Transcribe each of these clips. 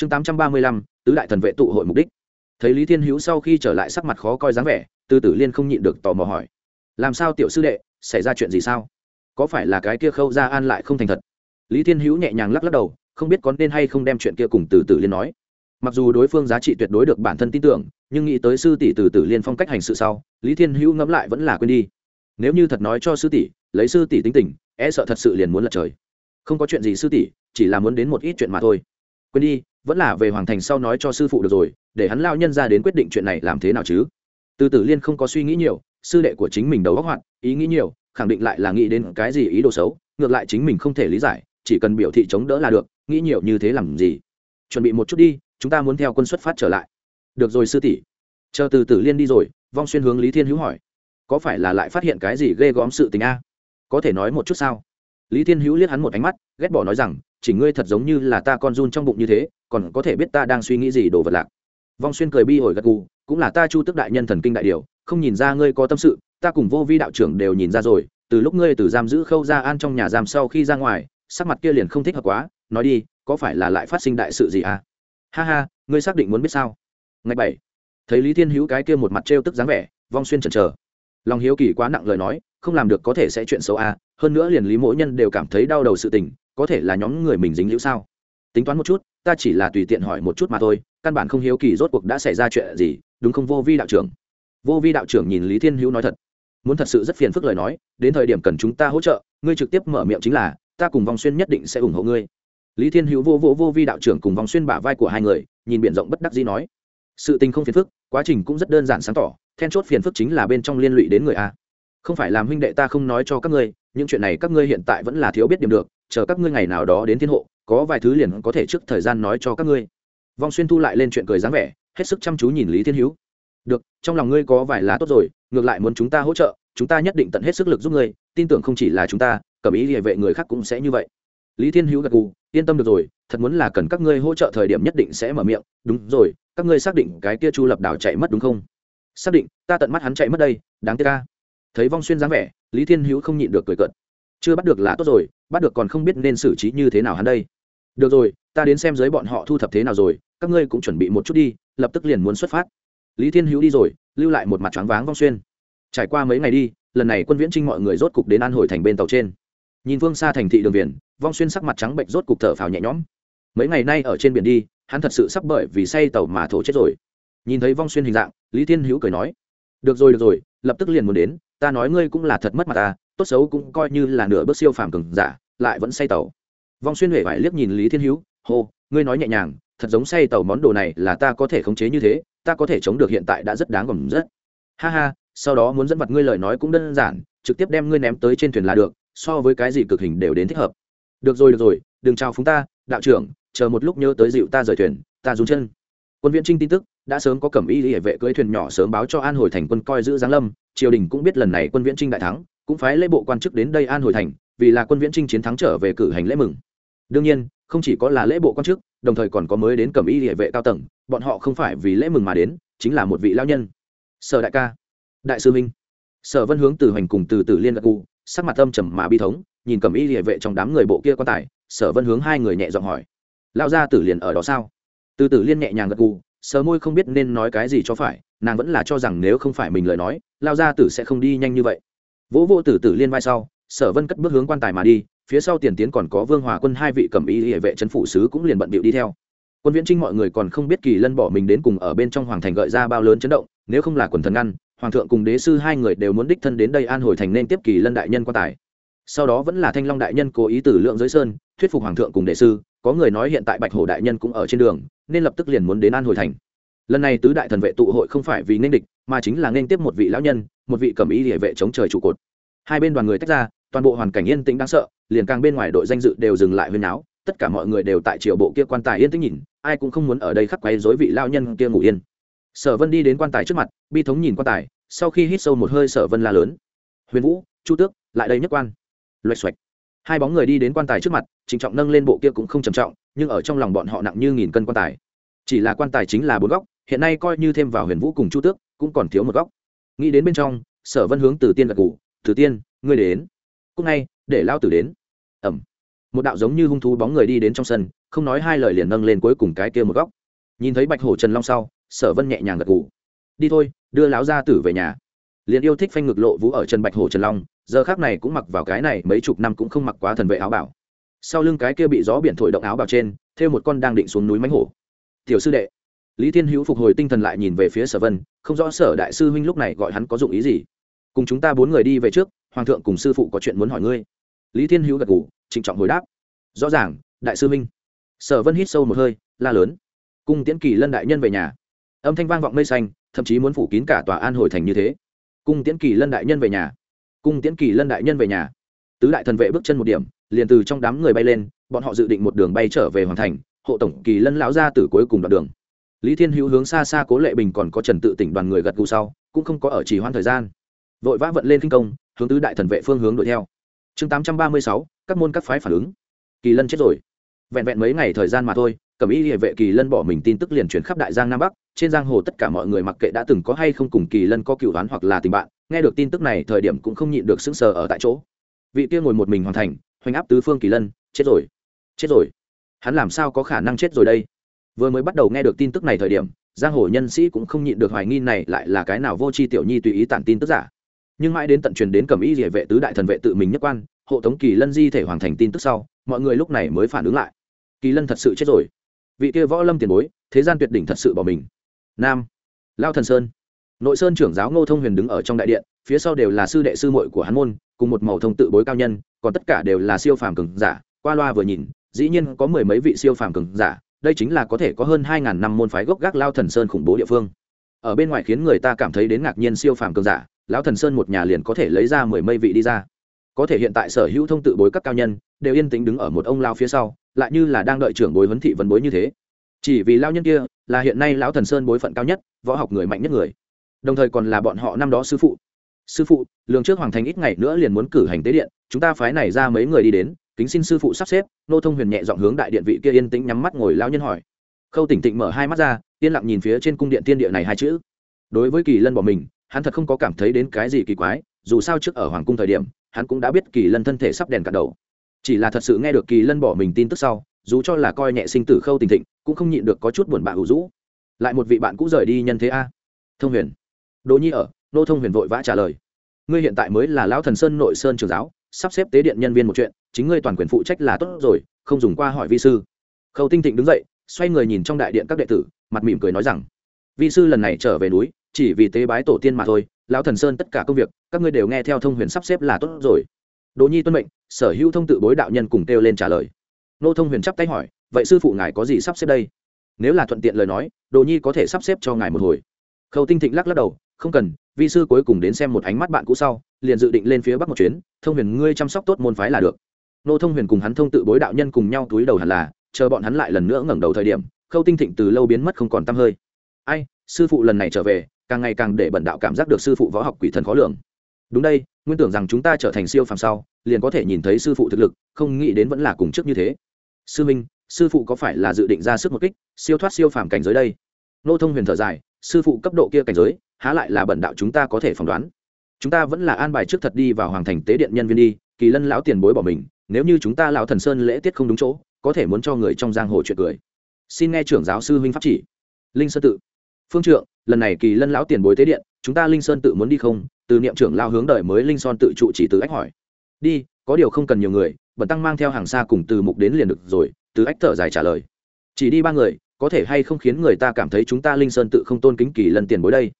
chương tám trăm ba mươi lăm, tứ đại thần vệ tụ hội mục đích. Thấy lý thiên hữu sau khi trở lại sắc mặt khó coi dáng vẻ, tư tử liên không nhịn được tò mò hỏi. Làm sao tiểu sư đệ, xảy ra chuyện gì sao? Có phải là cái kia khâu ra an lại không thành thật? Lý thiên hữu nhẹ nhàng lắc lắc đầu, không biết có nên hay không đem chuyện kia cùng từ tử liên nói. Mặc dù đối phương giá trị tuyệt đối được bản thân tin tưởng, nhưng nghĩ tới sư tỷ từ tử liên phong cách hành sự sau, lý thiên hữu ngẫm lại vẫn là quên đi. Nếu như thật nói cho sư tỷ, lấy sư tỷ tính tình e sợ thật sự liền muốn lật trời. Không có chuyện gì sư tỷ, chỉ là muốn đến một ít chuyện mà thôi quên đi, vẫn là về hoàng thành sau nói cho sư phụ được rồi, để hắn lao nhân ra đến quyết định chuyện này làm thế nào chứ? Từ tử liên không có suy nghĩ nhiều, sư đệ của chính mình đầu góc hoạt, ý nghĩ nhiều, khẳng định lại là nghĩ đến cái gì ý đồ xấu, ngược lại chính mình không thể lý giải, chỉ cần biểu thị chống đỡ là được, nghĩ nhiều như thế làm gì? Chuẩn bị một chút đi, chúng ta muốn theo quân xuất phát trở lại. Được rồi sư tỷ. Chờ từ tử liên đi rồi, vong xuyên hướng lý thiên hữu hỏi. Có phải là lại phát hiện cái gì ghê gớm sự tình a? Có thể nói một chút sao? Lý thiên hữu liếc hắn một ánh mắt, ghét bỏ nói rằng, chỉ ngươi thật giống như là ta con run trong bụng như thế, còn có thể biết ta đang suy nghĩ gì đồ vật lạc. Vong xuyên cười bi ổi gật gù, cũng là ta chu tức đại nhân thần kinh đại điều, không nhìn ra ngươi có tâm sự, ta cùng vô vi đạo trưởng đều nhìn ra rồi, từ lúc ngươi từ giam giữ khâu ra an trong nhà giam sau khi ra ngoài, sắc mặt kia liền không thích hợp quá, nói đi, có phải là lại phát sinh đại sự gì à? Ha ha, ngươi xác định muốn biết sao? Ngày bảy, thấy lý thiên hữu cái kia một mặt trêu tức dáng vẻ, vong xuyên chần chờ. Lòng hiếu kỳ quá nặng lời nói, không làm được có thể sẽ chuyện xấu à hơn nữa liền lý mỗi nhân đều cảm thấy đau đầu sự tình, có thể là nhóm người mình dính liễu sao? Tính toán một chút, ta chỉ là tùy tiện hỏi một chút mà thôi, căn bản không hiếu kỳ rốt cuộc đã xảy ra chuyện gì, đúng không vô vi đạo trưởng? Vô vi đạo trưởng nhìn lý thiên hữu nói thật. Muốn thật sự rất phiền phức lời nói, đến thời điểm cần chúng ta hỗ trợ, ngươi trực tiếp mở miệng chính là, ta cùng vong xuyên nhất định sẽ ủng hộ ngươi. Lý thiên hữu vô vô vô vi đạo trưởng cùng vong xuyên bả vai của hai người, nhìn biển rộng bất đắc dĩ nói. Sự tình không phiền phức, quá trình cũng rất đơn giản sáng tỏ, then chốt phiền phức chính là bên trong liên lụy đến người a không phải làm huynh đệ ta không nói cho các ngươi, những chuyện này các ngươi hiện tại vẫn là thiếu biết điểm được, chờ các ngươi ngày nào đó đến thiên hộ, có vài thứ liền có thể trước thời gian nói cho các ngươi. Vong xuyên thu lại lên chuyện cười dáng vẻ, hết sức chăm chú nhìn lý thiên hữu. Được, trong lòng ngươi có vài lá tốt rồi, ngược lại muốn chúng ta hỗ trợ, chúng ta nhất định tận hết sức lực giúp ngươi, tin tưởng không chỉ là chúng ta, cầm ý địa vệ người khác cũng sẽ như vậy. Lý thiên hữu gật gù, yên tâm được rồi, thật muốn là cần các ngươi hỗ trợ thời điểm nhất định sẽ mở miệng, đúng rồi, các ngươi xác định cái kia chu lập đảo chạy mất đúng không? Xác định, ta tận mắt hắn chạy mất đây, đáng tiếc ca thấy vong xuyên dáng vẻ lý thiên hữu không nhịn được cười cợt. Chưa bắt được là tốt rồi bắt được còn không biết nên xử trí như thế nào hắn đây. Được rồi ta đến xem giới bọn họ thu thập thế nào rồi các ngươi cũng chuẩn bị một chút đi lập tức liền muốn xuất phát. Lý thiên hữu đi rồi lưu lại một mặt choáng váng vong xuyên. Trải qua mấy ngày đi lần này quân viễn trinh mọi người rốt cục đến an hồi thành bên tàu trên. Nhìn phương xa thành thị đường biển, vong xuyên sắc mặt trắng bệnh rốt cục thở phào nhẹ nhõm. Mấy ngày nay ở trên biển đi hắn thật sự sắp bởi vì say tàu mà thổ chết rồi. Nhìn thấy vong xuyên hình dạng lý thiên hữu cười nói được rồi được rồi lập tức liền muốn đến, ta nói ngươi cũng là thật mất mặt ta tốt xấu cũng coi như là nửa bước siêu phàm cường giả, lại vẫn say tàu. Vong xuyên huệ vải liếc nhìn lý thiên hữu, hô, ngươi nói nhẹ nhàng, thật giống say tàu món đồ này là ta có thể khống chế như thế, ta có thể chống được hiện tại đã rất đáng gồm rất. Ha ha, sau đó muốn dẫn vật ngươi lời nói cũng đơn giản, trực tiếp đem ngươi ném tới trên thuyền là được, so với cái gì cực hình đều đến thích hợp. Được rồi được rồi, đừng chào phúng ta, đạo trưởng, chờ một lúc nhớ tới dịu ta rời thuyền, ta dùng chân. Quân viễn trinh tin tức đã sớm có cẩm y hệ vệ cưỡi thuyền nhỏ sớm báo cho an hồi thành quân coi giữ giáng lâm, triều đình cũng biết lần này quân viễn trinh đại thắng, cũng phái lễ bộ quan chức đến đây an hồi thành, vì là quân viễn trinh chiến thắng trở về cử hành lễ mừng. Đương nhiên, không chỉ có là lễ bộ quan chức, đồng thời còn có mới đến cẩm y hệ vệ cao tầng, bọn họ không phải vì lễ mừng mà đến, chính là một vị lao nhân. Sở đại ca, đại sư minh sở vân hướng từ hoành cùng từ tử liên gật cụ sắc mặt âm trầm mà bi thống, nhìn cẩm y hệ vệ trong đám người bộ kia quan tài, sở vân hướng hai người nhẹ giọng hỏi. Lao gia tử liền ở đó sao? Từ tử liên nhẹ nhàng gật cụ sờ môi không biết nên nói cái gì cho phải, nàng vẫn là cho rằng nếu không phải mình lời nói, lao gia tử sẽ không đi nhanh như vậy. Vỗ vô tử tử liên vai sau, sở vân cất bước hướng quan tài mà đi, phía sau tiền tiến còn có vương hòa quân hai vị cầm y hệ vệ trấn phủ sứ cũng liền bận bịu đi theo. Quân viễn trinh mọi người còn không biết kỳ lân bỏ mình đến cùng ở bên trong hoàng thành gợi ra bao lớn chấn động, nếu không là quần thần ngăn, hoàng thượng cùng đế sư hai người đều muốn đích thân đến đây an hồi thành nên tiếp kỳ lân đại nhân quan tài. Sau đó vẫn là thanh long đại nhân cố ý tử lượng giới sơn, thuyết phục hoàng thượng cùng đế sư có người nói hiện tại bạch hổ đại nhân cũng ở trên đường, nên lập tức liền muốn đến an hồi thành. Lần này tứ đại thần vệ tụ hội không phải vì nên địch, mà chính là nên tiếp một vị lão nhân, một vị cầm ý địa vệ chống trời trụ cột. Hai bên đoàn người tách ra, toàn bộ hoàn cảnh yên tĩnh đáng sợ, liền càng bên ngoài đội danh dự đều dừng lại huyên áo tất cả mọi người đều tại triều bộ kia quan tài yên tĩnh nhìn, ai cũng không muốn ở đây khắc quay dối vị lao nhân kia ngủ yên. Sở vân đi đến quan tài trước mặt, bi thống nhìn quan tài, sau khi hít sâu một hơi sở vân la lớn. Huyền vũ, chu tước, lại đây nhất quan. Loạch xoạch hai bóng người đi đến quan tài trước mặt trịnh trọng nâng lên bộ kia cũng không trầm trọng, nhưng ở trong lòng bọn họ nặng như nghìn cân quan tài. Chỉ là quan tài chính là bốn góc, hiện nay coi như thêm vào huyền vũ cùng chu tước, cũng còn thiếu một góc. Nghĩ đến bên trong, sở vân hướng từ tiên gật ngủ từ tiên, ngươi đến. Cúc ngay, để lao tử đến. Ẩm một đạo giống như hung thú bóng người đi đến trong sân, không nói hai lời liền nâng lên cuối cùng cái kia một góc. Nhìn thấy bạch hổ trần long sau, sở vân nhẹ nhàng gật gù. Đi thôi, đưa láo gia tử về nhà liền yêu thích phanh ngực lộ vũ ở trần bạch hổ trần long, giờ khác này cũng mặc vào cái này mấy chục năm cũng không mặc quá thần vệ áo bảo. Sau lưng cái kia bị gió biển thổi động áo bảo trên thêu một con đang định xuống núi mánh hổ. Tiểu sư đệ. Lý thiên hữu phục hồi tinh thần lại nhìn về phía sở vân, không rõ sở đại sư huynh lúc này gọi hắn có dụng ý gì. Cùng chúng ta bốn người đi về trước, hoàng thượng cùng sư phụ có chuyện muốn hỏi ngươi. Lý thiên hữu gật ngủ trịnh trọng hồi đáp. Rõ ràng, đại sư huynh. Sở vân hít sâu một hơi, la lớn. Cung tiễn kỳ lân đại nhân về nhà. Âm thanh vang vọng mây xanh, thậm chí muốn phủ kín cả tòa an hồi thành như thế cung tiễn kỳ lân đại nhân về nhà. Cung tiễn kỳ lân đại nhân về nhà. Tứ đại thần vệ bước chân một điểm, liền từ trong đám người bay lên, bọn họ dự định một đường bay trở về hoàn thành, hộ tổng kỳ lân lão ra từ cuối cùng đoạn đường. Lý thiên hữu hướng xa xa cố lệ bình còn có trần tự tỉnh đoàn người gật gù sau, cũng không có ở chỉ hoãn thời gian. Vội vã vận lên kinh công, hướng tứ đại thần vệ phương hướng đuổi theo. Chương tám trăm ba mươi sáu, các môn các phái phản ứng. Kỳ lân chết rồi. Vẹn vẹn mấy ngày thời gian mà thôi cẩm y địa vệ kỳ lân bỏ mình tin tức liền chuyển khắp đại giang nam bắc, trên giang hồ tất cả mọi người mặc kệ đã từng có hay không cùng kỳ lân có cựu đoán hoặc là tình bạn, nghe được tin tức này thời điểm cũng không nhịn được sững sờ ở tại chỗ. Vị kia ngồi một mình hoàn thành, hoành áp tứ phương kỳ lân, chết rồi chết rồi. Hắn làm sao có khả năng chết rồi đây? Vừa mới bắt đầu nghe được tin tức này thời điểm, giang hồ nhân sĩ cũng không nhịn được hoài nghi này lại là cái nào vô tri tiểu nhi tùy ý tản tin tức giả. Nhưng mãi đến tận truyền đến cẩm y địa vệ tứ đại thần vệ tự mình nhất quan, hộ tống kỳ lân di thể hoàn thành tin tức sau, mọi người lúc này mới phản ứng lại. Kỳ lân thật sự chết rồi vị kia võ lâm tiền bối, thế gian tuyệt đỉnh thật sự bỏ mình. Nam. Lao thần sơn. Nội sơn trưởng giáo ngô thông huyền đứng ở trong đại điện, phía sau đều là sư đệ sư muội của hắn môn, cùng một màu thông tự bối cao nhân, còn tất cả đều là siêu phàm cường giả. Qua loa vừa nhìn, dĩ nhiên có mười mấy vị siêu phàm cường giả, đây chính là có thể có hơn hai ngàn năm môn phái gốc gác lao thần sơn khủng bố địa phương. Ở bên ngoài khiến người ta cảm thấy đến ngạc nhiên siêu phàm cường giả lão thần sơn một nhà liền có thể lấy ra mười mây vị đi ra. Có thể hiện tại sở hữu thông tự bối các cao nhân, đều yên tĩnh đứng ở một ông lao phía sau lại như là đang đợi trưởng bối huấn thị vấn bối như thế. Chỉ vì lao nhân kia là hiện nay lão thần sơn bối phận cao nhất, võ học người mạnh nhất người. Đồng thời còn là bọn họ năm đó sư phụ. Sư phụ, lường trước hoàng thành ít ngày nữa liền muốn cử hành tế điện, chúng ta phái này ra mấy người đi đến, kính xin sư phụ sắp xếp, nô thông huyền nhẹ dọn hướng đại điện vị kia yên tĩnh nhắm mắt ngồi lao nhân hỏi. Khâu tỉnh tịnh mở hai mắt ra, yên lặng nhìn phía trên cung điện tiên địa này hai chữ. Đối với kỳ lân bỏ mình, hắn thật không có cảm thấy đến cái gì kỳ quái, dù sao trước ở hoàng cung thời điểm, hắn cũng đã biết kỳ lân thân thể sắp đèn cả đầu chỉ là thật sự nghe được kỳ lân bỏ mình tin tức sau, dù cho là coi nhẹ sinh tử khâu tình thịnh, cũng không nhịn được có chút buồn bã hữu rũ. Lại một vị bạn cũng rời đi nhân thế a. Thông huyền. Đỗ nhi ở, nô thông huyền vội vã trả lời. Ngươi hiện tại mới là lão thần sơn nội sơn trường giáo, sắp xếp tế điện nhân viên một chuyện, chính ngươi toàn quyền phụ trách là tốt rồi, không dùng qua hỏi vi sư. Khâu tinh thịnh đứng dậy, xoay người nhìn trong đại điện các đệ tử, mặt mỉm cười nói rằng, vi sư lần này trở về núi, chỉ vì tế bái tổ tiên mà thôi, lão thần sơn tất cả công việc, các ngươi đều nghe theo thông huyền sắp xếp là tốt rồi. Đỗ nhi tuân mệnh sở hữu thông tự bối đạo nhân cùng kêu lên trả lời. Nô thông huyền chắp tay hỏi, vậy sư phụ ngài có gì sắp xếp đây? Nếu là thuận tiện lời nói, đồ nhi có thể sắp xếp cho ngài một hồi. Khâu tinh thịnh lắc lắc đầu, không cần, vi sư cuối cùng đến xem một ánh mắt bạn cũ sau, liền dự định lên phía bắc một chuyến, thông huyền ngươi chăm sóc tốt môn phái là được. Nô thông huyền cùng hắn thông tự bối đạo nhân cùng nhau túi đầu hẳn là, chờ bọn hắn lại lần nữa ngẩng đầu thời điểm, khâu tinh thịnh từ lâu biến mất không còn t hơi. Ai, sư phụ lần này trở về, càng ngày càng để bẩn đạo cảm giác được sư phụ võ học quỷ thần khó lường. Đúng đây nguyên tưởng rằng chúng ta trở thành siêu phàm sau, liền có thể nhìn thấy sư phụ thực lực, không nghĩ đến vẫn là cùng trước như thế. Sư minh, sư phụ có phải là dự định ra sức một kích, siêu thoát siêu phàm cảnh giới đây? Nô thông huyền thở dài, sư phụ cấp độ kia cảnh giới, há lại là bẩn đạo chúng ta có thể phỏng đoán. Chúng ta vẫn là an bài trước thật đi vào hoàng thành tế điện nhân viên đi, kỳ lân lão tiền bối bỏ mình, nếu như chúng ta lão thần sơn lễ tiết không đúng chỗ, có thể muốn cho người trong giang hồ chuyện cười. Xin nghe trưởng giáo sư huynh pháp chỉ. Linh sơ tự. Phương trượng lần này kỳ lân lão tiền bối tế điện chúng ta linh sơn tự muốn đi không? Từ niệm trưởng lao hướng đợi mới linh son tự trụ chỉ từ ách hỏi. Đi, có điều không cần nhiều người bẩn tăng mang theo hàng xa cùng từ mục đến liền được rồi, từ ách thở dài trả lời. Chỉ đi ba người, có thể hay không khiến người ta cảm thấy chúng ta linh sơn tự không tôn kính kỳ lần tiền bối đây?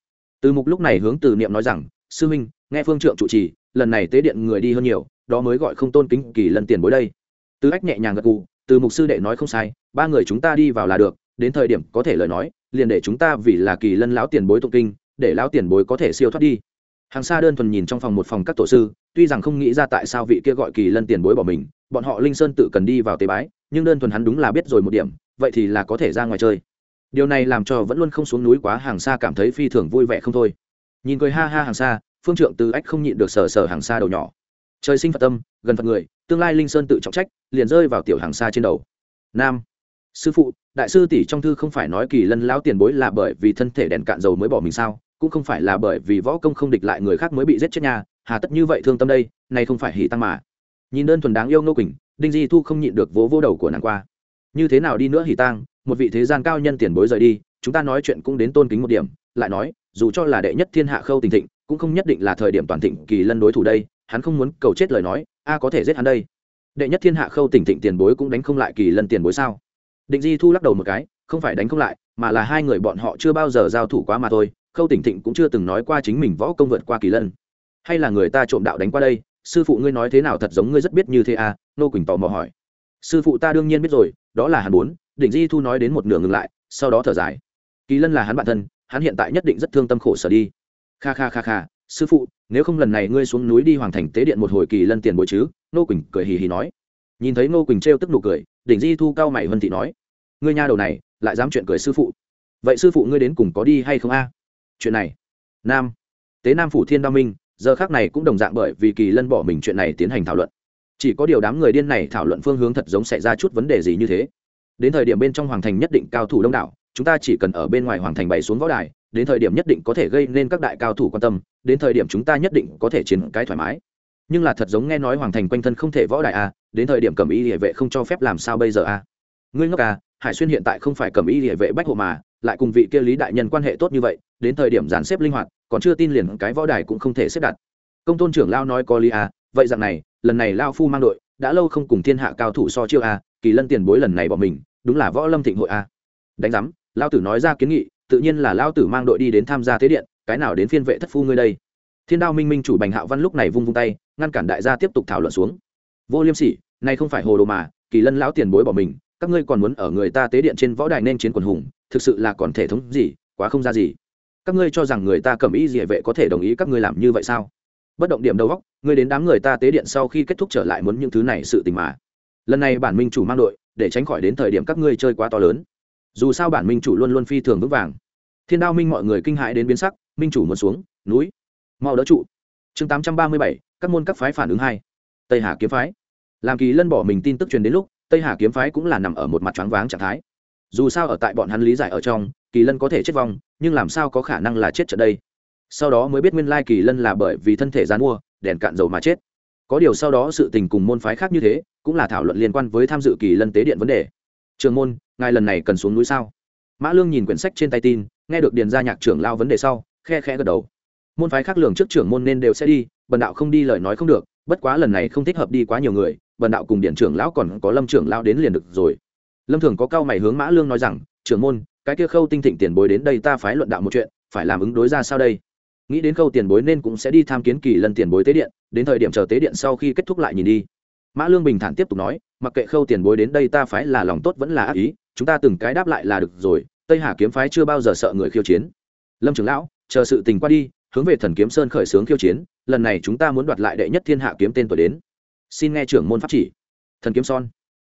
Từ mục lúc này hướng từ niệm nói rằng, sư huynh, nghe phương trượng trụ trì, lần này tế điện người đi hơn nhiều, đó mới gọi không tôn kính kỳ lần tiền bối đây. Từ ách nhẹ nhàng gật gù, từ mục sư đệ nói không sai, ba người chúng ta đi vào là được, đến thời điểm có thể lời nói, liền để chúng ta vì là kỳ lân lão tiền bối tụng kinh để lão tiền bối có thể siêu thoát đi. Hàng xa đơn thuần nhìn trong phòng một phòng các tổ sư, tuy rằng không nghĩ ra tại sao vị kia gọi kỳ lân tiền bối bỏ mình, bọn họ linh sơn tự cần đi vào tế bái, nhưng đơn thuần hắn đúng là biết rồi một điểm, vậy thì là có thể ra ngoài chơi. Điều này làm cho vẫn luôn không xuống núi quá hàng xa cảm thấy phi thường vui vẻ không thôi. Nhìn cười ha ha hàng xa phương trượng từ ách không nhịn được sờ sờ hàng xa đầu nhỏ. Trời sinh phật tâm, gần phật người, tương lai linh sơn tự trọng trách, liền rơi vào tiểu hàng xa trên đầu. Nam. Sư phụ, đại sư tỷ trong thư không phải nói kỳ lân lão tiền bối là bởi vì thân thể đèn cạn dầu mới bỏ mình sao? Cũng không phải là bởi vì võ công không địch lại người khác mới bị giết chết nhà hà tất như vậy thương tâm đây này không phải hỉ tăng mà. Nhìn đơn thuần đáng yêu nô quỳnh, đinh di thu không nhịn được vố vô đầu của nàng qua. Như thế nào đi nữa hỉ tang một vị thế gian cao nhân tiền bối rời đi, chúng ta nói chuyện cũng đến tôn kính một điểm, lại nói, dù cho là đệ nhất thiên hạ khâu tình thịnh, cũng không nhất định là thời điểm toàn thịnh kỳ lân đối thủ đây, hắn không muốn cầu chết lời nói, a có thể giết hắn đây. Đệ nhất thiên hạ khâu tỉnh thịnh tiền bối cũng đánh không lại kỳ lân tiền bối sao? Định di thu lắc đầu một cái, không phải đánh không lại, mà là hai người bọn họ chưa bao giờ giao thủ quá mà thôi khâu tỉnh thịnh cũng chưa từng nói qua chính mình võ công vượt qua kỳ lân. Hay là người ta trộm đạo đánh qua đây? Sư phụ ngươi nói thế nào thật giống ngươi rất biết như thế à? Nô quỳnh tò mò hỏi. Sư phụ ta đương nhiên biết rồi, đó là hắn bốn định di thu nói đến một nửa ngừng lại, sau đó thở dài. Kỳ lân là hắn bản thân, hắn hiện tại nhất định rất thương tâm khổ sở đi. Kha kha kha kha, sư phụ, nếu không lần này ngươi xuống núi đi hoàng thành tế điện một hồi kỳ lân tiền bối chứ? Nô quỳnh cười hì hì nói. Nhìn thấy nô quỳnh trêu tức nụ cười, đỉnh di thu cao mày vân thị nói. Ngươi nha đầu này, lại dám chuyện cười sư phụ. Vậy sư phụ ngươi đến cùng có đi hay không a? Chuyện này. Nam. Tế nam phủ thiên đao minh giờ khác này cũng đồng dạng bởi vì kỳ lân bỏ mình chuyện này tiến hành thảo luận. Chỉ có điều đám người điên này thảo luận phương hướng thật giống xảy ra chút vấn đề gì như thế. Đến thời điểm bên trong hoàng thành nhất định cao thủ đông đảo chúng ta chỉ cần ở bên ngoài hoàng thành bày xuống võ đài đến thời điểm nhất định có thể gây nên các đại cao thủ quan tâm đến thời điểm chúng ta nhất định có thể chiến cái thoải mái. Nhưng là thật giống nghe nói hoàng thành quanh thân không thể võ đại a à, đến thời điểm cầm y địa vệ không cho phép làm sao bây giờ a à? ngươi ngốc à hải xuyên hiện tại không phải cầm y địa vệ bách hộ mà lại cùng vị kia lý đại nhân quan hệ tốt như vậy đến thời điểm dàn xếp linh hoạt, còn chưa tin liền cái võ đài cũng không thể xếp đặt. Công tôn trưởng lao nói có lý à vậy rằng này, lần này lao phu mang đội, đã lâu không cùng thiên hạ cao thủ so chiêu a kỳ lân tiền bối lần này bỏ mình, đúng là võ lâm thịnh hội a đánh giám lao tử nói ra kiến nghị, tự nhiên là lao tử mang đội đi đến tham gia thế điện, cái nào đến phiên vệ thất phu ngươi đây. Thiên đao minh minh chủ bành hạo văn lúc này vung vung tay, ngăn cản đại gia tiếp tục thảo luận xuống. Vô liêm sỉ, nay không phải hồ đồ mà, kỳ lân lão tiền bối bỏ mình, các ngươi còn muốn ở người ta tế điện trên võ đài nên chiến quần hùng, thực sự là còn thể thống gì, quá không ra gì các ngươi cho rằng người ta cầm ý gì vệ có thể đồng ý các ngươi làm như vậy sao? Bất động điểm đầu góc, ngươi đến đám người ta tế điện sau khi kết thúc trở lại muốn những thứ này sự tình mà. Lần này bản minh chủ mang đội, để tránh khỏi đến thời điểm các ngươi chơi quá to lớn. Dù sao bản minh chủ luôn luôn phi thường vững vàng. Thiên đao minh mọi người kinh hãi đến biến sắc, minh chủ muốn xuống, núi. Mau đỡ trụ. Chương tám trăm ba mươi bảy, các môn các phái phản ứng hai. Tây hà kiếm phái. Làm kỳ lân bỏ mình tin tức truyền đến lúc, tây hà kiếm phái cũng là nằm ở một mặt choáng váng trạng thái. Dù sao ở tại bọn hắn lý giải ở trong, kỳ lân có thể chết vong nhưng làm sao có khả năng là chết trận đây? Sau đó mới biết nguyên lai kỳ lân là bởi vì thân thể gian mua, đèn cạn dầu mà chết. Có điều sau đó sự tình cùng môn phái khác như thế, cũng là thảo luận liên quan với tham dự kỳ lân tế điện vấn đề. Trường môn, ngài lần này cần xuống núi sao? Mã lương nhìn quyển sách trên tay tin, nghe được điền gia nhạc trưởng lao vấn đề sau, khe khe gật đầu. Môn phái khác lường trước trưởng môn nên đều sẽ đi, bần đạo không đi lời nói không được, bất quá lần này không thích hợp đi quá nhiều người, bần đạo cùng điện trưởng lão còn có lâm trưởng lão đến liền được rồi. Lâm thường có cao mày hướng mã lương nói rằng, trưởng môn cái kia khâu tinh thịnh tiền bối đến đây ta phái luận đạo một chuyện, phải làm ứng đối ra sao đây? Nghĩ đến khâu tiền bối nên cũng sẽ đi tham kiến kỳ lần tiền bối tế điện, đến thời điểm chờ tế điện sau khi kết thúc lại nhìn đi. Mã lương bình thản tiếp tục nói, mặc kệ khâu tiền bối đến đây ta phái là lòng tốt vẫn là ác ý, chúng ta từng cái đáp lại là được rồi, tây hà kiếm phái chưa bao giờ sợ người khiêu chiến. Lâm trưởng lão, chờ sự tình qua đi, hướng về thần kiếm sơn khởi xướng khiêu chiến, lần này chúng ta muốn đoạt lại đệ nhất thiên hạ kiếm tên tuổi đến. Xin nghe trưởng môn pháp chỉ. Thần kiếm son.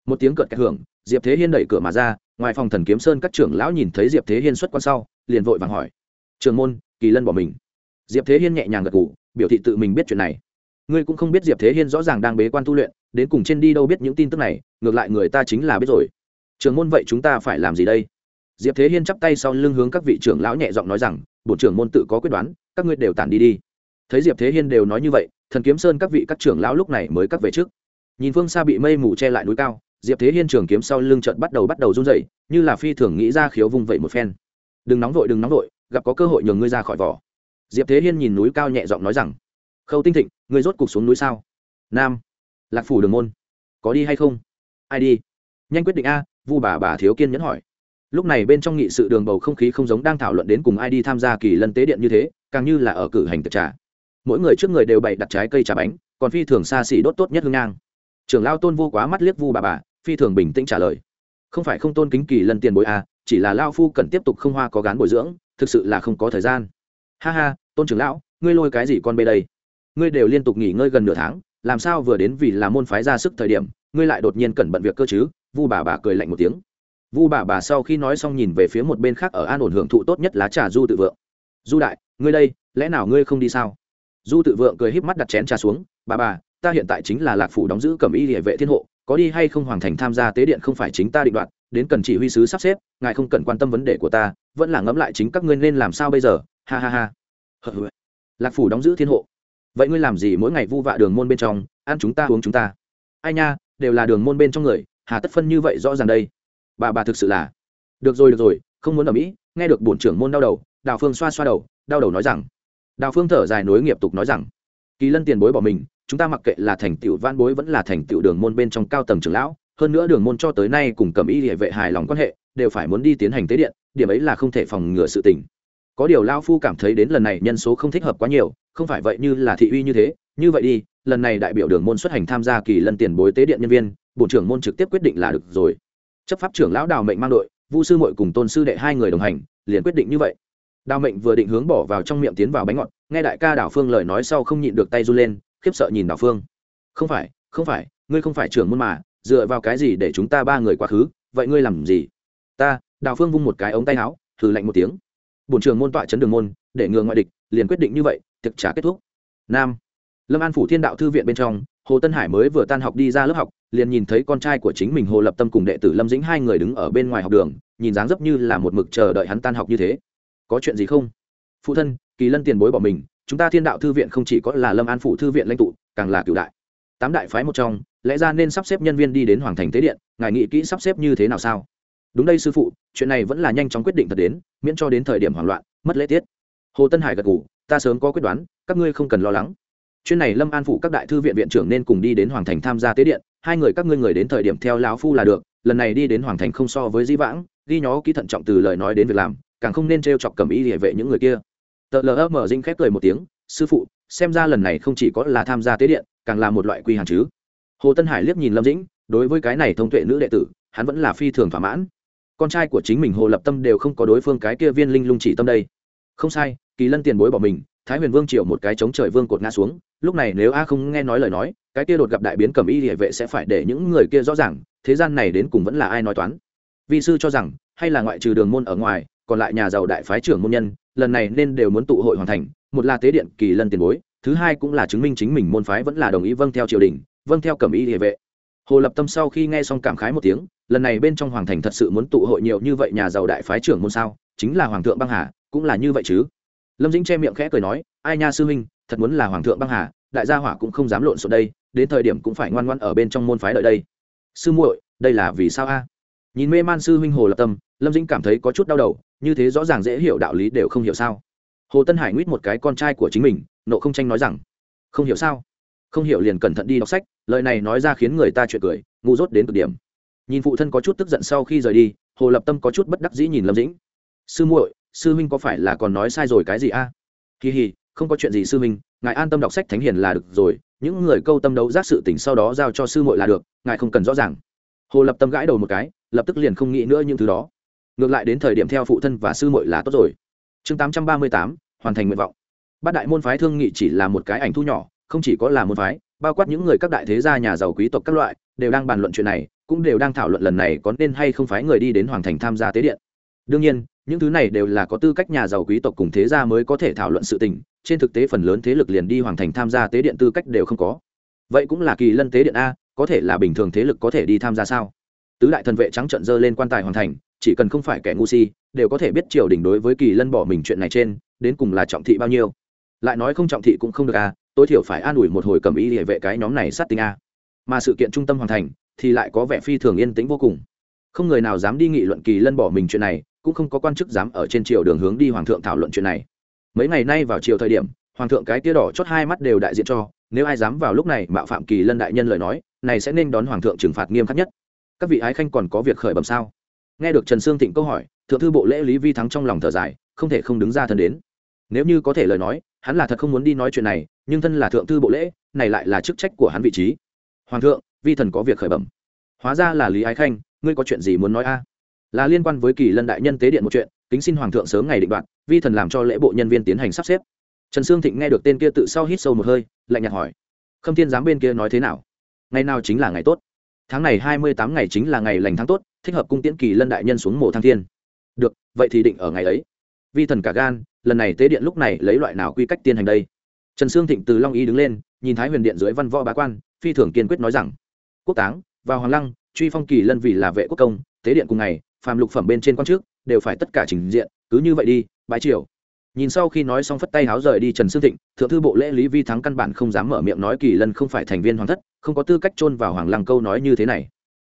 Một tiếng cợt kẹt hưởng diệp thế hiên đẩy cửa mà ra, ngoài phòng thần kiếm sơn các trưởng lão nhìn thấy diệp thế hiên xuất quan sau, liền vội vàng hỏi. Trường môn, kỳ lân bỏ mình. Diệp thế hiên nhẹ nhàng gật g ủ biểu thị tự mình biết chuyện này. Ngươi cũng không biết diệp thế hiên rõ ràng đang bế quan tu luyện, đến cùng trên đi đâu biết những tin tức này, ngược lại người ta chính là biết rồi. Trường môn vậy chúng ta phải làm gì đây? Diệp thế hiên chắp tay sau lưng hướng các vị trưởng lão nhẹ giọng nói rằng bộ trưởng môn tự có quyết đoán, các ngươi đều tản đi đi. Thấy diệp thế hiên đều nói như vậy, thần kiếm sơn các vị các trưởng lão lúc này mới cắt về trước. Nhìn phương xa bị mây mù che lại núi cao diệp thế hiên trường kiếm sau lưng trận bắt đầu bắt đầu run dậy như là phi thường nghĩ ra khiếu vung vậy một phen. Đừng nóng vội, đừng nóng vội, gặp có cơ hội nhường ngươi ra khỏi vỏ. Diệp thế hiên nhìn núi cao nhẹ giọng nói rằng, khâu tinh thịnh, ngươi rốt cục xuống núi sao? Nam, lạc phủ đường môn. Có đi hay không? Ai đi? Nhanh quyết định a, vu bà bà thiếu kiên nhẫn hỏi. Lúc này bên trong nghị sự đường bầu không khí không giống đang thảo luận đến cùng ai đi tham gia kỳ lân tế điện như thế, càng như là ở cử hành tiệc trà. Mỗi người trước người đều bày đặt trái cây trà bánh, còn phi thường xa xỉ đốt tốt nhất hương ngang. Trưởng lao tôn vô quá mắt liếc vu bà bà phi thường bình tĩnh trả lời. Không phải không tôn kính kỳ lân tiền bối a chỉ là lao phu cần tiếp tục không hoa có gán bồi dưỡng, thực sự là không có thời gian. Ha ha, tôn trưởng lão, ngươi lôi cái gì con bê đây? Ngươi đều liên tục nghỉ ngơi gần nửa tháng, làm sao vừa đến vì là môn phái ra sức thời điểm, ngươi lại đột nhiên cẩn bận việc cơ chứ? Vu bà bà cười lạnh một tiếng. Vu bà bà sau khi nói xong nhìn về phía một bên khác ở an ổn hưởng thụ tốt nhất lá trà du tự vượng. Du đại, ngươi đây, lẽ nào ngươi không đi sao? Du tự vượng cười híp mắt đặt chén trà xuống. Bà bà, ta hiện tại chính là lạc phủ đóng giữ cầm y địa vệ thiên hộ có đi hay không hoàn thành tham gia tế điện không phải chính ta định đoạt, đến cần chỉ huy sứ sắp xếp, ngài không cần quan tâm vấn đề của ta, vẫn là ngẫm lại chính các ngươi nên làm sao bây giờ, ha ha ha. Lạc phủ đóng giữ thiên hộ. Vậy ngươi làm gì mỗi ngày vu vạ đường môn bên trong, ăn chúng ta uống chúng ta? Ai nha, đều là đường môn bên trong người, hà tất phân như vậy rõ ràng đây. Bà bà thực sự là. Được rồi được rồi, không muốn ở mỹ, nghe được bổn trưởng môn đau đầu, đào phương xoa xoa đầu, đau đầu nói rằng. Đào phương thở dài nối nghiệp tục nói rằng. Kỳ lân tiền bối bỏ mình chúng ta mặc kệ là thành tựu van bối vẫn là thành tựu đường môn bên trong cao tầng trưởng lão, hơn nữa đường môn cho tới nay cùng cầm y địa vệ hài lòng quan hệ, đều phải muốn đi tiến hành tế điện, điểm ấy là không thể phòng ngừa sự tình. Có điều lao phu cảm thấy đến lần này nhân số không thích hợp quá nhiều, không phải vậy như là thị uy như thế, như vậy đi, lần này đại biểu đường môn xuất hành tham gia kỳ lân tiền bối tế điện nhân viên, bộ trưởng môn trực tiếp quyết định là được rồi. Chấp pháp trưởng lão đào mệnh mang đội, vu sư mội cùng tôn sư đệ hai người đồng hành, liền quyết định như vậy. Đào mệnh vừa định hướng bỏ vào trong miệng tiến vào bánh ngọt, nghe đại ca đào phương lời nói sau không nhịn được tay run lên khiếp sợ nhìn đào phương. Không phải không phải, ngươi không phải trưởng môn mà, dựa vào cái gì để chúng ta ba người quá khứ, vậy ngươi làm gì? Ta, đào phương vung một cái ống tay áo thử lạnh một tiếng. Bổn trường môn tọa chấn đường môn, để ngừa ngoại địch, liền quyết định như vậy, thực trả kết thúc. Nam, lâm an phủ thiên đạo thư viện bên trong, hồ tân hải mới vừa tan học đi ra lớp học, liền nhìn thấy con trai của chính mình hồ lập tâm cùng đệ tử lâm dĩnh hai người đứng ở bên ngoài học đường, nhìn dáng dấp như là một mực chờ đợi hắn tan học như thế. Có chuyện gì không? Phụ thân, kỳ lân tiền bối bỏ mình chúng ta thiên đạo thư viện không chỉ có là lâm an phủ thư viện lãnh tụ, càng là cựu đại. Tám đại phái một trong, lẽ ra nên sắp xếp nhân viên đi đến hoàng thành tế điện, ngài nghĩ kỹ sắp xếp như thế nào sao? Đúng đây sư phụ, chuyện này vẫn là nhanh chóng quyết định thật đến, miễn cho đến thời điểm hoảng loạn, mất lễ tiết. Hồ tân hải gật ngủ ta sớm có quyết đoán, các ngươi không cần lo lắng. Chuyên này lâm an phụ các đại thư viện viện trưởng nên cùng đi đến hoàng thành tham gia tế điện, hai người các ngươi người đến thời điểm theo lão phu là được, lần này đi đến hoàng thành không so với di vãng, ghi nhó kỹ thận trọng từ lời nói đến việc làm, càng không nên t r e o chọc cầm ý địa vệ những người kia tờ lờ mở dinh khép cười một tiếng, sư phụ, xem ra lần này không chỉ có là tham gia tế điện, càng là một loại quy hàng chứ. Hồ tân hải liếc nhìn lâm dĩnh, đối với cái này thông tuệ nữ đệ tử, hắn vẫn là phi thường thỏa mãn. Con trai của chính mình hồ lập tâm đều không có đối phương cái kia viên linh lung chỉ tâm đây. Không sai, kỳ lân tiền bối bỏ mình, thái huyền vương triệu một cái chống trời vương cột ngã xuống, lúc này nếu a không nghe nói lời nói, cái kia đột gặp đại biến cầm y địa vệ sẽ phải để những người kia rõ ràng, thế gian này đến cùng vẫn là ai nói toán? Vi sư cho rằng, hay là ngoại trừ đường môn ở ngoài còn lại nhà giàu đại phái trưởng môn nhân, lần này nên đều muốn tụ hội hoàn thành, một là tế điện kỳ lân tiền bối, thứ hai cũng là chứng minh chính mình môn phái vẫn là đồng ý vâng theo triều đình vâng theo cầm y địa vệ. Hồ lập tâm sau khi nghe xong cảm khái một tiếng, lần này bên trong hoàng thành thật sự muốn tụ hội nhiều như vậy nhà giàu đại phái trưởng môn sao, chính là hoàng thượng băng hà, cũng là như vậy chứ. Lâm dĩnh che miệng khẽ cười nói, ai nha sư huynh, thật muốn là hoàng thượng băng hà, đại gia hỏa cũng không dám lộn xộn đây, đến thời điểm cũng phải ngoan ngoan ở bên trong môn phái đợi đây. Sư muội, đây là vì sao a? Nhìn mê man sư huynh hồ lập tâm, lâm dĩnh cảm thấy có chút đau đầu như thế rõ ràng dễ hiểu đạo lý đều không hiểu sao? Hồ tân hải nguyết một cái con trai của chính mình, nộ không tranh nói rằng, không hiểu sao? Không hiểu liền cẩn thận đi đọc sách, lời này nói ra khiến người ta chuyện cười, ngu dốt đến cực điểm. Nhìn phụ thân có chút tức giận sau khi rời đi, hồ lập tâm có chút bất đắc dĩ nhìn lâm dĩnh. Sư muội, sư huynh có phải là còn nói sai rồi cái gì a? À? kỳ hì không có chuyện gì sư huynh, ngài an tâm đọc sách thánh hiền là được rồi, những người câu tâm đấu giác sự tỉnh sau đó giao cho sư muội là được, ngài không cần rõ ràng. Hồ lập tâm gãi đầu một cái, lập tức liền không nghĩ nữa những thứ đó ngược lại đến thời điểm theo phụ thân và sư muội là tốt rồi. Chương tám trăm ba mươi tám, hoàn thành nguyện vọng. Bát đại môn phái thương nghị chỉ là một cái ảnh thu nhỏ, không chỉ có là môn phái, bao quát những người các đại thế gia, nhà giàu quý tộc các loại, đều đang bàn luận chuyện này, cũng đều đang thảo luận lần này có nên hay không phái người đi đến hoàng thành tham gia tế điện. Đương nhiên, những thứ này đều là có tư cách nhà giàu quý tộc cùng thế gia mới có thể thảo luận sự tình, trên thực tế phần lớn thế lực liền đi hoàng thành tham gia tế điện tư cách đều không có. Vậy cũng là kỳ lân tế điện a, có thể là bình thường thế lực có thể đi tham gia sao? Tứ đại thần vệ trắng trận dơ lên quan tài hoàng thành chỉ cần không phải kẻ ngu si, đều có thể biết triều đình đối với kỳ lân bỏ mình chuyện này trên, đến cùng là trọng thị bao nhiêu. Lại nói không trọng thị cũng không được à tối thiểu phải an ủi một hồi cầm ý địa vệ cái nhóm này sát tinh a. Mà sự kiện trung tâm hoàn thành, thì lại có vẻ phi thường yên tĩnh vô cùng. Không người nào dám đi nghị luận kỳ lân bỏ mình chuyện này, cũng không có quan chức dám ở trên triều đường hướng đi hoàng thượng thảo luận chuyện này. Mấy ngày nay vào chiều thời điểm, hoàng thượng cái tia đỏ chót hai mắt đều đại diện cho, nếu ai dám vào lúc này mạo phạm kỳ lân đại nhân lời nói, này sẽ nên đón hoàng thượng trừng phạt nghiêm khắc nhất. Các vị ái khanh còn có việc khởi bẩm sao? Nghe được trần sương thịnh câu hỏi, thượng thư bộ lễ lý vi thắng trong lòng thở dài, không thể không đứng ra thân đến. Nếu như có thể lời nói, hắn là thật không muốn đi nói chuyện này, nhưng thân là thượng thư bộ lễ, này lại là chức trách của hắn vị trí. Hoàng thượng, vi thần có việc khởi bẩm. Hóa ra là lý ái khanh, ngươi có chuyện gì muốn nói a? Là liên quan với kỳ lân đại nhân tế điện một chuyện, kính xin hoàng thượng sớm ngày định đoạn vi thần làm cho lễ bộ nhân viên tiến hành sắp xếp. Trần sương thịnh nghe được tên kia tự sau hít sâu một hơi, lạnh nhạt hỏi. Khâm thiên giám bên kia nói thế nào? Ngày nào chính là ngày tốt? Tháng này hai mươi tám ngày chính là ngày lành tháng tốt thích hợp cung tiễn kỳ lân đại nhân xuống mộ thăng thiên. Được, vậy thì định ở ngày ấy. Vi thần cả gan, lần này tế điện lúc này lấy loại nào quy cách tiên hành đây? Trần sương thịnh từ long y đứng lên, nhìn thái huyền điện dưới văn võ bá quan, phi thường kiên quyết nói rằng, quốc táng vào hoàng lăng, truy phong kỳ lân vì là vệ quốc công, tế điện cùng ngày, phàm lục phẩm bên trên quan trước, đều phải tất cả trình diện, cứ như vậy đi bãi triều. Nhìn sau khi nói xong phất tay háo rời đi trần sương thịnh, thượng thư bộ lễ lý vi thắng căn bản không dám mở miệng nói kỳ lân không phải thành viên hoàng thất, không có tư cách chôn vào hoàng lăng câu nói như thế này.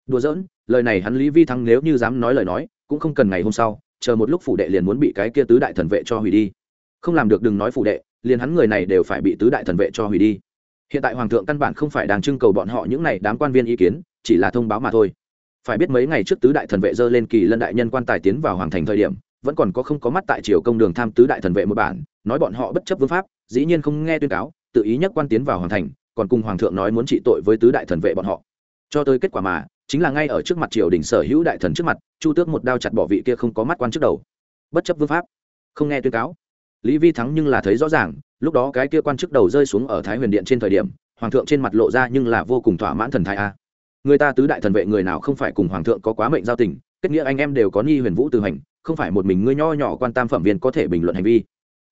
Đùa giỡn lời này hắn lý vi thắng nếu như dám nói lời nói, cũng không cần ngày hôm sau, chờ một lúc phủ đệ liền muốn bị cái kia tứ đại thần vệ cho hủy đi. Không làm được đừng nói phủ đệ, liền hắn người này đều phải bị tứ đại thần vệ cho hủy đi. Hiện tại hoàng thượng căn bản không phải đang trưng cầu bọn họ những này đám quan viên ý kiến, chỉ là thông báo mà thôi. Phải biết mấy ngày trước tứ đại thần vệ dơ lên kỳ lân đại nhân quan tài tiến vào hoàng thành thời điểm, vẫn còn có không có mắt tại triều công đường tham tứ đại thần vệ một bản, nói bọn họ bất chấp vương pháp, dĩ nhiên không nghe tuyên cáo, tự ý nhất quan tiến vào hoàng thành, còn cùng hoàng thượng nói muốn trị tội với tứ đại thần vệ bọn họ. Cho tới kết quả mà chính là ngay ở trước mặt triều đình sở hữu đại thần trước mặt, chu tước một đao chặt bỏ vị kia không có mắt quan trước đầu. Bất chấp vương pháp, không nghe tuyên cáo. Lý vi thắng nhưng là thấy rõ ràng, lúc đó cái kia quan chức đầu rơi xuống ở thái huyền điện trên thời điểm, hoàng thượng trên mặt lộ ra nhưng là vô cùng thỏa mãn thần thái a. Người ta tứ đại thần vệ người nào không phải cùng hoàng thượng có quá mệnh giao tình, kết nghĩa anh em đều có nghi huyền vũ từ hành, không phải một mình ngươi nho nhỏ quan tam phẩm viên có thể bình luận hành vi.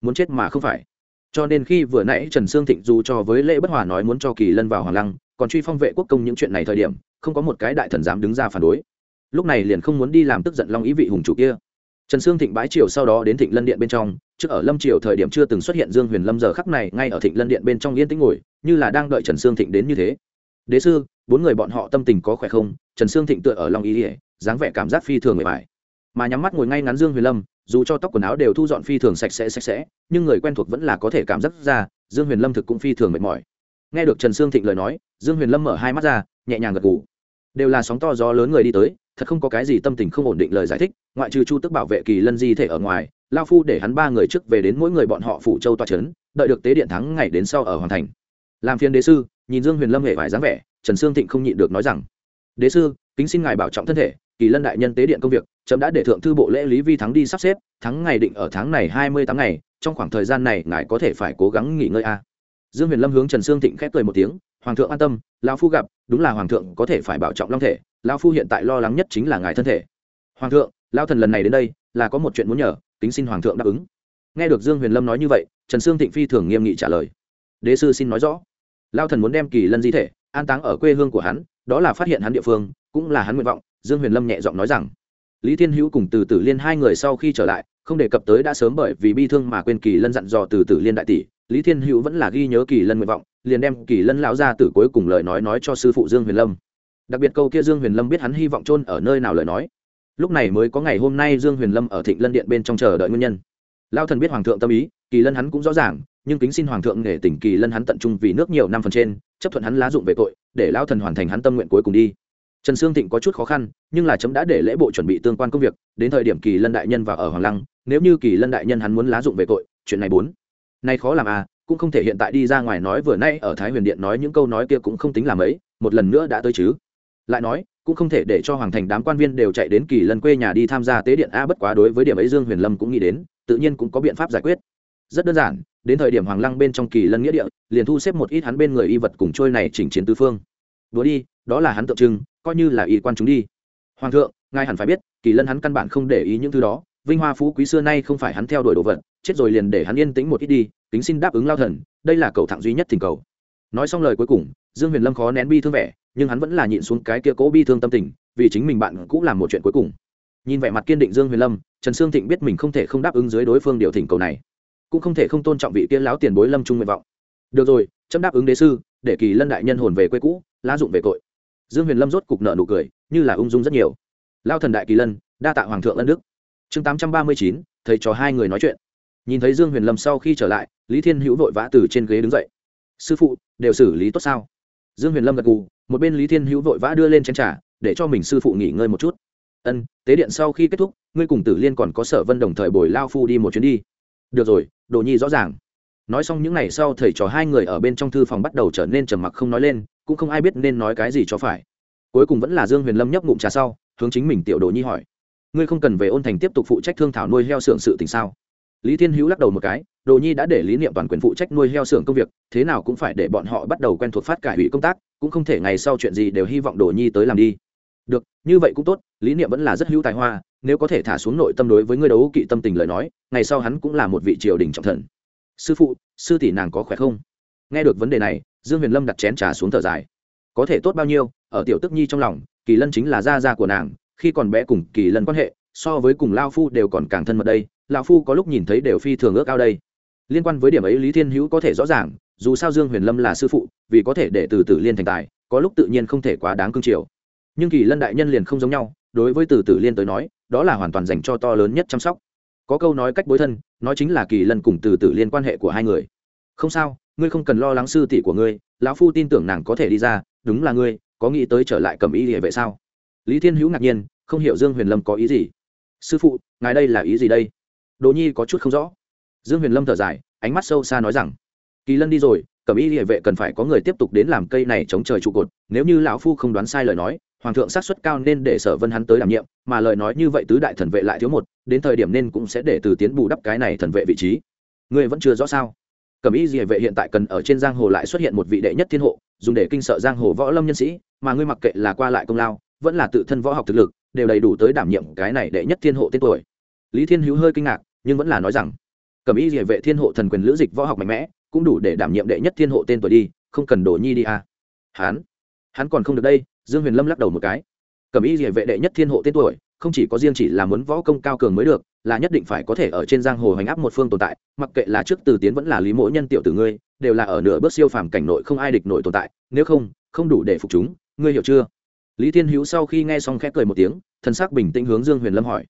Muốn chết mà không phải. Cho nên khi vừa nãy trần sương thịnh dù cho với lễ bất hòa nói muốn cho kỳ lân vào hoàng lăng, còn truy phong vệ quốc công những chuyện này thời điểm không có một cái đại thần dám đứng ra phản đối. Lúc này liền không muốn đi làm tức giận long ý vị hùng chủ kia. Trần sương thịnh bái triều sau đó đến thịnh lân điện bên trong, trước ở lâm triều thời điểm chưa từng xuất hiện dương huyền lâm giờ khắc này ngay ở thịnh lân điện bên trong yên tĩnh ngồi, như là đang đợi trần sương thịnh đến như thế. Đế sư, bốn người bọn họ tâm tình có khỏe không? Trần sương thịnh tựa ở long ý ỉa dáng vẻ cảm giác phi thường người bài mà nhắm mắt ngồi ngay ngắn dương huyền lâm, dù cho tóc quần áo đều thu dọn phi thường sạch sẽ sạch sẽ, nhưng người quen thuộc vẫn là có thể cảm giác ra, dương huyền lâm thực cũng phi thường mệt mỏi. Nghe được trần sương thịnh lời nói, dương huyền lâm mở hai mắt ra nhẹ nhàng gật gù. Đều là sóng to gió lớn người đi tới, thật không có cái gì tâm tình không ổn định lời giải thích, ngoại trừ chu tức bảo vệ kỳ lân di thể ở ngoài, lao phu để hắn ba người trước về đến mỗi người bọn họ phủ châu toa c h ấ n đợi được tế điện thắng ngày đến sau ở hoàn thành. Làm phiên đế sư, nhìn dương huyền lâm hệ vải dáng vẻ, trần sương thịnh không nhịn được nói rằng, đế sư, kính xin ngài bảo trọng thân thể, kỳ lân đại nhân tế điện công việc trẫm đã để thượng thư bộ lễ lý vi thắng đi sắp xếp, thắng ngày định ở tháng này hai mươi tháng ngày, trong khoảng thời gian này ngài có thể phải cố gắng nghỉ ngơi a. Dương huyền lâm hướng trần sương thịnh khép cười một tiếng hoàng thượng an tâm, lão phu gặp, đúng là hoàng thượng có thể phải bảo trọng long thể, lão phu hiện tại lo lắng nhất chính là ngài thân thể. Hoàng thượng lao thần lần này đến đây, là có một chuyện muốn nhờ, kính xin hoàng thượng đáp ứng. Nghe được dương huyền lâm nói như vậy, trần sương thịnh phi thường nghiêm nghị trả lời. Đế sư xin nói rõ. Lao thần muốn đem kỳ lân di thể, an táng ở quê hương của hắn, đó là phát hiện hắn địa phương, cũng là hắn nguyện vọng, dương huyền lâm nhẹ giọng nói rằng. Lý thiên hữu cùng từ tử liên hai người sau khi trở lại, không đề cập tới đã sớm bởi vì bi thương mà quên kỳ lân dặn dò từ tử liên đại tỷ lý thiên hữu vẫn là ghi nhớ kỳ lân nguyện vọng, liền đem kỳ lân lão ra từ cuối cùng lời nói nói cho sư phụ dương huyền lâm. Đặc biệt câu kia dương huyền lâm biết hắn hy vọng chôn ở nơi nào lời nói. Lúc này mới có ngày hôm nay dương huyền lâm ở thịnh lân điện bên trong chờ đợi nguyên nhân. Lao thần biết hoàng thượng tâm ý, kỳ lân hắn cũng rõ ràng, nhưng kính xin hoàng thượng nghề tỉnh kỳ lân hắn tận trung vì nước nhiều năm phần trên, chấp thuận hắn lá dụng về tội, để lao thần hoàn thành hắn tâm nguyện cuối cùng đi. Trần sương thịnh có chút khó khăn, nhưng là chấm đã để lễ bộ chuẩn bị tương quan công việc, đến thời điểm kỳ lân đại nhân vào ở hoàng lăng, nếu như kỳ lân đại nhân hắn muốn lá dụng về tội, chuyện này bốn nay khó làm à cũng không thể hiện tại đi ra ngoài nói vừa nay ở thái huyền điện nói những câu nói kia cũng không tính làm ấy một lần nữa đã tới chứ. Lại nói, cũng không thể để cho hoàng thành đám quan viên đều chạy đến kỳ lân quê nhà đi tham gia tế điện a, bất quá đối với điểm ấy dương huyền lâm cũng nghĩ đến, tự nhiên cũng có biện pháp giải quyết. Rất đơn giản, đến thời điểm hoàng lăng bên trong kỳ lân nghĩa địa, liền thu xếp một ít hắn bên người y vật cùng trôi này chỉnh chiến tư phương. Đùa đi, đó là hắn tượng trưng, coi như là y quan chúng đi. Hoàng thượng, ngài hẳn phải biết, kỳ lân hắn căn bản không để ý những thứ đó, vinh hoa phú quý xưa nay không phải hắn theo đuổi đồ vật chết rồi liền để hắn yên tĩnh một ít đi tính xin đáp ứng lao thần, đây là cầu thẳng duy nhất thỉnh cầu. Nói xong lời cuối cùng, dương huyền lâm khó nén bi thương vẻ, nhưng hắn vẫn là nhịn xuống cái kia cố bi thương tâm tình, vì chính mình bạn cũng làm một chuyện cuối cùng. Nhìn vẻ mặt kiên định dương huyền lâm, trần sương thịnh biết mình không thể không đáp ứng dưới đối phương điều thỉnh cầu này, cũng không thể không tôn trọng vị tiên láo tiền bối lâm trung nguyện vọng. Được rồi, chấm đáp ứng đế sư, để kỳ lân đại nhân hồn về quê cũ, lá dụng về tội dương huyền lâm rốt cục nợ nụ cười, như là ung dung rất nhiều. Lao thần đại kỳ lân, đa tạ hoàng thượng ân đức. Chương tám trăm ba mươi chín, thầy trò hai người nói chuyện nhìn thấy dương huyền lâm sau khi trở lại, lý thiên hữu vội vã từ trên ghế đứng dậy. Sư phụ, đều xử lý tốt sao? Dương huyền lâm gật gù, một bên lý thiên hữu vội vã đưa lên chén t r à để cho mình sư phụ nghỉ ngơi một chút. Ân, tế điện sau khi kết thúc, ngươi cùng tử liên còn có sở vân đồng thời bồi lao phu đi một chuyến đi. Được rồi, đồ nhi rõ ràng. Nói xong những ngày sau, thầy trò hai người ở bên trong thư phòng bắt đầu trở nên trầm mặc không nói lên, cũng không ai biết nên nói cái gì cho phải. Cuối cùng vẫn là dương huyền lâm nhấp ngụm trà sau, hướng chính mình tiểu đồ nhi hỏi. Ngươi không cần về ôn thành tiếp tục phụ trách thương thảo nuôi heo xưởng sự tình sao? Lý thiên hữu lắc đầu một cái, đồ nhi đã để lý niệm toàn quyền phụ trách nuôi heo xưởng công việc, thế nào cũng phải để bọn họ bắt đầu quen thuộc phát cải hủy công tác, cũng không thể ngày sau chuyện gì đều hy vọng đồ nhi tới làm đi. Được, như vậy cũng tốt, lý niệm vẫn là rất hữu tài hoa, nếu có thể thả xuống nội tâm đối với người đấu kỵ tâm tình lời nói, ngày sau hắn cũng là một vị triều đình trọng thần. Sư phụ, sư tỷ nàng có khỏe không? Nghe được vấn đề này, dương huyền lâm đặt chén trà xuống thở dài. Có thể tốt bao nhiêu, ở tiểu tức nhi trong lòng, kỳ lân chính là gia gia của nàng, khi còn bé cùng kỳ lân quan hệ, so với cùng lao phu đều còn càng thân mật đây lão phu có lúc nhìn thấy đều phi thường ước ao đây. Liên quan với điểm ấy lý thiên hữu có thể rõ ràng, dù sao dương huyền lâm là sư phụ, vì có thể để từ tử liên thành tài, có lúc tự nhiên không thể quá đáng cương triều nhưng kỳ lân đại nhân liền không giống nhau, đối với từ tử liên tới nói, đó là hoàn toàn dành cho to lớn nhất chăm sóc. Có câu nói cách bối thân, nói chính là kỳ lân cùng từ tử liên quan hệ của hai người. Không sao, ngươi không cần lo lắng sư tỷ của ngươi, lão phu tin tưởng nàng có thể đi ra, đúng là ngươi, có nghĩ tới trở lại cầm ý địa vệ sao? Lý thiên hữu ngạc nhiên, không hiểu dương huyền lâm có ý gì. Sư phụ, ngài đây là ý gì đây? Đồ nhi có chút không rõ. Dương huyền lâm thở dài, ánh mắt sâu xa nói rằng, kỳ lân đi rồi, cẩm y địa vệ cần phải có người tiếp tục đến làm cây này chống trời trụ cột, nếu như lão phu không đoán sai lời nói, hoàng thượng sát suất cao nên để sở vân hắn tới đảm nhiệm, mà lời nói như vậy tứ đại thần vệ lại thiếu một, đến thời điểm nên cũng sẽ để từ tiến bù đắp cái này thần vệ vị trí. Ngươi vẫn chưa rõ sao? Cẩm y địa vệ hiện tại cần ở trên giang hồ lại xuất hiện một vị đệ nhất thiên hộ, dùng để kinh sợ giang hồ võ lâm nhân sĩ, mà ngươi mặc kệ là qua lại công lao, vẫn là tự thân võ học thực lực, đều đầy đủ tới đảm nhiệm cái này đệ nhất thiên hộ tên tuổi. Lý thiên hữu hơi kinh ngạc nhưng vẫn là nói rằng cẩm y địa vệ thiên hộ thần quyền lữ dịch võ học mạnh mẽ, cũng đủ để đảm nhiệm đệ nhất thiên hộ tên tuổi đi, không cần đổ nhi đi à. hắn hắn còn không được đây, dương huyền lâm lắc đầu một cái. Cẩm y địa vệ đệ nhất thiên hộ tên tuổi, không chỉ có riêng chỉ là muốn võ công cao cường mới được, là nhất định phải có thể ở trên giang hồ hành áp một phương tồn tại, mặc kệ là trước từ tiến vẫn là lý mỗi nhân tiểu tử ngươi, đều là ở nửa bước siêu phàm cảnh nội không ai địch nổi tồn tại, nếu không không đủ để phục chúng, ngươi hiểu chưa? Lý thiên hữu sau khi nghe xong khẽ cười một tiếng thân xác bình tĩnh hướng dương huyền lâm hỏi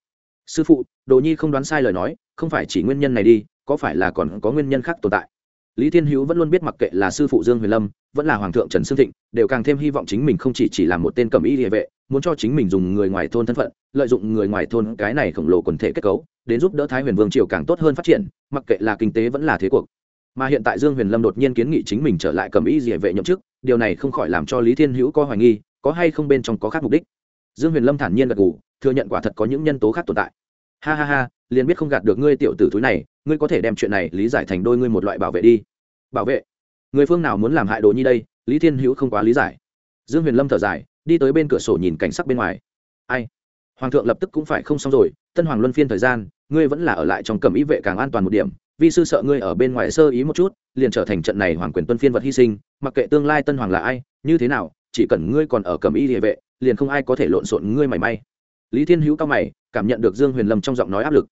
sư phụ, đồ nhi không đoán sai lời nói, không phải chỉ nguyên nhân này đi, có phải là còn có nguyên nhân khác tồn tại? Lý thiên hữu vẫn luôn biết mặc kệ là sư phụ dương huyền lâm, vẫn là hoàng thượng trần sương thịnh, đều càng thêm hy vọng chính mình không chỉ chỉ là một tên cầm y địa vệ, muốn cho chính mình dùng người ngoài thôn thân phận, lợi dụng người ngoài thôn cái này khổng lồ quần thể kết cấu, đến giúp đỡ thái huyền vương triều càng tốt hơn phát triển, mặc kệ là kinh tế vẫn là thế cuộc. Mà hiện tại dương huyền lâm đột nhiên kiến nghị chính mình trở lại cầm y địa vệ nhậm chức, điều này không khỏi làm cho lý thiên hữu có hoài nghi, có hay không bên trong có khác mục đích. Dương huyền lâm thản nhiên gật g ủ thừa nhận quả thật có những nhân tố khác tồn tại ha ha ha, liền biết không gạt được ngươi tiểu tử túi này, ngươi có thể đem chuyện này lý giải thành đôi ngươi một loại bảo vệ đi. Bảo vệ? Người phương nào muốn làm hại đồ nhi đây? Lý thiên hữu không quá lý giải. Dương huyền lâm thở dài, đi tới bên cửa sổ nhìn cảnh sắc bên ngoài. Ai? Hoàng thượng lập tức cũng phải không xong rồi, tân hoàng luân phiên thời gian, ngươi vẫn là ở lại trong cầm ý vệ càng an toàn một điểm. Vì sư sợ ngươi ở bên ngoài sơ ý một chút, liền trở thành trận này hoàng quyền tuân phiên vật hy sinh, mặc kệ tương lai tân hoàng là ai, như thế nào, chỉ cần ngươi còn ở cầm y địa vệ, liền không ai có thể lộn xộn ngươi mảy may. Lý thiên hữu cao mày cảm nhận được dương huyền lâm trong giọng nói áp lực.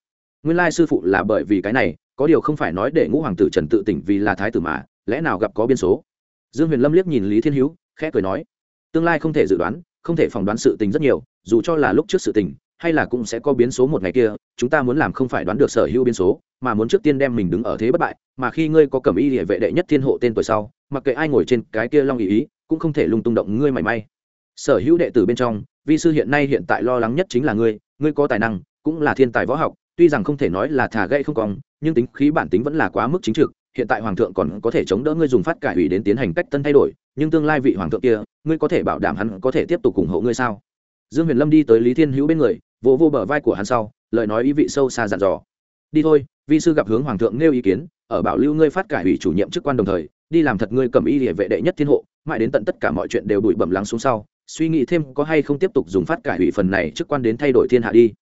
Nguyên lai sư phụ là bởi vì cái này, có điều không phải nói để ngũ hoàng tử trần tự tỉnh vì là thái tử mà, lẽ nào gặp có biên số? Dương huyền lâm liếc nhìn lý thiên hữu, khẽ cười nói, tương lai không thể dự đoán, không thể phỏng đoán sự tình rất nhiều, dù cho là lúc trước sự tình, hay là cũng sẽ có biến số một ngày kia, chúng ta muốn làm không phải đoán được sở hữu biến số, mà muốn trước tiên đem mình đứng ở thế bất bại, mà khi ngươi có cầm y địa vệ đệ nhất thiên hộ tên tuổi sau, mặc kệ ai ngồi trên cái kia long ý ý, cũng không thể lung tung động ngươi mảy may. Sở hữu đệ tử bên trong vi sư hiện nay hiện tại lo lắng nhất chính là ngươi ngươi có tài năng, cũng là thiên tài võ học, tuy rằng không thể nói là thả gậy không cong, nhưng tính khí bản tính vẫn là quá mức chính trực, hiện tại hoàng thượng còn có thể chống đỡ ngươi dùng phát cải ủy đến tiến hành cách tân thay đổi, nhưng tương lai vị hoàng thượng kia, ngươi có thể bảo đảm hắn có thể tiếp tục ủng hộ ngươi sao? Dương huyền lâm đi tới lý thiên hữu bên người, vỗ vô bờ vai của hắn sau, lời nói ý vị sâu xa dặn dò. Đi thôi, vi sư gặp hướng hoàng thượng nêu ý kiến, ở bảo lưu ngươi phát cải ủy chủ nhiệm chức quan đồng thời, đi làm thật ngươi cầm y địa vệ đệ nhất thiên hộ, mãi đến tận tất cả mọi chuyện đều đuổi bẩm lắng xuống sau suy nghĩ thêm có hay không tiếp tục dùng phát cải ủy phần này chức quan đến thay đổi thiên hạ đi.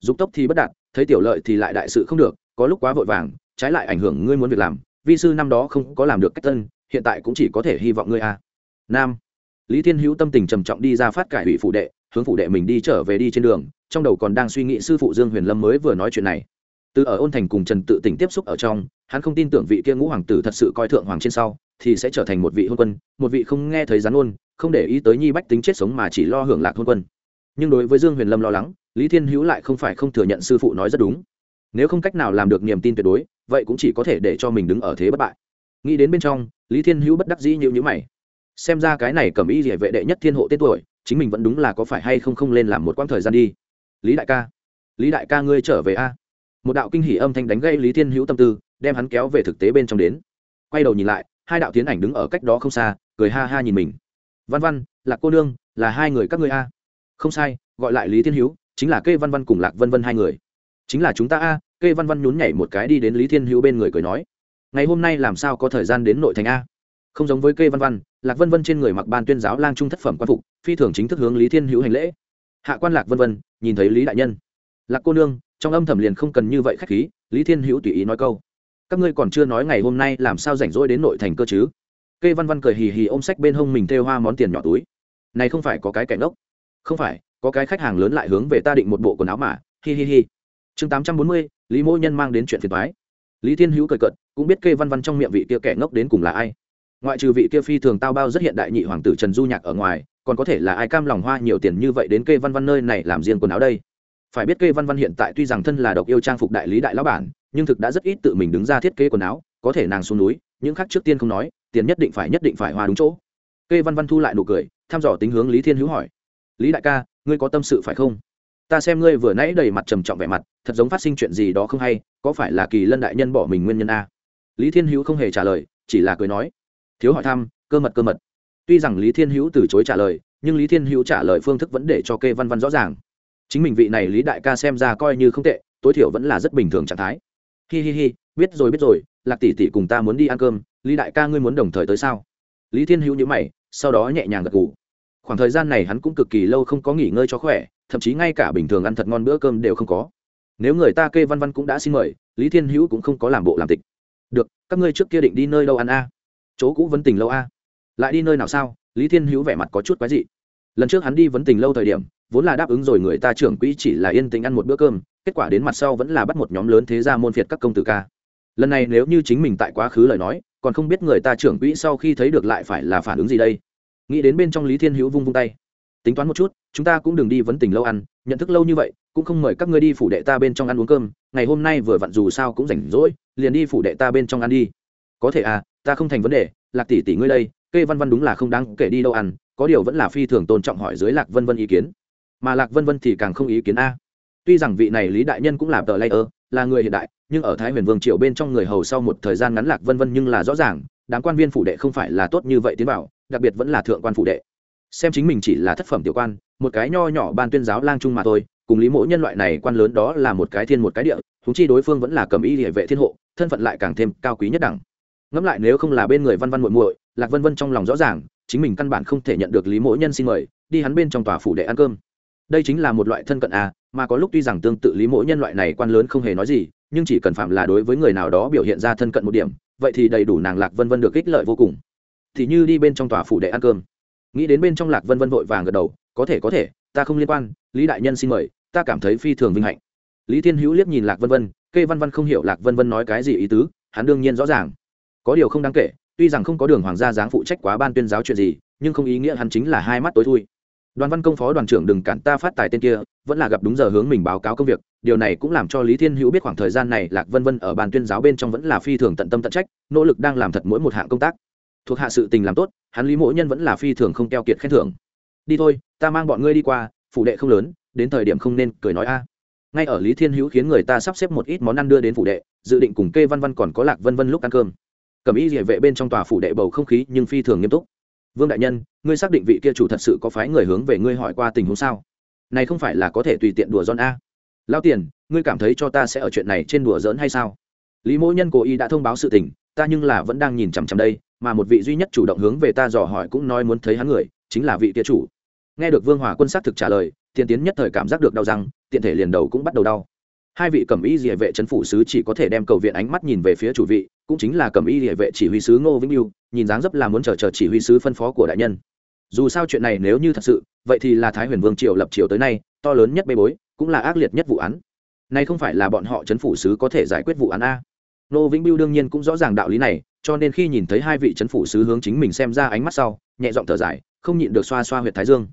Dục tốc thì bất đạt, thấy tiểu lợi thì lại đại sự không được, có lúc quá vội vàng, trái lại ảnh hưởng ngươi muốn việc làm. Vi sư năm đó không có làm được cách tân, hiện tại cũng chỉ có thể hy vọng ngươi a. Nam. Lý thiên hữu tâm tình trầm trọng đi ra phát cải ủy phụ đệ, hướng phụ đệ mình đi trở về đi trên đường, trong đầu còn đang suy nghĩ sư phụ dương huyền lâm mới vừa nói chuyện này. Từ ở ôn thành cùng trần tự tỉnh tiếp xúc ở trong, hắn không tin tưởng vị kia ngũ hoàng tử thật sự coi thượng hoàng trên sau, thì sẽ trở thành một vị hôn quân, một vị không nghe thấy gián ôn không để ý tới nhi bách tính chết sống mà chỉ lo hưởng lạc thôn quân. Nhưng đối với dương huyền lâm lo lắng, lý thiên hữu lại không phải không thừa nhận sư phụ nói rất đúng. Nếu không cách nào làm được niềm tin tuyệt đối, vậy cũng chỉ có thể để cho mình đứng ở thế bất bại. Nghĩ đến bên trong, lý thiên hữu bất đắc dĩ như nhữ mày. Xem ra cái này cầm ý địa vệ đệ nhất thiên hộ tên tuổi, chính mình vẫn đúng là có phải hay không không lên làm một quãng thời gian đi. Lý đại ca, lý đại ca ngươi trở về a. Một đạo kinh hỉ âm thanh đánh gây lý thiên hữu tâm tư, đem hắn kéo về thực tế bên trong đến. Quay đầu nhìn lại, hai đạo tiến ảnh đứng ở cách đó không xa, cười ha ha nhìn mình văn văn, lạc cô nương, là hai người các ngươi a? Không sai, gọi lại lý thiên hữu chính là kê văn văn cùng lạc vân vân hai người. Chính là chúng ta a, kê văn văn nhún nhảy một cái đi đến lý thiên hữu bên người cười nói. Ngày hôm nay làm sao có thời gian đến nội thành a? Không giống với kê văn văn, lạc vân vân trên người mặc ban tuyên giáo lang trung thất phẩm quan phục, phi thường chính thức hướng lý thiên hữu hành lễ. Hạ quan lạc vân vân, nhìn thấy lý đại nhân. Lạc cô nương, trong âm thầm liền không cần như vậy khách khí, lý thiên hữu tùy ý nói câu. Các ngươi còn chưa nói ngày hôm nay làm sao rảnh rỗi đến nội thành cơ chứ? Kê văn văn cười hì hì ôm sách bên hông mình thêu hoa món tiền nhỏ túi. Này không phải có cái kẻ ốc không phải, có cái khách hàng lớn lại hướng về ta định một bộ quần áo mà. Hi hi hi. Chương tám trăm bốn mươi, lý mô nhân mang đến chuyện phiền thoái lý thiên hữu cười cận cũng biết kê văn văn trong miệng vị kia kẻ ngốc đến cùng là ai. Ngoại trừ vị kia phi thường tao bao rất hiện đại nhị hoàng tử trần du nhạc ở ngoài, còn có thể là ai cam lòng hoa nhiều tiền như vậy đến kê văn văn nơi này làm riêng quần áo đây? Phải biết kê văn văn hiện tại tuy rằng thân là độc yêu trang phục đại lý đại lão bản, nhưng thực đã rất ít tự mình đứng ra thiết kế quần áo có thể nàng xuống núi, những khác trước tiên không nói, tiền nhất định phải nhất định phải hoa đúng chỗ. Kê văn văn thu lại nụ cười, thăm dò tính hướng lý thiên hữu hỏi. Lý đại ca, ngươi có tâm sự phải không? Ta xem ngươi vừa nãy đầy mặt trầm trọng vẻ mặt, thật giống phát sinh chuyện gì đó không hay, có phải là kỳ lân đại nhân bỏ mình nguyên nhân a? Lý thiên hữu không hề trả lời, chỉ là cười nói. Thiếu hỏi thăm, cơ mật cơ mật. Tuy rằng lý thiên hữu từ chối trả lời, nhưng lý thiên hữu trả lời phương thức vẫn để cho kê văn văn rõ ràng. Chính mình vị này lý đại ca xem ra coi như không tệ, tối thiểu vẫn là rất bình thường trạng thái. Hi hi hi biết rồi biết rồi, lạc tỷ tỷ cùng ta muốn đi ăn cơm, lý đại ca ngươi muốn đồng thời tới sao? Lý thiên hữu nhữ mày, sau đó nhẹ nhàng gật gù. khoảng thời gian này hắn cũng cực kỳ lâu không có nghỉ ngơi cho khỏe, thậm chí ngay cả bình thường ăn thật ngon bữa cơm đều không có. Nếu người ta kê văn văn cũng đã xin mời, lý thiên hữu cũng không có làm bộ làm tịch. Được, các ngươi trước kia định đi nơi đâu ăn a? Chỗ cũ vấn tình lâu a. Lại đi nơi nào sao? Lý thiên hữu vẻ mặt có chút quái dị. Lần trước hắn đi vấn tình lâu thời điểm, vốn là đáp ứng rồi người ta trưởng quỹ chỉ là yên tĩnh ăn một bữa cơm, kết quả đến mặt sau vẫn là bắt một nhóm lớn thế gia môn phiệt các công tử ca lần này nếu như chính mình tại quá khứ lời nói, còn không biết người ta trưởng quỹ sau khi thấy được lại phải là phản ứng gì đây. Nghĩ đến bên trong lý thiên hữu vung vung tay. Tính toán một chút, chúng ta cũng đừng đi vấn tình lâu ăn, nhận thức lâu như vậy, cũng không mời các ngươi đi phủ đệ ta bên trong ăn uống cơm, ngày hôm nay vừa vặn dù sao cũng rảnh rỗi, liền đi phủ đệ ta bên trong ăn đi. Có thể à ta không thành vấn đề, lạc tỷ tỷ ngươi đây, kê văn văn đúng là không đáng kể đi đâu ăn, có điều vẫn là phi thường tôn trọng hỏi dưới lạc vân vân ý kiến. Mà lạc vân vân thì càng không ý kiến a. Tuy rằng vị này lý đại nhân cũng là tờ lay ơ là người hiện đại, nhưng ở thái huyền vương triều bên trong người hầu sau một thời gian ngắn lạc vân vân nhưng là rõ ràng, đám quan viên phủ đệ không phải là tốt như vậy tiến bảo, đặc biệt vẫn là thượng quan phủ đệ. Xem chính mình chỉ là thất phẩm tiểu quan, một cái nho nhỏ ban tuyên giáo lang trung mà thôi, cùng lý mỗ nhân loại này quan lớn đó là một cái thiên một cái địa húng chi đối phương vẫn là cầm y địa vệ thiên hộ, thân phận lại càng thêm cao quý nhất đẳng. Ngẫm lại nếu không là bên người văn văn muội muội, lạc vân vân trong lòng rõ ràng, chính mình căn bản không thể nhận được lý mỗ nhân xin mời, đi hắn bên trong tòa phủ để ăn cơm. Đây chính là một loại thân cận à mà có lúc tuy rằng tương tự lý mỗi nhân loại này quan lớn không hề nói gì, nhưng chỉ cần phạm là đối với người nào đó biểu hiện ra thân cận một điểm, vậy thì đầy đủ nàng lạc vân vân được ích lợi vô cùng. Thì như đi bên trong tòa phủ để ăn cơm. Nghĩ đến bên trong lạc vân vân vội vàng gật đầu, có thể có thể, ta không liên quan, lý đại nhân xin mời, ta cảm thấy phi thường vinh hạnh. Lý thiên hữu liếc nhìn lạc vân vân, kê văn văn không hiểu lạc vân vân nói cái gì ý tứ, hắn đương nhiên rõ ràng. Có điều không đáng kể, tuy rằng không có đường hoàng gia dáng phụ trách quá ban tuyên giáo chuyện gì, nhưng không ý nghĩa hắn chính là hai mắt tối thui đoàn văn công phó đoàn trưởng đừng cản ta phát tài tên kia, vẫn là gặp đúng giờ hướng mình báo cáo công việc, điều này cũng làm cho lý thiên hữu biết khoảng thời gian này lạc vân vân ở bàn tuyên giáo bên trong vẫn là phi thường tận tâm tận trách, nỗ lực đang làm thật mỗi một hạng công tác. Thuộc hạ sự tình làm tốt, hắn lý mỗi nhân vẫn là phi thường không keo kiệt khen thưởng. Đi thôi, ta mang bọn ngươi đi qua, phủ đệ không lớn, đến thời điểm không nên cười nói a. Ngay ở lý thiên hữu khiến người ta sắp xếp một ít món ăn đưa đến phủ đệ, dự định cùng kê văn văn còn có lạc vân vân lúc ăn cơm. Cầm ý địa vệ bên trong tòa phủ đệ bầu không khí nhưng phi thường nghiêm túc vương đại nhân, ngươi xác định vị kia chủ thật sự có phái người hướng về ngươi hỏi qua tình huống sao? Này không phải là có thể tùy tiện đùa giòn a? Lao tiền, ngươi cảm thấy cho ta sẽ ở chuyện này trên đùa giỡn hay sao? Lý Mỗ nhân cố ý đã thông báo sự tình, ta nhưng là vẫn đang nhìn chằm chằm đây, mà một vị duy nhất chủ động hướng về ta dò hỏi cũng nói muốn thấy hắn người, chính là vị kia chủ. Nghe được vương hòa quân xác thực trả lời tiên tiến nhất thời cảm giác được đau răng, tiện thể liền đầu cũng bắt đầu đau. Hai vị cẩm y địa vệ c phủ sứ chỉ có thể đem cầu viện ánh mắt nhìn về phía chủ vị, cũng chính là cẩm y địa vệ chỉ huy sứ ngô vĩnh yêu nhìn dáng dấp là muốn chờ chờ chỉ huy sứ phân phó của đại nhân. Dù sao chuyện này nếu như thật sự, vậy thì là thái huyền vương triều lập triều tới nay, to lớn nhất bê bối, cũng là ác liệt nhất vụ án. Này không phải là bọn họ chấn phủ sứ có thể giải quyết vụ án a. Nô vĩnh biêu đương nhiên cũng rõ ràng đạo lý này, cho nên khi nhìn thấy hai vị chấn phủ sứ hướng chính mình xem ra ánh mắt sau, nhẹ giọng thở dài, không nhịn được xoa xoa huyệt thái dương.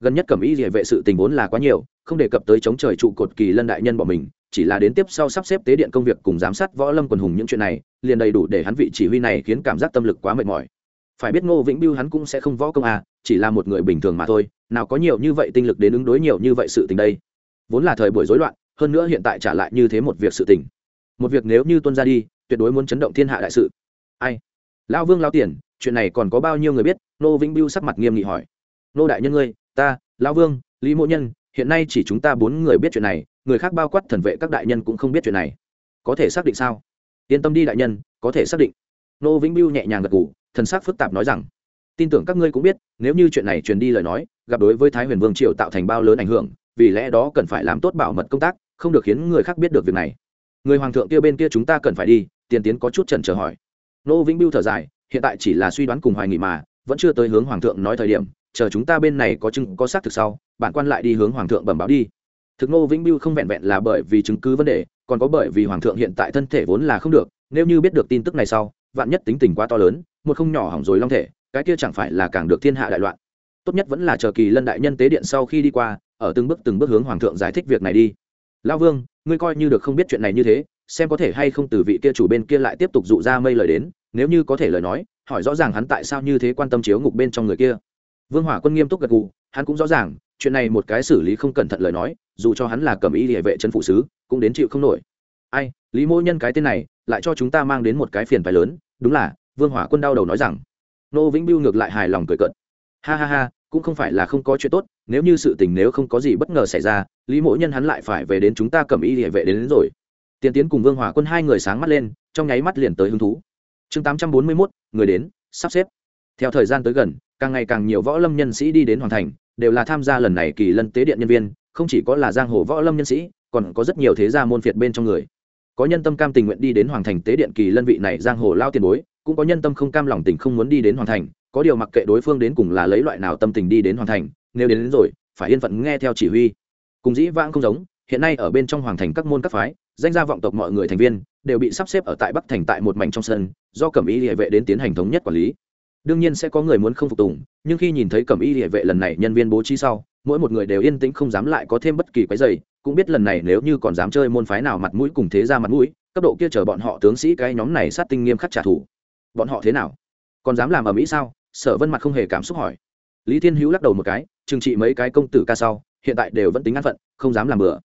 Gần nhất cẩm y địa vệ sự tình vốn là quá nhiều, không đề cập tới chống trời trụ cột kỳ lân đại nhân bỏ mình chỉ là đến tiếp sau sắp xếp tế điện công việc cùng giám sát võ lâm quần hùng những chuyện này, liền đầy đủ để hắn vị chỉ huy này khiến cảm giác tâm lực quá mệt mỏi. Phải biết ngô vĩnh biêu hắn cũng sẽ không võ công à chỉ là một người bình thường mà thôi, nào có nhiều như vậy tinh lực đến ứng đối nhiều như vậy sự tình đây. Vốn là thời buổi rối loạn, hơn nữa hiện tại trả lại như thế một việc sự tình. Một việc nếu như tuân ra đi, tuyệt đối muốn chấn động thiên hạ đại sự. Ai? Lao vương lao tiền, chuyện này còn có bao nhiêu người biết? Nô vĩnh biêu sắc mặt nghiêm nghị hỏi. Nô đại nhân ngươi, ta lao vương, lý mộ nhân, hiện nay chỉ chúng ta bốn người biết chuyện này người khác bao quát thần vệ các đại nhân cũng không biết chuyện này. Có thể xác định sao? Yên tâm đi đại nhân, có thể xác định. Nô vĩnh biêu nhẹ nhàng gật g ủ thần sắc phức tạp nói rằng, tin tưởng các ngươi cũng biết, nếu như chuyện này truyền đi lời nói, gặp đối với thái huyền vương triều tạo thành bao lớn ảnh hưởng, vì lẽ đó cần phải làm tốt bảo mật công tác, không được khiến người khác biết được việc này. Người hoàng thượng kia bên kia chúng ta cần phải đi, tiền tiến có chút trần trở hỏi. Nô vĩnh biêu thở dài, hiện tại chỉ là suy đoán cùng hoài nghị mà, vẫn chưa tới hướng hoàng thượng nói thời điểm, chờ chúng ta bên này có chứng, có xác thực sau, bản quan lại đi hướng hoàng thượng bẩm báo đi thực nô vĩnh biêu không vẹn vẹn là bởi vì chứng cứ vấn đề, còn có bởi vì hoàng thượng hiện tại thân thể vốn là không được, nếu như biết được tin tức này sau, vạn nhất tính tình quá to lớn, một không nhỏ hỏng rồi long thể, cái kia chẳng phải là càng được thiên hạ đại loạn. Tốt nhất vẫn là chờ kỳ lân đại nhân tế điện sau khi đi qua, ở từng bước từng bước hướng hoàng thượng giải thích việc này đi. Lao vương, ngươi coi như được không biết chuyện này như thế, xem có thể hay không từ vị kia chủ bên kia lại tiếp tục dụ ra mây lời đến, nếu như có thể lời nói, hỏi rõ ràng hắn tại sao như thế quan tâm chiếu ngục bên trong người kia. Vương hỏa quân nghiêm túc gật gù, hắn cũng rõ ràng chuyện này một cái xử lý không cẩn thận lời nói dù cho hắn là cầm ý địa vệ chân phụ sứ cũng đến chịu không nổi. Ai lý mỗ nhân cái tên này lại cho chúng ta mang đến một cái phiền phái lớn đúng là vương hỏa quân đau đầu nói rằng. Nô vĩnh biêu ngược lại hài lòng cười cợt. Ha ha ha cũng không phải là không có chuyện tốt nếu như sự tình nếu không có gì bất ngờ xảy ra lý mỗ nhân hắn lại phải về đến chúng ta cầm ý địa vệ đến, đến rồi. Tiền tiến cùng vương hỏa quân hai người sáng mắt lên trong nháy mắt liền tới hứng thú. Chương tám trăm bốn mươi mốt người đến sắp xếp. Theo thời gian tới gần càng ngày càng nhiều võ lâm nhân sĩ đi đến hoàn thành đều là tham gia lần này kỳ lân tế điện nhân viên không chỉ có là giang hồ võ lâm nhân sĩ còn có rất nhiều thế gia môn phiệt bên trong người. Có nhân tâm cam tình nguyện đi đến hoàng thành tế điện kỳ lân vị này giang hồ lao tiền bối cũng có nhân tâm không cam lòng tình không muốn đi đến hoàng thành có điều mặc kệ đối phương đến cùng là lấy loại nào tâm tình đi đến hoàng thành nếu đến, đến rồi phải yên phận nghe theo chỉ huy. Cùng dĩ vãng không giống hiện nay ở bên trong hoàng thành các môn các phái danh gia vọng tộc mọi người thành viên đều bị sắp xếp ở tại bắc thành tại một mảnh trong sân do cẩm y địa vệ đến tiến hành thống nhất quản lý đương nhiên sẽ có người muốn không phục tùng, nhưng khi nhìn thấy cẩm y địa vệ lần này nhân viên bố trí sau, mỗi một người đều yên tĩnh không dám lại có thêm bất kỳ cái giày cũng biết lần này nếu như còn dám chơi môn phái nào mặt mũi cùng thế ra mặt mũi, cấp độ kia chờ bọn họ tướng sĩ cái nhóm này sát tinh nghiêm khắc trả thù. Bọn họ thế nào? Còn dám làm ở mỹ sao? Sở vân mặt không hề cảm xúc hỏi. Lý thiên hữu lắc đầu một cái, trừng trị mấy cái công tử ca sau, hiện tại đều vẫn tính an phận, không dám làm bừa.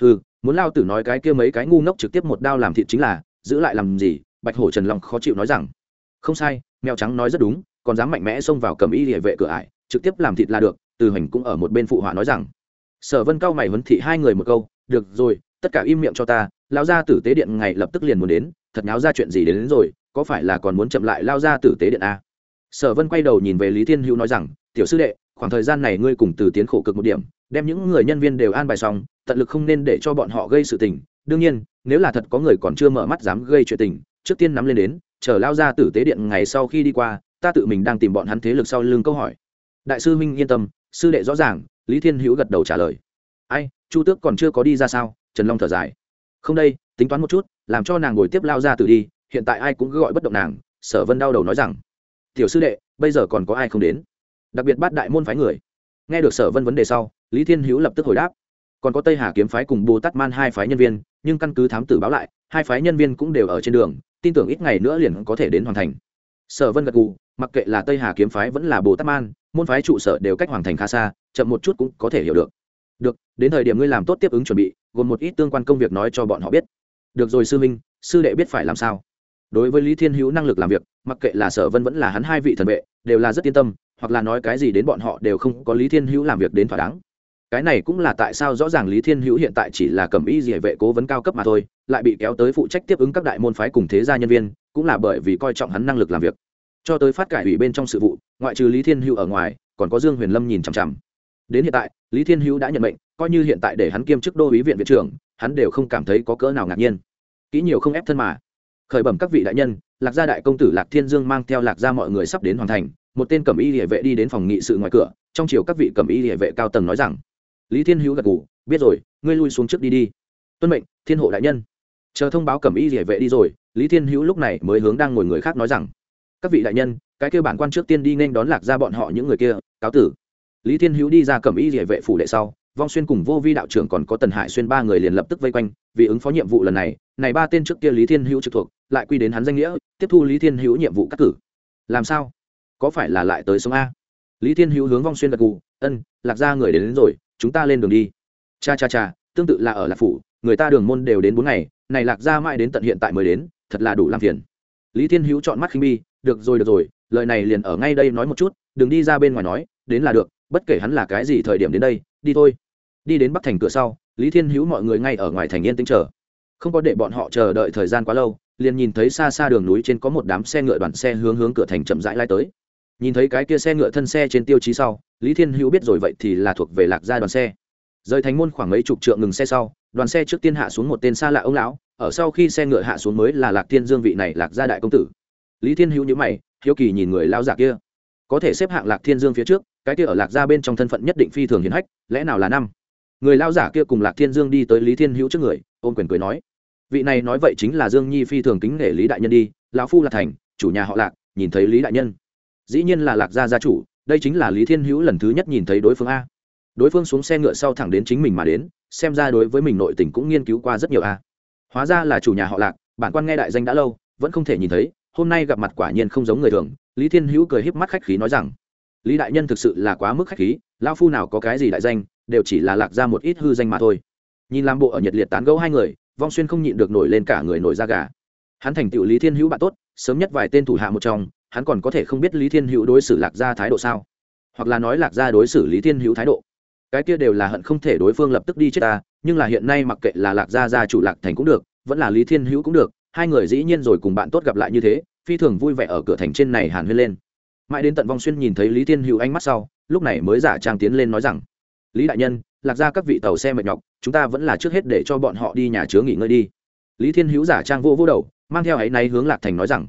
Ừ muốn lao tử nói cái kia mấy cái ngu ngốc trực tiếp một đao làm thịt chính là, giữ lại làm gì? Bạch hổ trần long khó chịu nói rằng không sai mèo trắng nói rất đúng còn dám mạnh mẽ xông vào cầm y địa vệ cửa ải trực tiếp làm thịt là được từ hoành cũng ở một bên phụ họa nói rằng. Sở vân cao mày huấn thị hai người một câu được rồi tất cả im miệng cho ta lao ra tử tế điện ngày lập tức liền muốn đến thật nháo ra chuyện gì đến, đến rồi có phải là còn muốn chậm lại lao ra tử tế điện a sở vân quay đầu nhìn về lý thiên hữu nói rằng tiểu sư đệ khoảng thời gian này ngươi cùng từ tiến khổ cực một điểm đem những người nhân viên đều an bài xong tận lực không nên để cho bọn họ gây sự tình. Đương nhiên nếu là thật có người còn chưa mở mắt dám gây chuyện tình trước tiên nắm lên đến, chờ lao ra tử tế điện ngày sau khi đi qua, ta tự mình đang tìm bọn hắn thế lực sau lưng câu hỏi. Đại sư minh yên tâm, sư đệ rõ ràng, lý thiên hữu gật đầu trả lời. Ai, chu tước còn chưa có đi ra sao? Trần long thở dài. Không đây, tính toán một chút, làm cho nàng ngồi tiếp lao ra tử đi, hiện tại ai cũng gọi bất động nàng, sở vân đau đầu nói rằng, tiểu sư đệ, bây giờ còn có ai không đến? Đặc biệt bắt đại môn phái người. Nghe được sở vân vấn đề sau, lý thiên hữu lập tức hồi đáp còn có tây hà kiếm phái cùng bồ tát man hai phái nhân viên, nhưng căn cứ thám tử báo lại, hai phái nhân viên cũng đều ở trên đường, tin tưởng ít ngày nữa liền có thể đến hoàn thành. Sở vân gật gù, mặc kệ là tây hà kiếm phái vẫn là bồ tát man, môn phái trụ sở đều cách hoàn thành khá xa, chậm một chút cũng có thể hiểu được. Được, đến thời điểm ngươi làm tốt tiếp ứng chuẩn bị, gồm một ít tương quan công việc nói cho bọn họ biết. Được rồi sư minh sư đệ biết phải làm sao? Đối với lý thiên hữu năng lực làm việc, mặc kệ là sở vân vẫn là hắn hai vị thần vệ, đều là rất yên tâm, hoặc là nói cái gì đến bọn họ đều không có lý thiên hữu làm việc đến thỏa đáng cái này cũng là tại sao rõ ràng lý thiên hữu hiện tại chỉ là cầm y địa vệ cố vấn cao cấp mà thôi, lại bị kéo tới phụ trách tiếp ứng các đại môn phái cùng thế gia nhân viên, cũng là bởi vì coi trọng hắn năng lực làm việc. Cho tới phát cải ủy bên trong sự vụ, ngoại trừ lý thiên hữu ở ngoài, còn có dương huyền lâm nhìn chằm chằm. Đến hiện tại, lý thiên hữu đã nhận mệnh, coi như hiện tại để hắn kiêm chức đô ý viện viện trưởng, hắn đều không cảm thấy có cỡ nào ngạc nhiên. Kỹ nhiều không ép thân mà. Khởi bẩm các vị đại nhân, lạc gia đại công tử lạc thiên dương mang theo lạc gia mọi người sắp đến hoàn thành, một tên cẩm y địa vệ đi đến phòng nghị sự ngoài cửa, trong chiều các vị cẩm y địa vệ cao tầng nói rằng lý thiên hữu gật ngủ biết rồi ngươi lui xuống trước đi đi. Tuân mệnh thiên hộ đại nhân. Chờ thông báo cẩm y địa vệ đi rồi. Lý thiên hữu lúc này mới hướng đang ngồi người khác nói rằng các vị đại nhân cái kêu bản quan trước tiên đi nên đón lạc ra bọn họ những người kia cáo tử. Lý thiên hữu đi ra cẩm y địa vệ phủ đệ sau vong xuyên cùng vô vi đạo trưởng còn có tần hải xuyên ba người liền lập tức vây quanh vì ứng phó nhiệm vụ lần này này ba tên trước kia lý thiên hữu trực thuộc lại quy đến hắn danh nghĩa tiếp thu lý thiên hữu nhiệm vụ cắt cử. Làm sao? Có phải là lại tới sông a? Lý thiên hữu hướng vong xuyên gật gù ân lạc ra người đến, đến rồi chúng ta lên đường đi. Cha cha cha, tương tự là ở lạc phủ, người ta đường môn đều đến bốn ngày, này lạc ra mãi đến tận hiện tại mới đến, thật là đủ làm phiền. Lý thiên hữu chọn mắt khinh bi, được rồi được rồi, lời này liền ở ngay đây nói một chút, đừng đi ra bên ngoài nói, đến là được, bất kể hắn là cái gì thời điểm đến đây, đi thôi. Đi đến bắc thành cửa sau, lý thiên hữu mọi người ngay ở ngoài thành yên tĩnh chờ. Không có để bọn họ chờ đợi thời gian quá lâu, liền nhìn thấy xa xa đường núi trên có một đám xe ngựa đoàn xe hướng hướng cửa thành chậm rãi lai tới nhìn thấy cái kia xe ngựa thân xe trên tiêu chí sau, lý thiên hữu biết rồi vậy thì là thuộc về lạc gia đoàn xe. Rời thành môn khoảng mấy chục trượng ngừng xe sau, đoàn xe trước tiên hạ xuống một tên xa lạ ông lão, ở sau khi xe ngựa hạ xuống mới là lạc thiên dương vị này lạc gia đại công tử. Lý thiên hữu nhữ mày, hiếu kỳ nhìn người lao giả kia. Có thể xếp hạng lạc thiên dương phía trước, cái kia ở lạc gia bên trong thân phận nhất định phi thường hiến hách, lẽ nào là năm? Người lao giả kia cùng lạc thiên dương đi tới lý thiên hữu trước người, ôm quyền cười nói, vị này nói vậy chính là dương nhi phi thường kính nể lý đại nhân đi, lão phu là thành, chủ nhà họ lạc, nhìn thấy lý đại nhân dĩ nhiên là lạc gia gia chủ, đây chính là lý thiên hữu lần thứ nhất nhìn thấy đối phương a. Đối phương xuống xe ngựa sau thẳng đến chính mình mà đến, xem ra đối với mình nội tình cũng nghiên cứu qua rất nhiều a. Hóa ra là chủ nhà họ lạc, bản quan nghe đại danh đã lâu, vẫn không thể nhìn thấy, hôm nay gặp mặt quả nhiên không giống người thường, lý thiên hữu cười híp mắt khách khí nói rằng, lý đại nhân thực sự là quá mức khách khí lao phu nào có cái gì đại danh, đều chỉ là lạc ra một ít hư danh mà thôi. Nhìn làm bộ ở nhiệt liệt tán gẫu hai người, vong xuyên không nhịn được nổi lên cả người nổi da gà. Hắn thành tựu lý thiên hữu bạn tốt, sớm nhất vài tên thủ hạ một trong hắn còn có thể không biết lý thiên hữu đối xử lạc gia thái độ sao? Hoặc là nói lạc gia đối xử lý thiên hữu thái độ? Cái kia đều là hận không thể đối phương lập tức đi chết ta, nhưng là hiện nay mặc kệ là lạc gia gia chủ lạc thành cũng được, vẫn là lý thiên hữu cũng được, hai người dĩ nhiên rồi cùng bạn tốt gặp lại như thế, phi thường vui vẻ ở cửa thành trên này hàn huyên lên. Mãi đến tận vong xuyên nhìn thấy lý thiên hữu ánh mắt sau, lúc này mới giả trang tiến lên nói rằng, lý đại nhân, lạc ra các vị tàu xe mệt nhọc, chúng ta vẫn là trước hết để cho bọn họ đi nhà chứa nghỉ ngơi đi. Lý thiên hữu giả trang vô vô đầu, mang theo ấy náy hướng lạc thành nói rằng,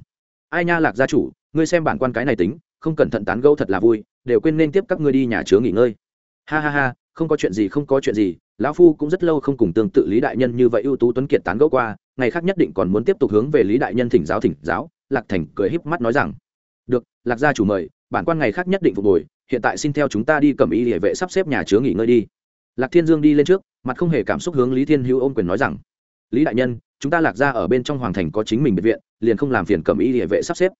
ai nha lạc gia chủ ngươi xem bản quan cái này tính, không cẩn thận tán gẫu thật là vui, đều quên nên tiếp các ngươi đi nhà chứa nghỉ ngơi. Ha ha ha, không có chuyện gì, không có chuyện gì, lão phu cũng rất lâu không cùng tương tự lý đại nhân như vậy ưu tú tuấn kiệt tán gẫu qua, ngày khác nhất định còn muốn tiếp tục hướng về lý đại nhân thỉnh giáo thỉnh giáo, lạc thành cười híp mắt nói rằng, được, lạc gia chủ mời, bản quan ngày khác nhất định phục hồi, hiện tại xin theo chúng ta đi cầm y địa vệ sắp xếp nhà chứa nghỉ ngơi đi. Lạc thiên dương đi lên trước, mặt không hề cảm xúc hướng lý thiên hữu ôm quyền nói rằng, lý đại nhân, chúng ta lạc ra ở bên trong hoàng thành có chính mình biệt viện, liền không làm phiền cầm y địa vệ sắp xếp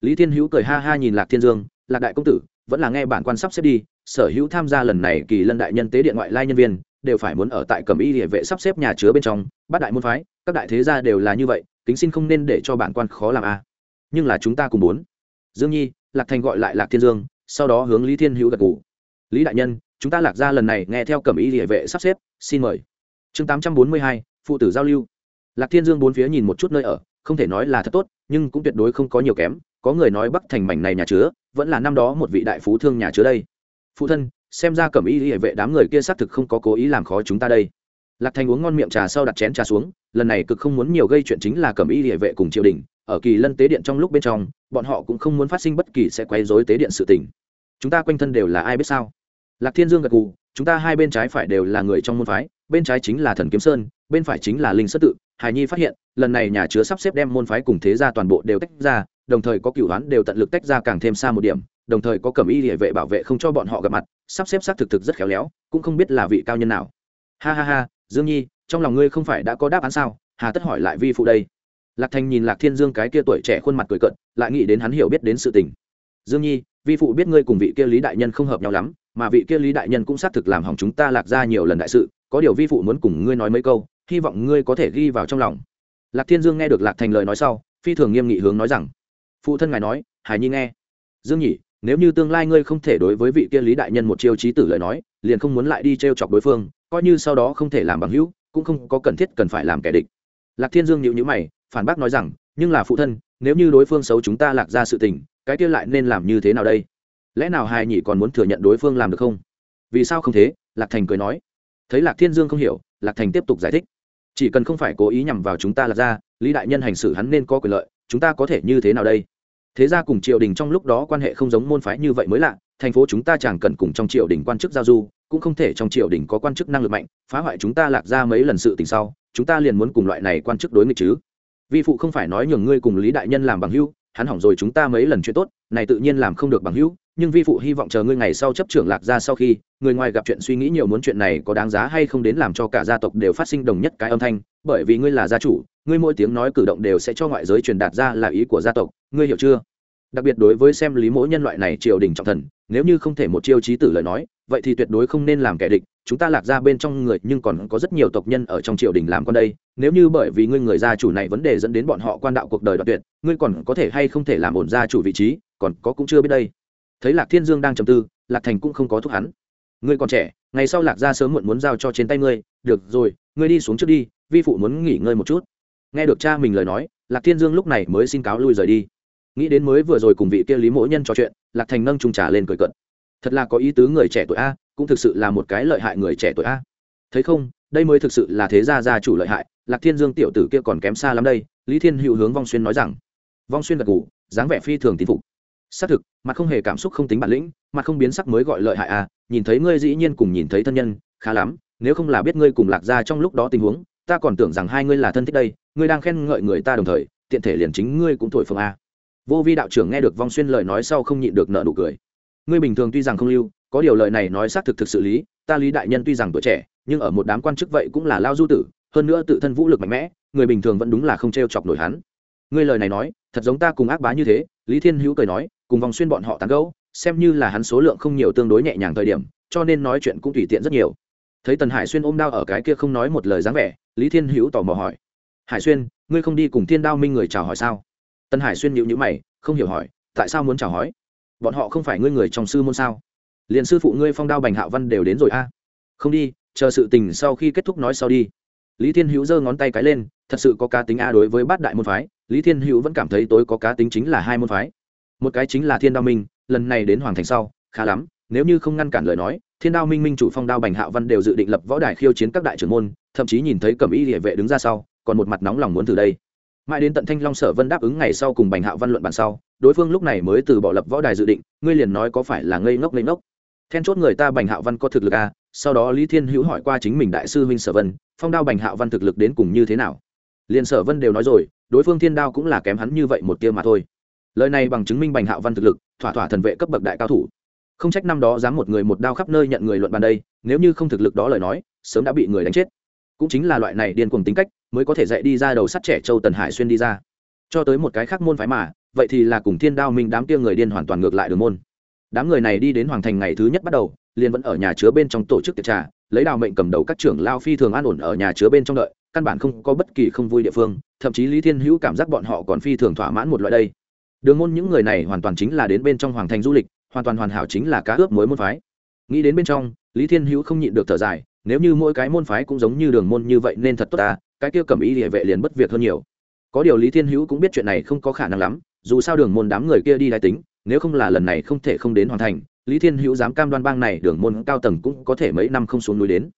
lý thiên hữu cười ha ha nhìn lạc thiên dương, lạc đại công tử, vẫn là nghe bản quan sắp xếp đi, sở hữu tham gia lần này kỳ lân đại nhân tế điện ngoại lai nhân viên, đều phải muốn ở tại cẩm y địa vệ sắp xếp nhà chứa bên trong, bát đại môn phái, các đại thế gia đều là như vậy, kính xin không nên để cho bản quan khó làm a. Nhưng là chúng ta cùng muốn. Dương nhi, lạc thành gọi lại lạc thiên dương, sau đó hướng lý thiên hữu gật ngủ lý đại nhân, chúng ta lạc ra lần này nghe theo cẩm y địa vệ sắp xếp, xin mời. Chương tám trăm bốn mươi hai, phụ tử giao lưu. Lạc thiên dương bốn phía nhìn một chút nơi ở, không thể nói là thật tốt, nhưng cũng tuyệt đối không có nhiều kém có người nói bắc thành mảnh này nhà chứa, vẫn là năm đó một vị đại phú thương nhà chứa đây. Phụ thân, xem ra cẩm y hệ vệ đám người kia xác thực không có cố ý làm khó chúng ta đây. Lạc thành uống ngon miệng trà sau đặt chén trà xuống, lần này cực không muốn nhiều gây chuyện chính là cẩm y hệ vệ cùng triều đình, ở kỳ lân tế điện trong lúc bên trong, bọn họ cũng không muốn phát sinh bất kỳ sẽ quấy rối tế điện sự tình. Chúng ta quanh thân đều là ai biết sao? Lạc thiên dương gật gù, chúng ta hai bên trái phải đều là người trong môn phái, bên trái chính là thần kiếm sơn, bên phải chính là linh sất tự. Hài nhi phát hiện, lần này nhà chứa sắp xếp đem môn phái cùng thế gia toàn bộ đều tách ra đồng thời có cửu đoán đều tận lực tách ra càng thêm xa một điểm, đồng thời có cẩm y địa vệ bảo vệ không cho bọn họ gặp mặt, sắp xếp xác thực thực rất khéo léo, cũng không biết là vị cao nhân nào. Ha ha ha, dương nhi, trong lòng ngươi không phải đã có đáp án sao? Hà tất hỏi lại vi phụ đây. Lạc thành nhìn lạc thiên dương cái kia tuổi trẻ khuôn mặt cười cận lại nghĩ đến hắn hiểu biết đến sự tình. Dương nhi, vi phụ biết ngươi cùng vị kia lý đại nhân không hợp nhau lắm, mà vị kia lý đại nhân cũng xác thực làm hỏng chúng ta lạc ra nhiều lần đại sự, có điều vi phụ muốn cùng ngươi nói mấy câu, hy vọng ngươi có thể ghi vào trong lòng. Lạc thiên dương nghe được lạc thành lời nói sau, phi thường nghiêm nghị hướng nói rằng phụ thân ngài nói, hải nhi nghe. Dương nhỉ nếu như tương lai ngươi không thể đối với vị kia lý đại nhân một chiêu trí tử lời nói, liền không muốn lại đi t r e o chọc đối phương, coi như sau đó không thể làm bằng hữu, cũng không có cần thiết cần phải làm kẻ địch. Lạc thiên dương nhịu nhữ mày, phản bác nói rằng, nhưng là phụ thân, nếu như đối phương xấu chúng ta lạc ra sự tình, cái kia lại nên làm như thế nào đây? Lẽ nào hài nhị còn muốn thừa nhận đối phương làm được không? Vì sao không thế? Lạc thành cười nói. Thấy lạc thiên dương không hiểu, lạc thành tiếp tục giải thích. Chỉ cần không phải cố ý nhằm vào chúng ta lạc ra, lý đại nhân hành xử hắn nên có quyền lợi chúng ta có thể như thế nào đây? Thế ra cùng triều đình trong lúc đó quan hệ không giống môn phái như vậy mới lạ, thành phố chúng ta chẳng cần cùng trong triều đình quan chức giao du, cũng không thể trong triều đình có quan chức năng lực mạnh, phá hoại chúng ta lạc ra mấy lần sự tình sau, chúng ta liền muốn cùng loại này quan chức đối nghịch chứ. Vi phụ không phải nói nhường ngươi cùng lý đại nhân làm bằng hưu hắn hỏng rồi chúng ta mấy lần chuyện tốt, này tự nhiên làm không được bằng hữu, nhưng vi phụ hy vọng chờ ngươi ngày sau chấp trưởng lạc ra sau khi, người ngoài gặp chuyện suy nghĩ nhiều muốn chuyện này có đáng giá hay không đến làm cho cả gia tộc đều phát sinh đồng nhất cái âm thanh bởi vì ngươi là gia chủ, ngươi mỗi tiếng nói cử động đều sẽ cho ngoại giới truyền đạt ra là ý của gia tộc, ngươi hiểu chưa? Đặc biệt đối với xem lý mỗi nhân loại này triều đình trọng thần, nếu như không thể một chiêu trí tử lời nói, vậy thì tuyệt đối không nên làm kẻ địch, chúng ta lạc ra bên trong người nhưng còn có rất nhiều tộc nhân ở trong triều đình làm con đây, nếu như bởi vì ngươi người gia chủ này vấn đề dẫn đến bọn họ quan đạo cuộc đời đoạt tuyệt, ngươi còn có thể hay không thể làm ổn gia chủ vị trí, còn có cũng chưa biết đây. Thấy lạc thiên dương đang trầm tư, lạc thành cũng không có thúc hắn. Ngươi còn trẻ, ngày sau lạc gia sớm muộn muốn giao cho trên tay ngươi, được rồi, ngươi đi xuống trước đi vi phụ muốn nghỉ ngơi một chút. Nghe được cha mình lời nói, lạc thiên dương lúc này mới xin cáo lui rời đi. Nghĩ đến mới vừa rồi cùng vị kia lý mỗi nhân trò chuyện, lạc thành nâng trung trà lên cười cận thật là có ý tứ người trẻ tuổi a, cũng thực sự là một cái lợi hại người trẻ tuổi a. Thấy không, đây mới thực sự là thế gia gia chủ lợi hại, lạc thiên dương tiểu tử kia còn kém xa lắm đây, lý thiên hữu hướng vong xuyên nói rằng. Vong xuyên gật ngủ dáng vẻ phi thường tín phục. Xác thực, mặt không hề cảm xúc không tính bản lĩnh, mặt không biến sắc mới gọi lợi hại a. nhìn thấy ngươi dĩ nhiên cùng nhìn thấy thân nhân, khá lắm, nếu không là biết ngươi cùng lạc gia trong lúc đó tình huống ta còn tưởng rằng hai ngươi là thân thích đây, ngươi đang khen ngợi người ta đồng thời, tiện thể liền chính ngươi cũng thổi phồng a. Vô vi đạo trưởng nghe được vong xuyên lời nói sau không nhịn được nợ nụ cười. Ngươi bình thường tuy rằng không lưu, có điều lời này nói xác thực thực sự lý, ta lý đại nhân tuy rằng tuổi trẻ, nhưng ở một đám quan chức vậy cũng là lao du tử, hơn nữa tự thân vũ lực mạnh mẽ, người bình thường vẫn đúng là không t r e o chọc nổi hắn. Ngươi lời này nói, thật giống ta cùng ác bá như thế, lý thiên hữu cười nói, cùng vòng xuyên bọn họ tán gẫu, xem như là hắn số lượng không nhiều tương đối nhẹ nhàng thời điểm, cho nên nói chuyện cũng tùy tiện rất nhiều thấy tần hải xuyên ôm đao ở cái kia không nói một lời dáng vẻ, lý thiên hữu tò mò hỏi, hải xuyên, ngươi không đi cùng thiên đao minh người chào hỏi sao? Tần hải xuyên nhịu nhữ mày, không hiểu hỏi, tại sao muốn chào hỏi? Bọn họ không phải ngươi người trong sư môn sao? Liền sư phụ ngươi phong đao bành hạo văn đều đến rồi a. Không đi, chờ sự tình sau khi kết thúc nói sau đi. Lý thiên hữu giơ ngón tay cái lên, thật sự có cá tính a đối với bát đại môn phái, lý thiên hữu vẫn cảm thấy tối có cá tính chính là hai môn phái. Một cái chính là thiên đao minh, lần này đến hoàng thành sau, khá lắm, nếu như không ngăn cản lời nói thiên đao minh minh chủ phong đao bành hạo văn đều dự định lập võ đài khiêu chiến các đại trưởng môn, thậm chí nhìn thấy cẩm y địa vệ đứng ra sau, còn một mặt nóng lòng muốn từ đây. Mãi đến tận thanh long sở vân đáp ứng ngày sau cùng bành hạo văn luận bàn sau, đối phương lúc này mới từ bỏ lập võ đài dự định, ngươi liền nói có phải là ngây ngốc ngây ngốc. Then chốt người ta bành hạo văn có thực lực à? Sau đó lý thiên hữu hỏi qua chính mình đại sư huynh sở vân, phong đao bành hạo văn thực lực đến cùng như thế nào? Liền sở vân đều nói rồi, đối phương thiên đao cũng là kém hắn như vậy một tia mà thôi. Lời này bằng chứng minh bành hạo văn thực lực, thỏa thỏa thần vệ cấp bậc đại cao thủ không trách năm đó dám một người một đao khắp nơi nhận người luận bàn đây, nếu như không thực lực đó lời nói, sớm đã bị người đánh chết. Cũng chính là loại này điên cuồng tính cách, mới có thể dạy đi ra đầu sắt trẻ châu tần hải xuyên đi ra. Cho tới một cái khác môn phái mà, vậy thì là cùng thiên đao minh đám kia người điên hoàn toàn ngược lại đường môn. Đám người này đi đến hoàng thành ngày thứ nhất bắt đầu, liền vẫn ở nhà chứa bên trong tổ chức tiệc trà, lấy đào mệnh cầm đầu các trưởng lao phi thường an ổn ở nhà chứa bên trong đợi, căn bản không có bất kỳ không vui địa phương, thậm chí lý thiên hữu cảm giác bọn họ còn phi thường thỏa mãn một loại đây. Đường môn những người này hoàn toàn chính là đến bên trong hoàng thành du lịch hoàn toàn hoàn hảo chính là cá ướp mối môn phái. Nghĩ đến bên trong, lý thiên hữu không nhịn được thở dài, nếu như mỗi cái môn phái cũng giống như đường môn như vậy nên thật tốt ta, cái kia cầm ý địa vệ liền bất việc hơn nhiều. Có điều lý thiên hữu cũng biết chuyện này không có khả năng lắm, dù sao đường môn đám người kia đi đái tính, nếu không là lần này không thể không đến hoàn thành, lý thiên hữu dám cam đoan bang này đường môn cao tầng cũng có thể mấy năm không xuống núi đến.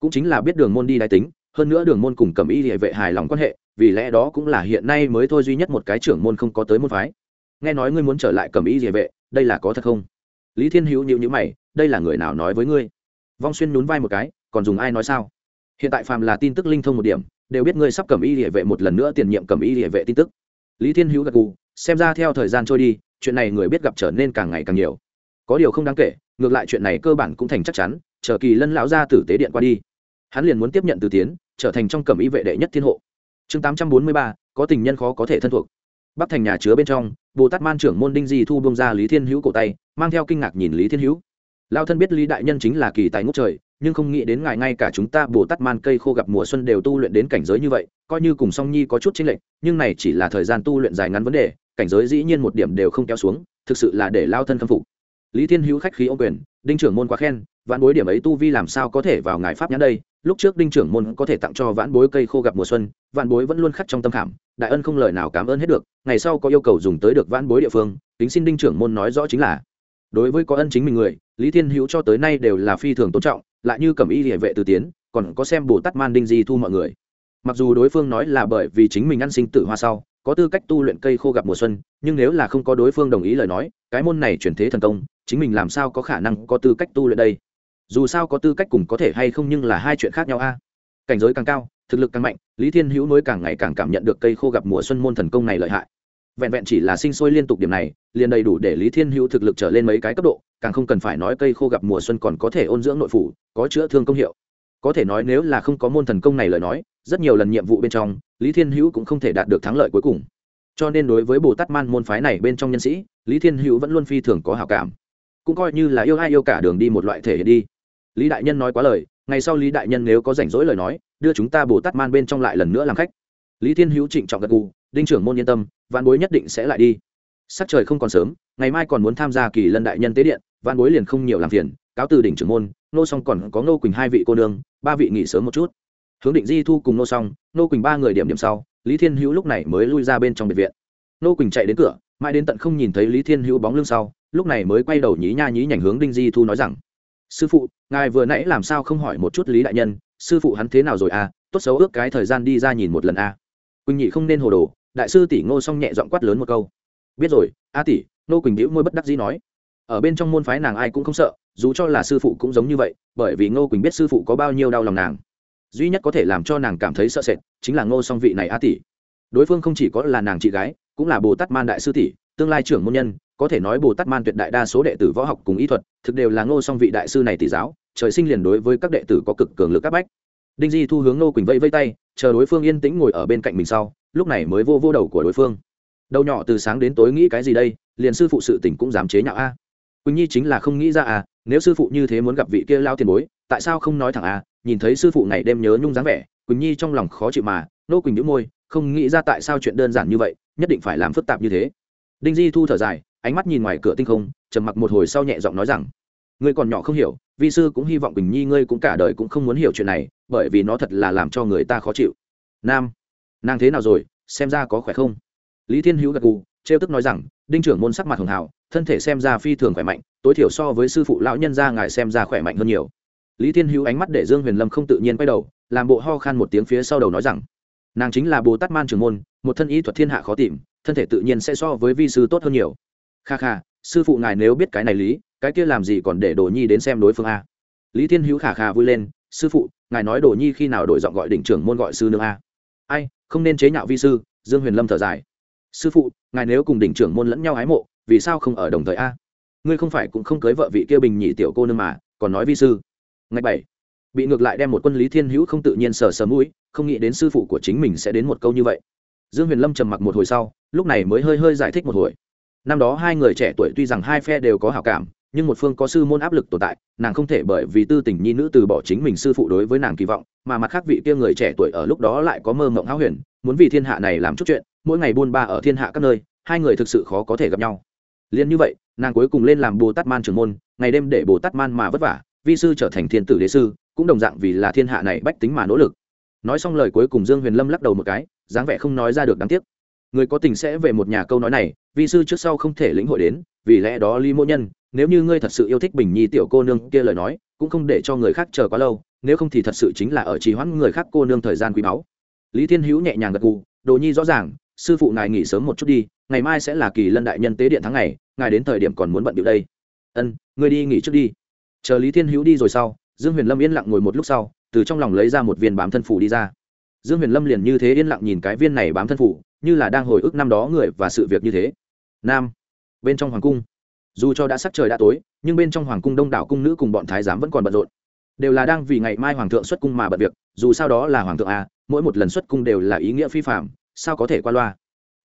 Cũng chính là biết đường môn đi đái tính, hơn nữa đường môn cùng cầm ý địa vệ hài lòng quan hệ, vì lẽ đó cũng là hiện nay mới thôi duy nhất một cái trưởng môn không có tới môn phái. Nghe nói ngươi muốn trở lại cầm ý địa vệ đây là có thật không? Lý thiên hữu nhịu nhữ mày, đây là người nào nói với ngươi? Vong xuyên nhún vai một cái, còn dùng ai nói sao? Hiện tại phàm là tin tức linh thông một điểm, đều biết ngươi sắp cầm y địa vệ một lần nữa tiền nhiệm cầm y địa vệ tin tức. Lý thiên hữu gật gù, xem ra theo thời gian trôi đi, chuyện này người biết gặp trở nên càng ngày càng nhiều. Có điều không đáng kể, ngược lại chuyện này cơ bản cũng thành chắc chắn, chờ kỳ lân lão ra tử tế điện qua đi, hắn liền muốn tiếp nhận từ tiến, trở thành trong cầm y vệ đệ nhất thiên hộ. Chương tám trăm bốn mươi ba, có tình nhân khó có thể thân thuộc bắc thành nhà chứa bên trong bồ tát man trưởng môn đinh di thu bông ra lý thiên hữu cổ tay, mang theo kinh ngạc nhìn lý thiên hữu. Lao thân biết lý đại nhân chính là kỳ tài ngốc trời, nhưng không nghĩ đến ngài ngay cả chúng ta bồ tát man cây khô gặp mùa xuân đều tu luyện đến cảnh giới như vậy, coi như cùng song nhi có chút chênh lệch, nhưng này chỉ là thời gian tu luyện dài ngắn vấn đề, cảnh giới dĩ nhiên một điểm đều không kéo xuống, thực sự là để lao thân khâm phục. Lý thiên hữu khách khí ô quyền, đinh trưởng môn quá khen, vãn bối điểm ấy tu vi làm sao có thể vào ngài pháp nhãn đây? Lúc trước đinh trưởng môn có thể tặng cho vãn bối cây khô gặp mùa xuân, vãn bối vẫn luôn khắc trong tâm khảm đại ân không lời nào cảm ơn hết được, ngày sau có yêu cầu dùng tới được vãn bối địa phương tính xin đinh trưởng môn nói rõ chính là. Đối với có ân chính mình người, lý thiên hữu cho tới nay đều là phi thường tôn trọng, lại như cẩm y địa vệ từ tiến, còn có xem bồ tát man đinh di thu mọi người. Mặc dù đối phương nói là bởi vì chính mình ăn sinh tử hoa sau, có tư cách tu luyện cây khô gặp mùa xuân, nhưng nếu là không có đối phương đồng ý lời nói, cái môn này chuyển thế thần công, chính mình làm sao có khả năng có tư cách tu luyện đây? Dù sao có tư cách cùng có thể hay không nhưng là hai chuyện khác nhau a. Cảnh giới càng cao thực lực càng mạnh, lý thiên hữu mới càng ngày càng cảm nhận được cây khô gặp mùa xuân môn thần công này lợi hại. Vẹn vẹn chỉ là sinh sôi liên tục điểm này, liền đầy đủ để lý thiên hữu thực lực trở lên mấy cái cấp độ, càng không cần phải nói cây khô gặp mùa xuân còn có thể ôn dưỡng nội phủ, có chữa thương công hiệu. Có thể nói nếu là không có môn thần công này lời nói, rất nhiều lần nhiệm vụ bên trong, lý thiên hữu cũng không thể đạt được thắng lợi cuối cùng. Cho nên đối với bồ tát man môn phái này bên trong nhân sĩ, lý thiên hữu vẫn luôn phi thường có hào cảm. Cũng coi như là yêu ai yêu cả đường đi một loại thể hiện đi. Lý đại nhân nói quá lời, ngày sau lý đại nhân nếu có rảnh rỗi lời nói đưa chúng ta bồ tát man bên trong lại lần nữa làm khách. Lý thiên hữu trịnh trọng gật gù, đinh trưởng môn yên tâm văn bối nhất định sẽ lại đi. Sắc trời không còn sớm, ngày mai còn muốn tham gia kỳ lân đại nhân tế điện văn bối liền không nhiều làm phiền, cáo từ đỉnh trưởng môn, nô song còn có nô quỳnh hai vị cô nương, ba vị nghỉ sớm một chút. Hướng định di thu cùng nô song, nô quỳnh ba người điểm điểm sau, lý thiên hữu lúc này mới lui ra bên trong biệt viện. Nô quỳnh chạy đến cửa, mãi đến tận không nhìn thấy lý thiên hữu bóng lưng sau, lúc này mới quay đầu nhí nha nhí nhảnh hướng đinh di thu nói rằng, sư phụ, ngài vừa nãy làm sao không hỏi một chút lý đại nhân sư phụ hắn thế nào rồi à tốt xấu ước cái thời gian đi ra nhìn một lần à. quỳnh nhị không nên hồ đồ, đại sư tỷ ngô xong nhẹ giọng quát lớn một câu. Biết rồi, a tỷ nô quỳnh đĩu môi bất đắc dĩ nói. Ở bên trong môn phái nàng ai cũng không sợ, dù cho là sư phụ cũng giống như vậy, bởi vì ngô quỳnh biết sư phụ có bao nhiêu đau lòng nàng. Duy nhất có thể làm cho nàng cảm thấy sợ sệt, chính là ngô song vị này a tỷ. Đối phương không chỉ có là nàng chị gái, cũng là bồ tát man đại sư tỷ, tương lai trưởng môn nhân, có thể nói bồ tát man tuyệt đại đa số đệ tử võ học cùng y thuật, thực đều là ngô song vị đại sư này tỷ giáo trời sinh liền đối với các đệ tử có cực cường lực áp bách. Đinh di thu hướng ngô quỳnh vẫy vây tay, chờ đối phương yên tĩnh ngồi ở bên cạnh mình sau, lúc này mới vô vô đầu của đối phương. Đầu nhỏ từ sáng đến tối nghĩ cái gì đây, liền sư phụ sự tỉnh cũng dám chế nhạo a. Quỳnh nhi chính là không nghĩ ra à nếu sư phụ như thế muốn gặp vị kia lao tiền bối, tại sao không nói thẳng à nhìn thấy sư phụ ngày đêm nhớ nhung dáng vẻ, quỳnh nhi trong lòng khó chịu mà nô quỳnh đĩu môi, không nghĩ ra tại sao chuyện đơn giản như vậy, nhất định phải làm phức tạp như thế. Đinh di thu thở dài, ánh mắt nhìn ngoài cửa tinh không, trầm mặc một hồi sau nhẹ giọng nói rằng, ngươi còn nhỏ không hiểu vi sư cũng hy vọng Bình nhi ngươi cũng cả đời cũng không muốn hiểu chuyện này, bởi vì nó thật là làm cho người ta khó chịu. Nam, nàng thế nào rồi? Xem ra có khỏe không? Lý thiên hữu gật gù, trêu tức nói rằng, đinh trưởng môn sắc mặt hường hảo thân thể xem ra phi thường khỏe mạnh, tối thiểu so với sư phụ lão nhân gia ngài xem ra khỏe mạnh hơn nhiều. Lý thiên hữu ánh mắt để dương huyền lâm không tự nhiên quay đầu, làm bộ ho khan một tiếng phía sau đầu nói rằng, nàng chính là bồ tát man trưởng môn, một thân y thuật thiên hạ khó tìm, thân thể tự nhiên sẽ so với vi sư tốt hơn nhiều. Kha kha, sư phụ ngài nếu biết cái này lý cái kia làm gì còn để đồ nhi đến xem đối phương a? Lý thiên hữu khả khà vui lên, sư phụ, ngài nói đồ nhi khi nào đổi giọng gọi đỉnh trưởng môn gọi sư nương a? Ai, không nên chế nhạo vi sư, dương huyền lâm thở dài. Sư phụ, ngài nếu cùng đỉnh trưởng môn lẫn nhau ái mộ, vì sao không ở đồng thời a? Ngươi không phải cũng không cưới vợ vị kia bình nhị tiểu cô nương mà, còn nói vi sư. Ngày bảy, bị ngược lại đem một quân lý thiên hữu không tự nhiên sờ sờ mũi, không nghĩ đến sư phụ của chính mình sẽ đến một câu như vậy. Dương huyền lâm trầm mặc một hồi sau, lúc này mới hơi hơi giải thích một hồi. Năm đó hai người trẻ tuổi tuy rằng hai phe đều có hảo cảm nhưng một phương có sư môn áp lực tồn tại, nàng không thể bởi vì tư tình nhi nữ từ bỏ chính mình sư phụ đối với nàng kỳ vọng, mà mặt khác vị kia người trẻ tuổi ở lúc đó lại có mơ mộng háo huyền, muốn vì thiên hạ này làm chút chuyện, mỗi ngày buôn ba ở thiên hạ các nơi, hai người thực sự khó có thể gặp nhau. Liền như vậy, nàng cuối cùng lên làm bồ tát man trưởng môn, ngày đêm để bồ tát man mà vất vả, vi sư trở thành thiên tử đế sư, cũng đồng dạng vì là thiên hạ này bách tính mà nỗ lực. Nói xong lời cuối cùng dương huyền lâm lắc đầu một cái, dáng vẻ không nói ra được đáng tiếc. Người có tình sẽ về một nhà câu nói này, vi sư trước sau không thể lĩnh hội đến, vì lẽ đó Lý mỗ nhân nếu như ngươi thật sự yêu thích bình nhi tiểu cô nương kia lời nói, cũng không để cho người khác chờ quá lâu, nếu không thì thật sự chính là ở trì hoãn người khác cô nương thời gian quý báu. Lý thiên hữu nhẹ nhàng gật gù, đồ nhi rõ ràng, sư phụ ngài nghỉ sớm một chút đi, ngày mai sẽ là kỳ lân đại nhân tế điện tháng ngày, ngài đến thời điểm còn muốn bận điệu đây. Ân, ngươi đi nghỉ trước đi. Chờ lý thiên hữu đi rồi sau, dương huyền lâm yên lặng ngồi một lúc sau, từ trong lòng lấy ra một viên bám thân phủ đi ra. Dương huyền lâm liền như thế yên lặng nhìn cái viên này bám thân phủ, như là đang hồi ức năm đó người và sự việc như thế. Nam, bên trong hoàng cung dù cho đã sắc trời đã tối, nhưng bên trong hoàng cung đông đảo cung nữ cùng bọn thái giám vẫn còn bận rộn. Đều là đang vì ngày mai hoàng thượng xuất cung mà bận việc, dù sao đó là hoàng thượng à mỗi một lần xuất cung đều là ý nghĩa phi phạm sao có thể qua loa?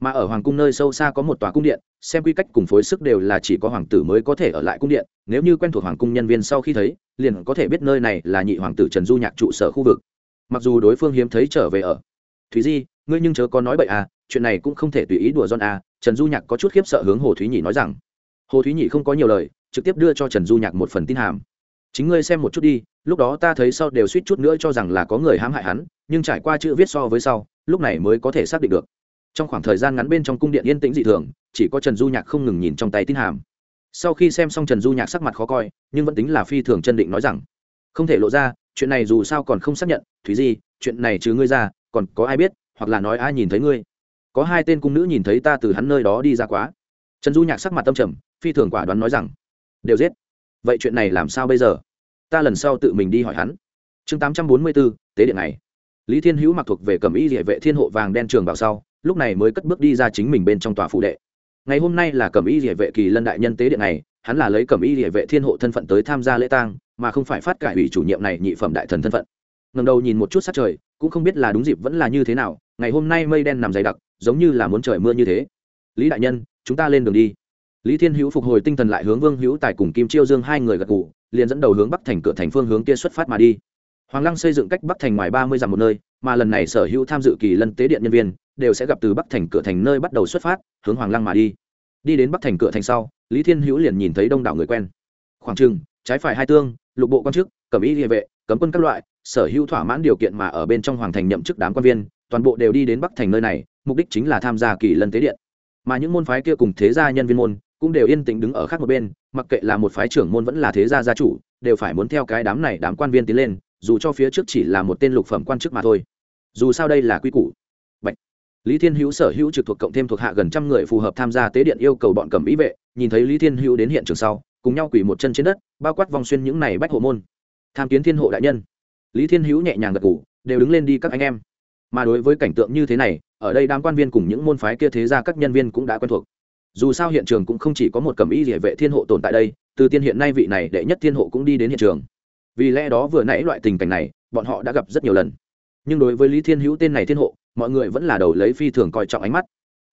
Mà ở hoàng cung nơi sâu xa có một tòa cung điện, xem quy cách cùng phối sức đều là chỉ có hoàng tử mới có thể ở lại cung điện, nếu như quen thuộc hoàng cung nhân viên sau khi thấy, liền có thể biết nơi này là nhị hoàng tử trần du nhạc trụ sở khu vực. Mặc dù đối phương hiếm thấy trở về ở. Thúy di, ngươi nhưng chớ có nói bậy à chuyện này cũng không thể tùy ý đùa giòn à trần du nhạc có chút khiếp sợ hướng hồ thúy nhị nói rằng hồ thúy nhị không có nhiều lời, trực tiếp đưa cho trần du nhạc một phần tin hàm. Chính ngươi xem một chút đi, lúc đó ta thấy sau đều suýt chút nữa cho rằng là có người hãm hại hắn, nhưng trải qua chữ viết so với sau, lúc này mới có thể xác định được. Trong khoảng thời gian ngắn bên trong cung điện yên tĩnh dị thường, chỉ có trần du nhạc không ngừng nhìn trong tay tin hàm. Sau khi xem xong trần du nhạc sắc mặt khó coi, nhưng vẫn tính là phi thường chân định nói rằng, không thể lộ ra, chuyện này dù sao còn không xác nhận, thúy di, chuyện này chứ ngươi ra, còn có ai biết, hoặc là nói ai nhìn thấy ngươi. Có hai tên cung nữ nhìn thấy ta từ hắn nơi đó đi ra quá trần du nhạc sắc mặt tâm trầm, phi thường quả đoán nói rằng, đều giết. Vậy chuyện này làm sao bây giờ? Ta lần sau tự mình đi hỏi hắn. Chương tám trăm bốn mươi bốn tế điện này. Lý thiên hữu mặc thuộc về cầm y địa vệ thiên hộ vàng đen trường bảo sau, lúc này mới cất bước đi ra chính mình bên trong tòa phụ đệ. Ngày hôm nay là cầm y địa vệ kỳ lân đại nhân tế điện này, hắn là lấy cầm y địa vệ thiên hộ thân phận tới tham gia lễ tang, mà không phải phát cải ủy chủ nhiệm này nhị phẩm đại thần thân phận. Ngầm đầu nhìn một chút sát trời, cũng không biết là đúng dịp vẫn là như thế nào, ngày hôm nay mây đen nằm dày đặc, giống như là muốn trời mưa như thế. Lý đại nhân chúng ta lên đường đi. Lý thiên hữu phục hồi tinh thần lại hướng vương hữu tài cùng kim chiêu dương hai người gật ngủ liền dẫn đầu hướng bắc thành cửa thành phương hướng kia xuất phát mà đi. Hoàng lăng xây dựng cách bắc thành ngoài ba mươi dặm một nơi, mà lần này sở hữu tham dự kỳ lân tế điện nhân viên đều sẽ gặp từ bắc thành cửa thành nơi bắt đầu xuất phát, hướng hoàng lăng mà đi. Đi đến bắc thành cửa thành sau, lý thiên hữu liền nhìn thấy đông đảo người quen. Khoảng trừng trái phải hai tương, lục bộ quan chức, cẩm y địa vệ, cấm quân các loại, sở hữu thỏa mãn điều kiện mà ở bên trong hoàng thành nhậm chức đám quan viên, toàn bộ đều đi đến bắc thành nơi này, mục đích chính là tham gia kỳ lân tế điện mà những môn phái kia cùng thế gia nhân viên môn cũng đều yên tĩnh đứng ở khác một bên, mặc kệ là một phái trưởng môn vẫn là thế gia gia chủ, đều phải muốn theo cái đám này đám quan viên tiến lên, dù cho phía trước chỉ là một tên lục phẩm quan chức mà thôi. Dù sao đây là quy củ. Bạch. lý thiên hữu sở hữu trực thuộc cộng thêm thuộc hạ gần trăm người phù hợp tham gia tế điện yêu cầu bọn cầm ý vệ, nhìn thấy lý thiên hữu đến hiện trường sau, cùng nhau quỳ một chân trên đất, bao quát vòng xuyên những này bách hộ môn. Tham kiến thiên hộ đại nhân. Lý thiên hữu nhẹ nhàng gật ngủ đều đứng lên đi các anh em mà đối với cảnh tượng như thế này, ở đây đám quan viên cùng những môn phái kia thế ra các nhân viên cũng đã quen thuộc. Dù sao hiện trường cũng không chỉ có một cầm y địa vệ thiên hộ tồn tại đây, từ tiên hiện nay vị này đệ nhất thiên hộ cũng đi đến hiện trường. Vì lẽ đó vừa nãy loại tình cảnh này, bọn họ đã gặp rất nhiều lần. Nhưng đối với lý thiên hữu tên này thiên hộ, mọi người vẫn là đầu lấy phi thường coi trọng ánh mắt.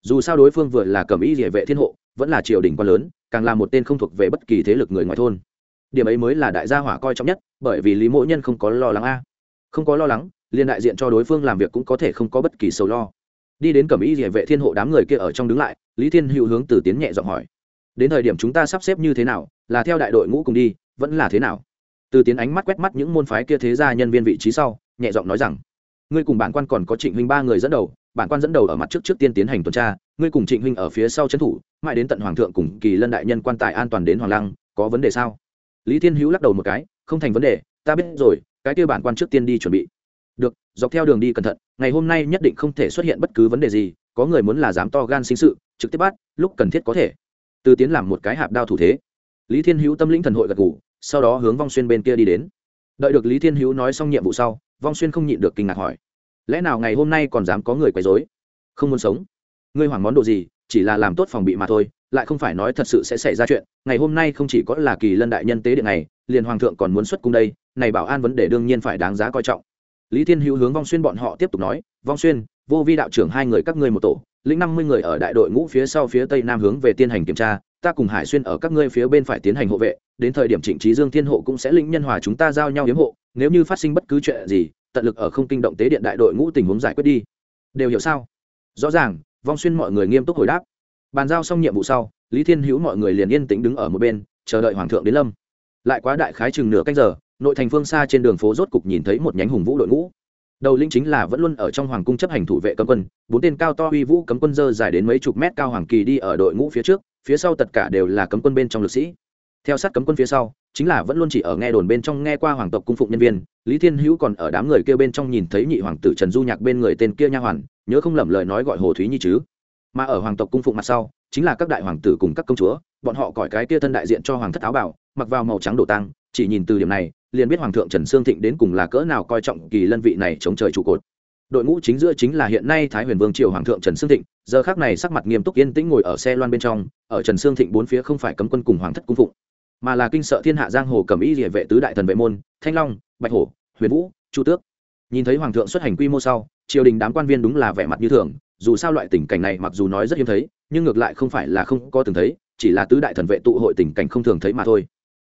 Dù sao đối phương vừa là cầm y địa vệ thiên hộ, vẫn là triều đình quan lớn, càng là một tên không thuộc về bất kỳ thế lực người ngoài thôn. Điểm ấy mới là đại gia hỏa coi trọng nhất, bởi vì lý mỗ nhân không có lo lắng a. Không có lo lắng liền đại diện cho đối phương làm việc cũng có thể không có bất kỳ sầu lo. Đi đến cẩm y địa vệ thiên hộ đám người kia ở trong đứng lại, lý thiên hữu hướng từ tiến nhẹ giọng hỏi, đến thời điểm chúng ta sắp xếp như thế nào, là theo đại đội ngũ cùng đi, vẫn là thế nào? Từ tiến ánh mắt quét mắt những môn phái kia thế ra nhân viên vị trí sau, nhẹ giọng nói rằng, ngươi cùng bản quan còn có trịnh huynh ba người dẫn đầu, bản quan dẫn đầu ở mặt trước trước tiên tiến hành tuần tra, ngươi cùng trịnh huynh ở phía sau trấn thủ, mãi đến tận hoàng thượng cùng kỳ lân đại nhân quan tài an toàn đến hoàng lăng, có vấn đề sao? Lý thiên hữu lắc đầu một cái, không thành vấn đề, ta biết rồi, cái kia bản quan trước tiên đi chuẩn bị được, dọc theo đường đi cẩn thận, ngày hôm nay nhất định không thể xuất hiện bất cứ vấn đề gì, có người muốn là dám to gan sinh sự, trực tiếp bắt, lúc cần thiết có thể. Từ tiến làm một cái hạp đao thủ thế. Lý thiên hữu tâm lĩnh thần hội gật ngủ sau đó hướng vong xuyên bên kia đi đến. Đợi được lý thiên hữu nói xong nhiệm vụ sau, vong xuyên không nhịn được kinh ngạc hỏi, lẽ nào ngày hôm nay còn dám có người quấy dối không muốn sống? Ngươi hoảng món đồ gì, chỉ là làm tốt phòng bị mà thôi, lại không phải nói thật sự sẽ xảy ra chuyện, ngày hôm nay không chỉ có là kỳ lân đại nhân tế điện này, liền hoàng thượng còn muốn xuất cung đây, này bảo an vấn đề đương nhiên phải đáng giá coi trọng lý thiên hữu hướng vong xuyên bọn họ tiếp tục nói, vong xuyên, vô vi đạo trưởng hai người các ngươi một tổ, lĩnh năm mươi người ở đại đội ngũ phía sau phía tây nam hướng về tiên hành kiểm tra, ta cùng hải xuyên ở các ngươi phía bên phải tiến hành hộ vệ, đến thời điểm trịnh trí dương thiên hộ cũng sẽ lĩnh nhân hòa chúng ta giao nhau hiếm hộ, nếu như phát sinh bất cứ chuyện gì, tận lực ở không kinh động tế điện đại đội ngũ tình huống giải quyết đi. Đều hiểu sao? Rõ ràng. Vong xuyên mọi người nghiêm túc hồi đáp. Bàn giao xong nhiệm vụ sau, lý thiên hữu mọi người liền yên tĩnh đứng ở một bên, chờ đợi hoàng thượng đến lâm. Lại quá đại khái chừng nửa canh giờ nội thành phương xa trên đường phố rốt cục nhìn thấy một nhánh hùng vũ đội ngũ. Đầu linh chính là vẫn luôn ở trong hoàng cung chấp hành thủ vệ cấm quân, bốn tên cao to uy vũ cấm quân dơ dài đến mấy chục mét cao hoàng kỳ đi ở đội ngũ phía trước, phía sau tất cả đều là cấm quân bên trong lực sĩ. Theo sát cấm quân phía sau, chính là vẫn luôn chỉ ở nghe đồn bên trong nghe qua hoàng tộc cung phụng nhân viên, lý thiên hữu còn ở đám người kia bên trong nhìn thấy nhị hoàng tử trần du nhạc bên người tên kia nha hoàn, nhớ không lầm lời nói gọi hồ thúy nhi chứ. Mà ở hoàng tộc cung phụng mặt sau, chính là các đại hoàng tử cùng các công chúa, bọn họ cõi cái kia thân đại diện cho hoàng thất áo bảo mặc vào màu trắng đổ tăng chỉ nhìn từ điểm này liền biết hoàng thượng trần sương thịnh đến cùng là cỡ nào coi trọng kỳ lân vị này chống trời trụ cột. Đội ngũ chính giữa chính là hiện nay thái huyền vương triều hoàng thượng trần sương thịnh, giờ khác này sắc mặt nghiêm túc yên tĩnh ngồi ở xe loan bên trong, ở trần sương thịnh bốn phía không phải cấm quân cùng hoàng thất cung phụng, mà là kinh sợ thiên hạ giang hồ cầm ý địa vệ tứ đại thần vệ môn, thanh long, bạch hổ, huyền vũ, chu tước. Nhìn thấy hoàng thượng xuất hành quy mô sau, triều đình đám quan viên đúng là vẻ mặt như thường, dù sao loại tình cảnh này mặc dù nói rất hiếm thấy, nhưng ngược lại không phải là không có từng thấy, chỉ là tứ đại thần vệ tụ hội tình cảnh không thường thấy mà thôi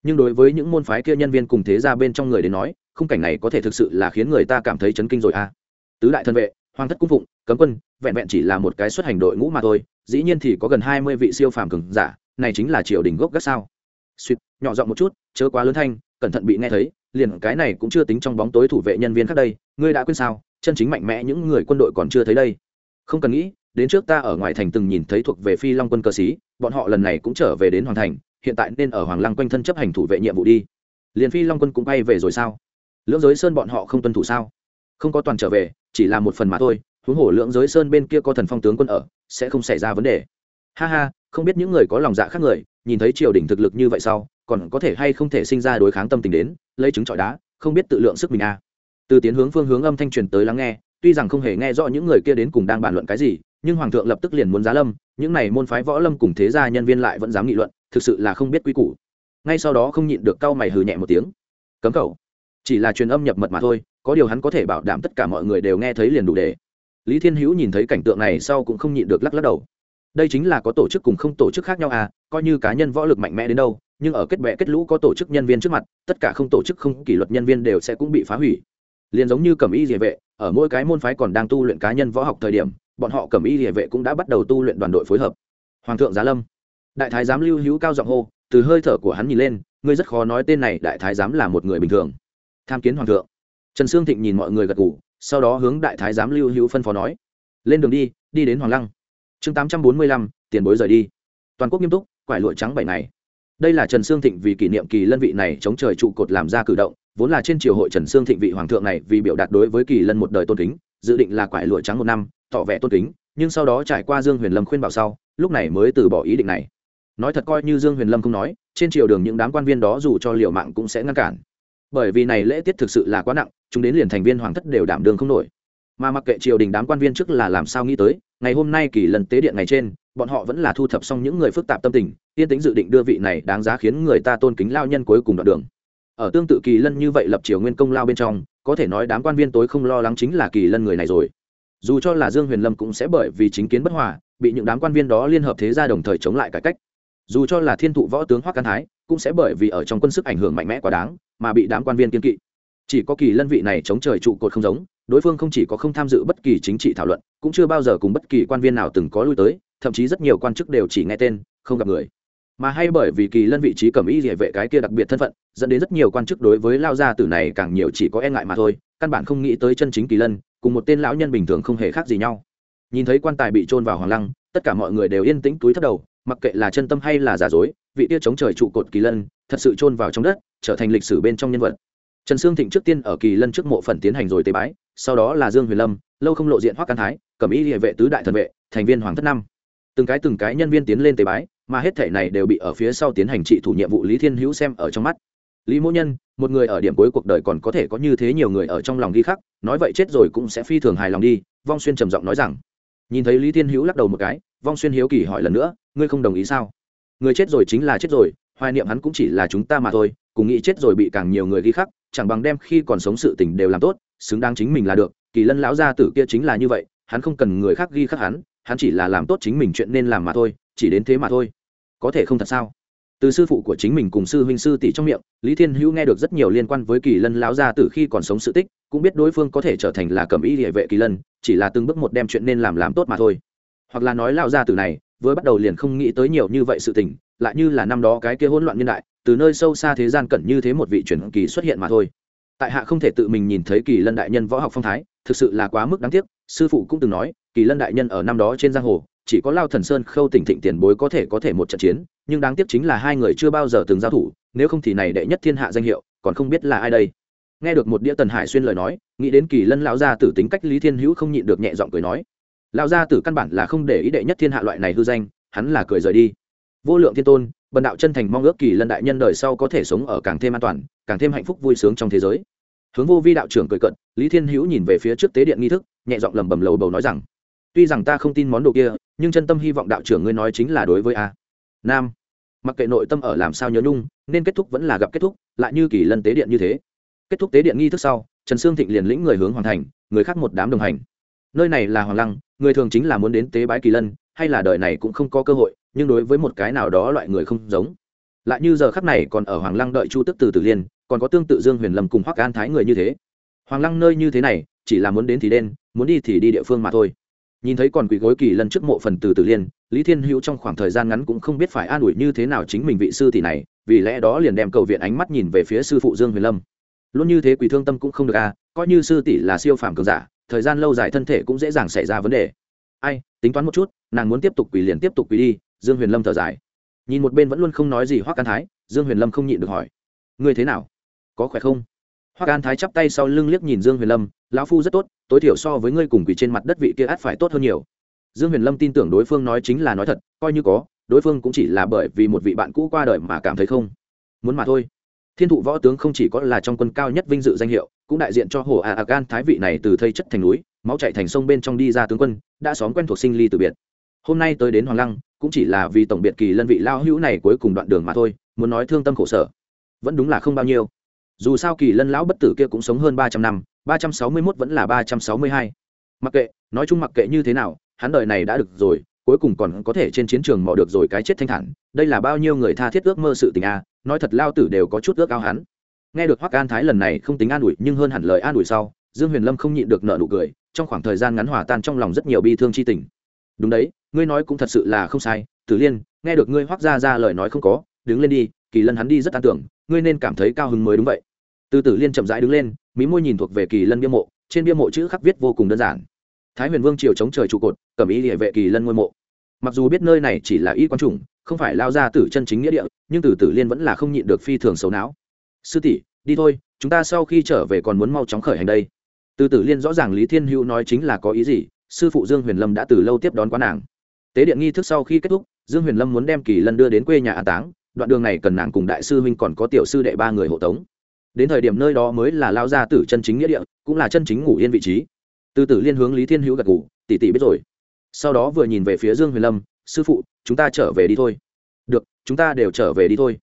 nhưng đối với những môn phái kia nhân viên cùng thế ra bên trong người đến nói, khung cảnh này có thể thực sự là khiến người ta cảm thấy chấn kinh rồi à. Tứ đại thần vệ, hoàng thất cung phụng, cấm quân, vẹn vẹn chỉ là một cái xuất hành đội ngũ mà thôi, dĩ nhiên thì có gần hai mươi vị siêu phàm cường giả, này chính là triều đình gốc gác sao. Suýt, nhỏ giọng một chút, chớ quá lớn thanh, cẩn thận bị nghe thấy, liền cái này cũng chưa tính trong bóng tối thủ vệ nhân viên khác đây, ngươi đã quên sao, chân chính mạnh mẽ những người quân đội còn chưa thấy đây. Không cần nghĩ, đến trước ta ở ngoài thành từng nhìn thấy thuộc về phi long quân cơ sĩ, bọn họ lần này cũng trở về đến hoàng thành hiện tại nên ở hoàng lăng quanh thân chấp hành thủ vệ nhiệm vụ đi. Liền phi long quân cũng bay về rồi sao? Lưỡng giới sơn bọn họ không tuân thủ sao? Không có toàn trở về, chỉ là một phần mà thôi, huống hồ lưỡng giới sơn bên kia có thần phong tướng quân ở, sẽ không xảy ra vấn đề. Ha ha, không biết những người có lòng dạ khác người, nhìn thấy triều đình thực lực như vậy sau, còn có thể hay không thể sinh ra đối kháng tâm tình đến, lấy trứng trọi đá, không biết tự lượng sức mình à. từ tiến hướng phương hướng âm thanh truyền tới lắng nghe, tuy rằng không hề nghe rõ những người kia đến cùng đang bàn luận cái gì, nhưng hoàng thượng lập tức liền muốn giá lâm, những này môn phái võ lâm cùng thế gia nhân viên lại vẫn dám nghị luận thực sự là không biết quy củ. Ngay sau đó không nhịn được cau mày hừ nhẹ một tiếng. Cấm khẩu chỉ là truyền âm nhập mật mà thôi, có điều hắn có thể bảo đảm tất cả mọi người đều nghe thấy liền đủ để. Lý thiên hữu nhìn thấy cảnh tượng này sau cũng không nhịn được lắc lắc đầu. Đây chính là có tổ chức cùng không tổ chức khác nhau à coi như cá nhân võ lực mạnh mẽ đến đâu, nhưng ở kết bệ kết lũ có tổ chức nhân viên trước mặt, tất cả không tổ chức không kỷ luật nhân viên đều sẽ cũng bị phá hủy. Liền giống như cẩm y địa vệ, ở mỗi cái môn phái còn đang tu luyện cá nhân võ học thời điểm, bọn họ cẩm y địa vệ cũng đã bắt đầu tu luyện đoàn đội phối hợp. Hoàng thượng giá lâm đại thái giám lưu hữu cao giọng hô, từ hơi thở của hắn nhìn lên, ngươi rất khó nói tên này đại thái giám là một người bình thường. Tham kiến hoàng thượng. Trần sương thịnh nhìn mọi người gật gù, sau đó hướng đại thái giám lưu hữu phân phó nói, lên đường đi đi đến hoàng lăng. Chương tám trăm bốn mươi lăm, tiền bối rời đi. Toàn quốc nghiêm túc, quải lụa trắng bảy ngày. Đây là trần sương thịnh vì kỷ niệm kỳ lân vị này chống trời trụ cột làm ra cử động, vốn là trên triều hội trần sương thịnh vị hoàng thượng này vì biểu đạt đối với kỳ lân một đời tôn kính, dự định là quải lụa trắng một năm, tỏ vẻ tôn kính, nhưng sau đó trải qua dương huyền lâm khuyên bảo sau, lúc này mới từ bỏ ý định này nói thật coi như dương huyền lâm không nói, trên triều đường những đám quan viên đó dù cho liều mạng cũng sẽ ngăn cản. Bởi vì này lễ tiết thực sự là quá nặng, chúng đến liền thành viên hoàng thất đều đảm đường không nổi. Mà mặc kệ triều đình đám quan viên trước là làm sao nghĩ tới, ngày hôm nay kỳ lần tế điện ngày trên, bọn họ vẫn là thu thập xong những người phức tạp tâm tình tiên tính dự định đưa vị này đáng giá khiến người ta tôn kính lao nhân cuối cùng đoạn đường. Ở tương tự kỳ lân như vậy lập triều nguyên công lao bên trong, có thể nói đám quan viên tối không lo lắng chính là kỳ lân người này rồi. Dù cho là dương huyền lâm cũng sẽ bởi vì chính kiến bất hòa, bị những đám quan viên đó liên hợp thế ra đồng thời chống lại cải cách dù cho là thiên thụ võ tướng hoắc can thái cũng sẽ bởi vì ở trong quân sức ảnh hưởng mạnh mẽ quá đáng mà bị đám quan viên kiên kỵ chỉ có kỳ lân vị này chống trời trụ cột không giống đối phương không chỉ có không tham dự bất kỳ chính trị thảo luận cũng chưa bao giờ cùng bất kỳ quan viên nào từng có lui tới thậm chí rất nhiều quan chức đều chỉ nghe tên không gặp người mà hay bởi vì kỳ lân vị trí cầm ý địa vệ cái kia đặc biệt thân phận dẫn đến rất nhiều quan chức đối với lao gia tử này càng nhiều chỉ có e ngại mà thôi căn bản không nghĩ tới chân chính kỳ lân cùng một tên lão nhân bình thường không hề khác gì nhau nhìn thấy quan tài bị trôn vào hoàng lăng tất cả mọi người đều yên tĩnh túi thất đầu mặc kệ là chân tâm hay là giả dối, vị tia chống trời trụ cột kỳ lân thật sự chôn vào trong đất, trở thành lịch sử bên trong nhân vật. Trần sương thịnh trước tiên ở kỳ lân trước mộ phần tiến hành rồi tế bái, sau đó là dương huyền lâm, lâu không lộ diện hoắc can thái cẩm y địa vệ tứ đại thần vệ, thành viên hoàng thất năm. Từng cái từng cái nhân viên tiến lên tế bái, mà hết thể này đều bị ở phía sau tiến hành trị thủ nhiệm vụ lý thiên hữu xem ở trong mắt. Lý mỗ nhân, một người ở điểm cuối cuộc đời còn có thể có như thế nhiều người ở trong lòng ghi khắc, nói vậy chết rồi cũng sẽ phi thường hài lòng đi, vong xuyên trầm giọng nói rằng. Nhìn thấy lý thiên hữu lắc đầu một cái, vong xuyên hiếu kỳ hỏi lần nữa ngươi không đồng ý sao? Người chết rồi chính là chết rồi, hoài niệm hắn cũng chỉ là chúng ta mà thôi, cùng nghĩ chết rồi bị càng nhiều người ghi khắc, chẳng bằng đem khi còn sống sự tình đều làm tốt, xứng đáng chính mình là được, kỳ lân lão gia tử kia chính là như vậy, hắn không cần người khác ghi khắc hắn hắn chỉ là làm tốt chính mình chuyện nên làm mà thôi, chỉ đến thế mà thôi. Có thể không thật sao? Từ sư phụ của chính mình cùng sư huynh sư tỷ trong miệng, lý thiên hữu nghe được rất nhiều liên quan với kỳ lân lão gia tử khi còn sống sự tích, cũng biết đối phương có thể trở thành là cầm ý địa vệ kỳ lân, chỉ là từng bước một đem chuyện nên làm làm tốt mà thôi. Hoặc là nói lão gia tử này vừa bắt đầu liền không nghĩ tới nhiều như vậy sự tình, lại như là năm đó cái kia hỗn loạn niên đại, từ nơi sâu xa thế gian cẩn như thế một vị truyền kỳ xuất hiện mà thôi. Tại hạ không thể tự mình nhìn thấy kỳ lân đại nhân võ học phong thái, thực sự là quá mức đáng tiếc, sư phụ cũng từng nói, kỳ lân đại nhân ở năm đó trên giang hồ, chỉ có lao thần sơn khâu tỉnh thịnh tiền bối có thể có thể một trận chiến, nhưng đáng tiếc chính là hai người chưa bao giờ từng giao thủ, nếu không thì này đệ nhất thiên hạ danh hiệu, còn không biết là ai đây. Nghe được một đĩa tần hải xuyên lời nói, nghĩ đến kỳ lân lão gia tử tính cách lý thiên hữu không nhịn được nhẹ giọng cười nói lão gia tử căn bản là không để ý đệ nhất thiên hạ loại này hư danh, hắn là cười rời đi. Vô lượng thiên tôn, bần đạo chân thành mong ước kỳ lân đại nhân đời sau có thể sống ở càng thêm an toàn, càng thêm hạnh phúc vui sướng trong thế giới. Hướng vô vi đạo trưởng cười cận, lý thiên hữu nhìn về phía trước tế điện nghi thức, nhẹ giọng lầm bầm lầu bầu nói rằng, tuy rằng ta không tin món đồ kia, nhưng chân tâm hy vọng đạo trưởng ngươi nói chính là đối với a. Nam, mặc kệ nội tâm ở làm sao nhớ nhung, nên kết thúc vẫn là gặp kết thúc, lại như kỳ lân tế điện như thế. Kết thúc tế điện nghi thức sau, trần sương thịnh liền lĩnh người hướng hoàn thành, người khác một đám đồng hành nơi này là hoàng lăng, người thường chính là muốn đến tế bái kỳ lân, hay là đời này cũng không có cơ hội, nhưng đối với một cái nào đó loại người không giống. Lại như giờ khắc này còn ở hoàng lăng đợi chu tức từ tử liên, còn có tương tự dương huyền lâm cùng hoắc an thái người như thế. Hoàng lăng nơi như thế này, chỉ là muốn đến thì đen muốn đi thì đi địa phương mà thôi. Nhìn thấy còn quỳ gối kỳ lân trước mộ phần từ tử liên, lý thiên hữu trong khoảng thời gian ngắn cũng không biết phải an ủi như thế nào chính mình vị sư tỷ này, vì lẽ đó liền đem cầu viện ánh mắt nhìn về phía sư phụ dương huyền lâm. Luôn như thế quỳ thương tâm cũng không được à coi như sư tỷ là siêu phàm cường giả thời gian lâu dài thân thể cũng dễ dàng xảy ra vấn đề. Ai, tính toán một chút, nàng muốn tiếp tục quỳ liền tiếp tục quỳ đi, dương huyền lâm thở dài. Nhìn một bên vẫn luôn không nói gì hoắc can thái, dương huyền lâm không nhịn được hỏi. Ngươi thế nào? Có khỏe không? Hoắc can thái chắp tay sau lưng liếc nhìn dương huyền lâm, lão phu rất tốt, tối thiểu so với ngươi cùng quỳ trên mặt đất vị kia át phải tốt hơn nhiều. Dương huyền lâm tin tưởng đối phương nói chính là nói thật, coi như có, đối phương cũng chỉ là bởi vì một vị bạn cũ qua đời mà cảm thấy không. Muốn mà thôi. Thiên thụ võ tướng không chỉ có là trong quân cao nhất vinh dự danh hiệu cũng đại diện cho hồ a gan thái vị này từ thây chất thành núi, máu chạy thành sông bên trong đi ra tướng quân, đã xóm quen thuộc sinh ly từ biệt. Hôm nay tới đến hoàng lăng, cũng chỉ là vì tổng biệt kỳ lân vị lao hữu này cuối cùng đoạn đường mà thôi, muốn nói thương tâm khổ sở. Vẫn đúng là không bao nhiêu. Dù sao kỳ lân lão bất tử kia cũng sống hơn ba trăm năm, ba trăm sáu mươi mốt vẫn là ba trăm sáu mươi hai. Mặc kệ, nói chung mặc kệ như thế nào, hắn đời này đã được rồi, cuối cùng còn có thể trên chiến trường mò được rồi cái chết thanh thản. Đây là bao nhiêu người tha thiết ước mơ sự tình a, nói thật lao tử đều có chút ước ao hắn nghe được hoắc an thái lần này không tính an ủi, nhưng hơn hẳn lời an ủi sau, dương huyền lâm không nhịn được nợ nụ cười, trong khoảng thời gian ngắn hòa tan trong lòng rất nhiều bi thương chi tình. Đúng đấy, ngươi nói cũng thật sự là không sai, tử liên, nghe được ngươi hoắc ra ra lời nói không có, đứng lên đi, kỳ lân hắn đi rất an tưởng, ngươi nên cảm thấy cao hứng mới đúng vậy. Từ tử liên chậm rãi đứng lên, mí môi nhìn thuộc về kỳ lân bia mộ, trên bia mộ chữ khắc viết vô cùng đơn giản. Thái huyền vương triều chống trời trụ cột, cầm ý địa vệ kỳ lân ngôi mộ. Mặc dù biết nơi này chỉ là y quan chủng, không phải lao ra tử chân chính nghĩa địa, nhưng từ tử liên vẫn là không nhịn được phi thường xấu não sư tỷ, đi thôi, chúng ta sau khi trở về còn muốn mau chóng khởi hành đây. Từ tử liên rõ ràng lý thiên hữu nói chính là có ý gì, sư phụ dương huyền lâm đã từ lâu tiếp đón quán nàng. Tế điện nghi thức sau khi kết thúc, dương huyền lâm muốn đem kỳ lân đưa đến quê nhà an táng, đoạn đường này cần nàng cùng đại sư huynh còn có tiểu sư đệ ba người hộ tống. Đến thời điểm nơi đó mới là lao gia tử chân chính nghĩa địa, cũng là chân chính ngủ yên vị trí. Từ tử liên hướng lý thiên hữu gật ngủ tỷ tỷ biết rồi. Sau đó vừa nhìn về phía dương huyền lâm, sư phụ, chúng ta trở về đi thôi. Được, chúng ta đều trở về đi thôi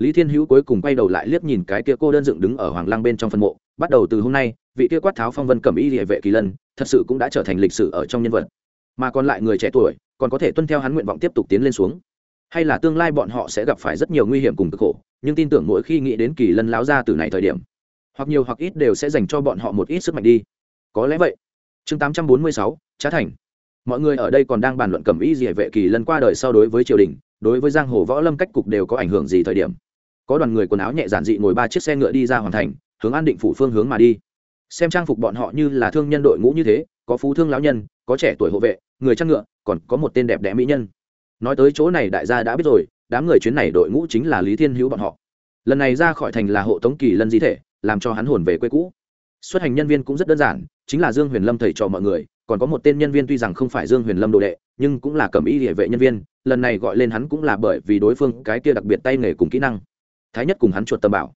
lý thiên hữu cuối cùng quay đầu lại liếc nhìn cái kia cô đơn dựng đứng ở hoàng lang bên trong phân mộ. Bắt đầu từ hôm nay, vị kia quát tháo phong vân cẩm y địa vệ kỳ lân, thật sự cũng đã trở thành lịch sử ở trong nhân vật. Mà còn lại người trẻ tuổi, còn có thể tuân theo hắn nguyện vọng tiếp tục tiến lên xuống. Hay là tương lai bọn họ sẽ gặp phải rất nhiều nguy hiểm cùng cực khổ, nhưng tin tưởng mỗi khi nghĩ đến kỳ lân láo ra từ này thời điểm, hoặc nhiều hoặc ít đều sẽ dành cho bọn họ một ít sức mạnh đi. Có lẽ vậy. Chương tám trăm bốn mươi sáu, trá thành. Mọi người ở đây còn đang bàn luận cẩm y địa vệ kỳ lân qua đời sau đối với triều đình, đối với giang hồ võ lâm cách cục đều có ảnh hưởng gì thời điểm có đoàn người quần áo nhẹ giản dị ngồi ba chiếc xe ngựa đi ra hoàn thành, hướng an định phủ phương hướng mà đi. Xem trang phục bọn họ như là thương nhân đội ngũ như thế, có phú thương lão nhân, có trẻ tuổi hộ vệ, người chăn ngựa, còn có một tên đẹp đẽ mỹ nhân. Nói tới chỗ này đại gia đã biết rồi, đám người chuyến này đội ngũ chính là lý thiên hữu bọn họ. Lần này ra khỏi thành là hộ tống kỳ lân di thể, làm cho hắn hồn về quê cũ. Xuất hành nhân viên cũng rất đơn giản, chính là dương huyền lâm thầy trò mọi người, còn có một tên nhân viên tuy rằng không phải dương huyền lâm đồ đệ, nhưng cũng là cầm y địa vệ nhân viên, lần này gọi lên hắn cũng là bởi vì đối phương cái kia đặc biệt tay nghề cùng kỹ năng thái nhất cùng hắn chuột tâm bảo.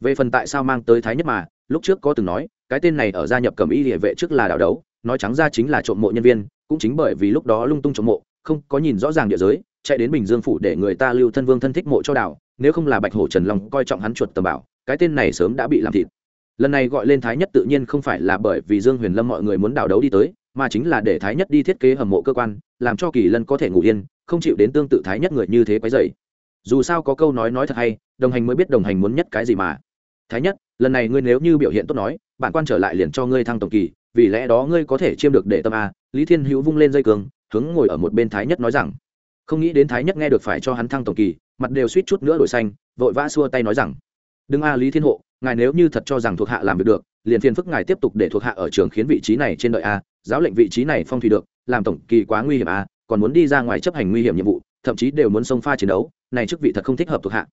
Về phần tại sao mang tới thái nhất mà, lúc trước có từng nói, cái tên này ở gia nhập cầm y địa vệ trước là đảo đấu, nói trắng ra chính là trộm mộ nhân viên, cũng chính bởi vì lúc đó lung tung trộm mộ, không có nhìn rõ ràng địa giới, chạy đến bình dương phủ để người ta lưu thân vương thân thích mộ cho đảo, nếu không là bạch hổ trần long coi trọng hắn chuột tầm bảo, cái tên này sớm đã bị làm thịt. Lần này gọi lên thái nhất tự nhiên không phải là bởi vì dương huyền lâm mọi người muốn đào đấu đi tới, mà chính là để thái nhất đi thiết kế hầm mộ cơ quan, làm cho kỳ lân có thể ngủ yên, không chịu đến tương tự thái nhất người như thế quấy dày dù sao có câu nói nói thật hay đồng hành mới biết đồng hành muốn nhất cái gì mà. Thái nhất, lần này ngươi nếu như biểu hiện tốt nói, bản quan trở lại liền cho ngươi thăng tổng kỳ, vì lẽ đó ngươi có thể chiêm được để tâm a. Lý thiên hữu vung lên dây cường, hướng ngồi ở một bên thái nhất nói rằng, không nghĩ đến thái nhất nghe được phải cho hắn thăng tổng kỳ, mặt đều suýt chút nữa đổi xanh, vội vã xua tay nói rằng, đừng a, lý thiên hộ, ngài nếu như thật cho rằng thuộc hạ làm việc được, liền phiền phức ngài tiếp tục để thuộc hạ ở trường khiến vị trí này trên đợi a, giáo lệnh vị trí này phong thủy được, làm tổng kỳ quá nguy hiểm a, còn muốn đi ra ngoài chấp hành nguy hiểm nhiệm vụ, thậm chí đều muốn xông pha chiến đấu, này chức vị thật không thích hợp thuộc hạ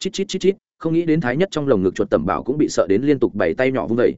chít chít chít chít, không nghĩ đến thái nhất trong lồng ngực chuột tẩm bảo cũng bị sợ đến liên tục bảy tay nhỏ vung vẩy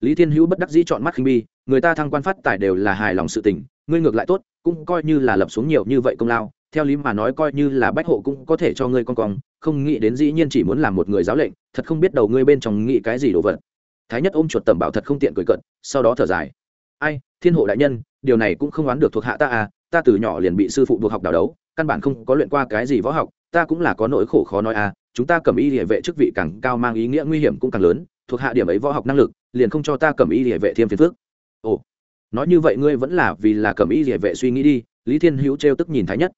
lý thiên hữu bất đắc dĩ chọn mắt khinh bi người ta thăng quan phát tài đều là hài lòng sự tình, ngươi ngược lại tốt, cũng coi như là lập xuống nhiều như vậy công lao, theo lý mà nói coi như là bách hộ cũng có thể cho ngươi con cong, không nghĩ đến dĩ nhiên chỉ muốn làm một người giáo lệnh, thật không biết đầu ngươi bên trong nghĩ cái gì đồ vật. Thái nhất ôm chuột tẩm bảo thật không tiện cười cận sau đó thở dài. Ai, thiên hộ đại nhân, điều này cũng không oán được thuộc hạ ta à ta từ nhỏ liền bị sư phụ buộc học đào đấu, căn bản không có luyện qua cái gì võ học, ta cũng là có nỗi khổ khó nói à chúng ta cầm y địa vệ chức vị càng cao mang ý nghĩa nguy hiểm cũng càng lớn, thuộc hạ điểm ấy võ học năng lực, liền không cho ta cầm y địa vệ thêm phiền phước ồ, nói như vậy ngươi vẫn là vì là cầm y địa vệ suy nghĩ đi, lý thiên hữu trêu tức nhìn thái nhất.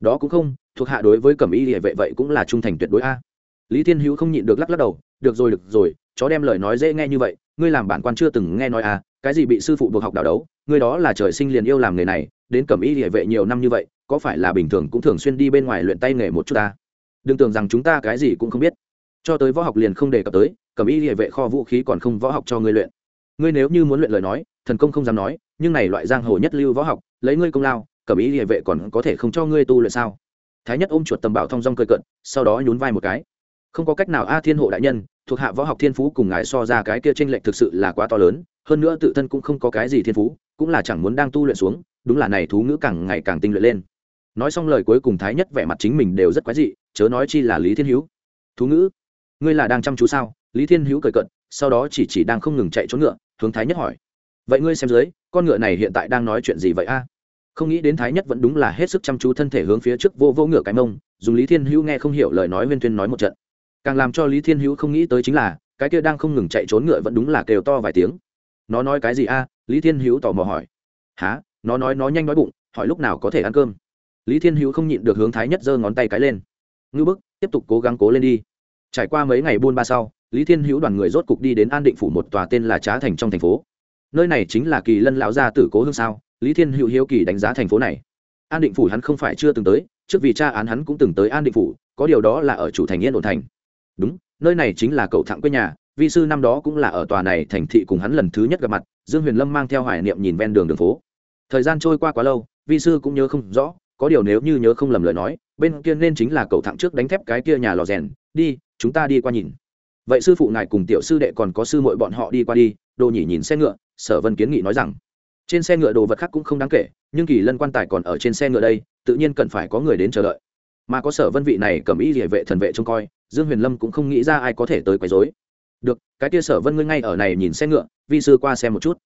Đó cũng không, thuộc hạ đối với cầm y địa vệ vậy cũng là trung thành tuyệt đối a. Lý thiên hữu không nhịn được lắc lắc đầu, được rồi được rồi, chó đem lời nói dễ nghe như vậy, ngươi làm bản quan chưa từng nghe nói à cái gì bị sư phụ buộc học đào đấu, ngươi đó là trời sinh liền yêu làm nghề này, đến cầm y địa vệ nhiều năm như vậy, có phải là bình thường cũng thường xuyên đi bên ngoài luyện tay nghề một chút ta? Đừng tưởng rằng chúng ta cái gì cũng không biết. Cho tới võ học liền không đề cập tới, cầm y địa vệ kho vũ khí còn không võ học cho ngươi luyện. Ngươi nếu như muốn luyện lời nói, thần công không dám nói, nhưng này loại giang hồ nhất lưu võ học, lấy ngươi công lao, cầm y địa vệ còn có thể không cho ngươi tu luyện sao? Thái nhất ôm chuột tầm bảo thong dong cười cận sau đó nhún vai một cái. Không có cách nào, a thiên hộ đại nhân, thuộc hạ võ học thiên phú cùng ngài so ra cái kia tranh lệch thực sự là quá to lớn, hơn nữa tự thân cũng không có cái gì thiên phú, cũng là chẳng muốn đang tu luyện xuống, đúng là này thú ngữ càng ngày càng tinh luyện lên. Nói xong lời cuối cùng thái nhất vẻ mặt chính mình đều rất quái dị chớ nói chi là lý thiên hữu. Thú ngữ, ngươi là đang chăm chú sao? Lý thiên hữu cười cận sau đó chỉ chỉ đang không ngừng chạy trốn ngựa, hướng thái nhất hỏi. Vậy ngươi xem dưới, con ngựa này hiện tại đang nói chuyện gì vậy a? Không nghĩ đến thái nhất vẫn đúng là hết sức chăm chú thân thể hướng phía trước vô vô ngựa cái mông, dùng lý thiên hữu nghe không hiểu lời nói huyên thuyên nói một trận. Càng làm cho lý thiên hữu không nghĩ tới chính là, cái kia đang không ngừng chạy trốn ngựa vẫn đúng là kêu to vài tiếng. Nó nói cái gì a? Lý thiên hữu tò mò hỏi. Há nó nói nó nhanh nói bụng, hỏi lúc nào có thể ăn cơm. Lý thiên hữu không nhịn được hướng thái nhất giơ ngón tay cái lên ngư bức, tiếp tục cố gắng cố lên đi. Trải qua mấy ngày buôn ba sau, lý thiên hữu đoàn người rốt cục đi đến an định phủ một tòa tên là trá thành trong thành phố. Nơi này chính là kỳ lân lão gia tử cố hương sao, lý thiên hữu hiếu kỳ đánh giá thành phố này. An định phủ hắn không phải chưa từng tới, trước vì cha án hắn cũng từng tới an định phủ, có điều đó là ở chủ thành yên ổn thành. Đúng, nơi này chính là cậu thẳng quê nhà, vi sư năm đó cũng là ở tòa này thành thị cùng hắn lần thứ nhất gặp mặt, dương huyền lâm mang theo hoài niệm nhìn ven đường đường phố. Thời gian trôi qua quá lâu, vi sư cũng nhớ không rõ có điều nếu như nhớ không lầm lời nói, bên kia nên chính là cậu thẳng trước đánh thép cái kia nhà lò rèn. Đi, chúng ta đi qua nhìn. Vậy sư phụ ngài cùng tiểu sư đệ còn có sư mội bọn họ đi qua đi, đồ nhỉ nhìn xe ngựa, sở vân kiến nghị nói rằng. Trên xe ngựa đồ vật khác cũng không đáng kể, nhưng kỳ lân quan tài còn ở trên xe ngựa đây, tự nhiên cần phải có người đến chờ đợi. Mà có sở vân vị này cầm ý địa vệ thần vệ trông coi, dương huyền lâm cũng không nghĩ ra ai có thể tới quấy rối. Được, cái kia sở vân ngươi ngay ở này nhìn xe ngựa, vi sư qua xe một chút.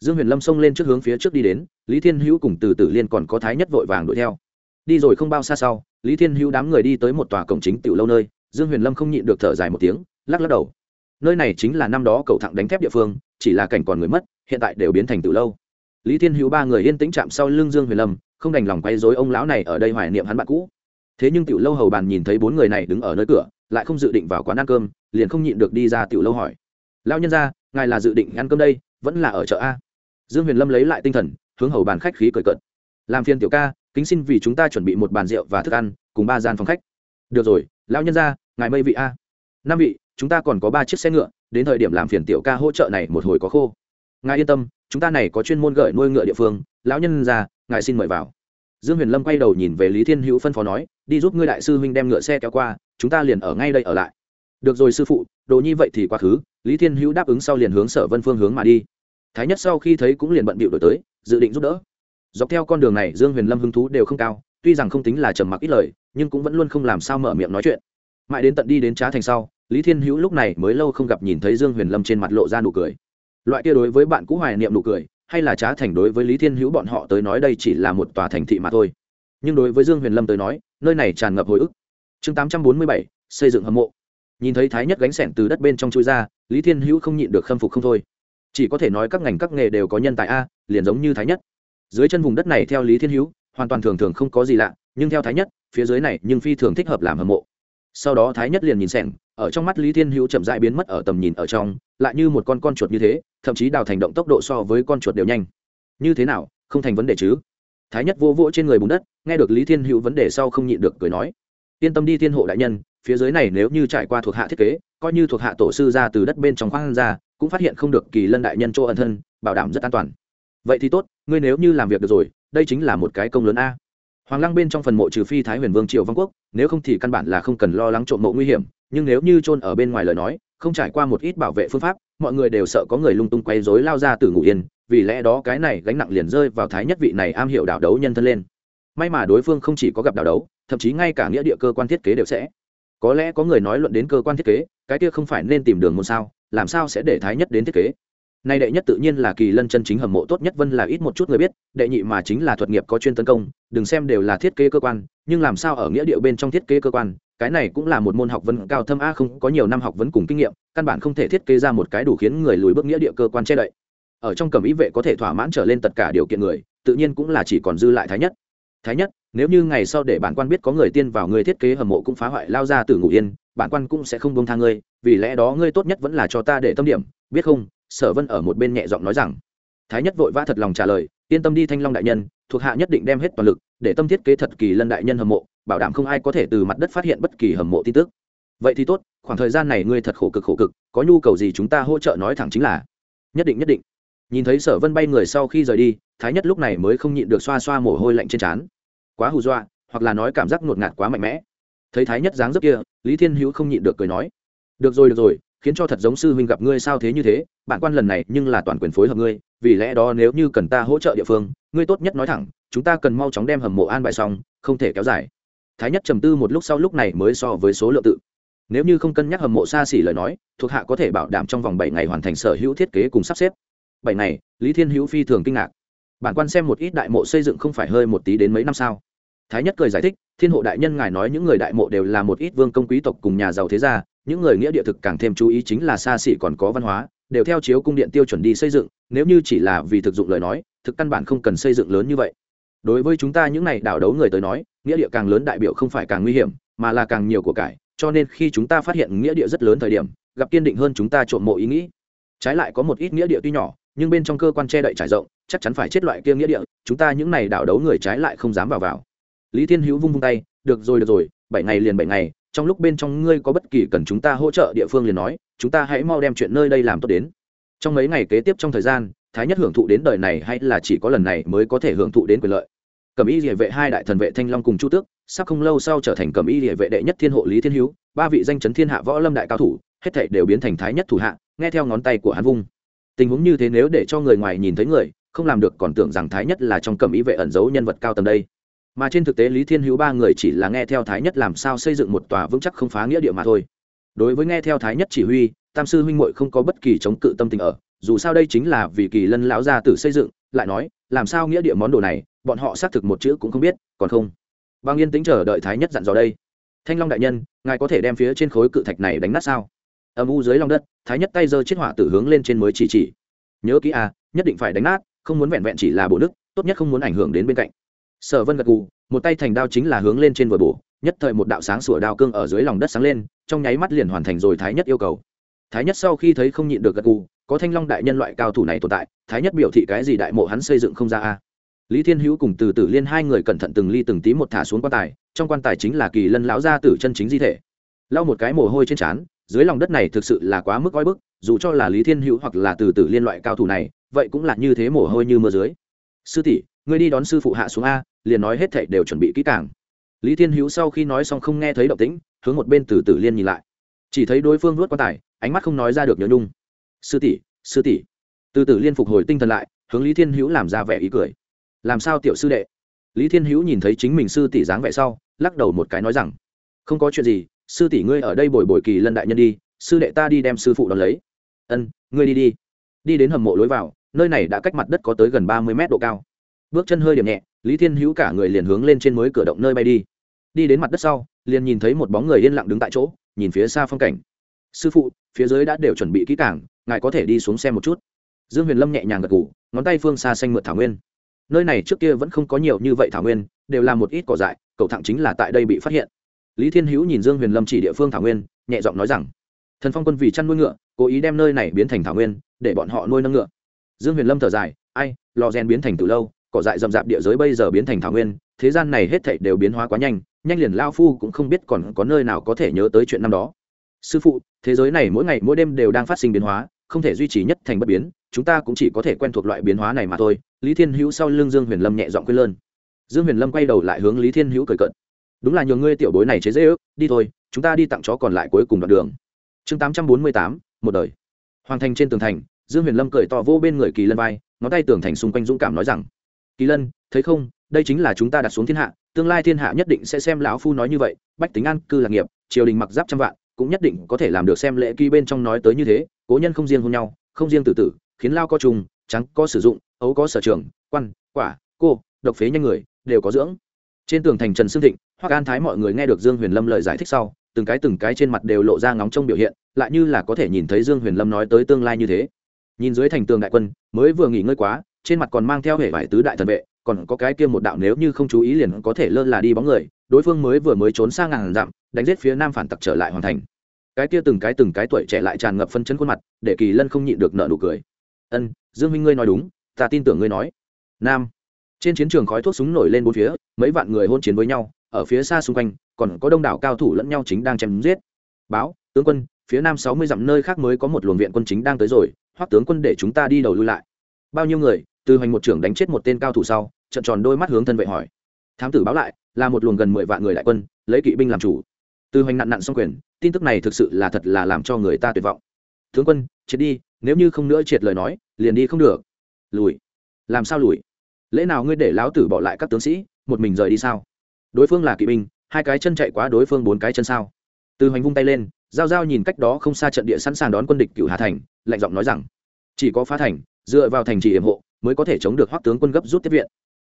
Dương huyền lâm xông lên trước hướng phía trước đi đến, lý thiên hữu cùng từ tử liên còn có thái nhất vội vàng đuổi theo đi rồi không bao xa sau, lý thiên hữu đám người đi tới một tòa cổng chính tiểu lâu nơi, dương huyền lâm không nhịn được thở dài một tiếng, lắc lắc đầu. Nơi này chính là năm đó cầu thẳng đánh thép địa phương, chỉ là cảnh còn người mất, hiện tại đều biến thành tiểu lâu. Lý thiên hữu ba người yên tĩnh chạm sau lưng dương huyền lâm, không đành lòng quay dối ông lão này ở đây hoài niệm hắn bạn cũ. Thế nhưng tiểu lâu hầu bàn nhìn thấy bốn người này đứng ở nơi cửa, lại không dự định vào quán ăn cơm, liền không nhịn được đi ra tiểu lâu hỏi. Lão nhân ra ngài là dự định ăn cơm đây, vẫn là ở chợ a? Dương huyền lâm lấy lại tinh thần, hướng hầu bàn khách khí cười cợt. Làm phiền tiểu ca kính xin vì chúng ta chuẩn bị một bàn rượu và thức ăn, cùng ba gian phòng khách. Được rồi, lão nhân ra ngài mây vị a. Năm vị, chúng ta còn có ba chiếc xe ngựa, đến thời điểm làm phiền tiểu ca hỗ trợ này một hồi có khô. Ngài yên tâm, chúng ta này có chuyên môn gửi nuôi ngựa địa phương, lão nhân ra ngài xin mời vào. Dương huyền lâm quay đầu nhìn về lý thiên hữu phân phó nói, đi giúp ngươi đại sư huynh đem ngựa xe kéo qua, chúng ta liền ở ngay đây ở lại. Được rồi sư phụ, đồ như vậy thì quá khứ lý thiên hữu đáp ứng sau liền hướng sở vân phương hướng mà đi. Thái nhất sau khi thấy cũng liền bận bịu đổi tới, dự định giúp đỡ dọc theo con đường này, dương huyền lâm hứng thú đều không cao, tuy rằng không tính là trầm mặc ít lời, nhưng cũng vẫn luôn không làm sao mở miệng nói chuyện. Mãi đến tận đi đến trá thành sau, lý thiên hữu lúc này mới lâu không gặp nhìn thấy dương huyền lâm trên mặt lộ ra nụ cười. Loại kia đối với bạn cũ hoài niệm nụ cười, hay là trá thành đối với lý thiên hữu bọn họ tới nói đây chỉ là một tòa thành thị mà thôi. Nhưng đối với dương huyền lâm tới nói, nơi này tràn ngập hồi ức. Chương tám trăm bốn mươi bảy, xây dựng hâm mộ. Nhìn thấy thái nhất gánh sẻn từ đất bên trong chui ra, lý thiên hữu không nhịn được khâm phục không thôi. Chỉ có thể nói các ngành các nghề đều có nhân tài a, liền giống như thái nhất dưới chân vùng đất này theo lý thiên hữu, hoàn toàn thường thường không có gì lạ, nhưng theo thái nhất, phía dưới này nhưng phi thường thích hợp làm hầm mộ. Sau đó thái nhất liền nhìn sẻng, ở trong mắt lý thiên hữu chậm dại biến mất ở tầm nhìn ở trong, lại như một con con chuột như thế, thậm chí đào thành động tốc độ so với con chuột đều nhanh. Như thế nào, không thành vấn đề chứ? Thái nhất vô vỗ trên người bùn đất, nghe được lý thiên hữu vấn đề sau không nhịn được cười nói, yên tâm đi thiên hộ đại nhân, phía dưới này nếu như trải qua thuộc hạ thiết kế, coi như thuộc hạ tổ sư ra từ đất bên trong khoang ra, cũng phát hiện không được kỳ lân đại nhân chỗ ẩn thân, bảo đảm rất an toàn. Vậy thì tốt ngươi nếu như làm việc được rồi, đây chính là một cái công lớn a. Hoàng lăng bên trong phần mộ trừ phi thái huyền vương triều văn quốc, nếu không thì căn bản là không cần lo lắng trộm mộ nguy hiểm, nhưng nếu như trôn ở bên ngoài lời nói, không trải qua một ít bảo vệ phương pháp, mọi người đều sợ có người lung tung quay rối lao ra từ ngủ yên, vì lẽ đó cái này gánh nặng liền rơi vào thái nhất vị này am hiểu đảo đấu nhân thân lên. May mà đối phương không chỉ có gặp đảo đấu, thậm chí ngay cả nghĩa địa cơ quan thiết kế đều sẽ. Có lẽ có người nói luận đến cơ quan thiết kế, cái kia không phải nên tìm đường môn sao, làm sao sẽ để thái nhất đến thiết kế? Nay đệ nhất tự nhiên là kỳ lân chân chính hầm mộ tốt nhất vân là ít một chút người biết, đệ nhị mà chính là thuật nghiệp có chuyên tấn công, đừng xem đều là thiết kế cơ quan, nhưng làm sao ở nghĩa địa bên trong thiết kế cơ quan, cái này cũng là một môn học vấn cao thâm a không có nhiều năm học vấn cùng kinh nghiệm, căn bản không thể thiết kế ra một cái đủ khiến người lùi bước nghĩa địa cơ quan che đậy. Ở trong cẩm ý vệ có thể thỏa mãn trở lên tất cả điều kiện người, tự nhiên cũng là chỉ còn dư lại thái nhất. Thái nhất, nếu như ngày sau để bản quan biết có người tiên vào người thiết kế hầm mộ cũng phá hoại lao ra từ ngủ yên, bản quan cũng sẽ không buông tha ngươi, vì lẽ đó ngươi tốt nhất vẫn là cho ta để tâm điểm, biết không? Sở vân ở một bên nhẹ giọng nói rằng, thái nhất vội vã thật lòng trả lời, yên tâm đi thanh long đại nhân, thuộc hạ nhất định đem hết toàn lực, để tâm thiết kế thật kỳ lân đại nhân hầm mộ, bảo đảm không ai có thể từ mặt đất phát hiện bất kỳ hầm mộ tin tức. Vậy thì tốt, khoảng thời gian này ngươi thật khổ cực khổ cực, có nhu cầu gì chúng ta hỗ trợ nói thẳng chính là. Nhất định nhất định. Nhìn thấy sở vân bay người sau khi rời đi, thái nhất lúc này mới không nhịn được xoa xoa mồ hôi lạnh trên trán. Quá hù dọa, hoặc là nói cảm giác ngột ngạt quá mạnh mẽ. Thấy thái nhất dáng dấp kia, lý thiên hữu không nhịn được cười nói, được rồi được rồi khiến cho thật giống sư huynh gặp ngươi sao thế như thế, bản quan lần này nhưng là toàn quyền phối hợp ngươi, vì lẽ đó nếu như cần ta hỗ trợ địa phương, ngươi tốt nhất nói thẳng, chúng ta cần mau chóng đem hầm mộ an bài xong, không thể kéo dài. Thái nhất trầm tư một lúc sau lúc này mới so với số lượng tự. Nếu như không cân nhắc hầm mộ xa xỉ lời nói, thuộc hạ có thể bảo đảm trong vòng bảy ngày hoàn thành sở hữu thiết kế cùng sắp xếp. Bảy ngày, lý thiên hữu phi thường kinh ngạc. Bản quan xem một ít đại mộ xây dựng không phải hơi một tí đến mấy năm sao? Thái nhất cười giải thích, thiên hộ đại nhân ngài nói những người đại mộ đều là một ít vương công quý tộc cùng nhà giàu thế gia những người nghĩa địa thực càng thêm chú ý chính là xa xỉ còn có văn hóa, đều theo chiếu cung điện tiêu chuẩn đi xây dựng, nếu như chỉ là vì thực dụng lời nói, thực căn bản không cần xây dựng lớn như vậy. Đối với chúng ta những này đảo đấu người tới nói, nghĩa địa càng lớn đại biểu không phải càng nguy hiểm, mà là càng nhiều của cải, cho nên khi chúng ta phát hiện nghĩa địa rất lớn thời điểm, gặp kiên định hơn chúng ta trộm mộ ý nghĩ. Trái lại có một ít nghĩa địa tuy nhỏ, nhưng bên trong cơ quan che đậy trải rộng, chắc chắn phải chết loại kia nghĩa địa, chúng ta những này đảo đấu người trái lại không dám vào vào. Lý thiên hữu vung vung tay, được rồi được rồi, bảy ngày liền bảy ngày trong lúc bên trong ngươi có bất kỳ cần chúng ta hỗ trợ địa phương liền nói, chúng ta hãy mau đem chuyện nơi đây làm tốt đến. Trong mấy ngày kế tiếp trong thời gian, thái nhất hưởng thụ đến đời này hay là chỉ có lần này mới có thể hưởng thụ đến quyền lợi. Cẩm y địa vệ hai đại thần vệ thanh long cùng chu tước, sắp không lâu sau trở thành cẩm y địa vệ đệ nhất thiên hộ lý thiên hữu ba vị danh chấn thiên hạ võ lâm đại cao thủ, hết thảy đều biến thành thái nhất thủ hạ, nghe theo ngón tay của hắn vung. Tình huống như thế nếu để cho người ngoài nhìn thấy người, không làm được còn tưởng rằng thái nhất là trong cẩm y vệ ẩn giấu nhân vật cao tầng đây mà trên thực tế lý thiên hữu ba người chỉ là nghe theo thái nhất làm sao xây dựng một tòa vững chắc không phá nghĩa địa mà thôi. Đối với nghe theo thái nhất chỉ huy, tam sư huynh muội không có bất kỳ chống cự tâm tình ở, dù sao đây chính là vì kỳ lân lão gia tử xây dựng, lại nói, làm sao nghĩa địa món đồ này, bọn họ xác thực một chữ cũng không biết, còn không? Bằng yên tính chờ đợi thái nhất dặn dò đây. Thanh long đại nhân, ngài có thể đem phía trên khối cự thạch này đánh nát sao? Âm u dưới lòng đất, thái nhất tay giơ chiếc hỏa tử hướng lên trên mới chỉ chỉ. Nhớ kỹ à nhất định phải đánh nát, không muốn vẹn vẹn chỉ là bộ đức tốt nhất không muốn ảnh hưởng đến bên cạnh sở vân gật gù, một tay thành đao chính là hướng lên trên vừa bổ, nhất thời một đạo sáng sủa đao cương ở dưới lòng đất sáng lên, trong nháy mắt liền hoàn thành rồi thái nhất yêu cầu. Thái nhất sau khi thấy không nhịn được gật gù, có thanh long đại nhân loại cao thủ này tồn tại, thái nhất biểu thị cái gì đại mộ hắn xây dựng không ra a? Lý thiên hữu cùng từ tử liên hai người cẩn thận từng ly từng tí một thả xuống quan tài, trong quan tài chính là kỳ lân lão gia tử chân chính di thể. Lau một cái mồ hôi trên trán, dưới lòng đất này thực sự là quá mức oi bức, dù cho là lý thiên hữu hoặc là từ tử liên loại cao thủ này, vậy cũng là như thế mồ hôi như mưa dưới. Sư tỷ ngươi đi đón sư phụ hạ xuống a, liền nói hết thảy đều chuẩn bị kỹ càng. Lý thiên hữu sau khi nói xong không nghe thấy động tĩnh, hướng một bên từ tử liên nhìn lại. Chỉ thấy đối phương vuốt quan tài, ánh mắt không nói ra được nhớ nhung. Sư tỷ sư tỷ. Từ tử liên phục hồi tinh thần lại, hướng lý thiên hữu làm ra vẻ ý cười. Làm sao tiểu sư đệ? Lý thiên hữu nhìn thấy chính mình sư tỷ dáng vẻ sau, lắc đầu một cái nói rằng, không có chuyện gì, sư tỷ ngươi ở đây bồi bồi kỳ lân đại nhân đi, sư đệ ta đi đem sư phụ đón lấy. Ân, ngươi đi đi. Đi đến hầm mộ lối vào, nơi này đã cách mặt đất có tới gần ba mươi mét độ cao bước chân hơi điểm nhẹ, lý thiên hữu cả người liền hướng lên trên mới cửa động nơi bay đi. Đi đến mặt đất sau, liền nhìn thấy một bóng người yên lặng đứng tại chỗ, nhìn phía xa phong cảnh. Sư phụ, phía dưới đã đều chuẩn bị kỹ cảng ngài có thể đi xuống xem một chút. Dương huyền lâm nhẹ nhàng gật g ủ ngón tay phương xa xanh mượt thảo nguyên. Nơi này trước kia vẫn không có nhiều như vậy thảo nguyên, đều là một ít cỏ dại cậu thẳng chính là tại đây bị phát hiện. Lý thiên hữu nhìn dương huyền lâm chỉ địa phương thảo nguyên, nhẹ giọng nói rằng, thần phong quân vì chăn nuôi ngựa, cố ý đem nơi này biến thành thảo nguyên, để bọn họ nuôi nâng ngựa. Dương huyền lâm thở dài, ai, lò rèn biến thành từ lâu cỏ dại rậm rạp địa giới bây giờ biến thành thảo nguyên, thế gian này hết thảy đều biến hóa quá nhanh nhanh liền lao phu cũng không biết còn có nơi nào có thể nhớ tới chuyện năm đó. Sư phụ, thế giới này mỗi ngày mỗi đêm đều đang phát sinh biến hóa, không thể duy trì nhất thành bất biến, chúng ta cũng chỉ có thể quen thuộc loại biến hóa này mà thôi. Lý thiên hữu sau lưng dương huyền lâm nhẹ giọng quên lơn. Dương huyền lâm quay đầu lại hướng lý thiên hữu cười cận đúng là nhờ ngươi tiểu bối này chế dễ ước, đi thôi, chúng ta đi tặng chó còn lại cuối cùng đoạn đường. Chương tám trăm bốn mươi tám, một đời. Hoàng thành trên tường thành, dương huyền lâm cười to vô bên người kỳ lân vai, ngón tay tường thành xung quanh dũng cảm nói rằng kỳ lân, thấy không, đây chính là chúng ta đặt xuống thiên hạ, tương lai thiên hạ nhất định sẽ xem lão phu nói như vậy, bách tính an cư lạc nghiệp, triều đình mặc giáp trăm vạn, cũng nhất định có thể làm được xem lễ kỳ bên trong nói tới như thế, cố nhân không riêng hôn nhau, không riêng tự tử, khiến lao có trùng, trắng có sử dụng, ấu có sở trường, quan, quả, cô, độc phế nhanh người, đều có dưỡng. Trên tường thành trần sương thịnh hoặc an thái mọi người nghe được dương huyền lâm lời giải thích sau, từng cái từng cái trên mặt đều lộ ra ngóng trong biểu hiện, lại như là có thể nhìn thấy dương huyền lâm nói tới tương lai như thế. Nhìn dưới thành tường đại quân, mới vừa nghỉ ngơi quá trên mặt còn mang theo hệ vải tứ đại thần vệ, còn có cái kia một đạo nếu như không chú ý liền có thể lơ là đi bóng người, đối phương mới vừa mới trốn sang ngàn dặm, đánh giết phía nam phản tặc trở lại hoàn thành. Cái kia từng cái từng cái tuổi trẻ lại tràn ngập phân chấn khuôn mặt, để kỳ lân không nhịn được nợ nụ cười. Ân, dương minh ngươi nói đúng, ta tin tưởng ngươi nói. Nam. Trên chiến trường khói thuốc súng nổi lên bốn phía, mấy vạn người hôn chiến với nhau, ở phía xa xung quanh, còn có đông đảo cao thủ lẫn nhau chính đang chém giết. Báo, tướng quân, phía nam sáu mươi dặm nơi khác mới có một luồng viện quân chính đang tới rồi hoặc tướng quân để chúng ta đi đầu lui lại. Bao nhiêu người? Từ hành một trưởng đánh chết một tên cao thủ sau, trận tròn đôi mắt hướng thân vệ hỏi. Thám tử báo lại, là một luồng gần mười vạn người đại quân, lấy kỵ binh làm chủ. Từ hoành nặn nặn xong quyền, tin tức này thực sự là thật là làm cho người ta tuyệt vọng. Tướng quân, triệt đi, nếu như không nữa triệt lời nói, liền đi không được. Lùi. Làm sao lùi? Lẽ nào ngươi để lão tử bỏ lại các tướng sĩ, một mình rời đi sao? Đối phương là kỵ binh, hai cái chân chạy quá đối phương bốn cái chân sao? Từ hoành vung tay lên, giao giao nhìn cách đó không xa trận địa sẵn sàng đón quân địch cửu hà thành, lạnh giọng nói rằng, chỉ có phá thành, dựa vào thành trì hiểm hộ mới có thể chống được hoắc tướng quân gấp rút tiếp viện.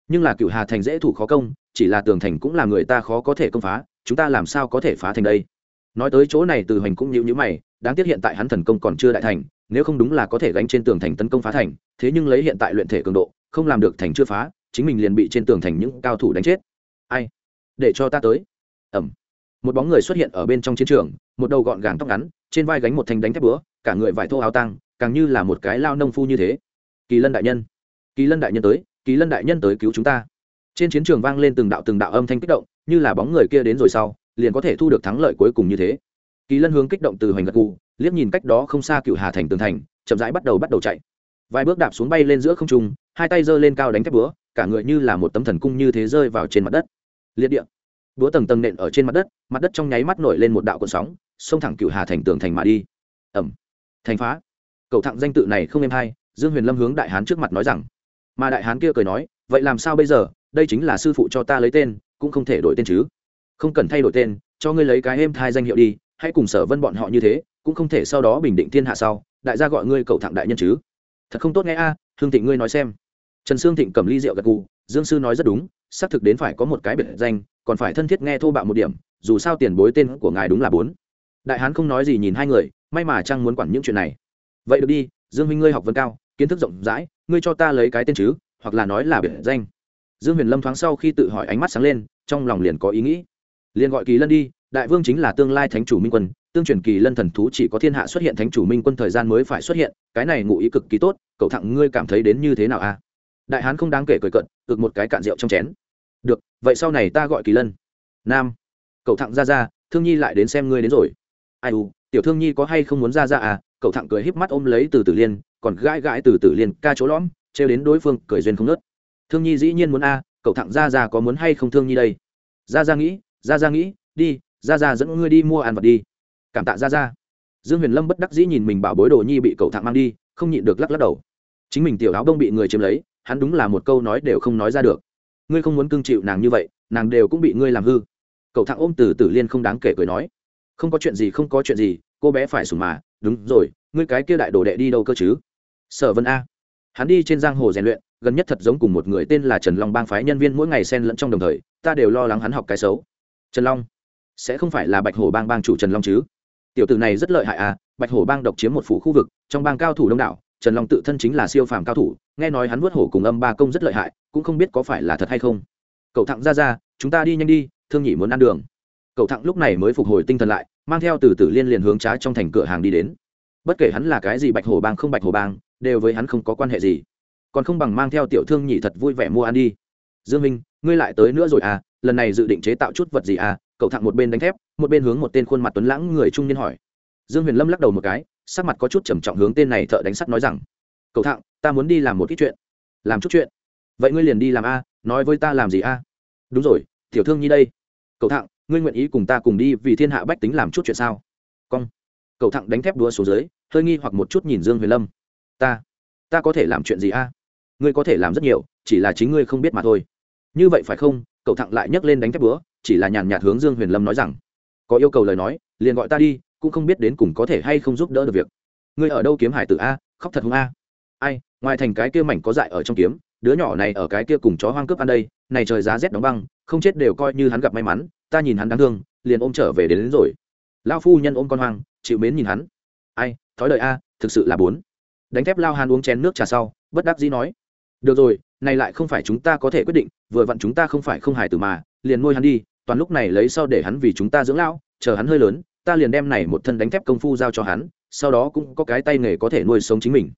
Nhưng là cựu hà thành dễ thủ khó công, chỉ là tường thành cũng là người ta khó có thể công phá, chúng ta làm sao có thể phá thành đây? Nói tới chỗ này, từ hoành cũng nhịu nhữ mày, đáng tiếc hiện tại hắn thần công còn chưa đại thành, nếu không đúng là có thể gánh trên tường thành tấn công phá thành, thế nhưng lấy hiện tại luyện thể cường độ, không làm được thành chưa phá, chính mình liền bị trên tường thành những cao thủ đánh chết. Ai? Để cho ta tới. Ẩm một bóng người xuất hiện ở bên trong chiến trường, một đầu gọn gàng tóc ngắn, trên vai gánh một thanh đánh thép búa, cả người vải thô áo tăng càng như là một cái lao nông phu như thế. Kỳ lân đại nhân kỳ lân đại nhân tới, kỳ lân đại nhân tới cứu chúng ta. Trên chiến trường vang lên từng đạo từng đạo âm thanh kích động, như là bóng người kia đến rồi sau, liền có thể thu được thắng lợi cuối cùng như thế. Kỳ lân hướng kích động từ hoành gật cụ liếc nhìn cách đó không xa cựu hà thành tường thành, chậm rãi bắt đầu bắt đầu chạy. Vài bước đạp xuống bay lên giữa không trung, hai tay giơ lên cao đánh thép búa, cả người như là một tấm thần cung như thế rơi vào trên mặt đất. Liệt địa. Búa tầng tầng nện ở trên mặt đất mặt đất trong nháy mắt nổi lên một đạo cuộn sóng, xông thẳng cựu hà thành tường thành mà đi. Ẩm. Thành phá. Cậu thẳng danh tự này không êm hay, dương huyền lâm hướng đại hán trước mặt nói rằng mà đại hán kia cười nói vậy làm sao bây giờ? Đây chính là sư phụ cho ta lấy tên cũng không thể đổi tên chứ. Không cần thay đổi tên cho ngươi lấy cái êm thai danh hiệu đi hãy cùng sở vân bọn họ như thế cũng không thể sau đó bình định thiên hạ sau. Đại gia gọi ngươi cậu thẳng đại nhân chứ. Thật không tốt nghe a à, thương thịnh ngươi nói xem. Trần sương thịnh cầm ly rượu gật gù dương sư nói rất đúng xác thực đến phải có một cái biệt danh còn phải thân thiết nghe thô bạo một điểm dù sao tiền bối tên của ngài đúng là bốn. Đại hán không nói gì nhìn hai người may mà chăng muốn quản những chuyện này. Vậy được đi dương minh ngươi học vấn cao kiến thức rộng rãi ngươi cho ta lấy cái tên chứ, hoặc là nói là biệt danh. Dương huyền lâm thoáng sau khi tự hỏi ánh mắt sáng lên, trong lòng liền có ý nghĩ. Liền gọi kỳ lân đi, đại vương chính là tương lai thánh chủ minh quân, tương truyền kỳ lân thần thú chỉ có thiên hạ xuất hiện thánh chủ minh quân thời gian mới phải xuất hiện, cái này ngụ ý cực kỳ tốt, cậu thẳng ngươi cảm thấy đến như thế nào a đại hán không đáng kể cười cận ực một cái cạn rượu trong chén. Được, vậy sau này ta gọi kỳ lân. Nam. Cậu thẳng ra ra, thương nhi lại đến xem ngươi đến rồi. Ai u, tiểu thương nhi có hay không muốn ra ra à? Cậu thẳng cười híp mắt ôm lấy từ tử liên, còn gãi gãi từ tử liên ca chỗ lõm, trêu đến đối phương cười duyên không nớt thương nhi dĩ nhiên muốn a, cậu thẳng ra ra có muốn hay không thương nhi đây? Ra ra nghĩ ra ra nghĩ, đi ra ra dẫn ngươi đi mua ăn vật đi. Cảm tạ ra ra dương huyền lâm bất đắc dĩ nhìn mình bảo bối đồ nhi bị cậu thẳng mang đi, không nhịn được lắc lắc đầu. Chính mình tiểu áo đông bị người chiếm lấy, hắn đúng là một câu nói đều không nói ra được. Ngươi không muốn cưng chịu nàng như vậy, nàng đều cũng bị ngươi làm hư. Cậu thẳng ôm từ tử liên không đáng kể cười nói. Không có chuyện gì, không có chuyện gì, cô bé phải sủng mà đúng rồi, ngươi cái kia đại đồ đệ đi đâu cơ chứ? Sở vân a. Hắn đi trên giang hồ rèn luyện, gần nhất thật giống cùng một người tên là trần long bang phái nhân viên mỗi ngày xen lẫn trong đồng thời, ta đều lo lắng hắn học cái xấu. Trần long? Sẽ không phải là bạch hổ bang bang chủ trần long chứ? Tiểu tử này rất lợi hại à bạch hổ bang độc chiếm một phủ khu vực, trong bang cao thủ đông đảo, trần long tự thân chính là siêu phàm cao thủ, nghe nói hắn vớt hổ cùng âm ba công rất lợi hại, cũng không biết có phải là thật hay không. Cậu thẳng ra ra, chúng ta đi nhanh đi, thương nhị muốn ăn đường. Cậu thẳng lúc này mới phục hồi tinh thần lại mang theo từ tử liên liền hướng trái trong thành cửa hàng đi đến. Bất kể hắn là cái gì bạch hồ bang không bạch hồ bang, đều với hắn không có quan hệ gì. Còn không bằng mang theo tiểu thương nhị thật vui vẻ mua ăn đi. Dương minh, ngươi lại tới nữa rồi à lần này dự định chế tạo chút vật gì à? Cậu thẳng một bên đánh thép, một bên hướng một tên khuôn mặt tuấn lãng người trung niên hỏi. Dương huyền lâm lắc đầu một cái, sắc mặt có chút trầm trọng hướng tên này thợ đánh sắt nói rằng, cậu thẳng, ta muốn đi làm một ít chuyện. Làm chút chuyện? Vậy ngươi liền đi làm a, nói với ta làm gì a? Đúng rồi, tiểu thương nhi đây. Cậu thẳng ngươi nguyện ý cùng ta cùng đi vì thiên hạ bách tính làm chút chuyện sao? Cong. Cậu thẳng đánh thép đua xuống dưới, hơi nghi hoặc một chút nhìn dương huyền lâm. Ta ta có thể làm chuyện gì a? Ngươi có thể làm rất nhiều, chỉ là chính ngươi không biết mà thôi. Như vậy phải không? Cậu thẳng lại nhấc lên đánh thép búa chỉ là nhàn nhạt hướng dương huyền lâm nói rằng, có yêu cầu lời nói, liền gọi ta đi, cũng không biết đến cùng có thể hay không giúp đỡ được việc. Ngươi ở đâu kiếm hải tử a? Khóc thật không a? Ai, ngoài thành cái kia mảnh có dại ở trong kiếm, đứa nhỏ này ở cái kia cùng chó hoang cướp ăn đây, này trời giá rét đóng băng, không chết đều coi như hắn gặp may mắn ta nhìn hắn đáng thương liền ôm trở về đến, đến rồi. Lao phu nhân ôm con hoang chịu mến nhìn hắn. Ai thói đời a thực sự là bốn. Đánh thép lao hàn uống chén nước trà sau bất đắc dĩ nói. Được rồi này lại không phải chúng ta có thể quyết định vừa vặn chúng ta không phải không hài tử mà liền nuôi hắn đi toàn lúc này lấy sau để hắn vì chúng ta dưỡng lão chờ hắn hơi lớn ta liền đem này một thân đánh thép công phu giao cho hắn sau đó cũng có cái tay nghề có thể nuôi sống chính mình.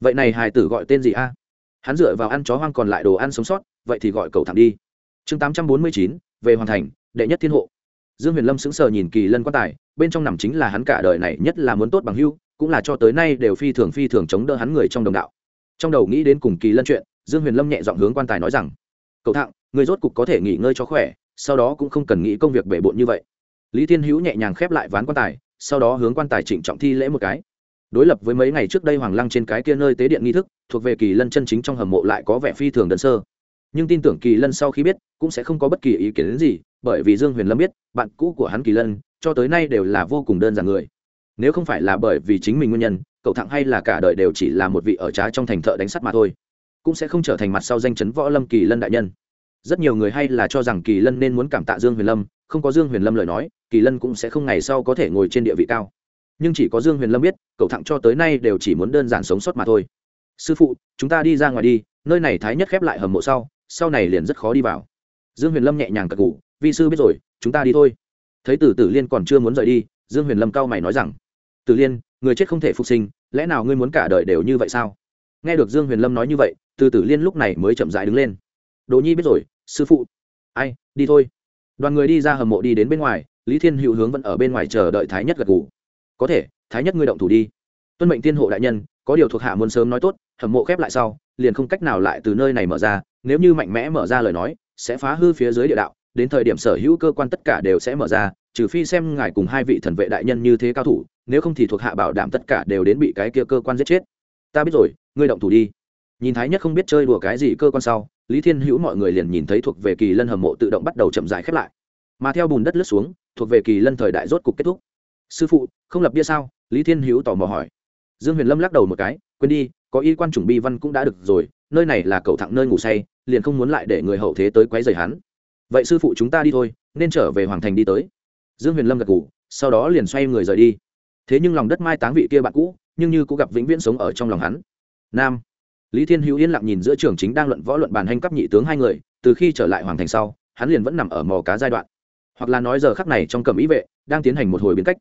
Vậy này hài tử gọi tên gì a? Hắn dựa vào ăn chó hoang còn lại đồ ăn sống sót vậy thì gọi cầu thẳng đi. Chương tám trăm bốn mươi chín về hoàn thành đệ nhất thiên hộ. Dương huyền lâm sững sờ nhìn kỳ lân quan tài, bên trong nằm chính là hắn cả đời này nhất là muốn tốt bằng hưu, cũng là cho tới nay đều phi thường phi thường chống đỡ hắn người trong đồng đạo. Trong đầu nghĩ đến cùng kỳ lân chuyện, dương huyền lâm nhẹ giọng hướng quan tài nói rằng cậu thạng người rốt cục có thể nghỉ ngơi cho khỏe, sau đó cũng không cần nghĩ công việc bể bộn như vậy. Lý thiên hữu nhẹ nhàng khép lại ván quan tài, sau đó hướng quan tài trịnh trọng thi lễ một cái. Đối lập với mấy ngày trước đây hoàng lăng trên cái kia nơi tế điện nghi thức, thuộc về kỳ lân chân chính trong hầm mộ lại có vẻ phi thường đơn sơ. Nhưng tin tưởng kỳ lân sau khi biết, cũng sẽ không có bất kỳ ý kiến gì bởi vì dương huyền lâm biết, bạn cũ của hắn kỳ lân, cho tới nay đều là vô cùng đơn giản người. Nếu không phải là bởi vì chính mình nguyên nhân, cậu thẳng hay là cả đời đều chỉ là một vị ở trá trong thành thợ đánh sắt mà thôi. Cũng sẽ không trở thành mặt sau danh chấn võ lâm kỳ lân đại nhân. Rất nhiều người hay là cho rằng kỳ lân nên muốn cảm tạ dương huyền lâm, không có dương huyền lâm lời nói, kỳ lân cũng sẽ không ngày sau có thể ngồi trên địa vị cao. Nhưng chỉ có dương huyền lâm biết, cậu thẳng cho tới nay đều chỉ muốn đơn giản sống sót mà thôi. Sư phụ, chúng ta đi ra ngoài đi, nơi này thái nhất khép lại hầm mộ sau sau này liền rất khó đi vào. Dương huyền lâm nhẹ nhàng cật cụ vi sư biết rồi, chúng ta đi thôi. Thấy tử tử liên còn chưa muốn rời đi, dương huyền lâm cao mày nói rằng, tử liên, người chết không thể phục sinh, lẽ nào ngươi muốn cả đời đều như vậy sao? Nghe được dương huyền lâm nói như vậy từ tử liên lúc này mới chậm dại đứng lên. Đỗ nhi biết rồi, sư phụ. Ai, đi thôi. Đoàn người đi ra hầm mộ đi đến bên ngoài, lý thiên hữu hướng vẫn ở bên ngoài chờ đợi thái nhất gật ngủ có thể, thái nhất ngươi động thủ đi. Tuân mệnh tiên hộ đại nhân, có điều thuộc hạ muốn sớm nói tốt, hầm mộ khép lại sau, liền không cách nào lại từ nơi này mở ra, nếu như mạnh mẽ mở ra lời nói, sẽ phá hư phía dưới địa đạo đến thời điểm sở hữu cơ quan tất cả đều sẽ mở ra, trừ phi xem ngài cùng hai vị thần vệ đại nhân như thế cao thủ, nếu không thì thuộc hạ bảo đảm tất cả đều đến bị cái kia cơ quan giết chết. Ta biết rồi, ngươi động thủ đi. Nhìn thái nhất không biết chơi đùa cái gì cơ quan sau, lý thiên hữu mọi người liền nhìn thấy thuộc về kỳ lân hầm mộ tự động bắt đầu chậm rãi khép lại. Mà theo bùn đất lướt xuống, thuộc về kỳ lân thời đại rốt cục kết thúc. Sư phụ, không lập bia sao? Lý thiên hữu tò mò hỏi. Dương huyền lâm lắc đầu một cái, quên đi, có y quan chủng bi văn cũng đã được rồi, nơi này là cầu thẳng nơi ngủ say, liền không muốn lại để người hậu thế tới quấy rầy hắn vậy sư phụ chúng ta đi thôi, nên trở về hoàng thành đi tới. Dương huyền lâm gật ngủ sau đó liền xoay người rời đi. Thế nhưng lòng đất mai táng vị kia bạn cũ, nhưng như cũng gặp vĩnh viễn sống ở trong lòng hắn. Nam, lý thiên hữu yên lặng nhìn giữa trường chính đang luận võ luận bàn hành cấp nhị tướng hai người, từ khi trở lại hoàng thành sau, hắn liền vẫn nằm ở mò cá giai đoạn. Hoặc là nói giờ khắc này trong cẩm ý vệ, đang tiến hành một hồi biến cách.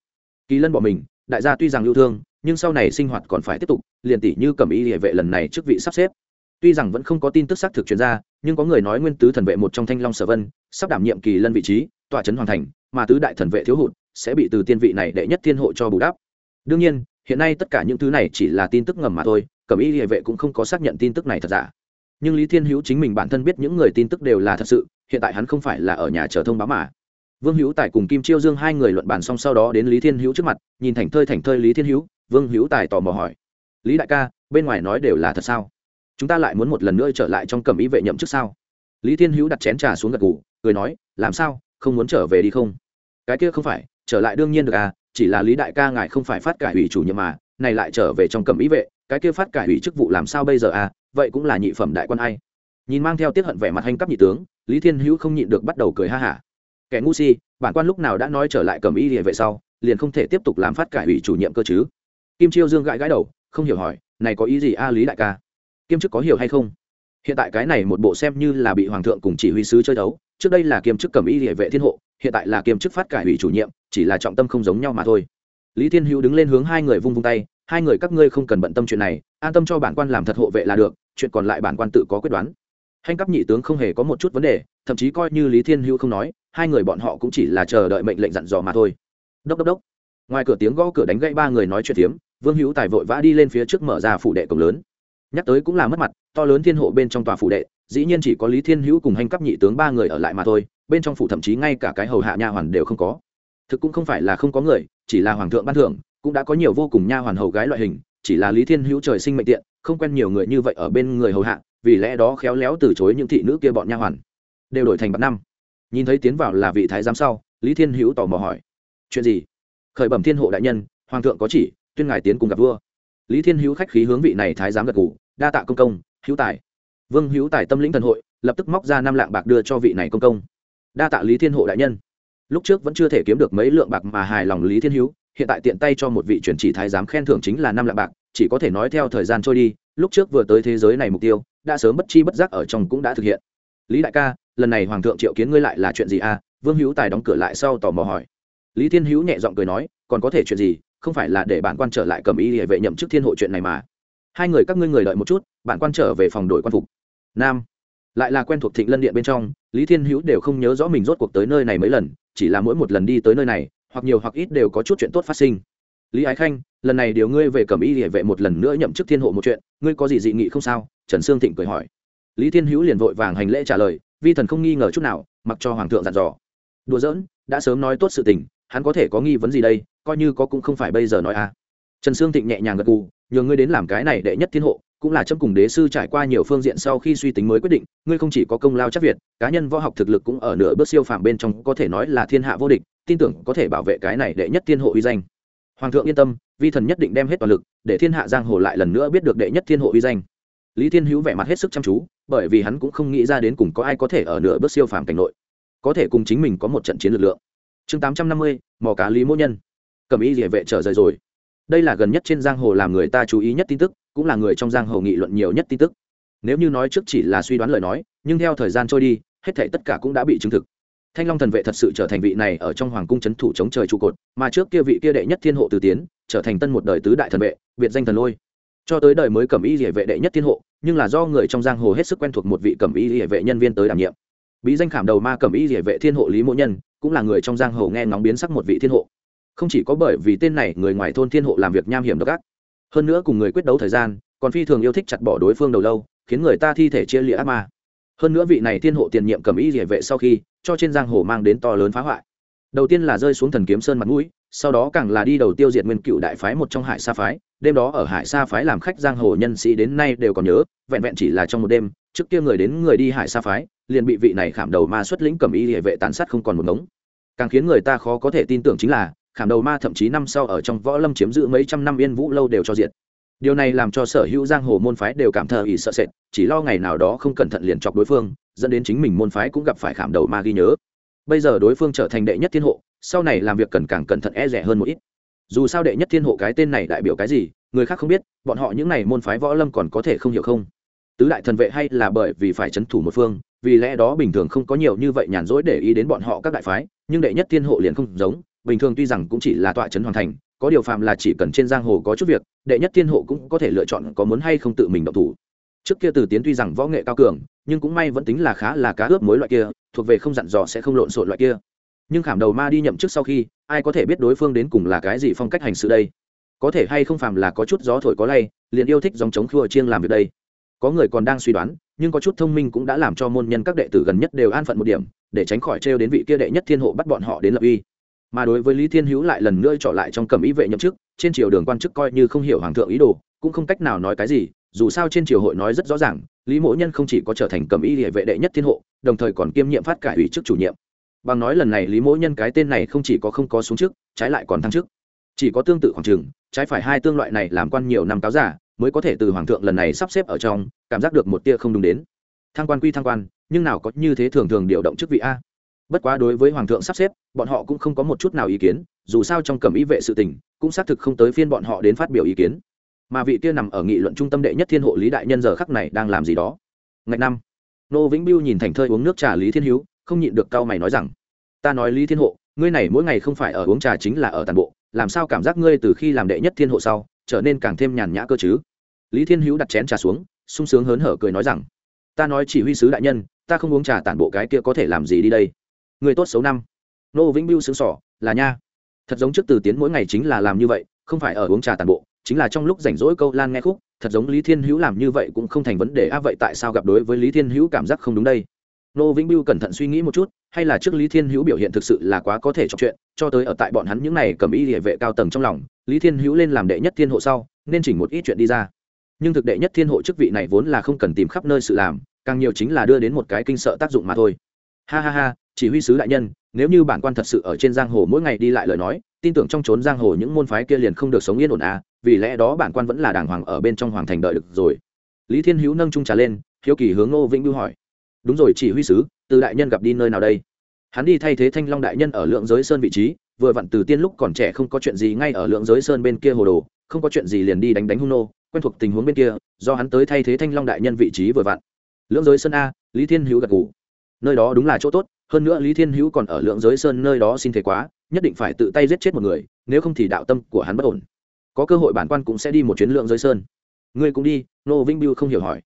Kỳ lân bỏ mình, đại gia tuy rằng yêu thương, nhưng sau này sinh hoạt còn phải tiếp tục, liền tỷ như cẩm ý địa vệ lần này trước vị sắp xếp. Tuy rằng vẫn không có tin tức xác thực chuyên gia nhưng có người nói nguyên tứ thần vệ một trong thanh long sở vân, sắp đảm nhiệm kỳ lân vị trí tọa trấn hoàn thành, mà tứ đại thần vệ thiếu hụt, sẽ bị từ tiên vị này đệ nhất thiên hộ cho bù đắp. Đương nhiên, hiện nay tất cả những thứ này chỉ là tin tức ngầm mà thôi, cẩm y địa vệ cũng không có xác nhận tin tức này thật giả. Nhưng lý thiên hữu chính mình bản thân biết những người tin tức đều là thật sự, hiện tại hắn không phải là ở nhà chờ thông báo mà. Vương hữu tài cùng kim chiêu dương hai người luận bàn xong sau đó đến lý thiên hữu trước mặt, nhìn thành thơi thành thơi, lý thiên hữu, vương hữu tài tò mò hỏi. Lý đại ca, bên ngoài nói đều là thật sao? Chúng ta lại muốn một lần nữa trở lại trong cẩm ý vệ nhậm chức sao? Lý thiên hữu đặt chén trà xuống gật ngủ cười nói, làm sao? Không muốn trở về đi không? Cái kia không phải, trở lại đương nhiên được à chỉ là lý đại ca ngài không phải phát cải ủy chủ nhiệm mà, này lại trở về trong cẩm ý vệ, cái kia phát cải ủy chức vụ làm sao bây giờ à vậy cũng là nhị phẩm đại quan ai nhìn mang theo tiết hận vẻ mặt hành cấp nhị tướng, lý thiên hữu không nhịn được bắt đầu cười ha hả. Kẻ ngu si, bản quan lúc nào đã nói trở lại cẩm ý địa vệ sau, liền không thể tiếp tục làm phát cải ủy chủ nhiệm cơ chứ? Kim chiêu dương gãi gãi đầu, không hiểu hỏi, này có ý gì a lý đại ca? Kiêm chức có hiểu hay không? Hiện tại cái này một bộ xem như là bị hoàng thượng cùng chỉ huy sứ chơi đấu, trước đây là kiêm chức cầm y địa vệ thiên hộ, hiện tại là kiêm chức phát cải ủy chủ nhiệm, chỉ là trọng tâm không giống nhau mà thôi. Lý thiên hữu đứng lên hướng hai người vung vung tay, hai người các ngươi không cần bận tâm chuyện này, an tâm cho bản quan làm thật hộ vệ là được, chuyện còn lại bản quan tự có quyết đoán. Hành cấp nhị tướng không hề có một chút vấn đề, thậm chí coi như lý thiên hữu không nói, hai người bọn họ cũng chỉ là chờ đợi mệnh lệnh dặn dò mà thôi. Đốc đốc đốc. Ngoài cửa tiếng gõ cửa đánh gãy ba người nói chuyện tiếm vương hữu tài vội vã đi lên phía trước mở ra phủ đệ cổng lớn nhắc tới cũng là mất mặt, to lớn thiên hộ bên trong tòa phủ đệ, dĩ nhiên chỉ có lý thiên hữu cùng hành cấp nhị tướng ba người ở lại mà thôi, bên trong phủ thậm chí ngay cả cái hầu hạ nha hoàn đều không có. Thực cũng không phải là không có người, chỉ là hoàng thượng ban thưởng, cũng đã có nhiều vô cùng nha hoàn hầu gái loại hình, chỉ là lý thiên hữu trời sinh mệnh tiện, không quen nhiều người như vậy ở bên người hầu hạ, vì lẽ đó khéo léo từ chối những thị nữ kia bọn nha hoàn. Đều đổi thành bạc năm. Nhìn thấy tiến vào là vị thái giám sau, lý thiên hữu tò mò hỏi, chuyện gì? Khởi bẩm thiên hộ đại nhân, hoàng thượng có chỉ, tuyên ngài tiến cùng gặp vua lý thiên hữu khách khí hướng vị này thái giám gật ngủ đa tạ công công, hữu tài. Vương hữu tài tâm lĩnh thần hội, lập tức móc ra năm lạng bạc đưa cho vị này công công. Đa tạ lý thiên hộ đại nhân. Lúc trước vẫn chưa thể kiếm được mấy lượng bạc mà hài lòng lý thiên hữu, hiện tại tiện tay cho một vị truyền chỉ thái giám khen thưởng chính là năm lạng bạc, chỉ có thể nói theo thời gian trôi đi, lúc trước vừa tới thế giới này mục tiêu, đã sớm bất chi bất giác ở trong cũng đã thực hiện. Lý đại ca, lần này hoàng thượng triệu kiến ngươi lại là chuyện gì à? Vương hữu tài đóng cửa lại sau tò mò hỏi. Lý thiên hữu nhẹ giọng cười nói, còn có thể chuyện gì? Không phải là để bản quan trở lại cầm y hệ vệ nhậm chức thiên hộ chuyện này mà. Hai người các ngươi người đợi một chút, bản quan trở về phòng đổi quan phục. Nam. Lại là quen thuộc thịnh lân điện bên trong, lý thiên hữu đều không nhớ rõ mình rốt cuộc tới nơi này mấy lần, chỉ là mỗi một lần đi tới nơi này, hoặc nhiều hoặc ít đều có chút chuyện tốt phát sinh. Lý ái khanh, lần này điều ngươi về cầm y hệ vệ một lần nữa nhậm chức thiên hộ một chuyện, ngươi có gì dị nghị không sao? Trần sương thịnh cười hỏi. Lý thiên hữu liền vội vàng hành lễ trả lời, vi thần không nghi ngờ chút nào, mặc cho hoàng thượng dặn dò. Đùa giỡn, đã sớm nói tốt sự tình, hắn có thể có nghi vấn gì đây? Coi như có cũng không phải bây giờ nói à. Trần sương thịnh nhẹ nhàng gật gù, nhờ ngươi đến làm cái này đệ nhất thiên hộ, cũng là chấm cùng đế sư trải qua nhiều phương diện sau khi suy tính mới quyết định, ngươi không chỉ có công lao chắc việt, cá nhân võ học thực lực cũng ở nửa bước siêu phàm bên trong, có thể nói là thiên hạ vô địch, tin tưởng có thể bảo vệ cái này đệ nhất thiên hộ uy danh. Hoàng thượng yên tâm, vi thần nhất định đem hết toàn lực, để thiên hạ giang hồ lại lần nữa biết được đệ nhất thiên hộ uy danh. Lý thiên hữu vẻ mặt hết sức chăm chú, bởi vì hắn cũng không nghĩ ra đến cùng có ai có thể ở nửa bước siêu phàm cảnh nội. Có thể cùng chính mình có một trận chiến lực lượng. Chương tám trăm năm mươi, mò cá lý mỗ nhân cầm ý địa vệ trở rời rồi. Đây là gần nhất trên giang hồ làm người ta chú ý nhất tin tức, cũng là người trong giang hồ nghị luận nhiều nhất tin tức. Nếu như nói trước chỉ là suy đoán lời nói, nhưng theo thời gian trôi đi, hết thể tất cả cũng đã bị chứng thực. Thanh long thần vệ thật sự trở thành vị này ở trong hoàng cung c h ấ n thủ chống trời trụ cột, mà trước kia vị kia đệ nhất thiên hộ từ tiến, trở thành tân một đời tứ đại thần vệ, biệt danh thần lôi. Cho tới đời mới cẩm y địa vệ đệ nhất thiên hộ, nhưng là do người trong giang hồ hết sức quen thuộc một vị cẩm y địa vệ nhân viên tới đảm nhiệm. Bí danh khảm đầu ma cẩm y địa vệ thiên hộ lý mỗ nhân, cũng là người trong giang hồ nghe ngóng biến sắc một vị thiên hộ không chỉ có bởi vì tên này người ngoài thôn thiên hộ làm việc nham hiểm độc ác, hơn nữa cùng người quyết đấu thời gian, còn phi thường yêu thích chặt bỏ đối phương đầu lâu, khiến người ta thi thể chia lịa ác ma. Hơn nữa vị này thiên hộ tiền nhiệm cầm y địa vệ sau khi cho trên giang hồ mang đến to lớn phá hoại. Đầu tiên là rơi xuống thần kiếm sơn mặt mũi, sau đó càng là đi đầu tiêu diệt nguyên cựu đại phái một trong hải sa phái, đêm đó ở hải sa phái làm khách giang hồ nhân sĩ đến nay đều còn nhớ, vẹn vẹn chỉ là trong một đêm, trước kia người đến người đi hải sa phái, liền bị vị này khảm đầu ma xuất lĩnh cầm y địa vệ tàn sát không còn một ngống. Càng khiến người ta khó có thể tin tưởng chính là khảm đầu ma thậm chí năm sau ở trong võ lâm chiếm giữ mấy trăm năm yên vũ lâu đều cho diệt. điều này làm cho sở hữu giang hồ môn phái đều cảm thờ ỉ sợ sệt, chỉ lo ngày nào đó không cẩn thận liền chọc đối phương, dẫn đến chính mình môn phái cũng gặp phải khảm đầu ma ghi nhớ. Bây giờ đối phương trở thành đệ nhất thiên hộ, sau này làm việc cần càng cẩn thận e rẻ hơn một ít. Dù sao đệ nhất thiên hộ cái tên này đại biểu cái gì, người khác không biết, bọn họ những n à y môn phái võ lâm còn có thể không hiểu không? Tứ đại thần vệ hay là bởi vì phải c h ấ n thủ một phương, vì lẽ đó bình thường không có nhiều như vậy nhàn rỗi để ý đến bọn họ các đại phái, nhưng đệ nhất thiên hộ liền không giống bình thường tuy rằng cũng chỉ là tọa trấn hoàn thành, có điều phạm là chỉ cần trên giang hồ có chút việc, đệ nhất thiên hộ cũng có thể lựa chọn có muốn hay không tự mình động thủ. Trước kia từ tiến tuy rằng võ nghệ cao cường, nhưng cũng may vẫn tính là khá là cá ướp mối loại kia, thuộc về không dặn dò sẽ không lộn xộn loại kia. Nhưng khảm đầu ma đi nhậm chức sau khi, ai có thể biết đối phương đến cùng là cái gì phong cách hành sự đây? Có thể hay không phàm là có chút gió thổi có lay, liền yêu thích dòng chống khua chiêng làm việc đây. Có người còn đang suy đoán, nhưng có chút thông minh cũng đã làm cho môn nhân các đệ tử gần nhất đều an phận một điểm, để tránh khỏi trêu đến vị kia đệ nhất thiên hộ bắt bọn họ đến lập uy mà đối với lý thiên hữu lại lần nữa trọ lại trong cầm ý vệ nhậm chức, trên triều đường quan chức coi như không hiểu hoàng thượng ý đồ, cũng không cách nào nói cái gì, dù sao trên triều hội nói rất rõ ràng, lý mỗ nhân không chỉ có trở thành cầm ý địa vệ đệ nhất thiên hộ, đồng thời còn kiêm nhiệm phát cải ủy chức chủ nhiệm. Bằng nói lần này lý mỗ nhân cái tên này không chỉ có không có xuống chức, trái lại còn thăng chức. Chỉ có tương tự khoảng trừng trái phải hai tương loại này làm quan nhiều năm cáo giả, mới có thể từ hoàng thượng lần này sắp xếp ở trong, cảm giác được một tia không đúng đến. Thăng quan quy thăng quan, nhưng nào có như thế thường thường điều động chức vị a bất quá đối với hoàng thượng sắp xếp, bọn họ cũng không có một chút nào ý kiến, dù sao trong cẩm ý vệ sự tình, cũng xác thực không tới phiên bọn họ đến phát biểu ý kiến. Mà vị kia nằm ở nghị luận trung tâm đệ nhất thiên hộ lý đại nhân giờ khắc này đang làm gì đó. Ngày năm. Nô vĩnh biêu nhìn thành thơi uống nước trà lý thiên hữu, không nhịn được cao mày nói rằng, ta nói lý thiên hộ, ngươi này mỗi ngày không phải ở uống trà chính là ở tàn bộ, làm sao cảm giác ngươi từ khi làm đệ nhất thiên hộ sau, trở nên càng thêm nhàn nhã cơ chứ? Lý thiên hữu đặt chén trà xuống, sung sướng hớn hở cười nói rằng, ta nói chỉ huy sứ đại nhân, ta không uống trà tản bộ cái kia có thể làm gì đi đây? Người tốt xấu năm. Nô vĩnh biêu xứng sỏ là nha. Thật giống trước từ tiến mỗi ngày chính là làm như vậy, không phải ở uống trà tàn bộ, chính là trong lúc rảnh rỗi câu lan nghe khúc, thật giống lý thiên hữu làm như vậy cũng không thành vấn đề. A, vậy tại sao gặp đối với lý thiên hữu cảm giác không đúng đây? Nô vĩnh biêu cẩn thận suy nghĩ một chút, hay là trước lý thiên hữu biểu hiện thực sự là quá có thể trò chuyện, cho tới ở tại bọn hắn những này cầm y địa vệ cao tầng trong lòng, lý thiên hữu lên làm đệ nhất thiên hộ sau, nên chỉnh một ít chuyện đi ra. Nhưng thực đệ nhất thiên hộ chức vị này vốn là không cần tìm khắp nơi sự làm, càng nhiều chính là đưa đến một cái kinh sợ tác dụng mà thôi. Ha ha ha chỉ huy sứ đại nhân, nếu như bản quan thật sự ở trên giang hồ mỗi ngày đi lại lời nói, tin tưởng trong trốn giang hồ những môn phái kia liền không được sống yên ổn à vì lẽ đó bản quan vẫn là đàng hoàng ở bên trong hoàng thành đợi được rồi. Lý thiên hữu nâng trung trà lên, hiếu kỳ hướng ngô vĩnh bưu hỏi. Đúng rồi, chỉ huy sứ, từ đại nhân gặp đi nơi nào đây? Hắn đi thay thế thanh long đại nhân ở lượng giới sơn vị trí, vừa vặn từ tiên lúc còn trẻ không có chuyện gì ngay ở lượng giới sơn bên kia hồ đồ, không có chuyện gì liền đi đánh đánh hung nô, quen thuộc tình huống bên kia, do hắn tới thay thế thanh long đại nhân vị trí vừa vặn. Lượng giới sơn a, lý thiên hữu gật ngủ nơi đó đúng là chỗ tốt hơn nữa lý thiên hữu còn ở lượng giới sơn nơi đó xin thế quá, nhất định phải tự tay giết chết một người, nếu không thì đạo tâm của hắn bất ổn. Có cơ hội bản quan cũng sẽ đi một chuyến lượng giới sơn. Ngươi cũng đi nô vĩnh biêu không hiểu hỏi.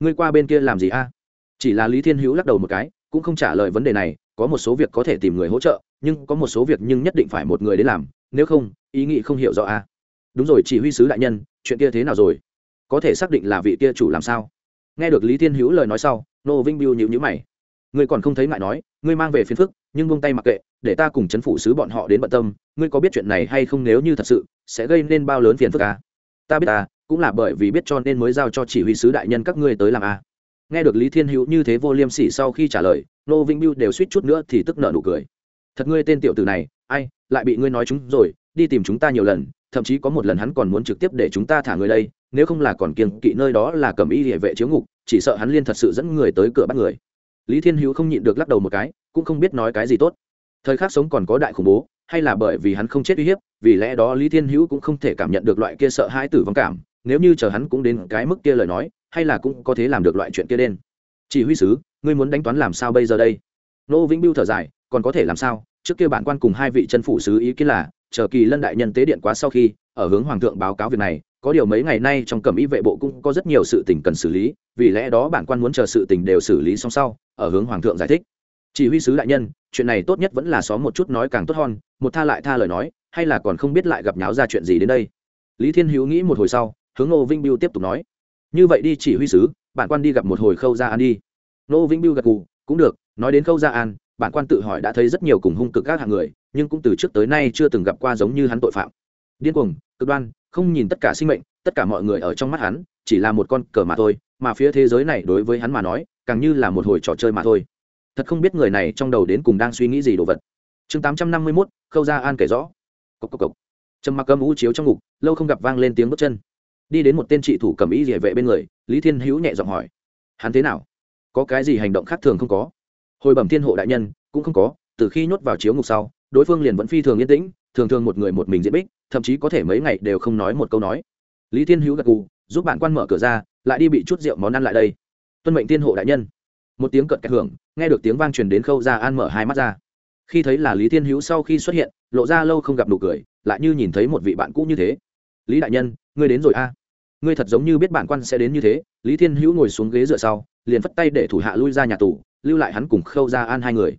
Ngươi qua bên kia làm gì a? À? Chỉ là lý thiên hữu lắc đầu một cái, cũng không trả lời vấn đề này, có một số việc có thể tìm người hỗ trợ, nhưng có một số việc nhưng nhất định phải một người đến làm, nếu không, ý nghĩ không hiểu rõ a. À? Đúng rồi, chỉ huy sứ đại nhân, chuyện kia thế nào rồi? Có thể xác định là vị kia chủ làm sao? Nghe được lý thiên hữu lời nói sau nô vinh biêu nhịu nhữ mày ngươi còn không thấy ngại nói, ngươi mang về phiền phức, nhưng buông tay mặc kệ, để ta cùng chấn phủ sứ bọn họ đến bận tâm, ngươi có biết chuyện này hay không nếu như thật sự, sẽ gây nên bao lớn phiền phức à? ta biết ta cũng là bởi vì biết cho nên mới giao cho chỉ huy sứ đại nhân các ngươi tới làm à? nghe được lý thiên hữu như thế vô liêm sỉ sau khi trả lời nô vĩnh biêu đều suýt chút nữa thì tức nợ nụ cười thật ngươi tên tiểu tử này, ai, lại bị ngươi nói chúng rồi, đi tìm chúng ta nhiều lần, thậm chí có một lần hắn còn muốn trực tiếp để chúng ta thả người đây, nếu không là còn kiêng kỵ nơi đó là cầm y địa vệ chiếu ngục, chỉ sợ hắn liên thật sự dẫn người tới cửa bắt người lý thiên hữu không nhịn được lắc đầu một cái, cũng không biết nói cái gì tốt. Thời khắc sống còn có đại khủng bố, hay là bởi vì hắn không chết uy hiếp, vì lẽ đó lý thiên hữu cũng không thể cảm nhận được loại kia sợ hãi tử vong cảm, nếu như chờ hắn cũng đến cái mức kia lời nói, hay là cũng có thể làm được loại chuyện kia đen. Chỉ huy sứ, ngươi muốn đánh toán làm sao bây giờ đây? Nô vĩnh biêu thở dài, còn có thể làm sao? Trước kia bản quan cùng hai vị chân phủ sứ ý kiến là, chờ kỳ lân đại nhân tế điện quá sau khi, ở hướng hoàng thượng báo cáo việc này, có điều mấy ngày nay trong cẩm y vệ bộ cũng có rất nhiều sự tình cần xử lý, vì lẽ đó bản quan muốn chờ sự tình đều xử lý xong sau ở hướng hoàng thượng giải thích. Chỉ huy sứ đại nhân, chuyện này tốt nhất vẫn là xóm một chút nói càng tốt hơn, một tha lại tha lời nói, hay là còn không biết lại gặp nháo ra chuyện gì đến đây. Lý thiên hữu nghĩ một hồi sau, hướng nô vinh biêu tiếp tục nói. Như vậy đi chỉ huy sứ, bản quan đi gặp một hồi khâu gia an đi. Nô vinh biêu gật cù cũng được, nói đến khâu gia an, bản quan tự hỏi đã thấy rất nhiều cùng hung cực các hạng người, nhưng cũng từ trước tới nay chưa từng gặp qua giống như hắn tội phạm. Điên cuồng, cực đoan, không nhìn tất cả sinh mệnh, tất cả mọi người ở trong mắt hắn, chỉ là một con cờ mà thôi, mà phía thế giới này đối với hắn mà nói càng như là một hồi trò chơi mà thôi. Thật không biết người này trong đầu đến cùng đang suy nghĩ gì đồ vật. Chương tám trăm năm mươi mốt, khâu gia an kể rõ. Cốc cốc cốc. trầm mặc cơm u chiếu trong ngục, lâu không gặp vang lên tiếng bước chân. Đi đến một tên trị thủ cầm ý địa vệ bên người, lý thiên hữu nhẹ giọng hỏi, hắn thế nào? Có cái gì hành động khác thường không có? Hồi bẩm thiên hộ đại nhân, cũng không có, từ khi nhốt vào chiếu ngục sau, đối phương liền vẫn phi thường yên tĩnh, thường thường một người một mình diễn bích, thậm chí có thể mấy ngày đều không nói một câu nói. Lý thiên hữu gật cù giúp bạn quan mở cửa ra, lại đi bị chút rượu món ăn lại đây tuân mệnh tiên hộ đại nhân. Một tiếng cợt kẹt hưởng, nghe được tiếng vang truyền đến khâu ra an mở hai mắt ra. Khi thấy là lý thiên hữu sau khi xuất hiện, lộ ra lâu không gặp nụ cười, lại như nhìn thấy một vị bạn cũ như thế. Lý đại nhân, ngươi đến rồi a. Ngươi thật giống như biết bản quan sẽ đến như thế. Lý thiên hữu ngồi xuống ghế dựa sau, liền phất tay để thủ hạ lui ra nhà tù, lưu lại hắn cùng khâu ra an hai người.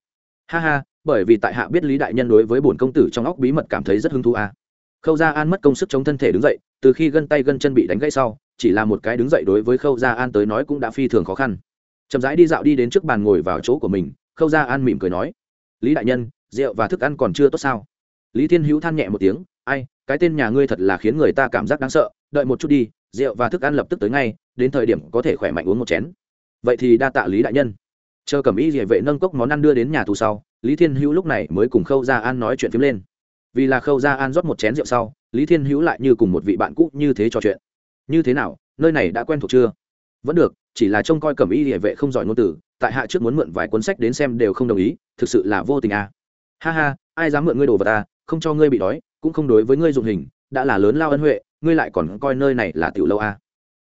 Ha ha, bởi vì tại hạ biết lý đại nhân đối với bổn công tử trong óc bí mật cảm thấy rất hứng thú a. Khâu gia an mất công sức chống thân thể đứng dậy, từ khi gân tay gân chân bị đánh gãy sau chỉ là một cái đứng dậy đối với khâu gia an tới nói cũng đã phi thường khó khăn. Chậm rãi đi dạo đi đến trước bàn ngồi vào chỗ của mình, khâu gia an mỉm cười nói, lý đại nhân, rượu và thức ăn còn chưa tốt sao? Lý thiên hữu than nhẹ một tiếng, ai, cái tên nhà ngươi thật là khiến người ta cảm giác đáng sợ, đợi một chút đi, rượu và thức ăn lập tức tới ngay, đến thời điểm có thể khỏe mạnh uống một chén. Vậy thì đa tạ lý đại nhân. Chờ cẩm ý địa vệ nâng cốc món ăn đưa đến nhà tù sau, lý thiên hữu lúc này mới cùng khâu gia an nói chuyện phím lên. Vì là khâu gia an rót một chén rượu sau, lý thiên hữu lại như cùng một vị bạn cũ như thế trò chuyện như thế nào, nơi này đã quen thuộc chưa vẫn được, chỉ là trông coi cẩm y địa vệ không giỏi ngôn từ, tại hạ trước muốn mượn vài cuốn sách đến xem đều không đồng ý, thực sự là vô tình à. ha ha, ai dám mượn ngươi đồ vật ta không cho ngươi bị đói, cũng không đối với ngươi dụng hình, đã là lớn lao ân huệ, ngươi lại còn coi nơi này là tiểu lâu à.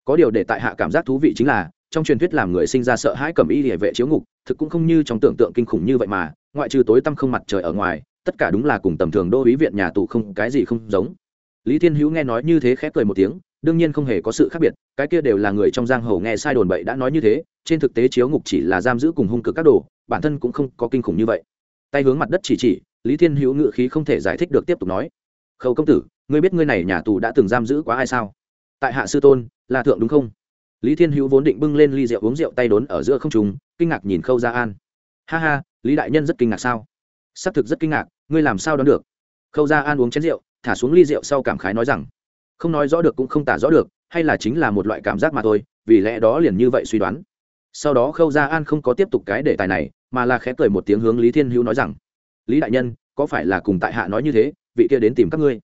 có điều để tại hạ cảm giác thú vị chính là, trong truyền thuyết làm người sinh ra sợ hãi cẩm y địa vệ chiếu ngục, thực cũng không như trong tưởng tượng kinh khủng như vậy mà, ngoại trừ tối tăm không mặt trời ở ngoài, tất cả đúng là cùng tầm thường đô ý viện nhà tù không, cái gì không giống lý thiên hữu nghe nói như thế khép cười một tiếng đương nhiên không hề có sự khác biệt, cái kia đều là người trong giang hồ nghe sai đồn bậy đã nói như thế, trên thực tế chiếu ngục chỉ là giam giữ cùng hung cực các đồ, bản thân cũng không có kinh khủng như vậy. Tay hướng mặt đất chỉ chỉ, lý thiên hữu ngự khí không thể giải thích được tiếp tục nói, khâu công tử, ngươi biết ngươi này nhà tù đã từng giam giữ quá ai sao? Tại hạ sư tôn, là thượng đúng không? Lý thiên hữu vốn định bưng lên ly rượu uống rượu tay đốn ở giữa không trùng kinh ngạc nhìn khâu gia an. Ha ha, lý đại nhân rất kinh ngạc sao? Xác thực rất kinh ngạc, ngươi làm sao đón được? Khâu gia an uống chén rượu, thả xuống ly rượu sau cảm khái nói rằng không nói rõ được cũng không tả rõ được, hay là chính là một loại cảm giác mà thôi, vì lẽ đó liền như vậy suy đoán. Sau đó khâu gia an không có tiếp tục cái đề tài này, mà là khẽ cười một tiếng hướng lý thiên hữu nói rằng, lý đại nhân, có phải là cùng tại hạ nói như thế, vị kia đến tìm các ngươi?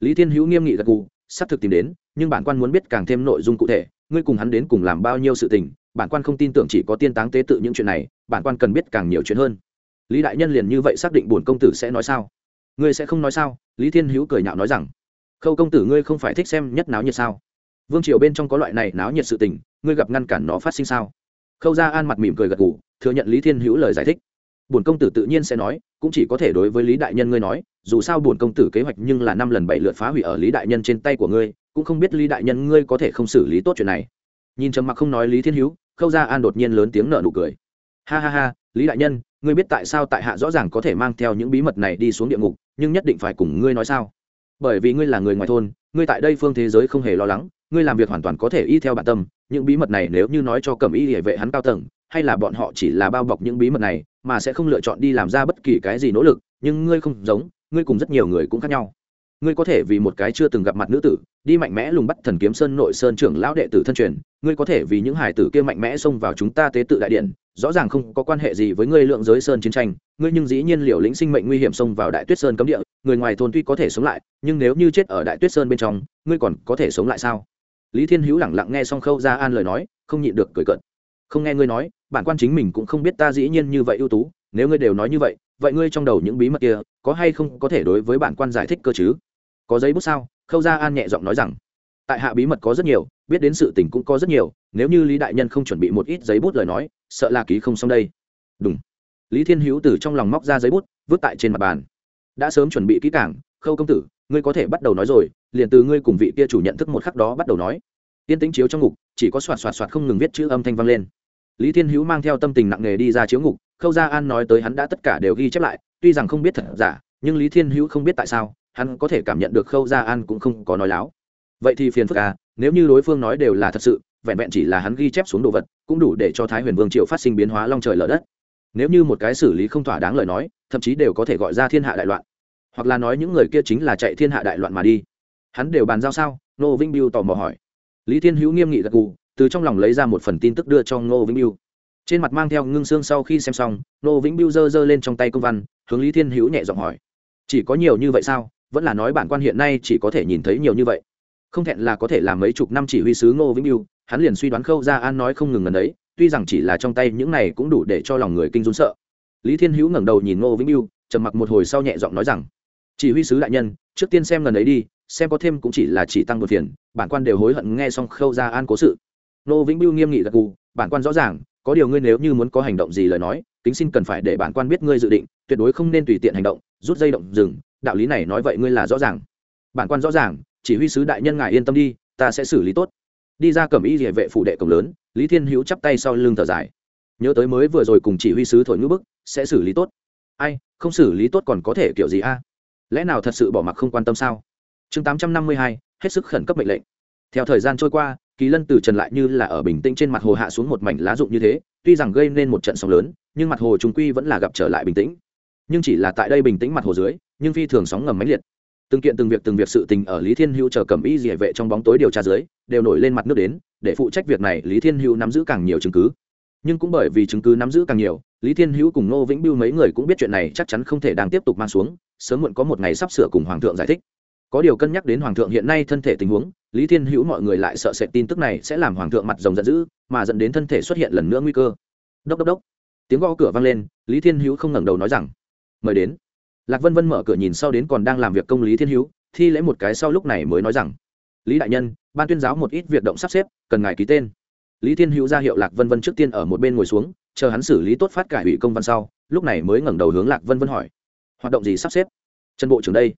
Lý thiên hữu nghiêm nghị gật gù xác thực tìm đến, nhưng bản quan muốn biết càng thêm nội dung cụ thể, ngươi cùng hắn đến cùng làm bao nhiêu sự tình, bản quan không tin tưởng chỉ có tiên táng tế tự những chuyện này, bản quan cần biết càng nhiều chuyện hơn. Lý đại nhân liền như vậy xác định bổn công tử sẽ nói sao? Ngươi sẽ không nói sao? Lý thiên hữu cười nhạo nói rằng khâu công tử ngươi không phải thích xem nhất náo nhiệt sao? Vương triều bên trong có loại này náo nhiệt sự tình, ngươi gặp ngăn cản nó phát sinh sao? Khâu ra an mặt mỉm cười gật g ủ thừa nhận lý thiên hữu lời giải thích. Bổn công tử tự nhiên sẽ nói, cũng chỉ có thể đối với lý đại nhân ngươi nói, dù sao bổn công tử kế hoạch nhưng là năm lần bảy lượt phá hủy ở lý đại nhân trên tay của ngươi, cũng không biết lý đại nhân ngươi có thể không xử lý tốt chuyện này. Nhìn trầm mặc không nói lý thiên hữu, khâu ra an đột nhiên lớn tiếng nợ nụ cười. Ha ha ha, lý đại nhân, ngươi biết tại sao tại hạ rõ ràng có thể mang theo những bí mật này đi xuống địa ngục, nhưng nhất định phải cùng ngươi nói sao? Bởi vì ngươi là người ngoài thôn, ngươi tại đây phương thế giới không hề lo lắng, ngươi làm việc hoàn toàn có thể y theo bản tâm, những bí mật này nếu như nói cho cầm y hệ vệ hắn cao tầng, hay là bọn họ chỉ là bao bọc những bí mật này, mà sẽ không lựa chọn đi làm ra bất kỳ cái gì nỗ lực, nhưng ngươi không giống, ngươi cùng rất nhiều người cũng khác nhau. Ngươi có thể vì một cái chưa từng gặp mặt nữ tử, đi mạnh mẽ lùng bắt thần kiếm sơn nội sơn trưởng lão đệ tử thân truyền, ngươi có thể vì những hải tử kia mạnh mẽ xông vào chúng ta tế tự đại điện rõ ràng không có quan hệ gì với ngươi lượng giới sơn chiến tranh, ngươi nhưng dĩ nhiên liều lĩnh sinh mệnh nguy hiểm xông vào đại tuyết sơn cấm địa, người ngoài thôn tuy có thể sống lại, nhưng nếu như chết ở đại tuyết sơn bên trong, ngươi còn có thể sống lại sao? Lý thiên hữu lẳng lặng nghe xong khâu ra an lời nói, không nhịn được cười cợt. Không nghe ngươi nói, bản quan chính mình cũng không biết ta dĩ nhiên như vậy ưu tú, nếu ngươi đều nói như vậy vậy ngươi trong đầu những bí mật kia, có hay không có thể đối với bản quan giải thích cơ chứ? Có giấy bút sao? Khâu gia an nhẹ giọng nói rằng. Tại hạ bí mật có rất nhiều, biết đến sự tình cũng có rất nhiều, nếu như lý đại nhân không chuẩn bị một ít giấy bút lời nói sợ là ký không xong đây. Đúng lý thiên hữu từ trong lòng móc ra giấy bút, vứt tại trên mặt bàn. Đã sớm chuẩn bị kỹ cảng khâu công tử, ngươi có thể bắt đầu nói rồi, liền từ ngươi cùng vị kia chủ nhận thức một khắc đó bắt đầu nói. Tiên tĩnh chiếu trong ngục, chỉ có soạt soạt soạt không ngừng viết chữ âm thanh vang lên. Lý thiên hữu mang theo tâm tình nặng nề đi ra chiếu ngục, khâu gia an nói tới hắn đã tất cả đều ghi chép lại, tuy rằng không biết thật giả, nhưng lý thiên hữu không biết tại sao, hắn có thể cảm nhận được khâu gia an cũng không có nói láo. Vậy thì phiền phức à nếu như đối phương nói đều là thật sự vẹn vẹn chỉ là hắn ghi chép xuống đồ vật, cũng đủ để cho thái huyền vương triều phát sinh biến hóa long trời lở đất. Nếu như một cái xử lý không thỏa đáng lời nói, thậm chí đều có thể gọi ra thiên hạ đại loạn. Hoặc là nói những người kia chính là chạy thiên hạ đại loạn mà đi. Hắn đều bàn giao sao? Ngô vinh biêu tò mò hỏi. Lý thiên hữu nghiêm nghị gật gù, từ trong lòng lấy ra một phần tin tức đưa cho ngô vĩnh biêu trên mặt mang theo ngưng xương sau khi xem xong, ngô vĩnh biêu giơ giơ lên trong tay công văn, hướng lý thiên hữu nhẹ giọng hỏi. Chỉ có nhiều như vậy sao? Vẫn là nói bản quan hiện nay chỉ có thể nhìn thấy nhiều như vậy. Không thẹn là có thể làm mấy chục năm chỉ huy sứ ngô vĩnh biêu hắn liền suy đoán khâu ra an nói không ngừng ngần ấy, tuy rằng chỉ là trong tay những này cũng đủ để cho lòng người kinh run sợ. Lý thiên hữu ngẩng đầu nhìn ngô vĩnh biêu trầm mặc một hồi sau nhẹ giọng nói rằng, chỉ huy sứ đại nhân, trước tiên xem lần ấy đi, xem có thêm cũng chỉ là chỉ tăng một phiền, bản quan đều hối hận nghe xong khâu ra an cố sự. Ngô vĩnh biêu nghiêm nghị gật gù, bản quan rõ ràng, có điều ngươi nếu như muốn có hành động gì lời nói, kính xin cần phải để bản quan biết ngươi dự định, tuyệt đối không nên tùy tiện hành động, rút dây động dừng đạo lý này nói vậy ngươi là rõ ràng. Bản quan rõ ràng, chỉ huy sứ đại nhân ngài yên tâm đi, ta sẽ xử lý tốt đi ra cầm y địa vệ phủ đệ cổng lớn, lý thiên hữu chắp tay sau lưng thở dài. Nhớ tới mới vừa rồi cùng chỉ huy sứ thổi ngữ bức, sẽ xử lý tốt. Ai, không xử lý tốt còn có thể kiểu gì a? Lẽ nào thật sự bỏ mặc không quan tâm sao? Chương tám trăm năm mươi hai, hết sức khẩn cấp mệnh lệnh. Theo thời gian trôi qua, kỳ lân từ trần lại như là ở bình tĩnh trên mặt hồ hạ xuống một mảnh lá rụng như thế, tuy rằng gây nên một trận sóng lớn, nhưng mặt hồ trung quy vẫn là gặp trở lại bình tĩnh. Nhưng chỉ là tại đây bình tĩnh mặt hồ dưới, nhưng phi thường sóng ngầm máy liệt từng kiện từng việc từng việc sự tình ở lý thiên hữu chờ cầm y dỉa vệ trong bóng tối điều tra dưới, đều nổi lên mặt nước đến, để phụ trách việc này lý thiên hữu nắm giữ càng nhiều chứng cứ. Nhưng cũng bởi vì chứng cứ nắm giữ càng nhiều, lý thiên hữu cùng ngô vĩnh biêu mấy người cũng biết chuyện này chắc chắn không thể đang tiếp tục mang xuống, sớm muộn có một ngày sắp sửa cùng hoàng thượng giải thích. Có điều cân nhắc đến hoàng thượng hiện nay thân thể tình huống, lý thiên hữu mọi người lại sợ sệt tin tức này sẽ làm hoàng thượng mặt rồng giận dữ, mà dẫn đến thân thể xuất hiện lần nữa nguy cơ. Đốc đốc đốc. Tiếng gõ cửa vang lên, lý thiên hữu không ngẩng đầu nói rằng, mời đến lạc vân vân mở cửa nhìn sau đến còn đang làm việc công lý thiên hữu, thi lễ một cái sau lúc này mới nói rằng, lý đại nhân, ban tuyên giáo một ít việc động sắp xếp, cần ngài ký tên. Lý thiên hữu ra hiệu lạc vân vân trước tiên ở một bên ngồi xuống, chờ hắn xử lý tốt phát cải ủy công văn sau, lúc này mới ngẩng đầu hướng lạc vân vân hỏi, hoạt động gì sắp xếp? Trần bộ trưởng đây.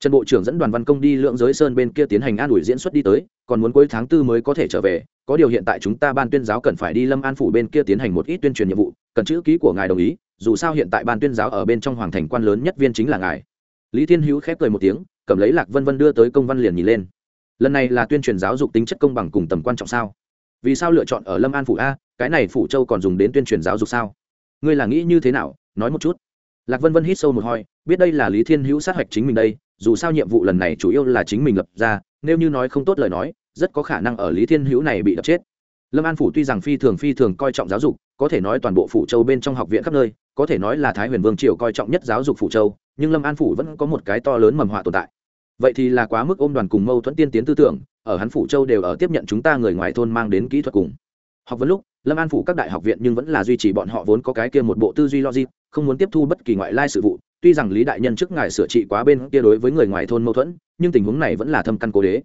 Trần bộ trưởng dẫn đoàn văn công đi lượng giới sơn bên kia tiến hành an ủi diễn xuất đi tới, còn muốn cuối tháng tư mới có thể trở về, có điều hiện tại chúng ta ban tuyên giáo cần phải đi lâm an phủ bên kia tiến hành một ít tuyên truyền nhiệm vụ, cần chữ ký của ngài đồng ý dù sao hiện tại ban tuyên giáo ở bên trong hoàng thành quan lớn nhất viên chính là ngài. Lý thiên hữu khép cười một tiếng, cầm lấy lạc vân vân đưa tới công văn liền nhìn lên. Lần này là tuyên truyền giáo dục tính chất công bằng cùng tầm quan trọng sao? Vì sao lựa chọn ở lâm an phủ a, cái này phủ châu còn dùng đến tuyên truyền giáo dục sao? Ngươi là nghĩ như thế nào? Nói một chút. Lạc vân vân hít sâu một hoi biết đây là lý thiên hữu sát hạch chính mình đây, dù sao nhiệm vụ lần này chủ yếu là chính mình lập ra, nếu như nói không tốt lời nói, rất có khả năng ở lý thiên hữu này bị đập chết. Lâm an phủ tuy rằng phi thường phi thường coi trọng giáo dục, có thể nói toàn bộ phủ châu bên trong học viện khắp nơi có thể nói là thái huyền vương triều coi trọng nhất giáo dục phủ châu, nhưng lâm an phủ vẫn có một cái to lớn mầm họa tồn tại. Vậy thì là quá mức ôm đoàn cùng mâu thuẫn tiên tiến tư tưởng, ở hắn phủ châu đều ở tiếp nhận chúng ta người ngoài thôn mang đến kỹ thuật cùng. Học vấn lúc, lâm an phủ các đại học viện nhưng vẫn là duy trì bọn họ vốn có cái kia một bộ tư duy logic, không muốn tiếp thu bất kỳ ngoại lai sự vụ. Tuy rằng lý đại nhân trước ngài sửa trị quá bên kia đối với người ngoài thôn mâu thuẫn, nhưng tình huống này vẫn là thâm căn cố đế.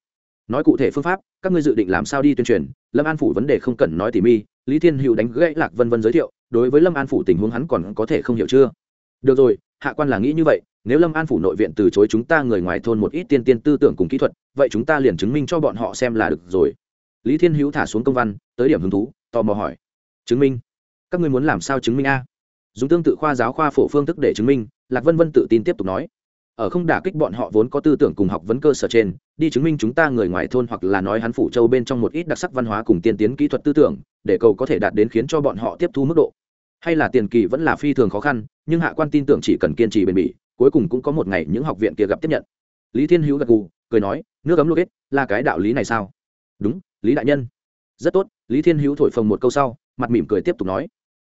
Nói cụ thể phương pháp, các ngươi dự định làm sao đi tuyên truyền? Lâm an phủ vấn đề không cần nói tỉ mi lý thiên hữu đánh gãy lạc vân vân giới thiệu đối với lâm an phủ tình huống hắn còn có thể không hiểu chưa? Được rồi, hạ quan là nghĩ như vậy, nếu lâm an phủ nội viện từ chối chúng ta người ngoài thôn một ít tiên tiên tư tưởng cùng kỹ thuật, vậy chúng ta liền chứng minh cho bọn họ xem là được rồi. Lý thiên hữu thả xuống công văn, tới điểm hứng thú, tò mò hỏi. Chứng minh? Các ngươi muốn làm sao chứng minh a? Dùng tương tự khoa giáo khoa phổ phương thức để chứng minh, lạc vân vân tự tin tiếp tục nói. Ở không đả kích bọn họ vốn có tư tưởng cùng học vấn cơ sở trên, đi chứng minh chúng ta người ngoài thôn hoặc là nói hắn phủ châu bên trong một ít đặc sắc văn hóa cùng tiên tiến kỹ thuật tư tưởng, để cầu có thể đạt đến khiến cho bọn họ tiếp thu mức độ hay là tiền kỳ vẫn là phi thường khó khăn, nhưng hạ quan tin tưởng chỉ cần kiên trì bền bỉ, cuối cùng cũng có một ngày những học viện kia gặp tiếp nhận. Lý thiên hữu gật gù, cười nói, nước ấm lô kết là cái đạo lý này sao? Đúng, lý đại nhân. Rất tốt, lý thiên hữu thổi phồng một câu sau, mặt mỉm cười tiếp tục nói.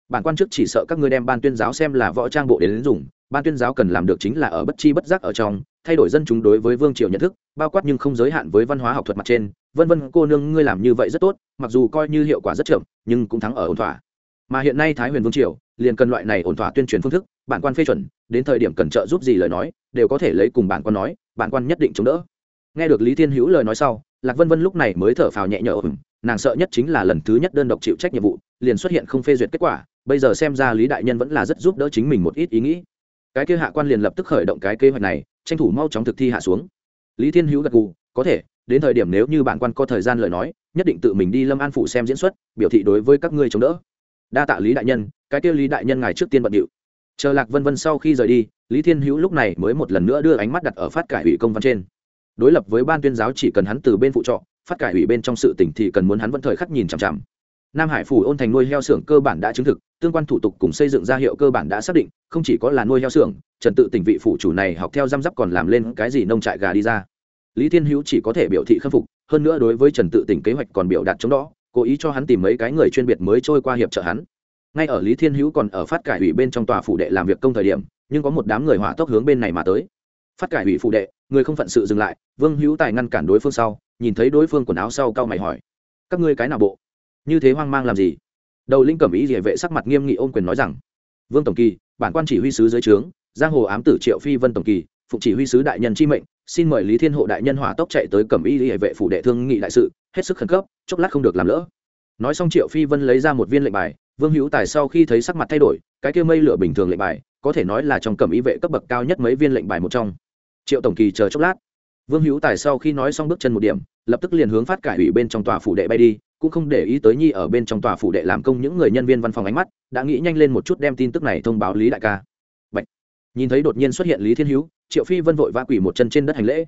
Bản quan chức chỉ sợ các ngươi đem ban tuyên giáo xem là võ trang bộ đến dùng, ban tuyên giáo cần làm được chính là ở bất chi bất giác ở trong, thay đổi dân chúng đối với vương triều nhận thức, bao quát nhưng không giới hạn với văn hóa học thuật mặt trên. Vân vân, cô nương, ngươi làm như vậy rất tốt, mặc dù coi như hiệu quả rất chậm, nhưng cũng thắng ở ổn thỏa mà hiện nay thái huyền vương triều liền cần loại này ổn thỏa tuyên truyền phương thức, bản quan phê chuẩn, đến thời điểm cần trợ giúp gì lời nói, đều có thể lấy cùng bản quan nói, bản quan nhất định chống đỡ. Nghe được lý thiên hữu lời nói sau, lạc vân vân lúc này mới thở phào nhẹ nhõm nàng sợ nhất chính là lần thứ nhất đơn độc chịu trách nhiệm vụ, liền xuất hiện không phê duyệt kết quả, bây giờ xem ra lý đại nhân vẫn là rất giúp đỡ chính mình một ít ý nghĩ. Cái kia hạ quan liền lập tức khởi động cái kế hoạch này, tranh thủ mau chóng thực thi hạ xuống. Lý thiên hữu gật gù, có thể, đến thời điểm nếu như bản quan có thời gian lời nói, nhất định tự mình đi lâm an phủ xem diễn xuất, biểu thị đối với các ngươi chống đỡ đa tạ lý đại nhân, cái kia lý đại nhân ngài trước tiên bận điệu. Chờ lạc vân vân sau khi rời đi, lý thiên hữu lúc này mới một lần nữa đưa ánh mắt đặt ở phát cải ủy công văn trên. Đối lập với ban tuyên giáo chỉ cần hắn từ bên phụ trọ, phát cải ủy bên trong sự tỉnh thì cần muốn hắn vẫn thời khắc nhìn chằm chằm. Nam hải phủ ôn thành nuôi heo xưởng cơ bản đã chứng thực, tương quan thủ tục cùng xây dựng gia hiệu cơ bản đã xác định, không chỉ có là nuôi heo xưởng, trần tự tỉnh vị phủ chủ này học theo giam giáp còn làm lên cái gì nông trại gà đi ra. Lý thiên hữu chỉ có thể biểu thị khâm phục, hơn nữa đối với trần tự tỉnh kế hoạch còn biểu đạt chống đó cố ý cho hắn tìm mấy cái người chuyên biệt mới trôi qua hiệp trợ hắn. Ngay ở lý thiên hữu còn ở phát cải ủy bên trong tòa phủ đệ làm việc công thời điểm, nhưng có một đám người hỏa tốc hướng bên này mà tới. Phát cải ủy phủ đệ, người không phận sự dừng lại, vương hữu tài ngăn cản đối phương sau, nhìn thấy đối phương quần áo sau cao mày hỏi, các ngươi cái nào bộ? Như thế hoang mang làm gì? Đầu linh cẩm ý địa vệ sắc mặt nghiêm nghị ôm quyền nói rằng, vương tổng kỳ, bản quan chỉ huy sứ dưới trướng, giang hồ ám tử triệu phi vân tổng kỳ, phụng chỉ huy sứ đại nhân chi mệnh xin mời lý thiên hộ đại nhân hỏa tốc chạy tới cẩm y địa vệ phủ đệ thương nghị đại sự, hết sức khẩn cấp, chốc lát không được làm lỡ. Nói xong triệu phi vân lấy ra một viên lệnh bài, vương hữu tài sau khi thấy sắc mặt thay đổi, cái kia mây lửa bình thường lệnh bài, có thể nói là trong cẩm y vệ cấp bậc cao nhất mấy viên lệnh bài một trong. Triệu tổng kỳ chờ chốc lát. Vương hữu tài sau khi nói xong bước chân một điểm, lập tức liền hướng phát cải ủy bên trong tòa phủ đệ bay đi, cũng không để ý tới nhi ở bên trong tòa phủ đệ làm công những người nhân viên văn phòng ánh mắt, đã nghĩ nhanh lên một chút đem tin tức này thông báo lý đại ca. Bạch. nhìn thấy đột nhiên xuất hiện lý thiên hữu triệu phi vân vội vã quỳ một chân trên đất hành lễ.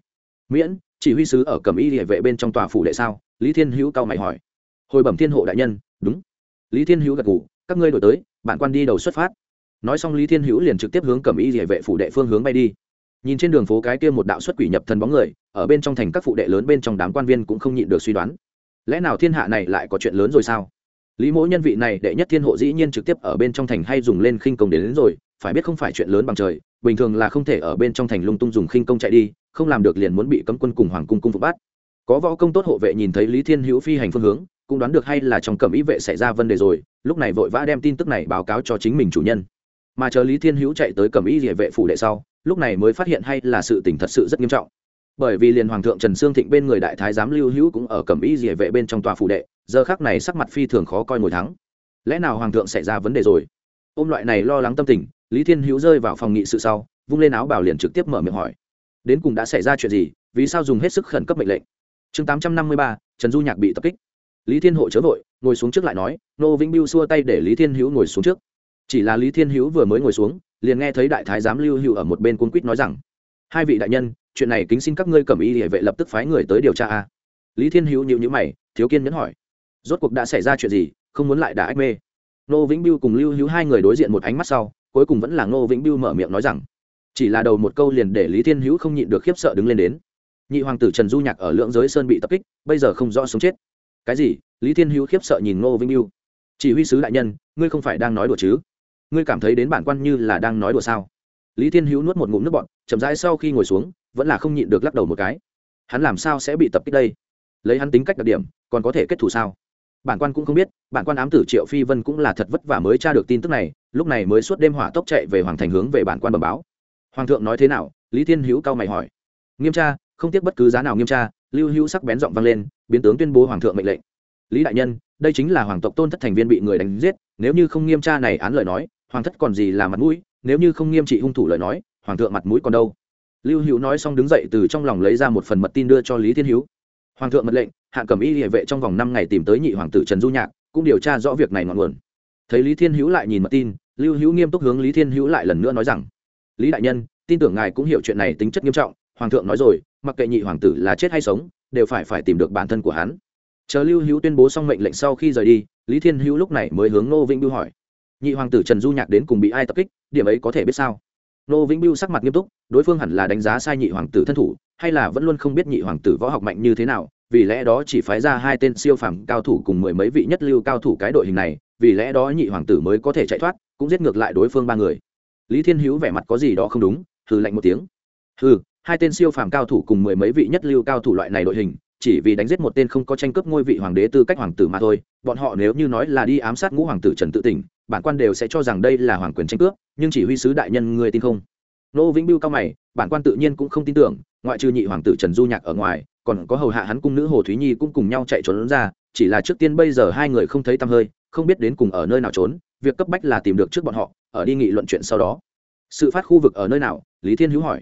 Miễn chỉ huy sứ ở cẩm y địa vệ bên trong tòa phủ đệ sao? Lý thiên hữu cao mày hỏi. Hồi bẩm thiên hộ đại nhân. Đúng. Lý thiên hữu gật ngủ các ngươi đổi tới bạn quan đi đầu xuất phát. Nói xong lý thiên hữu liền trực tiếp hướng cẩm y địa vệ phủ đệ phương hướng bay đi. Nhìn trên đường phố cái kia một đạo xuất quỷ nhập thần bóng người ở bên trong thành các phụ đệ lớn bên trong đám quan viên cũng không nhịn được suy đoán. Lẽ nào thiên hạ này lại có chuyện lớn rồi sao? Lý mỗ nhân vị này đệ nhất thiên hộ dĩ nhiên trực tiếp ở bên trong thành hay dùng lên khinh công đến, đến rồi phải biết không phải chuyện lớn bằng trời bình thường là không thể ở bên trong thành lung tung dùng khinh công chạy đi, không làm được liền muốn bị cấm quân cùng hoàng cung cung phục bắt. Có võ công tốt hộ vệ nhìn thấy lý thiên hữu phi hành phương hướng, cũng đoán được hay là trong cẩm ý vệ xảy ra vấn đề rồi, lúc này vội vã đem tin tức này báo cáo cho chính mình chủ nhân. Mà chờ lý thiên hữu chạy tới cẩm ý địa vệ phủ đệ sau, lúc này mới phát hiện hay là sự tình thật sự rất nghiêm trọng. Bởi vì liền hoàng thượng trần sương thịnh bên người đại thái giám lưu hữu cũng ở cẩm ý địa vệ bên trong tòa phủ đệ, giờ khác này sắc mặt phi thường khó coi ngồi thắng. Lẽ nào hoàng thượng xảy ra vấn đề rồi? Ôm loại này lo lắng tâm tình lý thiên hữu rơi vào phòng nghị sự sau, vung lên áo bảo liền trực tiếp mở miệng hỏi. Đến cùng đã xảy ra chuyện gì, vì sao dùng hết sức khẩn cấp mệnh lệnh? Chương tám trăm năm mươi ba, trần du nhạc bị tập kích. Lý thiên hộ chớ vội, ngồi xuống trước lại nói, nô vĩnh biêu xua tay để lý thiên hữu ngồi xuống trước. Chỉ là lý thiên hữu vừa mới ngồi xuống, liền nghe thấy đại thái giám lưu hữu ở một bên cung quýt nói rằng, hai vị đại nhân, chuyện này kính xin các ngươi cầm y địa vệ lập tức phái người tới điều tra a. Lý thiên hữu nhịu nhữ mày, thiếu kiên nhẫn hỏi, rốt cuộc đã xảy ra chuyện gì, không muốn lại đả ách mê? Nô vĩnh biêu cùng lưu hữu hai người đối diện một ánh mắt sau cuối cùng vẫn là Ngô vĩnh biêu mở miệng nói rằng, chỉ là đầu một câu liền để lý thiên hữu không nhịn được khiếp sợ đứng lên đến. Nhị hoàng tử trần du nhạc ở lượng giới sơn bị tập kích, bây giờ không rõ sống chết. Cái gì? Lý thiên hữu khiếp sợ nhìn ngô vĩnh Biêu. chỉ huy sứ đại nhân, ngươi không phải đang nói đùa chứ? Ngươi cảm thấy đến bản quan như là đang nói đùa sao? Lý thiên hữu nuốt một ngụm nước bọt, chậm rãi sau khi ngồi xuống, vẫn là không nhịn được lắc đầu một cái. Hắn làm sao sẽ bị tập kích đây? Lấy hắn tính cách đặc điểm, còn có thể kết thù sao? Bản quan cũng không biết, bản quan ám tử triệu phi vân cũng là thật vất vả mới tra được tin tức này, lúc này mới suốt đêm hỏa tốc chạy về hoàng thành hướng về bản quan bẩm báo. Hoàng thượng nói thế nào? Lý thiên hữu cao mày hỏi. Nghiêm tra, không tiếc bất cứ giá nào nghiêm tra, lưu hữu sắc bén giọng vang lên, biến tướng tuyên bố hoàng thượng mệnh lệnh. Lý đại nhân, đây chính là hoàng tộc tôn thất thành viên bị người đánh giết, nếu như không nghiêm tra này án lời nói, hoàng thất còn gì là mặt mũi, nếu như không nghiêm trị hung thủ lời nói, hoàng thượng mặt mũi còn đâu? Lưu hữu nói xong đứng dậy từ trong lòng lấy ra một phần mật tin đưa cho lý thiên hữu. Hoàng thượng mật lệnh hạn cầm y địa vệ trong vòng năm ngày tìm tới nhị hoàng tử trần du nhạc, cũng điều tra rõ việc này ngọn nguồn. Thấy lý thiên hữu lại nhìn mật tin, lưu hữu nghiêm túc hướng lý thiên hữu lại lần nữa nói rằng, lý đại nhân, tin tưởng ngài cũng hiểu chuyện này tính chất nghiêm trọng, hoàng thượng nói rồi, mặc kệ nhị hoàng tử là chết hay sống, đều phải phải tìm được bản thân của hắn. Chờ lưu hữu tuyên bố xong mệnh lệnh sau khi rời đi, lý thiên hữu lúc này mới hướng nô vĩnh biêu hỏi, nhị hoàng tử trần du nhạc đến cùng bị ai tập kích, điểm ấy có thể biết sao? Nô vĩnh biêu sắc mặt nghiêm túc, đối phương hẳn là đánh giá sai nhị hoàng tử thân thủ, hay là vẫn luôn không biết nhị hoàng tử võ học mạnh như thế nào vì lẽ đó chỉ phái ra hai tên siêu phẩm cao thủ cùng mười mấy vị nhất lưu cao thủ cái đội hình này, vì lẽ đó nhị hoàng tử mới có thể chạy thoát, cũng giết ngược lại đối phương ba người. Lý thiên hữu vẻ mặt có gì đó không đúng, hừ lạnh một tiếng. Hừ, hai tên siêu phàm cao thủ cùng mười mấy vị nhất lưu cao thủ loại này đội hình, chỉ vì đánh giết một tên không có tranh cướp ngôi vị hoàng đế tư cách hoàng tử mà thôi, bọn họ nếu như nói là đi ám sát ngũ hoàng tử trần tự tỉnh, bản quan đều sẽ cho rằng đây là hoàng quyền tranh cướp, nhưng chỉ huy sứ đại nhân người tin không? Nô vĩnh bưu cao mày, bản quan tự nhiên cũng không tin tưởng, ngoại trừ nhị hoàng tử trần du nhạc ở ngoài còn có hầu hạ hắn cung nữ hồ thúy nhi cũng cùng nhau chạy trốn ra, chỉ là trước tiên bây giờ hai người không thấy tăm hơi, không biết đến cùng ở nơi nào trốn, việc cấp bách là tìm được trước bọn họ, ở đi nghị luận chuyện sau đó. Sự phát khu vực ở nơi nào? Lý thiên hữu hỏi.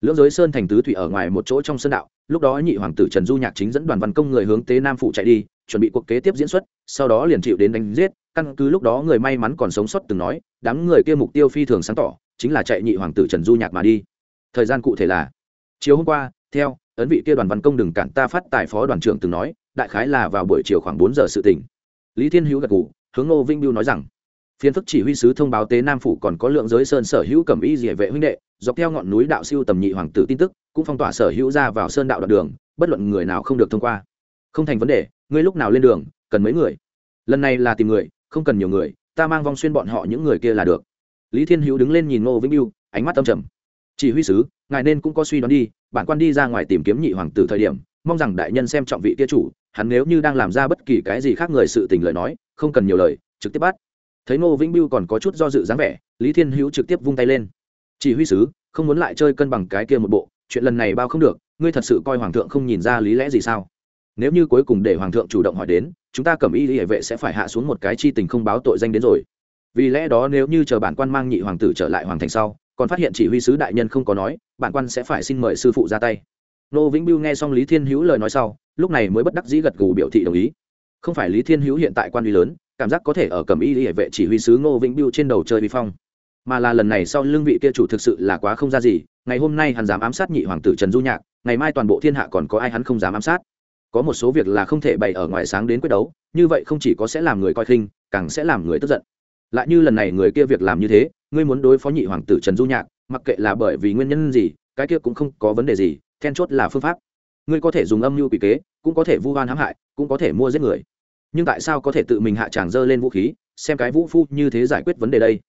Lưỡng giới sơn thành tứ thủy ở ngoài một chỗ trong sơn đạo, lúc đó nhị hoàng tử trần du nhạc chính dẫn đoàn văn công người hướng tế nam phụ chạy đi, chuẩn bị cuộc kế tiếp diễn xuất, sau đó liền chịu đến đánh giết, căn cứ lúc đó người may mắn còn sống sót từng nói, đám người kia mục tiêu phi thường sáng tỏ, chính là chạy nhị hoàng tử trần du nhạc mà đi. Thời gian cụ thể là chiều hôm qua, theo ấn vị kia đoàn văn công đừng cản ta phát tài phó đoàn trưởng từng nói, đại khái là vào buổi chiều khoảng bốn giờ sự tỉnh lý thiên hữu gật ngủ hướng ngô vinh biêu nói rằng phiến phức chỉ huy sứ thông báo tế nam phủ còn có lượng giới sơn sở hữu cầm y dỉa vệ huynh đệ, dọc theo ngọn núi đạo siêu tầm nhị hoàng tử tin tức, cũng phong tỏa sở hữu ra vào sơn đạo đoạn đường, bất luận người nào không được thông qua. Không thành vấn đề, ngươi lúc nào lên đường, cần mấy người? Lần này là tìm người, không cần nhiều người, ta mang vong xuyên bọn họ những người kia là được. Lý thiên hữu đứng lên nhìn ngô vĩnh biêu ánh mắt âm trầm chỉ huy sứ, ngài nên cũng có suy đoán đi, bản quan đi ra ngoài tìm kiếm nhị hoàng tử thời điểm, mong rằng đại nhân xem trọng vị kia chủ, hắn nếu như đang làm ra bất kỳ cái gì khác người sự tình lời nói, không cần nhiều lời, trực tiếp bắt. Thấy ngô vĩnh biêu còn có chút do dự dáng vẻ, lý thiên hữu trực tiếp vung tay lên. Chỉ huy sứ, không muốn lại chơi cân bằng cái kia một bộ, chuyện lần này bao không được, ngươi thật sự coi hoàng thượng không nhìn ra lý lẽ gì sao? Nếu như cuối cùng để hoàng thượng chủ động hỏi đến, chúng ta cầm y hệ vệ sẽ phải hạ xuống một cái chi tình không báo tội danh đến rồi. Vì lẽ đó nếu như chờ bản quan mang nhị hoàng tử trở lại hoàng thành sau còn phát hiện chỉ huy sứ đại nhân không có nói, bản quan sẽ phải xin mời sư phụ ra tay. Nô vĩnh biêu nghe xong lý thiên hữu lời nói sau, lúc này mới bất đắc dĩ gật gù biểu thị đồng ý. Không phải lý thiên hữu hiện tại quan uy lớn, cảm giác có thể ở cầm y hệ vệ chỉ huy sứ ngô vĩnh biêu trên đầu chơi vi phong. Mà là lần này sau lương vị kia chủ thực sự là quá không ra gì, ngày hôm nay hắn dám ám sát nhị hoàng tử trần du nhạc, ngày mai toàn bộ thiên hạ còn có ai hắn không dám ám sát? Có một số việc là không thể bày ở ngoài sáng đến quyết đấu, như vậy không chỉ có sẽ làm người coi khinh, càng sẽ làm người tức giận lại như lần này người kia việc làm như thế, ngươi muốn đối phó nhị hoàng tử trần du nhạc, mặc kệ là bởi vì nguyên nhân gì, cái kia cũng không có vấn đề gì, then chốt là phương pháp. Ngươi có thể dùng âm mưu quỷ kế, cũng có thể vu oan hãm hại, cũng có thể mua giết người. Nhưng tại sao có thể tự mình hạ tràng dơ lên vũ khí, xem cái vũ phu như thế giải quyết vấn đề đây?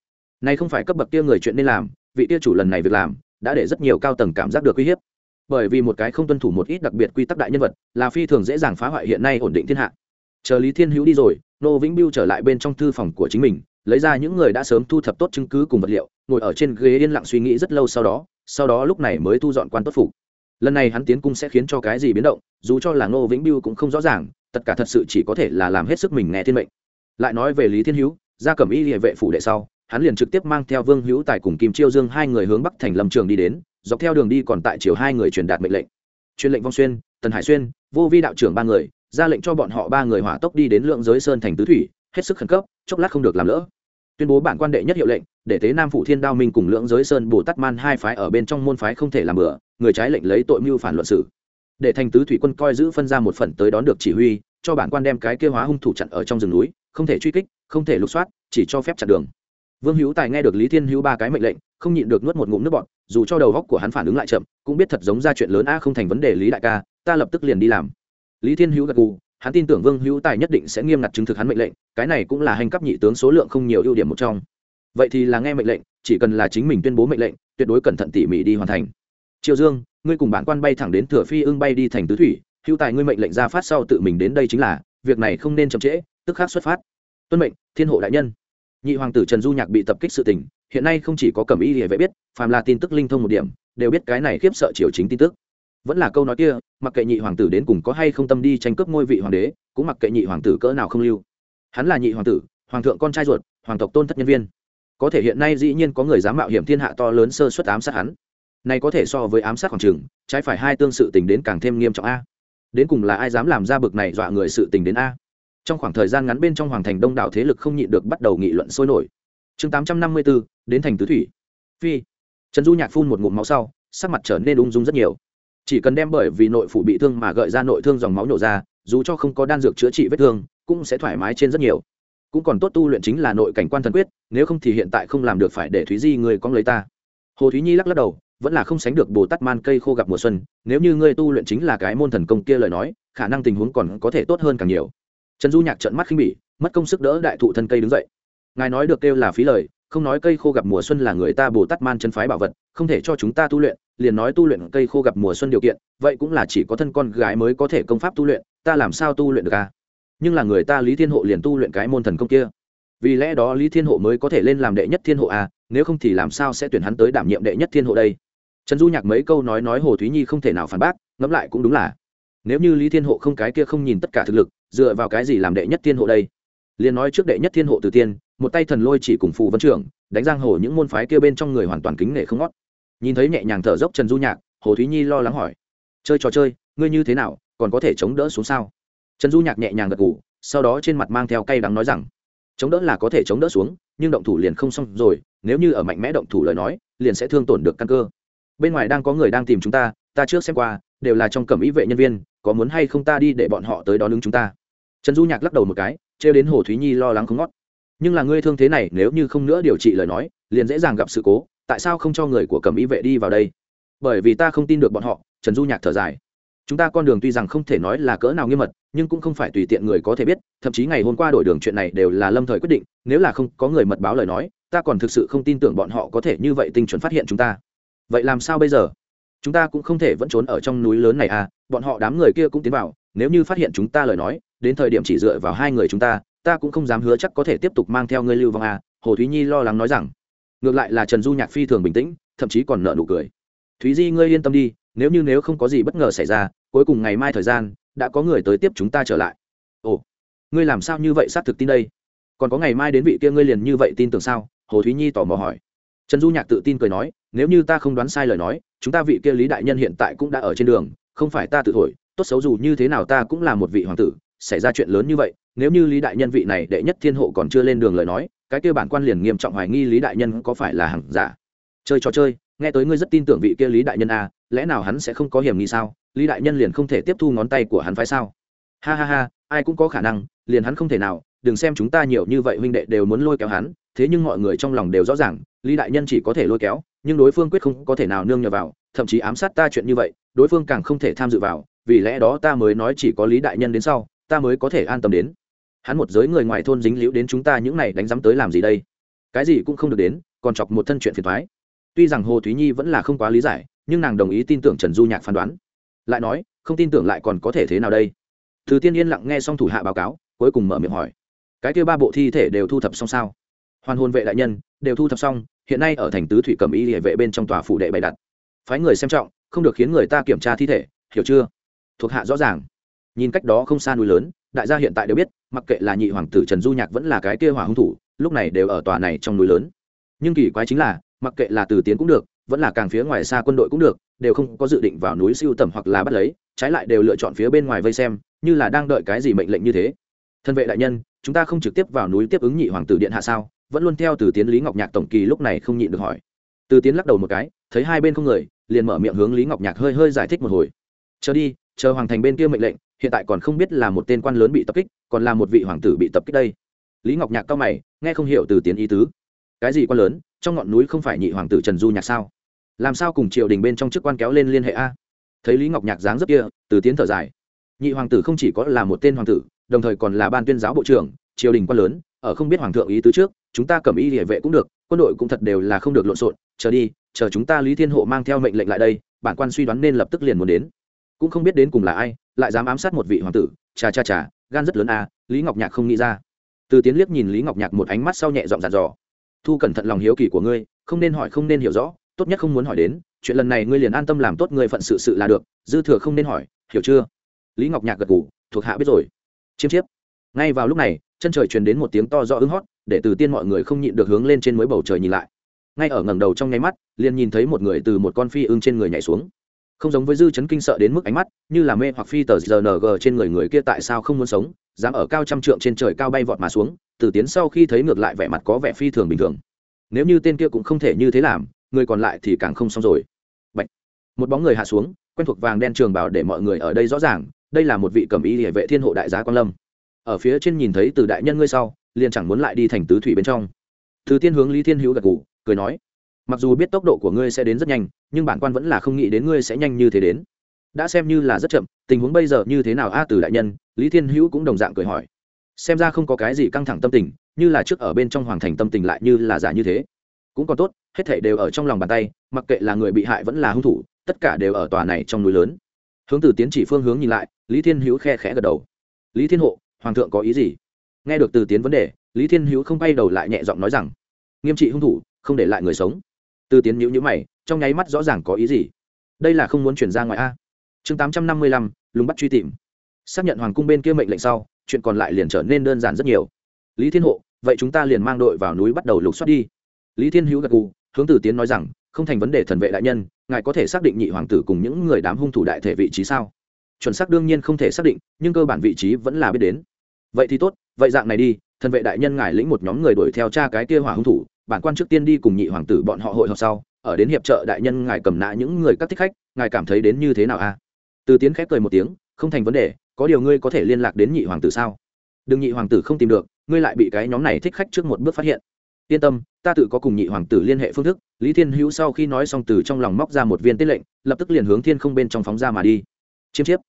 Này không phải cấp bậc kia người chuyện nên làm, vị kia chủ lần này việc làm, đã để rất nhiều cao tầng cảm giác được uy hiếp. Bởi vì một cái không tuân thủ một ít đặc biệt quy tắc đại nhân vật, là phi thường dễ dàng phá hoại hiện nay ổn định thiên hạ. Chờ lý thiên hữu đi rồi, nô vĩnh biêu trở lại bên trong thư phòng của chính mình lấy ra những người đã sớm thu thập tốt chứng cứ cùng vật liệu, ngồi ở trên ghế yên lặng suy nghĩ rất lâu sau đó sau đó lúc này mới thu dọn quan tốt phục. Lần này hắn tiến cung sẽ khiến cho cái gì biến động, dù cho là ngô vĩnh biêu cũng không rõ ràng, tất cả thật sự chỉ có thể là làm hết sức mình nghe thiên mệnh. Lại nói về lý thiên hữu, gia cẩm y địa vệ phủ đệ sau, hắn liền trực tiếp mang theo vương hữu tài cùng kim chiêu dương hai người hướng bắc thành lâm trường đi đến, dọc theo đường đi còn tại chiều hai người truyền đạt mệnh lệnh. Truyền lệnh vong xuyên, tần hải xuyên, vô vi đạo trưởng ba người, ra lệnh cho bọn họ ba người hỏa tốc đi đến lượng giới sơn thành tứ thủy hết sức khẩn cấp, chốc lát không được làm lỡ. Tuyên bố bản quan đệ nhất hiệu lệnh, để tế nam phụ thiên đao minh cùng lưỡng giới sơn bồ tát man hai phái ở bên trong môn phái không thể làm bừa, người trái lệnh lấy tội mưu phản luận xử. Để thành tứ thủy quân coi giữ phân ra một phần tới đón được chỉ huy, cho bản quan đem cái kêu hóa hung thủ chặn ở trong rừng núi, không thể truy kích, không thể lục soát, chỉ cho phép chặn đường. Vương hữu tài nghe được lý thiên hữu ba cái mệnh lệnh, không nhịn được nuốt một ngụm nước bọt, dù cho đầu góc của hắn phản ứng lại chậm, cũng biết thật giống ra chuyện lớn a không thành vấn đề lý đại ca, ta lập tức liền đi làm. Lý thiên hữu gật gù hắn tin tưởng vương hữu tài nhất định sẽ nghiêm ngặt chứng thực hắn mệnh lệnh, cái này cũng là hành cấp nhị tướng số lượng không nhiều ưu điểm một trong. Vậy thì là nghe mệnh lệnh, chỉ cần là chính mình tuyên bố mệnh lệnh, tuyệt đối cẩn thận tỉ mỉ đi hoàn thành. Triều dương, ngươi cùng bản quan bay thẳng đến thừa phi ưng bay đi thành tứ thủy, hữu tài ngươi mệnh lệnh ra phát sau tự mình đến đây chính là, việc này không nên chậm trễ, tức khắc xuất phát. Tuân mệnh, thiên hộ đại nhân. Nhị hoàng tử trần du nhạc bị tập kích sự tình, hiện nay không chỉ có cẩm y địa vệ biết, phàm là tin tức linh thông một điểm, đều biết cái này khiếp sợ triều chính tin tức vẫn là câu nói kia, mặc kệ nhị hoàng tử đến cùng có hay không tâm đi tranh cướp ngôi vị hoàng đế, cũng mặc kệ nhị hoàng tử cỡ nào không lưu. Hắn là nhị hoàng tử, hoàng thượng con trai ruột, hoàng tộc tôn thất nhân viên. Có thể hiện nay dĩ nhiên có người dám mạo hiểm thiên hạ to lớn sơ suất ám sát hắn. Này có thể so với ám sát khoảng trường, trái phải hai tương sự tình đến càng thêm nghiêm trọng a. Đến cùng là ai dám làm ra bực này dọa người sự tình đến a? Trong khoảng thời gian ngắn bên trong hoàng thành đông đảo thế lực không nhịn được bắt đầu nghị luận sôi nổi. Chương tám trăm năm mươi bốn đến thành tứ thủy. Phi. Trần du nhạc phun một ngụm máu sau, sắc mặt trở nên ung dung rất nhiều chỉ cần đem bởi vì nội phụ bị thương mà gợi ra nội thương dòng máu nổ ra, dù cho không có đan dược chữa trị vết thương, cũng sẽ thoải mái trên rất nhiều. Cũng còn tốt tu luyện chính là nội cảnh quan thần quyết, nếu không thì hiện tại không làm được phải để thúy di người con lấy ta. Hồ thúy nhi lắc lắc đầu, vẫn là không sánh được bồ tát man cây khô gặp mùa xuân, nếu như ngươi tu luyện chính là cái môn thần công kia lời nói, khả năng tình huống còn có thể tốt hơn càng nhiều. Trần du nhạc trận mắt khinh bỉ, mất công sức đỡ đại thụ thân cây đứng dậy. Ngài nói được kêu là phí lời, không nói cây khô gặp mùa xuân là người ta bồ tát man chân phái bảo vật, không thể cho chúng ta tu luyện liền nói tu luyện cây khô gặp mùa xuân điều kiện, vậy cũng là chỉ có thân con gái mới có thể công pháp tu luyện, ta làm sao tu luyện được à? Nhưng là người ta lý thiên hộ liền tu luyện cái môn thần công kia. Vì lẽ đó lý thiên hộ mới có thể lên làm đệ nhất thiên hộ à nếu không thì làm sao sẽ tuyển hắn tới đảm nhiệm đệ nhất thiên hộ đây? Trần du nhạc mấy câu nói nói hồ thúy nhi không thể nào phản bác, ngẫm lại cũng đúng là, nếu như lý thiên hộ không cái kia không nhìn tất cả thực lực, dựa vào cái gì làm đệ nhất thiên hộ đây? Liền nói trước đệ nhất thiên hộ từ tiên, một tay thần lôi chỉ cùng phù vân trưởng, đánh giang hồ những môn phái kia bên trong người hoàn toàn kính nể không ngót nhìn thấy nhẹ nhàng thở dốc trần du nhạc, hồ thúy nhi lo lắng hỏi, chơi trò chơi, ngươi như thế nào, còn có thể chống đỡ xuống sao? Trần du nhạc nhẹ nhàng gật ngủ sau đó trên mặt mang theo cay đắng nói rằng, chống đỡ là có thể chống đỡ xuống, nhưng động thủ liền không xong rồi, nếu như ở mạnh mẽ động thủ lời nói, liền sẽ thương tổn được căn cơ. Bên ngoài đang có người đang tìm chúng ta ta trước xem qua, đều là trong cẩm ý vệ nhân viên, có muốn hay không ta đi để bọn họ tới đón ứng chúng ta? Trần du nhạc lắc đầu một cái, trêu đến hồ thúy nhi lo lắng không ngót. Nhưng là ngươi thương thế này, nếu như không nữa điều trị lời nói, liền dễ dàng gặp sự cố tại sao không cho người của cẩm y vệ đi vào đây? Bởi vì ta không tin được bọn họ, trần du nhạc thở dài. Chúng ta con đường tuy rằng không thể nói là cỡ nào nghiêm mật, nhưng cũng không phải tùy tiện người có thể biết, thậm chí ngày hôm qua đổi đường chuyện này đều là lâm thời quyết định, nếu là không có người mật báo lời nói, ta còn thực sự không tin tưởng bọn họ có thể như vậy tinh chuẩn phát hiện chúng ta. Vậy làm sao bây giờ? Chúng ta cũng không thể vẫn trốn ở trong núi lớn này à bọn họ đám người kia cũng tiến vào, nếu như phát hiện chúng ta lời nói, đến thời điểm chỉ dựa vào hai người chúng ta ta cũng không dám hứa chắc có thể tiếp tục mang theo ngươi lưu vong à hồ thúy nhi lo lắng nói rằng ngược lại là trần du nhạc phi thường bình tĩnh, thậm chí còn nợ nụ cười. Thúy di, ngươi yên tâm đi, nếu như nếu không có gì bất ngờ xảy ra, cuối cùng ngày mai thời gian, đã có người tới tiếp chúng ta trở lại. Ồ, ngươi làm sao như vậy xác thực tin đây? Còn có ngày mai đến vị kia ngươi liền như vậy tin tưởng sao? Hồ thúy nhi tò mò hỏi. Trần du nhạc tự tin cười nói, nếu như ta không đoán sai lời nói, chúng ta vị kia lý đại nhân hiện tại cũng đã ở trên đường, không phải ta tự thổi, tốt xấu dù như thế nào ta cũng là một vị hoàng tử, xảy ra chuyện lớn như vậy, nếu như lý đại nhân vị này đệ nhất thiên hộ còn chưa lên đường lời nói cái kia bản quan liền nghiêm trọng hoài nghi lý đại nhân có phải là hàng giả? Chơi trò chơi nghe tới ngươi rất tin tưởng vị kia lý đại nhân à, lẽ nào hắn sẽ không có hiểm nghi sao? Lý đại nhân liền không thể tiếp thu ngón tay của hắn phải sao? Ha ha ha ai cũng có khả năng liền hắn không thể nào đừng xem chúng ta nhiều như vậy huynh đệ đều muốn lôi kéo hắn thế nhưng mọi người trong lòng đều rõ ràng lý đại nhân chỉ có thể lôi kéo nhưng đối phương quyết không có thể nào nương nhờ vào thậm chí ám sát ta chuyện như vậy đối phương càng không thể tham dự vào vì lẽ đó ta mới nói chỉ có lý đại nhân đến sau ta mới có thể an tâm đến hắn một giới người ngoài thôn dính liễu đến chúng ta những này đánh giám tới làm gì đây? Cái gì cũng không được đến, còn chọc một thân chuyện phiền thoái. Tuy rằng hồ thúy nhi vẫn là không quá lý giải, nhưng nàng đồng ý tin tưởng trần du nhạc phán đoán. Lại nói, không tin tưởng lại còn có thể thế nào đây? Thứ tiên yên lặng nghe xong thủ hạ báo cáo, cuối cùng mở miệng hỏi. Cái kêu ba bộ thi thể đều thu thập xong sao? Hoàn hồn vệ đại nhân, đều thu thập xong, hiện nay ở thành tứ thủy cầm y địa vệ bên trong tòa phủ đệ bày đặt. Phái người xem trọng, không được khiến người ta kiểm tra thi thể, hiểu chưa? Thuộc hạ rõ ràng. Nhìn cách đó không xa núi lớn, đại gia hiện tại đều biết mặc kệ là nhị hoàng tử trần du nhạc vẫn là cái kia hỏa hung thủ, lúc này đều ở tòa này trong núi lớn. Nhưng kỳ quái chính là, mặc kệ là từ tiến cũng được, vẫn là càng phía ngoài xa quân đội cũng được, đều không có dự định vào núi siêu tầm hoặc là bắt lấy, trái lại đều lựa chọn phía bên ngoài vây xem, như là đang đợi cái gì mệnh lệnh như thế. Thân vệ đại nhân, chúng ta không trực tiếp vào núi tiếp ứng nhị hoàng tử điện hạ sao? Vẫn luôn theo từ tiến lý ngọc nhạc tổng kỳ lúc này không nhịn được hỏi. Từ tiến lắc đầu một cái, thấy hai bên không người, liền mở miệng hướng lý ngọc nhạc hơi hơi giải thích một hồi. Chờ đi, chờ hoàng thành bên kia mệnh lệnh hiện tại còn không biết là một tên quan lớn bị tập kích, còn là một vị hoàng tử bị tập kích đây. Lý ngọc nhạc cao mày, nghe không hiểu từ tiến ý tứ. Cái gì quan lớn? Trong ngọn núi không phải nhị hoàng tử trần du nhạc sao? Làm sao cùng triều đình bên trong chức quan kéo lên liên hệ a? Thấy lý ngọc nhạc dáng rất kia, từ tiến thở dài. Nhị hoàng tử không chỉ có là một tên hoàng tử, đồng thời còn là ban tuyên giáo bộ trưởng, triều đình quan lớn, ở không biết hoàng thượng ý tứ trước, chúng ta cầm ý địa vệ cũng được, quân đội cũng thật đều là không được lộn xộn, chờ đi, chờ chúng ta lý thiên hộ mang theo mệnh lệnh lại đây, bản quan suy đoán nên lập tức liền muốn đến cũng không biết đến cùng là ai lại dám ám sát một vị hoàng tử chà chà chà gan rất lớn à lý ngọc nhạc không nghĩ ra. Từ tiến liếc nhìn lý ngọc nhạc một ánh mắt sau nhẹ giọng dàn dò. Thu cẩn thận lòng hiếu kỳ của ngươi không nên hỏi không nên hiểu rõ tốt nhất không muốn hỏi đến chuyện lần này ngươi liền an tâm làm tốt ngươi phận sự sự là được dư thừa không nên hỏi hiểu chưa? Lý ngọc nhạc gật gù, thuộc hạ biết rồi. Chiêm chiếp. Ngay vào lúc này chân trời truyền đến một tiếng to rõ ứng hót để từ tiên mọi người không nhịn được hướng lên trên mới bầu trời nhìn lại. Ngay ở ngầm đầu trong nháy mắt liền nhìn thấy một người từ một con phi ưng trên người nhảy xuống không giống với dư chấn kinh sợ đến mức ánh mắt, như là mê hoặc phi tờ rng trên người người kia tại sao không muốn sống, dám ở cao trăm trượng trên trời cao bay vọt mà xuống, từ tiến sau khi thấy ngược lại vẻ mặt có vẻ phi thường bình thường. Nếu như tên kia cũng không thể như thế làm, người còn lại thì càng không xong rồi. Bạch. một bóng người hạ xuống, quen thuộc vàng đen trường bảo để mọi người ở đây rõ ràng, đây là một vị cẩm y địa vệ thiên hộ đại giá quan lâm. Ở phía trên nhìn thấy từ đại nhân ngươi sau, liền chẳng muốn lại đi thành tứ thủy bên trong. Thứ tiên hướng lý thiên hữu gật gù, cười nói mặc dù biết tốc độ của ngươi sẽ đến rất nhanh, nhưng bản quan vẫn là không nghĩ đến ngươi sẽ nhanh như thế đến. Đã xem như là rất chậm, tình huống bây giờ như thế nào a từ đại nhân, lý thiên hữu cũng đồng dạng cười hỏi. Xem ra không có cái gì căng thẳng tâm tình, như là trước ở bên trong hoàng thành tâm tình lại như là giả như thế. Cũng còn tốt, hết thể đều ở trong lòng bàn tay, mặc kệ là người bị hại vẫn là hung thủ, tất cả đều ở tòa này trong núi lớn. Hướng từ tiến chỉ phương hướng nhìn lại, lý thiên hữu khe khẽ gật đầu. Lý thiên hộ, hoàng thượng có ý gì? Nghe được từ tiến vấn đề, lý thiên hữu không bay đầu lại nhẹ giọng nói rằng, nghiêm trị hung thủ, không để lại người sống từ tiến nhữ nhữ mày, trong nháy mắt rõ ràng có ý gì. Đây là không muốn chuyển ra ngoài a. Chương tám trăm năm mươi lăm, lùng bắt truy tìm. Xác nhận hoàng cung bên kia mệnh lệnh sau, chuyện còn lại liền trở nên đơn giản rất nhiều. Lý thiên hộ, vậy chúng ta liền mang đội vào núi bắt đầu lục soát đi. Lý thiên hữu gật gù, hướng từ tiến nói rằng, không thành vấn đề thần vệ đại nhân, ngài có thể xác định nhị hoàng tử cùng những người đám hung thủ đại thể vị trí sao? Chuẩn xác đương nhiên không thể xác định, nhưng cơ bản vị trí vẫn là biết đến. Vậy thì tốt, vậy dạng này đi, thần vệ đại nhân ngài lĩnh một nhóm người đuổi theo cha cái kia hỏa hung thủ bản quan trước tiên đi cùng nhị hoàng tử bọn họ hội họp sau, ở đến hiệp trợ đại nhân ngài cầm nã những người các thích khách, ngài cảm thấy đến như thế nào a? Từ tiến khép cười một tiếng, không thành vấn đề, có điều ngươi có thể liên lạc đến nhị hoàng tử sao? Đừng nhị hoàng tử không tìm được, ngươi lại bị cái nhóm này thích khách trước một bước phát hiện. Yên tâm, ta tự có cùng nhị hoàng tử liên hệ phương thức, lý thiên hữu sau khi nói xong từ trong lòng móc ra một viên tiết lệnh, lập tức liền hướng thiên không bên trong phóng ra mà đi. Chiêm chiếp.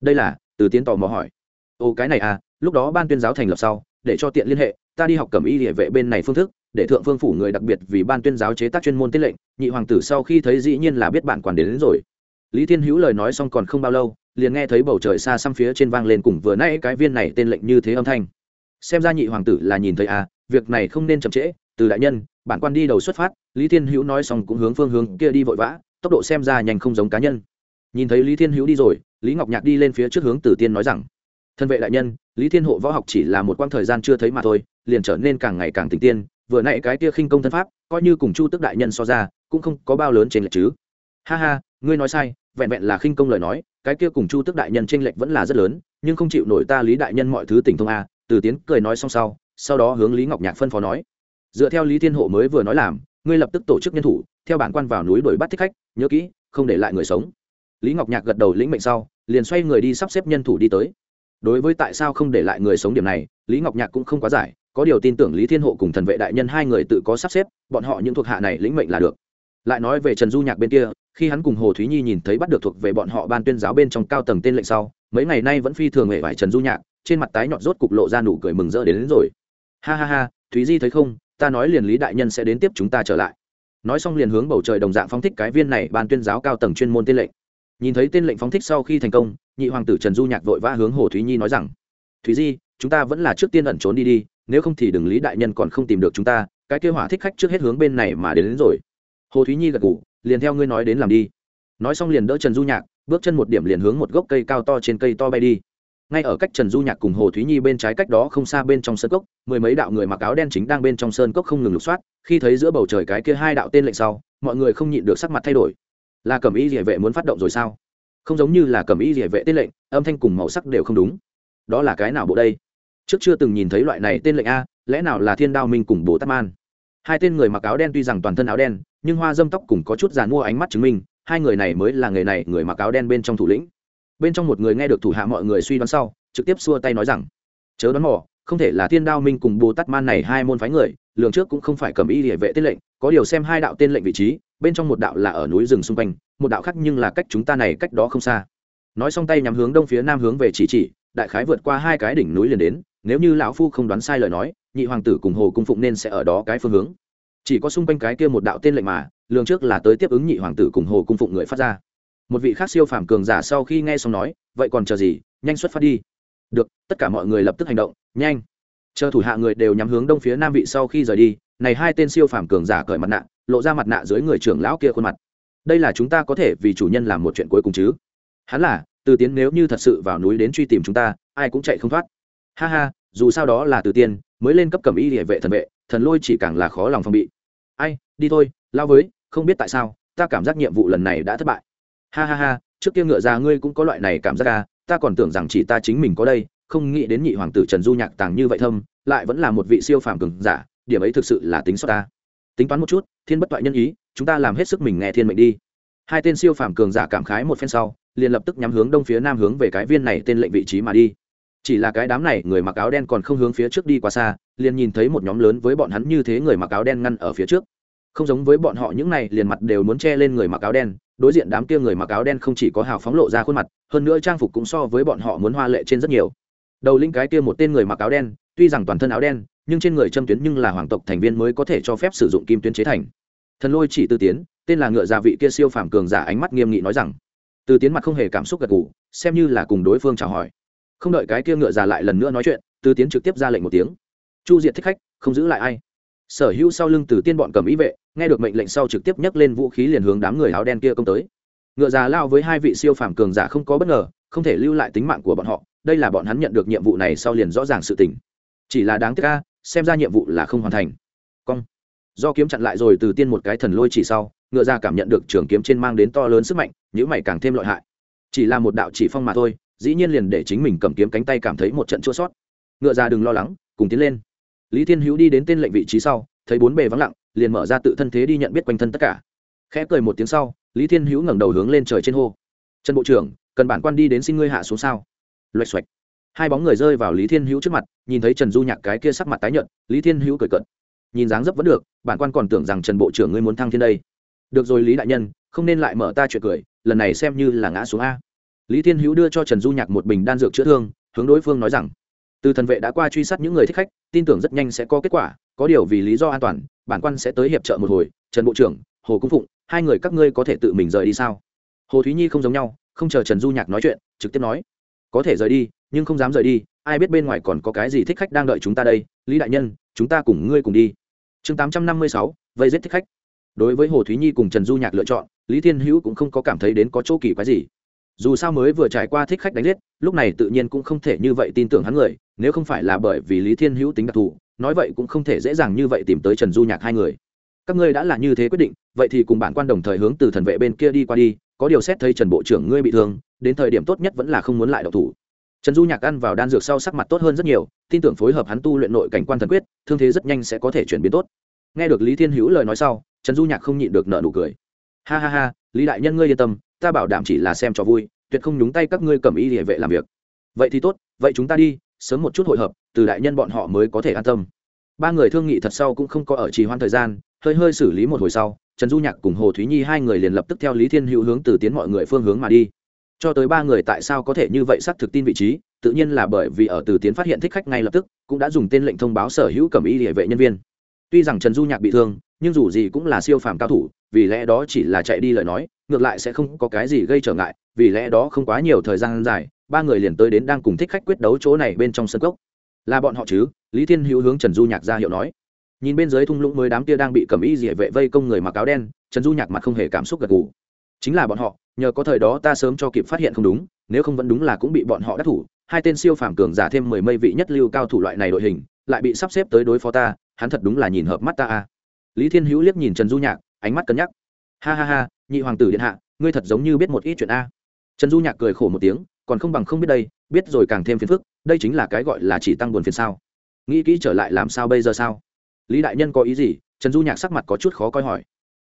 Đây là, từ tiến tò mò hỏi. Ô cái này à lúc đó ban tuyên giáo thành lập sau, để cho tiện liên hệ, ta đi học cầm y địa vệ bên này phương thức để thượng phương phủ người đặc biệt vì ban tuyên giáo chế tác chuyên môn tiết lệnh nhị hoàng tử sau khi thấy dĩ nhiên là biết bạn quản đến, đến rồi. Lý thiên hữu lời nói xong còn không bao lâu liền nghe thấy bầu trời xa xăm phía trên vang lên cùng vừa nãy cái viên này tên lệnh như thế âm thanh. Xem ra nhị hoàng tử là nhìn thấy à việc này không nên chậm trễ từ đại nhân bản quan đi đầu xuất phát lý thiên hữu nói xong cũng hướng phương hướng kia đi vội vã tốc độ xem ra nhanh không giống cá nhân. Nhìn thấy lý thiên hữu đi rồi lý ngọc nhạc đi lên phía trước hướng tử tiên nói rằng thân vệ đại nhân lý thiên hộ võ học chỉ là một quãng thời gian chưa thấy mà thôi liền trở nên càng ngày càng tình tiên vừa nãy cái kia khinh công thân pháp, coi như cùng chu tức đại nhân so ra, cũng không có bao lớn trên lệch chứ. Ha ha, ngươi nói sai, vẹn vẹn là khinh công lời nói, cái kia cùng chu tức đại nhân trên lệch vẫn là rất lớn, nhưng không chịu nổi ta lý đại nhân mọi thứ tỉnh thông a, từ tiến cười nói xong sau sau đó hướng lý ngọc nhạc phân phó nói. Dựa theo lý thiên hộ mới vừa nói làm, ngươi lập tức tổ chức nhân thủ, theo bản quan vào núi đuổi bắt thích khách, nhớ kỹ, không để lại người sống. Lý ngọc nhạc gật đầu lĩnh mệnh sau, liền xoay người đi sắp xếp nhân thủ đi tới. Đối với tại sao không để lại người sống điểm này, lý ngọc nhạc cũng không quá giải có điều tin tưởng lý thiên hộ cùng thần vệ đại nhân hai người tự có sắp xếp bọn họ những thuộc hạ này lĩnh mệnh là được. Lại nói về trần du nhạc bên kia khi hắn cùng hồ thúy nhi nhìn thấy bắt được thuộc về bọn họ ban tuyên giáo bên trong cao tầng tên lệnh sau mấy ngày nay vẫn phi thường hề vải trần du nhạc trên mặt tái nhọn rốt cục lộ ra nụ cười mừng rỡ đến, đến rồi. Ha ha ha thúy di thấy không ta nói liền lý đại nhân sẽ đến tiếp chúng ta trở lại. Nói xong liền hướng bầu trời đồng dạng phóng thích cái viên này ban tuyên giáo cao tầng chuyên môn tên lệnh. Nhìn thấy tên lệnh phóng thích sau khi thành công nhị hoàng tử trần du nhạc vội vã hướng hồ thúy nhi nói rằng thúy di chúng ta vẫn là trước tiên ẩn trốn đi đi nếu không thì đừng lý đại nhân còn không tìm được chúng ta cái kêu hỏa thích khách trước hết hướng bên này mà đến, đến rồi. Hồ thúy nhi gật gù liền theo ngươi nói đến làm đi. Nói xong liền đỡ trần du nhạc bước chân một điểm liền hướng một gốc cây cao to trên cây to bay đi. Ngay ở cách trần du nhạc cùng hồ thúy nhi bên trái cách đó không xa bên trong sơn cốc mười mấy đạo người mặc áo đen chính đang bên trong sơn cốc không ngừng lục soát khi thấy giữa bầu trời cái kia hai đạo tên lệnh sau mọi người không nhịn được sắc mặt thay đổi. Là cẩm y địa vệ muốn phát động rồi sao? Không giống như là cẩm y địa vệ tên lệnh âm thanh cùng màu sắc đều không đúng. Đó là cái nào bộ đây? Trước chưa từng nhìn thấy loại này tên lệnh a, lẽ nào là thiên đao minh cùng bồ tát man? Hai tên người mặc áo đen tuy rằng toàn thân áo đen, nhưng hoa dâm tóc cùng có chút giàn mua ánh mắt chứng minh, hai người này mới là người này người mặc áo đen bên trong thủ lĩnh. Bên trong một người nghe được thủ hạ mọi người suy đoán sau, trực tiếp xua tay nói rằng, chớ đoán mò, không thể là thiên đao minh cùng bồ tát man này hai môn phái người, lường trước cũng không phải cầm y địa vệ tên lệnh, có điều xem hai đạo tên lệnh vị trí, bên trong một đạo là ở núi rừng xung quanh, một đạo khác nhưng là cách chúng ta này cách đó không xa. Nói xong tay nhắm hướng đông phía nam hướng về chỉ chỉ, đại khái vượt qua hai cái đỉnh núi liền đến nếu như lão phu không đoán sai lời nói, nhị hoàng tử cùng hồ cung phụng nên sẽ ở đó cái phương hướng. Chỉ có xung quanh cái kia một đạo tên lệnh mà, lường trước là tới tiếp ứng nhị hoàng tử cùng hồ cung phụng người phát ra. Một vị khác siêu phàm cường giả sau khi nghe xong nói, vậy còn chờ gì? Nhanh xuất phát đi. Được, tất cả mọi người lập tức hành động, nhanh. Chờ thủ hạ người đều nhắm hướng đông phía nam vị sau khi rời đi, này hai tên siêu phàm cường giả cởi mặt nạ, lộ ra mặt nạ dưới người trưởng lão kia khuôn mặt. Đây là chúng ta có thể vì chủ nhân làm một chuyện cuối cùng chứ? Hắn là, từ tiến nếu như thật sự vào núi đến truy tìm chúng ta, ai cũng chạy không thoát. Ha ha dù sao đó là từ tiên, mới lên cấp cầm y địa vệ thần vệ, thần lôi chỉ càng là khó lòng phong bị. Ai, đi thôi, lao với, không biết tại sao, ta cảm giác nhiệm vụ lần này đã thất bại. Ha ha ha, trước kia ngựa già ngươi cũng có loại này cảm giác à ta còn tưởng rằng chỉ ta chính mình có đây, không nghĩ đến nhị hoàng tử trần du nhạc tàng như vậy thâm, lại vẫn là một vị siêu phàm cường giả, điểm ấy thực sự là tính xót ta. Tính toán một chút, thiên bất toại nhân ý, chúng ta làm hết sức mình nghe thiên mệnh đi. Hai tên siêu phàm cường giả cảm khái một phen sau, liền lập tức nhắm hướng đông phía nam hướng về cái viên này tên lệnh vị trí mà đi chỉ là cái đám này người mặc áo đen còn không hướng phía trước đi quá xa, liền nhìn thấy một nhóm lớn với bọn hắn như thế người mặc áo đen ngăn ở phía trước. Không giống với bọn họ những này, liền mặt đều muốn che lên người mặc áo đen, đối diện đám kia người mặc áo đen không chỉ có hào phóng lộ ra khuôn mặt, hơn nữa trang phục cũng so với bọn họ muốn hoa lệ trên rất nhiều. Đầu linh cái kia một tên người mặc áo đen, tuy rằng toàn thân áo đen, nhưng trên người châm tuyến nhưng là hoàng tộc thành viên mới có thể cho phép sử dụng kim tuyến chế thành. Thần lôi chỉ tư tiến, tên là ngựa gia vị kia siêu phàm cường giả ánh mắt nghiêm nghị nói rằng từ tiến mặt không hề cảm xúc gật gù, xem như là cùng đối phương chào hỏi không đợi cái kia ngựa già lại lần nữa nói chuyện từ tiến trực tiếp ra lệnh một tiếng. Chu diệt thích khách, không giữ lại ai. Sở hữu sau lưng từ tiên bọn cầm ý vệ, nghe được mệnh lệnh sau trực tiếp nhấc lên vũ khí liền hướng đám người áo đen kia công tới. Ngựa già lao với hai vị siêu phàm cường giả không có bất ngờ, không thể lưu lại tính mạng của bọn họ, đây là bọn hắn nhận được nhiệm vụ này sau liền rõ ràng sự tình. Chỉ là đáng tiếc ca xem ra nhiệm vụ là không hoàn thành. Cong. Do kiếm chặn lại rồi, từ tiên một cái thần lôi chỉ sau, ngựa ra cảm nhận được trường kiếm trên mang đến to lớn sức mạnh nhữ mày càng thêm lợi hại. Chỉ là một đạo chỉ phong mà thôi dĩ nhiên liền để chính mình cầm kiếm cánh tay cảm thấy một trận chua sót. Ngựa ra đừng lo lắng, cùng tiến lên. Lý thiên hữu đi đến tên lệnh vị trí sau, thấy bốn bề vắng lặng, liền mở ra tự thân thế đi nhận biết quanh thân tất cả. Khẽ cười một tiếng sau, lý thiên hữu ngẩng đầu hướng lên trời trên hô. Trần bộ trưởng, cần bản quan đi đến xin ngươi hạ xuống sao? Loạch xoạch. Hai bóng người rơi vào lý thiên hữu trước mặt, nhìn thấy trần du nhạc cái kia sắc mặt tái nhợt, lý thiên hữu cười cận. nhìn dáng dấp vẫn được, bản quan còn tưởng rằng trần bộ trưởng ngươi muốn thăng thiên đây. Được rồi lý đại nhân, không nên lại mở ta chuyện cười, lần này xem như là ngã xuống a lý thiên hữu đưa cho trần du nhạc một bình đan dược chữa thương, hướng đối phương nói rằng, từ thần vệ đã qua truy sát những người thích khách, tin tưởng rất nhanh sẽ có kết quả, có điều vì lý do an toàn, bản quan sẽ tới hiệp trợ một hồi. Trần bộ trưởng, hồ cung phụng, hai người các ngươi có thể tự mình rời đi sao? Hồ thúy nhi không giống nhau, không chờ trần du nhạc nói chuyện, trực tiếp nói, có thể rời đi, nhưng không dám rời đi, ai biết bên ngoài còn có cái gì thích khách đang đợi chúng ta đây? Lý đại nhân, chúng ta cùng ngươi cùng đi. Chương tám trăm năm mươi sáu, vây giết thích khách. Đối với hồ thúy nhi cùng trần du nhạc lựa chọn, lý thiên hữu cũng không có cảm thấy đến có chỗ kỳ quái gì dù sao mới vừa trải qua thích khách đánh giết, lúc này tự nhiên cũng không thể như vậy tin tưởng hắn người, nếu không phải là bởi vì lý thiên hữu tính đặc thù, nói vậy cũng không thể dễ dàng như vậy tìm tới trần du nhạc hai người. Các ngươi đã là như thế quyết định, vậy thì cùng bản quan đồng thời hướng từ thần vệ bên kia đi qua đi, có điều xét thấy trần bộ trưởng ngươi bị thương, đến thời điểm tốt nhất vẫn là không muốn lại độc thủ. Trần du nhạc ăn vào đan dược sau sắc mặt tốt hơn rất nhiều, tin tưởng phối hợp hắn tu luyện nội cảnh quan thần quyết, thương thế rất nhanh sẽ có thể chuyển biến tốt. Nghe được lý thiên hữu lời nói sau, trần du nhạc không nhịn được nợ nụ cười. Ha ha ha, lý đại nhân ngươi yên tâm ta bảo đảm chỉ là xem cho vui, tuyệt không nhúng tay các ngươi cầm y địa vệ làm việc. Vậy thì tốt, vậy chúng ta đi, sớm một chút hội hợp, từ đại nhân bọn họ mới có thể an tâm. Ba người thương nghị thật sau cũng không có ở trì hoãn thời gian, hơi hơi xử lý một hồi sau, trần du nhạc cùng hồ thúy nhi hai người liền lập tức theo lý thiên hữu hướng từ tiến mọi người phương hướng mà đi. Cho tới ba người tại sao có thể như vậy xác thực tin vị trí, tự nhiên là bởi vì ở từ tiến phát hiện thích khách ngay lập tức, cũng đã dùng tên lệnh thông báo sở hữu cầm y địa vệ nhân viên. Tuy rằng trần du nhạc bị thương nhưng dù gì cũng là siêu phàm cao thủ, vì lẽ đó chỉ là chạy đi lời nói, ngược lại sẽ không có cái gì gây trở ngại, vì lẽ đó không quá nhiều thời gian dài, ba người liền tới đến đang cùng thích khách quyết đấu chỗ này bên trong sân cốc. Là bọn họ chứ? Lý thiên hữu hướng trần du nhạc ra hiệu nói. Nhìn bên dưới thung lũng mới đám kia đang bị cầm y dỉa vệ vây công người mặc áo đen, trần du nhạc mặt không hề cảm xúc gật gù. Chính là bọn họ, nhờ có thời đó ta sớm cho kịp phát hiện không đúng, nếu không vẫn đúng là cũng bị bọn họ đắc thủ. Hai tên siêu phàm cường giả thêm mười mây vị nhất lưu cao thủ loại này đội hình, lại bị sắp xếp tới đối phó ta, hắn thật đúng là nhìn hợp mắt ta a lý thiên hữu liếc nhìn trần du nhạc, ánh mắt cân nhắc. Ha ha ha, nhị hoàng tử điện hạ, ngươi thật giống như biết một ít chuyện a. Trần du nhạc cười khổ một tiếng, còn không bằng không biết đây, biết rồi càng thêm phiền phức, đây chính là cái gọi là chỉ tăng buồn phiền sao. Nghĩ kỹ trở lại làm sao bây giờ sao? Lý đại nhân có ý gì? Trần du nhạc sắc mặt có chút khó coi hỏi.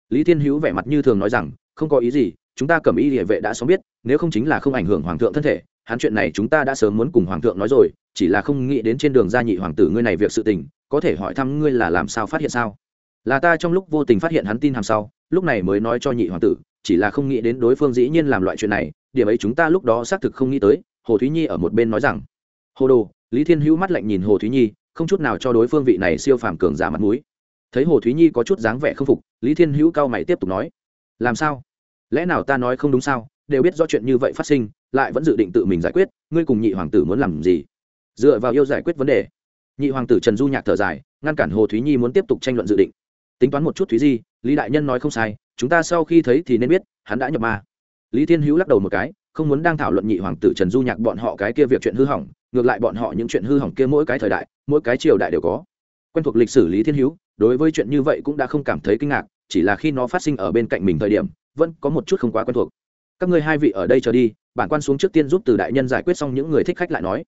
Lý thiên hữu vẻ mặt như thường nói rằng, không có ý gì, chúng ta cầm ý địa vệ đã sớm biết, nếu không chính là không ảnh hưởng hoàng thượng thân thể, hắn chuyện này chúng ta đã sớm muốn cùng hoàng thượng nói rồi, chỉ là không nghĩ đến trên đường gia nhị hoàng tử ngươi này việc sự tình, có thể hỏi thăm ngươi là làm sao phát hiện sao? Là ta trong lúc vô tình phát hiện hắn tin hàm sau, lúc này mới nói cho nhị hoàng tử, chỉ là không nghĩ đến đối phương dĩ nhiên làm loại chuyện này, điểm ấy chúng ta lúc đó xác thực không nghĩ tới, hồ thúy nhi ở một bên nói rằng. Hồ đồ, lý thiên hữu mắt lạnh nhìn hồ thúy nhi, không chút nào cho đối phương vị này siêu phàm cường giả mặt mũi. Thấy hồ thúy nhi có chút dáng vẻ không phục, lý thiên hữu cao mày tiếp tục nói. Làm sao? Lẽ nào ta nói không đúng sao? Đều biết do chuyện như vậy phát sinh, lại vẫn dự định tự mình giải quyết, ngươi cùng nhị hoàng tử muốn làm gì? Dựa vào yêu giải quyết vấn đề. Nhị hoàng tử trần du nhạc thở dài, ngăn cản hồ thúy nhi muốn tiếp tục tranh luận dự định tính toán một chút thúy di, lý đại nhân nói không sai, chúng ta sau khi thấy thì nên biết, hắn đã nhập ma. Lý thiên hữu lắc đầu một cái, không muốn đang thảo luận nhị hoàng tử trần du nhạc bọn họ cái kia việc chuyện hư hỏng, ngược lại bọn họ những chuyện hư hỏng kia mỗi cái thời đại, mỗi cái triều đại đều có. Quen thuộc lịch sử lý thiên hữu, đối với chuyện như vậy cũng đã không cảm thấy kinh ngạc, chỉ là khi nó phát sinh ở bên cạnh mình thời điểm, vẫn có một chút không quá quen thuộc. Các ngươi hai vị ở đây chờ đi, bản quan xuống trước tiên giúp từ đại nhân giải quyết xong những người thích khách lại nói.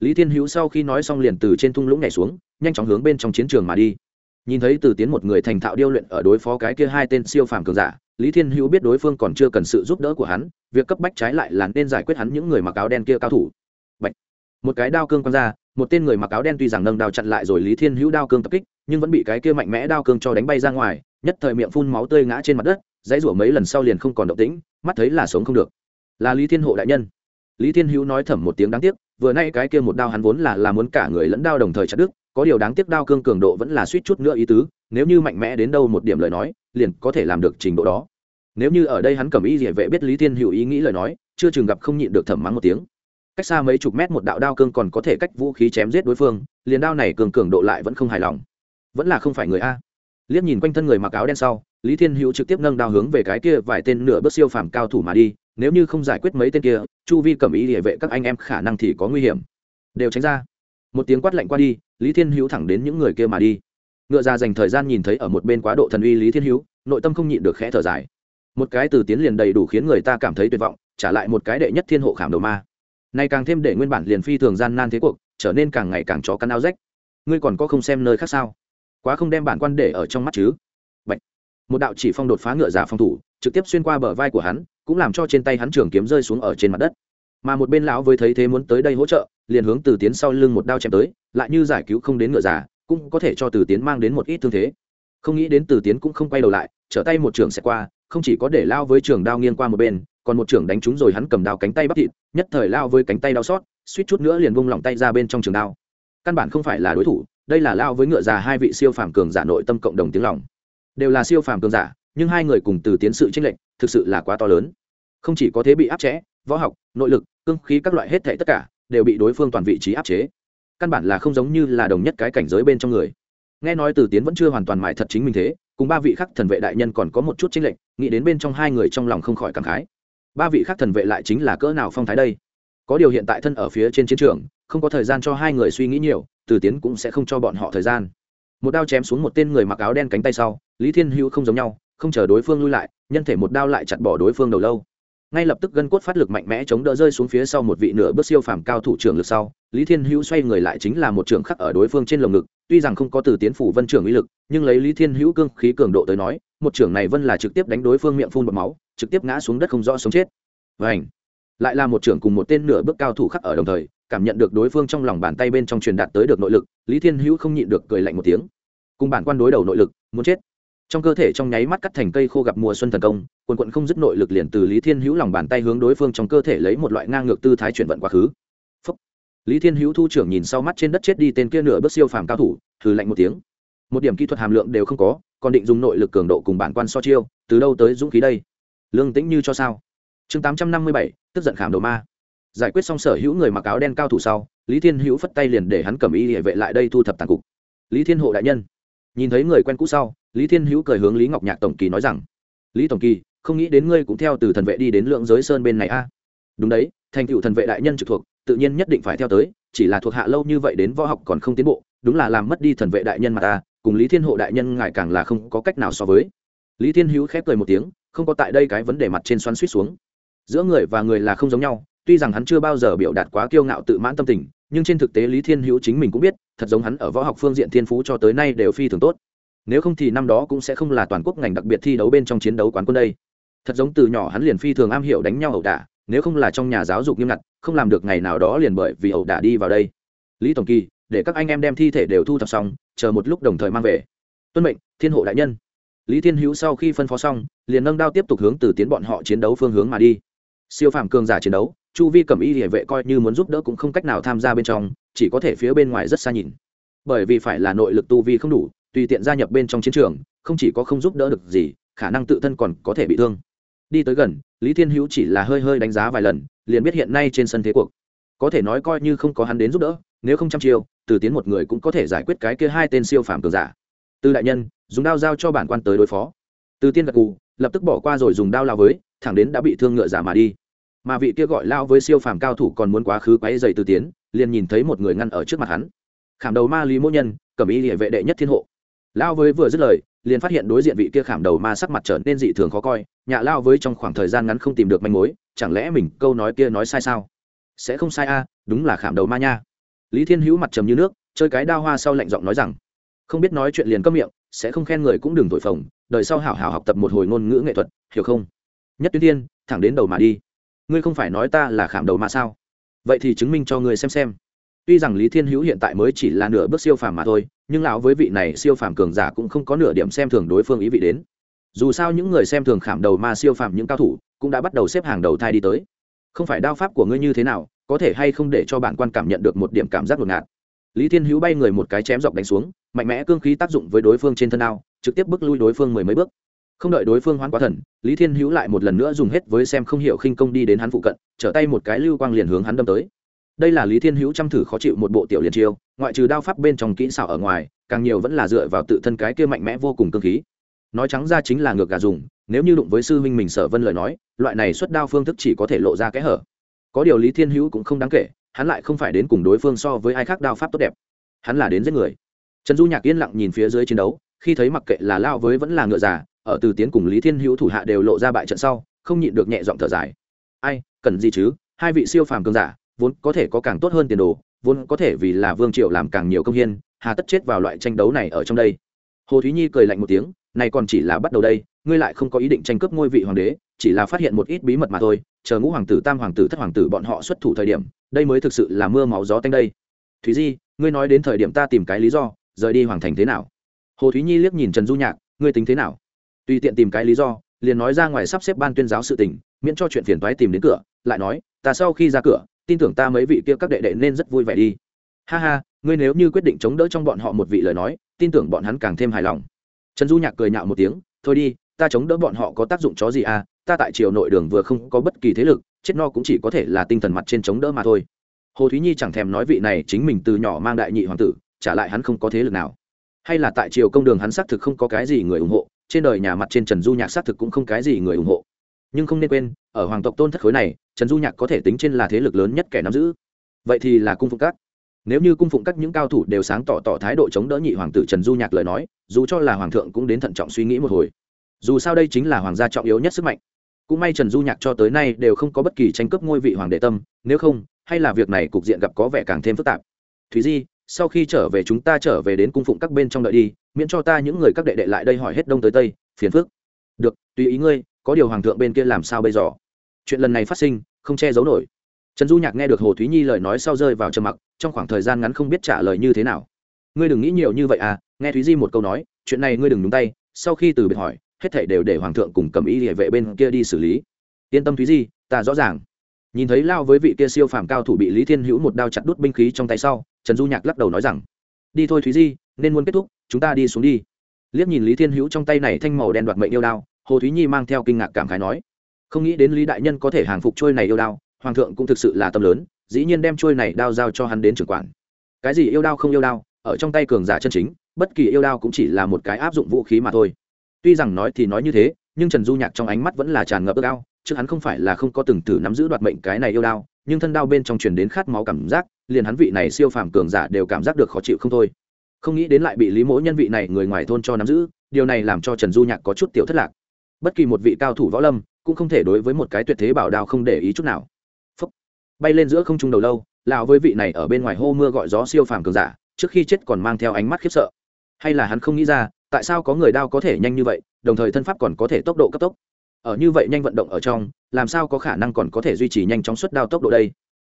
Lý thiên hữu sau khi nói xong liền từ trên thung lũng nhảy xuống, nhanh chóng hướng bên trong chiến trường mà đi nhìn thấy từ tiến một người thành thạo điêu luyện ở đối phó cái kia hai tên siêu phàm cường giả, lý thiên hữu biết đối phương còn chưa cần sự giúp đỡ của hắn, việc cấp bách trái lại là nên giải quyết hắn những người mặc áo đen kia cao thủ. Bạch. một cái đao cương quăng ra, một tên người mặc áo đen tuy rằng nâng đao chặn lại rồi lý thiên hữu đao cương tập kích, nhưng vẫn bị cái kia mạnh mẽ đao cương cho đánh bay ra ngoài, nhất thời miệng phun máu tươi ngã trên mặt đất, dãy rủa mấy lần sau liền không còn động tĩnh, mắt thấy là sống không được. Là lý thiên hộ đại nhân. Lý thiên hữu nói thầm một tiếng đáng tiếc, vừa nay cái kia một đao hắn vốn là là muốn cả người lẫn đao đồng thời chặt đứt có điều đáng tiếc đao cương cường độ vẫn là suýt chút nữa ý tứ, nếu như mạnh mẽ đến đâu một điểm lời nói, liền có thể làm được trình độ đó. Nếu như ở đây hắn cầm ý địa vệ biết lý thiên hữu ý nghĩ lời nói, chưa chừng gặp không nhịn được thẩm mắng một tiếng. Cách xa mấy chục mét một đạo đao cương còn có thể cách vũ khí chém giết đối phương, liền đao này cường cường độ lại vẫn không hài lòng. Vẫn là không phải người a. Liếc nhìn quanh thân người mặc áo đen sau, lý thiên hữu trực tiếp nâng đao hướng về cái kia vài tên nửa bước siêu phàm cao thủ mà đi, nếu như không giải quyết mấy tên kia, chu vi cầm ý địa vệ các anh em khả năng thì có nguy hiểm. Đều tránh ra. Một tiếng quát lạnh qua đi lý thiên hữu thẳng đến những người kia mà đi. Ngựa ra dành thời gian nhìn thấy ở một bên quá độ thần uy lý thiên hữu, nội tâm không nhịn được khẽ thở dài. Một cái từ tiến liền đầy đủ khiến người ta cảm thấy tuyệt vọng, trả lại một cái đệ nhất thiên hộ khảm đầu ma. Nay càng thêm để nguyên bản liền phi thường gian nan thế cuộc, trở nên càng ngày càng chó cắn áo rách. Ngươi còn có không xem nơi khác sao? Quá không đem bản quan để ở trong mắt chứ? Bạch. một đạo chỉ phong đột phá ngựa giả phong thủ, trực tiếp xuyên qua bờ vai của hắn, cũng làm cho trên tay hắn trường kiếm rơi xuống ở trên mặt đất. Mà một bên lão với thấy thế muốn tới đây hỗ trợ liền hướng từ tiến sau lưng một đao chém tới lại như giải cứu không đến ngựa già, cũng có thể cho từ tiến mang đến một ít thương thế. Không nghĩ đến từ tiến cũng không quay đầu lại trở tay một trường sẽ qua không chỉ có để lao với trường đao nghiêng qua một bên còn một trường đánh trúng rồi hắn cầm đao cánh tay bắp thịt nhất thời lao với cánh tay đau xót suýt chút nữa liền vung lòng tay ra bên trong trường đao. Căn bản không phải là đối thủ đây là lao với ngựa già hai vị siêu phàm cường giả nội tâm cộng đồng tiếng lòng. Đều là siêu phàm cường giả nhưng hai người cùng từ tiến sự tranh lệch thực sự là quá to lớn. Không chỉ có thế bị áp chế võ học nội lực cương khí các loại hết thể tất cả đều bị đối phương toàn vị trí áp chế. Căn bản là không giống như là đồng nhất cái cảnh giới bên trong người. Nghe nói từ tiến vẫn chưa hoàn toàn mại thật chính mình thế, cùng ba vị khác thần vệ đại nhân còn có một chút chênh lệch, nghĩ đến bên trong hai người trong lòng không khỏi cảm khái. Ba vị khác thần vệ lại chính là cỡ nào phong thái đây? Có điều hiện tại thân ở phía trên chiến trường, không có thời gian cho hai người suy nghĩ nhiều, từ tiến cũng sẽ không cho bọn họ thời gian. Một đao chém xuống một tên người mặc áo đen cánh tay sau, lý thiên hữu không giống nhau, không chờ đối phương lui lại, nhân thể một đao lại chặt bỏ đối phương đầu lâu ngay lập tức gân cốt phát lực mạnh mẽ chống đỡ rơi xuống phía sau một vị nửa bước siêu phàm cao thủ trưởng lực sau, lý thiên hữu xoay người lại chính là một trưởng khắc ở đối phương trên lồng ngực, tuy rằng không có từ tiến phủ vân trưởng uy lực, nhưng lấy lý thiên hữu cương khí cường độ tới nói, một trưởng này vân là trực tiếp đánh đối phương miệng phun bọt máu, trực tiếp ngã xuống đất không rõ sống chết. Vảnh lại là một trưởng cùng một tên nửa bước cao thủ khắc ở đồng thời, cảm nhận được đối phương trong lòng bàn tay bên trong truyền đạt tới được nội lực, lý thiên hữu không nhịn được cười lạnh một tiếng. Cùng bản quan đối đầu nội lực, muốn chết trong cơ thể trong nháy mắt cắt thành cây khô gặp mùa xuân thần công, quần quận không dứt nội lực liền từ lý thiên hữu lòng bàn tay hướng đối phương trong cơ thể lấy một loại ngang ngược tư thái chuyển vận quá khứ. Phúc. lý thiên hữu thu trưởng nhìn sau mắt trên đất chết đi tên kia nửa bước siêu phàm cao thủ thử lạnh một tiếng. Một điểm kỹ thuật hàm lượng đều không có, còn định dùng nội lực cường độ cùng bản quan so chiêu, từ đâu tới dũng khí đây? Lương tĩnh như cho sao? Chương tám trăm năm mươi bảy, tức giận khảm đồ ma. Giải quyết xong sở hữu người mặc áo đen cao thủ sau, lý thiên hữu phất tay liền để hắn cầm y địa vệ lại đây thu thập tàn cục. Lý thiên hộ đại nhân nhìn thấy người quen cũ sau, lý thiên hữu cười hướng lý ngọc nhạc tổng kỳ nói rằng, lý tổng kỳ, không nghĩ đến ngươi cũng theo từ thần vệ đi đến lượng giới sơn bên này a à? đúng đấy, thành cựu thần vệ đại nhân trực thuộc, tự nhiên nhất định phải theo tới, chỉ là thuộc hạ lâu như vậy đến võ học còn không tiến bộ, đúng là làm mất đi thần vệ đại nhân mà ta, cùng lý thiên hộ đại nhân ngài càng là không có cách nào so với lý thiên hữu khép cười một tiếng, không có tại đây cái vấn đề mặt trên xoắn suýt xuống giữa người và người là không giống nhau, tuy rằng hắn chưa bao giờ biểu đạt quá kiêu ngạo tự mãn tâm tình nhưng trên thực tế lý thiên hữu chính mình cũng biết, thật giống hắn ở võ học phương diện thiên phú cho tới nay đều phi thường tốt. Nếu không thì năm đó cũng sẽ không là toàn quốc ngành đặc biệt thi đấu bên trong chiến đấu quán quân đây. Thật giống từ nhỏ hắn liền phi thường am hiểu đánh nhau ẩu đả, nếu không là trong nhà giáo dục nghiêm ngặt, không làm được ngày nào đó liền bởi vì ẩu đả đi vào đây. Lý tổng kỳ, để các anh em đem thi thể đều thu thập xong, chờ một lúc đồng thời mang về. Tuân mệnh, thiên hộ đại nhân. Lý thiên hữu sau khi phân phó xong, liền nâng đao tiếp tục hướng từ tiến bọn họ chiến đấu phương hướng mà đi. Siêu phàm cường giả chiến đấu chu vi cầm y địa vệ coi như muốn giúp đỡ cũng không cách nào tham gia bên trong, chỉ có thể phía bên ngoài rất xa nhìn. Bởi vì phải là nội lực tu vi không đủ, tùy tiện gia nhập bên trong chiến trường, không chỉ có không giúp đỡ được gì, khả năng tự thân còn có thể bị thương. Đi tới gần, lý thiên hữu chỉ là hơi hơi đánh giá vài lần, liền biết hiện nay trên sân thế cuộc. Có thể nói coi như không có hắn đến giúp đỡ, nếu không chăm chiêu, từ tiến một người cũng có thể giải quyết cái kia hai tên siêu phàm cường giả. Từ đại nhân, dùng đao giao cho bản quan tới đối phó. Từ tiên gật cù lập tức bỏ qua rồi dùng đao lao với, thẳng đến đã bị thương ngựa giả mà đi mà vị kia gọi lao với siêu phàm cao thủ còn muốn quá khứ quáy dày từ tiến, liền nhìn thấy một người ngăn ở trước mặt hắn. Khảm đầu ma lý mỗ nhân cầm ý địa vệ đệ nhất thiên hộ. Lao với vừa dứt lời, liền phát hiện đối diện vị kia khảm đầu ma sắc mặt trở nên dị thường khó coi, nhạ lao với trong khoảng thời gian ngắn không tìm được manh mối, chẳng lẽ mình câu nói kia nói sai sao? Sẽ không sai a, đúng là khảm đầu ma nha. Lý thiên hữu mặt trầm như nước, chơi cái đao hoa sau lạnh giọng nói rằng, không biết nói chuyện liền cấm miệng, sẽ không khen người cũng đừng thổi phồng đợi sau hảo hảo học tập một hồi ngôn ngữ nghệ thuật, hiểu không? Nhất tuyến tiên thẳng đến đầu mà đi ngươi không phải nói ta là khảm đầu mà sao? Vậy thì chứng minh cho ngươi xem xem. Tuy rằng lý thiên hữu hiện tại mới chỉ là nửa bước siêu phàm mà thôi, nhưng lão với vị này siêu phàm cường giả cũng không có nửa điểm xem thường đối phương ý vị đến. Dù sao những người xem thường khảm đầu ma siêu phàm những cao thủ cũng đã bắt đầu xếp hàng đầu thai đi tới. Không phải đao pháp của ngươi như thế nào, có thể hay không để cho bản quan cảm nhận được một điểm cảm giác ngột ngạt? Lý thiên hữu bay người một cái chém dọc đánh xuống, mạnh mẽ cương khí tác dụng với đối phương trên thân đao trực tiếp bước lui đối phương mười mấy bước không đợi đối phương hoán quá thần, lý thiên hữu lại một lần nữa dùng hết với xem không hiểu khinh công đi đến hắn phụ cận, trở tay một cái lưu quang liền hướng hắn đâm tới. Đây là lý thiên hữu chăm thử khó chịu một bộ tiểu liền chiêu, ngoại trừ đao pháp bên trong kỹ xảo ở ngoài, càng nhiều vẫn là dựa vào tự thân cái kia mạnh mẽ vô cùng cơ khí. Nói trắng ra chính là ngược gà dùng, nếu như đụng với sư huynh mình sở vân lời nói, loại này xuất đao phương thức chỉ có thể lộ ra kẽ hở. Có điều lý thiên hữu cũng không đáng kể, hắn lại không phải đến cùng đối phương so với ai khác đao pháp tốt đẹp. Hắn là đến giết người. Trần du nhạc yên lặng nhìn phía dưới chiến đấu, khi thấy mặc kệ là lao với vẫn là ngựa già ở từ tiến cùng lý thiên hữu thủ hạ đều lộ ra bại trận sau, không nhịn được nhẹ giọng thở dài. Ai, cần gì chứ? Hai vị siêu phàm cường giả, vốn có thể có càng tốt hơn tiền đồ, vốn có thể vì là vương triều làm càng nhiều công hiên hà tất chết vào loại tranh đấu này ở trong đây. Hồ thúy nhi cười lạnh một tiếng, này còn chỉ là bắt đầu đây, ngươi lại không có ý định tranh cướp ngôi vị hoàng đế, chỉ là phát hiện một ít bí mật mà thôi, chờ ngũ hoàng tử, tam hoàng tử, thất hoàng tử bọn họ xuất thủ thời điểm, đây mới thực sự là mưa máu gió tanh đây. Thúy di, ngươi nói đến thời điểm ta tìm cái lý do, rời đi hoàng thành thế nào? Hồ thúy nhi liếc nhìn trần du nhạc, ngươi tính thế nào? Tùy tiện tìm cái lý do, liền nói ra ngoài sắp xếp ban tuyên giáo sự tình, miễn cho chuyện phiền toái tìm đến cửa, lại nói, ta sau khi ra cửa, tin tưởng ta mấy vị kia các đệ đệ nên rất vui vẻ đi. Ha ha, ngươi nếu như quyết định chống đỡ trong bọn họ một vị lời nói, tin tưởng bọn hắn càng thêm hài lòng. Trần du nhạc cười nhạo một tiếng, thôi đi, ta chống đỡ bọn họ có tác dụng chó gì à ta tại triều nội đường vừa không có bất kỳ thế lực, chết no cũng chỉ có thể là tinh thần mặt trên chống đỡ mà thôi. Hồ thúy nhi chẳng thèm nói vị này chính mình từ nhỏ mang đại nhị hoàng tử, trả lại hắn không có thế lực nào. Hay là tại triều công đường hắn xác thực không có cái gì người ủng hộ trên đời nhà mặt trên trần du nhạc xác thực cũng không cái gì người ủng hộ. Nhưng không nên quên, ở hoàng tộc tôn thất khối này, trần du nhạc có thể tính trên là thế lực lớn nhất kẻ nắm giữ. Vậy thì là cung phụng các. Nếu như cung phụng các những cao thủ đều sáng tỏ tỏ thái độ chống đỡ nhị hoàng tử trần du nhạc lời nói, dù cho là hoàng thượng cũng đến thận trọng suy nghĩ một hồi. Dù sao đây chính là hoàng gia trọng yếu nhất sức mạnh. Cũng may trần du nhạc cho tới nay đều không có bất kỳ tranh cướp ngôi vị hoàng đệ tâm, nếu không, hay là việc này cục diện gặp có vẻ càng thêm phức tạp. Thúy di sau khi trở về chúng ta trở về đến cung phụng các bên trong đợi đi, miễn cho ta những người các đệ đệ lại đây hỏi hết đông tới tây, phiền phức. Được, tùy ý ngươi, có điều hoàng thượng bên kia làm sao bây giờ? Chuyện lần này phát sinh, không che giấu nổi. Trần du nhạc nghe được hồ thúy nhi lời nói sau rơi vào trầm mặc, trong khoảng thời gian ngắn không biết trả lời như thế nào. Ngươi đừng nghĩ nhiều như vậy à nghe thúy di một câu nói, chuyện này ngươi đừng nhúng tay, sau khi từ biệt hỏi, hết thảy đều để hoàng thượng cùng cầm ý địa vệ bên kia đi xử lý. Yên tâm thúy di, ta rõ ràng nhìn thấy lao với vị kia siêu phàm cao thủ bị lý thiên hữu một đao chặt đút binh khí trong tay sau, trần du nhạc lắc đầu nói rằng, đi thôi thúy di, nên muốn kết thúc, chúng ta đi xuống đi. Liếc nhìn lý thiên hữu trong tay này thanh màu đen đoạt mệnh yêu đao, hồ thúy nhi mang theo kinh ngạc cảm khái nói, không nghĩ đến lý đại nhân có thể hàng phục trôi này yêu đao, hoàng thượng cũng thực sự là tâm lớn, dĩ nhiên đem trôi này đao giao cho hắn đến trưởng quản. Cái gì yêu đao không yêu đao, ở trong tay cường giả chân chính, bất kỳ yêu đao cũng chỉ là một cái áp dụng vũ khí mà thôi. Tuy rằng nói thì nói như thế, nhưng trần du nhạc trong ánh mắt vẫn là tràn ngập ước ao chứ hắn không phải là không có từng thử nắm giữ đoạt mệnh cái này yêu đao, nhưng thân đao bên trong truyền đến khát máu cảm giác, liền hắn vị này siêu phàm cường giả đều cảm giác được khó chịu không thôi. Không nghĩ đến lại bị lý mỗ nhân vị này người ngoài thôn cho nắm giữ, điều này làm cho trần du nhạc có chút tiểu thất lạc. Bất kỳ một vị cao thủ võ lâm cũng không thể đối với một cái tuyệt thế bảo đao không để ý chút nào. Phúc. bay lên giữa không trung đầu lâu lào với vị này ở bên ngoài hô mưa gọi gió siêu phàm cường giả, trước khi chết còn mang theo ánh mắt khiếp sợ. Hay là hắn không nghĩ ra, tại sao có người đao có thể nhanh như vậy, đồng thời thân pháp còn có thể tốc độ cấp tốc ở như vậy nhanh vận động ở trong, làm sao có khả năng còn có thể duy trì nhanh chóng suất đao tốc độ đây?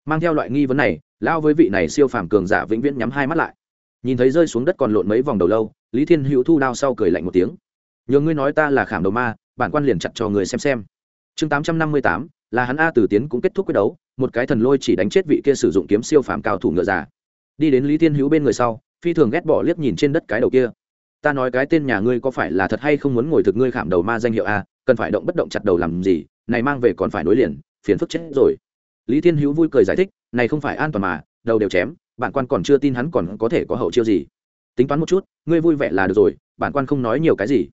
Mang theo loại nghi vấn này, lão với vị này siêu phàm cường giả vĩnh viễn nhắm hai mắt lại. Nhìn thấy rơi xuống đất còn lộn mấy vòng đầu lâu, lý thiên hữu thu đao sau cười lạnh một tiếng. Nhờ ngươi nói ta là khảm đầu ma, bản quan liền chặt cho người xem xem. Chương tám trăm năm mươi tám, là hắn a từ tiến cũng kết thúc quyết đấu, một cái thần lôi chỉ đánh chết vị kia sử dụng kiếm siêu phàm cao thủ ngựa già đi đến lý thiên hữu bên người sau, phi thường ghét bỏ liếc nhìn trên đất cái đầu kia ta nói cái tên nhà ngươi có phải là thật hay không muốn ngồi thực ngươi khảm đầu ma danh hiệu a, cần phải động bất động chặt đầu làm gì, này mang về còn phải nối liền, phiền phức chết rồi. Lý thiên hữu vui cười giải thích, này không phải an toàn mà, đầu đều chém bản quan còn chưa tin hắn còn có thể có hậu chiêu gì. Tính toán một chút, ngươi vui vẻ là được rồi bản quan không nói nhiều cái gì.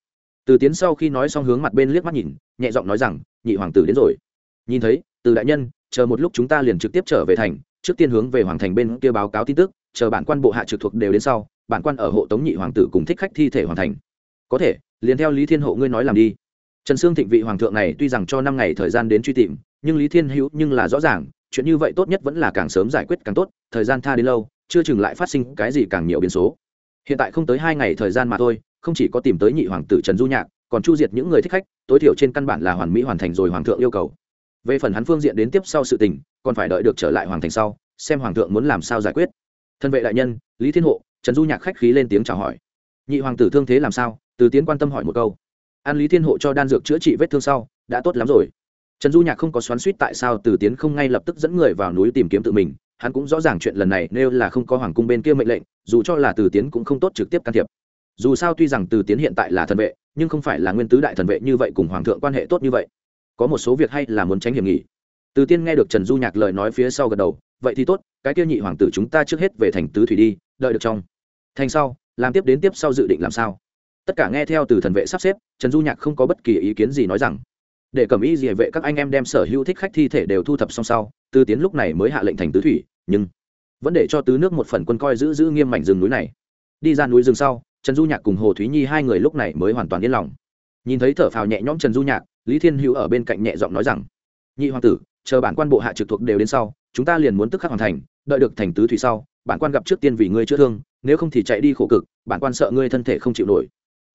Từ tiến sau khi nói xong hướng mặt bên liếc mắt nhìn, nhẹ giọng nói rằng, nhị hoàng tử đến rồi. Nhìn thấy, từ đại nhân, chờ một lúc chúng ta liền trực tiếp trở về thành, trước tiên hướng về hoàng thành bên kia báo cáo tin tức, chờ bản quan bộ hạ trực thuộc đều đến sau bản quan ở hộ tống nhị hoàng tử cùng thích khách thi thể hoàn thành. Có thể, liền theo lý thiên hộ ngươi nói làm đi. Trần sương thịnh vị hoàng thượng này tuy rằng cho năm ngày thời gian đến truy tìm, nhưng lý thiên hữu nhưng là rõ ràng, chuyện như vậy tốt nhất vẫn là càng sớm giải quyết càng tốt, thời gian tha đến lâu, chưa chừng lại phát sinh cái gì càng nhiều biến số. Hiện tại không tới hai ngày thời gian mà thôi, không chỉ có tìm tới nhị hoàng tử trần du nhạc, còn chu diệt những người thích khách, tối thiểu trên căn bản là hoàn mỹ hoàn thành rồi hoàng thượng yêu cầu. Về phần hắn phương diện đến tiếp sau sự tình, còn phải đợi được trở lại hoàng thành sau, xem hoàng thượng muốn làm sao giải quyết. Thân vệ đại nhân, lý thiên hộ trần du nhạc khách khí lên tiếng chào hỏi. Nhị hoàng tử thương thế làm sao? Từ tiến quan tâm hỏi một câu. An lý thiên hộ cho đan dược chữa trị vết thương sau, đã tốt lắm rồi. Trần du nhạc không có xoắn suýt tại sao từ tiến không ngay lập tức dẫn người vào núi tìm kiếm tự mình. Hắn cũng rõ ràng chuyện lần này nêu là không có hoàng cung bên kia mệnh lệnh, dù cho là từ tiến cũng không tốt trực tiếp can thiệp. Dù sao tuy rằng từ tiến hiện tại là thần vệ, nhưng không phải là nguyên tứ đại thần vệ như vậy cùng hoàng thượng quan hệ tốt như vậy. Có một số việc hay là muốn tránh hiểm nghỉ. Từ tiên nghe được trần du nhạc lời nói phía sau gật đầu vậy thì tốt, cái kia nhị hoàng tử chúng ta trước hết về thành tứ thủy đi, đợi được trong. Thành sau, làm tiếp đến tiếp sau dự định làm sao? Tất cả nghe theo từ thần vệ sắp xếp, trần du nhạc không có bất kỳ ý kiến gì nói rằng, để cầm ý gì vệ các anh em đem sở hữu thích khách thi thể đều thu thập xong sau từ tiến lúc này mới hạ lệnh thành tứ thủy, nhưng vẫn để cho tứ nước một phần quân coi giữ giữ nghiêm mảnh rừng núi này. Đi ra núi rừng sau, trần du nhạc cùng hồ thúy nhi hai người lúc này mới hoàn toàn yên lòng. Nhìn thấy thở phào nhẹ nhõm trần du nhạc, lý thiên hữu ở bên cạnh nhẹ giọng nói rằng, nhị hoàng tử, chờ bản quan bộ hạ trực thuộc đều đến sau chúng ta liền muốn tức khắc hoàn thành, đợi được thành tứ thủy sau, bản quan gặp trước tiên vì ngươi chữa thương, nếu không thì chạy đi khổ cực, bản quan sợ ngươi thân thể không chịu nổi.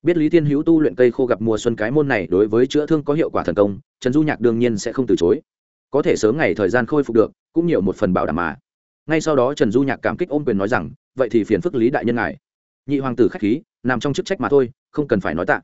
Biết lý thiên hữu tu luyện cây khô gặp mùa xuân cái môn này đối với chữa thương có hiệu quả thần công, trần du nhạc đương nhiên sẽ không từ chối. Có thể sớm ngày thời gian khôi phục được, cũng nhiều một phần bảo đảm mà. Ngay sau đó trần du nhạc cảm kích ôm quyền nói rằng, vậy thì phiền phức lý đại nhân ngài. Nhị hoàng tử khách khí, nằm trong chức trách mà thôi, không cần phải nói tạ.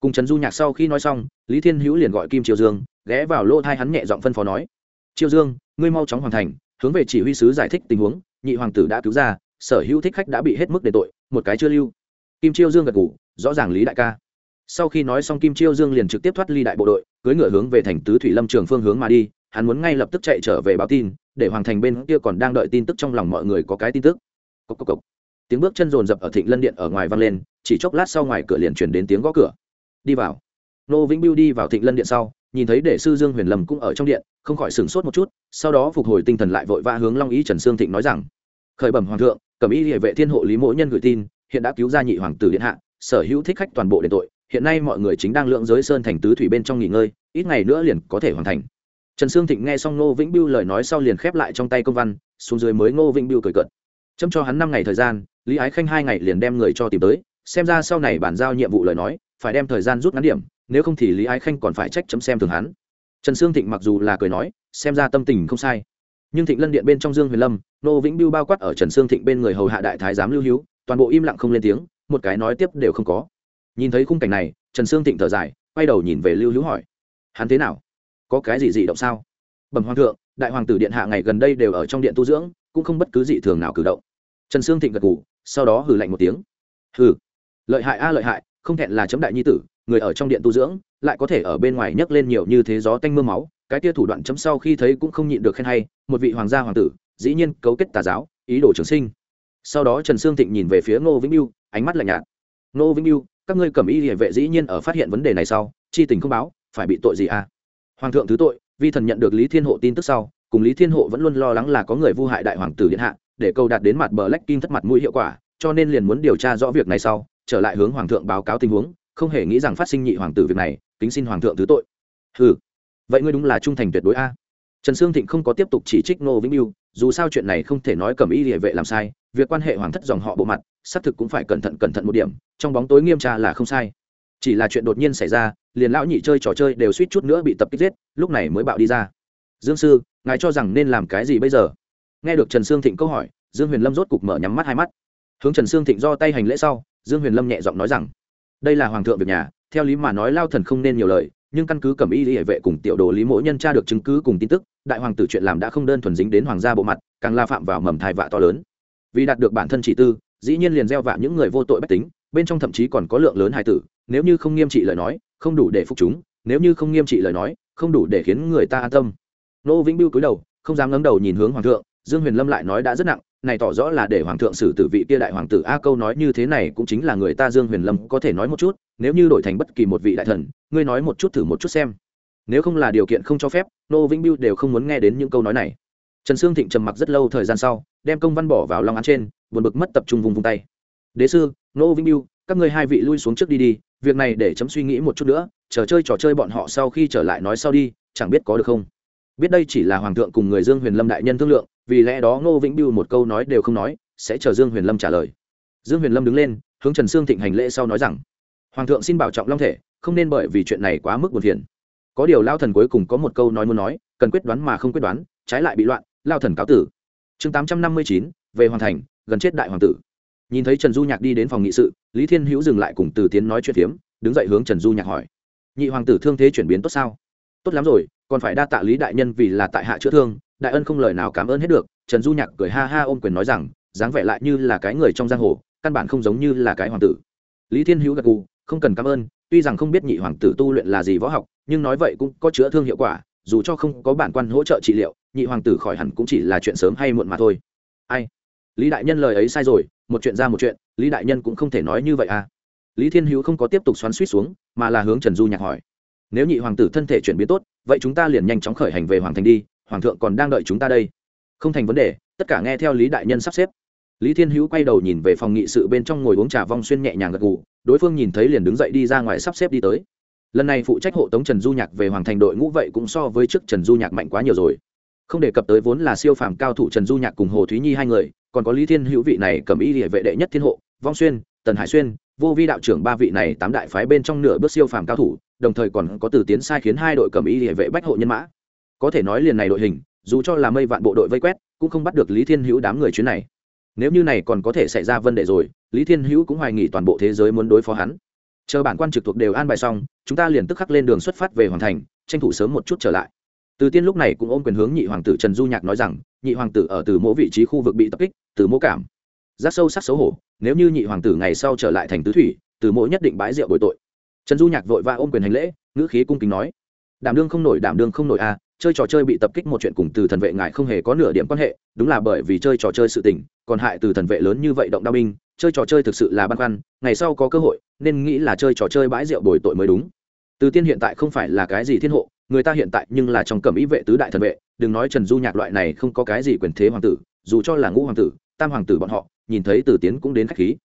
Cùng trần du nhạc sau khi nói xong, lý thiên hữu liền gọi kim triều dương, ghé vào lỗ thai hắn nhẹ giọng phân phó nói triều dương, ngươi mau chóng hoàn thành, hướng về chỉ huy sứ giải thích tình huống, nhị hoàng tử đã cứu ra, sở hữu thích khách đã bị hết mức để tội, một cái chưa lưu. Kim chiêu dương gật ngủ rõ ràng lý đại ca. Sau khi nói xong kim chiêu dương liền trực tiếp thoát ly đại bộ đội cưới ngựa hướng về thành tứ thủy lâm trường phương hướng mà đi, hắn muốn ngay lập tức chạy trở về báo tin, để hoàng thành bên kia còn đang đợi tin tức trong lòng mọi người có cái tin tức. Cốc cốc cốc. tiếng bước chân rồn rập ở thịnh lân điện ở ngoài vang lên, chỉ chốc lát sau ngoài cửa liền truyền đến tiếng gõ cửa. Đi vào. Nô vĩnh biêu đi vào thịnh lân điện sau nhìn thấy đệ sư dương huyền lâm cũng ở trong điện, không khỏi sửng sốt một chút, sau đó phục hồi tinh thần lại vội vã hướng long ý trần sương thịnh nói rằng, khởi bẩm hoàng thượng, cẩm y địa vệ thiên hộ lý mỗi nhân gửi tin, hiện đã cứu ra nhị hoàng tử điện hạ, sở hữu thích khách toàn bộ đền tội, hiện nay mọi người chính đang lượng giới sơn thành tứ thủy bên trong nghỉ ngơi, ít ngày nữa liền có thể hoàn thành. Trần sương thịnh nghe xong ngô vĩnh biêu lời nói sau liền khép lại trong tay công văn, xuống dưới mới ngô vĩnh biêu cười cợt. Chấm cho hắn năm ngày thời gian, lý ái khanh hai ngày liền đem người cho tìm tới, xem ra sau này bản giao nhiệm vụ lời nói phải đem thời gian rút ngắn điểm, nếu không thì lý ái khanh còn phải trách chấm xem thường hắn. Trần sương thịnh mặc dù là cười nói, xem ra tâm tình không sai. Nhưng thịnh lân điện bên trong dương huyền lâm, nô vĩnh biêu bao quát ở trần sương thịnh bên người hầu hạ đại thái giám lưu hữu toàn bộ im lặng không lên tiếng, một cái nói tiếp đều không có. Nhìn thấy khung cảnh này, trần sương thịnh thở dài, quay đầu nhìn về lưu hữu hỏi, hắn thế nào? Có cái gì dị động sao? Bẩm hoàng thượng, đại hoàng tử điện hạ ngày gần đây đều ở trong điện tu dưỡng, cũng không bất cứ dị thường nào cử động. Trần sương thịnh gật g ủ sau đó hử lạnh một tiếng hử lợi hại a, lợi hại không thẹn là chấm đại nhi tử, người ở trong điện tu dưỡng, lại có thể ở bên ngoài nhấc lên nhiều như thế gió tanh m ư a máu, cái tia thủ đoạn chấm sau khi thấy cũng không nhịn được khen hay, một vị hoàng gia hoàng tử, dĩ nhiên cấu kết tà giáo, ý đồ trường sinh. Sau đó trần sương thịnh nhìn về phía ngô vĩnh yêu ánh mắt lạnh nhạt. Ngô vĩnh yêu các ngươi cầm y địa vệ dĩ nhiên ở phát hiện vấn đề này sau, chi tình không báo, phải bị tội gì à? Hoàng thượng thứ tội, vi thần nhận được lý thiên hộ tin tức sau, cùng lý thiên hộ vẫn luôn lo lắng là có người vu hại đại hoàng tử điện hạ, để câu đạt đến mặt bờ lách kim thất mặt mũi hiệu quả, cho nên liền muốn điều tra rõ việc này sau trở lại hướng hoàng thượng báo cáo tình huống, không hề nghĩ rằng phát sinh nhị hoàng tử việc này, kính xin hoàng thượng thứ tội. Ừ vậy ngươi đúng là trung thành tuyệt đối a. À. Trần sương thịnh không có tiếp tục chỉ trích nô vĩnh yêu dù sao chuyện này không thể nói cầm y địa vệ làm sai, việc quan hệ hoàng thất dòng họ bộ mặt, xác thực cũng phải cẩn thận cẩn thận một điểm, trong bóng tối nghiêm tra là không sai. Chỉ là chuyện đột nhiên xảy ra, liền lão nhị chơi trò chơi đều suýt chút nữa bị tập kích giết, lúc này mới bạo đi ra. Dương sư, ngài cho rằng nên làm cái gì bây giờ? Nghe được trần sương thịnh câu hỏi, dương huyền lâm rốt cục mở nhắm mắt hai mắt. Hướng trần sương thịnh do tay hành lễ sau dương huyền lâm nhẹ giọng nói rằng, đây là hoàng thượng việc nhà, theo lý mà nói lao thần không nên nhiều lời, nhưng căn cứ cẩm y hệ vệ cùng tiểu đồ lý mỗi nhân tra được chứng cứ cùng tin tức, đại hoàng tử chuyện làm đã không đơn thuần dính đến hoàng gia bộ mặt, càng la phạm vào mầm thai vạ to lớn. Vì đạt được bản thân chỉ tư, dĩ nhiên liền gieo vạ những người vô tội bách tính, bên trong thậm chí còn có lượng lớn hài tử, nếu như không nghiêm trị lời nói, không đủ để phục chúng, nếu như không nghiêm trị lời nói, không đủ để khiến người ta an tâm. Nô vĩnh biêu cúi đầu, không dám ngẩng đầu nhìn hướng hoàng thượng dương huyền lâm lại nói đã rất nặng, này tỏ rõ là để hoàng thượng xử tử vị kia đại hoàng tử. A câu nói như thế này cũng chính là người ta dương huyền lâm có thể nói một chút, nếu như đổi thành bất kỳ một vị đại thần, ngươi nói một chút thử một chút xem. Nếu không là điều kiện không cho phép, nô vĩnh biêu đều không muốn nghe đến những câu nói này. Trần sương thịnh trầm mặc rất lâu thời gian sau, đem công văn bỏ vào lòng án trên, buồn bực mất tập trung vùng vùng tay. Đế sư, nô vĩnh biêu các ngươi hai vị lui xuống trước đi đi, việc này để chấm suy nghĩ một chút nữa, chờ chơi trò chơi bọn họ sau khi trở lại nói sau đi, chẳng biết có được không? Biết đây chỉ là hoàng thượng cùng người dương huyền lâm đại nhân thương lượng, vì lẽ đó ngô vĩnh biêu một câu nói đều không nói, sẽ chờ dương huyền lâm trả lời. Dương huyền lâm đứng lên, hướng trần sương thịnh hành lễ sau nói rằng, hoàng thượng xin bảo trọng long thể, không nên bởi vì chuyện này quá mức buồn phiền. Có điều lao thần cuối cùng có một câu nói muốn nói, cần quyết đoán mà không quyết đoán, trái lại bị loạn, lao thần cáo tử. Chương tám trăm năm mươi chín, về hoàn thành, gần chết đại hoàng tử. Nhìn thấy trần du nhạc đi đến phòng nghị sự, lý thiên hữu dừng lại cùng từ tiến nói chuyện phiếm, đứng dậy hướng trần du nhạc hỏi, nhị hoàng tử thương thế chuyển biến tốt sao? Tốt lắm rồi còn phải đa tạ lý đại nhân vì là tại hạ chữa thương, đại ân không lời nào cảm ơn hết được, trần du nhạc cười ha ha ôm quyền nói rằng, dáng vẻ lại như là cái người trong giang hồ, căn bản không giống như là cái hoàng tử. Lý thiên hữu gật gù, không cần cảm ơn, tuy rằng không biết nhị hoàng tử tu luyện là gì võ học, nhưng nói vậy cũng có chữa thương hiệu quả, dù cho không có bản quan hỗ trợ trị liệu, nhị hoàng tử khỏi hẳn cũng chỉ là chuyện sớm hay muộn mà thôi. Ai? Lý đại nhân lời ấy sai rồi, một chuyện ra một chuyện, lý đại nhân cũng không thể nói như vậy à. Lý thiên hữu không có tiếp tục xoắn suýt xuống, mà là hướng trần du nhạc hỏi. Nếu nhị hoàng tử thân thể chuyển biến tốt vậy chúng ta liền nhanh chóng khởi hành về hoàng thành đi, hoàng thượng còn đang đợi chúng ta đây. Không thành vấn đề, tất cả nghe theo lý đại nhân sắp xếp. Lý thiên hữu quay đầu nhìn về phòng nghị sự bên trong ngồi uống trà vong xuyên nhẹ nhàng gật gù, đối phương nhìn thấy liền đứng dậy đi ra ngoài sắp xếp đi tới. Lần này phụ trách hộ tống trần du nhạc về hoàng thành đội ngũ vậy cũng so với trước trần du nhạc mạnh quá nhiều rồi. Không đề cập tới vốn là siêu phàm cao thủ trần du nhạc cùng hồ thúy nhi hai người, còn có lý thiên hữu vị này cầm ý địa vệ đệ nhất thiên hộ, vong xuyên, tần hải xuyên, vô vi đạo trưởng ba vị này tám đại phái bên trong nửa bước siêu phàm cao thủ đồng thời còn có từ tiến sai khiến hai đội cầm ý địa vệ bách hộ nhân mã. Có thể nói liền này đội hình, dù cho là mây vạn bộ đội vây quét, cũng không bắt được lý thiên hữu đám người chuyến này. Nếu như này còn có thể xảy ra vấn đề rồi, lý thiên hữu cũng hoài nghi toàn bộ thế giới muốn đối phó hắn. Chờ bản quan trực thuộc đều an bài xong, chúng ta liền tức khắc lên đường xuất phát về hoàn thành, tranh thủ sớm một chút trở lại. Từ tiên lúc này cũng ôm quyền hướng nhị hoàng tử trần du nhạc nói rằng, nhị hoàng tử ở từ mỗi vị trí khu vực bị tập kích, từ mỗ cảm. Giác sâu sắc xấu hổ, nếu như nhị hoàng tử ngày sau trở lại thành tứ thủy, từ mỗi nhất định bãi rượu bồi tội trần du nhạc vội và ôm quyền hành lễ ngữ khí cung kính nói đảm đương không nổi đảm đương không nổi à, chơi trò chơi bị tập kích một chuyện cùng từ thần vệ ngài không hề có nửa điểm quan hệ đúng là bởi vì chơi trò chơi sự tình còn hại từ thần vệ lớn như vậy động đao binh chơi trò chơi thực sự là băn khoăn ngày sau có cơ hội nên nghĩ là chơi trò chơi bãi rượu bồi tội mới đúng. Từ tiên hiện tại không phải là cái gì thiên hộ người ta hiện tại nhưng là trong cẩm ý vệ tứ đại thần vệ đừng nói trần du nhạc loại này không có cái gì quyền thế hoàng tử dù cho là ngũ hoàng tử tam hoàng tử bọn họ nhìn thấy từ tiến cũng đến khách khí.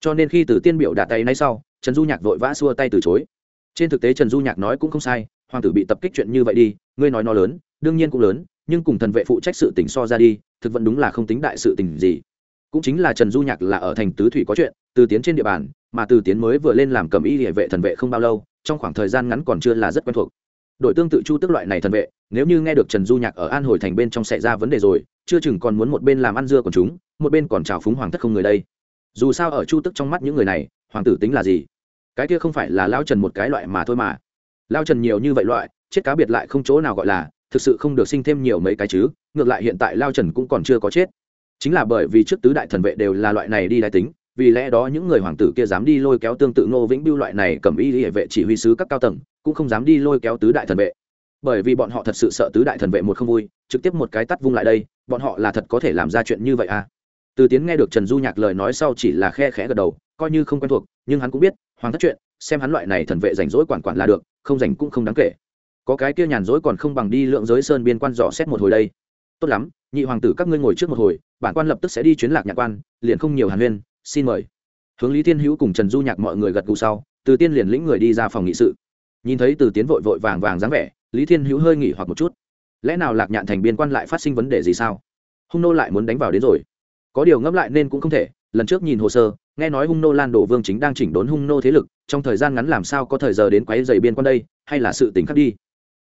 Cho nên khi từ tiên biểu đạt tay nay sau trần du nhạc vội vã xua tay từ chối. Trên thực tế trần du nhạc nói cũng không sai, hoàng tử bị tập kích chuyện như vậy đi, ngươi nói nó lớn, đương nhiên cũng lớn, nhưng cùng thần vệ phụ trách sự tình so ra đi, thực vẫn đúng là không tính đại sự tình gì. Cũng chính là trần du nhạc là ở thành tứ thủy có chuyện, từ tiến trên địa bàn, mà từ tiến mới vừa lên làm cầm y địa vệ thần vệ không bao lâu, trong khoảng thời gian ngắn còn chưa là rất quen thuộc. Đội tương tự chu tức loại này thần vệ, nếu như nghe được trần du nhạc ở an hồi thành bên trong xảy ra vấn đề rồi, chưa chừng còn muốn một bên làm ăn dưa của chúng, một bên còn trào phúng hoàng thất không người đây. Dù sao ở chu tức trong mắt những người này hoàng tử tính là gì? Cái kia không phải là lao trần một cái loại mà thôi mà. Lao trần nhiều như vậy loại, chết cá biệt lại không chỗ nào gọi là, thực sự không được sinh thêm nhiều mấy cái chứ, ngược lại hiện tại lao trần cũng còn chưa có chết. Chính là bởi vì trước tứ đại thần vệ đều là loại này đi đại tính, vì lẽ đó những người hoàng tử kia dám đi lôi kéo tương tự ngô vĩnh biêu loại này cầm y hệ vệ chỉ huy sứ các cao tầng, cũng không dám đi lôi kéo tứ đại thần vệ. Bởi vì bọn họ thật sự sợ tứ đại thần vệ một không vui, trực tiếp một cái tắt vung lại đây, bọn họ là thật có thể làm ra chuyện như vậy à? Từ tiến nghe được trần du nhạc lời nói sau chỉ là khe khẽ gật đầu coi như không quen thuộc, nhưng hắn cũng biết, hoàng thất chuyện, xem hắn loại này thần vệ rảnh rỗi quản quản là được, không rảnh cũng không đáng kể. Có cái kia nhàn rỗi còn không bằng đi lượng giới sơn biên quan dò xét một hồi đây. Tốt lắm, nhị hoàng tử các ngươi ngồi trước một hồi, bản quan lập tức sẽ đi chuyến lạc nhạc quan, liền không nhiều hàn huyên, xin mời. Hướng lý thiên hữu cùng trần du nhạc mọi người gật gù sau, từ tiên liền lĩnh người đi ra phòng nghị sự. Nhìn thấy từ tiến vội vội vàng vàng dáng vẻ, lý thiên hữu hơi nghỉ hoặc một chút. Lẽ nào lạc nhạn thành biên quan lại phát sinh vấn đề gì sao? Hung nô lại muốn đánh vào đến rồi. Có điều ngẫm lại nên cũng không thể, lần trước nhìn hồ sơ nghe nói hung nô lan đổ vương chính đang chỉnh đốn hung nô thế lực, trong thời gian ngắn làm sao có thời giờ đến quấy dày biên quan đây, hay là sự tính khác đi.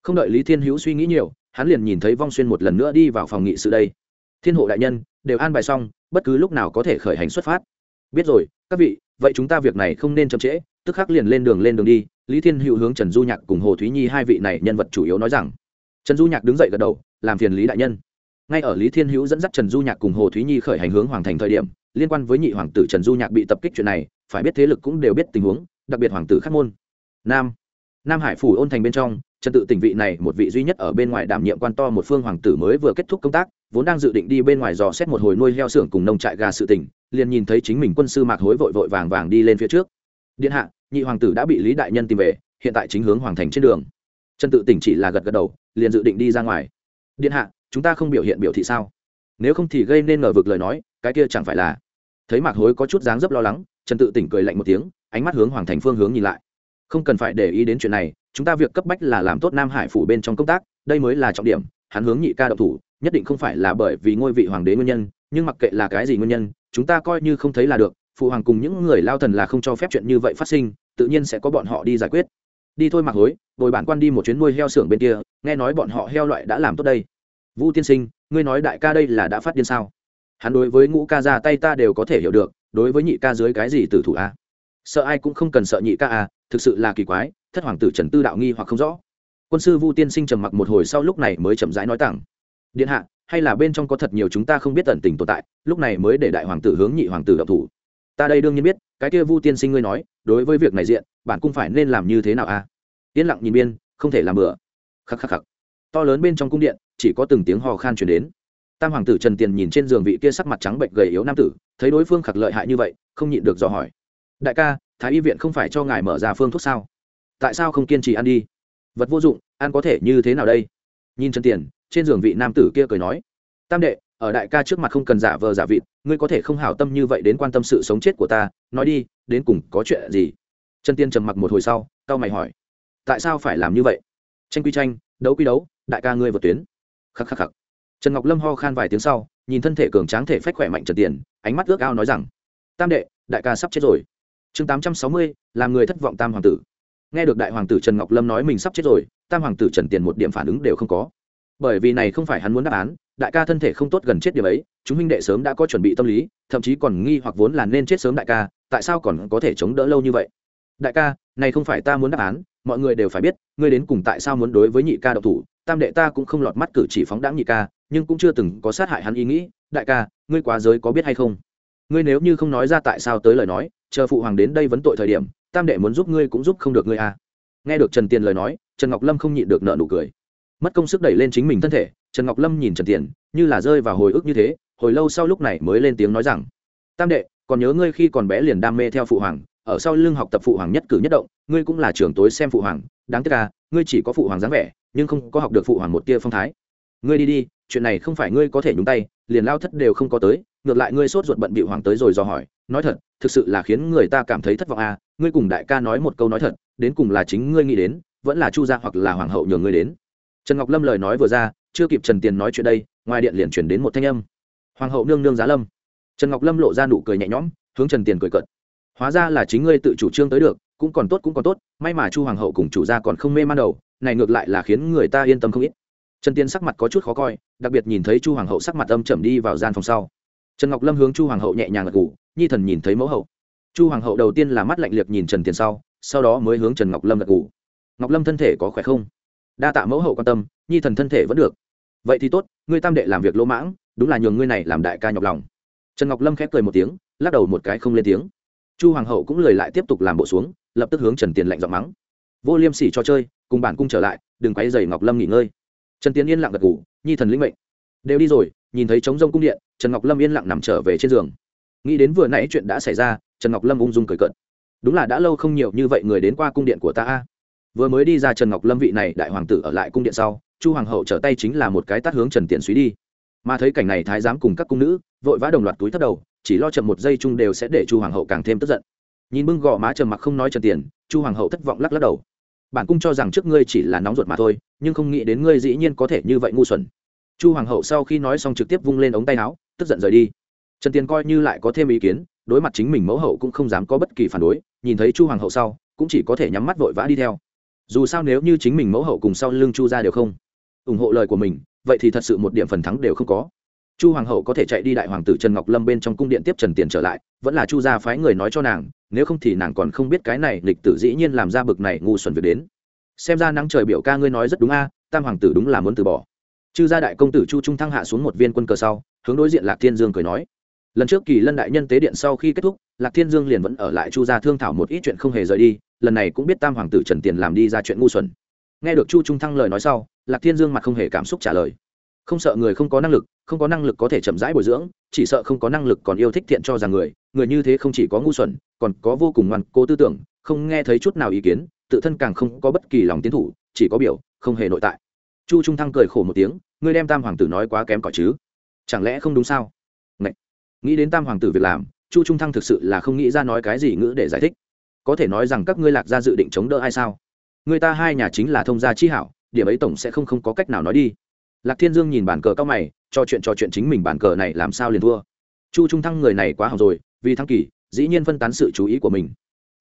Không đợi lý thiên hữu suy nghĩ nhiều, hắn liền nhìn thấy vong xuyên một lần nữa đi vào phòng nghị sự đây. Thiên hộ đại nhân, đều an bài xong, bất cứ lúc nào có thể khởi hành xuất phát. Biết rồi, các vị, vậy chúng ta việc này không nên chậm trễ, tức khắc liền lên đường lên đường đi, lý thiên hữu hướng trần du nhạc cùng hồ thúy nhi hai vị này nhân vật chủ yếu nói rằng. Trần du nhạc đứng dậy gật đầu, làm phiền lý đại nhân. Ngay ở lý thiên hữu dẫn dắt trần du nhạc cùng hồ thúy nhi khởi hành hướng hoàng thành thời điểm liên quan với nhị hoàng tử trần du nhạc bị tập kích chuyện này, phải biết thế lực cũng đều biết tình huống, đặc biệt hoàng tử khắc môn. Nam nam hải phủ ôn thành bên trong trần tự tỉnh vị này một vị duy nhất ở bên ngoài đảm nhiệm quan to một phương hoàng tử mới vừa kết thúc công tác, vốn đang dự định đi bên ngoài dò xét một hồi nuôi heo xưởng cùng nông trại gà sự tỉnh, liền nhìn thấy chính mình quân sư mạc hối vội vội vàng vàng đi lên phía trước. Điện hạ, nhị hoàng tử đã bị lý đại nhân tìm về, hiện tại chính hướng hoàng thành trên đường. Trần tự tỉnh chỉ là gật gật đầu, liền dự định đi ra ngoài. Điện hạ, chúng ta không biểu hiện biểu thị sao? Nếu không thì gây nên ngờ vực lời nói, cái kia chẳng phải là thấy mạc hối có chút dáng dấp lo lắng, trần tự tỉnh cười lạnh một tiếng, ánh mắt hướng hoàng thành phương hướng nhìn lại. Không cần phải để ý đến chuyện này, chúng ta việc cấp bách là làm tốt nam hải phủ bên trong công tác, đây mới là trọng điểm, hắn hướng nhị ca độc thủ, nhất định không phải là bởi vì ngôi vị hoàng đế nguyên nhân, nhưng mặc kệ là cái gì nguyên nhân, chúng ta coi như không thấy là được, phụ hoàng cùng những người lao thần là không cho phép chuyện như vậy phát sinh, tự nhiên sẽ có bọn họ đi giải quyết. Đi thôi mặc hối, bồi bản quan đi một chuyến nuôi heo xưởng bên kia, nghe nói bọn họ heo loại đã làm tốt đây. Vu tiên sinh, ngươi nói đại ca đây là đã phát điên sao? Hắn đối với ngũ ca ra tay ta đều có thể hiểu được, đối với nhị ca dưới cái gì tử thủ a? Sợ ai cũng không cần sợ nhị ca a, thực sự là kỳ quái, thất hoàng tử trần tư đạo nghi hoặc không rõ. Quân sư vu tiên sinh trầm mặc một hồi sau lúc này mới chậm rãi nói tặng điện hạ, hay là bên trong có thật nhiều chúng ta không biết tận tình tồn tại, lúc này mới để đại hoàng tử hướng nhị hoàng tử độc thủ. Ta đây đương nhiên biết, cái kia vu tiên sinh ngươi nói, đối với việc này diện bản cung phải nên làm như thế nào a? À? yên lặng nhìn biên, không thể làm bừa. Khắc khắc khắc. To lớn bên trong cung điện, chỉ có từng tiếng hò khan chuyển đến tam hoàng tử trần tiền nhìn trên giường vị kia sắc mặt trắng bệnh gầy yếu nam tử, thấy đối phương khặc lợi hại như vậy, không nhịn được dò hỏi. Đại ca, thái y viện không phải cho ngài mở ra phương thuốc sao? Tại sao không kiên trì ăn đi? Vật vô dụng, ăn có thể như thế nào đây? Nhìn trần tiền, trên giường vị nam tử kia cười nói. Tam đệ, ở đại ca trước mặt không cần giả vờ giả vịt, ngươi có thể không hảo tâm như vậy đến quan tâm sự sống chết của ta, nói đi, đến cùng có chuyện gì? Trần tiên trầm mặc một hồi sau cao mày hỏi. Tại sao phải làm như vậy? Tranh quy tranh, đấu quy đấu, đại ca ngươi vượt tuyến. Khắc khắc khắc trần ngọc lâm ho khan vài tiếng sau nhìn thân thể cường tráng thể phách khỏe mạnh trần tiền ánh mắt ước ao nói rằng tam đệ đại ca sắp chết rồi chương tám trăm sáu mươi làm người thất vọng tam hoàng tử nghe được đại hoàng tử trần ngọc lâm nói mình sắp chết rồi tam hoàng tử trần tiền một điểm phản ứng đều không có bởi vì này không phải hắn muốn đáp án đại ca thân thể không tốt gần chết điểm ấy chúng minh đệ sớm đã có chuẩn bị tâm lý thậm chí còn nghi hoặc vốn là nên chết sớm đại ca tại sao còn có thể chống đỡ lâu như vậy đại ca này không phải ta muốn đáp án mọi người đều phải biết ngươi đến cùng tại sao muốn đối với nhị ca độc thủ tam đệ ta cũng không lọt mắt cử chỉ phóng đáng nhị ca nhưng cũng chưa từng có sát hại hắn ý nghĩ, đại ca, ngươi quá giới có biết hay không? Ngươi nếu như không nói ra tại sao tới lời nói, chờ phụ hoàng đến đây vấn tội thời điểm, tam đệ muốn giúp ngươi cũng giúp không được ngươi à. Nghe được trần tiền lời nói, trần ngọc lâm không nhịn được nợ nụ cười. Mất công sức đẩy lên chính mình thân thể, trần ngọc lâm nhìn trần tiền, như là rơi vào hồi ức như thế, hồi lâu sau lúc này mới lên tiếng nói rằng, tam đệ, còn nhớ ngươi khi còn bé liền đam mê theo phụ hoàng, ở sau lưng học tập phụ hoàng nhất cử nhất động, ngươi cũng là trưởng tối xem phụ hoàng, đáng tiếc à ngươi chỉ có phụ hoàng dáng vẻ, nhưng không có học được phụ hoàng một tia phong thái. Ngươi đi đi chuyện này không phải ngươi có thể nhúng tay, liền lao thất đều không có tới, ngược lại ngươi sốt ruột bận bị hoàng tới rồi dò hỏi, nói thật, thực sự là khiến người ta cảm thấy thất vọng à ngươi cùng đại ca nói một câu nói thật, đến cùng là chính ngươi nghĩ đến, vẫn là chu gia hoặc là hoàng hậu nhường ngươi đến. Trần ngọc lâm lời nói vừa ra, chưa kịp trần tiền nói chuyện đây, ngoài điện liền chuyển đến một thanh âm. Hoàng hậu nương nương giá lâm. Trần ngọc lâm lộ ra nụ cười nhẹ nhõm, hướng trần tiền cười cợt. Hóa ra là chính ngươi tự chủ trương tới được, cũng còn tốt cũng còn tốt, may mà chu hoàng hậu cùng chủ gia còn không mê man đầu, này ngược lại là khiến người ta yên tâm không ít trần tiên sắc mặt có chút khó coi, đặc biệt nhìn thấy chu hoàng hậu sắc mặt âm trầm đi vào gian phòng sau. Trần ngọc lâm hướng chu hoàng hậu nhẹ nhàng gật ngủ nhi thần nhìn thấy mẫu hậu. Chu hoàng hậu đầu tiên là mắt lạnh liệt nhìn trần Tiến sau sau đó mới hướng trần ngọc lâm gật ngủ ngọc lâm thân thể có khỏe không? Đa tạ mẫu hậu quan tâm, nhi thần thân thể vẫn được. Vậy thì tốt, ngươi tam đệ làm việc lỗ mãng, đúng là nhường ngươi này làm đại ca nhọc lòng. Trần ngọc lâm khép cười một tiếng, lắc đầu một cái không lên tiếng. Chu hoàng hậu cũng lời lại tiếp tục làm bộ xuống, lập tức hướng trần tiền lạnh giọng mắng. Vô liêm sỉ cho chơi, cùng bản cung trở lại, đừng quay dày ngọc lâm nghỉ ngơi trần tiến yên lặng gật ngủ nhi thần lĩnh mệnh. Đều đi rồi, nhìn thấy trống rông cung điện, trần ngọc lâm yên lặng nằm trở về trên giường. Nghĩ đến vừa nãy chuyện đã xảy ra, trần ngọc lâm ung dung cười cận đúng là đã lâu không nhiều như vậy người đến qua cung điện của ta vừa mới đi ra trần ngọc lâm vị này đại hoàng tử ở lại cung điện sau, chu hoàng hậu trở tay chính là một cái tát hướng trần Tiến suý đi. Mà thấy cảnh này thái giám cùng các cung nữ, vội vã đồng loạt túi thất đầu, chỉ lo chậm một giây chung đều sẽ để chu hoàng hậu càng thêm tức giận. Nhìn bưng gò má trầm mặc không nói trần tiền chu hoàng hậu thất vọng lắc lắc đầu bản cung cho rằng trước ngươi chỉ là nóng ruột mà thôi, nhưng không nghĩ đến ngươi dĩ nhiên có thể như vậy ngu xuẩn. Chu hoàng hậu sau khi nói xong trực tiếp vung lên ống tay áo, tức giận rời đi. Trần tiền coi như lại có thêm ý kiến, đối mặt chính mình mẫu hậu cũng không dám có bất kỳ phản đối, nhìn thấy chu hoàng hậu sau, cũng chỉ có thể nhắm mắt vội vã đi theo. Dù sao nếu như chính mình mẫu hậu cùng sau lưng chu ra đều không ủng hộ lời của mình, vậy thì thật sự một điểm phần thắng đều không có chu hoàng hậu có thể chạy đi đại hoàng tử trần ngọc lâm bên trong cung điện tiếp trần tiền trở lại, vẫn là chu gia phái người nói cho nàng, nếu không thì nàng còn không biết cái này lịch tử dĩ nhiên làm ra bực này ngu xuẩn việc đến. Xem ra nắng trời biểu ca ngươi nói rất đúng a, tam hoàng tử đúng là muốn từ bỏ. Chư gia đại công tử chu trung thăng hạ xuống một viên quân cờ sau, hướng đối diện lạc thiên dương cười nói. Lần trước kỳ lân đại nhân tế điện sau khi kết thúc, lạc thiên dương liền vẫn ở lại chu gia thương thảo một ít chuyện không hề rời đi, lần này cũng biết tam hoàng tử trần tiền làm đi ra chuyện ngu xuẩn. Nghe được chu trung thăng lời nói sau, lạc thiên dương mặt không hề cảm xúc trả lời. Không sợ người không có năng lực không có năng lực có thể chậm rãi bồi dưỡng, chỉ sợ không có năng lực còn yêu thích thiện cho rằng người người như thế không chỉ có ngu xuẩn, còn có vô cùng ngoan, cố tư tưởng, không nghe thấy chút nào ý kiến, tự thân càng không có bất kỳ lòng tiến thủ, chỉ có biểu, không hề nội tại. Chu trung thăng cười khổ một tiếng, ngươi đem tam hoàng tử nói quá kém cỏi chứ? Chẳng lẽ không đúng sao? Ngậy. nghĩ đến tam hoàng tử việc làm, chu trung thăng thực sự là không nghĩ ra nói cái gì ngữ để giải thích. Có thể nói rằng các ngươi lạc gia dự định chống đỡ hay sao? Người ta hai nhà chính là thông gia chi hảo, điểm ấy tổng sẽ không không có cách nào nói đi. Lạc thiên dương nhìn bản cờ cao mày cho chuyện cho chuyện chính mình bàn cờ này làm sao liền thua. Chu trung thăng người này quá hỏng rồi, vì thăng kỳ, dĩ nhiên phân tán sự chú ý của mình.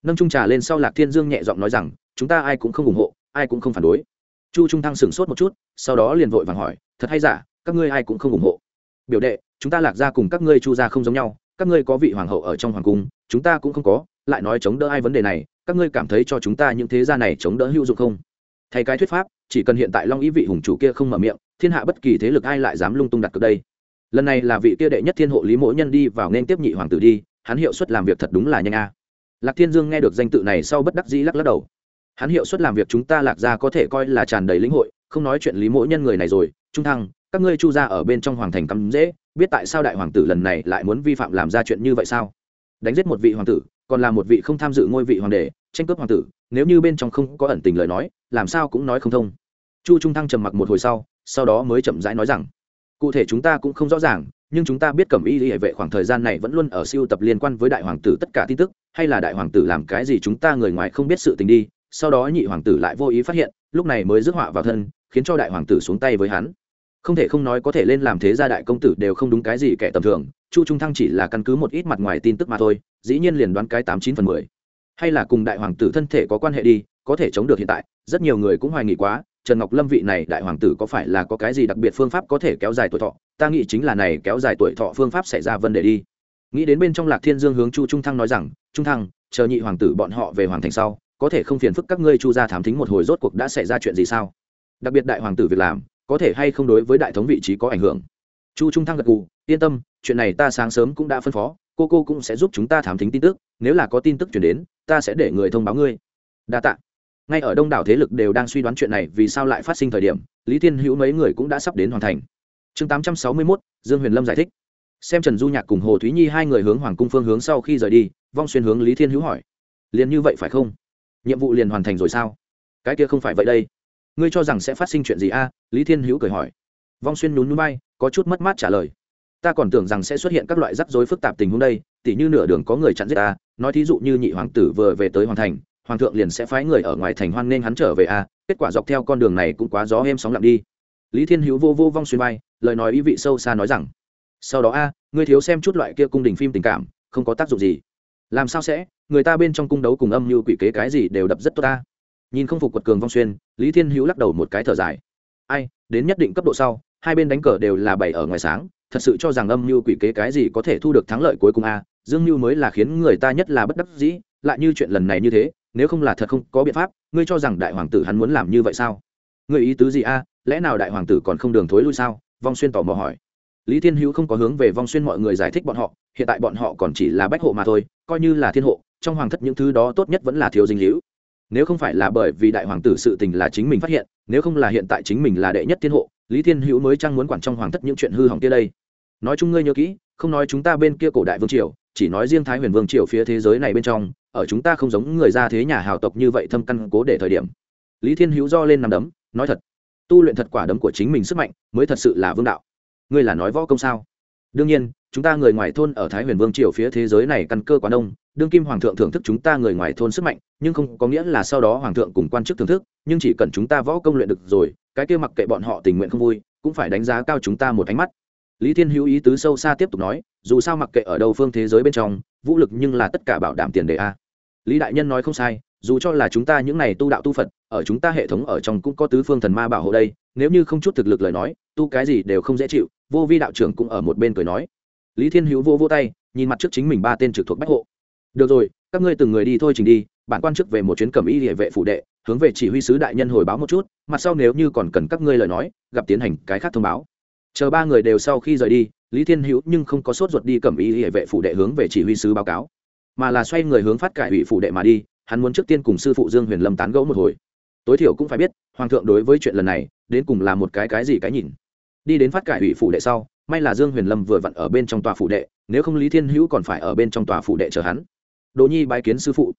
Nâng trung trà lên sau lạc thiên dương nhẹ giọng nói rằng, chúng ta ai cũng không ủng hộ, ai cũng không phản đối. Chu trung thăng sửng sốt một chút, sau đó liền vội vàng hỏi, thật hay giả, các ngươi ai cũng không ủng hộ? Biểu đệ, chúng ta lạc ra cùng các ngươi chu ra không giống nhau, các ngươi có vị hoàng hậu ở trong hoàng cung, chúng ta cũng không có, lại nói chống đỡ ai vấn đề này, các ngươi cảm thấy cho chúng ta những thế gia này chống đỡ hữu dụng không? Thay cái thuyết pháp, chỉ cần hiện tại long ý vị hùng chủ kia không mở miệng thiên hạ bất kỳ thế lực ai lại dám lung tung đặt cược đây? Lần này là vị kia đệ nhất thiên hộ lý mỗi nhân đi vào nên tiếp nhị hoàng tử đi, hắn hiệu suất làm việc thật đúng là nhanh a. Lạc thiên dương nghe được danh tự này sau bất đắc dĩ lắc lắc đầu. Hắn hiệu suất làm việc chúng ta lạc ra có thể coi là tràn đầy lĩnh hội, không nói chuyện lý mỗi nhân người này rồi. Trung thăng, các ngươi chu ra ở bên trong hoàng thành cắm dễ, biết tại sao đại hoàng tử lần này lại muốn vi phạm làm ra chuyện như vậy sao? Đánh giết một vị hoàng tử, còn là một vị không tham dự ngôi vị hoàng đế, tranh cướp hoàng tử, nếu như bên trong không có ẩn tình lời nói, làm sao cũng nói không thông. Chu trung thăng trầm mặc một hồi sau sau đó mới chậm rãi nói rằng, cụ thể chúng ta cũng không rõ ràng, nhưng chúng ta biết cẩm y hệ vệ khoảng thời gian này vẫn luôn ở siêu tập liên quan với đại hoàng tử tất cả tin tức, hay là đại hoàng tử làm cái gì chúng ta người ngoài không biết sự tình đi, sau đó nhị hoàng tử lại vô ý phát hiện, lúc này mới rước họa vào thân, khiến cho đại hoàng tử xuống tay với hắn. Không thể không nói có thể lên làm thế gia đại công tử đều không đúng cái gì kẻ tầm thường, chu trung thăng chỉ là căn cứ một ít mặt ngoài tin tức mà thôi, dĩ nhiên liền đoán cái tám chín phần mười. Hay là cùng đại hoàng tử thân thể có quan hệ đi, có thể chống được hiện tại, rất nhiều người cũng hoài nghi quá trần ngọc lâm vị này đại hoàng tử có phải là có cái gì đặc biệt phương pháp có thể kéo dài tuổi thọ? Ta nghĩ chính là này kéo dài tuổi thọ phương pháp xảy ra vấn đề đi. Nghĩ đến bên trong lạc thiên dương hướng chu trung thăng nói rằng, trung thăng, chờ nhị hoàng tử bọn họ về hoàng thành sau, có thể không phiền phức các ngươi chu ra thám thính một hồi rốt cuộc đã xảy ra chuyện gì sao? Đặc biệt đại hoàng tử việc làm, có thể hay không đối với đại thống vị trí có ảnh hưởng? Chu trung thăng gật gù, yên tâm, chuyện này ta sáng sớm cũng đã phân phó, cô cô cũng sẽ giúp chúng ta thám thính tin tức, nếu là có tin tức chuyển đến, ta sẽ để người thông báo ngươi. Đa tạ ngay ở đông đảo thế lực đều đang suy đoán chuyện này vì sao lại phát sinh thời điểm, lý thiên hữu mấy người cũng đã sắp đến hoàn thành. Chương tám trăm sáu mươi mốt, dương huyền lâm giải thích. Xem trần du nhạc cùng hồ thúy nhi hai người hướng hoàng cung phương hướng sau khi rời đi, vong xuyên hướng lý thiên hữu hỏi. Liền như vậy phải không? Nhiệm vụ liền hoàn thành rồi sao? Cái kia không phải vậy đây. Ngươi cho rằng sẽ phát sinh chuyện gì a? Lý thiên hữu cười hỏi. Vong xuyên nhún núi bay có chút mất mát trả lời. Ta còn tưởng rằng sẽ xuất hiện các loại rắc rối phức tạp tình huống đây, tỉ như nửa đường có người chặn giết ta, nói thí dụ như nhị hoàng tử vừa về tới hoàn thành hoàng thượng liền sẽ phái người ở ngoài thành hoan nên hắn trở về a, kết quả dọc theo con đường này cũng quá gió êm sóng lặng đi. Lý thiên hữu vô vô vong xuyên bay lời nói ý vị sâu xa nói rằng, sau đó a, ngươi thiếu xem chút loại kia cung đình phim tình cảm, không có tác dụng gì. Làm sao sẽ? Người ta bên trong cung đấu cùng âm như quỷ kế cái gì đều đập rất tốt ta nhìn không phục quật cường vong xuyên, lý thiên hữu lắc đầu một cái thở dài. Ai, đến nhất định cấp độ sau, hai bên đánh cờ đều là bảy ở ngoài sáng, thật sự cho rằng âm mưu quỷ kế cái gì có thể thu được thắng lợi cuối cùng a, dương mưu mới là khiến người ta nhất là bất đắc dĩ, lại như chuyện lần này như thế nếu không là thật không có biện pháp, ngươi cho rằng đại hoàng tử hắn muốn làm như vậy sao? Ngươi ý tứ gì a? Lẽ nào đại hoàng tử còn không đường thối lui sao? Vong xuyên tò mò hỏi. Lý thiên hữu không có hướng về vong xuyên mọi người giải thích bọn họ, hiện tại bọn họ còn chỉ là bách hộ mà thôi, coi như là thiên hộ, trong hoàng thất những thứ đó tốt nhất vẫn là thiếu dinh hữu. Nếu không phải là bởi vì đại hoàng tử sự tình là chính mình phát hiện, nếu không là hiện tại chính mình là đệ nhất thiên hộ, lý thiên hữu mới chăng muốn quản trong hoàng thất những chuyện hư hỏng kia đây? Nói chung ngươi nhớ kỹ, không nói chúng ta bên kia cổ đại vương triều chỉ nói riêng thái huyền vương triều phía thế giới này bên trong, ở chúng ta không giống người ra thế nhà hào tộc như vậy thâm căn cố để thời điểm. Lý thiên hữu do lên nằm đấm, nói thật, tu luyện thật quả đấm của chính mình sức mạnh mới thật sự là vương đạo. Ngươi là nói võ công sao? Đương nhiên, chúng ta người ngoài thôn ở thái huyền vương triều phía thế giới này căn cơ quá đông, đương kim hoàng thượng thưởng thức chúng ta người ngoài thôn sức mạnh, nhưng không có nghĩa là sau đó hoàng thượng cùng quan chức thưởng thức, nhưng chỉ cần chúng ta võ công luyện được rồi, cái kia mặc kệ bọn họ tình nguyện không vui, cũng phải đánh giá cao chúng ta một ánh mắt lý thiên hữu ý tứ sâu xa tiếp tục nói, dù sao mặc kệ ở đâu phương thế giới bên trong, vũ lực nhưng là tất cả bảo đảm tiền đề a. Lý đại nhân nói không sai, dù cho là chúng ta những này tu đạo tu phật, ở chúng ta hệ thống ở trong cũng có tứ phương thần ma bảo hộ đây, nếu như không chút thực lực lời nói, tu cái gì đều không dễ chịu, vô vi đạo trưởng cũng ở một bên cười nói. Lý thiên hữu vô vô tay, nhìn mặt trước chính mình ba tên trực thuộc bách hộ. Được rồi, các ngươi từng người đi thôi trình đi, bản quan chức về một chuyến cẩm y địa vệ phủ đệ, hướng về chỉ huy sứ đại nhân hồi báo một chút, mặt sau nếu như còn cần các ngươi lời nói, gặp tiến hành cái khác thông báo chờ ba người đều sau khi rời đi, lý thiên hữu nhưng không có sốt ruột đi cẩm y hệ vệ phủ đệ hướng về chỉ huy sứ báo cáo, mà là xoay người hướng phát cải ủy phủ đệ mà đi, hắn muốn trước tiên cùng sư phụ dương huyền lâm tán gẫu một hồi. Tối thiểu cũng phải biết, hoàng thượng đối với chuyện lần này, đến cùng là một cái cái gì cái nhìn. Đi đến phát cải ủy phủ đệ sau, may là dương huyền lâm vừa vặn ở bên trong tòa phủ đệ, nếu không lý thiên hữu còn phải ở bên trong tòa phủ đệ chờ hắn. Đỗ nhi bái kiến sư phụ.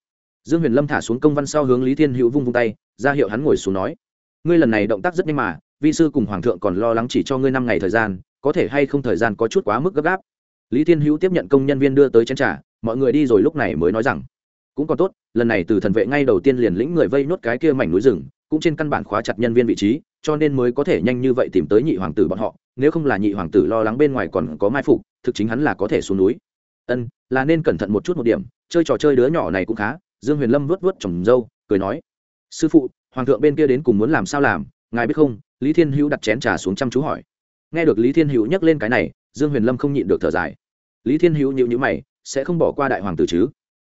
Dương huyền lâm thả xuống công văn sau hướng lý thiên hữu vung vung tay, ra hiệu hắn ngồi xuống nói, ngươi lần này động tác rất nhanh mà vi sư cùng hoàng thượng còn lo lắng chỉ cho ngươi năm ngày thời gian, có thể hay không thời gian có chút quá mức gấp gáp. Lý thiên hữu tiếp nhận công nhân viên đưa tới chén t r à mọi người đi rồi lúc này mới nói rằng, cũng còn tốt, lần này từ thần vệ ngay đầu tiên liền lĩnh người vây nốt cái kia mảnh núi rừng, cũng trên căn bản khóa chặt nhân viên vị trí, cho nên mới có thể nhanh như vậy tìm tới nhị hoàng tử bọn họ, nếu không là nhị hoàng tử lo lắng bên ngoài còn có mai phục, thực chính hắn là có thể xuống núi. Ân, là nên cẩn thận một chút một điểm, chơi trò chơi đứa nhỏ này cũng khá. Dương huyền lâm vớt vớt trồng dâu cười nói, sư phụ, hoàng thượng bên kia đến cùng muốn làm sao làm, ngài biết không lý thiên hữu đặt chén trà xuống chăm chú hỏi. Nghe được lý thiên hữu nhắc lên cái này, dương huyền lâm không nhịn được thở dài. Lý thiên hữu nhịu nhữ mày, sẽ không bỏ qua đại hoàng tử chứ?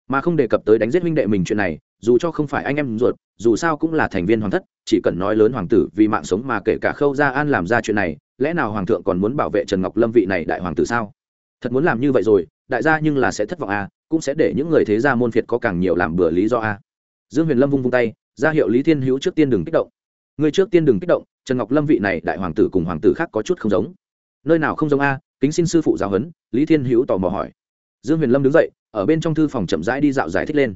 Mà không đề cập tới đánh giết huynh đệ mình chuyện này, dù cho không phải anh em ruột, dù sao cũng là thành viên hoàng thất, chỉ cần nói lớn hoàng tử vì mạng sống mà kể cả khâu gia an làm ra chuyện này, lẽ nào hoàng thượng còn muốn bảo vệ trần ngọc lâm vị này đại hoàng tử sao? Thật muốn làm như vậy rồi, đại gia nhưng là sẽ thất vọng à cũng sẽ để những người thế gia môn phiệt có càng nhiều làm bừa lý do à. Dương huyền lâm vung vung tay, ra hiệu lý thiên hữu trước tiên đừng kích động. Người trước tiên đừng kích động trần ngọc lâm vị này đại hoàng tử cùng hoàng tử khác có chút không giống. Nơi nào không giống a? Kính xin sư phụ giáo huấn, lý thiên hữu tò mò hỏi. Dương huyền lâm đứng dậy, ở bên trong thư phòng chậm rãi đi dạo giải thích lên.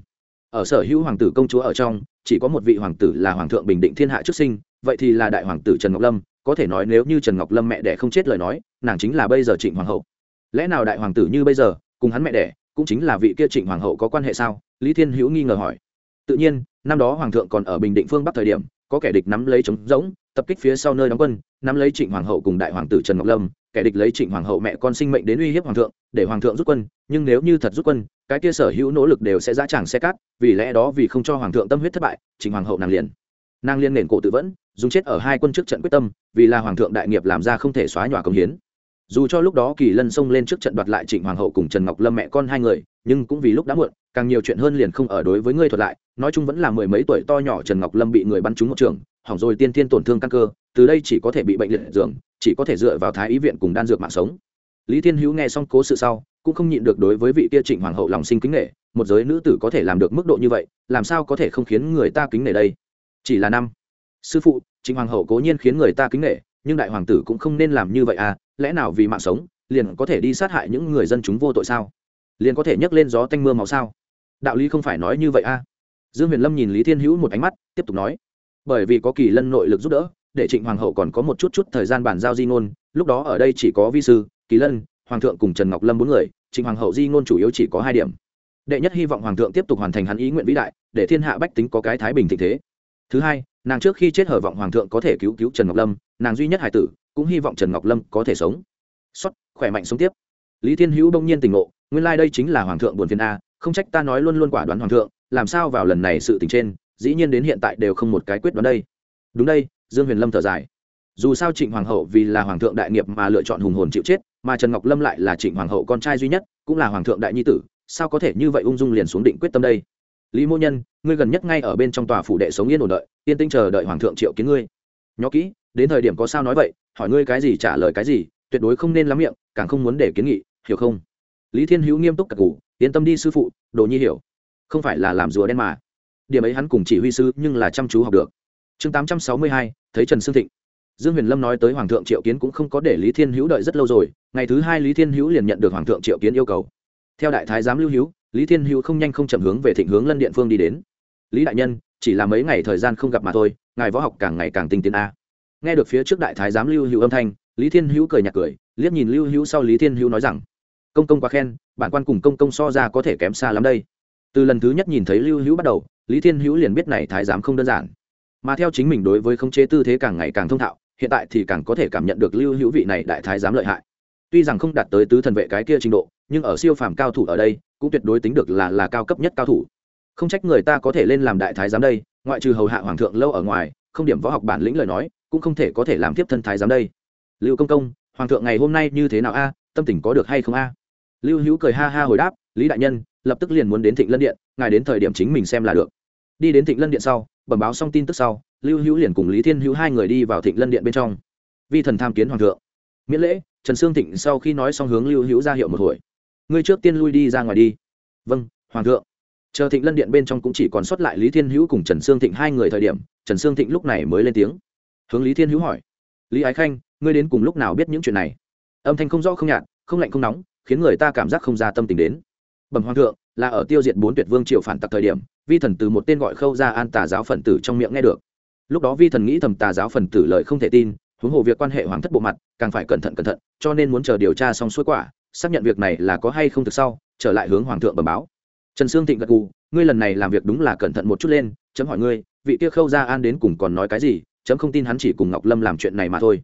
Ở sở hữu hoàng tử công chúa ở trong, chỉ có một vị hoàng tử là hoàng thượng bình định thiên hạ trước sinh, vậy thì là đại hoàng tử trần ngọc lâm, có thể nói nếu như trần ngọc lâm mẹ đẻ không chết lời nói, nàng chính là bây giờ trịnh hoàng hậu. Lẽ nào đại hoàng tử như bây giờ, cùng hắn mẹ đẻ, cũng chính là vị kia trịnh hoàng hậu có quan hệ sao? Lý thiên hữu nghi ngờ hỏi. Tự nhiên, năm đó hoàng thượng còn ở bình định phương bắc thời điểm có kẻ địch nắm lấy trống rỗng, tập kích phía sau nơi đóng quân, nắm lấy trịnh hoàng hậu cùng đại hoàng tử trần ngọc lâm, kẻ địch lấy trịnh hoàng hậu mẹ con sinh mệnh đến uy hiếp hoàng thượng, để hoàng thượng rút quân, nhưng nếu như thật rút quân, cái kia sở hữu nỗ lực đều sẽ dã tràng xe cát, vì lẽ đó vì không cho hoàng thượng tâm huyết thất bại, trịnh hoàng hậu nàng liền, nàng liên nền cổ tự vẫn, dùng chết ở hai quân trước trận quyết tâm, vì là hoàng thượng đại nghiệp làm ra không thể xóa nhòa công hiến. Dù cho lúc đó kỳ lân xông lên trước trận đoạt lại trịnh hoàng hậu cùng trần ngọc lâm mẹ con hai người, nhưng cũng vì lúc đã muộn càng nhiều chuyện hơn liền không ở đối với ngươi thuật lại, nói chung vẫn là mười mấy tuổi to nhỏ trần ngọc lâm bị người bắn trúng một trường, hỏng rồi tiên tiên tổn thương căn cơ, từ đây chỉ có thể bị bệnh liệt giường, chỉ có thể dựa vào thái ý viện cùng đan dược mạng sống. Lý thiên hữu nghe xong cố sự sau, cũng không nhịn được đối với vị kia trịnh hoàng hậu lòng sinh kính nghệ một giới nữ tử có thể làm được mức độ như vậy, làm sao có thể không khiến người ta kính nể đây? Chỉ là năm. Sư phụ, trịnh hoàng hậu cố nhiên khiến người ta kính nghệ nhưng đại hoàng tử cũng không nên làm như vậy à lẽ nào vì mạng sống, liền có thể đi sát hại những người dân chúng vô tội sao? Liền có thể nhấc lên gió tanh mưa màu sao? Đạo lý không phải nói như vậy à dương huyền lâm nhìn lý thiên hữu một ánh mắt, tiếp tục nói, bởi vì có kỳ lân nội lực giúp đỡ, để trịnh hoàng hậu còn có một chút chút thời gian bàn giao di ngôn, lúc đó ở đây chỉ có vi sư, kỳ lân, hoàng thượng cùng trần ngọc lâm bốn người, trịnh hoàng hậu di ngôn chủ yếu chỉ có hai điểm. Đệ nhất hy vọng hoàng thượng tiếp tục hoàn thành hắn ý nguyện vĩ đại, để thiên hạ bách tính có cái thái bình thịnh thế. Thứ hai, nàng trước khi chết hở vọng hoàng thượng có thể cứu cứu trần ngọc lâm, nàng duy nhất hải tử cũng hy vọng trần ngọc lâm có thể sống. Xuất, khỏe mạnh sống tiếp. Lý thiên hữu đông nhiên tỉnh ngộ, nguyên lai、like、đây chính là hoàng thượng buồn phiền a không trách ta nói luôn luôn quả đoán hoàng thượng, làm sao vào lần này sự tình trên, dĩ nhiên đến hiện tại đều không một cái quyết đoán đây. Đúng đây, dương huyền lâm thở dài. Dù sao trịnh hoàng hậu vì là hoàng thượng đại nghiệp mà lựa chọn hùng hồn chịu chết, mà trần ngọc lâm lại là trịnh hoàng hậu con trai duy nhất, cũng là hoàng thượng đại nhi tử, sao có thể như vậy ung dung liền xuống định quyết tâm đây? Lý mô nhân, ngươi gần nhất ngay ở bên trong tòa phủ đệ sống yên ổn đợi, yên tinh chờ đợi hoàng thượng triệu kiến ngươi. Nhó kỹ, đến thời điểm có sao nói vậy, hỏi ngươi cái gì trả lời cái gì, tuyệt đối không nên lắm miệng, càng không muốn để kiến nghị, hiểu không? Lý thiên hữu nghiêm túc cật cụ yên tâm đi sư phụ, đồ nhi hiểu. Không phải là làm rùa đen mà. Điểm ấy hắn cùng chỉ huy sư nhưng là chăm chú học được. Chương tám trăm sáu mươi hai, thấy trần sương thịnh. Dương huyền lâm nói tới hoàng thượng triệu kiến cũng không có để lý thiên hữu đợi rất lâu rồi, ngày thứ hai lý thiên hữu liền nhận được hoàng thượng triệu kiến yêu cầu. Theo đại thái giám lưu hữu, lý thiên hữu không nhanh không chậm hướng về thịnh hướng lân điện phương đi đến. Lý đại nhân, chỉ là mấy ngày thời gian không gặp mà thôi, ngài võ học càng ngày càng tinh tiến a. Nghe được phía trước đại thái giám lưu hữu âm thanh, lý thiên hữu cười nhạt cười, liếc nhìn lưu hữu sau lý thiên hữu nói rằng công công quá khen, bản quan cùng công công so ra có thể kém xa lắm đây. Từ lần thứ nhất nhìn thấy lưu hữu bắt đầu, lý thiên hữu liền biết này thái giám không đơn giản. Mà theo chính mình đối với khống chế tư thế càng ngày càng thông thạo, hiện tại thì càng có thể cảm nhận được lưu hữu vị này đại thái giám lợi hại. Tuy rằng không đạt tới tứ thần vệ cái kia trình độ, nhưng ở siêu phàm cao thủ ở đây, cũng tuyệt đối tính được là là cao cấp nhất cao thủ. Không trách người ta có thể lên làm đại thái giám đây, ngoại trừ hầu hạ hoàng thượng lâu ở ngoài, không điểm võ học bản lĩnh lời nói, cũng không thể có thể làm tiếp thân thái giám đây. Lưu công công, hoàng thượng ngày hôm nay như thế nào a? Tâm tình có được hay không a? Lưu hữu cười ha ha hồi đáp, lý đại nhân, lập tức liền muốn đến thịnh lân điện, ngài đến thời điểm chính mình xem là được. Đi đến thịnh lân điện sau, bẩm báo xong tin tức sau, lưu hữu liền cùng lý thiên hữu hai người đi vào thịnh lân điện bên trong. Vi thần tham kiến hoàng thượng. Miễn lễ, trần sương thịnh sau khi nói xong hướng lưu hữu ra hiệu một hồi. Ngươi trước tiên lui đi ra ngoài đi. Vâng hoàng thượng. Chờ thịnh lân điện bên trong cũng chỉ còn sót lại lý thiên hữu cùng trần sương thịnh hai người thời điểm, trần sương thịnh lúc này mới lên tiếng. Hướng lý thiên hữu hỏi, lý ái khanh, ngươi đến cùng lúc nào biết những chuyện này? Âm thanh không rõ không nhạt, không lạnh không nóng khiến người ta cảm giác không ra tâm tình đến. Bẩm hoàng thượng, là ở tiêu diệt bốn tuyệt vương triều phản tặc thời điểm, vi thần từ một tên gọi khâu ra an tà giáo phần tử trong miệng nghe được. Lúc đó vi thần nghĩ thầm tà giáo phần tử lời không thể tin, huống hồ việc quan hệ hoàng thất bộ mặt, càng phải cẩn thận cẩn thận, cho nên muốn chờ điều tra xong suối quả, xác nhận việc này là có hay không thực sau, trở lại hướng hoàng thượng bẩm báo. Trần sương thịnh gật gù, ngươi lần này làm việc đúng là cẩn thận một chút lên, chấm hỏi ngươi, vị kia khâu Gia an đến cùng còn nói cái gì, chấm không tin hắn chỉ cùng ngọc lâm làm chuyện này mà thôi.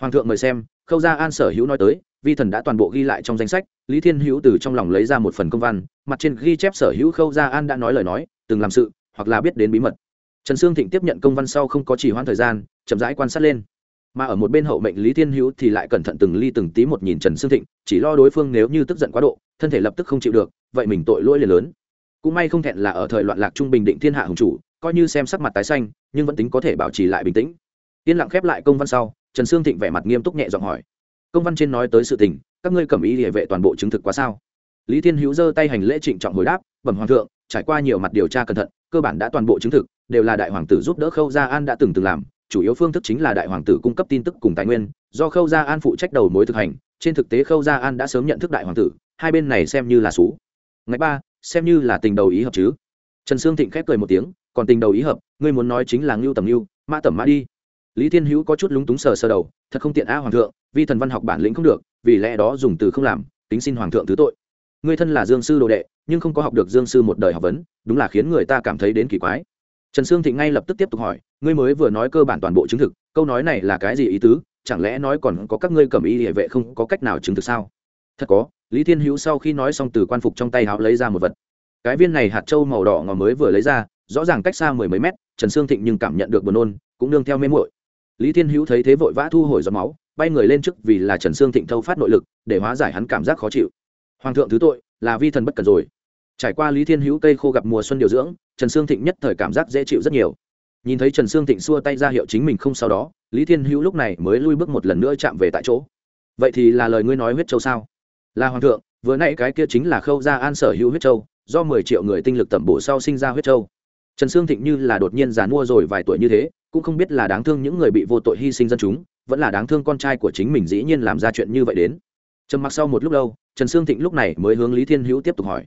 Hoàng thượng mời xem, khâu Gia an sở hữu nói tới vi thần đã toàn bộ ghi lại trong danh sách, lý thiên hữu từ trong lòng lấy ra một phần công văn, mặt trên ghi chép sở hữu khâu gia an đã nói lời nói, từng làm sự, hoặc là biết đến bí mật. Trần sương thịnh tiếp nhận công văn sau không có chỉ hoãn thời gian, chậm rãi quan sát lên. Mà ở một bên hậu mệnh lý thiên hữu thì lại cẩn thận từng ly từng tí một nhìn trần sương thịnh, chỉ lo đối phương nếu như tức giận quá độ, thân thể lập tức không chịu được, vậy mình tội lỗi liền lớn. Cũng may không thẹn là ở thời loạn lạc trung bình định thiên hạ hùng chủ, coi như xem sắc mặt tái xanh, nhưng vẫn tính có thể bảo trì lại bình tĩnh. Yên lặng khép lại công văn sau, trần sương thịnh vẻ mặt nghiêm túc nhẹ giọng hỏi công văn trên nói tới sự tình, các ngươi cầm ý địa vệ toàn bộ chứng thực quá sao? Lý thiên hữu giơ tay hành lễ trịnh trọng hồi đáp, bẩm hoàng thượng, trải qua nhiều mặt điều tra cẩn thận, cơ bản đã toàn bộ chứng thực, đều là đại hoàng tử giúp đỡ khâu gia an đã từng từng làm, chủ yếu phương thức chính là đại hoàng tử cung cấp tin tức cùng tài nguyên, do khâu gia an phụ trách đầu mối thực hành, trên thực tế khâu gia an đã sớm nhận thức đại hoàng tử, hai bên này xem như là xú. Ngày ba, xem như là tình đầu ý hợp chứ. Trần sương thịnh khép cười một tiếng, còn tình đầu ý hợp, ngươi muốn nói chính là ngưu tầm ngưu, mã tầm mã đi lý thiên hữu có chút lúng túng sờ sờ đầu, thật không tiện a hoàng thượng vì thần văn học bản lĩnh không được, vì lẽ đó dùng từ không làm tính xin hoàng thượng thứ tội. Ngươi thân là dương sư đồ đệ, nhưng không có học được dương sư một đời học vấn, đúng là khiến người ta cảm thấy đến kỳ quái. Trần sương thịnh ngay lập tức tiếp tục hỏi, ngươi mới vừa nói cơ bản toàn bộ chứng thực, câu nói này là cái gì ý tứ, chẳng lẽ nói còn có các ngươi cầm ý địa vệ không, có cách nào chứng thực sao? Thật có, lý thiên hữu sau khi nói xong từ quan phục trong tay háo lấy ra một vật. Cái viên này hạt trâu màu đỏ ngò mới vừa lấy ra, rõ ràng cách xa mười mấy mét, trần sương thịnh nhưng cảm nhận được buồn nôn, cũng nương theo mê muội lý thiên hữu thấy thế vội vã thu hồi giọt máu, bay người lên trước vì là trần sương thịnh thâu phát nội lực, để hóa giải hắn cảm giác khó chịu. Hoàng thượng thứ tội, là vi thần bất cần rồi. Trải qua lý thiên hữu cây khô gặp mùa xuân điều dưỡng, trần sương thịnh nhất thời cảm giác dễ chịu rất nhiều. Nhìn thấy trần sương thịnh xua tay ra hiệu chính mình không sau đó, lý thiên hữu lúc này mới lui bước một lần nữa chạm về tại chỗ. Vậy thì là lời ngươi nói huyết châu sao? Là hoàng thượng, vừa nãy cái kia chính là khâu gia an sở hữu huyết châu, do mười triệu người tinh lực tẩm bổ sau sinh ra huyết châu. Trần sương thịnh như là đột nhiên giàn mua rồi vài tuổi như thế cũng không biết là đáng thương những người bị vô tội hy sinh dân chúng, vẫn là đáng thương con trai của chính mình dĩ nhiên làm ra chuyện như vậy đến. Trầm mặc sau một lúc lâu, trần sương thịnh lúc này mới hướng lý thiên hữu tiếp tục hỏi.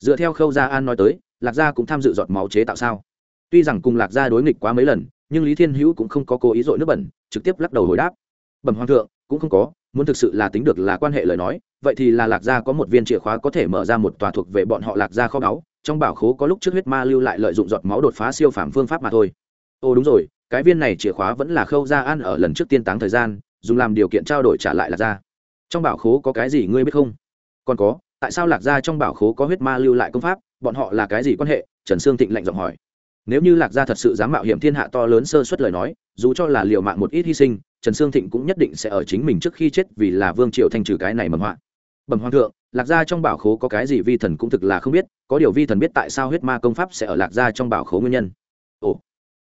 Dựa theo khâu gia an nói tới, lạc gia cũng tham dự giọt máu chế tạo sao? Tuy rằng cùng lạc gia đối nghịch quá mấy lần, nhưng lý thiên hữu cũng không có cố ý dội nước bẩn, trực tiếp lắc đầu hồi đáp. Bẩm hoàng thượng, cũng không có, muốn thực sự là tính được là quan hệ lời nói, vậy thì là lạc gia có một viên chìa khóa có thể mở ra một tòa thuộc về bọn họ lạc gia kho báu, trong bảo khố có lúc trước huyết ma lưu lại lợi dụng giọt máu đột phá siêu phàm phương pháp mà thôi. Ồ đúng rồi cái viên này chìa khóa vẫn là khâu gia an ở lần trước tiên táng thời gian, dùng làm điều kiện trao đổi trả lại lạc gia trong bảo khố có cái gì ngươi biết không? Còn có, tại sao lạc gia trong bảo khố có huyết ma lưu lại công pháp? Bọn họ là cái gì quan hệ? Trần sương thịnh lạnh giọng hỏi. Nếu như lạc gia thật sự dám mạo hiểm thiên hạ to lớn sơ suất lời nói, dù cho là liệu mạng một ít hy sinh, trần sương thịnh cũng nhất định sẽ ở chính mình trước khi chết vì là vương triều thanh trừ cái này mầm họa. Bẩm hoàng thượng, lạc gia trong bảo khố có cái gì vi thần cũng thực là không biết, có điều vi thần biết tại sao huyết ma công pháp sẽ ở lạc gia trong bảo khố nguyên nhân. Ồ,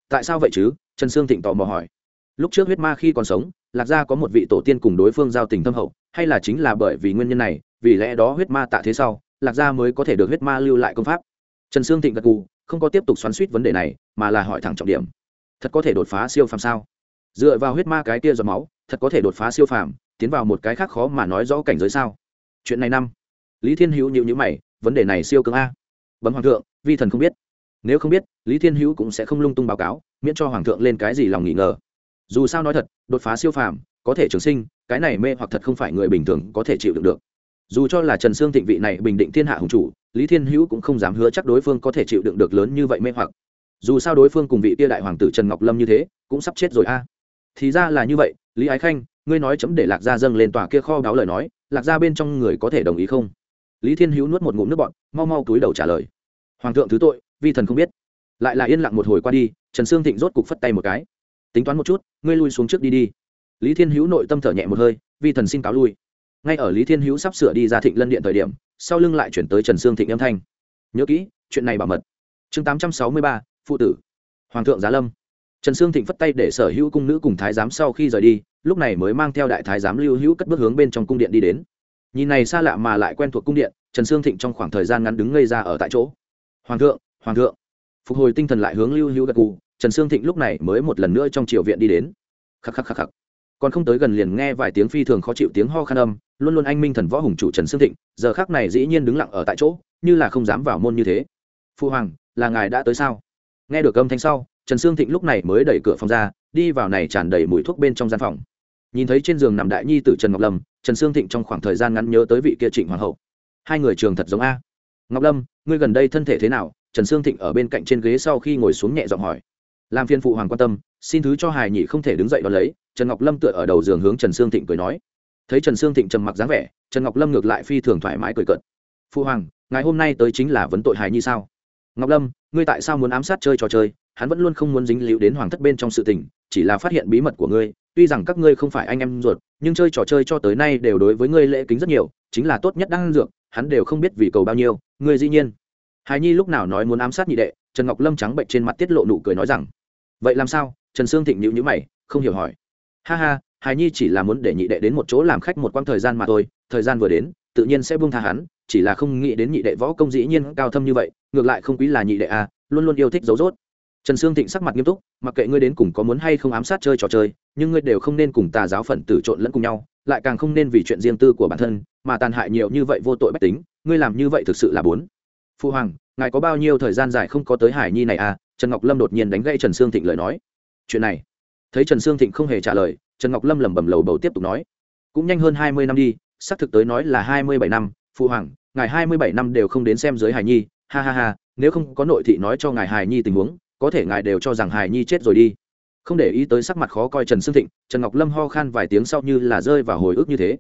tại sao vậy chứ? Trần sương thịnh tò mò hỏi. Lúc trước huyết ma khi còn sống, lạc gia có một vị tổ tiên cùng đối phương giao tình thâm hậu, hay là chính là bởi vì nguyên nhân này, vì lẽ đó huyết ma tạ thế sau, lạc gia mới có thể được huyết ma lưu lại công pháp. Trần sương thịnh gật cù không có tiếp tục xoắn suýt vấn đề này, mà là hỏi thẳng trọng điểm. Thật có thể đột phá siêu phàm sao? Dựa vào huyết ma cái kia giọt máu, thật có thể đột phá siêu phàm, tiến vào một cái khác khó mà nói rõ cảnh giới sao? Chuyện này năm. Lý thiên hữu nhịu nhữ mày, vấn đề này siêu cường a. Bấm hoàng thượng, vi thần không biết. Nếu không biết, lý thiên hữu cũng sẽ không lung tung báo cáo miễn cho hoàng thượng lên cái gì lòng nghỉ ngờ. Dù sao nói thật, đột phá siêu phàm, có thể trường sinh, cái này mê hoặc thật không phải người bình thường có thể chịu đựng được. Dù cho là trần sương thịnh vị này bình định thiên hạ hùng chủ, lý thiên hữu cũng không dám hứa chắc đối phương có thể chịu đựng được lớn như vậy mê hoặc. Dù sao đối phương cùng vị tia đại hoàng tử trần ngọc lâm như thế, cũng sắp chết rồi a. Thì ra là như vậy, lý ái khanh, ngươi nói chấm để lạc gia dâng lên tòa kia kho báo lời nói, lạc gia bên trong người có thể đồng ý không? Lý thiên hữu nuốt một ngụm nước bọn mau mau túi đầu trả lời. Hoàng thượng thứ tội, vi thần không biết. Lại là yên lặng một hồi qua đi trần sương thịnh rốt cục phất tay một cái. Tính toán một chút, ngươi lui xuống trước đi đi. Lý thiên hữu nội tâm thở nhẹ một hơi, vi thần xin cáo lui. Ngay ở lý thiên hữu sắp sửa đi ra thịnh lân điện thời điểm, sau lưng lại chuyển tới trần sương thịnh âm thanh. Nhớ kỹ, chuyện này bảo mật. Chương tám trăm sáu mươi ba, phụ tử. Hoàng thượng giá lâm. Trần sương thịnh phất tay để sở hữu cung nữ cùng thái giám sau khi rời đi, lúc này mới mang theo đại thái giám lưu hữu cất bước hướng bên trong cung điện đi đến. Nhìn này xa lạ mà lại quen thuộc cung điện, trần sương thịnh trong khoảng thời gian ngắn đứng ngây ra ở tại chỗ. Hoàng thượng hoàng thượng phục hồi tinh thần lại hướng lưu hữu gật cù trần sương thịnh lúc này mới một lần nữa trong triều viện đi đến. Khắc khắc khắc khắc. Còn không tới gần liền nghe vài tiếng phi thường khó chịu tiếng ho khan âm, luôn luôn anh minh thần võ hùng chủ trần sương thịnh, giờ khác này dĩ nhiên đứng lặng ở tại chỗ, như là không dám vào môn như thế. Phu hoàng, là ngài đã tới sao? Nghe được âm thanh sau, trần sương thịnh lúc này mới đẩy cửa phòng ra, đi vào này tràn đầy mùi thuốc bên trong gian phòng. Nhìn thấy trên giường nằm đại nhi tử trần ngọc lâm, trần sương thịnh trong khoảng thời gian ngắn nhớ tới vị kia trịnh hoàng hậu. Hai người trường thật giống a ngọc lâm, ngươi gần đây thân thể thế nào? Trần sương thịnh ở bên cạnh trên ghế sau khi ngồi xuống nhẹ giọng hỏi. Làm phiên phụ hoàng quan tâm, xin thứ cho hài nhị không thể đứng dậy đón lấy. Trần ngọc lâm tựa ở đầu giường hướng trần sương thịnh cười nói. Thấy trần sương thịnh trầm mặc dáng vẻ, trần ngọc lâm ngược lại phi thường thoải mái cười cợt. Phụ hoàng, ngày hôm nay tới chính là vấn tội hài nhi sao? Ngọc lâm, ngươi tại sao muốn ám sát chơi trò chơi? Hắn vẫn luôn không muốn dính líu đến hoàng thất bên trong sự tình, chỉ là phát hiện bí mật của ngươi tuy rằng các ngươi không phải anh em ruột nhưng chơi trò chơi cho tới nay đều đối với ngươi lễ kính rất nhiều chính là tốt nhất đang dược hắn đều không biết vì cầu bao nhiêu ngươi dĩ nhiên. Hài nhi lúc nào nói muốn ám sát nhị đệ trần ngọc lâm trắng bệnh trên mặt tiết lộ nụ cười nói rằng vậy làm sao? Trần sương thịnh nhíu nhữ mày không hiểu hỏi. Ha ha hài nhi chỉ là muốn để nhị đệ đến một chỗ làm khách một quãng thời gian mà thôi thời gian vừa đến tự nhiên sẽ buông tha hắn chỉ là không nghĩ đến nhị đệ võ công dĩ nhiên cao thâm như vậy ngược lại không quý là nhị đệ à, luôn luôn yêu thích dấu dốt trần sương thịnh sắc mặt nghiêm túc, mặc kệ ngươi đến cùng có muốn hay không ám sát chơi trò chơi, nhưng ngươi đều không nên cùng tà giáo phận tử trộn lẫn cùng nhau, lại càng không nên vì chuyện riêng tư của bản thân mà tàn hại nhiều như vậy vô tội bách tính, ngươi làm như vậy thực sự là bốn phu hoàng, ngài có bao nhiêu thời gian dài không có tới hải nhi này à? Trần ngọc lâm đột nhiên đánh gãy trần sương thịnh lời nói. Chuyện này. Thấy trần sương thịnh không hề trả lời, trần ngọc lâm lẩm bẩm lầu bầu tiếp tục nói. Cũng nhanh hơn hai mươi năm đi, xác thực tới nói là hai mươi bảy năm. Phụ hoàng, ngài hai mươi bảy năm đều không đến xem giới hải nhi. Ha ha ha, nếu không có nội thị nói cho ngài hải nhi tình huống có thể ngài đều cho rằng hải nhi chết rồi đi. Không để ý tới sắc mặt khó coi trần sương thịnh, trần ngọc lâm ho khan vài tiếng sau như là rơi vào hồi ức như thế.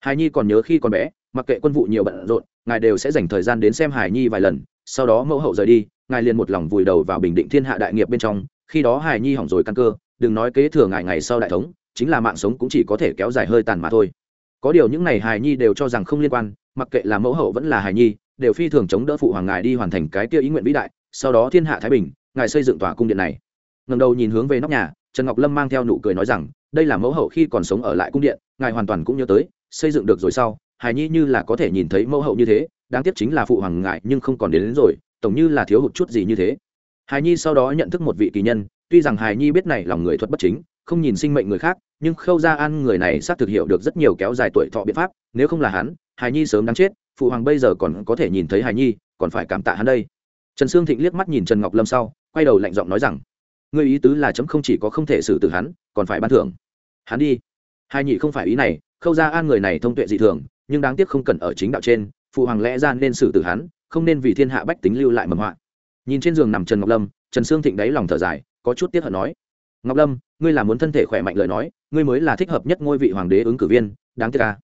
Hải nhi còn nhớ khi còn bé, mặc kệ quân vụ nhiều bận rộn, ngài đều sẽ dành thời gian đến xem hải nhi vài lần, sau đó mẫu hậu rời đi, ngài liền một lòng vùi đầu vào bình định thiên hạ đại nghiệp bên trong, khi đó hải nhi hỏng rồi căn cơ, đừng nói kế thừa ngài ngày sau đại thống, chính là mạng sống cũng chỉ có thể kéo dài hơi tàn mà thôi. Có điều những ngày hài nhi đều cho rằng không liên quan, mặc kệ là mẫu hậu vẫn là hài nhi, đều phi thường chống đỡ phụ hoàng ngài đi hoàn thành cái kia ý nguyện vĩ đại, sau đó thiên hạ thái bình ngài xây dựng tòa cung điện này. Ngầm đầu nhìn hướng về nóc nhà trần ngọc lâm mang theo nụ cười nói rằng đây là mẫu hậu khi còn sống ở lại cung điện ngài hoàn toàn cũng nhớ tới xây dựng được rồi sau hài nhi như là có thể nhìn thấy mẫu hậu như thế đáng tiếc chính là phụ hoàng ngài nhưng không còn đến, đến rồi tổng như là thiếu hụt chút gì như thế. Hài nhi sau đó nhận thức một vị kỳ nhân tuy rằng hài nhi biết này lòng người thuật bất chính không nhìn sinh mệnh người khác nhưng khâu gia an người này xác thực hiểu được rất nhiều kéo dài tuổi thọ biện pháp nếu không là hắn hài nhi sớm đáng chết phụ hoàng bây giờ còn có thể nhìn thấy hài nhi còn phải cảm tạ hắn đây. Trần sương thịnh liếc mắt nhìn trần ngọc lâm sau quay đầu lạnh giọng nói rằng, ngươi ý tứ là chấm không chỉ có không thể xử tử hắn, còn phải ban thưởng. Hắn đi. Hai nhị không phải ý này, khâu gia an người này thông tuệ dị thường, nhưng đáng tiếc không cần ở chính đạo trên, phụ hoàng lẽ ra nên xử tử hắn, không nên vì thiên hạ bách tính lưu lại mầm họa. Nhìn trên giường nằm trần ngọc lâm, trần sương thịnh đáy lòng thở dài, có chút tiếc hận nói, ngọc lâm, ngươi là muốn thân thể khỏe mạnh lời nói, ngươi mới là thích hợp nhất ngôi vị hoàng đế ứng cử viên, đáng tiếc à.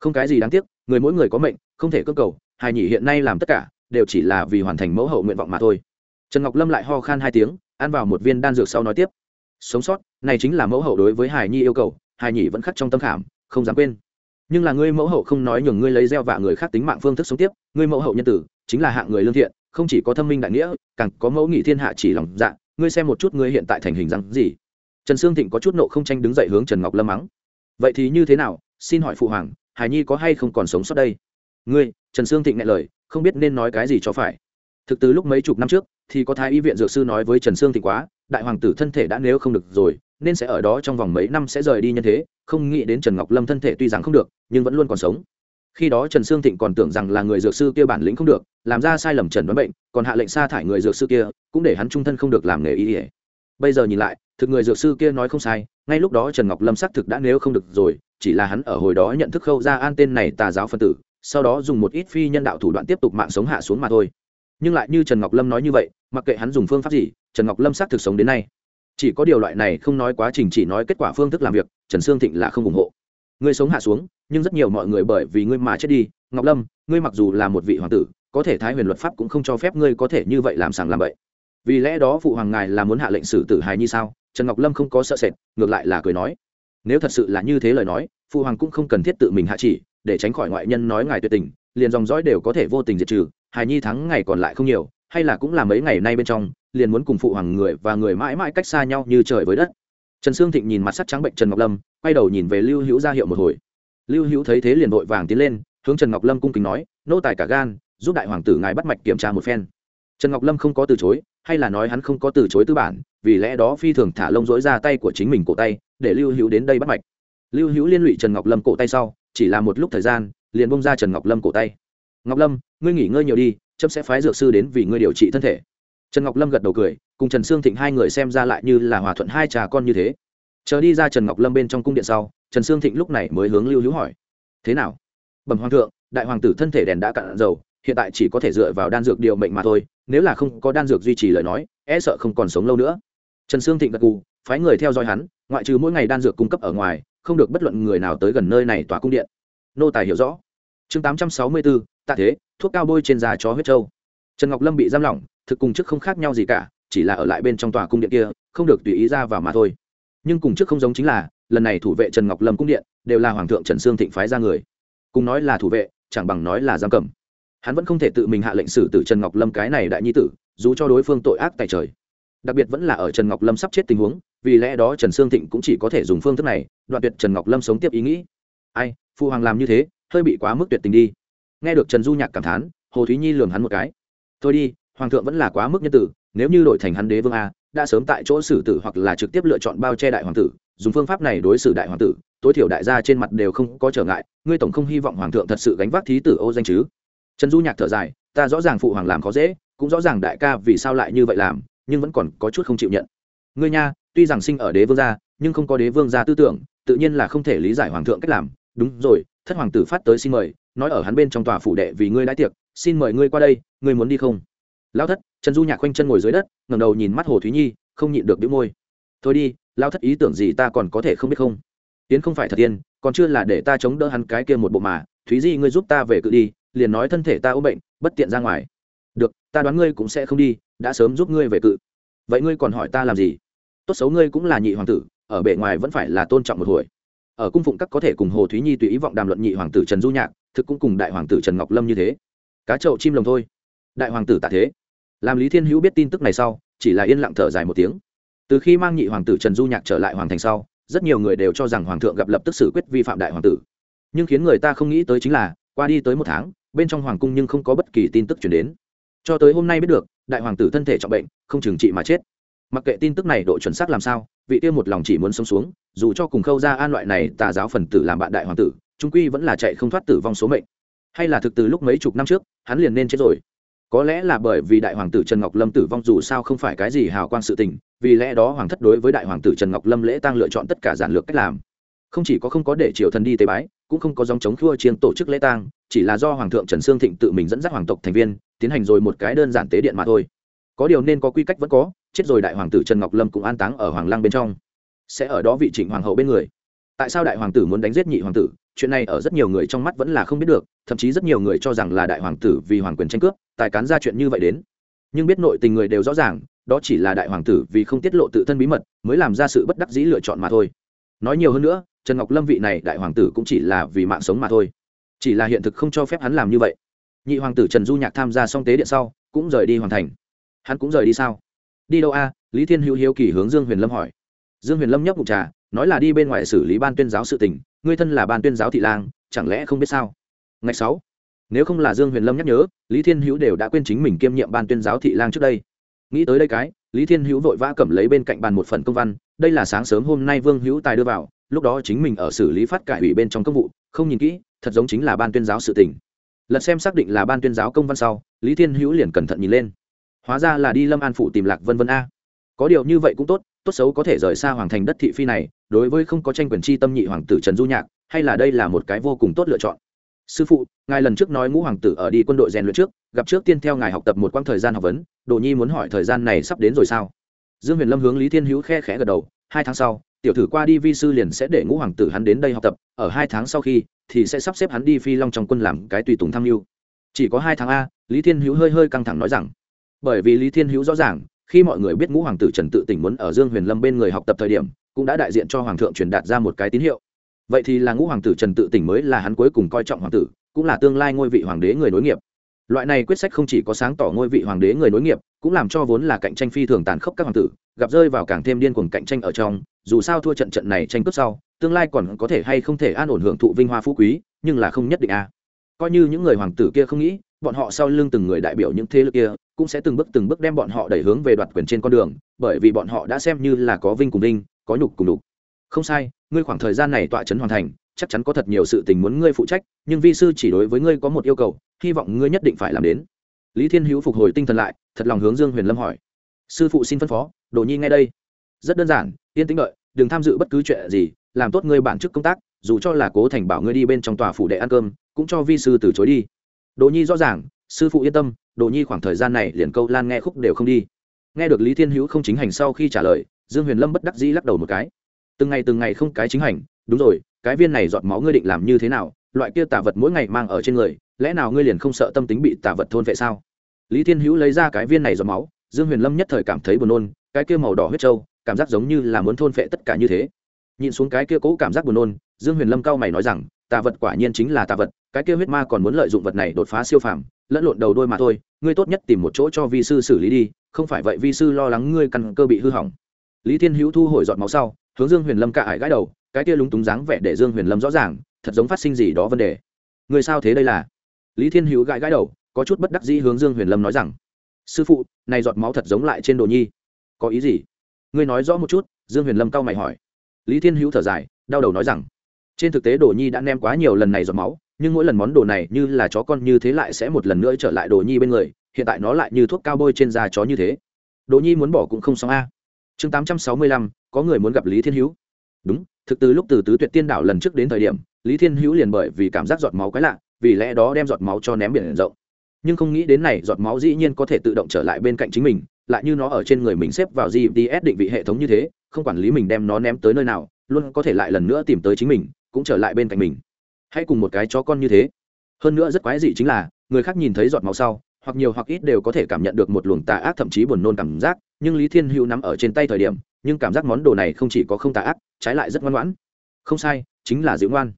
không cái gì đáng tiếc, người mỗi người có mệnh, không thể cơ cầu hài nhị hiện nay làm tất cả, đều chỉ là vì hoàn thành mẫu hậu nguyện vọng mà thôi trần ngọc lâm lại ho khan hai tiếng, ăn vào một viên đan dược sau nói tiếp. Sống sót, này chính là mẫu hậu đối với Hải nhi yêu cầu, hải nhi vẫn khắc trong tâm khảm, không dám quên. Nhưng là ngươi mẫu hậu không nói nhường ngươi lấy gieo vạ người khác tính mạng phương thức sống tiếp, ngươi mẫu hậu nhân tử, chính là hạng người lương thiện, không chỉ có thâm minh đại nghĩa, càng có mẫu nghị thiên hạ chỉ lòng dạ ngươi xem một chút ngươi hiện tại thành hình dáng gì. Trần sương thịnh có chút nộ không tranh đứng dậy hướng trần ngọc lâm mắng. Vậy thì như thế nào? Xin hỏi phụ hoàng, hải nhi có hay không còn sống sót đây? Ngươi, trần sương thịnh nghe lời, không biết nên nói cái gì cho phải. Thực từ lúc mấy chục năm trước thì có thái y viện dược sư nói với trần sương thì quá, đại hoàng tử thân thể đã nếu không được rồi, nên sẽ ở đó trong vòng mấy năm sẽ rời đi nhân thế, không nghĩ đến trần ngọc lâm thân thể tuy rằng không được, nhưng vẫn luôn còn sống. Khi đó trần sương thịnh còn tưởng rằng là người dược sư kia bản lĩnh không được, làm ra sai lầm trần đoán bệnh, còn hạ lệnh sa thải người dược sư kia, cũng để hắn trung thân không được làm nghề y ỉa bây giờ nhìn lại, thực người dược sư kia nói không sai, ngay lúc đó trần ngọc lâm xác thực đã nếu không được rồi, chỉ là hắn ở hồi đó nhận thức khâu ra an tên này tà giáo phân tử, sau đó dùng một ít phi nhân đạo thủ đoạn tiếp tục mạng sống hạ xuống mà thôi nhưng lại như trần ngọc lâm nói như vậy, mặc kệ hắn dùng phương pháp gì, trần ngọc lâm xác thực sống đến nay. Chỉ có điều loại này không nói quá trình chỉ nói kết quả phương thức làm việc, trần sương thịnh là không ủng hộ. Ngươi sống hạ xuống, nhưng rất nhiều mọi người bởi vì ngươi mà chết đi. Ngọc lâm, ngươi mặc dù là một vị hoàng tử, có thể thái huyền luật pháp cũng không cho phép ngươi có thể như vậy làm sàng làm vậy vì lẽ đó phụ hoàng ngài là muốn hạ lệnh xử tử hài như sao? Trần ngọc lâm không có sợ sệt, ngược lại là cười nói. Nếu thật sự là như thế lời nói, phụ hoàng cũng không cần thiết tự mình hạ chỉ, để tránh khỏi ngoại nhân nói ngài tuyệt tình liền dòng dõi đều có thể vô tình diệt trừ, hài nhi thắng ngày còn lại không nhiều, hay là cũng là mấy ngày nay bên trong, liền muốn cùng phụ hoàng người và người mãi mãi cách xa nhau như trời với đất. Trần sương thịnh nhìn mặt sắc trắng bệnh trần ngọc lâm, quay đầu nhìn về lưu hữu ra hiệu một hồi. Lưu hữu thấy thế liền vội vàng tiến lên, hướng trần ngọc lâm cung kính nói, nô tài cả gan, giúp đại hoàng tử ngài bắt mạch kiểm tra một phen. Trần ngọc lâm không có từ chối, hay là nói hắn không có từ chối tư bản, vì lẽ đó phi thường thả lông dối ra tay của chính mình cổ tay, để lưu hữu đến đây bắt mạch. Lưu hữu liên lụy trần ngọc lâm cổ tay sau, chỉ là một lúc thời gian liền bông ra trần ngọc lâm cổ tay ngọc lâm ngươi nghỉ ngơi nhiều đi trâm sẽ phái dược sư đến vì ngươi điều trị thân thể trần ngọc lâm gật đầu cười cùng trần sương thịnh hai người xem ra lại như là hòa thuận hai trà con như thế chờ đi ra trần ngọc lâm bên trong cung điện sau trần sương thịnh lúc này mới hướng lưu hữu hỏi thế nào bẩm hoàng thượng đại hoàng tử thân thể đèn đã cạn dầu hiện tại chỉ có thể dựa vào đan dược điều mệnh mà thôi nếu là không có đan dược duy trì lời nói e sợ không còn sống lâu nữa trần sương thịnh gật cù phái người theo dõi hắn ngoại trừ mỗi ngày đan dược cung cấp ở ngoài không được bất luận người nào tới gần nơi này tòa cung điện nô tài hiểu rõ chương tám trăm sáu mươi bốn, tạ thế, thuốc cao bôi trên da chó huyết trâu. Trần ngọc lâm bị giam lỏng, thực cùng trước không khác nhau gì cả, chỉ là ở lại bên trong tòa cung điện kia, không được tùy ý ra vào mà thôi. Nhưng cùng trước không giống chính là, lần này thủ vệ trần ngọc lâm cung điện, đều là hoàng thượng trần sương thịnh phái ra người. Cùng nói là thủ vệ, chẳng bằng nói là giam cầm. Hắn vẫn không thể tự mình hạ lệnh xử tử trần ngọc lâm cái này đại nhi tử, dù cho đối phương tội ác tại trời. Đặc biệt vẫn là ở trần ngọc lâm sắp chết tình huống, vì lẽ đó trần sương thịnh cũng chỉ có thể dùng phương thức này, đoạn tuyệt trần ngọc lâm sống tiếp ý nghĩ. Ai phụ hoàng làm như thế hơi bị quá mức tuyệt tình đi. Nghe được trần du nhạc cảm thán, hồ thúy nhi lường hắn một cái. Thôi đi, hoàng thượng vẫn là quá mức nhân tử, nếu như đổi thành hắn đế vương a, đã sớm tại chỗ xử tử hoặc là trực tiếp lựa chọn bao che đại hoàng tử, dùng phương pháp này đối xử đại hoàng tử, tối thiểu đại gia trên mặt đều không có trở ngại, ngươi tổng không hy vọng hoàng thượng thật sự gánh vác thí tử ô danh chứ? Trần du nhạc thở dài, ta rõ ràng phụ hoàng làm khó dễ, cũng rõ ràng đại ca vì sao lại như vậy làm, nhưng vẫn còn có chút không chịu nhận. Ngươi nha, tuy rằng sinh ở đế vương gia, nhưng không có đế vương gia tư tưởng, tự nhiên là không thể lý giải hoàng thượng cách làm đúng rồi, thất hoàng tử phát tới xin mời, nói ở hắn bên trong tòa phủ đệ vì ngươi đãi tiệc, xin mời ngươi qua đây, ngươi muốn đi không? Lão thất, trần du nhạc quanh chân ngồi dưới đất, ngẩng đầu nhìn mắt hồ thúy nhi, không nhịn được đĩu môi. Thôi đi, lão thất ý tưởng gì ta còn có thể không biết không? Tiến không phải thật tiên còn chưa là để ta chống đỡ hắn cái kia một bộ mà. Thúy di, ngươi giúp ta về cự đi, liền nói thân thể ta ốm bệnh, bất tiện ra ngoài. Được, ta đoán ngươi cũng sẽ không đi, đã sớm giúp ngươi về cự. Vậy ngươi còn hỏi ta làm gì? Tốt xấu ngươi cũng là nhị hoàng tử, ở bề ngoài vẫn phải là tôn trọng một hồi ở cung phụng các có thể cùng hồ thúy nhi tùy ý vọng đàm luận nhị hoàng tử trần du nhạc, thực cũng cùng đại hoàng tử trần ngọc lâm như thế. Cá trậu chim lồng thôi. Đại hoàng tử tạ thế. Làm lý thiên hữu biết tin tức này sau, chỉ là yên lặng thở dài một tiếng. Từ khi mang nhị hoàng tử trần du nhạc trở lại hoàng thành sau, rất nhiều người đều cho rằng hoàng thượng gặp lập tức xử quyết vi phạm đại hoàng tử. Nhưng khiến người ta không nghĩ tới chính là, qua đi tới một tháng, bên trong hoàng cung nhưng không có bất kỳ tin tức chuyển đến. Cho tới hôm nay biết được, đại hoàng tử thân thể trọng bệnh, không trừng trị mà chết mặc kệ tin tức này độ chuẩn xác làm sao, vị tiêu một lòng chỉ muốn sống xuống, dù cho cùng khâu ra an loại này tà giáo phần tử làm bạn đại hoàng tử, trung quy vẫn là chạy không thoát tử vong số mệnh. Hay là thực từ lúc mấy chục năm trước, hắn liền nên chết rồi. Có lẽ là bởi vì đại hoàng tử trần ngọc lâm tử vong dù sao không phải cái gì hào quang sự tình, vì lẽ đó hoàng thất đối với đại hoàng tử trần ngọc lâm lễ tăng lựa chọn tất cả giản lược cách làm. Không chỉ có không có để triều thần đi tế bái, cũng không có dòng chống khua chiên tổ chức lễ tang, chỉ là do hoàng thượng trần sương thịnh tự mình dẫn dắt hoàng tộc thành viên, tiến hành rồi một cái đơn giản tế điện mà thôi. Có điều nên có quy cách vẫn có chết rồi đại hoàng tử trần ngọc lâm cũng an táng ở hoàng lăng bên trong. Sẽ ở đó vị trịnh hoàng hậu bên người. Tại sao đại hoàng tử muốn đánh giết nhị hoàng tử? Chuyện này ở rất nhiều người trong mắt vẫn là không biết được, thậm chí rất nhiều người cho rằng là đại hoàng tử vì hoàng quyền tranh cướp, tài cán ra chuyện như vậy đến. Nhưng biết nội tình người đều rõ ràng, đó chỉ là đại hoàng tử vì không tiết lộ tự thân bí mật, mới làm ra sự bất đắc dĩ lựa chọn mà thôi. Nói nhiều hơn nữa, trần ngọc lâm vị này đại hoàng tử cũng chỉ là vì mạng sống mà thôi. Chỉ là hiện thực không cho phép hắn làm như vậy. Nhị hoàng tử trần du nhạc tham gia xong tế điện sau, cũng rời đi hoàn thành. Hắn cũng rời đi sao? Đi đâu a? Lý thiên hữu hiếu kỳ hướng dương huyền lâm hỏi. Dương huyền lâm nhấp bụng trà, nói là đi bên ngoài xử lý ban tuyên giáo sự tình, ngươi thân là ban tuyên giáo thị lang, chẳng lẽ không biết sao? Ngày sáu, nếu không là dương huyền lâm nhắc nhớ, lý thiên hữu đều đã quên chính mình kiêm nhiệm ban tuyên giáo thị lang trước đây. Nghĩ tới đây cái, lý thiên hữu vội vã cầm lấy bên cạnh bàn một phần công văn, đây là sáng sớm hôm nay vương hữu tài đưa vào, lúc đó chính mình ở xử lý phát cải ủy bên trong công vụ, không nhìn kỹ, thật giống chính là ban tuyên giáo sự tình. Lật xem xác định là ban tuyên giáo công văn sau, lý thiên hữu liền cẩn thận nhìn lên hóa ra là đi lâm an phụ tìm lạc vân vân a. Có điều như vậy cũng tốt tốt xấu có thể rời xa hoàng thành đất thị phi này, đối với không có tranh quyền chi tâm nhị hoàng tử trần du nhạc, hay là đây là một cái vô cùng tốt lựa chọn. Sư phụ, ngài lần trước nói ngũ hoàng tử ở đi quân đội rèn luyện trước, gặp trước tiên theo ngài học tập một quãng thời gian học vấn, đồ nhi muốn hỏi thời gian này sắp đến rồi sao? Dương huyền lâm hướng lý thiên hữu khe khẽ gật đầu, hai tháng sau, tiểu thử qua đi vi sư liền sẽ để ngũ hoàng tử hắn đến đây học tập, ở hai tháng sau khi, thì sẽ sắp xếp hắn đi phi long trong quân làm cái tùy tùng tham mưu. Chỉ có hai tháng a, lý thiên hữu hơi hơi căng thẳng nói rằng bởi vì lý thiên hữu rõ ràng, khi mọi người biết ngũ hoàng tử trần tự tỉnh muốn ở dương huyền lâm bên người học tập thời điểm, cũng đã đại diện cho hoàng thượng truyền đạt ra một cái tín hiệu vậy thì là ngũ hoàng tử trần tự tỉnh mới là hắn cuối cùng coi trọng hoàng tử, cũng là tương lai ngôi vị hoàng đế người nối nghiệp loại này quyết sách không chỉ có sáng tỏ ngôi vị hoàng đế người nối nghiệp, cũng làm cho vốn là cạnh tranh phi thường tàn khốc các hoàng tử, gặp rơi vào càng thêm điên cuồng cạnh tranh ở trong, dù sao thua trận trận này tranh cướp sau, tương lai còn có thể hay không thể an ổn hưởng thụ vinh hoa phú quý, nhưng là không nhất định a à. coi như những người hoàng tử kia không nghĩ bọn họ sau lưng từng người đại biểu những thế lực kia, cũng sẽ từng bước từng bước đem bọn họ đẩy hướng về đoạt quyền trên con đường, bởi vì bọn họ đã xem như là có vinh cùng vinh, có nhục cùng đục không sai, ngươi khoảng thời gian này tọa trấn hoàn thành, chắc chắn có thật nhiều sự tình muốn ngươi phụ trách, nhưng vi sư chỉ đối với ngươi có một yêu cầu, hy vọng ngươi nhất định phải làm đến. Lý thiên hữu phục hồi tinh thần lại, thật lòng hướng dương huyền lâm hỏi. Sư phụ xin phân phó, đồ nhi ngay đây. Rất đơn giản, yên tĩnh đợi, đừng tham dự bất cứ chuyện gì, làm tốt ngươi bản chức công tác, dù cho là cố thành bảo ngươi đi bên trong tòa phủ đệ ăn cơm, cũng cho vi sư từ chối đi đồ nhi rõ ràng, sư phụ yên tâm đồ nhi khoảng thời gian này liền câu lan nghe khúc đều không đi. Nghe được lý thiên hữu không chính hành sau khi trả lời, dương huyền lâm bất đắc dĩ lắc đầu một cái. Từng ngày từng ngày không cái chính hành, đúng rồi, cái viên này giọt máu ngươi định làm như thế nào, loại kia tả vật mỗi ngày mang ở trên người, lẽ nào ngươi liền không sợ tâm tính bị tả vật thôn vệ sao? Lý thiên hữu lấy ra cái viên này giọt máu, dương huyền lâm nhất thời cảm thấy buồn nôn, cái kia màu đỏ huyết trâu, cảm giác giống như là muốn thôn phệ tất cả như thế. Nhìn xuống cái kia cố cảm giác buồn nôn, dương huyền lâm cao mày nói rằng tà vật quả nhiên chính là tà vật, cái kia huyết ma còn muốn lợi dụng vật này đột phá siêu phàm, lẫn lộn đầu đôi mà thôi, ngươi tốt nhất tìm một chỗ cho vi sư xử lý đi, không phải vậy vi sư lo lắng ngươi căn cơ bị hư hỏng. Lý thiên hữu thu hồi giọt máu sau, hướng dương huyền lâm cạ ải gãi đầu, cái kia lúng túng dáng vẻ để dương huyền lâm rõ ràng, thật giống phát sinh gì đó vấn đề. Người sao thế đây là? Lý thiên hữu gãi gãi đầu, có chút bất đắc dĩ hướng dương huyền lâm nói rằng, sư phụ, này giọt máu thật giống lại trên đồ nhi. Có ý gì? Ngươi nói rõ một chút, dương huyền lâm cau mày hỏi. Lý thiên hữu thở dài, đau đầu nói rằng trên thực tế đồ nhi đã ném quá nhiều lần này giọt máu, nhưng mỗi lần món đồ này như là chó con như thế lại sẽ một lần nữa trở lại đồ nhi bên người, hiện tại nó lại như thuốc cao bôi trên da chó như thế. Đồ nhi muốn bỏ cũng không xong a. Chương tám trăm sáu mươi lăm, có người muốn gặp lý thiên hữu. Đúng, thực từ lúc từ tứ tuyệt tiên đảo lần trước đến thời điểm, lý thiên hữu liền bởi vì cảm giác giọt máu quái lạ, vì lẽ đó đem giọt máu cho ném biển rộng. Nhưng không nghĩ đến này, giọt máu dĩ nhiên có thể tự động trở lại bên cạnh chính mình, lại như nó ở trên người mình xếp vào gps định vị hệ thống như thế, không quản lý mình đem nó ném tới nơi nào, luôn có thể lại lần nữa tìm tới chính mình cũng trở lại bên cạnh mình. Hãy cùng một cái chó con như thế. Hơn nữa rất quái dị chính là, người khác nhìn thấy giọt máu sau, hoặc nhiều hoặc ít đều có thể cảm nhận được một luồng tà ác thậm chí buồn nôn cảm giác, nhưng lý thiên hữu nắm ở trên tay thời điểm, nhưng cảm giác món đồ này không chỉ có không tà ác, trái lại rất ngoan ngoãn. Không sai, chính là dịu ngoan.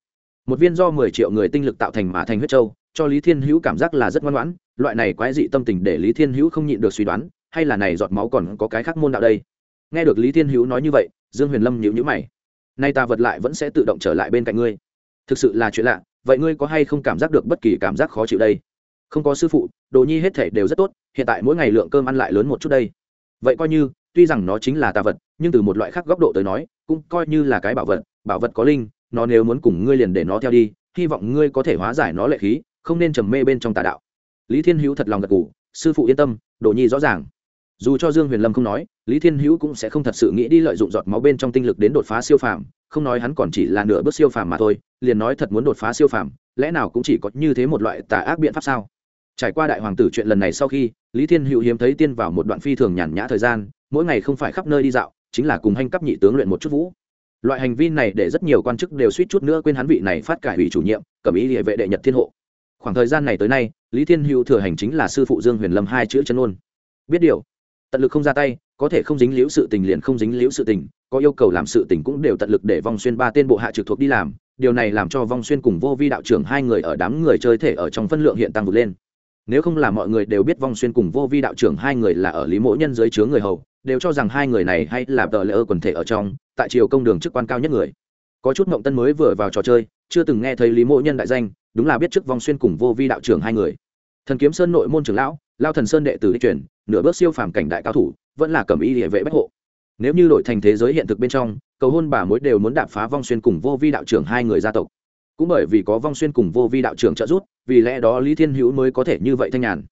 Một viên do mười triệu người tinh lực tạo thành mà thành huyết châu cho lý thiên hữu cảm giác là rất ngoan ngoãn, loại này quái dị tâm tình để lý thiên hữu không nhịn được suy đoán, hay là này giọt máu còn có cái khác môn đạo đây? Nghe được lý thiên hữu nói như vậy, dương huyền lâm nhịu nhữ mày nay ta vật lại vẫn sẽ tự động trở lại bên cạnh ngươi. Thực sự là chuyện lạ, vậy ngươi có hay không cảm giác được bất kỳ cảm giác khó chịu đây? Không có sư phụ, đồ nhi hết thể đều rất tốt, hiện tại mỗi ngày lượng cơm ăn lại lớn một chút đây. Vậy coi như, tuy rằng nó chính là tà vật, nhưng từ một loại khác góc độ tới nói, cũng coi như là cái bảo vật bảo vật có linh, nó nếu muốn cùng ngươi liền để nó theo đi, hy vọng ngươi có thể hóa giải nó lệ khí, không nên trầm mê bên trong tà đạo. Lý thiên hữu thật lòng gật g ủ sư phụ yên tâm, đồ nhi rõ ràng. Dù cho dương huyền lâm không nói lý thiên hữu cũng sẽ không thật sự nghĩ đi lợi dụng giọt máu bên trong tinh lực đến đột phá siêu phàm, không nói hắn còn chỉ là nửa bước siêu phàm mà thôi, liền nói thật muốn đột phá siêu phàm, lẽ nào cũng chỉ có như thế một loại tà ác biện pháp sao? Trải qua đại hoàng tử chuyện lần này sau khi, lý thiên hữu hiếm thấy tiên vào một đoạn phi thường nhàn nhã thời gian, mỗi ngày không phải khắp nơi đi dạo, chính là cùng hành cấp nhị tướng luyện một chút vũ. Loại hành vi này để rất nhiều quan chức đều suýt chút nữa quên hắn vị này phát cải ủy chủ nhiệm cầm ý địa vệ đệ nhật thiên hộ. Khoảng thời gian này tới nay, lý thiên hữu thừa hành chính là sư phụ dương huyền lâm hai chữ chân ôn. Biết điều tận lực không ra tay, có thể không dính liễu sự tình liền không dính liễu sự tình, có yêu cầu làm sự tình cũng đều tận lực để vong xuyên ba tên bộ hạ trực thuộc đi làm, điều này làm cho vong xuyên cùng vô vi đạo trưởng hai người ở đám người chơi thể ở trong phân lượng hiện tăng vượt lên. Nếu không là mọi người đều biết vong xuyên cùng vô vi đạo trưởng hai người là ở lý mỗ nhân dưới chứa người hầu, đều cho rằng hai người này hay là tờ lễ ơ quần thể ở trong, tại triều công đường chức quan cao nhất người. Có chút mộng tân mới vừa vào trò chơi, chưa từng nghe thấy lý mỗ nhân đại danh, đúng là biết trước vong xuyên cùng vô vi đạo trưởng hai người. Thần kiếm sơn nội môn trưởng lão, lao thần sơn đệ tử đi chuyển nửa bước siêu phàm cảnh đại cao thủ, vẫn là cầm y địa vệ bách hộ. Nếu như đổi thành thế giới hiện thực bên trong, cầu hôn bà mối đều muốn đạp phá vong xuyên cùng vô vi đạo trưởng hai người gia tộc. Cũng bởi vì có vong xuyên cùng vô vi đạo trưởng trợ giúp, vì lẽ đó lý thiên hữu mới có thể như vậy thanh nhàn.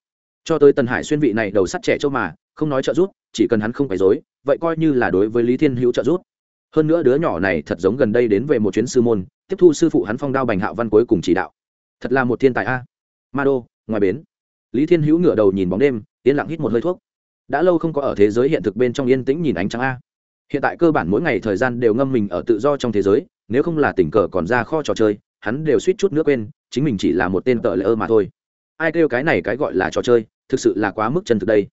Cho tới tần hải xuyên vị này đầu sắt trẻ châu mà, không nói trợ giúp, chỉ cần hắn không phải dối vậy coi như là đối với lý thiên hữu trợ giúp. Hơn nữa đứa nhỏ này thật giống gần đây đến về một chuyến sư môn, tiếp thu sư phụ hắn phong đao bành hạo văn cuối cùng chỉ đạo. Thật là một thiên tài a. Ma đô ngoài bến lý thiên hữu ngửa đầu nhìn bóng đêm, yên lặng hít một hơi thuốc. Đã lâu không có ở thế giới hiện thực bên trong yên tĩnh nhìn ánh trắng a. Hiện tại cơ bản mỗi ngày thời gian đều ngâm mình ở tự do trong thế giới, nếu không là tình cờ còn ra kho trò chơi, hắn đều suýt chút nữa quên, chính mình chỉ là một tên tợ lỡ ơ mà thôi. Ai kêu cái này cái gọi là trò chơi, thực sự là quá mức chân thực đây.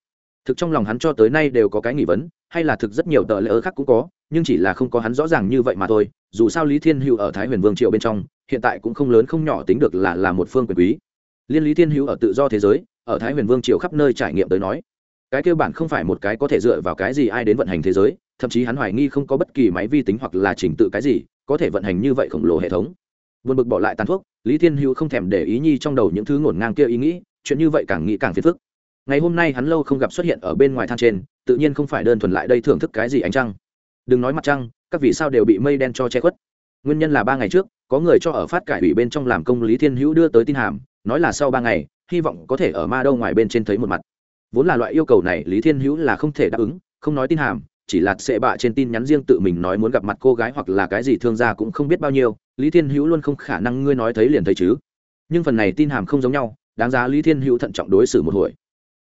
Thực trong lòng hắn cho tới nay đều có cái nghi vấn, hay là thực rất nhiều tợ ơ khác cũng có, nhưng chỉ là không có hắn rõ ràng như vậy mà thôi. Dù sao lý thiên hữu ở thái huyền vương triệu bên trong, hiện tại cũng không lớn không nhỏ tính được là là một phương quyền quý. Liên lý thiên hữu ở tự do thế giới ở thái huyền vương triều khắp nơi trải nghiệm tới nói. Cái kêu bản không phải một cái có thể dựa vào cái gì ai đến vận hành thế giới, thậm chí hắn hoài nghi không có bất kỳ máy vi tính hoặc là trình tự cái gì, có thể vận hành như vậy khổng lồ hệ thống. Vượt bực bỏ lại tàn thuốc, lý thiên hữu không thèm để ý nhi trong đầu những thứ ngổn ngang kia ý nghĩ, chuyện như vậy càng nghĩ càng phiền phức. Ngày hôm nay hắn lâu không gặp xuất hiện ở bên ngoài than trên, tự nhiên không phải đơn thuần lại đây thưởng thức cái gì ánh trăng. Đừng nói mặt trăng, các vì sao đều bị mây đen cho che khuất. Nguyên nhân là ba ngày trước, có người cho ở phát cải ủy bên trong làm công lý thiên hữu đưa tới tin hàm, nói là sau ba ngày hy vọng có thể ở ma đâu ngoài bên trên thấy một mặt. Vốn là loại yêu cầu này, lý thiên hữu là không thể đáp ứng, không nói tin hàm, chỉ là sệ bạ trên tin nhắn riêng tự mình nói muốn gặp mặt cô gái hoặc là cái gì thương gia cũng không biết bao nhiêu, lý thiên hữu luôn không khả năng ngươi nói thấy liền thấy chứ. Nhưng phần này tin hàm không giống nhau, đáng giá lý thiên hữu thận trọng đối xử một hồi.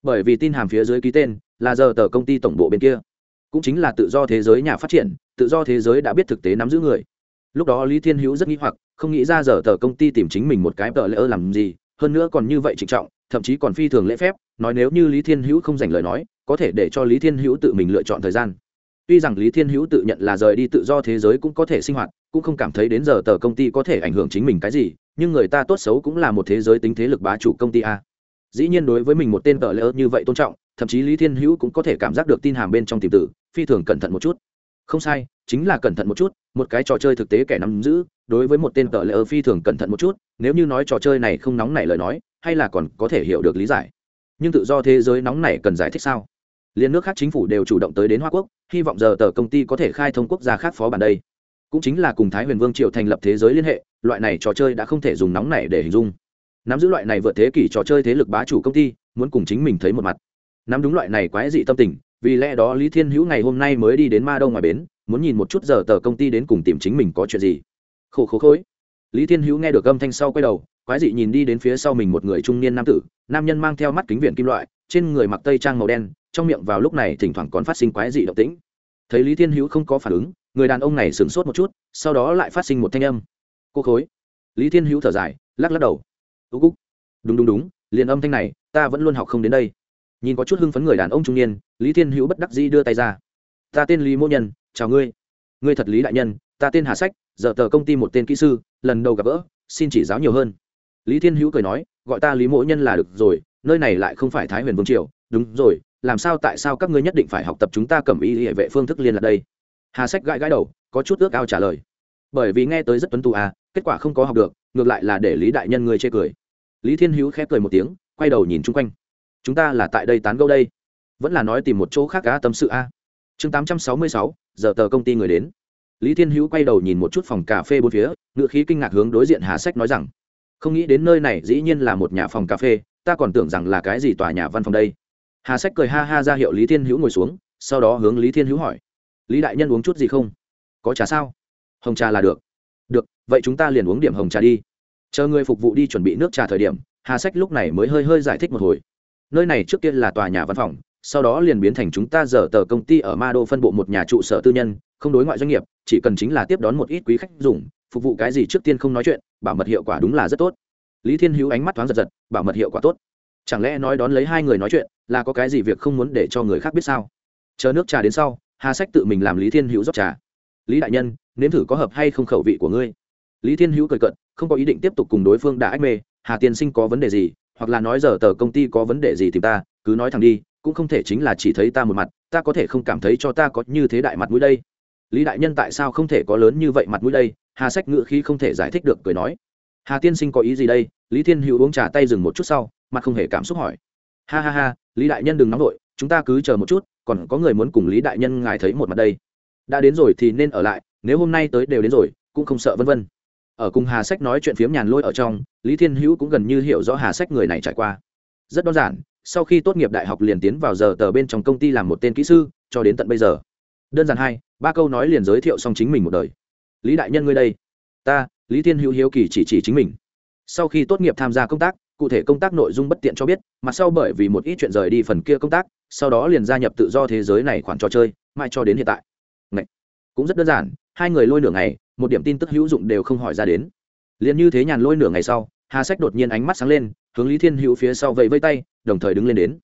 Bởi vì tin hàm phía dưới ký tên là giờ tờ công ty tổng bộ bên kia. Cũng chính là tự do thế giới nhà phát triển, tự do thế giới đã biết thực tế nắm giữ người. Lúc đó lý thiên hữu rất nghĩ hoặc, không nghĩ ra giờ tờ công ty tìm chính mình một cái tờ lỡ làm gì hơn nữa còn như vậy trịnh trọng, thậm chí còn phi thường lễ phép, nói nếu như lý thiên hữu không dành lời nói, có thể để cho lý thiên hữu tự mình lựa chọn thời gian. Tuy rằng lý thiên hữu tự nhận là rời đi tự do thế giới cũng có thể sinh hoạt, cũng không cảm thấy đến giờ tờ công ty có thể ảnh hưởng chính mình cái gì, nhưng người ta tốt xấu cũng là một thế giới tính thế lực bá chủ công ty a. Dĩ nhiên đối với mình một tên tờ lỡ như vậy tôn trọng, thậm chí lý thiên hữu cũng có thể cảm giác được tin hàm bên trong tìm tử, phi thường cẩn thận một chút. Không sai, chính là cẩn thận một chút, một cái trò chơi thực tế kẻ nắm giữ đối với một tên tờ lỡ phi thường cẩn thận một chút, nếu như nói trò chơi này không nóng nảy lời nói, hay là còn có thể hiểu được lý giải. Nhưng tự do thế giới nóng nảy cần giải thích sao? Liên nước khác chính phủ đều chủ động tới đến hoa quốc, hy vọng giờ tờ công ty có thể khai thông quốc gia khác phó bản đây. Cũng chính là cùng thái huyền vương triều thành lập thế giới liên hệ, loại này trò chơi đã không thể dùng nóng nảy để hình dung. Nắm giữ loại này vượt thế kỷ trò chơi thế lực bá chủ công ty, muốn cùng chính mình thấy một mặt. Nắm đúng loại này quái dị tâm tình, vì lẽ đó lý thiên hữu ngày hôm nay mới đi đến ma đông ngoài bến, muốn nhìn một chút giờ tờ công ty đến cùng tìm chính mình có chuyện gì khổ khổ khối. Lý thiên hữu nghe được âm thanh sau quay đầu, quái dị nhìn đi đến phía sau mình một người trung niên nam tử, nam nhân mang theo mắt kính viễn kim loại, trên người mặc tây trang màu đen, trong miệng vào lúc này thỉnh thoảng còn phát sinh quái dị động tĩnh. Thấy lý thiên hữu không có phản ứng, người đàn ông này sửng sốt một chút, sau đó lại phát sinh một thanh âm. Cô khối. Lý thiên hữu thở dài, lắc lắc đầu. Ú cúc. Đúng đúng đúng, liền âm thanh này, ta vẫn luôn học không đến đây. Nhìn có chút hưng phấn người đàn ông trung niên, lý thiên hữu bất đắc dĩ đưa tay ra. Ta tên lý mô nhân, chào ngươi. Ngươi thật lý đại nhân ta tên hà sách, giờ tờ công ty một tên kỹ sư, lần đầu gặp gỡ, xin chỉ giáo nhiều hơn. Lý thiên hữu cười nói, gọi ta lý mỗ nhân là được rồi, nơi này lại không phải thái huyền vương triều. Đúng rồi, làm sao tại sao các ngươi nhất định phải học tập chúng ta cầm y hệ vệ phương thức liên lạc đây? Hà sách gãi gãi đầu, có chút ước ao trả lời. Bởi vì nghe tới rất tuấn tù à kết quả không có học được, ngược lại là để lý đại nhân ngươi chê cười. Lý thiên hữu khép cười một tiếng, quay đầu nhìn chung quanh. Chúng ta là tại đây tán gẫu đây. Vẫn là nói tìm một chỗ khác cá tâm sự a. Chương tám trăm sáu mươi sáu, giờ tờ công ty người đến lý thiên hữu quay đầu nhìn một chút phòng cà phê bốn phía, ngựa khí kinh ngạc hướng đối diện hà sách nói rằng, không nghĩ đến nơi này dĩ nhiên là một nhà phòng cà phê, ta còn tưởng rằng là cái gì tòa nhà văn phòng đây. Hà sách cười ha ha ra hiệu lý thiên hữu ngồi xuống, sau đó hướng lý thiên hữu hỏi, lý đại nhân uống chút gì không? Có trà sao? Hồng trà là được. Được, vậy chúng ta liền uống điểm hồng trà đi. Chờ người phục vụ đi chuẩn bị nước trà thời điểm. Hà sách lúc này mới hơi hơi giải thích một hồi, nơi này trước kia là tòa nhà văn phòng sau đó liền biến thành chúng ta giờ tờ công ty ở ma đô phân bộ một nhà trụ sở tư nhân, không đối ngoại doanh nghiệp, chỉ cần chính là tiếp đón một ít quý khách dùng, phục vụ cái gì trước tiên không nói chuyện, bảo mật hiệu quả đúng là rất tốt. Lý thiên hữu ánh mắt thoáng giật giật, bảo mật hiệu quả tốt. Chẳng lẽ nói đón lấy hai người nói chuyện là có cái gì việc không muốn để cho người khác biết sao? Chờ nước trà đến sau, hà sách tự mình làm lý thiên hữu rót trà. Lý đại nhân, nếm thử có hợp hay không khẩu vị của ngươi. Lý thiên hữu cười cận không có ý định tiếp tục cùng đối phương đã ách mê, hà tiên sinh có vấn đề gì, hoặc là nói giờ tờ công ty có vấn đề gì thì ta, cứ nói thẳng đi cũng không thể chính là chỉ thấy ta một mặt, ta có thể không cảm thấy cho ta có như thế đại mặt mũi đây. Lý đại nhân tại sao không thể có lớn như vậy mặt mũi đây? Hà sách ngự khi không thể giải thích được, cười nói. Hà tiên sinh có ý gì đây? Lý thiên hữu uống trà tay dừng một chút sau, mặt không hề cảm xúc hỏi. Ha ha ha, lý đại nhân đừng nóng vội, chúng ta cứ chờ một chút, còn có người muốn cùng lý đại nhân ngài thấy một mặt đây. Đã đến rồi thì nên ở lại, nếu hôm nay tới đều đến rồi, cũng không sợ vân vân. Ở cùng hà sách nói chuyện phiếm nhàn lôi ở trong, lý thiên hữu cũng gần như hiểu rõ hà sách người này trải qua rất đơn giản, sau khi tốt nghiệp đại học liền tiến vào giờ tờ bên trong công ty làm một tên kỹ sư, cho đến tận bây giờ. Đơn giản hai, ba câu nói liền giới thiệu xong chính mình một đời. Lý đại nhân ngươi đây. Ta, lý thiên hữu hiếu kỳ chỉ chỉ chính mình. Sau khi tốt nghiệp tham gia công tác, cụ thể công tác nội dung bất tiện cho biết, mà sau bởi vì một ít chuyện rời đi phần kia công tác, sau đó liền gia nhập tự do thế giới này khoản trò chơi, mãi cho đến hiện tại. Ngậy. cũng rất đơn giản, hai người lôi nửa ngày, một điểm tin tức hữu dụng đều không hỏi ra đến. Liền như thế nhàn lôi nửa ngày sau, hà sách đột nhiên ánh mắt sáng lên hướng lý thiên hữu phía sau vẫy vây tay, đồng thời đứng lên đến.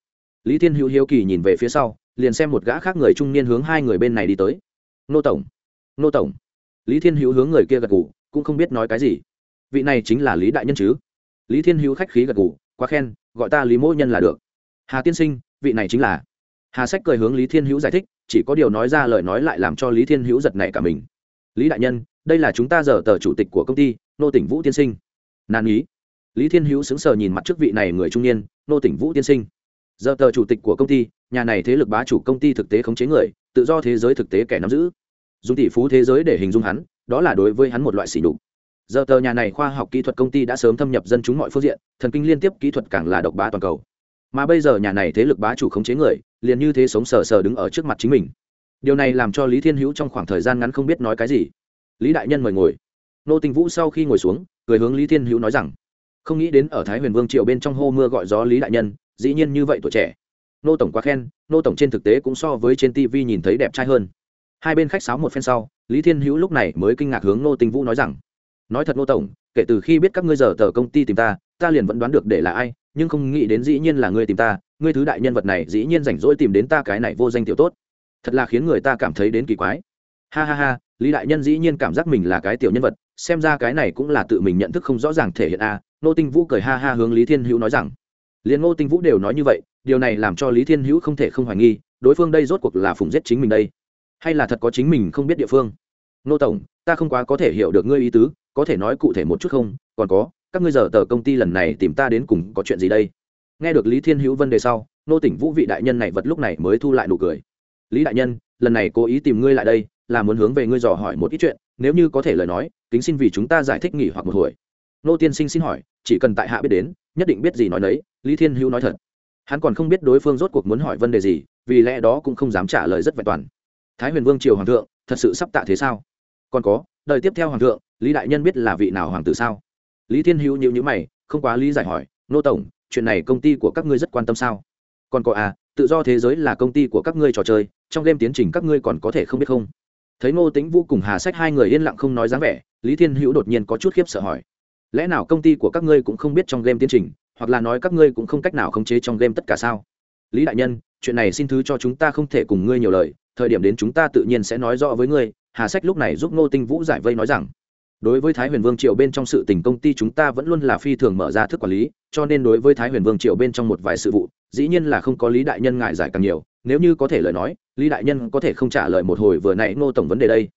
Lý thiên hữu hiếu kỳ nhìn về phía sau, liền xem một gã khác người trung niên hướng hai người bên này đi tới. Nô tổng! Nô tổng! Lý thiên hữu hướng người kia gật gù, cũng không biết nói cái gì. Vị này chính là lý đại nhân chứ? Lý thiên hữu khách khí gật gù, quá khen, gọi ta lý mỗ nhân là được. Hà tiên sinh, vị này chính là. Hà sách cười hướng lý thiên hữu giải thích, chỉ có điều nói ra lời nói lại làm cho lý thiên hữu giật nảy cả mình. Lý đại nhân, đây là chúng ta giờ tờ chủ tịch của công ty, nô tỉnh vũ tiên sinh. Nan ý lý thiên hữu sững sờ nhìn mặt trước vị này người trung niên, nô tỉnh vũ tiên sinh. Giờ tờ chủ tịch của công ty, nhà này thế lực bá chủ công ty thực tế khống chế người, tự do thế giới thực tế kẻ nắm giữ. Dùng tỷ phú thế giới để hình dung hắn, đó là đối với hắn một loại sỉ nhục. Giờ tờ nhà này khoa học kỹ thuật công ty đã sớm thâm nhập dân chúng mọi phương diện, thần kinh liên tiếp kỹ thuật càng là độc bá toàn cầu. Mà bây giờ nhà này thế lực bá chủ khống chế người, liền như thế sống sờ sờ đứng ở trước mặt chính mình. Điều này làm cho lý thiên hữu trong khoảng thời gian ngắn không biết nói cái gì. Lý đại nhân mời ngồi. Nô tình vũ sau khi ngồi xuống, cười hướng lý thiên hữu nói rằng không nghĩ đến ở thái huyền vương triều bên trong hô mưa gọi gió lý đại nhân, dĩ nhiên như vậy tuổi trẻ. Nô tổng quá khen, nô tổng trên thực tế cũng so với trên tv nhìn thấy đẹp trai hơn. Hai bên khách sáo một phen sau, lý thiên hữu lúc này mới kinh ngạc hướng nô tình vũ nói rằng, nói thật nô tổng, kể từ khi biết các ngươi giờ tờ công ty tìm ta ta liền vẫn đoán được để là ai, nhưng không nghĩ đến dĩ nhiên là ngươi tìm ta, ngươi thứ đại nhân vật này dĩ nhiên rảnh rỗi tìm đến ta cái này vô danh tiểu tốt. Thật là khiến người ta cảm thấy đến kỳ quái. Ha ha ha, lý đại nhân dĩ nhiên cảm giác mình là cái tiểu nhân vật, xem ra cái này cũng là tự mình nhận thức không rõ ràng thể hiện a nô tinh vũ cười ha ha hướng lý thiên hữu nói rằng, liền ngô tinh vũ đều nói như vậy, điều này làm cho lý thiên hữu không thể không hoài nghi, đối phương đây rốt cuộc là phụng giết chính mình đây, hay là thật có chính mình không biết địa phương? Nô tổng, ta không quá có thể hiểu được ngươi ý tứ, có thể nói cụ thể một chút không? Còn có, các ngươi giờ tờ công ty lần này tìm ta đến cùng có chuyện gì đây? Nghe được lý thiên hữu vấn đề sau nô tỉnh vũ vị đại nhân này vật lúc này mới thu lại nụ cười. Lý đại nhân, lần này cố ý tìm ngươi lại đây, là muốn hướng về ngươi dò hỏi một ít chuyện, nếu như có thể lời nói, kính xin vì chúng ta giải thích nghỉ hoặc một hồi nô tiên sinh xin hỏi, chỉ cần tại hạ biết đến, nhất định biết gì nói đấy lý thiên hữu nói thật. Hắn còn không biết đối phương rốt cuộc muốn hỏi vấn đề gì, vì lẽ đó cũng không dám trả lời rất vẹn toàn. Thái huyền vương triều hoàng thượng, thật sự sắp tạ thế sao? Còn có, đời tiếp theo hoàng thượng, lý đại nhân biết là vị nào hoàng tử sao? Lý thiên hữu nhịu nhữ mày, không quá lý giải hỏi, nô tổng, chuyện này công ty của các ngươi rất quan tâm sao? Còn có à tự do thế giới là công ty của các ngươi trò chơi, trong đêm tiến trình các ngươi còn có thể không biết không? Thấy ngô tính vũ cùng hà sách hai người yên lặng không nói dáng vẻ, lý thiên hữu đột nhiên có chút khiếp sợ hỏi lẽ nào công ty của các ngươi cũng không biết trong game tiến trình, hoặc là nói các ngươi cũng không cách nào khống chế trong game tất cả sao? Lý đại nhân, chuyện này xin thứ cho chúng ta không thể cùng ngươi nhiều lời, thời điểm đến chúng ta tự nhiên sẽ nói rõ với ngươi, hà sách lúc này giúp ngô tinh vũ giải vây nói rằng, đối với thái huyền vương triều bên trong sự tình công ty chúng ta vẫn luôn là phi thường mở ra thức quản lý, cho nên đối với thái huyền vương triều bên trong một vài sự vụ, dĩ nhiên là không có lý đại nhân ngại giải càng nhiều, nếu như có thể lời nói, lý đại nhân có thể không trả lời một hồi vừa nãy ngô tổng vấn đề đây.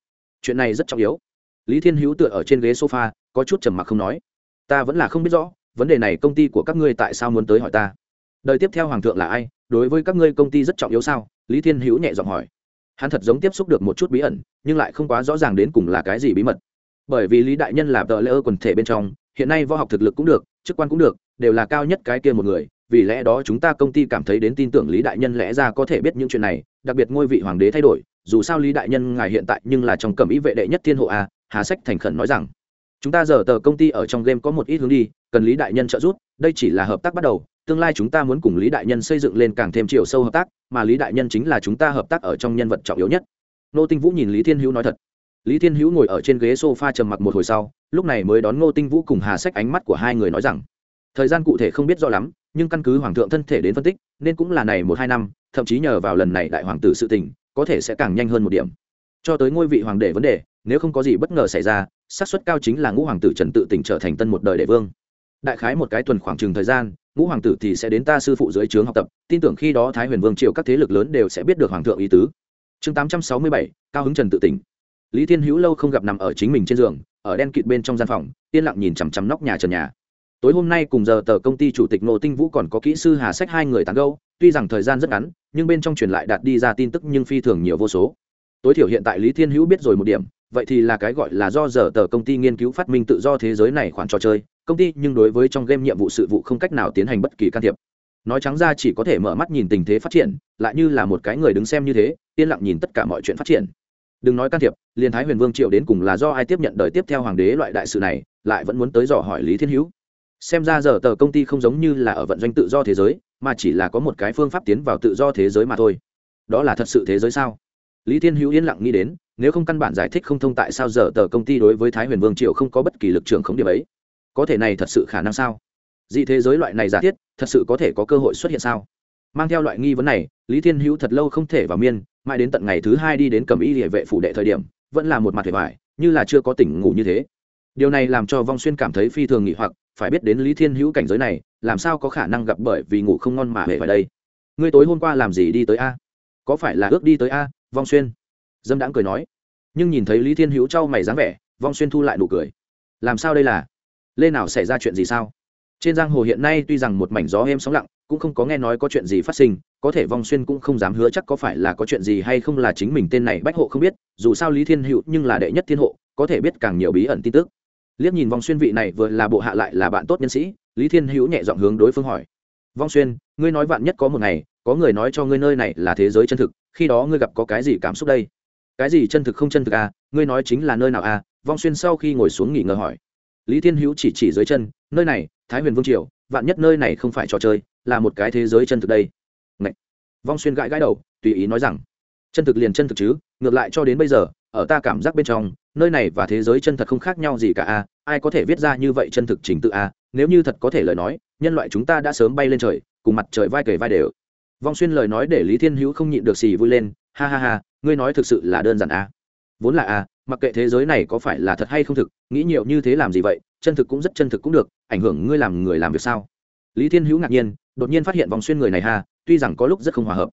Chuyện này rất trọng yếu. Lý thiên hữu tựa ở trên ghế sofa có chút trầm mặc không nói. Ta vẫn là không biết rõ, vấn đề này công ty của các ngươi tại sao muốn tới hỏi ta? Đời tiếp theo hoàng thượng là ai, đối với các ngươi công ty rất trọng yếu sao? Lý thiên hữu nhẹ giọng hỏi. Hắn thật giống tiếp xúc được một chút bí ẩn, nhưng lại không quá rõ ràng đến cùng là cái gì bí mật. Bởi vì lý đại nhân là tờ lễ ơ quần thể bên trong, hiện nay võ học thực lực cũng được, chức quan cũng được, đều là cao nhất cái kia một người, vì lẽ đó chúng ta công ty cảm thấy đến tin tưởng lý đại nhân lẽ ra có thể biết những chuyện này, đặc biệt ngôi vị hoàng đế thay đổi, dù sao lý đại nhân ngài hiện tại nhưng là trong cẩm ý vệ đệ nhất thiên hộ a, hà sách thành khẩn nói rằng chúng ta giờ tờ công ty ở trong game có một ít hướng đi, cần lý đại nhân trợ giúp, đây chỉ là hợp tác bắt đầu, tương lai chúng ta muốn cùng lý đại nhân xây dựng lên càng thêm chiều sâu hợp tác, mà lý đại nhân chính là chúng ta hợp tác ở trong nhân vật trọng yếu nhất. Nô tinh vũ nhìn lý thiên hữu nói thật. Lý thiên hữu ngồi ở trên ghế s o f a trầm mặc một hồi sau, lúc này mới đón ngô tinh vũ cùng hà sách ánh mắt của hai người nói rằng, thời gian cụ thể không biết rõ lắm, nhưng căn cứ hoàng thượng thân thể đến phân tích, nên cũng là này một hai năm, thậm chí nhờ vào lần này đại hoàng tử sự tình, có thể sẽ càng nhanh hơn một điểm. Cho tới ngôi vị hoàng đế vấn đề, nếu không có gì bất ngờ xảy ra xác suất cao chính là ngũ hoàng tử trần tự tỉnh trở thành tân một đời đệ vương. Đại khái một cái tuần khoảng chừng thời gian, ngũ hoàng tử thì sẽ đến ta sư phụ dưới trướng học tập, tin tưởng khi đó thái huyền vương triều các thế lực lớn đều sẽ biết được hoàng thượng ý tứ. Chương tám trăm sáu mươi bảy, cao hứng trần tự tỉnh. Lý thiên hữu lâu không gặp nằm ở chính mình trên giường, ở đen kịt bên trong gian phòng, yên lặng nhìn chằm chằm nóc nhà trần nhà. Tối hôm nay cùng giờ tờ công ty chủ tịch nô tinh vũ còn có kỹ sư hà sách hai người tán gâu tuy rằng thời gian rất ngắn, nhưng bên trong truyền lại đạt đi ra tin tức nhưng phi thường nhiều vô số. Tối thiểu hiện tại lý thiên hữu biết rồi một điểm vậy thì là cái gọi là do giờ tờ công ty nghiên cứu phát minh tự do thế giới này khoản trò chơi, công ty nhưng đối với trong game nhiệm vụ sự vụ không cách nào tiến hành bất kỳ can thiệp. Nói trắng ra chỉ có thể mở mắt nhìn tình thế phát triển, lại như là một cái người đứng xem như thế, yên lặng nhìn tất cả mọi chuyện phát triển. Đừng nói can thiệp liên thái huyền vương triệu đến cùng là do ai tiếp nhận đời tiếp theo hoàng đế loại đại sự này, lại vẫn muốn tới dò hỏi lý thiên hữu. Xem ra giờ tờ công ty không giống như là ở vận doanh tự do thế giới, mà chỉ là có một cái phương pháp tiến vào tự do thế giới mà thôi. Đó là thật sự thế giới sao? Lý thiên hữu yên lặng nghĩ đến nếu không căn bản giải thích không thông tại sao giờ tờ công ty đối với thái huyền vương triều không có bất kỳ lực trưởng không điểm ấy. Có thể này thật sự khả năng sao? Dị thế giới loại này giả thiết, thật sự có thể có cơ hội xuất hiện sao? Mang theo loại nghi vấn này, lý thiên hữu thật lâu không thể vào miên, mãi đến tận ngày thứ hai đi đến cầm y địa vệ phủ đệ thời điểm, vẫn là một mặt vẻ vải như là chưa có tỉnh ngủ như thế. Điều này làm cho vong xuyên cảm thấy phi thường nghỉ hoặc, phải biết đến lý thiên hữu cảnh giới này, làm sao có khả năng gặp bởi vì ngủ không ngon mà hề vào đây? Ngươi tối hôm qua làm gì đi tới a? Có phải là ước đi tới a, vong xuyên? Dâm đãng cười nói, nhưng nhìn thấy lý thiên hữu trao mày dáng vẻ, vong xuyên thu lại nụ cười. Làm sao đây là? Lê nào xảy ra chuyện gì sao? Trên giang hồ hiện nay tuy rằng một mảnh gió êm sóng lặng, cũng không có nghe nói có chuyện gì phát sinh, có thể vong xuyên cũng không dám hứa chắc có phải là có chuyện gì hay không là chính mình tên này bách hộ không biết, dù sao lý thiên hữu nhưng là đệ nhất thiên hộ, có thể biết càng nhiều bí ẩn tin tức. Liếc nhìn vong xuyên vị này vừa là bộ hạ lại là bạn tốt nhân sĩ, lý thiên hữu nhẹ giọng hướng đối phương hỏi. Vong xuyên, ngươi nói vạn nhất có một ngày, có người nói cho ngươi nơi này là thế giới chân thực, khi đó ngươi gặp có cái gì cảm xúc đây? Cái gì chân thực không chân thực à ngươi nói chính là nơi nào à vong xuyên sau khi ngồi xuống nghỉ ngờ hỏi. Lý thiên hữu chỉ chỉ dưới chân, nơi này, thái huyền vương triều, vạn nhất nơi này không phải trò chơi, là một cái thế giới chân thực đây. Ngậy. vong xuyên gãi gãi đầu, tùy ý nói rằng, chân thực liền chân thực chứ, ngược lại cho đến bây giờ, ở ta cảm giác bên trong, nơi này và thế giới chân thật không khác nhau gì cả a ai có thể viết ra như vậy chân thực trình tự a nếu như thật có thể lời nói, nhân loại chúng ta đã sớm bay lên trời, cùng mặt trời vai kề vai đều. Vong xuyên lời nói để lý thiên hữu không nhịn được xì vui lên, ha ha ha ngươi nói thực sự là đơn giản a vốn là a mặc kệ thế giới này có phải là thật hay không thực, nghĩ nhiều như thế làm gì vậy, chân thực cũng rất chân thực cũng được, ảnh hưởng ngươi làm người làm việc sao? Lý thiên hữu ngạc nhiên, đột nhiên phát hiện vòng xuyên người này ha, tuy rằng có lúc rất không hòa hợp,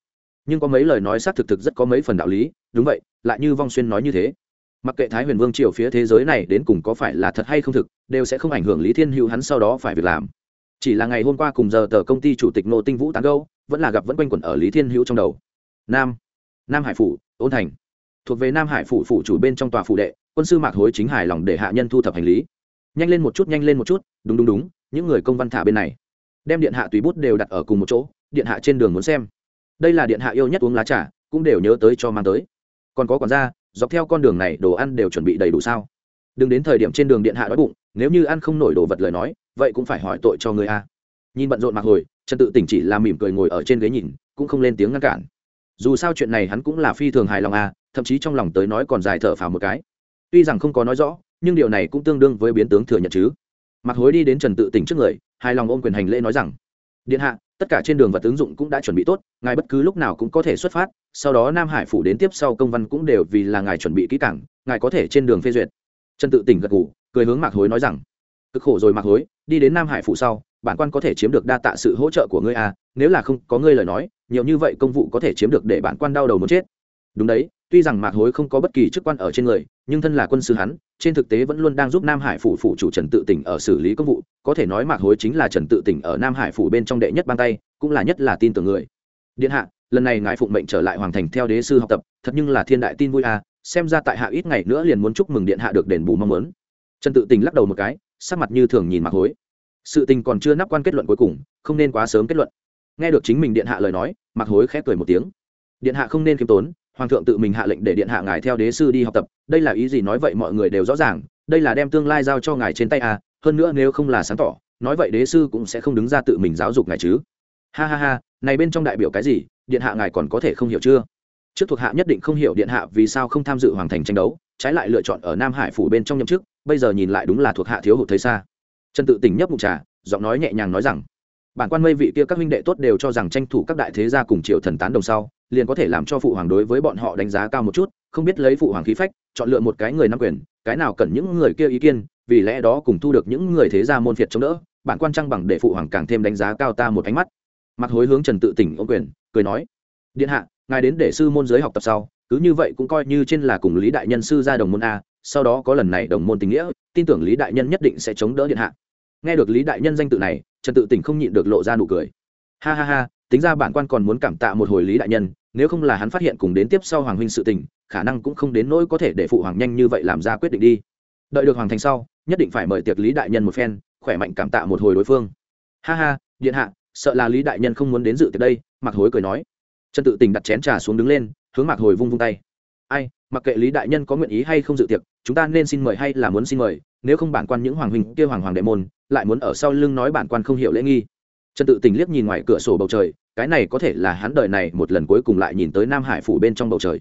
nhưng có mấy lời nói xác thực thực rất có mấy phần đạo lý, đúng vậy, lại như vong xuyên nói như thế. Mặc kệ thái huyền vương triều phía thế giới này đến cùng có phải là thật hay không thực, đều sẽ không ảnh hưởng lý thiên hữu hắn sau đó phải việc làm. Chỉ là ngày hôm qua cùng giờ tờ công ty chủ tịch nô tinh vũ tán gâu vẫn là gặp vẫn quanh quẩn ở lý thiên hữu trong đầu. Nam nam hải phủ, ôn thành. Thuộc về nam hải phủ phủ chủ bên trong tòa phủ đệ, quân sư mạc hối chính hài lòng để hạ nhân thu thập hành lý. Nhanh lên một chút, nhanh lên một chút, đúng đúng đúng, những người công văn thả bên này. Đem điện hạ tùy bút đều đặt ở cùng một chỗ, điện hạ trên đường muốn xem. Đây là điện hạ yêu nhất uống lá trà, cũng đều nhớ tới cho mang tới. Còn có còn ra dọc theo con đường này, đồ ăn đều chuẩn bị đầy đủ sao? Đừng đến thời điểm trên đường điện hạ đói bụng, nếu như ăn không nổi đồ vật lời nói, vậy cũng phải hỏi tội cho người a. Nhìn bận rộn mặc hồi, trần tự tỉnh chỉ là mỉm cười ngồi ở trên ghế nhìn, cũng không lên tiếng ngăn cản dù sao chuyện này hắn cũng là phi thường hài lòng à, thậm chí trong lòng tới nói còn dài thở phào một cái. Tuy rằng không có nói rõ nhưng điều này cũng tương đương với biến tướng thừa nhận chứ. Mặc hối đi đến trần tự tỉnh trước người hài lòng ôm quyền hành lễ nói rằng điện hạ tất cả trên đường và ứng dụng cũng đã chuẩn bị tốt ngài bất cứ lúc nào cũng có thể xuất phát sau đó nam hải phủ đến tiếp sau công văn cũng đều vì là ngài chuẩn bị kỹ cảng ngài có thể trên đường phê duyệt. Trần tự tỉnh gật ngủ cười hướng mạc hối nói rằng cực khổ rồi mạc hối đi đến nam hải phủ sau bản quan có thể chiếm được đa tạ sự hỗ trợ của ngươi à nếu là không có ngươi lời nói, nhiều như vậy công vụ có thể chiếm được để bản quan đau đầu muốn chết. Đúng đấy, tuy rằng mạc hối không có bất kỳ chức quan ở trên người, nhưng thân là quân sư hắn, trên thực tế vẫn luôn đang giúp nam hải phủ phủ chủ trần tự tỉnh ở xử lý công vụ, có thể nói mạc hối chính là trần tự tỉnh ở nam hải phủ bên trong đệ nhất ban tay, cũng là nhất là tin tưởng người. Điện hạ, lần này ngài phụng mệnh trở lại hoàng thành theo đế sư học tập, thật nhưng là thiên đại tin vui à xem ra tại hạ ít ngày nữa liền muốn chúc mừng điện hạ được đền bù mong muốn. Trần tự tình lắc đầu một cái, sắc mặt như thường nhìn mặc hối sự tình còn chưa nắp quan kết luận cuối cùng, không nên quá sớm kết luận. Nghe được chính mình điện hạ lời nói mặc hối khép cười một tiếng. Điện hạ không nên khiêm tốn, hoàng thượng tự mình hạ lệnh để điện hạ ngài theo đế sư đi học tập, đây là ý gì nói vậy mọi người đều rõ ràng, đây là đem tương lai giao cho ngài trên tay à hơn nữa nếu không là sáng tỏ, nói vậy đế sư cũng sẽ không đứng ra tự mình giáo dục ngài chứ. Ha ha ha, này bên trong đại biểu cái gì, điện hạ ngài còn có thể không hiểu chưa? Trước thuộc hạ nhất định không hiểu điện hạ vì sao không tham dự hoàng thành tranh đấu, trái lại lựa chọn ở nam hải phủ bên trong nhậm chức, bây giờ nhìn lại đúng là thuộc hạ thiếu hụt thấy xa trần tự tỉnh nhấp mục trà, giọng nói nhẹ nhàng nói rằng, bản quan mây vị kia các huynh đệ tốt đều cho rằng tranh thủ các đại thế gia cùng triều thần tán đồng sau, liền có thể làm cho phụ hoàng đối với bọn họ đánh giá cao một chút, không biết lấy phụ hoàng khí phách, chọn lựa một cái người nắm quyền, cái nào cần những người kia ý kiến, vì lẽ đó cùng thu được những người thế gia môn phiệt chống đỡ, bản quan trăng bằng để phụ hoàng càng thêm đánh giá cao ta một ánh mắt. Mặc hối hướng trần tự tỉnh ô quyền, cười nói, điện hạ, ngài đến để sư môn giới học tập sau, cứ như vậy cũng coi như trên là cùng lý đại nhân sư ra đồng môn a sau đó có lần này đồng môn tình nghĩa, tin tưởng lý đại nhân nhất định sẽ chống đỡ điện hạ. Nghe được lý đại nhân danh tự này, trần tự tỉnh không nhịn được lộ ra nụ cười. Ha ha ha, tính ra bản quan còn muốn cảm tạ một hồi lý đại nhân, nếu không là hắn phát hiện cùng đến tiếp sau hoàng huynh sự tình, khả năng cũng không đến nỗi có thể để phụ hoàng nhanh như vậy làm ra quyết định đi. Đợi được hoàng thành sau, nhất định phải mời tiệc lý đại nhân một phen, khỏe mạnh cảm tạ một hồi đối phương. Ha ha, điện hạ, sợ là lý đại nhân không muốn đến dự tiệc đây mặc hối cười nói. Trần tự tình đặt chén trà xuống đứng lên, hướng mạc hồi vung vung tay ai, mặc kệ lý đại nhân có nguyện ý hay không dự tiệc, chúng ta nên xin mời hay là muốn xin mời, nếu không bản quan những hoàng huynh kia hoàng hoàng đệ môn, lại muốn ở sau lưng nói bản quan không hiểu lễ nghi. Trần tự tình liếc nhìn ngoài cửa sổ bầu trời, cái này có thể là hắn đời này một lần cuối cùng lại nhìn tới nam hải phủ bên trong bầu trời.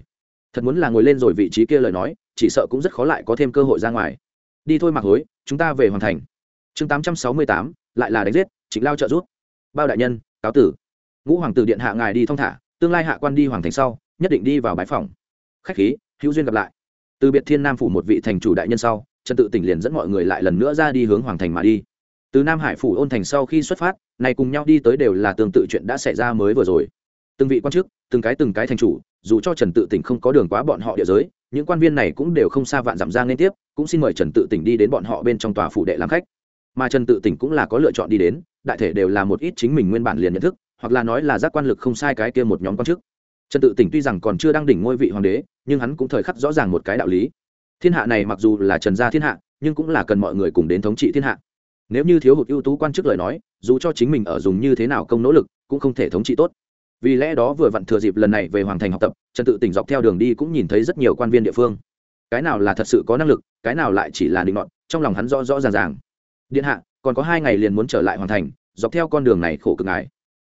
Thật muốn là ngồi lên rồi vị trí kia lời nói, chỉ sợ cũng rất khó lại có thêm cơ hội ra ngoài. Đi thôi mặc hối, chúng ta về hoàn thành. Chương tám trăm sáu mươi tám, lại là đánh giết chính lao trợ giúp. Bao đại nhân, cáo tử. Ngũ hoàng tử điện hạ ngài đi thong thả, tương lai hạ quan đi hoàng thành sau, nhất định đi vào bãi phòng khách khí, hữu duyên gặp lại. Từ biệt thiên nam phủ một vị thành chủ đại nhân sau, trần tự tỉnh liền dẫn mọi người lại lần nữa ra đi hướng hoàng thành mà đi. Từ nam hải phủ ôn thành sau khi xuất phát, này cùng nhau đi tới đều là tương tự chuyện đã xảy ra mới vừa rồi. Từng vị quan chức, từng cái từng cái thành chủ, dù cho trần tự tỉnh không có đường quá bọn họ địa giới, những quan viên này cũng đều không xa vạn giảm ra liên tiếp, cũng xin mời trần tự tỉnh đi đến bọn họ bên trong tòa phủ đệ làm khách. Mà trần tự tỉnh cũng là có lựa chọn đi đến, đại thể đều là một ít chính mình nguyên bản liền nhận thức, hoặc là nói là giác quan lực không sai cái kia một nhóm quan chức trần tự tỉnh tuy rằng còn chưa đang đỉnh ngôi vị hoàng đế, nhưng hắn cũng thời khắc rõ ràng một cái đạo lý. Thiên hạ này mặc dù là trần gia thiên hạ, nhưng cũng là cần mọi người cùng đến thống trị thiên hạ. Nếu như thiếu hụt ưu tú quan chức lời nói, dù cho chính mình ở dùng như thế nào công nỗ lực, cũng không thể thống trị tốt. Vì lẽ đó vừa vặn thừa dịp lần này về hoàng thành học tập, trần tự tỉnh dọc theo đường đi cũng nhìn thấy rất nhiều quan viên địa phương. Cái nào là thật sự có năng lực, cái nào lại chỉ là định luận trong lòng hắn rõ rõ ràng ràng. Điện hạ, còn có hai ngày liền muốn trở lại hoàn thành, dọc theo con đường này khổ cực ngài.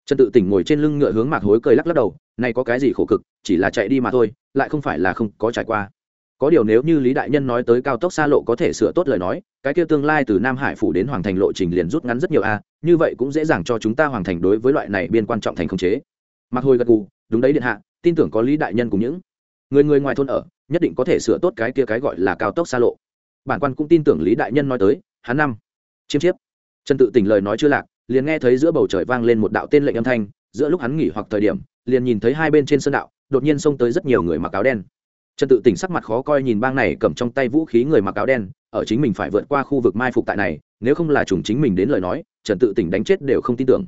Trần tự tỉnh ngồi trên lưng ngựa hướng mạc hối cười lắc lắc đầu này có cái gì khổ cực, chỉ là chạy đi mà thôi, lại không phải là không có trải qua. Có điều nếu như lý đại nhân nói tới cao tốc xa lộ có thể sửa tốt lời nói, cái kia tương lai từ nam hải phủ đến hoàng thành lộ trình liền rút ngắn rất nhiều a, như vậy cũng dễ dàng cho chúng ta hoàn thành đối với loại này biên quan trọng thành khống chế. Mặc hồi gật gù, đúng đấy điện hạ, tin tưởng có lý đại nhân cùng những người người ngoài thôn ở, nhất định có thể sửa tốt cái kia cái gọi là cao tốc xa lộ. Bản quan cũng tin tưởng lý đại nhân nói tới, hắn năm. Chiêm chiếp. Trần tự tỉnh lời nói chưa lạc, liền nghe thấy giữa bầu trời vang lên một đạo tên lệnh âm thanh giữa lúc hắn nghỉ hoặc thời điểm, liền nhìn thấy hai bên trên sơn đạo, đột nhiên xông tới rất nhiều người mặc áo đen. Trần tự tỉnh sắc mặt khó coi nhìn bang này cầm trong tay vũ khí người mặc áo đen, ở chính mình phải vượt qua khu vực mai phục tại này, nếu không là chủng chính mình đến lời nói, trần tự tỉnh đánh chết đều không tin tưởng.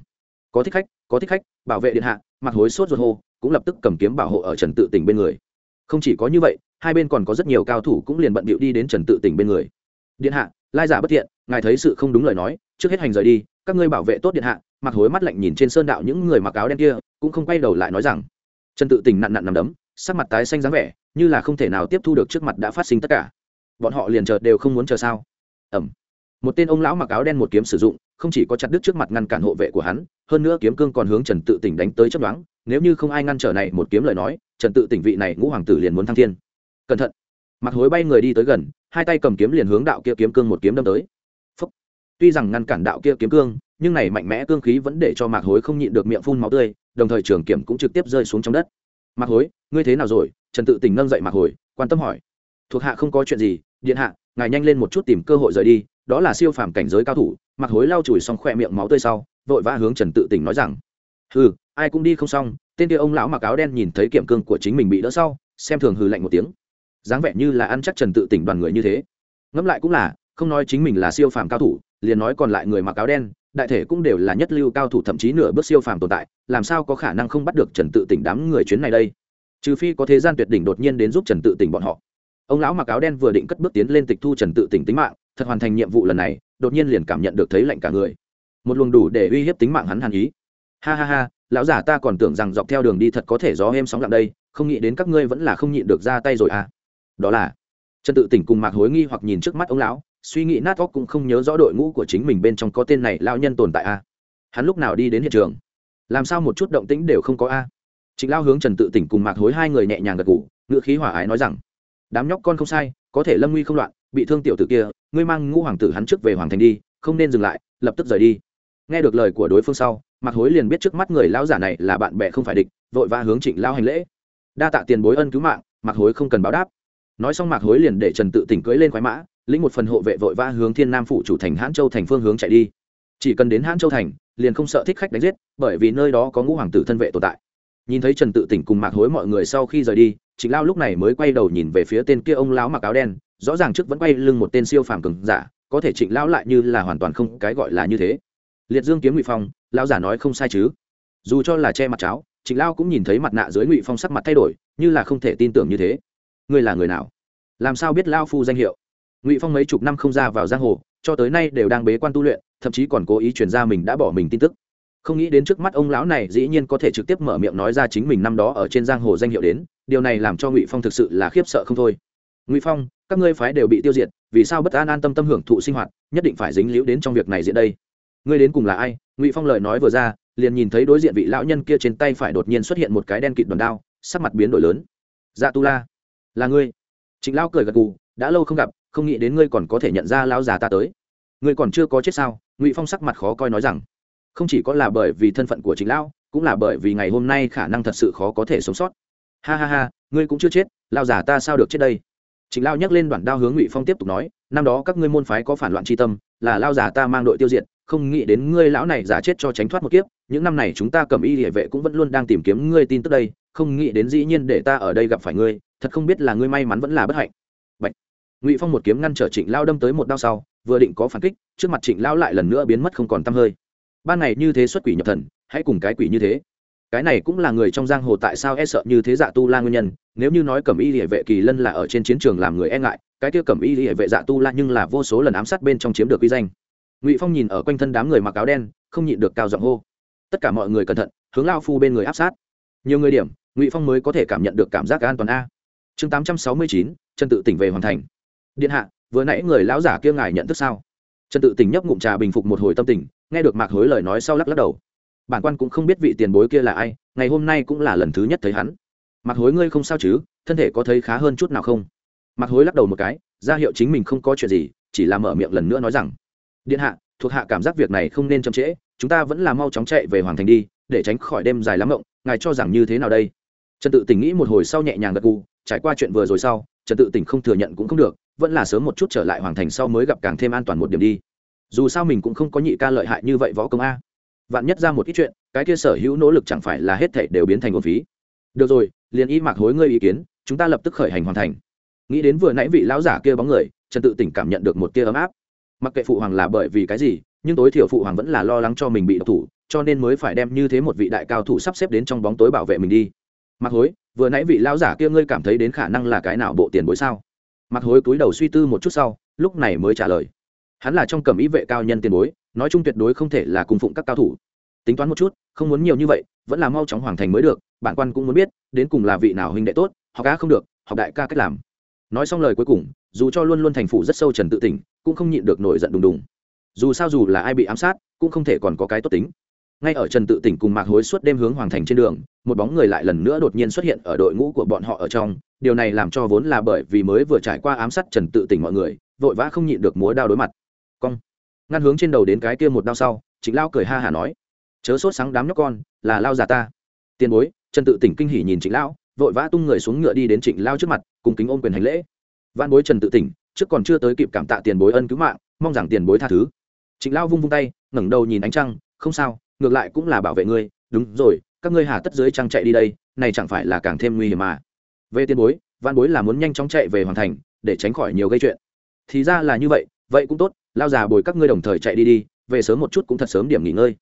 Có thích khách, có thích khách, bảo vệ điện hạ, mặc hối sốt ruột hô, cũng lập tức cầm kiếm bảo hộ ở trần tự tỉnh bên người. Không chỉ có như vậy, hai bên còn có rất nhiều cao thủ cũng liền bận bịu đi đến trần tự tỉnh bên người. Điện hạ, lai giả bất thiện, ngài thấy sự không đúng lời nói, trước hết hành rời đi, các ngươi bảo vệ tốt điện hạ mặc hối mắt lạnh nhìn trên sơn đạo những người mặc áo đen kia, cũng không quay đầu lại nói rằng, trần tự tình nặn nặn nằm đấm, sắc mặt tái xanh dáng vẻ, như là không thể nào tiếp thu được trước mặt đã phát sinh tất cả. Bọn họ liền chờ đều không muốn chờ sao? Ẩm một tên ông lão mặc áo đen một kiếm sử dụng, không chỉ có chặt đứt trước mặt ngăn cản hộ vệ của hắn, hơn nữa kiếm cương còn hướng trần tự tỉnh đánh tới chấp đoán nếu như không ai ngăn trở này một kiếm lời nói, trần tự tỉnh vị này ngũ hoàng tử liền muốn thăng thiên. Cẩn thận. Mặc hối bay người đi tới gần, hai tay cầm kiếm liền hướng đạo kia kiếm cương một kiếm đâm tới. Phúc. tuy rằng ngăn cản đạo kia kiếm cương nhưng này mạnh mẽ cương khí vẫn để cho mạc hối không nhịn được miệng phun máu tươi, đồng thời trường kiểm cũng trực tiếp rơi xuống trong đất. Mạc hối, ngươi thế nào rồi? Trần tự tỉnh nâng dậy mạc hồi quan tâm hỏi. Thuộc hạ không có chuyện gì, điện hạ, ngài nhanh lên một chút tìm cơ hội rời đi, đó là siêu phàm cảnh giới cao thủ. Mạc hối lau chùi xong khoe miệng máu tươi sau, vội vã hướng trần tự tỉnh nói rằng, hừ, ai cũng đi không xong, tên kia ông lão mặc áo đen nhìn thấy kiểm cương của chính mình bị đỡ sau, xem thường hừ lạnh một tiếng. Dáng vẻ như là ăn chắc trần tự tỉnh đoàn người như thế. Ngẫm lại cũng là, không nói chính mình là siêu phàm cao thủ, liền nói còn lại người mặc áo đen đại thể cũng đều là nhất lưu cao thủ thậm chí nửa bước siêu phàm tồn tại, làm sao có khả năng không bắt được trần tự tỉnh đám người chuyến này đây? Trừ phi có thế gian tuyệt đỉnh đột nhiên đến giúp trần tự tỉnh bọn họ. Ông lão mặc áo đen vừa định cất bước tiến lên tịch thu trần tự tỉnh tính mạng, thật hoàn thành nhiệm vụ lần này, đột nhiên liền cảm nhận được thấy lạnh cả người. Một luồng đủ để uy hiếp tính mạng hắn hàn ý. Ha ha ha, lão giả ta còn tưởng rằng dọc theo đường đi thật có thể gió êm sóng lặng đây, không nghĩ đến các ngươi vẫn là không nhịn được ra tay rồi à. Đó là trần tự tỉnh cùng mạc hối nghi hoặc nhìn trước mắt ông lão suy nghĩ nát óc cũng không nhớ rõ đội ngũ của chính mình bên trong có tên này lao nhân tồn tại a. Hắn lúc nào đi đến hiện trường? Làm sao một chút động tĩnh đều không có a? Chính lao hướng trần tự tỉnh cùng mạc hối hai người nhẹ nhàng gật ngủ ngự khí hỏa ái nói rằng, đám nhóc con không sai, có thể lâm nguy không loạn, bị thương tiểu tử kia, ngươi mang ngũ hoàng tử hắn trước về hoàng thành đi, không nên dừng lại, lập tức rời đi. Nghe được lời của đối phương sau, mạc hối liền biết trước mắt người lão giả này là bạn bè không phải địch, vội vã hướng trịnh lao hành lễ. Đa tạ tiền bối ân cứu mạng, mạc hối không cần báo đáp. Nói xong mạc hối liền để trần tự tỉnh cưỡi lên khoái mã lĩnh một phần hộ vệ vội vã hướng thiên nam phủ chủ thành hãn châu thành phương hướng chạy đi. Chỉ cần đến hãn châu thành, liền không sợ thích khách đánh giết, bởi vì nơi đó có ngũ hoàng tử thân vệ tồn tại. Nhìn thấy trần tự tỉnh cùng mạc hối mọi người sau khi rời đi, trịnh lao lúc này mới quay đầu nhìn về phía tên kia ông lão mặc áo đen, rõ ràng trước vẫn quay lưng một tên siêu phàm cường giả, có thể trịnh lão lại như là hoàn toàn không cái gọi là như thế. Liệt dương kiếm ngụy phong, lão giả nói không sai chứ? Dù cho là che mặt cháo, trịnh lao cũng nhìn thấy mặt nạ dưới ngụy phong sắc mặt thay đổi, như là không thể tin tưởng như thế. Ngươi là người nào? Làm sao biết lao phu danh hiệu? Ngụy phong mấy chục năm không ra vào giang hồ cho tới nay đều đang bế quan tu luyện thậm chí còn cố ý truyền ra mình đã bỏ mình tin tức không nghĩ đến trước mắt ông lão này dĩ nhiên có thể trực tiếp mở miệng nói ra chính mình năm đó ở trên giang hồ danh hiệu đến điều này làm cho ngụy phong thực sự là khiếp sợ không thôi ngụy phong các ngươi phái đều bị tiêu diệt vì sao bất an an tâm tâm hưởng thụ sinh hoạt nhất định phải dính liễu đến trong việc này diễn đây ngươi đến cùng là ai ngụy phong lời nói vừa ra liền nhìn thấy đối diện vị lão nhân kia trên tay phải đột nhiên xuất hiện một cái đen kịt đòn đao sắc mặt biến đổi lớn dạ tu la là ngươi trịnh lão cười gật gù đã lâu không gặp không nghĩ đến ngươi còn có thể nhận ra lão già ta tới. Ngươi còn chưa có chết sao? Ngụy phong sắc mặt khó coi nói rằng, không chỉ có là bởi vì thân phận của chính lão, cũng là bởi vì ngày hôm nay khả năng thật sự khó có thể sống sót. Ha ha ha, ngươi cũng chưa chết lao già ta sao được chết đây? Chính lao nhắc lên đoạn đao hướng ngụy phong tiếp tục nói, năm đó các ngươi môn phái có phản loạn tri tâm, là lao già ta mang đội tiêu diệt, không nghĩ đến ngươi lão này giả chết cho tránh thoát một kiếp, những năm này chúng ta cầm y địa vệ cũng vẫn luôn đang tìm kiếm ngươi tin tức đây, không nghĩ đến dĩ nhiên để ta ở đây gặp phải ngươi, thật không biết là ngươi may mắn vẫn là bất hạnh ngụy phong một kiếm ngăn trở trịnh lao đâm tới một đao sau vừa định có phản kích trước mặt trịnh lao lại lần nữa biến mất không còn t hơi ban ngày như thế xuất quỷ nhập thần hãy cùng cái quỷ như thế cái này cũng là người trong giang hồ tại sao e sợ như thế dạ tu la nguyên nhân nếu như nói cẩm y địa vệ kỳ lân là ở trên chiến trường làm người e ngại cái kia cẩm y địa vệ dạ tu la nhưng là vô số lần ám sát bên trong chiếm được uy danh ngụy phong nhìn ở quanh thân đám người mặc áo đen không nhịn được cao giọng hô tất cả mọi người cẩn thận hướng lao phu bên người áp sát nhiều người điểm ngụy phong mới có thể cảm nhận được cảm giác an toàn a chương tám trăm sáu mươi chín chân tự tỉnh về hoàn thành điện hạ, vừa nãy người lão giả kia ngài nhận thức sao? Trần tự tỉnh nhấp ngụm trà bình phục một hồi tâm tình, nghe được mạc hối lời nói sau lắc lắc đầu. Bản quan cũng không biết vị tiền bối kia là ai, ngày hôm nay cũng là lần thứ nhất thấy hắn. Mạc hối ngươi không sao chứ, thân thể có thấy khá hơn chút nào không? Mạc hối lắc đầu một cái, ra hiệu chính mình không có chuyện gì, chỉ là mở miệng lần nữa nói rằng, điện hạ, thuộc hạ cảm giác việc này không nên chậm trễ, chúng ta vẫn là mau chóng chạy về hoàng thành đi, để tránh khỏi đêm dài lắm ngộng ngài cho rằng như thế nào đây? Trần tự tỉnh nghĩ một hồi sau nhẹ nhàng gật gù, trải qua chuyện vừa rồi sau, trần tự tỉnh không thừa nhận cũng không được vẫn là sớm một chút trở lại hoàng thành sau mới gặp càng thêm an toàn một điểm đi. Dù sao mình cũng không có nhị ca lợi hại như vậy võ công a. Vạn nhất ra một ít chuyện, cái kia sở hữu nỗ lực chẳng phải là hết thể đều biến thành nguồn phí. Được rồi, liền y mạc hối ngươi ý kiến, chúng ta lập tức khởi hành hoàn thành. Nghĩ đến vừa nãy vị lão giả kia bóng người, trần tự tỉnh cảm nhận được một tia ấm áp. Mặc kệ phụ hoàng là bởi vì cái gì, nhưng tối thiểu phụ hoàng vẫn là lo lắng cho mình bị độc thủ, cho nên mới phải đem như thế một vị đại cao thủ sắp xếp đến trong bóng tối bảo vệ mình đi. Mặc hối, vừa nãy vị lão giả kia ngươi cảm thấy đến khả năng là cái nào bộ tiền bối sao? Mặc hối cúi đầu suy tư một chút sau, lúc này mới trả lời. Hắn là trong cầm ý vệ cao nhân tiền bối, nói chung tuyệt đối không thể là cung phụng các cao thủ. Tính toán một chút, không muốn nhiều như vậy, vẫn là mau chóng hoàn thành mới được, bản quan cũng muốn biết, đến cùng là vị nào huynh đệ tốt, học ca không được, học đại ca cách làm. Nói xong lời cuối cùng, dù cho luôn luôn thành phủ rất sâu trần tự tỉnh, cũng không nhịn được nổi giận đùng đùng. Dù sao dù là ai bị ám sát, cũng không thể còn có cái tốt tính ngay ở trần tự tỉnh cùng mạc hối suốt đêm hướng hoàng thành trên đường, một bóng người lại lần nữa đột nhiên xuất hiện ở đội ngũ của bọn họ ở trong. Điều này làm cho vốn là bởi vì mới vừa trải qua ám sát trần tự tỉnh mọi người, vội vã không nhịn được múa đao đối mặt. Cong. Ngăn hướng trên đầu đến cái kia một đao sau chính lao cười ha hả nói, chớ sốt sáng đám nhóc con, là lao già ta. Tiền bối, trần tự tỉnh kinh hỉ nhìn trịnh lão vội vã tung người xuống ngựa đi đến trịnh lao trước mặt, cùng kính ôm quyền hành lễ. Văn bối trần tự tỉnh, trước còn chưa tới kịp cảm tạ tiền bối ân cứu mạng, mong rằng tiền bối tha thứ. Trịnh lao vung vung tay, ngẩng đầu nhìn ánh trăng, không sao ngược lại cũng là bảo vệ ngươi, đúng rồi, các ngươi hà tất dưới trăng chạy đi đây, này chẳng phải là càng thêm nguy hiểm mà. Về tiền bối văn bối là muốn nhanh chóng chạy về hoàn thành, để tránh khỏi nhiều gây chuyện. Thì ra là như vậy vậy cũng tốt, lao già bồi các ngươi đồng thời chạy đi đi, về sớm một chút cũng thật sớm điểm nghỉ ngơi.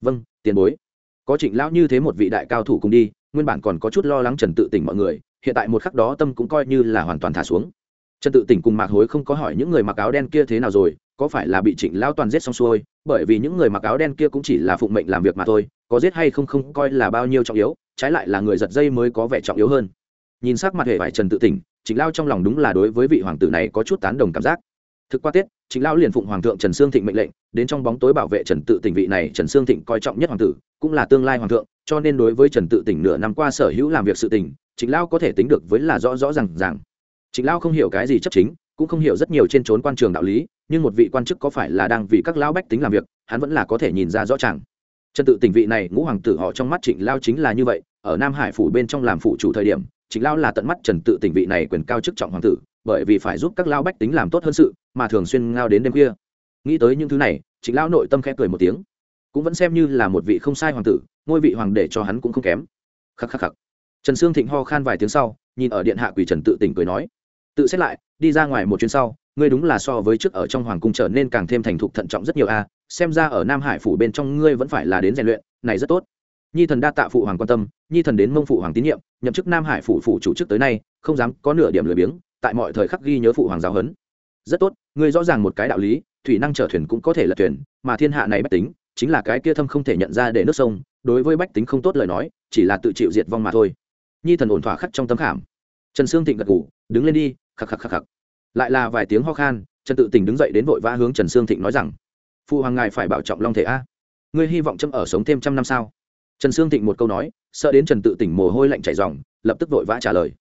Vâng tiền bối. Có trịnh lão như thế một vị đại cao thủ cùng đi, nguyên bản còn có chút lo lắng trần tự tỉnh mọi người, hiện tại một khắc đó tâm cũng coi như là hoàn toàn thả xuống. Trần tự tỉnh cùng mạc hối không có hỏi những người mặc áo đen kia thế nào rồi, có phải là bị trịnh lão toàn giết xong xuôi bởi vì những người mặc áo đen kia cũng chỉ là phụng mệnh làm việc mà thôi, có giết hay không không coi là bao nhiêu trọng yếu, trái lại là người giật dây mới có vẻ trọng yếu hơn. Nhìn sắc mặt hệ vải trần tự tỉnh chính lao trong lòng đúng là đối với vị hoàng tử này có chút tán đồng cảm giác. Thực qua tết chính lão liền phụng hoàng thượng trần sương thịnh mệnh lệnh, đến trong bóng tối bảo vệ trần tự tỉnh vị này trần sương thịnh coi trọng nhất hoàng tử, cũng là tương lai hoàng thượng, cho nên đối với trần tự tỉnh nửa năm qua sở hữu làm việc sự tỉnh chính lão có thể tính được với là rõ rõ rằng rằng chính lão không hiểu cái gì chấp chính, cũng không hiểu rất nhiều trên trốn quan trường đạo lý nhưng một vị quan chức có phải là đang vì các lão bách tính làm việc, hắn vẫn là có thể nhìn ra rõ ràng. Trần tự tỉnh vị này, ngũ hoàng tử họ trong mắt trịnh lao chính là như vậy, ở nam hải phủ bên trong làm phủ chủ thời điểm, trịnh lao là tận mắt trần tự tỉnh vị này quyền cao chức trọng hoàng tử, bởi vì phải giúp các lao bách tính làm tốt hơn sự, mà thường xuyên ngao đến đêm khuya. Nghĩ tới những thứ này, trịnh lao nội tâm khẽ cười một tiếng. Cũng vẫn xem như là một vị không sai hoàng tử, ngôi vị hoàng để cho hắn cũng không kém. Khắc khắc khắc. Trần sương thịnh ho khan vài tiếng sau, nhìn ở điện hạ quỳ trần tự tỉnh cười nói tự xét lại, đi ra ngoài một chuyến sau, ngươi đúng là so với trước ở trong hoàng cung trở nên càng thêm thành thục thận trọng rất nhiều a xem ra ở nam hải phủ bên trong ngươi vẫn phải là đến rèn luyện, này rất tốt. Nhi thần đa tạ phụ hoàng quan tâm, nhi thần đến mông phụ hoàng tín nhiệm, nhậm chức nam hải phủ phủ chủ chức tới nay, không dám có nửa điểm lười biếng, tại mọi thời khắc ghi nhớ phụ hoàng giáo huấn. Rất tốt, ngươi rõ ràng một cái đạo lý, thủy năng chở thuyền cũng có thể là thuyền, mà thiên hạ này bách tính, chính là cái kia thâm không thể nhận ra để nước sông, đối với bách tính không tốt lời nói, chỉ là tự chịu diệt vong mà thôi. Nhi thần ổn thỏa khắc trong tấm khảm. Trần sương thịnh gật ngủ đứng lên đi khắc khắc khắc khắc. Lại là vài tiếng ho khan, trần tự tình đứng dậy đến vội vã hướng trần sương thịnh nói rằng phụ hoàng ngài phải bảo trọng long thể a. Ngươi hy vọng châm ở sống thêm trăm năm sao? Trần sương thịnh một câu nói, sợ đến trần tự tỉnh mồ hôi lạnh chảy dòng lập tức vội vã trả lời.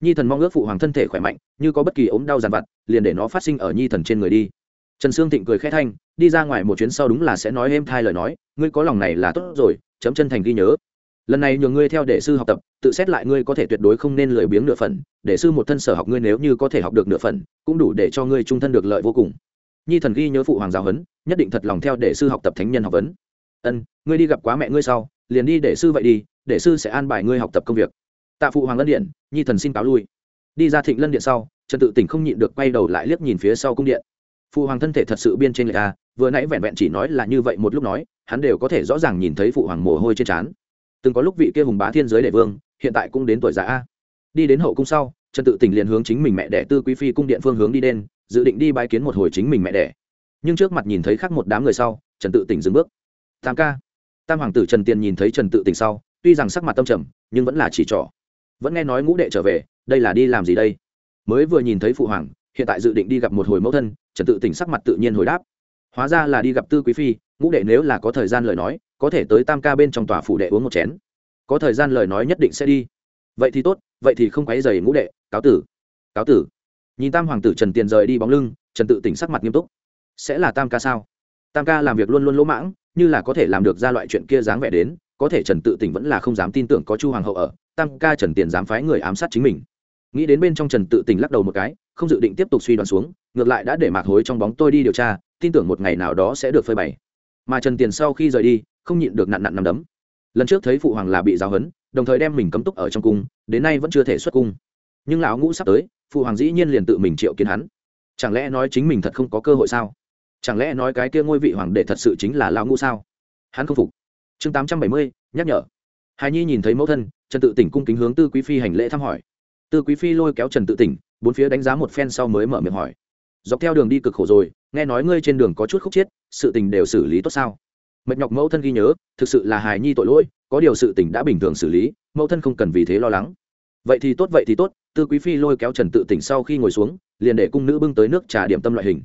Nhi thần mong ước phụ hoàng thân thể khỏe mạnh, như có bất kỳ ốm đau dàn vặt, liền để nó phát sinh ở nhi thần trên người đi. Trần sương thịnh cười khẽ thanh, đi ra ngoài một chuyến sau đúng là sẽ nói êm thai lời nói, ngươi có lòng này là tốt rồi, chấm chân thành ghi nhớ lần này nhờ ngươi theo đệ sư học tập, tự xét lại ngươi có thể tuyệt đối không nên lười biếng nửa phần đệ sư một thân sở học ngươi nếu như có thể học được nửa phần, cũng đủ để cho ngươi trung thân được lợi vô cùng. Nhi thần ghi nhớ phụ hoàng giáo huấn, nhất định thật lòng theo đệ sư học tập thánh nhân học vấn. Ân, ngươi đi gặp quá mẹ ngươi sau, liền đi để sư vậy đi, để sư sẽ an bài ngươi học tập công việc. Tạ phụ hoàng lân điện, nhi thần xin cáo lui. Đi ra thịnh lân điện sau, trần tự tỉnh không nhịn được quay đầu lại liếc nhìn phía sau cung điện. Phụ hoàng thân thể thật sự biên trên người ta vừa nãy vẹn vẹn chỉ nói là như vậy một lúc nói, hắn đều có thể rõ ràng nhìn thấy phụ hoàng mồ hôi trên trán từng có lúc vị kia hùng bá thiên giới đệ vương, hiện tại cũng đến tuổi già a. Đi đến hậu cung sau, trần tự tỉnh liền hướng chính mình mẹ đẻ tư quý phi cung điện phương hướng đi đen dự định đi bái kiến một hồi chính mình mẹ đẻ. Nhưng trước mặt nhìn thấy khác một đám người sau, trần tự tỉnh dừng bước. Tam ca. Tam hoàng tử trần tiền nhìn thấy trần tự tỉnh sau, tuy rằng sắc mặt tâm trầm, nhưng vẫn là chỉ trỏ. Vẫn nghe nói ngũ đệ trở về, đây là đi làm gì đây? Mới vừa nhìn thấy phụ hoàng, hiện tại dự định đi gặp một hồi mẫu thân, trần tự tỉnh sắc mặt tự nhiên hồi đáp. Hóa ra là đi gặp tư quý phi, ngũ đệ nếu là có thời gian lời nói có thể tới tam ca bên trong tòa phủ đệ uống một chén. Có thời gian lời nói nhất định sẽ đi. Vậy thì tốt, vậy thì không quấy dày ngũ đệ, cáo tử. Cáo tử. Nhìn tam hoàng tử trần tiền rời đi bóng lưng, trần tự tỉnh sắc mặt nghiêm túc. Sẽ là tam ca sao? Tam ca làm việc luôn luôn lỗ mãng, như là có thể làm được ra loại chuyện kia dáng vẻ đến, có thể trần tự tỉnh vẫn là không dám tin tưởng có chu hoàng hậu ở, tam ca trần tiền dám phái người ám sát chính mình. Nghĩ đến bên trong trần tự tỉnh lắc đầu một cái, không dự định tiếp tục suy đoán xuống, ngược lại đã để mạc hối trong bóng tôi đi điều tra, tin tưởng một ngày nào đó sẽ được phơi bày. Mà trần tiền sau khi rời đi không nhịn được nặn nặn nằm đấm. Lần trước thấy phụ hoàng là bị giáo hấn đồng thời đem mình cấm túc ở trong cung, đến nay vẫn chưa thể xuất cung. Nhưng lão ngũ sắp tới, phụ hoàng dĩ nhiên liền tự mình triệu kiến hắn. Chẳng lẽ nói chính mình thật không có cơ hội sao? Chẳng lẽ nói cái kia ngôi vị hoàng đệ thật sự chính là lão ngũ sao? Hắn không phục. Chương tám trăm bảy mươi, nhắc nhở. Hài nhi nhìn thấy mẫu thân, trần tự tỉnh cung kính hướng tư quý phi hành lễ thăm hỏi. Tư quý phi lôi kéo trần tự tỉnh, bốn phía đánh giá một phen sau mới mở miệng hỏi. Dọc theo đường đi cực khổ rồi, nghe nói ngươi trên đường có chút khúc chiết sự tình đều xử lý tốt sao? Mệt nhọc mẫu thân ghi nhớ, thực sự là hài nhi tội lỗi, có điều sự tình đã bình thường xử lý, mẫu thân không cần vì thế lo lắng. Vậy thì tốt, vậy thì tốt, tư quý phi lôi kéo trần tự tỉnh sau khi ngồi xuống, liền để cung nữ bưng tới nước trà điểm tâm loại hình.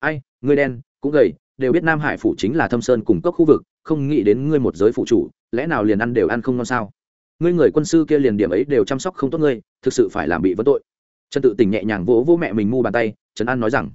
Ai ngươi đen, cũng gầy, đều biết nam hải phủ chính là thâm sơn cùng cấp khu vực, không nghĩ đến ngươi một giới phụ chủ, lẽ nào liền ăn đều ăn không ngon sao? Ngươi người quân sư kia liền điểm ấy đều chăm sóc không tốt ngươi, thực sự phải làm bị vấn tội. Trần tự tỉnh nhẹ nhàng vỗ vỗ mẹ mình mu bàn tay, trần an nói rằng,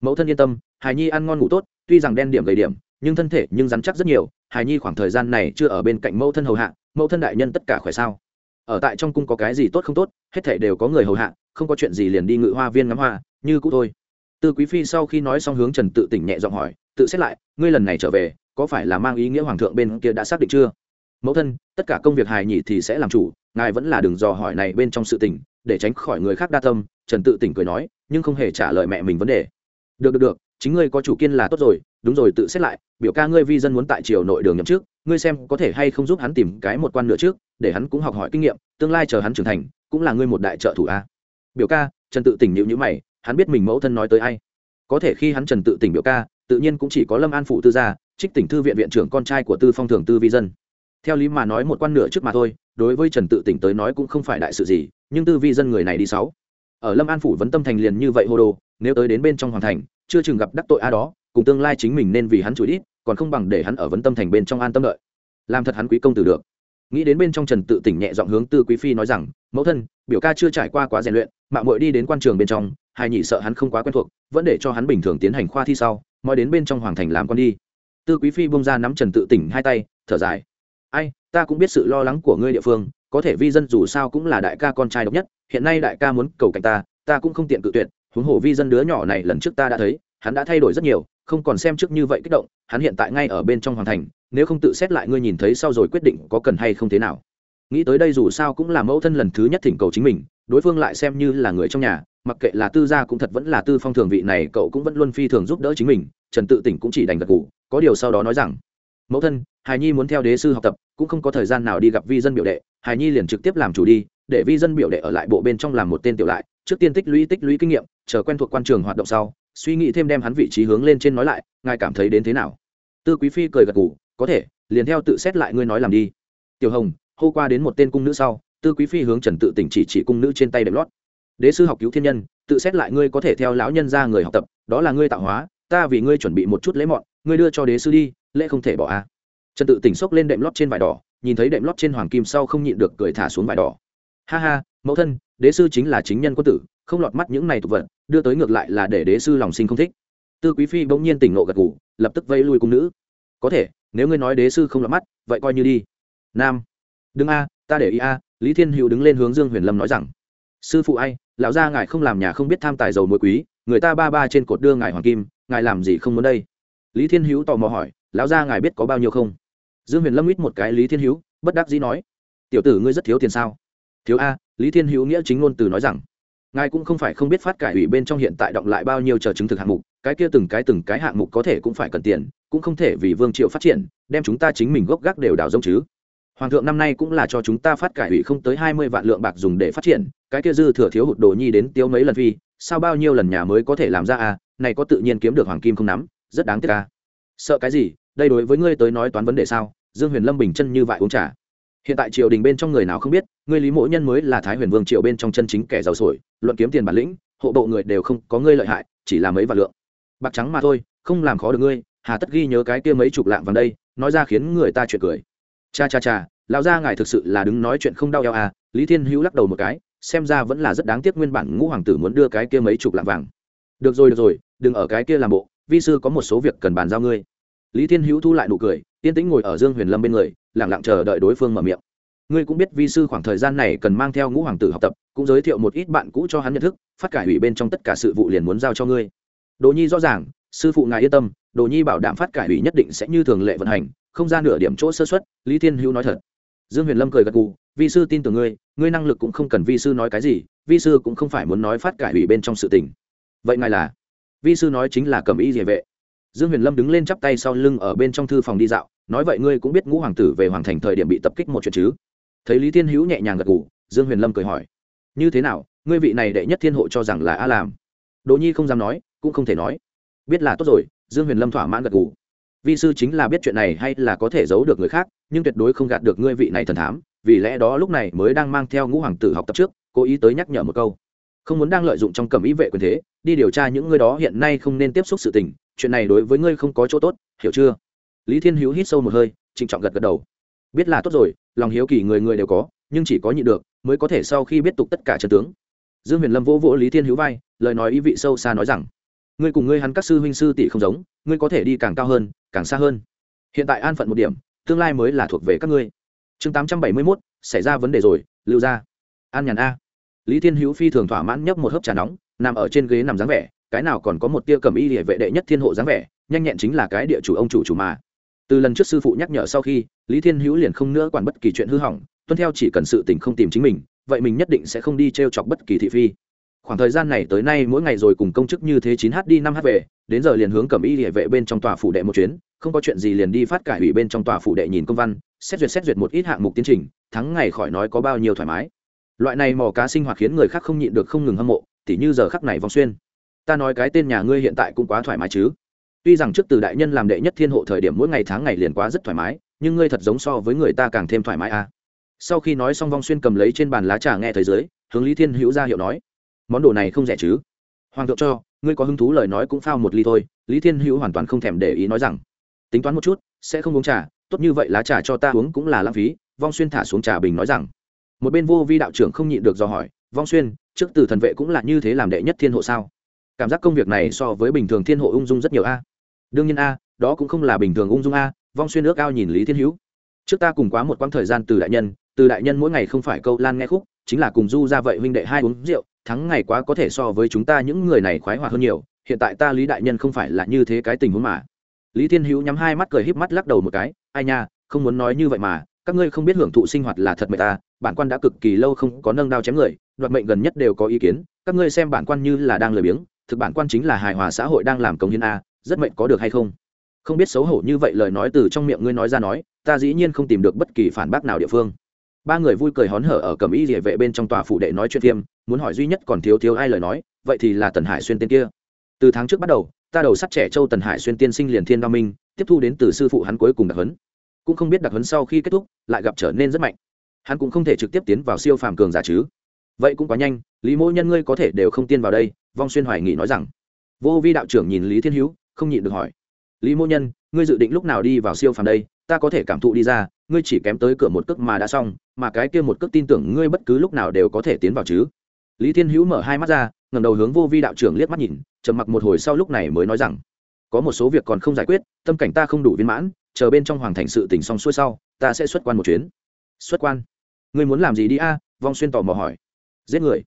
mẫu thân yên tâm, hài nhi ăn ngon ngủ tốt, tuy rằng đen điểm gầy điểm nhưng thân thể nhưng rắn chắc rất nhiều, hài nhi khoảng thời gian này chưa ở bên cạnh mẫu thân hầu hạ, mẫu thân đại nhân tất cả khỏe sao? Ở tại trong cung có cái gì tốt không tốt, hết thể đều có người hầu hạ, không có chuyện gì liền đi ngự hoa viên ngắm hoa, như cũ thôi. Tư quý phi sau khi nói xong hướng trần tự tỉnh nhẹ giọng hỏi, tự xét lại, ngươi lần này trở về, có phải là mang ý nghĩa hoàng thượng bên kia đã xác định chưa? Mẫu thân, tất cả công việc hài nhị thì sẽ làm chủ, ngài vẫn là đừng dò hỏi này bên trong sự tỉnh để tránh khỏi người khác đa tâm, trần tự tỉnh cười nói, nhưng không hề trả lời mẹ mình vấn đề. Được được được, chính ngươi có chủ kiên là tốt rồi đúng rồi, tự xét lại, biểu ca ngươi vi dân muốn tại triều nội đường nhậm trước ngươi xem có thể hay không giúp hắn tìm cái một quan nữa trước, để hắn cũng học hỏi kinh nghiệm, tương lai chờ hắn trưởng thành, cũng là ngươi một đại trợ thủ a. Biểu ca, trần tự tỉnh nhịu nhữ mày, hắn biết mình mẫu thân nói tới ai. Có thể khi hắn trần tự tỉnh biểu ca, tự nhiên cũng chỉ có lâm an phụ tư gia, trích tỉnh thư viện viện trưởng con trai của tư phong thường tư vi dân. Theo lý mà nói một quan nửa trước mà thôi, đối với trần tự tỉnh tới nói cũng không phải đại sự gì, nhưng tư vi dân người này đi sáu. Ở lâm an phủ vấn tâm thành liền như vậy hô đồ, nếu tới đến bên trong hoàng thành, chưa chừng gặp đắc tội a đó cùng tương lai chính mình nên vì hắn chửi ít, còn không bằng để hắn ở vấn tâm thành bên trong an tâm lợi làm thật hắn quý công tử được. Nghĩ đến bên trong trần tự tỉnh nhẹ giọng hướng tư quý phi nói rằng, mẫu thân, biểu ca chưa trải qua quá rèn luyện mạng mội đi đến quan trường bên trong hài nhị sợ hắn không quá quen thuộc, vẫn để cho hắn bình thường tiến hành khoa thi sau mọi đến bên trong hoàng thành làm con đi. Tư quý phi bông ra nắm trần tự tỉnh hai tay, thở dài. Ai, ta cũng biết sự lo lắng của ngươi địa phương, có thể vi dân dù sao cũng là đại ca con trai độc nhất, hiện nay đại ca muốn cầu cạnh ta ta cũng không tiện cự tuyệt, huống hồ vi dân đứa nhỏ này lần trước ta đã thấy, hắn đã thay đổi rất nhiều không còn xem trước như vậy kích động, hắn hiện tại ngay ở bên trong hoàng thành, nếu không tự xét lại ngươi nhìn thấy sau rồi quyết định có cần hay không thế nào. Nghĩ tới đây dù sao cũng là mẫu thân lần thứ nhất thỉnh cầu chính mình, đối phương lại xem như là người trong nhà, mặc kệ là tư gia cũng thật vẫn là tư phong thường vị này, cậu cũng vẫn luôn phi thường giúp đỡ chính mình, trần tự tỉnh cũng chỉ đành gật ngủ có điều sau đó nói rằng, mẫu thân hài nhi muốn theo đế sư học tập, cũng không có thời gian nào đi gặp vi dân biểu đệ hài nhi liền trực tiếp làm chủ đi, để vi dân biểu đệ ở lại bộ bên trong làm một tên tiểu lại trước tiên tích lũy tích lũy kinh nghiệm, chờ quen thuộc quan trường hoạt động sau, suy nghĩ thêm đem hắn vị trí hướng lên trên nói lại, ngài cảm thấy đến thế nào? Tư quý phi cười gật ngủ có thể, liền theo tự xét lại ngươi nói làm đi. Tiểu hồng, hô qua đến một tên cung nữ sau, tư quý phi hướng trần tự tỉnh chỉ chỉ cung nữ trên tay đệm lót. Đế sư học cứu thiên nhân, tự xét lại ngươi có thể theo lão nhân ra người học tập, đó là ngươi tạo hóa, ta vì ngươi chuẩn bị một chút lễ mọn, ngươi đưa cho đế sư đi, lễ không thể bỏ a. Trần tự tỉnh xốc lên đệm lót trên vải đỏ, nhìn thấy đệm lót trên hoàng kim sau không nhịn được cười thả xuống vải đỏ. Ha ha mẫu thân, đế sư chính là chính nhân quân tử, không lọt mắt những này tục vật, đưa tới ngược lại là để đế sư lòng sinh không thích. Tư quý phi bỗng nhiên tỉnh nộ gật ngủ lập tức vây lui cung nữ. Có thể, nếu ngươi nói đế sư không lọt mắt, vậy coi như đi. Nam. Đừng a, ta để ý a. Lý thiên hữu đứng lên hướng dương huyền lâm nói rằng. Sư phụ ai, lão gia ngài không làm nhà không biết tham tài dầu muối quý, người ta ba ba trên cột đưa ngài hoàng kim, ngài làm gì không muốn đây? Lý thiên hữu tò mò hỏi, lão gia ngài biết có bao nhiêu không? Dương huyền lâm ít một cái lý thiên hữu, bất đắc dĩ nói, tiểu tử ngươi rất thiếu tiền sao? Thiếu a, lý thiên hữu nghĩa chính ngôn từ nói rằng, ngài cũng không phải không biết phát cải ủy bên trong hiện tại động lại bao nhiêu chờ chứng thực hạng mục, cái kia từng cái từng cái hạng mục có thể cũng phải cần tiền, cũng không thể vì vương triệu phát triển, đem chúng ta chính mình gốc gác đều đào rông chứ. Hoàng thượng năm nay cũng là cho chúng ta phát cải ủy không tới hai mươi vạn lượng bạc dùng để phát triển, cái kia dư thừa thiếu hụt đồ nhi đến tiêu mấy lần phi, sao bao nhiêu lần nhà mới có thể làm ra à này có tự nhiên kiếm được hoàng kim không nắm, rất đáng tiếc à sợ cái gì? Đây đối với ngươi tới nói toán vấn đề sao? Dương huyền lâm bình chân như vậy uống trà hiện tại triều đình bên trong người nào không biết, ngươi lý mỗ nhân mới là thái huyền vương triều bên trong chân chính kẻ giàu sổi, luận kiếm tiền bản lĩnh, hộ bộ người đều không có ngươi lợi hại, chỉ là mấy vạn lượng. Bạc trắng mà thôi, không làm khó được ngươi, hà tất ghi nhớ cái kia mấy chục lạng vào đây, nói ra khiến người ta chuyện cười. Cha cha cha, lão gia ngài thực sự là đứng nói chuyện không đau eo à lý thiên hữu lắc đầu một cái, xem ra vẫn là rất đáng tiếc nguyên bản ngũ hoàng tử muốn đưa cái kia mấy chục lạng vàng. Được rồi được rồi, đừng ở cái kia làm bộ, vi sư có một số việc cần bàn giao ngươi lý thiên hữu thu lại nụ cười, yên tĩnh ngồi ở dương huyền lâm bên người lẳng lặng chờ đợi đối phương mở miệng. Ngươi cũng biết vi sư khoảng thời gian này cần mang theo ngũ hoàng tử học tập, cũng giới thiệu một ít bạn cũ cho hắn nhận thức, phát cải ủy bên trong tất cả sự vụ liền muốn giao cho ngươi. Đồ nhi rõ ràng, sư phụ ngài yên tâm, đồ nhi bảo đảm phát cải ủy nhất định sẽ như thường lệ vận hành, không ra nửa điểm chỗ sơ xuất lý thiên hữu nói thật. Dương huyền lâm cười gật gù, vi sư tin tưởng ngươi ngươi năng lực cũng không cần vi sư nói cái gì, vi sư cũng không phải muốn nói phát cải ủy bên trong sự tình. Vậy ngài là? Vi sư nói chính là cầm ý địa vệ dương huyền lâm đứng lên chắp tay sau lưng ở bên trong thư phòng đi dạo, nói vậy ngươi cũng biết ngũ hoàng tử về hoàng thành thời điểm bị tập kích một chuyện chứ? Thấy lý thiên hữu nhẹ nhàng gật gù, dương huyền lâm cười hỏi, như thế nào, ngươi vị này đệ nhất thiên hộ cho rằng là a làm đỗ nhi không dám nói, cũng không thể nói. Biết là tốt rồi, dương huyền lâm thỏa mãn gật gù. Vi sư chính là biết chuyện này hay là có thể giấu được người khác, nhưng tuyệt đối không gạt được ngươi vị này thần thám, vì lẽ đó lúc này mới đang mang theo ngũ hoàng tử học tập trước, cố ý tới nhắc nhở một câu không muốn đang lợi dụng trong cầm ý vệ quyền thế, đi điều tra những người đó hiện nay không nên tiếp xúc sự tình, chuyện này đối với ngươi không có chỗ tốt, hiểu chưa? Lý thiên hữu hít sâu một hơi, trịnh trọng gật gật đầu. Biết là tốt rồi, lòng hiếu kỳ người người đều có, nhưng chỉ có nhịn được, mới có thể sau khi biết tục tất cả trận tướng. Dương huyền lâm vỗ vỗ lý thiên hữu vai, lời nói ý vị sâu xa nói rằng, ngươi cùng ngươi hắn các sư huynh sư tỷ không giống, ngươi có thể đi càng cao hơn, càng xa hơn. Hiện tại an phận một điểm, tương lai mới là thuộc về các ngươi. Chương tám trăm bảy mươi mốt, xảy ra vấn đề rồi, lưu ra an nhàn a lý thiên hữu phi thường thỏa mãn nhấp một hớp trà nóng, nằm ở trên ghế nằm dáng vẻ, cái nào còn có một tia cầm y địa vệ đệ nhất thiên hộ dáng vẻ, nhanh nhẹn chính là cái địa chủ ông chủ chủ mà. Từ lần trước sư phụ nhắc nhở sau khi, lý thiên hữu liền không nữa quản bất kỳ chuyện hư hỏng, tuân theo chỉ cần sự tình không tìm chính mình, vậy mình nhất định sẽ không đi t r e o chọc bất kỳ thị phi. Khoảng thời gian này tới nay mỗi ngày rồi cùng công chức như thế chín h đi năm h về, đến giờ liền hướng cầm y địa vệ bên trong tòa phủ đệ một chuyến, không có chuyện gì liền đi phát cải ủy bên trong tòa phủ đệ nhìn công văn, xét duyệt xét duyệt một ít hạng mục tiến trình, thắng ngày khỏi nói có bao nhiêu thoải mái loại này mò cá sinh hoạt khiến người khác không nhịn được không ngừng hâm mộ, tỉ như giờ khắc này vong xuyên. Ta nói cái tên nhà ngươi hiện tại cũng quá thoải mái chứ. Tuy rằng trước từ đại nhân làm đệ nhất thiên hộ thời điểm mỗi ngày tháng ngày liền quá rất thoải mái, nhưng ngươi thật giống so với người ta càng thêm thoải mái à. Sau khi nói xong vong xuyên cầm lấy trên bàn lá trà nghe thấy dưới, hướng lý thiên hữu ra hiệu nói, món đồ này không rẻ chứ? Hoàng thượng cho, ngươi có hứng thú lời nói cũng phao một ly thôi. Lý thiên hữu hoàn toàn không thèm để ý nói rằng, tính toán một chút, sẽ không uống trà, tốt như vậy lá trà cho ta uống cũng là lãng phí. Vong xuyên thả xuống trà bình nói rằng một bên vô vi đạo trưởng không nhịn được do hỏi, vong xuyên, trước từ thần vệ cũng là như thế làm đệ nhất thiên hộ sao? Cảm giác công việc này so với bình thường thiên hộ ung dung rất nhiều a. Đương nhiên a, đó cũng không là bình thường ung dung a, vong xuyên ước ao nhìn lý thiên hữu. Trước ta cùng quá một quãng thời gian từ đại nhân, từ đại nhân mỗi ngày không phải câu lan nghe khúc, chính là cùng du ra vậy huynh đệ hai uống rượu, thắng ngày quá có thể so với chúng ta những người này khoái hoạt hơn nhiều, hiện tại ta lý đại nhân không phải là như thế cái tình huống mà. Lý thiên hữu nhắm hai mắt cười híp mắt lắc đầu một cái, ai nha, không muốn nói như vậy mà các ngươi không biết hưởng thụ sinh hoạt là thật mệt ta, bản quan đã cực kỳ lâu không có nâng đao chém người, đoạt mệnh gần nhất đều có ý kiến, các ngươi xem bản quan như là đang lười biếng, thực bản quan chính là hài hòa xã hội đang làm công hiến a, rất mệnh có được hay không? Không biết xấu hổ như vậy lời nói từ trong miệng ngươi nói ra nói, ta dĩ nhiên không tìm được bất kỳ phản bác nào địa phương. Ba người vui cười hón hở ở cầm y địa vệ bên trong tòa phụ đệ nói chuyện thiêm, muốn hỏi duy nhất còn thiếu thiếu ai lời nói, vậy thì là tần hải xuyên tên kia. Từ tháng trước bắt đầu, ta đầu sắt trẻ châu tần hải xuyên tiên sinh liền thiên đao minh, tiếp thu đến từ sư phụ hắn cuối cùng đặc huấn cũng không biết đặc huấn sau khi kết thúc, lại gặp trở nên rất mạnh. Hắn cũng không thể trực tiếp tiến vào siêu phàm cường giả chứ. Vậy cũng quá nhanh, lý mỗi nhân ngươi có thể đều không tiên vào đây, vong xuyên hoài nghị nói rằng. Vô vi đạo trưởng nhìn lý thiên hữu, không nhịn được hỏi. Lý mô nhân, ngươi dự định lúc nào đi vào siêu phàm đây? Ta có thể cảm thụ đi ra, ngươi chỉ kém tới cửa một cước mà đã xong, mà cái kia một cước tin tưởng ngươi bất cứ lúc nào đều có thể tiến vào chứ. Lý thiên hữu mở hai mắt ra ngầm đầu hướng vô vi đạo trưởng liếc mắt nhìn, trầm mặc một hồi sau lúc này mới nói rằng. Có một số việc còn không giải quyết, tâm cảnh ta không đủ viên mãn chờ bên trong hoàng thành sự tỉnh xong xuôi sau, ta sẽ xuất quan một chuyến. Xuất quan? Ngươi muốn làm gì đi a? Vong xuyên tò mò hỏi. Giết người?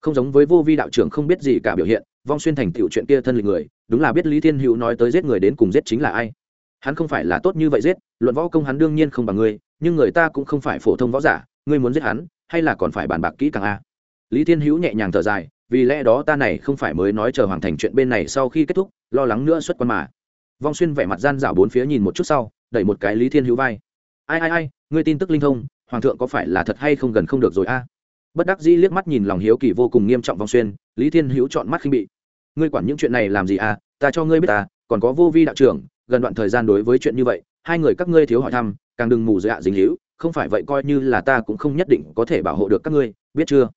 Không giống với vô vi đạo trưởng không biết gì cả biểu hiện, vong xuyên thành tựu chuyện kia thân lịch người, đúng là biết lý thiên hữu nói tới giết người đến cùng giết chính là ai. Hắn không phải là tốt như vậy giết, luận võ công hắn đương nhiên không bằng ngươi, nhưng người ta cũng không phải phổ thông võ giả, ngươi muốn giết hắn, hay là còn phải bàn bạc kỹ càng a? Lý thiên hữu nhẹ nhàng thở dài, vì lẽ đó ta này không phải mới nói chờ hoàn thành chuyện bên này sau khi kết thúc, lo lắng nữa xuất quan mà vong xuyên vẻ mặt gian dảo bốn phía nhìn một chút sau, đẩy một cái lý thiên hữu vai. Ai ai ai, ngươi tin tức linh thông, hoàng thượng có phải là thật hay không gần không được rồi a? Bất đắc dĩ liếc mắt nhìn lòng hiếu kỳ vô cùng nghiêm trọng vong xuyên, lý thiên hữu chọn mắt khinh bị. Ngươi quản những chuyện này làm gì à ta cho ngươi biết à còn có vô vi đạo trưởng, gần đoạn thời gian đối với chuyện như vậy, hai người các ngươi thiếu hỏi thăm, càng đừng mù dạ dính hữu không phải vậy coi như là ta cũng không nhất định có thể bảo hộ được các ngươi, biết chưa?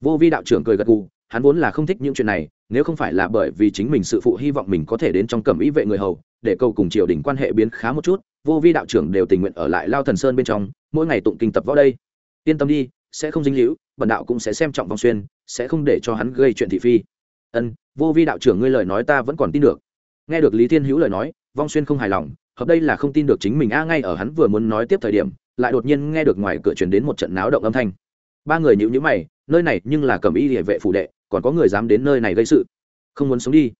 Vô vi đạo trưởng cười gật gù, hắn vốn là không thích những chuyện này nếu không phải là bởi vì chính mình sự phụ hy vọng mình có thể đến trong cẩm ý vệ người hầu, để cầu cùng triều đình quan hệ biến khá một chút, vô vi đạo trưởng đều tình nguyện ở lại lao thần sơn bên trong, mỗi ngày tụng kinh tập võ đây. Yên tâm đi, sẽ không dính hữu bần đạo cũng sẽ xem trọng vong xuyên, sẽ không để cho hắn gây chuyện thị phi. Ân, vô vi đạo trưởng ngươi lời nói ta vẫn còn tin được. Nghe được lý thiên hữu lời nói, vong xuyên không hài lòng, hợp đây là không tin được chính mình. A, ngay ở hắn vừa muốn nói tiếp thời điểm, lại đột nhiên nghe được ngoài cửa truyền đến một trận náo động âm thanh. Ba người nhịu nhữ mày, nơi này nhưng là cầm y địa vệ phủ đệ còn có người dám đến nơi này gây sự. Không muốn sống đi.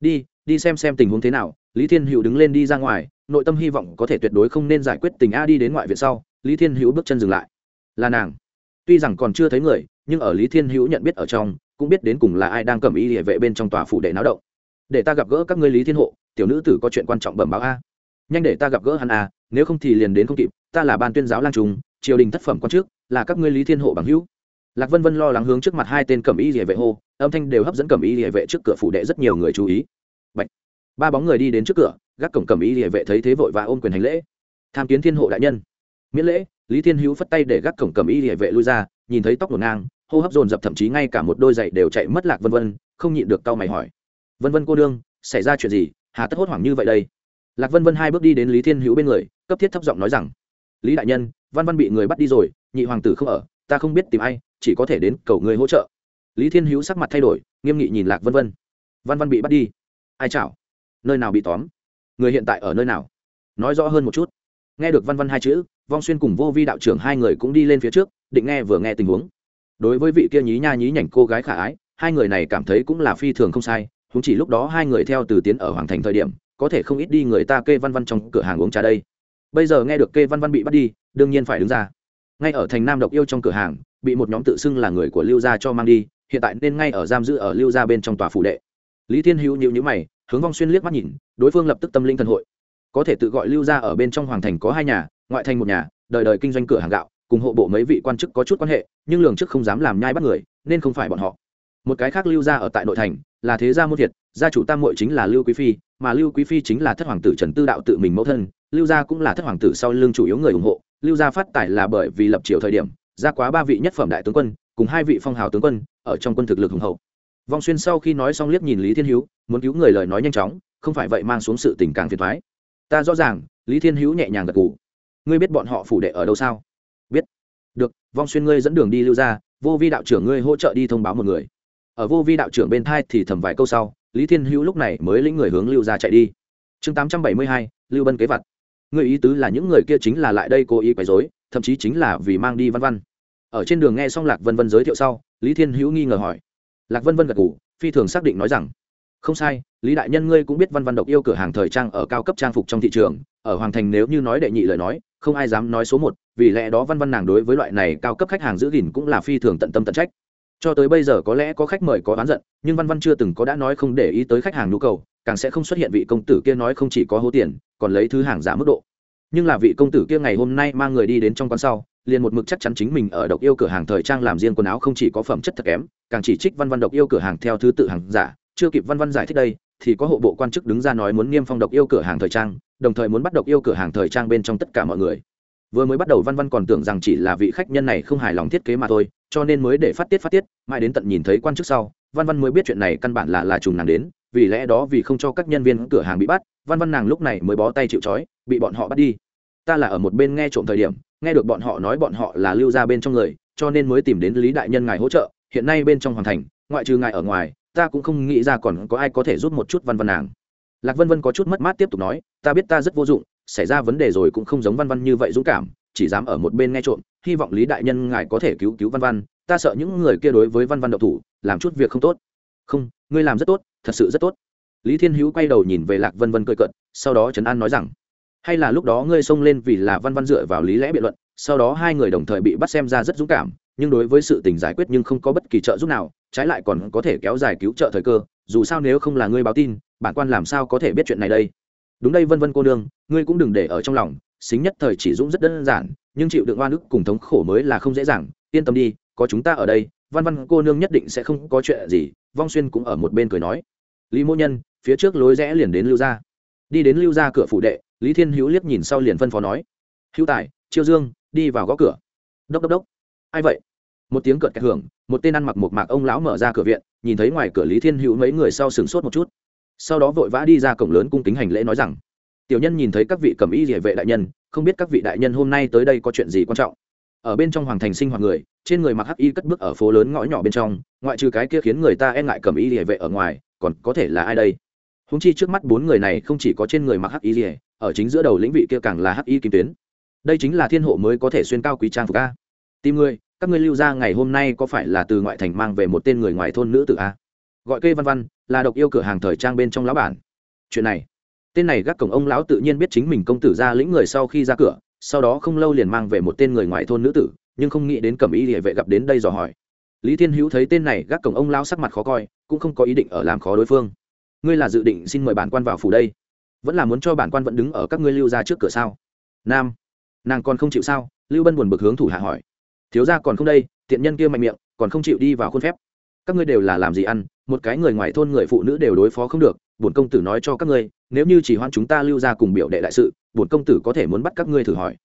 Đi đi xem xem tình huống thế nào. Lý thiên hữu đứng lên đi ra ngoài, nội tâm hy vọng có thể tuyệt đối không nên giải quyết tình a đi đến ngoại viện sau. Lý thiên hữu bước chân dừng lại. Là nàng. Tuy rằng còn chưa thấy người, nhưng ở lý thiên hữu nhận biết ở trong, cũng biết đến cùng là ai đang cầm y địa vệ bên trong tòa phủ đệ náo động. Để ta gặp gỡ các ngươi lý thiên hộ, tiểu nữ tử có chuyện quan trọng bẩm báo a. Nhanh để ta gặp gỡ hắn a, nếu không thì liền đến không kịp, ta là ban tuyên giáo lang trùng triều đình thất phẩm quan trước, là các ngươi lý thiên hộ bằng hữu lạc vân vân lo lắng hướng trước mặt hai tên cầm y địa vệ hô, âm thanh đều hấp dẫn cầm y địa vệ trước cửa phủ đệ rất nhiều người chú ý. Bạch. ba bóng người đi đến trước cửa, gác cổng cầm y địa vệ thấy thế vội và ôm quyền hành lễ. Tham kiến thiên hộ đại nhân. Miễn lễ, lý thiên hữu phất tay để gác cổng cầm y địa vệ lui ra, nhìn thấy tóc ngổn ngang, hô hấp dồn dập thậm chí ngay cả một đôi giày đều chạy mất lạc vân vân, không nhịn được cau mày hỏi. Vân vân cô đương, xảy ra chuyện gì? Hà tất hốt hoảng như vậy đây. Lạc vân vân hai bước đi đến lý thiên hữu bên người, cấp thiết thấp giọng nói rằng, lý đại nhân, văn văn bị người bắt đi rồi, nhị hoàng tử không ở, ta không biết tìm ai chỉ có thể đến cầu người hỗ trợ. Lý thiên hữu sắc mặt thay đổi, nghiêm nghị nhìn lạc vân vân. Văn văn bị bắt đi. Ai chảo? Nơi nào bị tóm? Người hiện tại ở nơi nào? Nói rõ hơn một chút. Nghe được văn văn hai chữ, vong xuyên cùng vô vi đạo trưởng hai người cũng đi lên phía trước, định nghe vừa nghe tình huống. Đối với vị kia nhí nha nhí nhảnh cô gái khả ái, hai người này cảm thấy cũng là phi thường không sai húng chỉ lúc đó hai người theo từ tiến ở hoàng thành thời điểm, có thể không ít đi người ta kê văn văn trong cửa hàng uống trà đây. Bây giờ nghe được kê văn văn bị bắt đi, đương nhiên phải đứng ra. Ngay ở thành nam độc yêu trong cửa hàng bị một nhóm tự xưng là người của lưu gia cho mang đi, hiện tại nên ngay ở giam giữ ở lưu gia bên trong tòa phủ đệ. Lý thiên hữu nhịu nhữ mày, hướng vong xuyên liếc mắt nhìn, đối phương lập tức tâm linh thần hội. Có thể tự gọi lưu gia ở bên trong hoàng thành có hai nhà, ngoại thành một nhà, đời đời kinh doanh cửa hàng gạo, cùng hộ bộ mấy vị quan chức có chút quan hệ, nhưng lường trước không dám làm nhai bắt người, nên không phải bọn họ. Một cái khác lưu gia ở tại nội thành, là thế gia muôn thiệt, gia chủ tam muội chính là lưu quý phi, mà lưu quý phi chính là thất hoàng tử trần tư đạo tự mình mẫu thân, lưu gia cũng là thất hoàng tử sau lưng chủ yếu người ủng hộ. Lưu gia phát tài là bởi vì lập triều thời điểm ra quá ba vị nhất phẩm đại tướng quân, cùng hai vị phong hào tướng quân, ở trong quân thực lực hùng hậu. Vong xuyên sau khi nói xong liếc nhìn lý thiên hữu, muốn cứu người lời nói nhanh chóng, không phải vậy mang xuống sự tình càng phiền thoái ta rõ ràng, lý thiên hữu nhẹ nhàng gật gù. Ngươi biết bọn họ phủ đệ ở đâu sao? Biết. Được, vong xuyên ngươi dẫn đường đi lưu ra, vô vi đạo trưởng ngươi hỗ trợ đi thông báo một người. Ở vô vi đạo trưởng bên thai thì thầm vài câu sau, lý thiên hữu lúc này mới lĩnh người hướng lưu ra chạy đi. Chương tám trăm bảy mươi hai, lưu bân kế vật. Người ý tứ là những người kia chính là lại đây cố ý quấy dối thậm chí chính là vì mang đi văn văn ở trên đường nghe xong lạc vân vân giới thiệu sau, lý thiên hữu nghi ngờ hỏi. Lạc vân vân gật g ủ phi thường xác định nói rằng, không sai, lý đại nhân ngươi cũng biết văn văn độc yêu cửa hàng thời trang ở cao cấp trang phục trong thị trường, ở hoàng thành nếu như nói đệ nhị lời nói, không ai dám nói số một, vì lẽ đó văn văn nàng đối với loại này cao cấp khách hàng giữ gìn cũng là phi thường tận tâm tận trách. Cho tới bây giờ có lẽ có khách mời có oán giận, nhưng văn văn chưa từng có đã nói không để ý tới khách hàng nhu cầu, càng sẽ không xuất hiện vị công tử kia nói không chỉ có hố tiền, còn lấy thứ hàng giả mức độ. Nhưng là vị công tử kia ngày hôm nay mang người đi đến trong quán sau liền một mực chắc chắn chính mình ở độc yêu cửa hàng thời trang làm riêng quần áo không chỉ có phẩm chất thật kém, càng chỉ trích văn văn độc yêu cửa hàng theo thứ tự hàng giả. Chưa kịp văn văn giải thích đây, thì có hộ bộ quan chức đứng ra nói muốn niêm phong độc yêu cửa hàng thời trang, đồng thời muốn bắt độc yêu cửa hàng thời trang bên trong tất cả mọi người. Vừa mới bắt đầu văn văn còn tưởng rằng chỉ là vị khách nhân này không hài lòng thiết kế mà thôi, cho nên mới để phát tiết phát tiết, mãi đến tận nhìn thấy quan chức sau, văn văn mới biết chuyện này căn bản là là trùng nàng đến, vì lẽ đó vì không cho các nhân viên cửa hàng bị bắt, văn văn nàng lúc này mới bó tay chịu trói, bị bọn họ bắt đi. Ta là ở một bên nghe trộm thời điểm nghe được bọn họ nói bọn họ là lưu ra bên trong người, cho nên mới tìm đến lý đại nhân ngài hỗ trợ, hiện nay bên trong hoàng thành, ngoại trừ ngài ở ngoài, ta cũng không nghĩ ra còn có ai có thể giúp một chút văn văn nàng. Lạc vân vân có chút mất mát tiếp tục nói, ta biết ta rất vô dụng, xảy ra vấn đề rồi cũng không giống văn văn như vậy dũng cảm, chỉ dám ở một bên nghe trộm, hy vọng lý đại nhân ngài có thể cứu cứu văn văn, ta sợ những người kia đối với văn văn độc thủ, làm chút việc không tốt. Không, ngươi làm rất tốt, thật sự rất tốt. Lý thiên hữu quay đầu nhìn về lạc vân vân cười cận sau đó trấn an nói rằng hay là lúc đó ngươi xông lên vì là văn văn dựa vào lý lẽ biện luận, sau đó hai người đồng thời bị bắt xem ra rất dũng cảm, nhưng đối với sự tình giải quyết nhưng không có bất kỳ trợ giúp nào, trái lại còn có thể kéo dài cứu trợ thời cơ, dù sao nếu không là ngươi báo tin, bản quan làm sao có thể biết chuyện này đây? Đúng đây vân vân cô đương ngươi cũng đừng để ở trong lòng, xính nhất thời chỉ dũng rất đơn giản, nhưng chịu đựng oan ức cùng thống khổ mới là không dễ dàng, yên tâm đi, có chúng ta ở đây, văn văn cô nương nhất định sẽ không có chuyện gì, vong xuyên cũng ở một bên cười nói. Lý mô nhân, phía trước lối rẽ liền đến lưu gia. Đi đến lưu gia cửa phủ đệ lý thiên hữu liếc nhìn sau liền phân phó nói, hữu tài, chiêu dương, đi vào gõ cửa. Đốc đốc đốc. Ai vậy? Một tiếng cợt kẹt hưởng, một tên ăn mặc một mạc ông lão mở ra cửa viện, nhìn thấy ngoài cửa lý thiên hữu mấy người sau sừng sốt một chút. Sau đó vội vã đi ra cổng lớn cung kính hành lễ nói rằng, tiểu nhân nhìn thấy các vị cầm y địa vệ đại nhân, không biết các vị đại nhân hôm nay tới đây có chuyện gì quan trọng? Ở bên trong hoàng thành sinh hoạt người, trên người mặc hắc y cất bước ở phố lớn ngõ nhỏ bên trong, ngoại trừ cái kia khiến người ta e ngại cầm y địa vệ ở ngoài, còn có thể là ai đây? Húng chi trước mắt bốn người này không chỉ có trên người mặc hắc y địa ở chính giữa đầu lĩnh vị kia càng là hắc y kim tuyến. Đây chính là thiên hộ mới có thể xuyên cao quý trang phục a. Tìm người, các ngươi lưu ra ngày hôm nay có phải là từ ngoại thành mang về một tên người ngoài thôn nữ tử a? Gọi kê văn văn, là độc yêu cửa hàng thời trang bên trong lão bản. Chuyện này, tên này gác cổng ông lão tự nhiên biết chính mình công tử ra lĩnh người sau khi ra cửa, sau đó không lâu liền mang về một tên người ngoài thôn nữ tử, nhưng không nghĩ đến cẩm y địa vệ gặp đến đây dò hỏi. Lý thiên hữu thấy tên này gác cổng ông lão sắc mặt khó coi, cũng không có ý định ở làm khó đối phương. Ngươi là dự định xin mời bản quan vào phủ đây vẫn là muốn cho bản quan vẫn đứng ở các ngươi lưu ra trước cửa sao? Nam, nàng còn không chịu sao? Lưu bân buồn bực hướng thủ hạ hỏi. Thiếu ra còn không đây, tiện nhân kia mạnh miệng, còn không chịu đi vào khuôn phép. Các ngươi đều là làm gì ăn, một cái người ngoài thôn người phụ nữ đều đối phó không được, bổn công tử nói cho các ngươi, nếu như chỉ hoãn chúng ta lưu ra cùng biểu đệ đại sự, bổn công tử có thể muốn bắt các ngươi thử hỏi.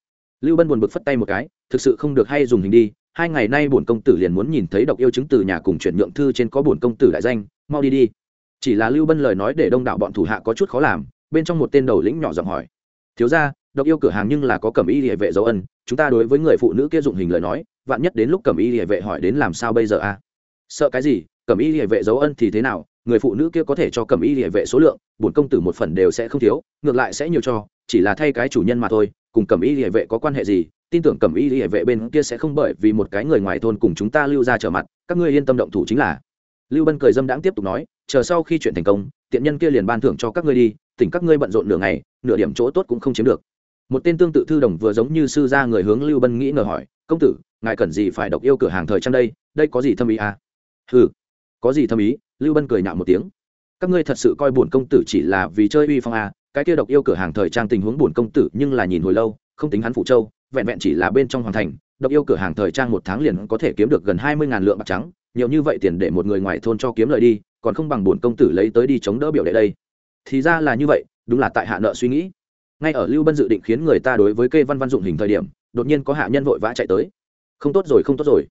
Lưu bân buồn bực phất tay một cái, thực sự không được hay dùng hình đi, hai ngày nay bổn công tử liền muốn nhìn thấy độc yêu chứng từ nhà cùng chuyển nhượng thư trên có bổn công tử đại danh, mau đi đi. Chỉ là lưu bân lời nói để đông đảo bọn thủ hạ có chút khó làm bên trong một tên đầu lĩnh nhỏ giọng hỏi. Thiếu ra độc yêu cửa hàng nhưng là có cầm y địa vệ dấu ân, chúng ta đối với người phụ nữ kia dụng hình lời nói, vạn nhất đến lúc cầm y địa vệ hỏi đến làm sao bây giờ a sợ cái gì? Cầm y địa vệ dấu ân thì thế nào? Người phụ nữ kia có thể cho cầm y địa vệ số lượng, bổn công tử một phần đều sẽ không thiếu, ngược lại sẽ nhiều cho, chỉ là thay cái chủ nhân mà thôi, cùng cầm y địa vệ có quan hệ gì? Tin tưởng cầm y địa vệ bên kia sẽ không bởi vì một cái người ngoài thôn cùng chúng ta lưu ra trở mặt, các ngươi yên tâm động thủ chính là. Lưu bân cười dâm đãng tiếp tục nói, chờ sau khi chuyện thành công, tiện nhân kia liền ban thưởng cho các ngươi đi tỉnh các ngươi bận rộn nửa ngày nửa điểm chỗ tốt cũng không chiếm được. Một tên tương tự thư đồng vừa giống như sư gia người hướng lưu bân nghĩ ngờ hỏi công tử ngài cần gì phải độc yêu cửa hàng thời trang đây? Đây có gì thâm ý à? ừ có gì thâm ý? Lưu bân cười nhạo một tiếng. Các ngươi thật sự coi bổn công tử chỉ là vì chơi uy phong à, cái kia độc yêu cửa hàng thời trang tình huống bổn công tử nhưng là nhìn hồi lâu không tính hắn phụ châu vẹn vẹn chỉ là bên trong hoàng thành độc yêu cửa hàng thời trang một tháng liền có thể kiếm được gần hai mươi ngàn lượng bạc trắng nhiều như vậy tiền để một người ngoài thôn cho kiếm lời đi còn không bằng bổn công tử lấy tới đi chống đỡ biểu đệ đây thì ra là như vậy, đúng là tại hạ nợ suy nghĩ. Ngay ở lưu bân dự định khiến người ta đối với kê văn văn dụng hình thời điểm, đột nhiên có hạ nhân vội vã chạy tới. Không tốt rồi, không tốt rồi.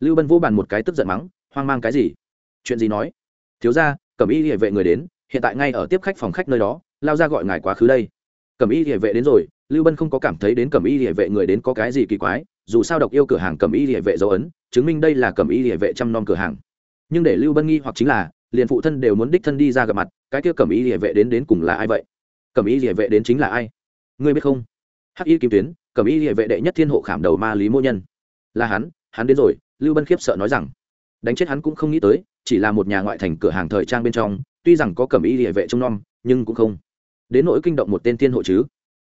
Lưu bân vô bàn một cái tức giận mắng, hoang mang cái gì? Chuyện gì nói? Thiếu ra cẩm y địa vệ người đến, hiện tại ngay ở tiếp khách phòng khách nơi đó, lao ra gọi ngài quá khứ đây. Cẩm y địa vệ đến rồi, lưu bân không có cảm thấy đến cẩm y địa vệ người đến có cái gì kỳ quái, dù sao độc yêu cửa hàng cẩm y địa vệ dấu ấn, chứng minh đây là cẩm y địa vệ chăm nom cửa hàng. Nhưng để lưu bân nghi hoặc chính là liền phụ thân đều muốn đích thân đi ra gặp mặt, cái kia cẩm y địa vệ đến đến cùng là ai vậy? Cẩm y địa vệ đến chính là ai? Ngươi biết không? Hắc y kim tuyến, cẩm y địa vệ đệ nhất thiên hộ khảm đầu ma lý mô nhân. Là hắn hắn đến rồi, lưu bân khiếp sợ nói rằng. Đánh chết hắn cũng không nghĩ tới, chỉ là một nhà ngoại thành cửa hàng thời trang bên trong, tuy rằng có cẩm y địa vệ trông nom, nhưng cũng không. Đến nỗi kinh động một tên thiên hộ chứ?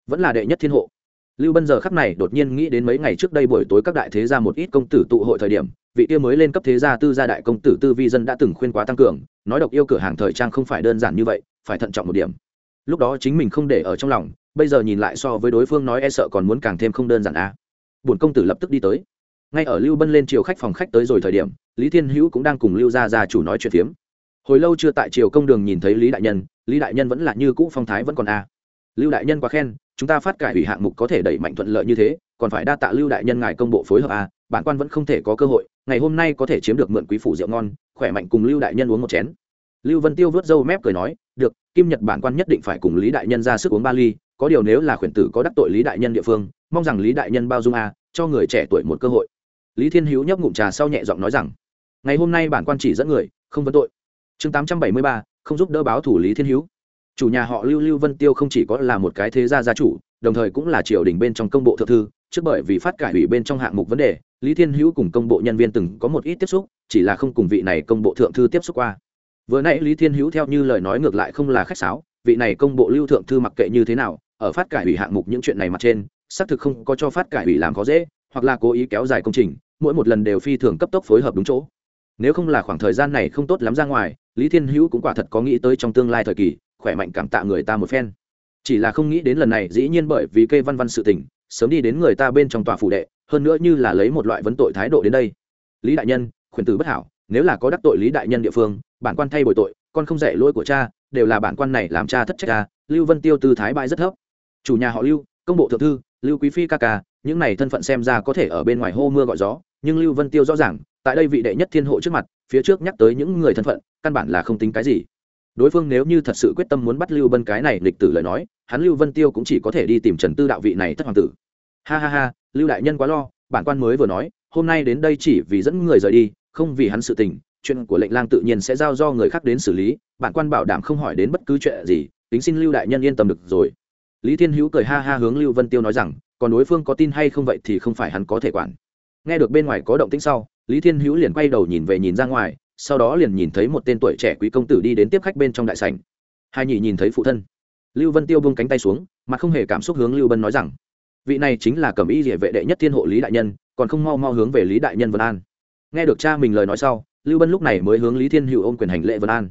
Vẫn là đệ nhất thiên hộ. Lưu bân giờ khắc này đột nhiên nghĩ đến mấy ngày trước đây buổi tối các đại thế gia một ít công tử tụ hội thời điểm vị kia mới lên cấp thế gia tư gia đại công tử tư vi dân đã từng khuyên quá tăng cường, nói độc yêu cửa hàng thời trang không phải đơn giản như vậy, phải thận trọng một điểm lúc đó chính mình không để ở trong lòng, bây giờ nhìn lại so với đối phương nói e sợ còn muốn càng thêm không đơn giản a à. bổn công tử lập tức đi tới ngay ở lưu bân lên chiều khách phòng khách tới rồi thời điểm, lý thiên hữu cũng đang cùng lưu gia gia chủ nói chuyện phiếm hồi lâu chưa tại triều công đường nhìn thấy lý đại nhân, lý đại nhân vẫn là như cũ phong thái vẫn còn a à. lưu đại nhân quá khen, chúng ta phát cải ủy hạng mục có thể đẩy mạnh thuận lợi như thế còn phải đa tạ lưu đại nhân ngài công bộ phối hợp a à. bản quan vẫn không thể có cơ hội, ngày hôm nay có thể chiếm được mượn quý phủ rượu ngon, khỏe mạnh cùng lưu đại nhân uống một chén. Lưu vân tiêu vớt râu mép cười nói, được, kim nhật bản quan nhất định phải cùng lý đại nhân ra sức uống ba ly, có điều nếu là khuyển tử có đắc tội lý đại nhân địa phương, mong rằng lý đại nhân bao dung a cho người trẻ tuổi một cơ hội. Lý thiên hữu nhấp ngụm trà sau nhẹ giọng nói rằng, ngày hôm nay bản quan chỉ dẫn người, không vấn tội. Chương tám trăm bảy mươi ba, không giúp đỡ báo thủ lý thiên hữu. Chủ nhà họ lưu lưu vân tiêu không chỉ có là một cái thế gia gia chủ, đồng thời cũng là triều đình bên trong công bộ thượng thư trước bởi vì phát cải ủy bên trong hạng mục vấn đề, lý thiên hữu cùng công bộ nhân viên từng có một ít tiếp xúc, chỉ là không cùng vị này công bộ thượng thư tiếp xúc qua. Vừa nãy lý thiên hữu theo như lời nói ngược lại không là khách sáo, vị này công bộ lưu thượng thư mặc kệ như thế nào, ở phát cải ủy hạng mục những chuyện này mặt trên, xác thực không có cho phát cải ủy làm khó dễ, hoặc là cố ý kéo dài công trình, mỗi một lần đều phi thường cấp tốc phối hợp đúng chỗ. Nếu không là khoảng thời gian này không tốt lắm ra ngoài, lý thiên hữu cũng quả thật có nghĩ tới trong tương lai thời kỳ, khỏe mạnh cảm tạ người ta một phen. Chỉ là không nghĩ đến lần này dĩ nhiên bởi vì cây văn văn sự tình sớm đi đến người ta bên trong tòa phủ đệ, hơn nữa như là lấy một loại vấn tội thái độ đến đây. Lý đại nhân, khuyển tử bất hảo, nếu là có đắc tội lý đại nhân địa phương, bản quan thay bồi tội, con không dạy lỗi của cha, đều là bản quan này làm cha thất trách ca lưu vân tiêu tư thái bại rất thấp. Chủ nhà họ lưu, công bộ thượng thư, lưu quý phi ca ca, những này thân phận xem ra có thể ở bên ngoài hô mưa gọi gió, nhưng lưu vân tiêu rõ ràng, tại đây vị đệ nhất thiên hộ trước mặt, phía trước nhắc tới những người thân phận, căn bản là không tính cái gì đối phương nếu như thật sự quyết tâm muốn bắt lưu bân cái này lịch tử lời nói, hắn lưu vân tiêu cũng chỉ có thể đi tìm trần tư đạo vị này thất hoàng tử. Ha ha ha, lưu đại nhân quá lo, bản quan mới vừa nói, hôm nay đến đây chỉ vì dẫn người rời đi, không vì hắn sự tình, chuyện của lệnh lang tự nhiên sẽ giao do người khác đến xử lý, bản quan bảo đảm không hỏi đến bất cứ chuyện gì tính xin lưu đại nhân yên tâm được rồi. Lý thiên hữu cười ha ha hướng lưu vân tiêu nói rằng, còn đối phương có tin hay không vậy thì không phải hắn có thể quản. Nghe được bên ngoài có động tĩnh sau, lý thiên hữu liền quay đầu nhìn về nhìn ra ngoài sau đó liền nhìn thấy một tên tuổi trẻ quý công tử đi đến tiếp khách bên trong đại sảnh. Hai nhị nhìn thấy phụ thân. Lưu vân tiêu buông cánh tay xuống mà không hề cảm xúc hướng lưu bân nói rằng vị này chính là cẩm y địa vệ đệ nhất thiên hộ lý đại nhân còn không mau mau hướng về lý đại nhân vân an. Nghe được cha mình lời nói sau lưu bân lúc này mới hướng lý thiên hữu ôm quyền hành lệ vân an.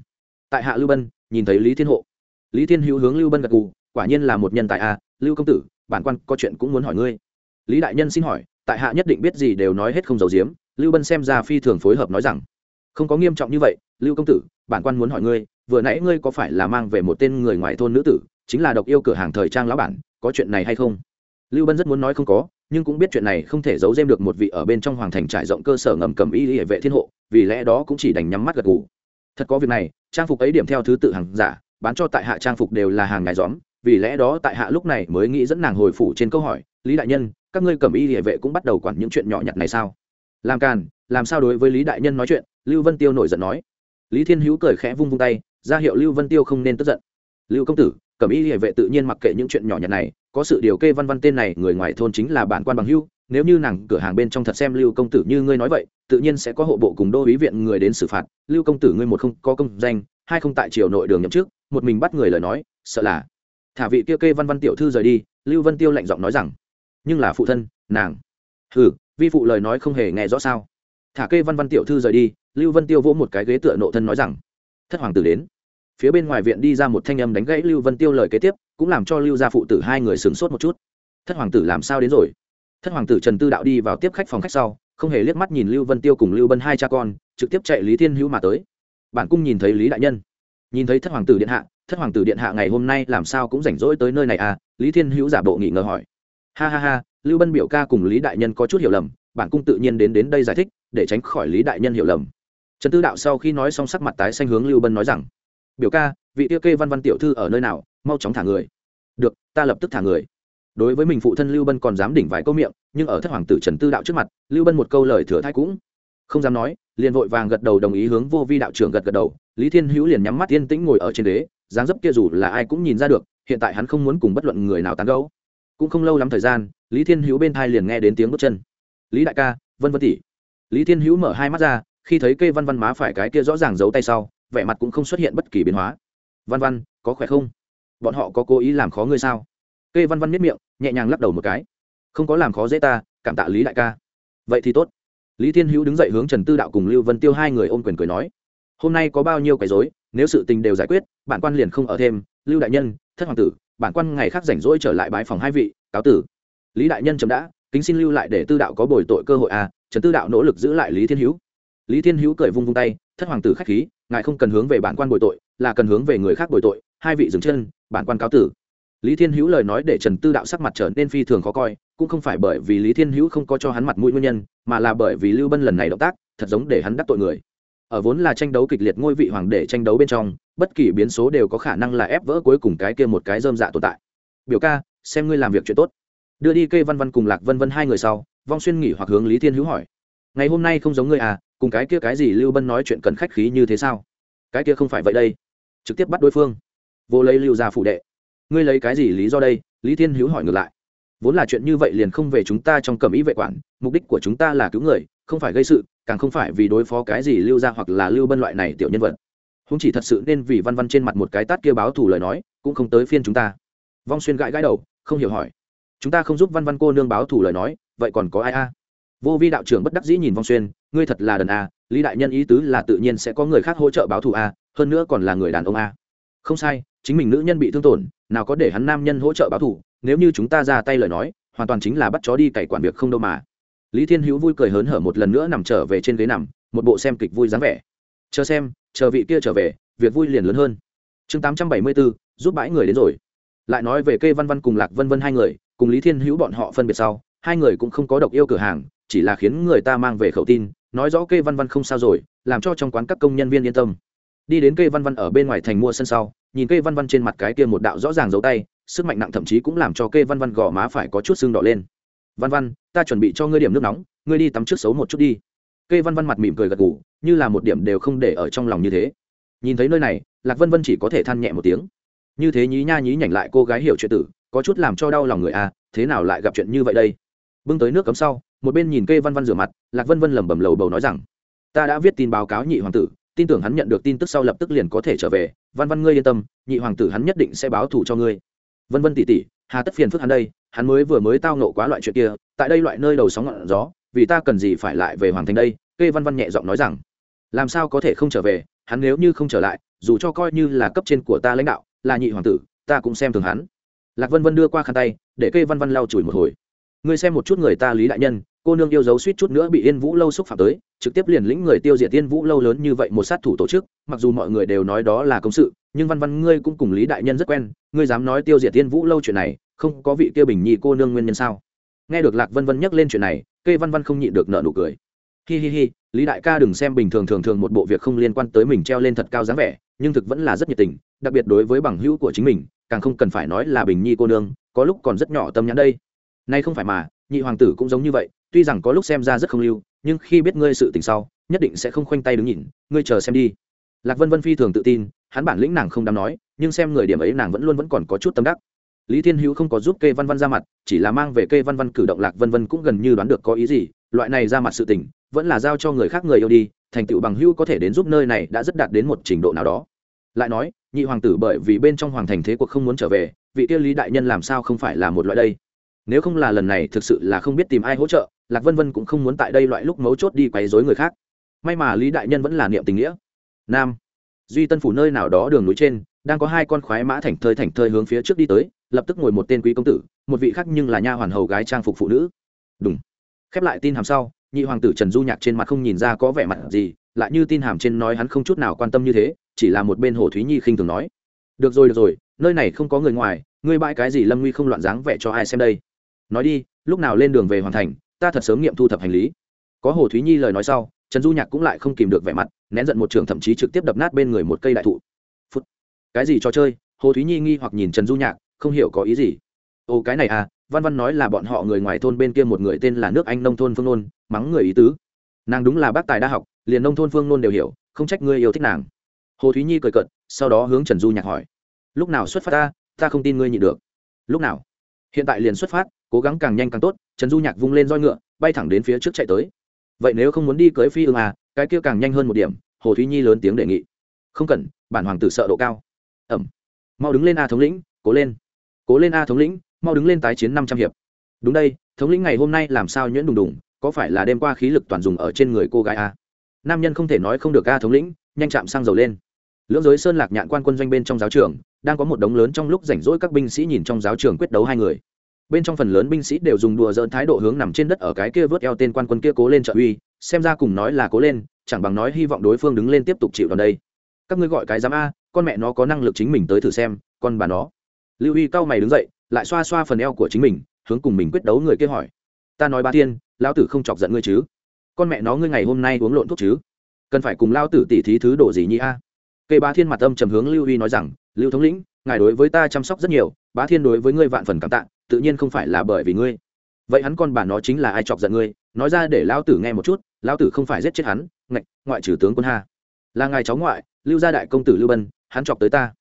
Tại hạ lưu bân nhìn thấy lý thiên hộ. Lý thiên hữu hướng lưu bân gật gù quả nhiên là một nhân tài a à, lưu công tử bản quan có chuyện cũng muốn hỏi ngươi. Lý đại nhân xin hỏi tại hạ nhất định biết gì đều nói hết không giấu giếm lưu bân xem ra phi thường phối hợp nói rằng không có nghiêm trọng như vậy, lưu công tử, bản quan muốn hỏi ngươi, vừa nãy ngươi có phải là mang về một tên người ngoài thôn nữ tử, chính là độc yêu cửa hàng thời trang lão bản, có chuyện này hay không? Lưu bân rất muốn nói không có, nhưng cũng biết chuyện này không thể giấu giếm được một vị ở bên trong hoàng thành trải rộng cơ sở ngầm cầm y hệ vệ thiên hộ, vì lẽ đó cũng chỉ đành nhắm mắt gật gù. Thật có việc này, trang phục ấy điểm theo thứ tự hàng giả, bán cho tại hạ trang phục đều là hàng ngài gióm, vì lẽ đó tại hạ lúc này mới nghĩ dẫn nàng hồi phủ trên câu hỏi, lý đại nhân, các ngươi cầm y hệ vệ cũng bắt đầu quản những chuyện nhỏ nhặt này sao? Làm càn, làm sao đối với lý đại nhân nói chuyện lưu vân tiêu nổi giận nói. Lý thiên hữu cười khẽ vung vung tay, ra hiệu lưu vân tiêu không nên tức giận. Lưu công tử, cẩm y địa vệ tự nhiên mặc kệ những chuyện nhỏ nhặt này, có sự điều kê văn văn tên này, người ngoài thôn chính là bản quan bằng hưu nếu như nàng cửa hàng bên trong thật xem lưu công tử như ngươi nói vậy, tự nhiên sẽ có hộ bộ cùng đô ý viện người đến xử phạt. Lưu công tử ngươi một không có công danh, hai không tại triều nội đường nhậm trước một mình bắt người lời nói, sợ là. Thả vị kia kê văn văn tiểu thư rời đi, lưu vân tiêu lạnh giọng nói rằng, nhưng là phụ thân, nàng. Ừ vi phụ lời nói không hề nghe rõ sao? Thả kê văn văn tiểu thư rời đi, lưu vân tiêu vỗ một cái ghế tựa nộ thân nói rằng, thất hoàng tử đến. Phía bên ngoài viện đi ra một thanh âm đánh gãy lưu vân tiêu lời kế tiếp, cũng làm cho lưu gia phụ tử hai người sửng sốt một chút. Thất hoàng tử làm sao đến rồi? Thất hoàng tử trần tư đạo đi vào tiếp khách phòng khách sau, không hề liếc mắt nhìn lưu vân tiêu cùng lưu bân hai cha con, trực tiếp chạy lý thiên hữu mà tới. Bản cung nhìn thấy lý đại nhân, nhìn thấy thất hoàng tử điện hạ, thất hoàng tử điện hạ ngày hôm nay làm sao cũng rảnh rỗi tới nơi này à? Lý thiên hữu giả bộ nghỉ ngờ hỏi. Ha ha ha, lưu bân biểu ca cùng lý đại nhân có chút hiểu lầm, bản cung tự nhiên đến đến đây giải thích để tránh khỏi lý đại nhân hiểu lầm. Trần tư đạo sau khi nói xong sắc mặt tái xanh hướng lưu bân nói rằng, biểu ca, vị tiêu kê văn văn tiểu thư ở nơi nào, mau chóng thả người. Được, ta lập tức thả người. Đối với mình phụ thân lưu bân còn dám đỉnh vài câu miệng, nhưng ở thất hoàng tử trần tư đạo trước mặt, lưu bân một câu lời thừa thai cũng không dám nói, liền vội vàng gật đầu đồng ý hướng vô vi đạo trưởng gật gật đầu, lý thiên hữu liền nhắm mắt yên tĩnh ngồi ở trên đế dáng dấp kia dù là ai cũng nhìn ra được, hiện tại hắn không muốn cùng bất luận người nào tán gẫu. Cũng không lâu lắm thời gian, lý thiên hữu bên thai liền nghe đến tiếng bước chân. Lý đại ca, vân vân tỷ lý thiên hữu mở hai mắt ra, khi thấy cây văn văn má phải cái kia rõ ràng giấu tay sau, vẻ mặt cũng không xuất hiện bất kỳ biến hóa. Văn văn, có khỏe không? Bọn họ có cố ý làm khó ngươi sao? Cây văn văn miết miệng, nhẹ nhàng lắc đầu một cái. Không có làm khó dễ ta, cảm tạ lý đại ca. Vậy thì tốt. Lý thiên hữu đứng dậy hướng trần tư đạo cùng lưu vân tiêu hai người ôm quyền cười nói. Hôm nay có bao nhiêu cái dối nếu sự tình đều giải quyết, bản quan liền không ở thêm. Lưu đại nhân, thất hoàng tử, bản quan ngày khác rảnh rỗi trở lại bãi phòng hai vị, cáo tử. Lý đại nhân chấm đã kính xin lưu lại để tư đạo có bồi tội cơ hội à trần tư đạo nỗ lực giữ lại lý thiên hữu. Lý thiên hữu cười vung vung tay, thất hoàng tử k h á c h khí, ngài không cần hướng về bản quan bồi tội, là cần hướng về người khác bồi tội, hai vị dừng chân, bản quan cáo tử. Lý thiên hữu lời nói để trần tư đạo sắc mặt trở nên phi thường khó coi, cũng không phải bởi vì lý thiên hữu không có cho hắn mặt mũi nguyên nhân, mà là bởi vì lưu bân lần này động tác, thật giống để hắn đắc tội người. Ở vốn là tranh đấu kịch liệt ngôi vị hoàng để tranh đấu bên trong, bất kỳ biến số đều có khả năng là ép vỡ cuối cùng cái kia một cái dơm dạ tồn tại. Biểu ca, xem ngươi làm việc chuyện tốt đưa đi kê văn văn cùng lạc vân vân hai người sau, vong xuyên nghỉ hoặc hướng lý thiên hữu hỏi, ngày hôm nay không giống ngươi à cùng cái kia cái gì lưu bân nói chuyện cần khách khí như thế sao? Cái kia không phải vậy đây. Trực tiếp bắt đối phương. Vô lấy lưu ra phụ đệ. Ngươi lấy cái gì lý do đây? Lý thiên hữu hỏi ngược lại. Vốn là chuyện như vậy liền không về chúng ta trong cầm ý vệ quản, mục đích của chúng ta là cứu người, không phải gây sự, càng không phải vì đối phó cái gì lưu ra hoặc là lưu bân loại này tiểu nhân vật. Không chỉ thật sự nên vì văn văn trên mặt một cái tát kia báo thủ lời nói, cũng không tới phiên chúng ta. Vong xuyên gãi gãi đầu, không hiểu hỏi chúng ta không giúp văn văn cô nương báo thủ lời nói, vậy còn có ai a? Vô vi đạo trưởng bất đắc dĩ nhìn vong xuyên, ngươi thật là đần a, lý đại nhân ý tứ là tự nhiên sẽ có người khác hỗ trợ báo thù a, hơn nữa còn là người đàn ông a. Không sai, chính mình nữ nhân bị thương tổn, nào có để hắn nam nhân hỗ trợ báo thù, nếu như chúng ta ra tay lời nói, hoàn toàn chính là bắt chó đi cày quản việc không đâu mà. Lý thiên hữu vui cười hớn hở một lần nữa nằm trở về trên ghế nằm, một bộ xem kịch vui dáng vẻ. Chờ xem, chờ vị kia trở về, việc vui liền lớn hơn. Chương tám trăm bảy mươi bốn, giúp bãi người đến rồi. Lại nói về kê văn văn cùng lạc vân vân hai người cùng lý thiên hữu bọn họ phân biệt sau, hai người cũng không có độc yêu cửa hàng, chỉ là khiến người ta mang về khẩu tin, nói rõ Kê văn văn không sao rồi, làm cho trong quán các công nhân viên yên tâm. Đi đến Kê văn văn ở bên ngoài thành mua sân sau, nhìn Kê văn văn trên mặt cái kia một đạo rõ ràng giấu tay, sức mạnh nặng thậm chí cũng làm cho Kê văn văn gò má phải có chút xương đỏ lên. Văn văn, ta chuẩn bị cho ngươi điểm nước nóng, ngươi đi tắm trước xấu một chút đi. Kê văn văn mặt mỉm cười gật gù, như là một điểm đều không để ở trong lòng như thế. Nhìn thấy nơi này, lạc vân vân chỉ có thể than nhẹ một tiếng. Như thế nhí nha nhí nhảnh lại cô gái hiểu chuyện tử có chút làm cho đau lòng người a à, thế nào lại gặp chuyện như vậy đây? Bưng tới nước cấm sau một bên nhìn kê văn văn rửa mặt lạc vân vân lẩm bẩm lầu bầu nói rằng ta đã viết tin báo cáo nhị hoàng tử tin tưởng hắn nhận được tin tức sau lập tức liền có thể trở về. Văn văn ngươi yên tâm nhị hoàng tử hắn nhất định sẽ báo thù cho ngươi. Vân vân tỉ tỉ hà tất phiền phức hắn đây hắn mới vừa mới tao nộ quá loại chuyện kia tại đây loại nơi đầu sóng ngọn gió vì ta cần gì phải lại về hoàng thành đây? Kê văn văn nhẹ giọng nói rằng làm sao có thể không trở về hắn nếu như không trở lại dù cho coi như là cấp trên của ta lãnh đạo là nhị hoàng tử ta cũng xem thường hắn lạc vân vân đưa qua khăn tay, để kê văn văn lau chùi một hồi. Ngươi xem một chút người ta lý đại nhân, cô nương yêu dấu suýt chút nữa bị yên vũ lâu xúc phạm tới, trực tiếp liền lĩnh người tiêu diệt yên vũ lâu lớn như vậy một sát thủ tổ chức, mặc dù mọi người đều nói đó là công sự, nhưng văn văn ngươi cũng cùng lý đại nhân rất quen, ngươi dám nói tiêu diệt yên vũ lâu chuyện này, không có vị kia bình nhi cô nương nguyên nhân sao? Nghe được lạc vân vân nhắc lên chuyện này, kê văn văn không nhịn được nợ nụ cười. Hi hi hi, lý đại ca đừng xem bình thường thường thường một bộ việc không liên quan tới mình treo lên thật cao dáng vẻ, nhưng thực vẫn là rất nhiệt tình, đặc biệt đối với bằng hữu của chính mình càng không cần phải nói là bình nhi cô nương, có lúc còn rất nhỏ tâm nhắn đây. Nay không phải mà, nhị hoàng tử cũng giống như vậy, tuy rằng có lúc xem ra rất không lưu, nhưng khi biết ngươi sự tình sau, nhất định sẽ không khoanh tay đứng nhìn, ngươi chờ xem đi. Lạc vân vân phi thường tự tin, hắn bản lĩnh nàng không dám nói, nhưng xem người điểm ấy nàng vẫn luôn vẫn còn có chút tâm đắc. Lý thiên hữu không có giúp kê văn văn ra mặt, chỉ là mang về kê văn văn cử động lạc vân vân cũng gần như đoán được có ý gì, loại này ra mặt sự tình, vẫn là giao cho người khác người yêu đi, thành tựu bằng hữu có thể đến giúp nơi này đã rất đạt đến một trình độ nào đó lại nói, nhị hoàng tử bởi vì bên trong hoàng thành thế cuộc không muốn trở về, vị tiêu lý đại nhân làm sao không phải là một loại đây? Nếu không là lần này thực sự là không biết tìm ai hỗ trợ, lạc vân vân cũng không muốn tại đây loại lúc mấu chốt đi quấy dối người khác. May mà lý đại nhân vẫn là niệm tình nghĩa. Nam, duy tân phủ nơi nào đó đường núi trên, đang có hai con khoái mã thảnh thơi thảnh thơi hướng phía trước đi tới, lập tức ngồi một tên quý công tử, một vị khác nhưng là nha hoàn hầu gái trang phục phụ nữ. Đúng khép lại tin hàm sau, nhị hoàng tử trần du nhạc trên mặt không nhìn ra có vẻ mặt gì, lại như tin hàm trên nói hắn không chút nào quan tâm như thế chỉ là một bên hồ thúy nhi khinh thường nói. Được rồi được rồi, nơi này không có người ngoài, ngươi bãi cái gì lâm nguy không loạn dáng vẻ cho ai xem đây? Nói đi, lúc nào lên đường về hoàn thành, ta thật sớm nghiệm thu thập hành lý. Có hồ thúy nhi lời nói sau, trần du nhạc cũng lại không kìm được vẻ mặt, nén giận một trường thậm chí trực tiếp đập nát bên người một cây đại thụ. Phút. Cái gì cho chơi? Hồ thúy nhi nghi hoặc nhìn trần du nhạc, không hiểu có ý gì. Ô cái này à văn văn nói là bọn họ người ngoài thôn bên kia một người tên là nước anh nông thôn phương nôn, mắng người ý tứ. Nàng đúng là bác tài đa học, liền nông thôn phương nôn đều hiểu, không trách ngươi yêu thích nàng hồ thúy nhi cười cợt, sau đó hướng trần du nhạc hỏi. Lúc nào xuất phát ta? Ta không tin ngươi nhị được. Lúc nào? Hiện tại liền xuất phát cố gắng càng nhanh càng tốt trần du nhạc vung lên roi ngựa bay thẳng đến phía trước chạy tới. Vậy nếu không muốn đi cưới phi ương à cái kia càng nhanh hơn một điểm hồ thúy nhi lớn tiếng đề nghị. Không cần bản hoàng tử sợ độ cao. Ẩm. Mau đứng lên a thống lĩnh cố lên. Cố lên a thống lĩnh mau đứng lên tái chiến năm trăm hiệp. Đúng đây thống lĩnh ngày hôm nay làm sao nhuyễn đùng đùng có phải là đêm qua khí lực toàn dùng ở trên người cô gái a? Nam nhân không thể nói không được a thống lĩnh nhanh chạm sang dầu lên lưỡng giới sơn lạc nhạn quan quân doanh bên trong giáo trường, đang có một đống lớn trong lúc rảnh rỗi các binh sĩ nhìn trong giáo trường quyết đấu hai người. Bên trong phần lớn binh sĩ đều dùng đùa dỡn thái độ hướng nằm trên đất ở cái kia vớt eo tên quan quân kia cố lên trợ uy, xem ra cùng nói là cố lên, chẳng bằng nói hy vọng đối phương đứng lên tiếp tục chịu đòn đây. Các ngươi gọi cái giám a, con mẹ nó có năng lực chính mình tới thử xem, con bà nó. Lưu y cao mày đứng dậy, lại xoa xoa phần eo của chính mình, hướng cùng mình quyết đấu người kia hỏi. Ta nói ba tiên, lão tử không chọc giận ngươi chứ? Con mẹ nó ngươi ngày hôm nay uống lộn thuốc chứ? Cần phải cùng lao tử tỉ thí thứ đồ gì nhỉ a? Cây bá thiên mặt âm trầm hướng lưu Huy nói rằng, lưu thống lĩnh, ngài đối với ta chăm sóc rất nhiều, bá thiên đối với ngươi vạn phần cảm tạ, tự nhiên không phải là bởi vì ngươi. Vậy hắn con bà nó chính là ai chọc giận ngươi? Nói ra để lão tử nghe một chút, lão tử không phải giết chết hắn, ngạch, ngoại trừ tướng quân ha. Là ngài cháu ngoại, lưu gia đại công tử lưu bân, hắn chọc tới ta.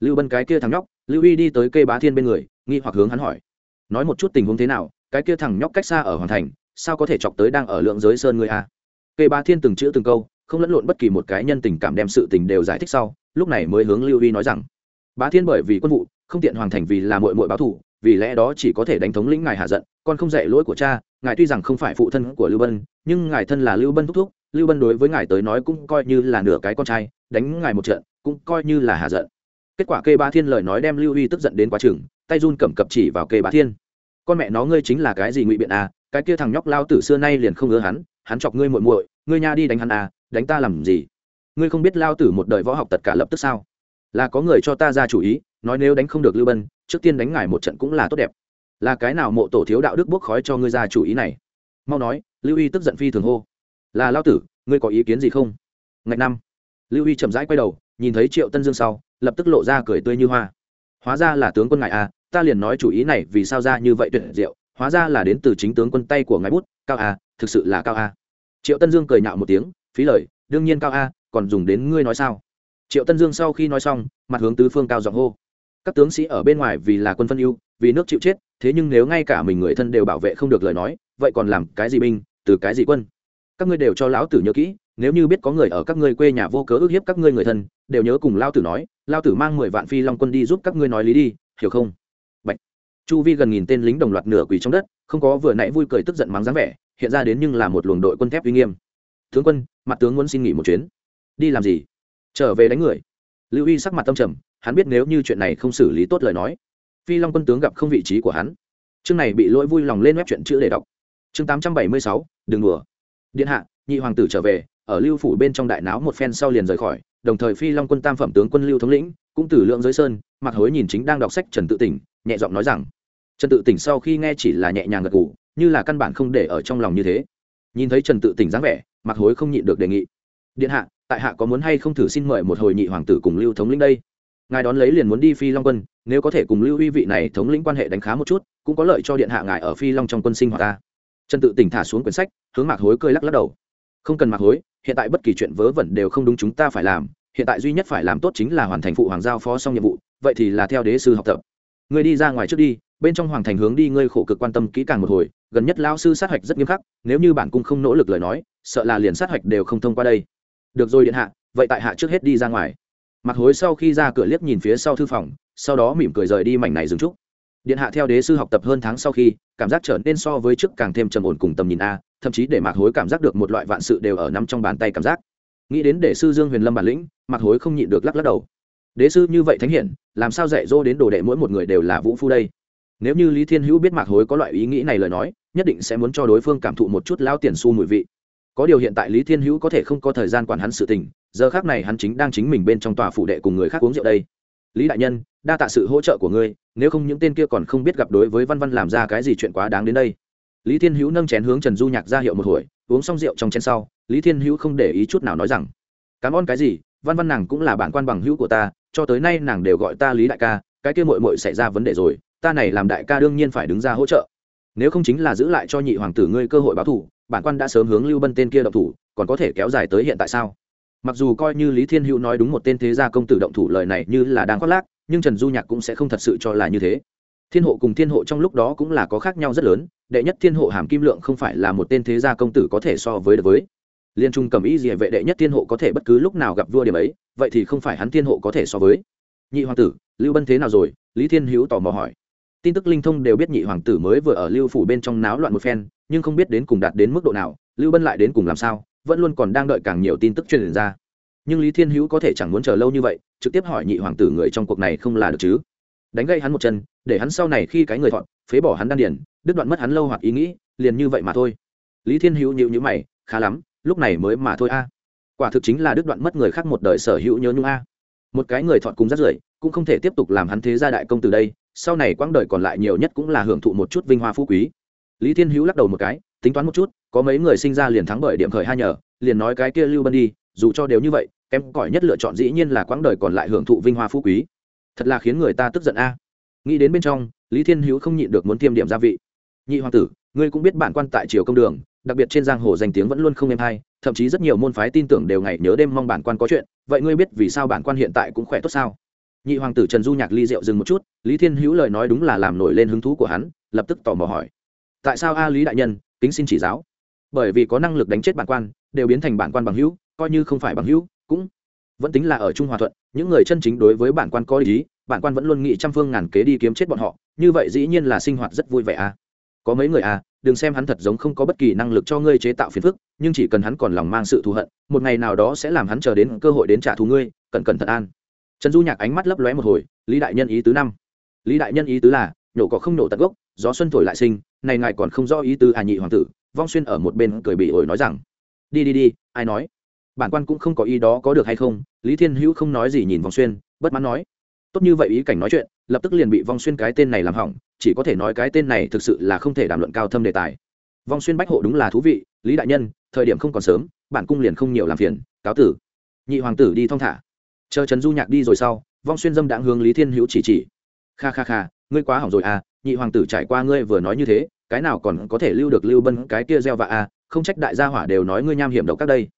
Lưu bân cái kia thằng nhóc, lưu Huy đi tới cây bá thiên bên người, nghi hoặc hướng hắn hỏi. Nói một chút tình huống thế nào, cái kia thằng nhóc cách xa ở Hoàn thành, sao có thể chọc tới đang ở lượng giới sơn ngươi à? a cây bá thiên từng chữ từng câu không lẫn lộn bất kỳ một cái nhân tình cảm đem sự tình đều giải thích sau, lúc này mới hướng lưu y nói rằng, bá thiên bởi vì quân vụ, không tiện hoàn thành vì là mội mội báo thù, vì lẽ đó chỉ có thể đánh thống lĩnh ngài hạ giận, con không dạy lỗi của cha, ngài tuy rằng không phải phụ thân của lưu bân, nhưng ngài thân là lưu bân thúc thúc, lưu bân đối với ngài tới nói cũng coi như là nửa cái con trai, đánh ngài một trận, cũng coi như là hạ giận. Kết quả kê bá thiên lời nói đem lưu uy tức giận đến quá chừng, tay run cầm cập chỉ vào kê bá thiên. Con mẹ nó ngươi chính là cái gì ngụy biện à cái kia thằng nhóc lao tử xưa nay liền không ngớ hắn hắn chọc ngươi muội muội, ngươi nha đi đánh hắn à đánh ta làm gì? Ngươi không biết lao tử một đời võ học tất cả lập tức sao? Là có người cho ta ra chủ ý nói nếu đánh không được lưu bân trước tiên đánh ngài một trận cũng là tốt đẹp. Là cái nào mộ tổ thiếu đạo đức bốc khói cho ngươi ra chủ ý này? Mau nói lưu y tức giận phi thường hô. Là lao tử ngươi có ý kiến gì không? Ngạch năm. Lưu y chậm rãi quay đầu nhìn thấy triệu tân dương sau lập tức lộ ra cười tươi như hoa. Hóa ra là tướng quân ngài à ta liền nói chủ ý này vì sao ra như vậy tuyệt diệu hóa ra là đến từ chính tướng quân tay của ngài bút cao à, thực sự là cao à! triệu tân dương cười nhạo một tiếng phí lời, đương nhiên cao a, còn dùng đến ngươi nói sao? Triệu tân dương sau khi nói xong, mặt hướng tứ phương cao giọng hô. Các tướng sĩ ở bên ngoài vì là quân phân ưu, vì nước chịu chết, thế nhưng nếu ngay cả mình người thân đều bảo vệ không được lời nói, vậy còn làm cái gì binh, từ cái gì quân? Các ngươi đều cho lão tử nhớ kỹ, nếu như biết có người ở các ngươi quê nhà vô cớ ức hiếp các ngươi người thân, đều nhớ cùng lao tử nói lao tử mang mười vạn phi long quân đi giúp các ngươi nói lý đi, hiểu không? Bạch. chu vi gần nghìn tên lính đồng loạt nửa quỳ trong đất, không có vừa nãy vui cười tức giận mắng dáng vẻ, hiện ra đến nhưng là một luồng đội quân thép uy nghiêm. Tướng quân mặt tướng muốn xin nghỉ một chuyến. Đi làm gì? Trở về đánh người. Lưu y sắc mặt tâm trầm, hắn biết nếu như chuyện này không xử lý tốt lời nói, phi long quân tướng gặp không vị trí của hắn. Chương này bị lỗi vui lòng lên web chuyện chữ để đọc. Chương tám trăm bảy mươi sáu, đừng đùa. Điện hạ, nhị hoàng tử trở về, ở lưu phủ bên trong đại náo một phen sau liền rời khỏi, đồng thời phi long quân tam phẩm tướng quân lưu thống lĩnh, cũng từ lượng giới sơn mặc hối nhìn chính đang đọc sách trần tự tỉnh, nhẹ giọng nói rằng, trần tự tỉnh sau khi nghe chỉ là nhẹ nhàng gật gù, như là căn bản không để ở trong lòng như thế. Nhìn thấy trần tự tỉnh dáng vẻ mặc hối không nhịn được đề nghị. Điện hạ, tại hạ có muốn hay không thử xin mời một hồi nhị hoàng tử cùng lưu thống lĩnh đây? Ngài đón lấy liền muốn đi phi long quân, nếu có thể cùng lưu uy vị này thống lĩnh quan hệ đánh khá một chút, cũng có lợi cho điện hạ ngài ở phi long trong quân sinh hoạt ta. Trần tự tỉnh thả xuống quyển sách, hướng mạc hối cười lắc lắc đầu. Không cần mạc hối, hiện tại bất kỳ chuyện vớ vẩn đều không đúng chúng ta phải làm, hiện tại duy nhất phải làm tốt chính là hoàn thành phụ hoàng giao phó xong nhiệm vụ, vậy thì là theo đế sư học tập. Ngươi đi ra ngoài trước đi, bên trong hoàng thành hướng đi ngươi khổ cực quan tâm kỹ càng một hồi gần nhất lao sư sát hạch rất nghiêm khắc, nếu như bản cung không nỗ lực lời nói, sợ là liền sát hạch đều không thông qua đây. Được rồi điện hạ, vậy tại hạ trước hết đi ra ngoài. Mặc hối sau khi ra cửa liếc nhìn phía sau thư phòng, sau đó mỉm cười rời đi mảnh này dừng trúc. Điện hạ theo đế sư học tập hơn tháng sau khi, cảm giác trở nên so với trước càng thêm trầm ổn cùng tầm nhìn a, thậm chí để mạc hối cảm giác được một loại vạn sự đều ở nắm trong bàn tay cảm giác. Nghĩ đến để sư dương huyền lâm bản lĩnh, mạc hối không nhịn được lắc lắc đầu. Đế sư như vậy thánh hiển, làm sao dạy dỗ đến đồ đệ mỗi một người đều là vũ phu đây? Nếu như lý thiên hữu biết mạc hối có loại ý nghĩ này lời nói, nhất định sẽ muốn cho đối phương cảm thụ một chút lao tiền su mùi vị. Có điều hiện tại lý thiên hữu có thể không có thời gian quản hắn sự tình, giờ khác này hắn chính đang chính mình bên trong tòa phủ đệ cùng người khác uống rượu đây. Lý đại nhân, đa tạ sự hỗ trợ của ngươi, nếu không những tên kia còn không biết gặp đối với văn văn làm ra cái gì chuyện quá đáng đến đây. Lý thiên hữu nâng chén hướng trần du nhạc ra hiệu một hồi, uống xong rượu trong chén sau, lý thiên hữu không để ý chút nào nói rằng, cảm ơn cái gì, văn văn nàng cũng là bản quan bằng hữu của ta, cho tới nay nàng đều gọi ta lý đại ca, cái kia mội mội xảy ra vấn đề rồi ta này làm đại ca đương nhiên phải đứng ra hỗ trợ. Nếu không chính là giữ lại cho nhị hoàng tử ngươi cơ hội báo thủ, bản quan đã sớm hướng lưu bân tên kia động thủ, còn có thể kéo dài tới hiện tại sao? Mặc dù coi như lý thiên hữu nói đúng một tên thế gia công tử động thủ lời này như là đang khoác lác, nhưng trần du nhạc cũng sẽ không thật sự cho là như thế. Thiên hộ cùng thiên hộ trong lúc đó cũng là có khác nhau rất lớn, đệ nhất thiên hộ hàm kim lượng không phải là một tên thế gia công tử có thể so với được với. Liên trung cầm ý gì vệ đệ nhất thiên hộ có thể bất cứ lúc nào gặp vua điểm ấy, vậy thì không phải hắn thiên hộ có thể so với. Nhị hoàng tử, lưu bân thế nào rồi? Lý thiên hữu tò mò hỏi tin tức linh thông đều biết nhị hoàng tử mới vừa ở lưu phủ bên trong náo loạn một phen, nhưng không biết đến cùng đạt đến mức độ nào, lưu bân lại đến cùng làm sao, vẫn luôn còn đang đợi càng nhiều tin tức truyền ra. Nhưng lý thiên hữu có thể chẳng muốn chờ lâu như vậy, trực tiếp hỏi nhị hoàng tử người trong cuộc này không là được chứ? Đánh gây hắn một chân, để hắn sau này khi cái người thọn, phế bỏ hắn đan điền, đứt đoạn mất hắn lâu hoặc ý nghĩ, liền như vậy mà thôi. Lý thiên hữu nhịu nhữ mày, khá lắm, lúc này mới mà thôi a. Quả thực chính là đứt đoạn mất người khác một đời sở hữu nhớ nhung a. Một cái người thọn cùng rất rưởi, cũng không thể tiếp tục làm hắn thế gia đại công từ đây sau này quãng đời còn lại nhiều nhất cũng là hưởng thụ một chút vinh hoa phú quý. Lý thiên hữu lắc đầu một cái, tính toán một chút, có mấy người sinh ra liền thắng bởi điểm khởi hai nhờ, liền nói cái kia lưu bân đi, dù cho đều như vậy, kém cỏi nhất lựa chọn dĩ nhiên là quãng đời còn lại hưởng thụ vinh hoa phú quý. Thật là khiến người ta tức giận a. Nghĩ đến bên trong, lý thiên hữu không nhịn được muốn tiêm điểm gia vị. Nhị hoàng tử, ngươi cũng biết bản quan tại triều công đường, đặc biệt trên giang hồ danh tiếng vẫn luôn không êm hay, thậm chí rất nhiều môn phái tin tưởng đều ngày nhớ đêm mong bản quan có chuyện, vậy ngươi biết vì sao bản quan hiện tại cũng khỏe tốt sao? Nhị hoàng tử trần du nhạc ly rượu dừng một chút, lý thiên hữu lời nói đúng là làm nổi lên hứng thú của hắn, lập tức tò mò hỏi. Tại sao a lý đại nhân, kính xin chỉ giáo? Bởi vì có năng lực đánh chết bản quan, đều biến thành bản quan bằng hữu, coi như không phải bằng hữu, cũng vẫn tính là ở trung hòa thuận. Những người chân chính đối với bản quan có ý, bản quan vẫn luôn nghĩ trăm phương ngàn kế đi kiếm chết bọn họ. Như vậy dĩ nhiên là sinh hoạt rất vui vẻ à có mấy người à đừng xem hắn thật giống không có bất kỳ năng lực cho ngươi chế tạo phiền phức, nhưng chỉ cần hắn còn lòng mang sự thù hận, một ngày nào đó sẽ làm hắn chờ đến cơ hội đến trả thù ngươi, cẩn cẩn thận an trần du nhạc ánh mắt lấp lóe một hồi, lý đại nhân ý tứ năm. Lý đại nhân ý tứ là, nhổ có không nổ tận gốc, gió xuân thổi lại sinh, này ngài còn không rõ ý tứ à nhị hoàng tử, vong xuyên ở một bên cười bị ổi nói rằng, đi đi đi, ai nói? Bản quan cũng không có ý đó có được hay không, lý thiên hữu không nói gì nhìn vong xuyên, bất mãn nói, tốt như vậy ý cảnh nói chuyện, lập tức liền bị vong xuyên cái tên này làm hỏng, chỉ có thể nói cái tên này thực sự là không thể đàm luận cao thâm đề tài. Vong xuyên bách hộ đúng là thú vị, lý đại nhân, thời điểm không còn sớm, bản cung liền không nhiều làm phiền, cáo tử. Nhị hoàng tử đi thong thả chờ trần du nhạc đi rồi sau, vong xuyên dâm đãng hướng lý thiên hữu chỉ chỉ. Kha kha kha, ngươi quá hỏng rồi à nhị hoàng tử trải qua ngươi vừa nói như thế, cái nào còn có thể lưu được lưu bân cái kia gieo vạ à không trách đại gia hỏa đều nói ngươi nham hiểm độc các đây.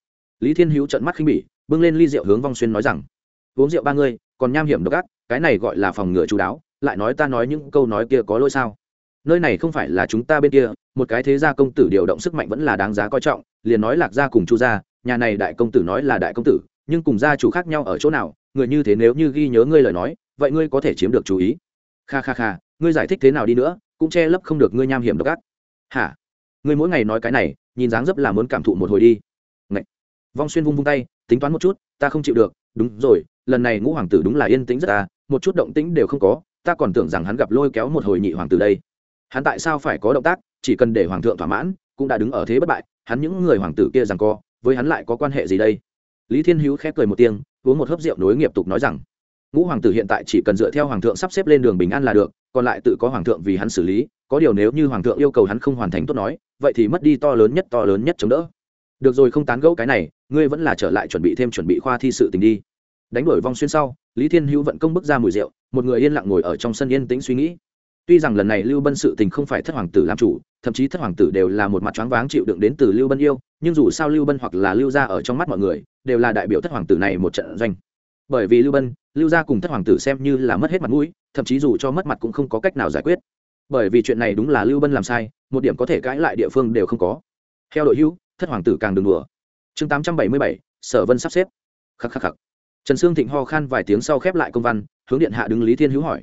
Lý thiên hữu trận mắt khinh bỉ, bưng lên ly rượu hướng vong xuyên nói rằng, uống rượu ba ngươi, còn nham hiểm độc ác, cái này gọi là phòng ngừa chú đáo, lại nói ta nói những câu nói kia có lỗi sao? Nơi này không phải là chúng ta bên kia, một cái thế gia công tử điều động sức mạnh vẫn là đáng giá coi trọng, liền nói lạc gia cùng chu gia, nhà này đại công tử nói là đại công tử nhưng cùng gia chủ khác nhau ở chỗ nào, người như thế nếu như ghi nhớ ngươi lời nói, vậy ngươi có thể chiếm được chú ý. Kha kha kha, ngươi giải thích thế nào đi nữa, cũng che lấp không được ngươi nham hiểm độc ác. Hả? Ngươi mỗi ngày nói cái này, nhìn dáng dấp là muốn cảm thụ một hồi đi. Ngậy. vong xuyên vung vung tay, tính toán một chút, ta không chịu được. Đúng rồi, lần này ngũ hoàng tử đúng là yên tĩnh rất ta một chút động tĩnh đều không có, ta còn tưởng rằng hắn gặp lôi kéo một hồi nhị hoàng tử đây. Hắn tại sao phải có động tác, chỉ cần để hoàng thượng thỏa mãn, cũng đã đứng ở thế bất bại, hắn những người hoàng tử kia rằng co, với hắn lại có quan hệ gì đây? Lý thiên hữu khép cười một tiếng, uống một hớp rượu nối nghiệp tục nói rằng, ngũ hoàng tử hiện tại chỉ cần dựa theo hoàng thượng sắp xếp lên đường bình an là được, còn lại tự có hoàng thượng vì hắn xử lý, có điều nếu như hoàng thượng yêu cầu hắn không hoàn thành tốt nói, vậy thì mất đi to lớn nhất to lớn nhất chống đỡ. Được rồi, không tán gẫu cái này, ngươi vẫn là trở lại chuẩn bị thêm chuẩn bị khoa thi sự tình đi. Đánh đổi vong xuyên sau, lý thiên hữu vận công bước ra mùi rượu, một người yên lặng ngồi ở trong sân yên tĩnh suy nghĩ. Tuy rằng lần này lưu bân sự tình không phải thất hoàng tử làm chủ, thậm chí thất hoàng tử đều là một mặt choáng váng chịu đựng đến từ lưu bân yêu, nhưng dù sao lưu bân hoặc là lưu gia ở trong mắt mọi người đều là đại biểu thất hoàng tử này một trận doanh. Bởi vì lưu bân, lưu gia cùng thất hoàng tử xem như là mất hết mặt mũi, thậm chí dù cho mất mặt cũng không có cách nào giải quyết. Bởi vì chuyện này đúng là lưu bân làm sai, một điểm có thể cãi lại địa phương đều không có. Theo đội hữu, thất hoàng tử càng đừng đùa. Chương tám trăm bảy mươi bảy, sở vân sắp xếp. Khắc khắc khắc. Trần sương thịnh ho khan vài tiếng sau khép lại công văn, hướng điện hạ đứng lý thiên hữu hỏi.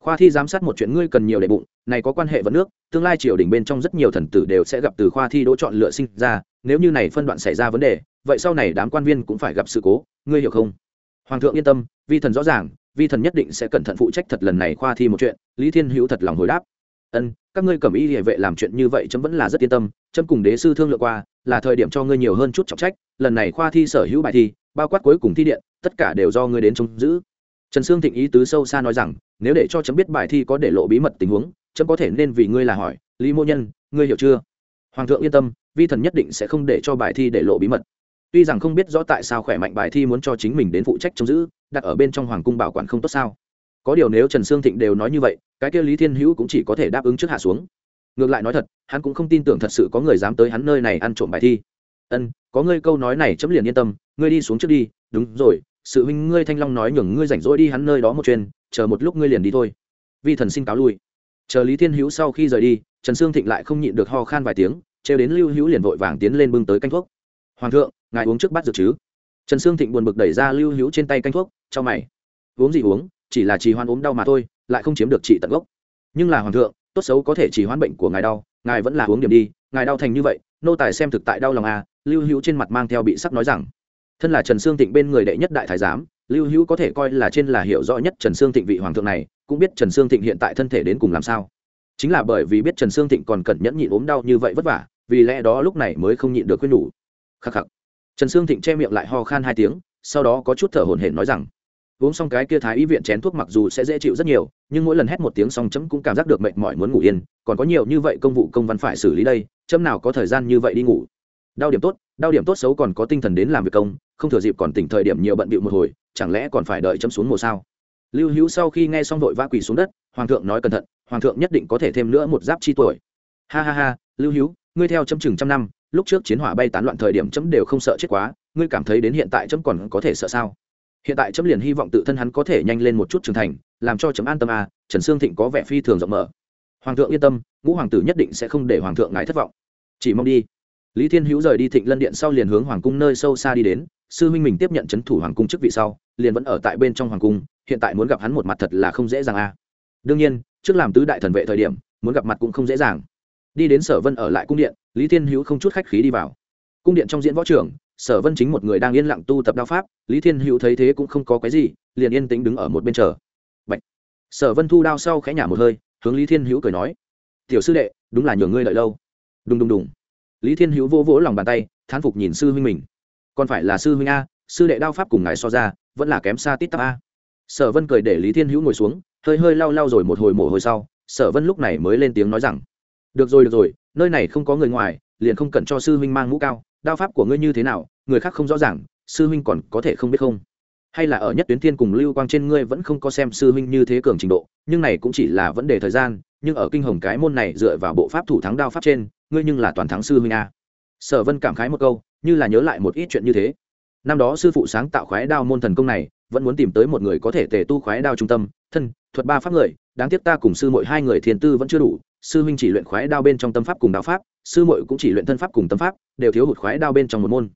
Khoa thi giám sát một chuyện ngươi cần nhiều đệ bụng, này có quan hệ vận nước, tương lai triều đình bên trong rất nhiều thần tử đều sẽ gặp từ khoa thi đỗ chọn lựa sinh ra, nếu như này phân đoạn xảy ra vấn đề vậy sau này đám quan viên cũng phải gặp sự cố, ngươi hiểu không? Hoàng thượng yên tâm, vi thần rõ ràng, vi thần nhất định sẽ cẩn thận phụ trách thật lần này khoa thi một chuyện, lý thiên hữu thật lòng hồi đáp. Ân, các ngươi cầm y địa vệ làm chuyện như vậy chấm vẫn là rất yên tâm, chấm cùng đế sư thương lượng qua, là thời điểm cho ngươi nhiều hơn chút trọng trách, lần này khoa thi sở hữu bài thi, bao quát cuối cùng thi điện, tất cả đều do ngươi đến trông giữ. Trần sương thịnh ý tứ sâu xa nói rằng, nếu để cho chấm biết bài thi có để lộ bí mật tình huống, chấm có thể nên vì ngươi là hỏi, lý mô nhân, ngươi hiểu chưa? Hoàng thượng yên tâm, vi thần nhất định sẽ không để cho bài thi để lộ bí mật tuy rằng không biết rõ tại sao khỏe mạnh bài thi muốn cho chính mình đến phụ trách trông giữ, đặt ở bên trong hoàng cung bảo quản không tốt sao. Có điều nếu trần sương thịnh đều nói như vậy, cái kia lý thiên hữu cũng chỉ có thể đáp ứng trước hạ xuống. Ngược lại nói thật, hắn cũng không tin tưởng thật sự có người dám tới hắn nơi này ăn trộm bài thi. Ân, có ngươi câu nói này chấm liền yên tâm, ngươi đi xuống trước đi, đúng rồi, sự huynh ngươi thanh long nói nhường ngươi rảnh rỗi đi hắn nơi đó một chuyên chờ một lúc ngươi liền đi thôi. Vi thần xin cáo lui. Chờ lý thiên hữu sau khi rời đi, trần sương thịnh lại không nhịn được ho khan vài tiếng, trêu đến lưu hữu liền vội vàng tiến lên bưng tới canh thuốc. Hoàng thượng ngài uống trước bát dược chứ? Trần sương thịnh buồn bực đẩy ra lưu hữu trên tay canh thuốc cho mày. Uống gì uống, chỉ là trì hoãn ốm đau mà thôi, lại không chiếm được trị tận gốc. Nhưng là hoàng thượng, tốt xấu có thể trì hoãn bệnh của ngài đau, ngài vẫn là uống điểm đi, ngài đau thành như vậy, nô tài xem thực tại đau lòng à lưu hữu trên mặt mang theo bị sắc nói rằng. Thân là trần sương thịnh bên người đệ nhất đại thái giám, lưu hữu có thể coi là trên là hiểu rõ nhất trần sương thịnh vị hoàng thượng này, cũng biết trần sương thịnh hiện tại thân thể đến cùng làm sao. Chính là bởi vì biết trần sương thịnh còn cẩn nhẫn nhịn ốm đau như vậy vất vả, vì lẽ đó lúc này mới không nhịn được khuyên nhủ. Khắc khắc trần sương thịnh che miệng lại ho khan hai tiếng, sau đó có chút thở hổn hển nói rằng, uống xong cái kia thái y viện chén thuốc mặc dù sẽ dễ chịu rất nhiều, nhưng mỗi lần hét một tiếng xong chấm cũng cảm giác được mệt mỏi muốn ngủ yên, còn có nhiều như vậy công vụ công văn phải xử lý đây, chấm nào có thời gian như vậy đi ngủ. Đau điểm tốt, đau điểm tốt xấu còn có tinh thần đến làm việc công, không thừa dịp còn tỉnh thời điểm nhiều bận bịu một hồi, chẳng lẽ còn phải đợi chấm xuống mùa sao? Lưu hữu sau khi nghe xong vội vã quỳ xuống đất, hoàng thượng nói cẩn thận, hoàng thượng nhất định có thể thêm nữa một giáp chi tuổi. Ha ha ha, lưu hữu, ngươi theo chấm chừng trăm năm lúc trước chiến hỏa bay tán loạn thời điểm chấm đều không sợ chết quá, ngươi cảm thấy đến hiện tại chấm còn có thể sợ sao? Hiện tại chấm liền hy vọng tự thân hắn có thể nhanh lên một chút trưởng thành, làm cho chấm an tâm à trần sương thịnh có vẻ phi thường rộng mở. Hoàng thượng yên tâm, ngũ hoàng tử nhất định sẽ không để hoàng thượng ngài thất vọng. Chỉ mong đi. Lý thiên hữu rời đi thịnh lân điện sau liền hướng hoàng cung nơi sâu xa đi đến, sư minh mình tiếp nhận c h ấ n thủ hoàng cung chức vị sau, liền vẫn ở tại bên trong hoàng cung, hiện tại muốn gặp hắn một mặt thật là không dễ dàng à. Đương nhiên, trước làm tứ đại thần vệ thời điểm, muốn gặp mặt cũng không dễ dàng đi đến sở vân ở lại cung điện lý thiên hữu không chút khách khí đi vào. Cung điện trong diễn võ trường, sở vân chính một người đang yên lặng tu tập đao pháp lý thiên hữu thấy thế cũng không có cái gì liền yên tĩnh đứng ở một bên chờ. Bạch. sở vân thu đao sau khẽ nhả một hơi hướng lý thiên hữu cười nói. Tiểu sư đệ đúng là nhường ngươi đợi lâu. Đùng đùng đùng. Lý thiên hữu vỗ vỗ lòng bàn tay thán phục nhìn sư huynh mình. Còn phải là sư huynh a sư đệ đao pháp cùng ngài so ra vẫn là kém xa tít tắp a. Sở vân cười để lý thiên hữu ngồi xuống hơi hơi lau lau rồi một hồi mồ hôi sau sở vân lúc này mới lên tiếng nói rằng được rồi được rồi, nơi này không có người ngoài, liền không cần cho sư huynh mang mũ cao, đao pháp của ngươi như thế nào, người khác không rõ ràng, sư huynh còn có thể không biết không? Hay là ở nhất tuyến thiên cùng lưu quang trên ngươi vẫn không có xem sư huynh như thế cường trình độ, nhưng này cũng chỉ là vấn đề thời gian, nhưng ở kinh hồng cái môn này dựa vào bộ pháp thủ thắng đao pháp trên, ngươi nhưng là toàn thắng sư huynh a. Sở vân cảm khái một câu, như là nhớ lại một ít chuyện như thế. Năm đó sư phụ sáng tạo khoái đao môn thần công này, vẫn muốn tìm tới một người có thể tề tu khoái đao trung tâm, thân, thuật ba pháp người, đáng tiếc ta cùng sư mỗi hai người thiền tư vẫn chưa đủ sư huynh chỉ luyện khoái đao bên trong tâm pháp cùng đạo pháp, sư muội cũng chỉ luyện thân pháp cùng tâm pháp, đều thiếu hụt khoái đao bên trong một môn.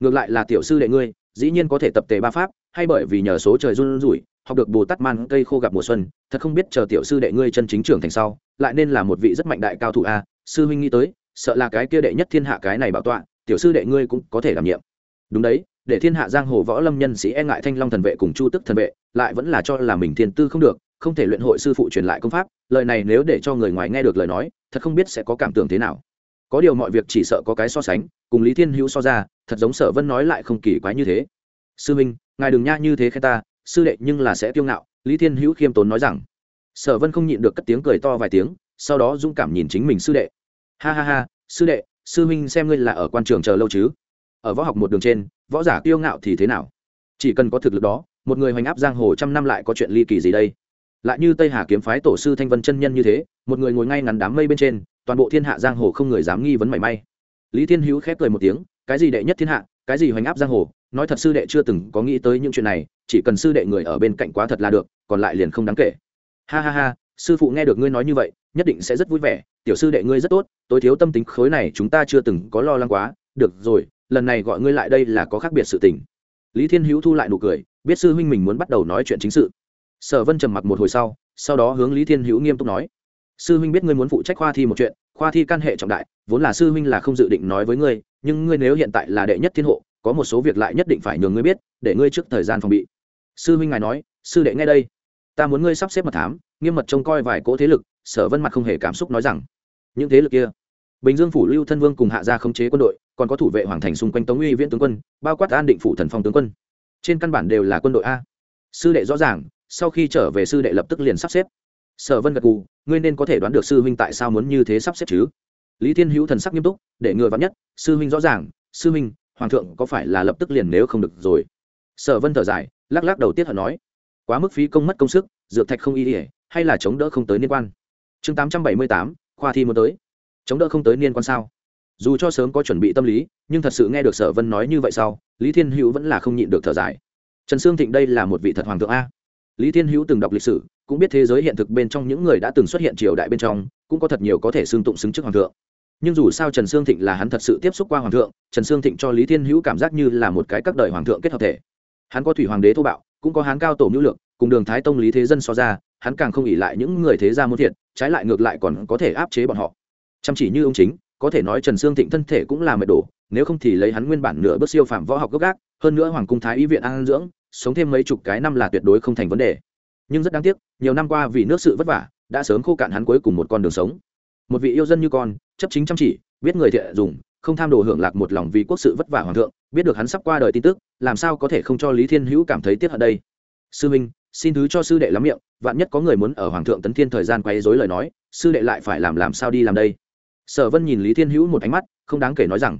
Ngược lại là tiểu sư đệ ngươi, dĩ nhiên có thể tập tề ba pháp, hay bởi vì nhờ số trời run rủi, học được bồ tát man cây khô gặp mùa xuân, thật không biết chờ tiểu sư đệ ngươi chân chính trưởng thành sau, lại nên là một vị rất mạnh đại cao thủ a, sư huynh nghĩ tới, sợ là cái kia đệ nhất thiên hạ cái này bảo tọa, tiểu sư đệ ngươi cũng có thể đảm nhiệm. Đúng đấy, để thiên hạ giang hồ võ lâm nhân sĩ e ngại thanh long thần vệ cùng chu tức thần vệ, lại vẫn là cho là mình thiên tư không được không thể luyện hội sư phụ truyền lại công pháp, lời này nếu để cho người ngoài nghe được lời nói, thật không biết sẽ có cảm tưởng thế nào. Có điều mọi việc chỉ sợ có cái so sánh, cùng lý thiên hữu so ra, thật giống sở vân nói lại không kỳ quái như thế. Sư minh, ngài đừng nha như thế khen ta, sư đệ nhưng là sẽ kiêu ngạo, lý thiên hữu khiêm tốn nói rằng. Sở vân không nhịn được cất tiếng cười to vài tiếng, sau đó dũng cảm nhìn chính mình sư đệ. Ha ha ha, sư đệ, sư minh xem ngươi là ở quan trường chờ lâu chứ? Ở võ học một đường trên, võ giả kiêu ngạo thì thế nào? Chỉ cần có thực lực đó, một người hoành áp giang hồ trăm năm lại có chuyện ly kỳ gì đây? Lại như tây hà kiếm phái tổ sư thanh vân chân nhân như thế, một người ngồi ngay ngắn đám mây bên trên, toàn bộ thiên hạ giang hồ không người dám nghi vấn mảy may. Lý thiên hữu khép cười một tiếng, cái gì đệ nhất thiên hạ, cái gì hoành áp giang hồ, nói thật sư đệ chưa từng có nghĩ tới những chuyện này, chỉ cần sư đệ người ở bên cạnh quá thật là được, còn lại liền không đáng kể. Ha ha ha, sư phụ nghe được ngươi nói như vậy, nhất định sẽ rất vui vẻ, tiểu sư đệ ngươi rất tốt, tối thiếu tâm tính khối này chúng ta chưa từng có lo lắng quá, được rồi, lần này gọi ngươi lại đây là có khác biệt sự tình. Lý thiên hữu thu lại nụ cười, biết sư huynh mình muốn bắt đầu nói chuyện chính sự sở vân trầm mặc một hồi sau sau đó hướng lý thiên hữu nghiêm túc nói, sư huynh biết ngươi muốn phụ trách khoa thi một chuyện, khoa thi căn hệ trọng đại, vốn là sư huynh là không dự định nói với ngươi, nhưng ngươi nếu hiện tại là đệ nhất thiên hộ, có một số việc lại nhất định phải nhường ngươi biết, để ngươi trước thời gian phòng bị. Sư huynh ngài nói, sư đệ ngay đây, ta muốn ngươi sắp xếp mật thám, nghiêm mật trông coi vài cỗ thế lực. Sở vân mặt không hề cảm xúc nói rằng, những thế lực kia, bình dương phủ lưu thân vương cùng hạ gia khống chế quân đội, còn có thủ vệ hoàng thành xung quanh tống uy viễn tướng quân, bao quát an định phủ thần phong tướng quân. Trên căn bản đều là quân đội a. Sư đệ rõ ràng sau khi trở về sư đệ lập tức liền sắp xếp. Sở vân gật gù, ngươi nên có thể đoán được sư huynh tại sao muốn như thế sắp xếp chứ? Lý thiên hữu thần sắc nghiêm túc, để ngừa vắn nhất, sư huynh rõ ràng, sư huynh, hoàng thượng có phải là lập tức liền nếu không được rồi? Sở vân thở dài, lắc lắc đầu tiết hận nói, quá mức phí công mất công sức, dược thạch không y ỉa hay là chống đỡ không tới liên quan. Chương tám trăm bảy mươi tám, khoa thi muốn tới. Chống đỡ không tới liên quan sao? Dù cho sớm có chuẩn bị tâm lý, nhưng thật sự nghe được sở vân nói như vậy sau, lý thiên hữu vẫn là không nhịn được thở dài. Trần sương thịnh đây là một vị thật hoàng thượng a lý thiên hữu từng đọc lịch sử, cũng biết thế giới hiện thực bên trong những người đã từng xuất hiện triều đại bên trong, cũng có thật nhiều có thể xương tụng xứng trước hoàng thượng. Nhưng dù sao trần sương thịnh là hắn thật sự tiếp xúc qua hoàng thượng, trần sương thịnh cho lý thiên hữu cảm giác như là một cái các đời hoàng thượng kết hợp thể. Hắn có thủy hoàng đế thô bạo, cũng có hán cao tổ mưu lượng cùng đường thái tông lý thế dân so ra, hắn càng không ỉ lại những người thế gia muôn thiệt trái lại ngược lại còn có thể áp chế bọn họ. Chăm chỉ như ông chính, có thể nói trần sương thịnh thân thể cũng là mệt đổ nếu không thì lấy hắn nguyên bản nửa bước siêu phạm võ học gốc gác, hơn nữa hoàng cung thái y viện an dưỡng sống thêm mấy chục cái năm là tuyệt đối không thành vấn đề. Nhưng rất đáng tiếc, nhiều năm qua vì nước sự vất vả, đã sớm khô cạn hắn cuối cùng một con đường sống. Một vị yêu dân như con, chấp chính chăm chỉ, biết người thiện dùng, không tham đồ hưởng lạc một lòng vì quốc sự vất vả hoàng thượng, biết được hắn sắp qua đời tin tức, làm sao có thể không cho lý thiên hữu cảm thấy tiếc hận đây? Sư minh, xin thứ cho sư đệ lắm miệng, vạn nhất có người muốn ở hoàng thượng tấn thiên thời gian quấy dối lời nói, sư đệ lại phải làm làm sao đi làm đây? Sở vân nhìn lý thiên hữu một ánh mắt, không đáng kể nói rằng,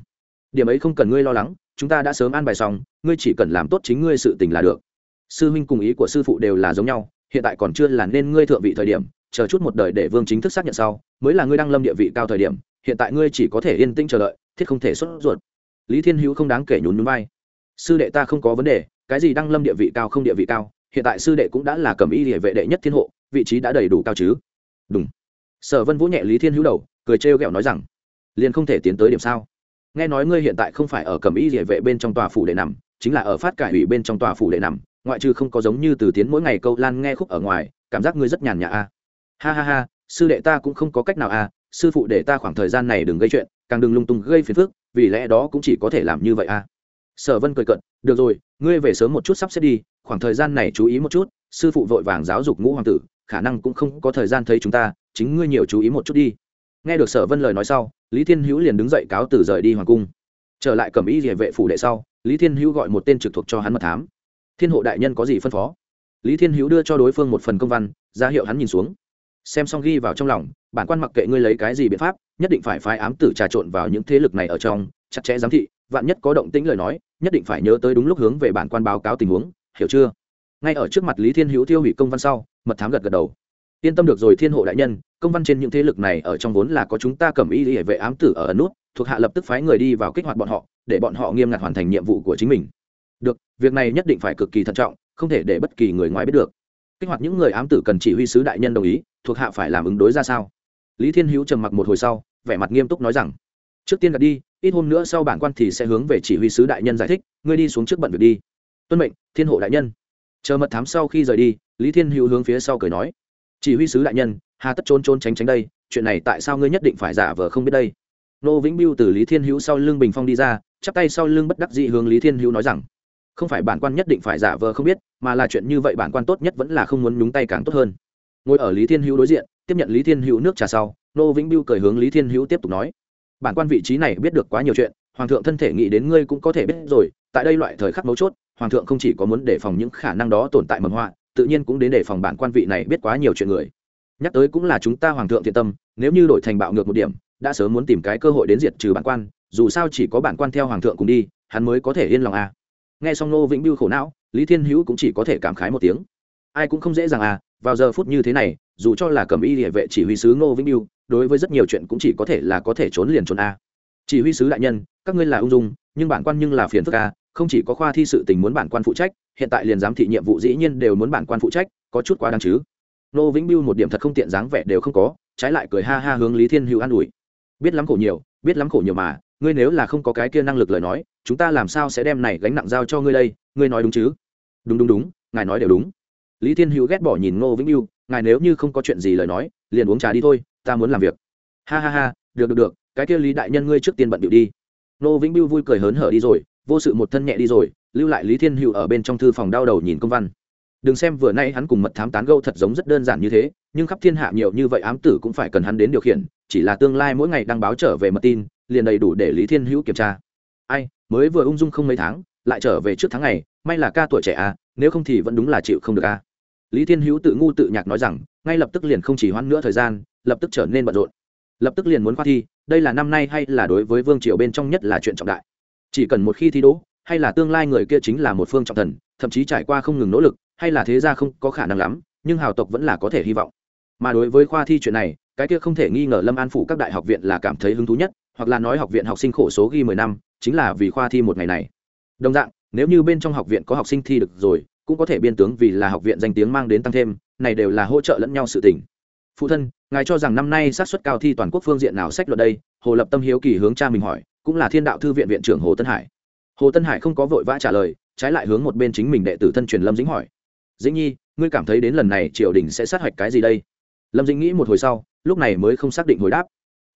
điểm ấy không cần ngươi lo lắng chúng ta đã sớm an bài xong, ngươi chỉ cần làm tốt chính ngươi sự tình là được. Sư huynh cùng ý của sư phụ đều là giống nhau, hiện tại còn chưa là nên ngươi thượng vị thời điểm, chờ chút một đời để vương chính thức xác nhận sau, mới là ngươi đang lâm địa vị cao thời điểm, hiện tại ngươi chỉ có thể yên tĩnh chờ đợi, thiết không thể xuất ruột. Lý thiên hữu không đáng kể nhún núi bay. sư đệ ta không có vấn đề, cái gì đang lâm địa vị cao không địa vị cao, hiện tại sư đệ cũng đã là cầm y địa vệ đệ nhất thiên hộ, vị trí đã đầy đủ cao chứ? Đúng sở vân vũ nhẹ lý thiên hữu đầu, cười trêu ghẹo nói rằng, liền không thể tiến tới điểm sao? Nghe nói ngươi hiện tại không phải ở cầm y địa vệ bên trong tòa phủ để nằm, chính là ở phát cải ủy bên trong tòa phủ để nằm, ngoại trừ không có giống như từ tiến mỗi ngày câu lan nghe khúc ở ngoài, cảm giác ngươi rất nhàn nhã a ha ha ha, sư đệ ta cũng không có cách nào a sư phụ để ta khoảng thời gian này đừng gây chuyện, càng đừng lung tung gây phiền phức, vì lẽ đó cũng chỉ có thể làm như vậy a sở vân cười cận được rồi, ngươi về sớm một chút sắp xếp đi, khoảng thời gian này chú ý một chút, sư phụ vội vàng giáo dục ngũ hoàng tử, khả năng cũng không có thời gian thấy chúng ta, chính ngươi nhiều chú ý một chút đi. Nghe được sở vân lời nói sau lý thiên hữu liền đứng dậy cáo từ rời đi hoàng cung. Trở lại cầm ý địa vệ phủ đệ sau, lý thiên hữu gọi một tên trực thuộc cho hắn mật thám. Thiên hộ đại nhân có gì phân phó? Lý thiên hữu đưa cho đối phương một phần công văn, ra hiệu hắn nhìn xuống. Xem xong ghi vào trong lòng, bản quan mặc kệ ngươi lấy cái gì biện pháp, nhất định phải phái ám tử trà trộn vào những thế lực này ở trong, chặt chẽ giám thị, vạn nhất có động tĩnh lời nói, nhất định phải nhớ tới đúng lúc hướng về bản quan báo cáo tình huống, hiểu chưa? Ngay ở trước mặt lý thiên hữu tiêu hủy công văn sau, mật thám gật gật đầu. Yên tâm được rồi thiên hộ đại nhân công văn trên những thế lực này ở trong vốn là có chúng ta cầm y hệ vệ ám tử ở ẩn nút, thuộc hạ lập tức phái người đi vào kích hoạt bọn họ, để bọn họ nghiêm ngặt hoàn thành nhiệm vụ của chính mình. Được, việc này nhất định phải cực kỳ thận trọng, không thể để bất kỳ người ngoài biết được. Kích hoạt những người ám tử cần chỉ huy sứ đại nhân đồng ý, thuộc hạ phải làm ứng đối ra sao? Lý thiên hữu trầm mặc một hồi sau, vẻ mặt nghiêm túc nói rằng, trước tiên gạt đi, ít hôm nữa sau bản quan thì sẽ hướng về chỉ huy sứ đại nhân giải thích, ngươi đi xuống trước bận việc đi. Tuân mệnh, thiên hộ đại nhân. Chờ mật thám sau khi rời đi, lý thiên hữu hướng phía sau cười nói chỉ huy sứ đại nhân, hà tất trốn trốn tránh tránh đây, chuyện này tại sao ngươi nhất định phải giả vờ không biết đây? Nô vĩnh biêu từ lý thiên hữu sau lưng bình phong đi ra, chắp tay sau lưng bất đắc dị hướng lý thiên hữu nói rằng, không phải bản quan nhất định phải giả vờ không biết, mà là chuyện như vậy bản quan tốt nhất vẫn là không muốn nhúng tay càng tốt hơn. Ngồi ở lý thiên hữu đối diện, tiếp nhận lý thiên hữu nước trà sau, nô vĩnh biêu cười hướng lý thiên hữu tiếp tục nói, bản quan vị trí này biết được quá nhiều chuyện, hoàng thượng thân thể nghĩ đến ngươi cũng có thể biết rồi, tại đây loại thời khắc mấu chốt, hoàng thượng không chỉ có muốn đề phòng những khả năng đó tồn tại mầm họa tự nhiên cũng đến để phòng bản quan vị này biết quá nhiều chuyện người. Nhắc tới cũng là chúng ta hoàng thượng thiện tâm, nếu như đổi thành bạo ngược một điểm, đã sớm muốn tìm cái cơ hội đến diệt trừ bản quan, dù sao chỉ có bản quan theo hoàng thượng cùng đi, hắn mới có thể yên lòng à. nghe xong nô vĩnh biêu khổ não, lý thiên hữu cũng chỉ có thể cảm khái một tiếng. Ai cũng không dễ dàng à vào giờ phút như thế này, dù cho là cầm y địa vệ chỉ huy sứ ngô vĩnh biêu đối với rất nhiều chuyện cũng chỉ có thể là có thể trốn liền trốn a chỉ huy sứ đại nhân, các ngươi là ung dung, nhưng bản quan nhưng là phiền phức a không chỉ có khoa thi sự tình muốn bản quan phụ trách, hiện tại liền giám thị nhiệm vụ dĩ nhiên đều muốn bản quan phụ trách, có chút quá đáng chứ. Nô vĩnh biêu một điểm thật không tiện dáng vẻ đều không có, trái lại cười ha ha hướng lý thiên hữu an ủi. Biết lắm khổ nhiều, biết lắm khổ nhiều mà, ngươi nếu là không có cái kia năng lực lời nói, chúng ta làm sao sẽ đem này gánh nặng giao cho ngươi đây, ngươi nói đúng chứ? Đúng đúng đúng, ngài nói đều đúng. Lý thiên hữu ghét bỏ nhìn ngô vĩnh biêu ngài nếu như không có chuyện gì lời nói, liền uống trà đi thôi, ta muốn làm việc. Ha ha ha, được được được, cái kia lý đại nhân ngươi trước tiên bận điệu đi. Ngô vĩnh biêu vui cười hớn hở đi rồi vô sự một thân nhẹ đi rồi, lưu lại lý thiên hữu ở bên trong thư phòng đau đầu nhìn công văn. Đừng xem vừa nay hắn cùng mật thám tán gâu thật giống rất đơn giản như thế, nhưng khắp thiên hạ nhiều như vậy ám tử cũng phải cần hắn đến điều khiển, chỉ là tương lai mỗi ngày đăng báo trở về mật tin, liền đầy đủ để lý thiên hữu kiểm tra. Ai, mới vừa ung dung không mấy tháng, lại trở về trước tháng này may là ca tuổi trẻ à nếu không thì vẫn đúng là chịu không được à. Lý thiên hữu tự ngu tự nhạc nói rằng, ngay lập tức liền không chỉ hoãn nữa thời gian, lập tức trở nên bận rộn. Lập tức liền muốn khoa thi, đây là năm nay hay là đối với vương triều bên trong nhất là chuyện trọng đại chỉ cần một khi thi đỗ, hay là tương lai người kia chính là một phương trọng thần, thậm chí trải qua không ngừng nỗ lực, hay là thế ra không có khả năng lắm, nhưng hào tộc vẫn là có thể hy vọng. Mà đối với khoa thi chuyện này, cái kia không thể nghi ngờ lâm an phủ các đại học viện là cảm thấy hứng thú nhất, hoặc là nói học viện học sinh khổ số ghi mười năm, chính là vì khoa thi một ngày này. Đồng dạng, nếu như bên trong học viện có học sinh thi được rồi, cũng có thể biên tướng vì là học viện danh tiếng mang đến tăng thêm, này đều là hỗ trợ lẫn nhau sự tình. Phụ thân, ngài cho rằng năm nay sát xuất cao thi toàn quốc phương diện nào sách luật đây? Hồ lập tâm hiếu kỳ hướng cha mình hỏi cũng là thiên đạo thư viện viện trưởng hồ tân hải. Hồ tân hải không có vội vã trả lời, trái lại hướng một bên chính mình đệ tử thân truyền lâm dĩnh hỏi. Dĩnh nhi, ngươi cảm thấy đến lần này triều đình sẽ sát hạch cái gì đây? Lâm dĩnh nghĩ một hồi sau, lúc này mới không xác định hồi đáp.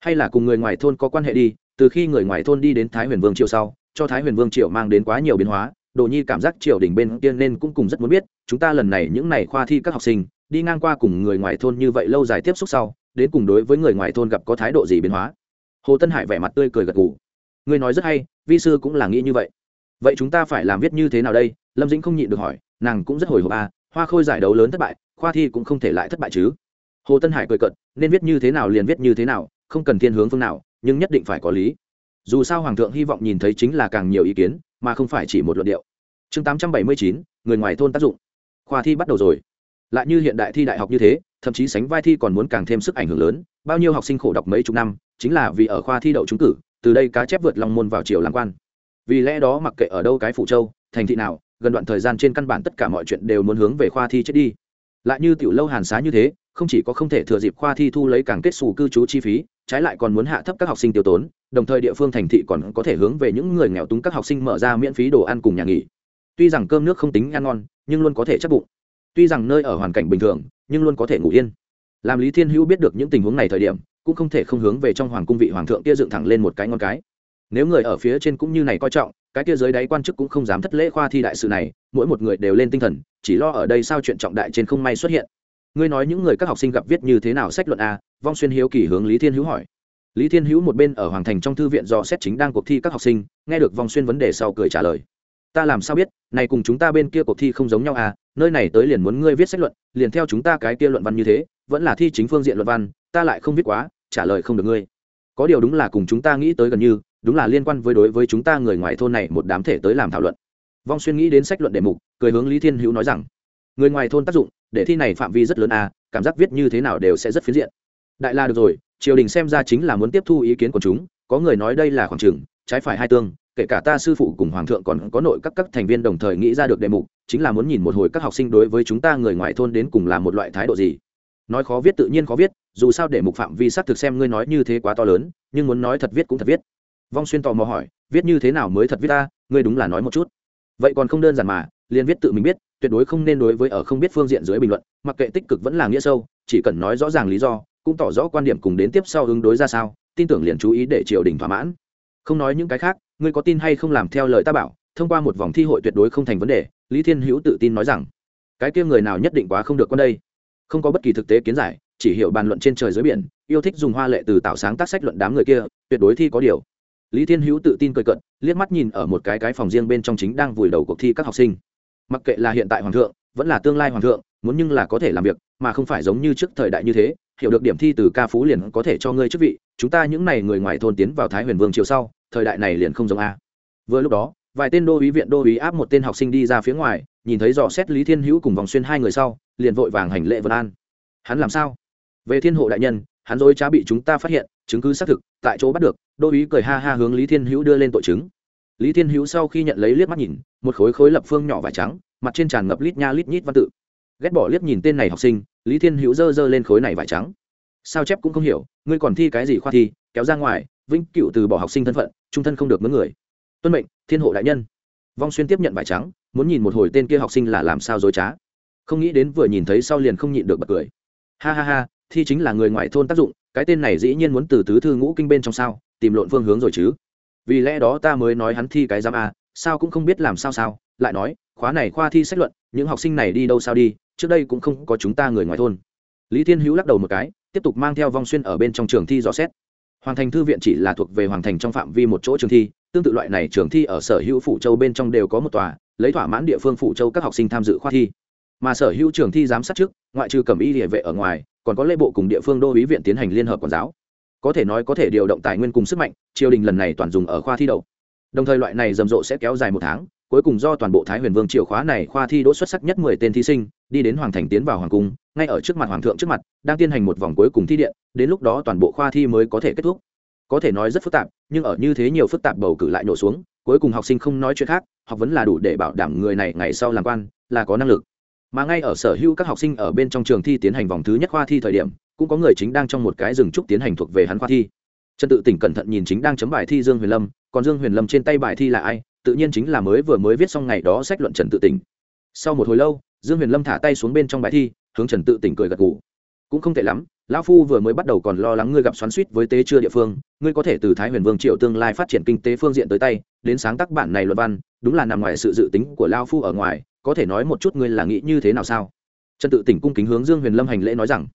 Hay là cùng người ngoài thôn có quan hệ đi, từ khi người ngoài thôn đi đến thái huyền vương triều sau, cho thái huyền vương triều mang đến quá nhiều biến hóa, đồ nhi cảm giác triều đình bên kia nên cũng cùng rất muốn biết, chúng ta lần này những này khoa thi các học sinh, đi ngang qua cùng người ngoài thôn như vậy lâu dài tiếp xúc sau, đến cùng đối với người ngoài thôn gặp có thái độ gì biến hóa? Hồ tân hải vẻ mặt tươi cười gật gù ngươi nói rất hay, vi sư cũng là nghĩ như vậy. Vậy chúng ta phải làm viết như thế nào đây? Lâm dĩnh không nhịn được hỏi. Nàng cũng rất hồi hộp à hoa khôi giải đấu lớn thất bại, khoa thi cũng không thể lại thất bại chứ. Hồ tân hải cười cận nên viết như thế nào liền viết như thế nào, không cần thiên hướng phương nào, nhưng nhất định phải có lý. Dù sao hoàng thượng hy vọng nhìn thấy chính là càng nhiều ý kiến, mà không phải chỉ một luận điệu. Chương tám trăm bảy mươi chín, người ngoài thôn tác dụng. Khoa thi bắt đầu rồi. Lại như hiện đại thi đại học như thế, thậm chí sánh vai thi còn muốn càng thêm sức ảnh hưởng lớn. Bao nhiêu học sinh khổ đọc mấy chục năm, chính là vì ở khoa thi đậu trúng cử từ đây cá chép vượt lòng môn vào triều làm quan. Vì lẽ đó mặc kệ ở đâu cái phủ châu, thành thị nào, gần đoạn thời gian trên căn bản tất cả mọi chuyện đều muốn hướng về khoa thi chết đi. Lại như tiểu lâu hàn xá như thế, không chỉ có không thể thừa dịp khoa thi thu lấy càng kết xù cư trú chi phí, trái lại còn muốn hạ thấp các học sinh tiêu tốn, đồng thời địa phương thành thị còn có thể hướng về những người nghèo túng các học sinh mở ra miễn phí đồ ăn cùng nhà nghỉ. Tuy rằng cơm nước không tính ăn ngon, nhưng luôn có thể chắc bụng. Tuy rằng nơi ở hoàn cảnh bình thường, nhưng luôn có thể ngủ yên. Làm lý thiên hữu biết được những tình huống này thời điểm cũng không thể không hướng về trong hoàng cung vị hoàng thượng kia dựng thẳng lên một cái ngon cái. Nếu người ở phía trên cũng như này coi trọng, cái kia dưới đáy quan chức cũng không dám thất lễ khoa thi đại sự này, mỗi một người đều lên tinh thần, chỉ lo ở đây sao chuyện trọng đại trên không may xuất hiện. Ngươi nói những người các học sinh gặp viết như thế nào sách luận a, vong xuyên hiếu kỳ hướng lý thiên hữu hỏi. Lý thiên hữu một bên ở hoàng thành trong thư viện dò xét chính đang cuộc thi các học sinh, nghe được vong xuyên vấn đề sau cười trả lời. Ta làm sao biết, này cùng chúng ta bên kia cuộc thi không giống nhau à nơi này tới liền muốn ngươi viết sách luận, liền theo chúng ta cái kia luận văn như thế vẫn là thi chính phương diện luận văn, ta lại không biết quá, trả lời không được ngươi. Có điều đúng là cùng chúng ta nghĩ tới gần như, đúng là liên quan với đối với chúng ta người ngoài thôn này một đám thể tới làm thảo luận. Vong xuyên nghĩ đến sách luận đề mục, cười hướng lý thiên hữu nói rằng, người ngoài thôn tác dụng, để thi này phạm vi rất lớn à cảm giác viết như thế nào đều sẽ rất phiến diện. Đại la được rồi, triều đình xem ra chính là muốn tiếp thu ý kiến của chúng, có người nói đây là khoảng trừng trái phải hai tương kể cả ta sư phụ cùng hoàng thượng còn có nội các các thành viên đồng thời nghĩ ra được đề mục, chính là muốn nhìn một hồi các học sinh đối với chúng ta người ngoài thôn đến cùng là một loại thái độ gì nói khó viết tự nhiên khó viết, dù sao để mục phạm vi xác thực xem ngươi nói như thế quá to lớn, nhưng muốn nói thật viết cũng thật viết. Vong xuyên tò mò hỏi, viết như thế nào mới thật viết ta, ngươi đúng là nói một chút. Vậy còn không đơn giản mà, liền viết tự mình biết, tuyệt đối không nên đối với ở không biết phương diện dưới bình luận, mặc kệ tích cực vẫn là nghĩa sâu, chỉ cần nói rõ ràng lý do, cũng tỏ rõ quan điểm cùng đến tiếp sau ứng đối ra sao, tin tưởng liền chú ý để triều đình thỏa mãn. Không nói những cái khác, ngươi có tin hay không làm theo lời ta bảo, thông qua một vòng thi hội tuyệt đối không thành vấn đề, lý thiên hữu tự tin nói rằng, cái kia người nào nhất định quá không được con đây không có bất kỳ thực tế kiến giải, chỉ hiểu bàn luận trên trời dưới biển, yêu thích dùng hoa lệ từ tạo sáng tác sách luận đám người kia, tuyệt đối thi có điều. Lý thiên hữu tự tin cười cận liếc mắt nhìn ở một cái cái phòng riêng bên trong chính đang vùi đầu cuộc thi các học sinh. Mặc kệ là hiện tại hoàng thượng, vẫn là tương lai hoàng thượng, muốn nhưng là có thể làm việc, mà không phải giống như trước thời đại như thế, hiểu được điểm thi từ ca phú liền có thể cho ngươi chức vị, chúng ta những n à y người ngoài thôn tiến vào thái huyền vương chiều sau, thời đại này liền không giống a. Vừa lúc đó, vài tên đô ý viện đô ý áp một tên học sinh đi ra phía ngoài, nhìn thấy dò xét lý thiên hữu cùng vòng xuyên hai người sau liền vội vàng hành lễ vân an. Hắn làm sao? Về thiên hộ đại nhân, hắn dối trá bị chúng ta phát hiện, chứng cứ xác thực, tại chỗ bắt được, đô uý cười ha ha hướng lý thiên hữu đưa lên tội chứng. Lý thiên hữu sau khi nhận lấy liếc mắt nhìn, một khối khối lập phương nhỏ vải trắng, mặt trên tràn ngập lít nha lít nhít văn tự. Ghét bỏ liếc nhìn tên này học sinh, lý thiên hữu dơ dơ lên khối này vải trắng. Sao chép cũng không hiểu, ngươi còn thi cái gì khoa thi, kéo ra ngoài, vĩnh cựu từ bỏ học sinh thân phận, trung thân không được mướn người. Tuân mệnh, thiên hộ đại nhân. Vong xuyên tiếp nhận vải trắng, muốn nhìn một hồi tên kia học sinh là làm sao dối trá không nghĩ đến vừa nhìn thấy sau liền không nhịn được bật cười. Ha ha ha, thi chính là người ngoài thôn tác dụng, cái tên này dĩ nhiên muốn từ tứ thư ngũ kinh bên trong sao, tìm lộn phương hướng rồi chứ. Vì lẽ đó ta mới nói hắn thi cái giám a, sao cũng không biết làm sao sao, lại nói, khóa này khoa thi sách luận, những học sinh này đi đâu sao đi, trước đây cũng không có chúng ta người ngoài thôn. Lý thiên hữu lắc đầu một cái, tiếp tục mang theo vong xuyên ở bên trong trường thi dò xét. Hoàng thành thư viện chỉ là thuộc về hoàng thành trong phạm vi một chỗ trường thi, tương tự loại này trường thi ở sở hữu phủ châu bên trong đều có một tòa, lấy thỏa mãn địa phương phủ châu các học sinh tham dự khoa thi mà sở hữu trường thi giám sát trước, ngoại trừ cẩm y địa vệ ở ngoài, còn có lễ bộ cùng địa phương đô ý viện tiến hành liên hợp quản giáo. Có thể nói có thể điều động tài nguyên cùng sức mạnh, triều đình lần này toàn dùng ở khoa thi đậu. Đồng thời loại này rầm rộ sẽ kéo dài một tháng, cuối cùng do toàn bộ thái huyền vương triều khóa này khoa thi đỗ xuất sắc nhất mười tên thí sinh, đi đến hoàng thành tiến vào hoàng cung, ngay ở trước mặt hoàng thượng trước mặt, đang tiến hành một vòng cuối cùng thi điện, đến lúc đó toàn bộ khoa thi mới có thể kết thúc. Có thể nói rất phức tạp, nhưng ở như thế nhiều phức tạp bầu cử lại nổ xuống, cuối cùng học sinh không nói chuyện khác, học vấn là đủ để bảo đảm người này ngày sau làm quan, là có năng lực mà ngay ở sở hữu các học sinh ở bên trong trường thi tiến hành vòng thứ nhất khoa thi thời điểm, cũng có người chính đang trong một cái rừng trúc tiến hành thuộc về hắn khoa thi. Trần tự tỉnh cẩn thận nhìn chính đang chấm bài thi dương huyền lâm, còn dương huyền lâm trên tay bài thi là ai? Tự nhiên chính là mới vừa mới viết xong ngày đó sách luận trần tự tỉnh. Sau một hồi lâu, dương huyền lâm thả tay xuống bên trong bài thi, hướng trần tự tỉnh cười gật gù. Cũng không tệ lắm, lão phu vừa mới bắt đầu còn lo lắng ngươi gặp xoắn suýt với tế chưa địa phương, ngươi có thể từ thái huyền vương triệu tương lai phát triển kinh tế phương diện tới tay, đến sáng tác bản này luận văn, đúng là nằm ngoài sự dự tính của lao phu ở ngoài có thể nói một chút ngươi là nghĩ như thế nào sao? Trần tự tỉnh cung kính hướng dương huyền lâm hành lễ nói rằng,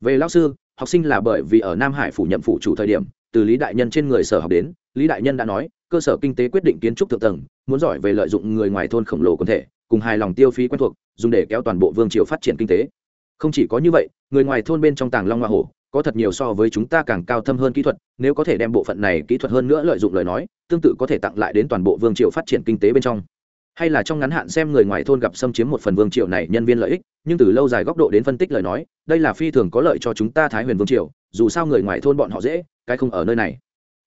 về lão sư, học sinh là bởi vì ở nam hải phủ nhậm phủ chủ thời điểm, từ lý đại nhân trên người sở học đến, lý đại nhân đã nói, cơ sở kinh tế quyết định kiến trúc thượng tầng, muốn giỏi về lợi dụng người ngoài thôn khổng lồ quần thể, cùng hài lòng tiêu phí quen thuộc, dùng để kéo toàn bộ vương triều phát triển kinh tế. Không chỉ có như vậy, người ngoài thôn bên trong tàng long hoa hổ, có thật nhiều so với chúng ta càng cao thâm hơn kỹ thuật, nếu có thể đem bộ phận này kỹ thuật hơn nữa lợi dụng lời nói, tương tự có thể tặng lại đến toàn bộ vương triều phát triển kinh tế bên trong hay là trong ngắn hạn xem người ngoài thôn gặp xâm chiếm một phần vương triều này nhân viên lợi ích, nhưng từ lâu dài góc độ đến phân tích lời nói, đây là phi thường có lợi cho chúng ta thái huyền vương triều, dù sao người ngoài thôn bọn họ dễ, cái không ở nơi này.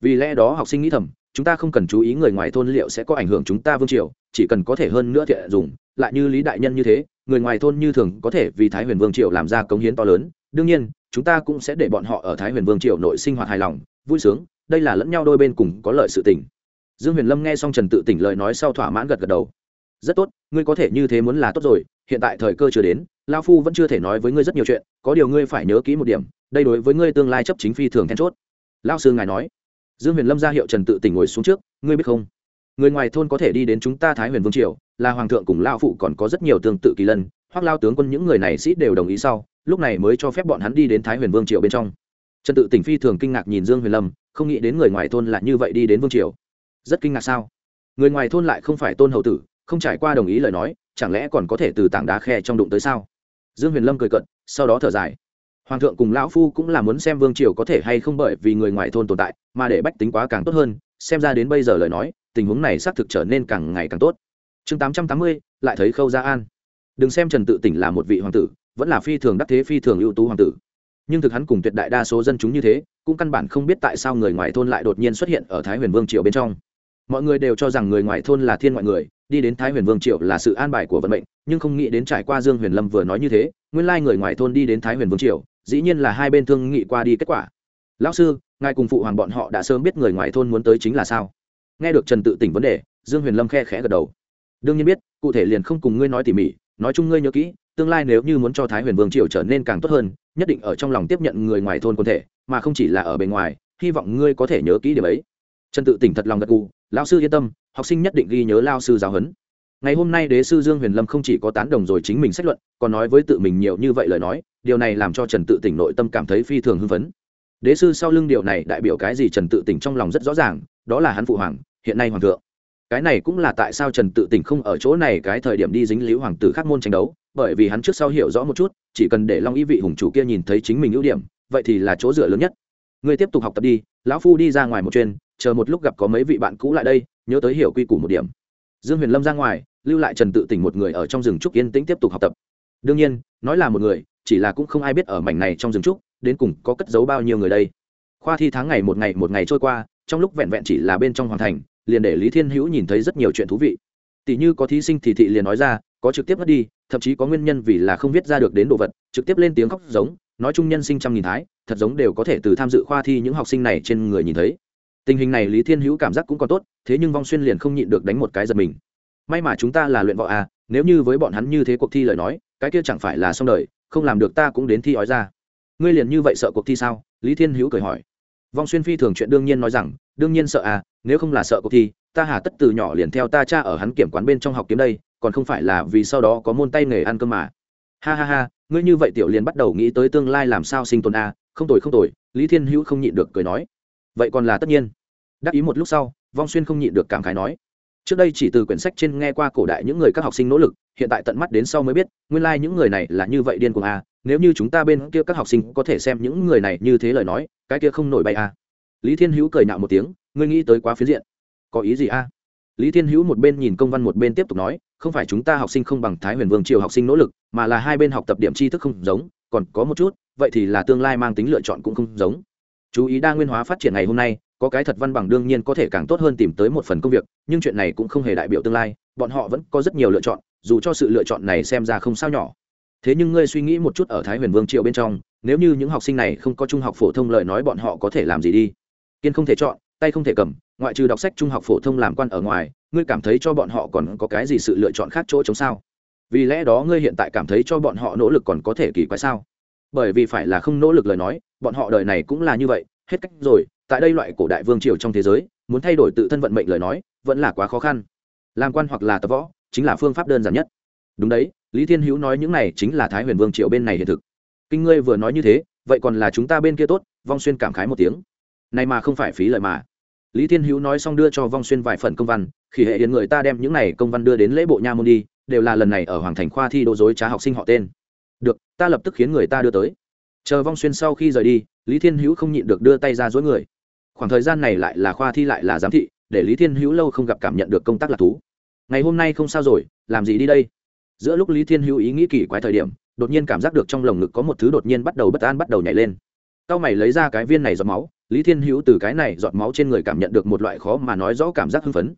Vì lẽ đó học sinh nghĩ thầm, chúng ta không cần chú ý người ngoài thôn liệu sẽ có ảnh hưởng chúng ta vương triều, chỉ cần có thể hơn nữa thiện dùng, lại như lý đại nhân như thế, người ngoài thôn như thường có thể vì thái huyền vương triều làm ra cống hiến to lớn. Đương nhiên, chúng ta cũng sẽ để bọn họ ở thái huyền vương triều nội sinh hoạt hài lòng, vui sướng, đây là lẫn nhau đôi bên cùng có lợi sự tình dương huyền lâm nghe xong trần tự tỉnh lời nói sau thỏa mãn gật gật đầu. Rất tốt, ngươi có thể như thế muốn là tốt rồi, hiện tại thời cơ chưa đến lao phu vẫn chưa thể nói với ngươi rất nhiều chuyện, có điều ngươi phải nhớ kỹ một điểm, đây đối với ngươi tương lai chấp chính phi thường then chốt. Lao sư ngài nói. Dương huyền lâm ra hiệu trần tự tỉnh ngồi xuống trước, ngươi biết không? Người ngoài thôn có thể đi đến chúng ta thái huyền vương triều, là hoàng thượng cùng lao phụ còn có rất nhiều tương tự kỳ lân hoặc lao tướng quân những người này sĩ đều đồng ý sau, lúc này mới cho phép bọn hắn đi đến thái huyền vương triều bên trong. Trần tự tỉnh phi thường kinh ngạc nhìn dương huyền lâm, không nghĩ đến người ngoài thôn là như vậy đi đến vương triều rất kinh ngạc sao? Người ngoài thôn lại không phải tôn hầu tử, không trải qua đồng ý lời nói, chẳng lẽ còn có thể từ tảng đá khe trong đụng tới sao? Dương huyền lâm cười cận sau đó thở dài. Hoàng thượng cùng lão phu cũng là muốn xem vương triều có thể hay không bởi vì người ngoài thôn tồn tại, mà để bách tính quá càng tốt hơn, xem ra đến bây giờ lời nói, tình huống này xác thực trở nên càng ngày càng tốt. Chương tám trăm tám mươi, lại thấy khâu gia an. Đừng xem trần tự tỉnh là một vị hoàng tử, vẫn là phi thường đắc thế phi thường ưu tú hoàng tử. Nhưng thực hắn cùng tuyệt đại đa số dân chúng như thế, cũng căn bản không biết tại sao người ngoài thôn lại đột nhiên xuất hiện ở thái huyền vương triều bên trong mọi người đều cho rằng người ngoài thôn là thiên ngoại người, đi đến thái huyền vương triều là sự an bài của vận mệnh, nhưng không nghĩ đến trải qua dương huyền lâm vừa nói như thế, nguyên lai người ngoài thôn đi đến thái huyền vương triều, dĩ nhiên là hai bên thương nghị qua đi kết quả. Lão sư, ngài cùng phụ hoàng bọn họ đã sớm biết người ngoài thôn muốn tới chính là sao? Nghe được trần tự tỉnh vấn đề, dương huyền lâm khe khẽ gật đầu. Đương nhiên biết, cụ thể liền không cùng ngươi nói tỉ mỉ, nói chung ngươi nhớ kỹ, tương lai nếu như muốn cho thái huyền vương triều trở nên càng tốt hơn, nhất định ở trong lòng tiếp nhận người ngoài thôn quân thể, mà không chỉ là ở bên ngoài, hy vọng ngươi có thể nhớ kỹ điểm ấy. Trần tự tỉnh thật lòng gật gù lão sư yên tâm, học sinh nhất định ghi nhớ lao sư giáo huấn. Ngày hôm nay đế sư dương huyền lâm không chỉ có tán đồng rồi chính mình sách luận, còn nói với tự mình nhiều như vậy lời nói, điều này làm cho trần tự tỉnh nội tâm cảm thấy phi thường hưng phấn. Đế sư sau lưng điều này đại biểu cái gì trần tự tỉnh trong lòng rất rõ ràng, đó là hắn phụ hoàng, hiện nay hoàng thượng. Cái này cũng là tại sao trần tự tỉnh không ở chỗ này cái thời điểm đi dính líu hoàng tử khác môn tranh đấu, bởi vì hắn trước sau hiểu rõ một chút, chỉ cần để long ý vị hùng chủ kia nhìn thấy chính mình ưu điểm, vậy thì là chỗ dựa lớn nhất. Ngươi tiếp tục học tập đi, lão phu đi ra ngoài một chuyên chờ một lúc gặp có mấy vị bạn cũ lại đây, nhớ tới hiểu quy củ một điểm. Dương huyền lâm ra ngoài, lưu lại trần tự tỉnh một người ở trong rừng trúc yên tĩnh tiếp tục học tập. Đương nhiên, nói là một người, chỉ là cũng không ai biết ở mảnh này trong rừng trúc, đến cùng có cất giấu bao nhiêu người đây. Khoa thi tháng ngày một ngày một ngày trôi qua, trong lúc vẹn vẹn chỉ là bên trong hoàn thành, liền để lý thiên hữu nhìn thấy rất nhiều chuyện thú vị. Tỷ như có thí sinh thì thị liền nói ra, có trực tiếp mất đi, thậm chí có nguyên nhân vì là không viết ra được đến đồ vật, trực tiếp lên tiếng khóc giống, nói chung nhân sinh trăm nghìn thái, thật giống đều có thể từ tham dự khoa thi những học sinh này trên người nhìn thấy tình hình này lý thiên hữu cảm giác cũng còn tốt, thế nhưng vong xuyên liền không nhịn được đánh một cái giật mình. May mà chúng ta là luyện võ à nếu như với bọn hắn như thế cuộc thi lời nói, cái kia chẳng phải là xong đời, không làm được ta cũng đến thi ói ra. Ngươi liền như vậy sợ cuộc thi sao? Lý thiên hữu cười hỏi. Vong xuyên phi thường chuyện đương nhiên nói rằng, đương nhiên sợ à nếu không là sợ cuộc thi, ta hà tất từ nhỏ liền theo ta cha ở hắn kiểm quán bên trong học kiếm đây, còn không phải là vì sau đó có môn tay nghề ăn cơm mà. Ha ha ha, ngươi như vậy tiểu liền bắt đầu nghĩ tới tương lai làm sao sinh tồn à không tồi không tồi, lý thiên hữu không nhịn được cười nói vậy còn là tất nhiên. Đắc ý một lúc sau, vong xuyên không nhịn được cảm khái nói. Trước đây chỉ từ quyển sách trên nghe qua cổ đại những người các học sinh nỗ lực, hiện tại tận mắt đến sau mới biết, nguyên lai、like、những người này là như vậy điên cuồng à nếu như chúng ta bên kia các học sinh có thể xem những người này như thế lời nói, cái kia không nổi bay à. Lý thiên hữu cười nạo một tiếng, ngươi nghĩ tới quá phiến diện. Có ý gì à? Lý thiên hữu một bên nhìn công văn một bên tiếp tục nói, không phải chúng ta học sinh không bằng thái huyền vương triều học sinh nỗ lực, mà là hai bên học tập điểm tri thức không giống, còn có một chút, vậy thì là tương lai mang tính lựa chọn cũng không giống chú ý đa nguyên hóa phát triển ngày hôm nay, có cái thật văn bằng đương nhiên có thể càng tốt hơn tìm tới một phần công việc, nhưng chuyện này cũng không hề đại biểu tương lai, bọn họ vẫn có rất nhiều lựa chọn, dù cho sự lựa chọn này xem ra không sao nhỏ. Thế nhưng ngươi suy nghĩ một chút ở thái huyền vương triệu bên trong, nếu như những học sinh này không có trung học phổ thông lời nói bọn họ có thể làm gì đi? Kiên không thể chọn, tay không thể cầm, ngoại trừ đọc sách trung học phổ thông làm quan ở ngoài, ngươi cảm thấy cho bọn họ còn có cái gì sự lựa chọn khác chỗ chống sao? Vì lẽ đó ngươi hiện tại cảm thấy cho bọn họ nỗ lực còn có thể kỳ quái sao? Bởi vì phải là không nỗ lực lời nói bọn họ đời này cũng là như vậy, hết cách rồi, tại đây loại cổ đại vương triều trong thế giới, muốn thay đổi tự thân vận mệnh lời nói, vẫn là quá khó khăn. Làm quan hoặc là tập võ, chính là phương pháp đơn giản nhất. Đúng đấy, lý thiên hữu nói những này chính là thái huyền vương triều bên này hiện thực. Kinh ngươi vừa nói như thế, vậy còn là chúng ta bên kia tốt, vong xuyên cảm khái một tiếng. Này mà không phải phí lời mà. Lý thiên hữu nói xong đưa cho vong xuyên vài phần công văn khi hệ hiến người ta đem những này công văn đưa đến lễ bộ nha môn đi, đều là lần này ở hoàng thành khoa thi đô dối trá học sinh họ tên. Được, ta lập tức khiến người ta đưa tới chờ vong xuyên sau khi rời đi, lý thiên hữu không nhịn được đưa tay ra dối người. Khoảng thời gian này lại là khoa thi lại là giám thị, để lý thiên hữu lâu không gặp cảm nhận được công tác lạc thú. Ngày hôm nay không sao rồi, làm gì đi đây? Giữa lúc lý thiên hữu ý nghĩ kỳ quái thời điểm, đột nhiên cảm giác được trong lồng ngực có một thứ đột nhiên bắt đầu bất an bắt đầu nhảy lên. Tao mày lấy ra cái viên này giọt máu, lý thiên hữu từ cái này giọt máu trên người cảm nhận được một loại khó mà nói rõ cảm giác hưng phấn.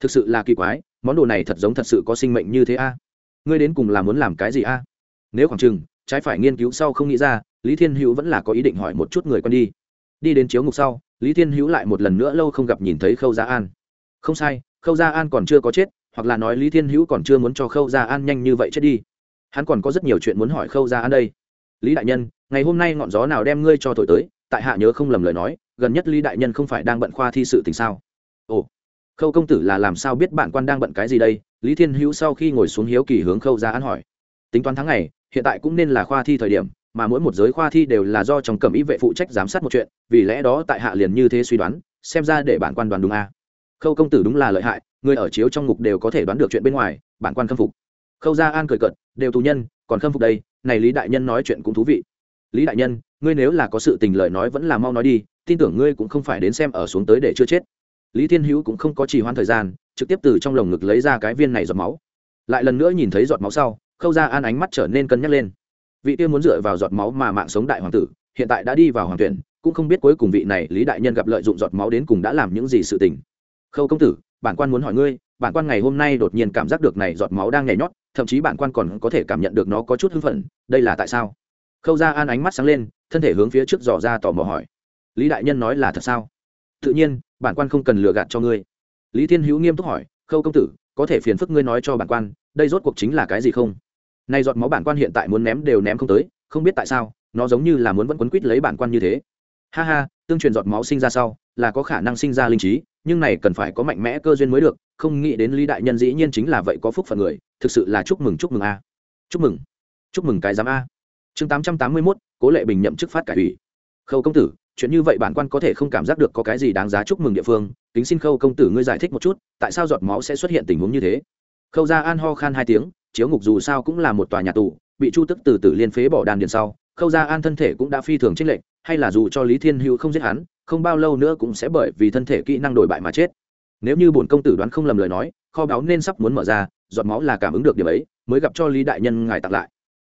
Thực sự là kỳ quái, món đồ này thật giống thật sự có sinh mệnh như thế a. Ngươi đến cùng là muốn làm cái gì a? Nếu khoảng chừng, trái phải nghiên cứu sau không nghĩ ra lý thiên hữu vẫn là có ý định hỏi một chút người quen đi. Đi đến chiếu ngục sau, lý thiên hữu lại một lần nữa lâu không gặp nhìn thấy khâu gia an. Không sai, khâu gia an còn chưa có chết, hoặc là nói lý thiên hữu còn chưa muốn cho khâu gia an nhanh như vậy chết đi. Hắn còn có rất nhiều chuyện muốn hỏi khâu gia an đây. Lý đại nhân, ngày hôm nay ngọn gió nào đem ngươi cho thổi tới? Tại hạ nhớ không lầm lời nói, gần nhất lý đại nhân không phải đang bận khoa thi sự tình sao? Ồ, khâu công tử là làm sao biết bạn quan đang bận cái gì đây? Lý thiên hữu sau khi ngồi xuống hiếu kỳ hướng khâu gia an hỏi. Tính toán tháng này hiện tại cũng nên là khoa thi thời điểm mà mỗi một giới khoa thi đều là do trong cẩm ý vệ phụ trách giám sát một chuyện, vì lẽ đó tại hạ liền như thế suy đoán, xem ra để bản quan đoàn đúng a. À. khâu công tử đúng là lợi hại, người ở chiếu trong ngục đều có thể đoán được chuyện bên ngoài, bản quan khâm phục. Khâu gia an cười cận đều tù nhân, còn khâm phục đây, này lý đại nhân nói chuyện cũng thú vị. Lý đại nhân, ngươi nếu là có sự tình lời nói vẫn là mau nói đi, tin tưởng ngươi cũng không phải đến xem ở xuống tới để chưa chết. Lý thiên hữu cũng không có trì hoãn thời gian, trực tiếp từ trong lồng ngực lấy ra cái viên này giọt máu. Lại lần nữa nhìn thấy giọt máu sau, khâu gia an ánh mắt trở nên cân nhắc lên vị tiên muốn dựa vào giọt máu mà mạng sống đại hoàng tử hiện tại đã đi vào hoàng tuyển cũng không biết cuối cùng vị này lý đại nhân gặp lợi dụng giọt máu đến cùng đã làm những gì sự tình. Khâu công tử bản quan muốn hỏi ngươi bản quan ngày hôm nay đột nhiên cảm giác được này giọt máu đang nhảy nhót thậm chí bản quan còn có thể cảm nhận được nó có chút hưng phận, đây là tại sao? Khâu ra an ánh mắt sáng lên thân thể hướng phía trước dò ra tò mò hỏi. Lý đại nhân nói là thật sao? Tự nhiên bản quan không cần lừa gạt cho ngươi. Lý thiên hữu nghiêm túc hỏi khâu công tử có thể phiền phức ngươi nói cho bản quan đây rốt cuộc chính là cái gì không? Nay giọt máu bản quan hiện tại muốn ném đều ném không tới, không biết tại sao, nó giống như là muốn vẫn quấn quýt lấy bản quan như thế. Ha ha, tương truyền giọt máu sinh ra sau, là có khả năng sinh ra linh trí, nhưng này cần phải có mạnh mẽ cơ duyên mới được, không nghĩ đến lý đại nhân dĩ nhiên chính là vậy có phúc phận người, thực sự là chúc mừng chúc mừng a. Chúc mừng chúc mừng cái giám a. Chương tám trăm tám mươi mốt, cố lệ bình nhậm chức phát cải ủy. Khâu công tử, chuyện như vậy bản quan có thể không cảm giác được có cái gì đáng giá chúc mừng địa phương, kính xin khâu công tử ngươi giải thích một chút, tại sao giọt máu sẽ xuất hiện tình huống như thế? Khâu ra an ho khan hai tiếng chiếu ngục dù sao cũng là một tòa nhà tù, bị chu tức từ từ liên phế bỏ đàn điện sau, khâu ra an thân thể cũng đã phi thường trích lệnh hay là dù cho lý thiên hữu không giết hắn, không bao lâu nữa cũng sẽ bởi vì thân thể kỹ năng đổi bại mà chết. Nếu như bổn công tử đoán không lầm lời nói, kho báu nên sắp muốn mở ra, giọt máu là cảm ứng được điểm ấy, mới gặp cho lý đại nhân ngài tặng lại.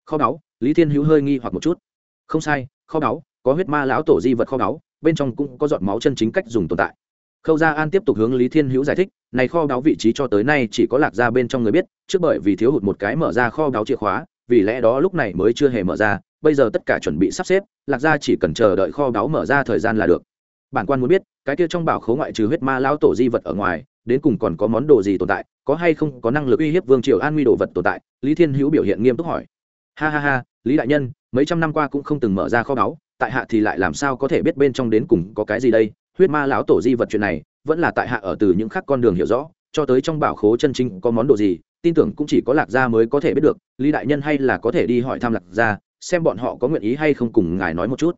Kho báu, lý thiên hữu hơi nghi hoặc một chút. Không sai, kho báu, có huyết ma lão tổ di vật kho báu, bên trong cũng có giọt máu chân chính cách dùng tồn tại khâu gia an tiếp tục hướng lý thiên hữu giải thích, này kho báo vị trí cho tới nay chỉ có lạc gia bên trong người biết, trước bởi vì thiếu hụt một cái mở ra kho báo chìa khóa, vì lẽ đó lúc này mới chưa hề mở ra, bây giờ tất cả chuẩn bị sắp xếp, lạc gia chỉ cần chờ đợi kho báo mở ra thời gian là được. Bản quan muốn biết, cái kia trong bảo khố ngoại trừ huyết ma lao tổ di vật ở ngoài, đến cùng còn có món đồ gì tồn tại, có hay không có năng lực uy hiếp vương triều an nguy đồ vật tồn tại, lý thiên hữu biểu hiện nghiêm túc hỏi. Ha ha ha, lý đại nhân, mấy trăm năm qua cũng không từng mở ra kho báu, tại hạ thì lại làm sao có thể biết bên trong đến cùng có cái gì đây? Huyết ma lão tổ di vật chuyện này, vẫn là tại hạ ở từ những khác con đường hiểu rõ, cho tới trong bảo khố chân chính có món đồ gì, tin tưởng cũng chỉ có lạc gia mới có thể biết được, lý đại nhân hay là có thể đi hỏi thăm lạc gia, xem bọn họ có nguyện ý hay không cùng ngài nói một chút.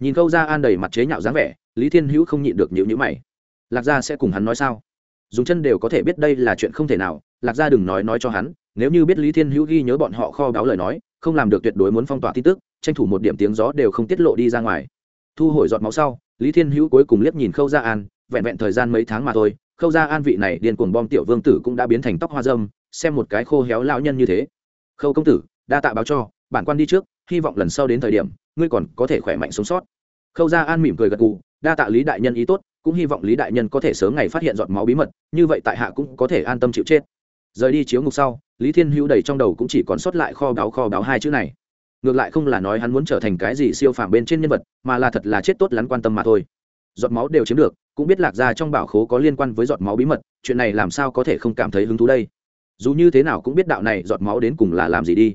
Nhìn câu ra an đầy mặt chế nhạo dáng vẻ, lý thiên hữu không nhịn được nhữ nhữ mày. Lạc gia sẽ cùng hắn nói sao? Dùng chân đều có thể biết đây là chuyện không thể nào, lạc gia đừng nói nói cho hắn, nếu như biết lý thiên hữu ghi nhớ bọn họ kho báo lời nói, không làm được tuyệt đối muốn phong tỏa tin tức, tranh thủ một điểm tiếng gió đều không tiết lộ đi ra ngoài thu hồi giọt máu sau, lý thiên hữu cuối cùng liếc nhìn khâu gia an, vẹn vẹn thời gian mấy tháng mà thôi, khâu gia an vị này điên cuồng bom tiểu vương tử cũng đã biến thành tóc hoa dâm, xem một cái khô héo lão nhân như thế. Khâu công tử, đa tạ báo cho, bản quan đi trước, hy vọng lần sau đến thời điểm, ngươi còn có thể khỏe mạnh sống sót. Khâu gia an mỉm cười gật gù, đa tạ lý đại nhân ý tốt, cũng hy vọng lý đại nhân có thể sớm ngày phát hiện giọt máu bí mật, như vậy tại hạ cũng có thể an tâm chịu chết. Rời đi chiếu ngục sau, lý thiên hữu đầy trong đầu cũng chỉ còn sót lại kho báo kho báo hai chữ này ngược lại không là nói hắn muốn trở thành cái gì siêu phàm bên trên nhân vật, mà là thật là chết tốt lắn quan tâm mà thôi. Giọt máu đều chiếm được, cũng biết lạc gia trong bảo khố có liên quan với giọt máu bí mật, chuyện này làm sao có thể không cảm thấy hứng thú đây? Dù như thế nào cũng biết đạo này giọt máu đến cùng là làm gì đi.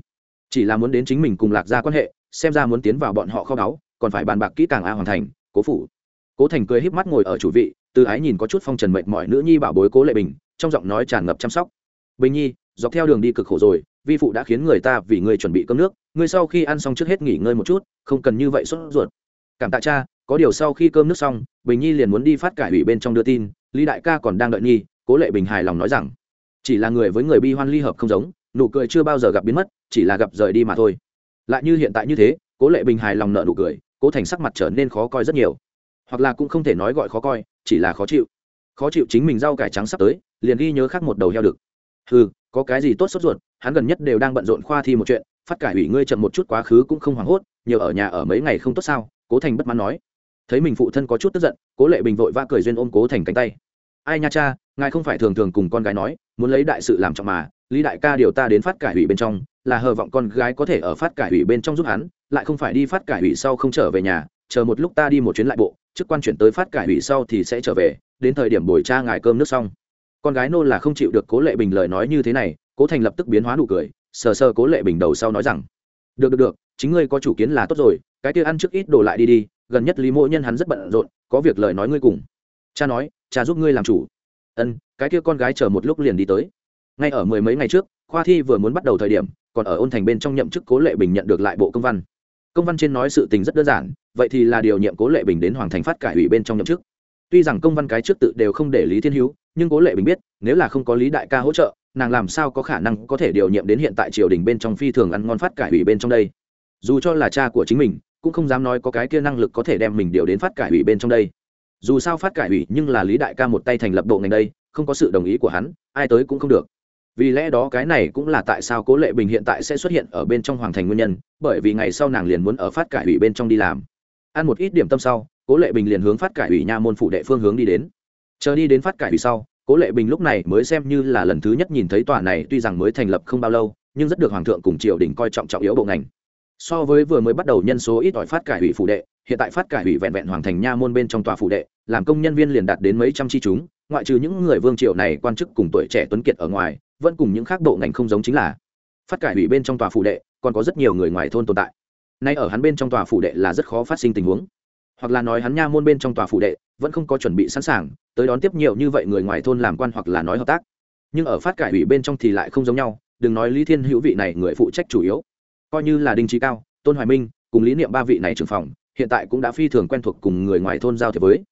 Chỉ là muốn đến chính mình cùng lạc gia quan hệ, xem ra muốn tiến vào bọn họ kho báu, còn phải bàn bạc kỹ càng a hoàn thành, cố phủ. Cố thành cười híp mắt ngồi ở chủ vị, từ ái nhìn có chút phong trần mệt mỏi nữ nhi bảo bối cố lệ bình, trong giọng nói tràn ngập chăm sóc. Bình nhi, dọc theo đường đi cực khổ rồi vi phụ đã khiến người ta vì người chuẩn bị cơm nước, ngươi sau khi ăn xong trước hết nghỉ ngơi một chút, không cần như vậy sốt ruột. Cảm tạ cha, có điều sau khi cơm nước xong, bình nhi liền muốn đi phát cải ủy bên trong đưa tin, lý đại ca còn đang đợi nhi, cố lệ bình hài lòng nói rằng, chỉ là người với người bi hoan ly hợp không giống, nụ cười chưa bao giờ gặp biến mất, chỉ là gặp rời đi mà thôi. Lại như hiện tại như thế, cố lệ bình hài lòng nợ nụ cười, cố thành sắc mặt trở nên khó coi rất nhiều. Hoặc là cũng không thể nói gọi khó coi, chỉ là khó chịu. Khó chịu chính mình rau cải trắng sắp tới, liền ghi nhớ khác một đầu heo được. Ừ có cái gì tốt sốt ruột, hắn gần nhất đều đang bận rộn khoa thi một chuyện, phát cải ủy ngươi chậm một chút quá khứ cũng không hoảng hốt, nhiều ở nhà ở mấy ngày không tốt sao? Cố thành bất mãn nói. Thấy mình phụ thân có chút tức giận, cố lệ bình vội vã cười duyên ôm cố thành cánh tay. Ai nha cha, ngài không phải thường thường cùng con gái nói, muốn lấy đại sự làm trọng mà, lý đại ca điều ta đến phát cải ủy bên trong, là hờ vọng con gái có thể ở phát cải ủy bên trong giúp hắn, lại không phải đi phát cải ủy sau không trở về nhà, chờ một lúc ta đi một chuyến lại bộ, chức quan chuyển tới phát cải ủy sau thì sẽ trở về, đến thời điểm buổi cha ngài cơm nước xong con gái nô là không chịu được cố lệ bình lời nói như thế này cố thành lập tức biến hóa nụ cười sờ sờ cố lệ bình đầu sau nói rằng được được được chính ngươi có chủ kiến là tốt rồi cái kia ăn trước ít đồ lại đi đi gần nhất lý mỗ nhân hắn rất bận rộn có việc lời nói ngươi cùng cha nói cha giúp ngươi làm chủ ân cái kia con gái chờ một lúc liền đi tới ngay ở mười mấy ngày trước khoa thi vừa muốn bắt đầu thời điểm còn ở ôn thành bên trong nhậm chức cố lệ bình nhận được lại bộ công văn công văn trên nói sự tình rất đơn giản vậy thì là điều nhiệm cố lệ bình đến hoàng thành phát cải ủy bên trong nhậm chức tuy rằng công văn cái trước tự đều không để lý thiên hữu nhưng cố lệ bình biết, nếu là không có lý đại ca hỗ trợ, nàng làm sao có khả năng có thể điều nhiệm đến hiện tại triều đình bên trong phi thường ăn ngon phát cải ủy bên trong đây? Dù cho là cha của chính mình, cũng không dám nói có cái kia năng lực có thể đem mình điều đến phát cải ủy bên trong đây. Dù sao phát cải ủy nhưng là lý đại ca một tay thành lập bộ ngành đây, không có sự đồng ý của hắn, ai tới cũng không được. Vì lẽ đó cái này cũng là tại sao cố lệ bình hiện tại sẽ xuất hiện ở bên trong hoàng thành nguyên nhân, bởi vì ngày sau nàng liền muốn ở phát cải ủy bên trong đi làm. Ăn một ít điểm tâm sau, cố lệ bình liền hướng phát cải ủy nha môn phủ đệ phương hướng đi đến chờ đi đến phát cải vì sau, cố lệ bình lúc này mới xem như là lần thứ nhất nhìn thấy tòa này tuy rằng mới thành lập không bao lâu, nhưng rất được hoàng thượng cùng triều đình coi trọng trọng yếu bộ ngành. So với vừa mới bắt đầu nhân số ít ỏi phát cải ủy phụ đệ, hiện tại phát cải ủy vẹn vẹn hoàng thành nha môn bên trong tòa phụ đệ, làm công nhân viên liền đạt đến mấy trăm chi chúng, ngoại trừ những người vương triều này quan chức cùng tuổi trẻ tuấn kiệt ở ngoài, vẫn cùng những khác bộ ngành không giống chính là. Phát cải ủy bên trong tòa phụ đệ, còn có rất nhiều người ngoài thôn tồn tại. Nay ở hắn bên trong tòa phụ đệ là rất khó phát sinh tình huống. Hoặc là nói hắn nha môn bên trong tòa phụ đệ vẫn không có chuẩn bị sẵn sàng, tới đón tiếp nhiều như vậy người ngoài thôn làm quan hoặc là nói hợp tác. Nhưng ở phát cải ủy bên trong thì lại không giống nhau, đừng nói lý thiên hữu vị này người phụ trách chủ yếu. Coi như là đinh trí cao, tôn hoài minh, cùng lý niệm ba vị này trưởng phòng, hiện tại cũng đã phi thường quen thuộc cùng người ngoài thôn giao thiệp với.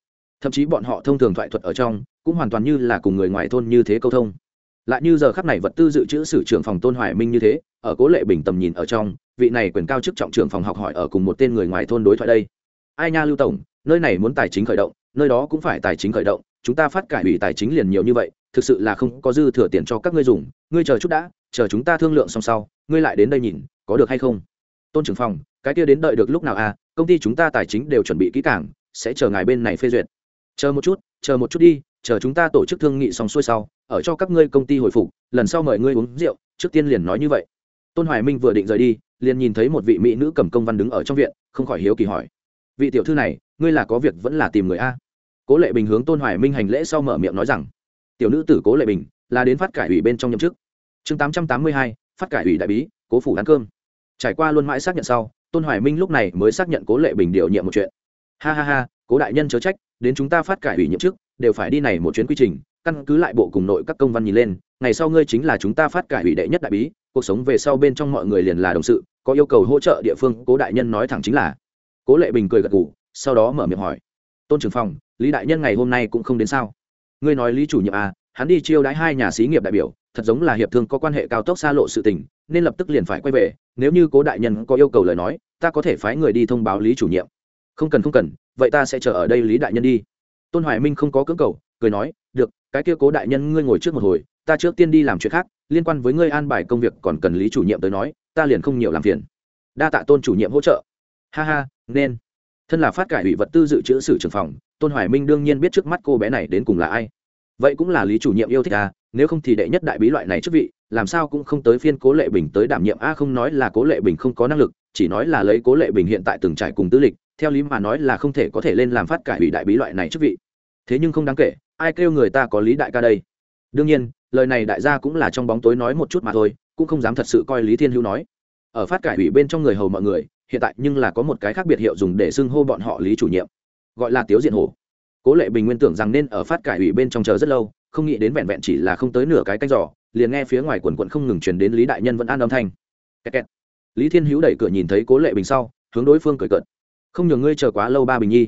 Thậm chí bọn họ thông thường thoại thuật ở trong, cũng hoàn toàn như là cùng người ngoài thôn như thế câu thông. Lại như giờ khắp này vật tư dự trữ sử trưởng phòng tôn hoài minh như thế, ở cố lệ bình tầm nhìn ở trong, vị này quyền cao chức trọng trưởng phòng học hỏi ở cùng một tên người ngoài thôn đối thoại đây. Ai nha lưu tổng, nơi này muốn tài chính khởi động nơi đó cũng phải tài chính khởi động, chúng ta phát cải ủy tài chính liền nhiều như vậy, thực sự là không có dư thừa tiền cho các ngươi dùng, ngươi chờ chút đã, chờ chúng ta thương lượng xong sau, ngươi lại đến đây nhìn, có được hay không? Tôn trưởng phòng, cái kia đến đợi được lúc nào à? Công ty chúng ta tài chính đều chuẩn bị kỹ càng, sẽ chờ ngài bên này phê duyệt. Chờ một chút, chờ một chút đi, chờ chúng ta tổ chức thương nghị xong xuôi sau, ở cho các ngươi công ty hồi phục, lần sau mời ngươi uống rượu, trước tiên liền nói như vậy. Tôn hoài minh vừa định rời đi, liền nhìn thấy một vị mỹ nữ cầm công văn đứng ở trong viện, không khỏi hiếu kỳ hỏi. Vị tiểu thư này, ngươi là có việc vẫn là tìm người a? Cố lệ bình hướng tôn hoài minh hành lễ sau mở miệng nói rằng, tiểu nữ tử cố lệ bình là đến phát cải ủy bên trong nhậm chức. Chương tám trăm tám mươi hai, phát cải ủy đại bí, cố phủ ăn cơm. Trải qua luôn mãi xác nhận sau, tôn hoài minh lúc này mới xác nhận cố lệ bình điều nhiệm một chuyện. Ha ha ha, cố đại nhân chớ trách, đến chúng ta phát cải ủy nhậm chức, đều phải đi này một chuyến quy trình, căn cứ lại bộ cùng nội các công văn nhìn lên, ngày sau ngươi chính là chúng ta phát cải ủy đệ nhất đại bí, cuộc sống về sau bên trong mọi người liền là đồng sự, có yêu cầu hỗ trợ địa phương, cố đại nhân nói thẳng chính là. Cố lệ bình cười gật gù, sau đó mở miệng hỏi tôn trưởng phòng, lý đại nhân ngày hôm nay cũng không đến sao? Ngươi nói lý chủ nhiệm à hắn đi chiêu đãi hai nhà xí nghiệp đại biểu, thật giống là hiệp thương có quan hệ cao tốc xa lộ sự tình, nên lập tức liền phải quay về, nếu như cố đại nhân có yêu cầu lời nói, ta có thể phái người đi thông báo lý chủ nhiệm. Không cần không cần, vậy ta sẽ chờ ở đây lý đại nhân đi. Tôn hoài minh không có cưỡng cầu, cười nói, được, cái kia cố đại nhân ngươi ngồi trước một hồi, ta trước tiên đi làm chuyện khác, liên quan với ngươi an bài công việc còn cần lý chủ nhiệm tới nói, ta liền không nhiều làm phiền. Đa tạ tôn chủ nhiệm hỗ trợ. Ha ha, nên thân là phát cải ủy vật tư dự trữ sử trường phòng, tôn hoài minh đương nhiên biết trước mắt cô bé này đến cùng là ai. Vậy cũng là lý chủ nhiệm yêu thích à nếu không thì đệ nhất đại bí loại này chức vị, làm sao cũng không tới phiên cố lệ bình tới đảm nhiệm. A, không nói là cố lệ bình không có năng lực, chỉ nói là lấy cố lệ bình hiện tại từng trải cùng tư lịch, theo lý mà nói là không thể có thể lên làm phát cải ủy đại bí loại này chức vị. Thế nhưng không đáng kể, ai kêu người ta có lý đại ca đây? Đương nhiên, lời này đại gia cũng là trong bóng tối nói một chút mà thôi, cũng không dám thật sự coi lý thiên hữu nói. Ở phát cải ủy bên trong người hầu mọi người hiện tại nhưng là có một cái khác biệt hiệu dùng để xưng hô bọn họ lý chủ nhiệm, gọi là tiếu diện hổ. Cố lệ bình nguyên tưởng rằng nên ở phát cải ủy bên trong chờ rất lâu, không nghĩ đến vẹn vẹn chỉ là không tới nửa cái canh giỏ liền nghe phía ngoài quần quận không ngừng truyền đến lý đại nhân vẫn an âm thanh. Kẹt kẹt. lý thiên hữu đẩy cửa nhìn thấy cố lệ bình sau, hướng đối phương cười cợt. Không nhường ngươi chờ quá lâu ba bình nhi.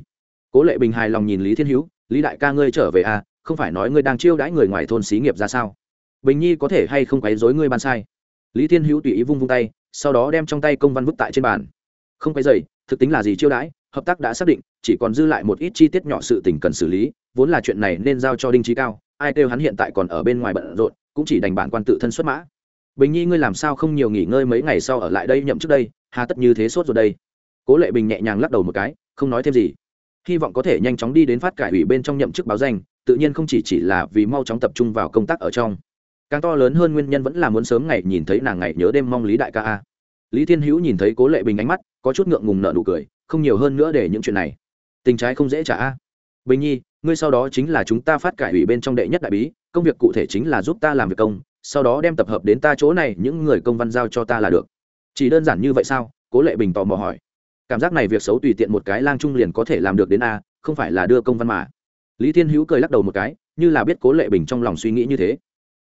Cố lệ bình hài lòng nhìn lý thiên hữu, lý đại ca ngươi trở về à không phải nói ngươi đang chiêu đãi người ngoài thôn xí nghiệp ra sao? Bình nhi có thể hay không quấy dối ngươi ban sai? Lý thiên hữu tùy ý vung vung tay, sau đó đem trong tay công văn vứt tại trên bàn không quay dày thực tính là gì chiêu đãi, hợp tác đã xác định, chỉ còn dư lại một ít chi tiết nhỏ sự tình cần xử lý, vốn là chuyện này nên giao cho đinh trí cao, ai kêu hắn hiện tại còn ở bên ngoài bận rộn, cũng chỉ đành bản quan tự thân xuất mã. Bình nhi ngươi làm sao không nhiều nghỉ ngơi mấy ngày sau ở lại đây nhậm trước đây, hà tất như thế sốt rồi đây. Cố lệ bình nhẹ nhàng lắc đầu một cái, không nói thêm gì. Hy vọng có thể nhanh chóng đi đến phát cải ủy bên trong nhậm chức báo danh, tự nhiên không chỉ chỉ là vì mau chóng tập trung vào công tác ở trong. Càng to lớn hơn nguyên nhân vẫn là muốn sớm ngày nhìn thấy nàng ngày nhớ đêm mong lý đại ca a lý thiên hữu nhìn thấy cố lệ bình ánh mắt, có chút ngượng ngùng nợ nụ cười, không nhiều hơn nữa để những chuyện này. Tình trái không dễ trả. A bình nhi, ngươi sau đó chính là chúng ta phát cải ủy bên trong đệ nhất đại bí, công việc cụ thể chính là giúp ta làm việc công, sau đó đem tập hợp đến ta chỗ này, những người công văn giao cho ta là được. Chỉ đơn giản như vậy sao? Cố lệ bình tò mò hỏi. Cảm giác này việc xấu tùy tiện một cái lang trung liền có thể làm được đến a, không phải là đưa công văn mà. Lý thiên hữu cười lắc đầu một cái, như là biết cố lệ bình trong lòng suy nghĩ như thế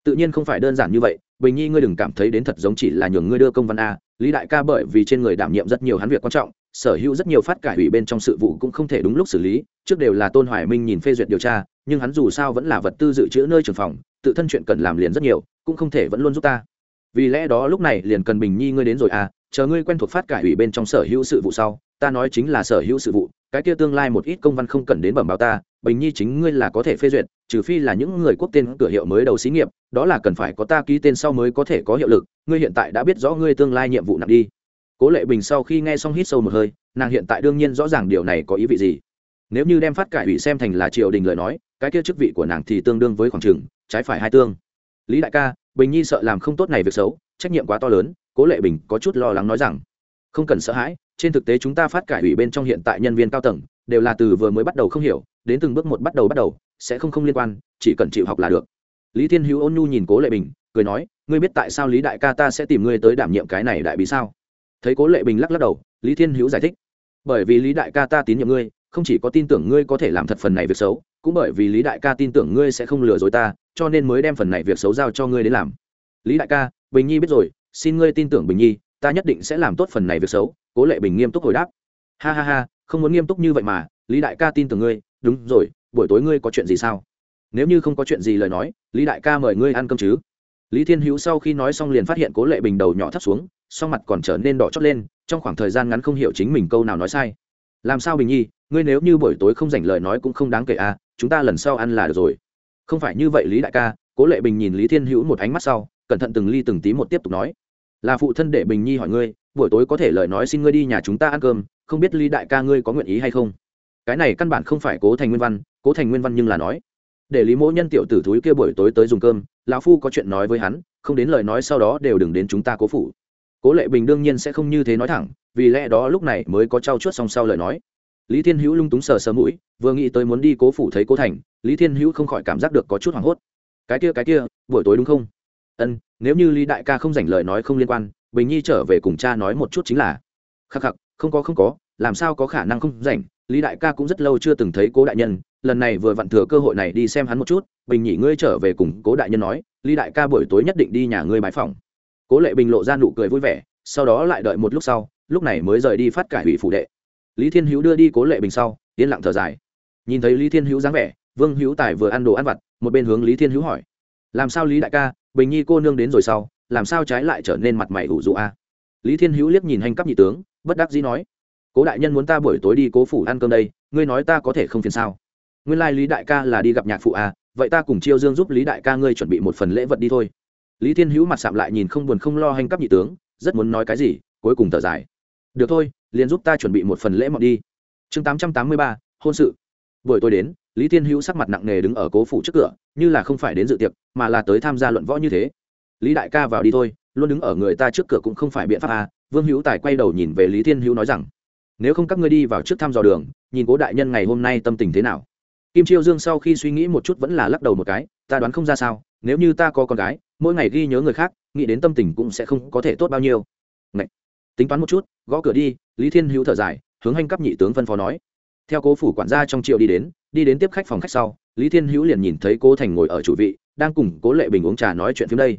tự nhiên không phải đơn giản như vậy, bình nhi ngươi đừng cảm thấy đến thật giống chỉ là nhường ngươi đưa công văn a. Lý đại ca bởi vì trên người đảm nhiệm rất nhiều hắn việc quan trọng, sở hữu rất nhiều phát cải ủy bên trong sự vụ cũng không thể đúng lúc xử lý, trước đều là tôn hoài minh nhìn phê duyệt điều tra, nhưng hắn dù sao vẫn là vật tư dự trữ nơi trường phòng, tự thân chuyện cần làm liền rất nhiều, cũng không thể vẫn luôn giúp ta. Vì lẽ đó lúc này liền cần bình nhi ngươi đến rồi à chờ ngươi quen thuộc phát cải ủy bên trong sở hữu sự vụ sau, ta nói chính là sở hữu sự vụ, cái kia tương lai một ít công văn không cần đến bẩm báo ta bình nhi chính ngươi là có thể phê duyệt, trừ phi là những người quốc tên cửa hiệu mới đầu xí nghiệp, đó là cần phải có ta ký tên sau mới có thể có hiệu lực, ngươi hiện tại đã biết rõ ngươi tương lai nhiệm vụ nặng đi. Cố lệ bình sau khi nghe xong hít sâu một hơi, nàng hiện tại đương nhiên rõ ràng điều này có ý vị gì. Nếu như đem phát cải ủy xem thành là triều đình lời nói, cái kia chức vị của nàng thì tương đương với khoảng trừng trái phải hai tương. Lý đại ca, bình nhi sợ làm không tốt này việc xấu, trách nhiệm quá to lớn, cố lệ bình có chút lo lắng nói rằng, không cần sợ hãi, trên thực tế chúng ta phát cải ủy bên trong hiện tại nhân viên cao tầng, đều là từ vừa mới bắt đầu không hiểu đến từng bước một bắt đầu bắt đầu, sẽ không không liên quan, chỉ cần chịu học là được. Lý thiên hữu ôn nhu nhìn cố lệ bình, cười nói, ngươi biết tại sao lý đại ca ta sẽ tìm ngươi tới đảm nhiệm cái này đại bí sao? Thấy cố lệ bình lắc lắc đầu, lý thiên hữu giải thích, bởi vì lý đại ca ta tín nhiệm ngươi, không chỉ có tin tưởng ngươi có thể làm thật phần này việc xấu, cũng bởi vì lý đại ca tin tưởng ngươi sẽ không lừa dối ta, cho nên mới đem phần này việc xấu giao cho ngươi đến làm. Lý đại ca, bình nhi biết rồi, xin ngươi tin tưởng bình nhi, ta nhất định sẽ làm tốt phần này việc xấu, cố lệ bình nghiêm túc hồi đáp. Ha ha ha, không muốn nghiêm túc như vậy mà, lý đại ca tin tưởng ngươi đúng rồi, buổi tối ngươi có chuyện gì sao? Nếu như không có chuyện gì lời nói, lý đại ca mời ngươi ăn cơm chứ. Lý thiên hữu sau khi nói xong liền phát hiện cố lệ bình đầu nhỏ thấp xuống sau mặt còn trở nên đỏ chót lên, trong khoảng thời gian ngắn không hiểu chính mình câu nào nói sai. Làm sao bình nhi, ngươi nếu như buổi tối không dành lời nói cũng không đáng kể à chúng ta lần sau ăn là được rồi. Không phải như vậy lý đại ca. Cố lệ bình nhìn lý thiên hữu một ánh mắt sau, cẩn thận từng ly từng tí một tiếp tục nói. Là phụ thân để bình nhi hỏi ngươi, buổi tối có thể lời nói xin ngươi đi nhà chúng ta ăn cơm, không biết lý đại ca ngươi có nguyện ý hay không? Cái này căn bản không phải cố thành nguyên văn, cố thành nguyên văn nhưng là nói. Để lý mỗ nhân tiểu tử thúi kia buổi tối tới dùng cơm, lão phu có chuyện nói với hắn, không đến lời nói sau đó đều đừng đến chúng ta cố phủ. Cố lệ bình đương nhiên sẽ không như thế nói thẳng, vì lẽ đó lúc này mới có trao chuốt song sau lời nói. Lý thiên hữu lung túng sờ sờ mũi, vừa nghĩ tới muốn đi cố phủ thấy cố thành, lý thiên hữu không khỏi cảm giác được có chút hoảng hốt. Cái kia cái kia, buổi tối đúng không? Ân, nếu như lý đại ca không dành lời nói không liên quan, bình nhi trở về cùng cha nói một chút chính là. Khắc khắc, không có không có, làm sao có khả năng không rảnh? Lý đại ca cũng rất lâu chưa từng thấy cố đại nhân, lần này vừa vặn thừa cơ hội này đi xem hắn một chút, bình nhỉ ngươi trở về cùng cố đại nhân nói, lý đại ca buổi tối nhất định đi nhà ngươi bãi phòng cố lệ bình lộ ra nụ cười vui vẻ, sau đó lại đợi một lúc sau, lúc này mới rời đi phát cải ủy phủ đệ. Lý thiên hữu đưa đi cố lệ bình sau, yên lặng thở dài. Nhìn thấy lý thiên hữu dáng vẻ, vương hữu tài vừa ăn đồ ăn vặt, một bên hướng lý thiên hữu hỏi, làm sao lý đại ca, bình nhi cô nương đến rồi sau, làm sao trái lại trở nên mặt mày ủ dụ a? Lý thiên hữu liếc nhìn hành cấp nhị tướng, bất đắc dĩ nói cố đại nhân muốn ta buổi tối đi cố phủ ăn cơm đây, ngươi nói ta có thể không phiền sao? Nguyên lai、like、lý đại ca là đi gặp nhạc phụ à vậy ta cùng chiêu dương giúp lý đại ca ngươi chuẩn bị một phần lễ vật đi thôi. Lý thiên hữu mặt sạm lại nhìn không buồn không lo hành cấp nhị tướng, rất muốn nói cái gì, cuối cùng thở dài. Được thôi, liền giúp ta chuẩn bị một phần lễ mọc đi. Chương tám trăm tám mươi ba, hôn sự. Buổi tối đến, lý thiên hữu sắc mặt nặng nề đứng ở cố phủ trước cửa, như là không phải đến dự tiệc, mà là tới tham gia luận võ như thế. Lý đại ca vào đi thôi, luôn đứng ở người ta trước cửa cũng không phải biện pháp à vương hữu tài quay đầu nhìn về lý thiên hữu nói rằng nếu không các ngươi đi vào trước thăm dò đường, nhìn cố đại nhân ngày hôm nay tâm tình thế nào. Kim chiêu dương sau khi suy nghĩ một chút vẫn là lắc đầu một cái, ta đoán không ra sao, nếu như ta có con gái, mỗi ngày ghi nhớ người khác, nghĩ đến tâm tình cũng sẽ không có thể tốt bao nhiêu. Ngậy! tính toán một chút, gõ cửa đi, lý thiên hữu thở dài, hướng hành cấp nhị tướng phân phó nói. Theo cố phủ quản gia trong triệu đi đến đi đến tiếp khách phòng khách sau, lý thiên hữu liền nhìn thấy cố thành ngồi ở chủ vị, đang cùng cố lệ bình uống trà nói chuyện phim đây.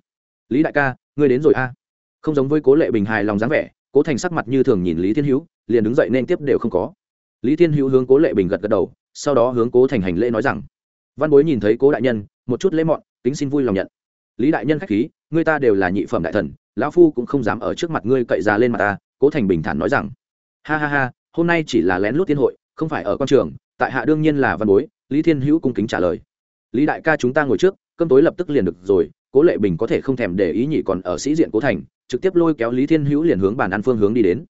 Lý đại ca, ngươi đến rồi a. Không giống với cố lệ bình hài lòng dáng vẻ, cố thành sắc mặt như thường nhìn lý thiên hữu liền đứng dậy nên tiếp đều không có. Lý thiên hữu hướng cố lệ bình gật gật đầu, sau đó hướng cố thành hành lễ nói rằng, văn bối nhìn thấy cố đại nhân, một chút lễ mọn tính xin vui lòng nhận. Lý đại nhân k h á c h khí, người ta đều là nhị phẩm đại thần, lão phu cũng không dám ở trước mặt ngươi cậy ra lên mặt ta. Cố thành bình thản nói rằng, ha ha ha, hôm nay chỉ là lén lút tiên hội, không phải ở q trường, tại hạ đương nhiên là văn bối. Lý thiên hữu cung kính trả lời, lý đại ca chúng ta ngồi trước, cơm tối lập tức liền được rồi, cố lệ bình có thể không thèm để ý nhị còn ở sĩ diện cố thành, trực tiếp lôi kéo lý thiên hữu liền hướng bàn ăn phương hướng đi đến.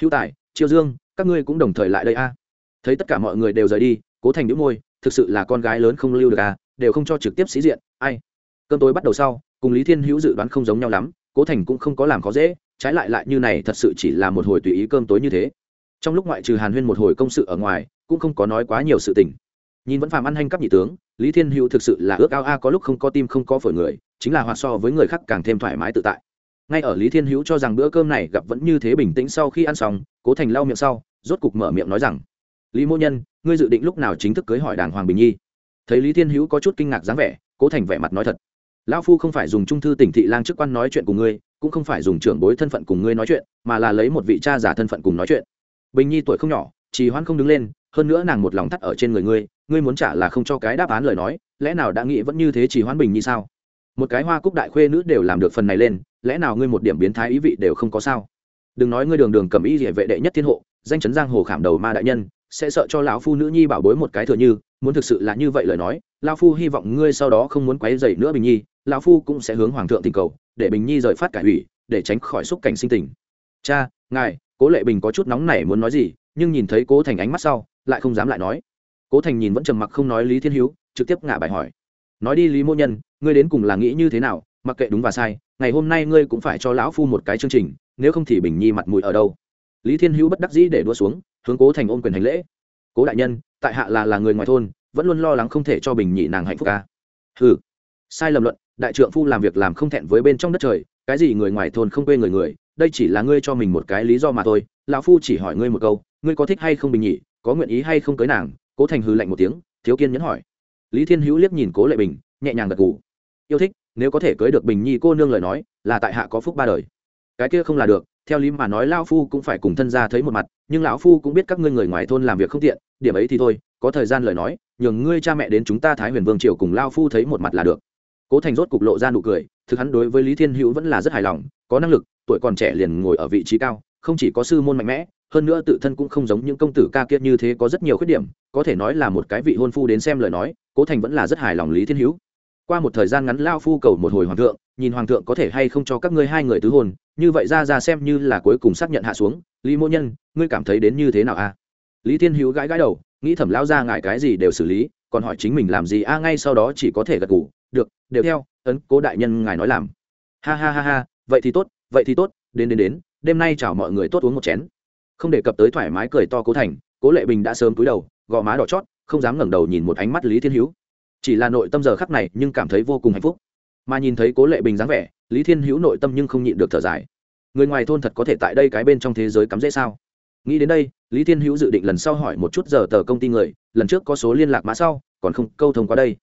Hữu tài chiêu dương, các ngươi cũng đồng thời lại đây a. Thấy tất cả mọi người đều rời đi, cố thành đĩu môi, thực sự là con gái lớn không lưu được à đều không cho trực tiếp sĩ diện, ai. Cơn tối bắt đầu sau, cùng lý thiên hữu dự đoán không giống nhau lắm, cố thành cũng không có làm khó dễ, trái lại lại như này thật sự chỉ là một hồi tùy ý cơm tối như thế. Trong lúc ngoại trừ hàn huyên một hồi công sự ở ngoài, cũng không có nói quá nhiều sự tình. Nhìn vẫn phàm ăn hanh cấp nhị tướng, lý thiên hữu thực sự là ước ao a, có lúc không có tim không có phổi người, chính là hoạt so với người khác càng thêm thoải mái tự tại ngay ở lý thiên hữu cho rằng bữa cơm này gặp vẫn như thế bình tĩnh sau khi ăn xong, cố thành lau miệng sau, rốt cục mở miệng nói rằng, lý mô nhân, ngươi dự định lúc nào chính thức cưới hỏi đàng hoàng bình nhi? Thấy lý thiên hữu có chút kinh ngạc dáng vẻ, cố thành vẻ mặt nói thật, lão phu không phải dùng trung thư tỉnh thị lang chức quan nói chuyện cùng ngươi, cũng không phải dùng trưởng bối thân phận cùng ngươi nói chuyện, mà là lấy một vị cha giả thân phận cùng nói chuyện. Bình nhi tuổi không nhỏ, trì hoãn không đứng lên, hơn nữa nàng một lòng thắt ở trên người ngươi ngươi muốn trả là không cho cái đáp án lời nói, lẽ nào đã nghĩ vẫn như thế trì hoãn bình nhi sao? Một cái hoa cúc đại khuê nữ đều làm được phần này lên, lẽ nào ngươi một điểm biến thái ý vị đều không có sao? Đừng nói ngươi đường đường cầm ý địa vệ đệ nhất thiên hộ, danh chấn giang hồ khảm đầu ma đại nhân, sẽ sợ cho lão phu nữ nhi bảo bối một cái thừa như, muốn thực sự là như vậy lời nói, lão phu hy vọng ngươi sau đó không muốn quấy dày nữa bình nhi, lão phu cũng sẽ hướng hoàng thượng tình cầu, để bình nhi rời phát cải ủy, để tránh khỏi xúc cảnh sinh tình. Cha, ngài, cố lệ bình có chút nóng nảy muốn nói gì, nhưng nhìn thấy cố thành ánh mắt sau, lại không dám lại nói. Cố thành nhìn vẫn trầm mặc không nói lý thiên hữu trực tiếp ngả bài hỏi nói đi lý mô nhân, ngươi đến cùng là nghĩ như thế nào? Mặc kệ đúng và sai, ngày hôm nay ngươi cũng phải cho lão phu một cái chương trình, nếu không thì bình nhi mặt mũi ở đâu? Lý thiên hữu bất đắc dĩ để đua xuống, hướng cố thành ôm quyền hành lễ. Cố đại nhân, tại hạ là là người ngoài thôn, vẫn luôn lo lắng không thể cho bình nhị nàng hạnh phúc à? ca ừ sai lầm luận, đại trượng phu làm việc làm không thẹn với bên trong đất trời, cái gì người ngoài thôn không quê người người, đây chỉ là ngươi cho mình một cái lý do mà thôi. Lão phu chỉ hỏi ngươi một câu, ngươi có thích hay không bình nhị, có nguyện ý hay không cưới nàng? Cố thành hư lạnh một tiếng, thiếu kiên nhẫn hỏi lý thiên hữu liếc nhìn cố lệ bình, nhẹ nhàng gật gù. Yêu thích, nếu có thể cưới được bình nhi cô nương lời nói, là tại hạ có phúc ba đời. Cái kia không là được, theo lý mà nói lão phu cũng phải cùng thân gia thấy một mặt, nhưng lão phu cũng biết các ngươi người ngoài thôn làm việc không tiện, điểm ấy thì thôi, có thời gian lời nói, nhường ngươi cha mẹ đến chúng ta thái huyền vương triều cùng lao phu thấy một mặt là được. Cố thành rốt cục lộ ra nụ cười, thực hắn đối với lý thiên hữu vẫn là rất hài lòng, có năng lực, tuổi còn trẻ liền ngồi ở vị trí cao, không chỉ có sư môn mạnh mẽ, hơn nữa tự thân cũng không giống những công tử ca kiệt như thế có rất nhiều khuyết điểm, có thể nói là một cái vị hôn phu đến xem lời nói cố thành vẫn là rất hài lòng lý thiên hữu. Qua một thời gian ngắn lao phu cầu một hồi hoàng thượng nhìn hoàng thượng có thể hay không cho các ngươi hai người tứ hồn, như vậy ra ra xem như là cuối cùng xác nhận hạ xuống. Lý mô nhân ngươi cảm thấy đến như thế nào a lý thiên hữu gãi gãi đầu nghĩ thẩm lao ra ngại cái gì đều xử lý còn hỏi chính mình làm gì a ngay sau đó chỉ có thể gật ngủ được đều theo ấn cố đại nhân ngài nói làm. Ha ha ha ha vậy thì tốt vậy thì tốt đến đến đến đêm nay chào mọi người tốt uống một chén. Không đề cập tới thoải mái cười to cố thành cố lệ bình đã sớm cúi đầu gò má đỏ chót không dám ngẩng đầu nhìn một ánh mắt lý thiên hữu chỉ là nội tâm giờ khắc này nhưng cảm thấy vô cùng hạnh phúc. Mà nhìn thấy cố lệ bình dáng vẻ, lý thiên hữu nội tâm nhưng không nhịn được thở dài. Người ngoài thôn thật có thể tại đây cái bên trong thế giới cắm dễ sao? Nghĩ đến đây, lý thiên hữu dự định lần sau hỏi một chút giờ tờ công ty người, lần trước có số liên lạc mã sau, còn không câu thông qua đây.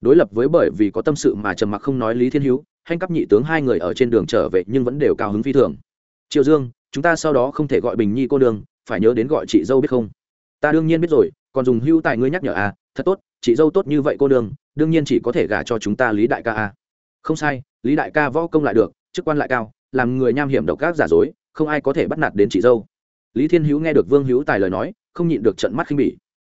Đối lập với bởi vì có tâm sự mà trầm mặc không nói lý thiên hữu hanh cấp nhị tướng hai người ở trên đường trở về nhưng vẫn đều cao hứng phi thường. Triệu dương, chúng ta sau đó không thể gọi bình nhi cô đường phải nhớ đến gọi chị dâu biết không? Ta đương nhiên biết rồi còn dùng hữu tài ngươi nhắc nhở à thật tốt, chị dâu tốt như vậy cô đường đương nhiên chỉ có thể gả cho chúng ta lý đại ca à. Không sai, lý đại ca võ công lại được, chức quan lại cao, làm người nham hiểm độc ác giả dối, không ai có thể bắt nạt đến chị dâu. Lý thiên hữu nghe được vương hữu tài lời nói, không nhịn được trận mắt khinh bỉ.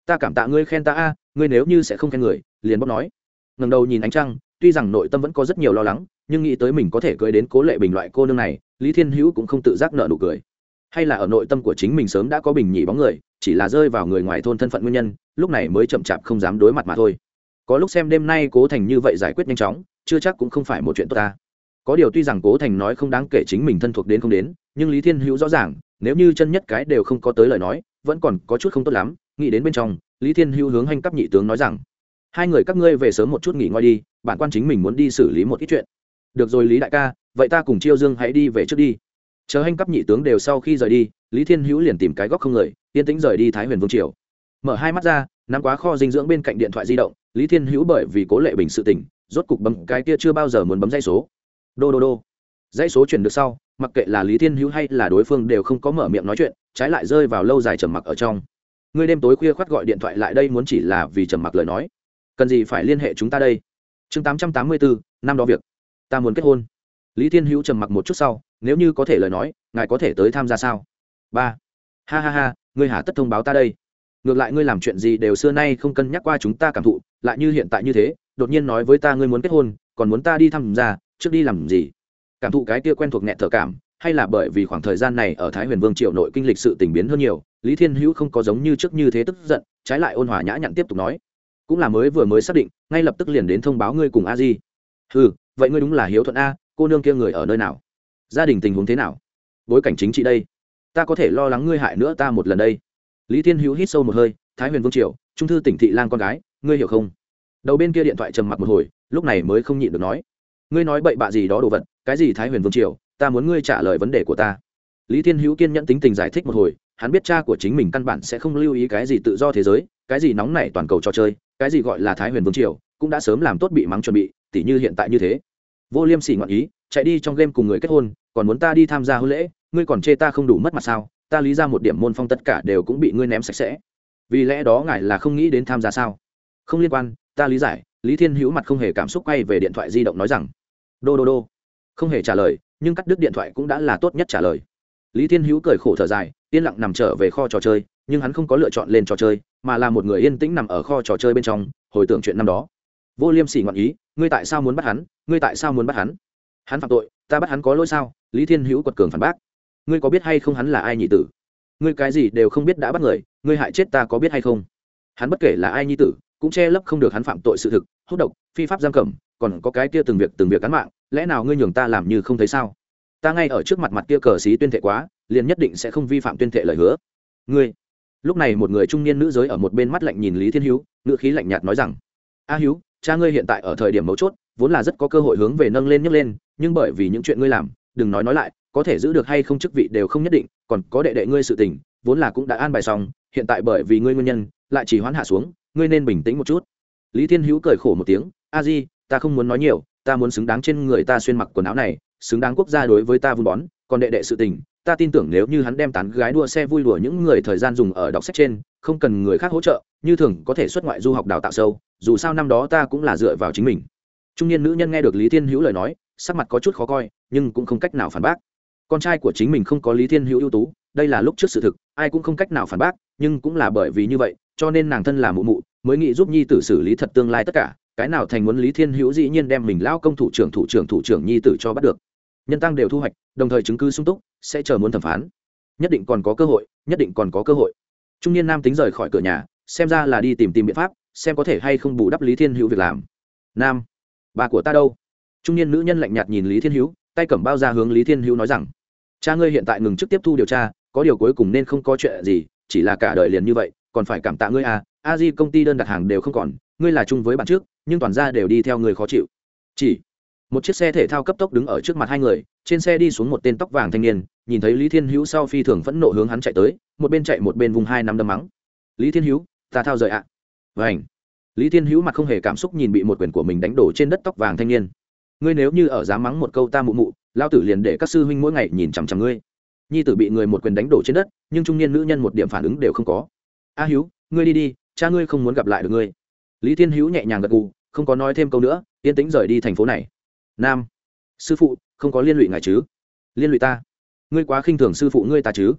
Ta cảm tạ ngươi khen ta a ngươi nếu như sẽ không khen người, liền bóc nói. Ngần đầu nhìn ánh trăng, tuy rằng nội tâm vẫn có rất nhiều lo lắng, nhưng nghĩ tới mình có thể cưới đến cố lệ bình loại cô nương này, lý thiên hữu cũng không tự giác nợ nụ cười hay là ở nội tâm của chính mình sớm đã có bình nhị bóng người, chỉ là rơi vào người ngoài thôn thân phận nguyên nhân, lúc này mới chậm chạp không dám đối mặt mà thôi. Có lúc xem đêm nay cố thành như vậy giải quyết nhanh chóng, chưa chắc cũng không phải một chuyện tốt ta. Có điều tuy rằng cố thành nói không đáng kể chính mình thân thuộc đến không đến, nhưng lý thiên hữu rõ ràng, nếu như chân nhất cái đều không có tới lời nói, vẫn còn có chút không tốt lắm, nghĩ đến bên trong, lý thiên hữu hướng hành cấp nhị tướng nói rằng, hai người các ngươi về sớm một chút nghỉ ngơi đi, bản quan chính mình muốn đi xử lý một ít chuyện. Được rồi lý đại ca, vậy ta cùng chiêu dương hãy đi về trước đi chờ hành cấp nhị tướng đều sau khi rời đi, lý thiên hữu liền tìm cái góc không người, yên tĩnh rời đi thái huyền vương triều. Mở hai mắt ra, nắm quá kho dinh dưỡng bên cạnh điện thoại di động, lý thiên hữu bởi vì cố lệ bình sự tỉnh rốt cục bấm cái kia chưa bao giờ muốn bấm dây số. Đô đô đô. Dãy số chuyển được sau, mặc kệ là lý thiên hữu hay là đối phương đều không có mở miệng nói chuyện, trái lại rơi vào lâu dài trầm mặc ở trong. Ngươi đêm tối khuya khoắt gọi điện thoại lại đây muốn chỉ là vì trầm mặc lời nói. Cần gì phải liên hệ chúng ta đây? Chương tám trăm tám mươi bốn, năm đó việc. Ta muốn kết hôn. Lý thiên hữu trầm mặc một chút sau nếu như có thể lời nói, ngài có thể tới tham gia sao? Ba. Ha ha ha, ngươi hà tất thông báo ta đây. Ngược lại ngươi làm chuyện gì đều xưa nay không cân nhắc qua chúng ta cảm thụ, lại như hiện tại như thế, đột nhiên nói với ta ngươi muốn kết hôn, còn muốn ta đi tham gia, trước đi làm gì? Cảm thụ cái kia quen thuộc nghẹn thở cảm, hay là bởi vì khoảng thời gian này ở thái huyền vương triều nội kinh lịch sự tình biến hơn nhiều, lý thiên hữu không có giống như trước như thế tức giận, trái lại ôn hòa nhã nhặn tiếp tục nói. Cũng là mới vừa mới xác định, ngay lập tức liền đến thông báo ngươi cùng a di. Ừ vậy ngươi đúng là hiếu thuận a, cô nương kia người ở nơi nào? Gia đình tình huống thế nào? Bối cảnh chính trị đây. Ta có thể lo lắng ngươi hại nữa ta một lần đây. Lý thiên hữu hít sâu một hơi, thái huyền vương triều, trung thư tỉnh thị lan con gái, ngươi hiểu không? Đầu bên kia điện thoại trầm mặc một hồi, lúc này mới không nhịn được nói. Ngươi nói bậy bạ gì đó đồ vật, cái gì thái huyền vương triều, ta muốn ngươi trả lời vấn đề của ta. Lý thiên hữu kiên nhẫn tính tình giải thích một hồi, hắn biết cha của chính mình căn bản sẽ không lưu ý cái gì tự do thế giới, cái gì nóng nảy toàn cầu trò chơi, cái gì gọi là thái huyền vương triều, cũng đã sớm làm tốt bị mắng chuẩn bị, tỉ như hiện tại như thế vô liêm sỉ ngoạn ý, chạy đi trong game cùng người kết hôn, còn muốn ta đi tham gia hôn lễ, ngươi còn chê ta không đủ mất mặt sao? Ta lý ra một điểm môn phong tất cả đều cũng bị ngươi ném sạch sẽ. Vì lẽ đó ngài là không nghĩ đến tham gia sao? Không liên quan, ta lý giải, lý thiên hữu mặt không hề cảm xúc quay về điện thoại di động nói rằng, đô đô đô. Không hề trả lời, nhưng cắt đứt điện thoại cũng đã là tốt nhất trả lời. Lý thiên hữu cười khổ thở dài, yên lặng nằm trở về kho trò chơi, nhưng hắn không có lựa chọn lên trò chơi, mà là một người yên tĩnh nằm ở kho trò chơi bên trong, hồi tưởng chuyện năm đó vô liêm sỉ ngọn ý, ngươi tại sao muốn bắt hắn? Ngươi tại sao muốn bắt hắn? Hắn phạm tội, ta bắt hắn có lỗi sao? Lý thiên hữu quật cường phản bác. Ngươi có biết hay không hắn là ai nhị tử? Ngươi cái gì đều không biết đã bắt người, ngươi hại chết ta có biết hay không? Hắn bất kể là ai nhi tử, cũng che lấp không được hắn phạm tội sự thực, hút độc, phi pháp giam cầm, còn có cái kia từng việc từng việc cán mạng, lẽ nào ngươi nhường ta làm như không thấy sao? Ta ngay ở trước mặt mặt kia cờ xí tuyên thệ quá, liền nhất định sẽ không vi phạm tuyên thệ lời hứa. Ngươi. Lúc này một người trung niên nữ giới ở một bên mắt lạnh nhìn lý thiên hữu, ngữ khí lạnh nhạt nói rằng, a hữu cha ngươi hiện tại ở thời điểm mấu chốt, vốn là rất có cơ hội hướng về nâng lên nhấc lên, nhưng bởi vì những chuyện ngươi làm, đừng nói nói lại, có thể giữ được hay không chức vị đều không nhất định, còn có đệ đệ ngươi sự tình, vốn là cũng đã an bài xong, hiện tại bởi vì ngươi nguyên nhân, lại chỉ hoãn hạ xuống, ngươi nên bình tĩnh một chút. Lý thiên hữu cười khổ một tiếng, a di, ta không muốn nói nhiều, ta muốn xứng đáng trên người ta xuyên mặc quần áo này, xứng đáng quốc gia đối với ta vun bón, còn đệ đệ sự tình, ta tin tưởng nếu như hắn đem tán gái đua xe vui đùa những người thời gian dùng ở đọc sách trên, không cần người khác hỗ trợ như thường có thể xuất ngoại du học đào tạo sâu, dù sao năm đó ta cũng là dựa vào chính mình. Trung niên nữ nhân nghe được lý thiên hữu lời nói, sắc mặt có chút khó coi, nhưng cũng không cách nào phản bác. Con trai của chính mình không có lý thiên hữu ưu tú, đây là lúc trước sự thực, ai cũng không cách nào phản bác, nhưng cũng là bởi vì như vậy, cho nên nàng thân là mụ mụ, mới nghĩ giúp nhi tử xử lý thật tương lai tất cả, cái nào thành muốn lý thiên hữu dĩ nhiên đem mình lao công thủ trưởng thủ trưởng thủ trưởng nhi tử cho bắt được. Nhân tăng đều thu hoạch, đồng thời chứng cứ sung túc, sẽ chờ muốn thẩm phán. Nhất định còn có cơ hội, nhất định còn có cơ hội. Trung niên nam tính rời khỏi cửa nhà xem ra là đi tìm tìm biện pháp, xem có thể hay không bù đắp lý thiên hữu việc làm. Nam, bà của ta đâu? Trung niên nữ nhân lạnh nhạt nhìn lý thiên hữu, tay cầm bao ra hướng lý thiên hữu nói rằng, cha ngươi hiện tại ngừng chức tiếp thu điều tra, có điều cuối cùng nên không có chuyện gì, chỉ là cả đời liền như vậy, còn phải cảm tạ ngươi à a di công ty đơn đặt hàng đều không còn, ngươi là chung với bạn trước, nhưng toàn ra đều đi theo người khó chịu. Chỉ, một chiếc xe thể thao cấp tốc đứng ở trước mặt hai người, trên xe đi xuống một tên tóc vàng thanh niên, nhìn thấy lý thiên hữu sau phi thường phẫn nộ hướng hắn chạy tới, một bên chạy một bên vùng hai năm đâm mắng. Lý thiên hữu ta thao rời ạ. À. vảnh lý thiên hữu mặt không hề cảm xúc nhìn bị một quyền của mình đánh đổ trên đất tóc vàng thanh niên. Ngươi nếu như ở dám mắng một câu ta mụ mụ lao tử liền để các sư huynh mỗi ngày nhìn chằm chằm ngươi. Nhi tử bị người một quyền đánh đổ trên đất, nhưng trung niên nữ nhân một điểm phản ứng đều không có. A hữu, ngươi đi đi, cha ngươi không muốn gặp lại được ngươi. Lý thiên hữu nhẹ nhàng gật gù, không có nói thêm câu nữa, yên tĩnh rời đi thành phố này. Nam. Sư phụ, không có liên lụy ngài chứ? Liên lụy ta. Ngươi quá khinh thường sư phụ ngươi ta chứ?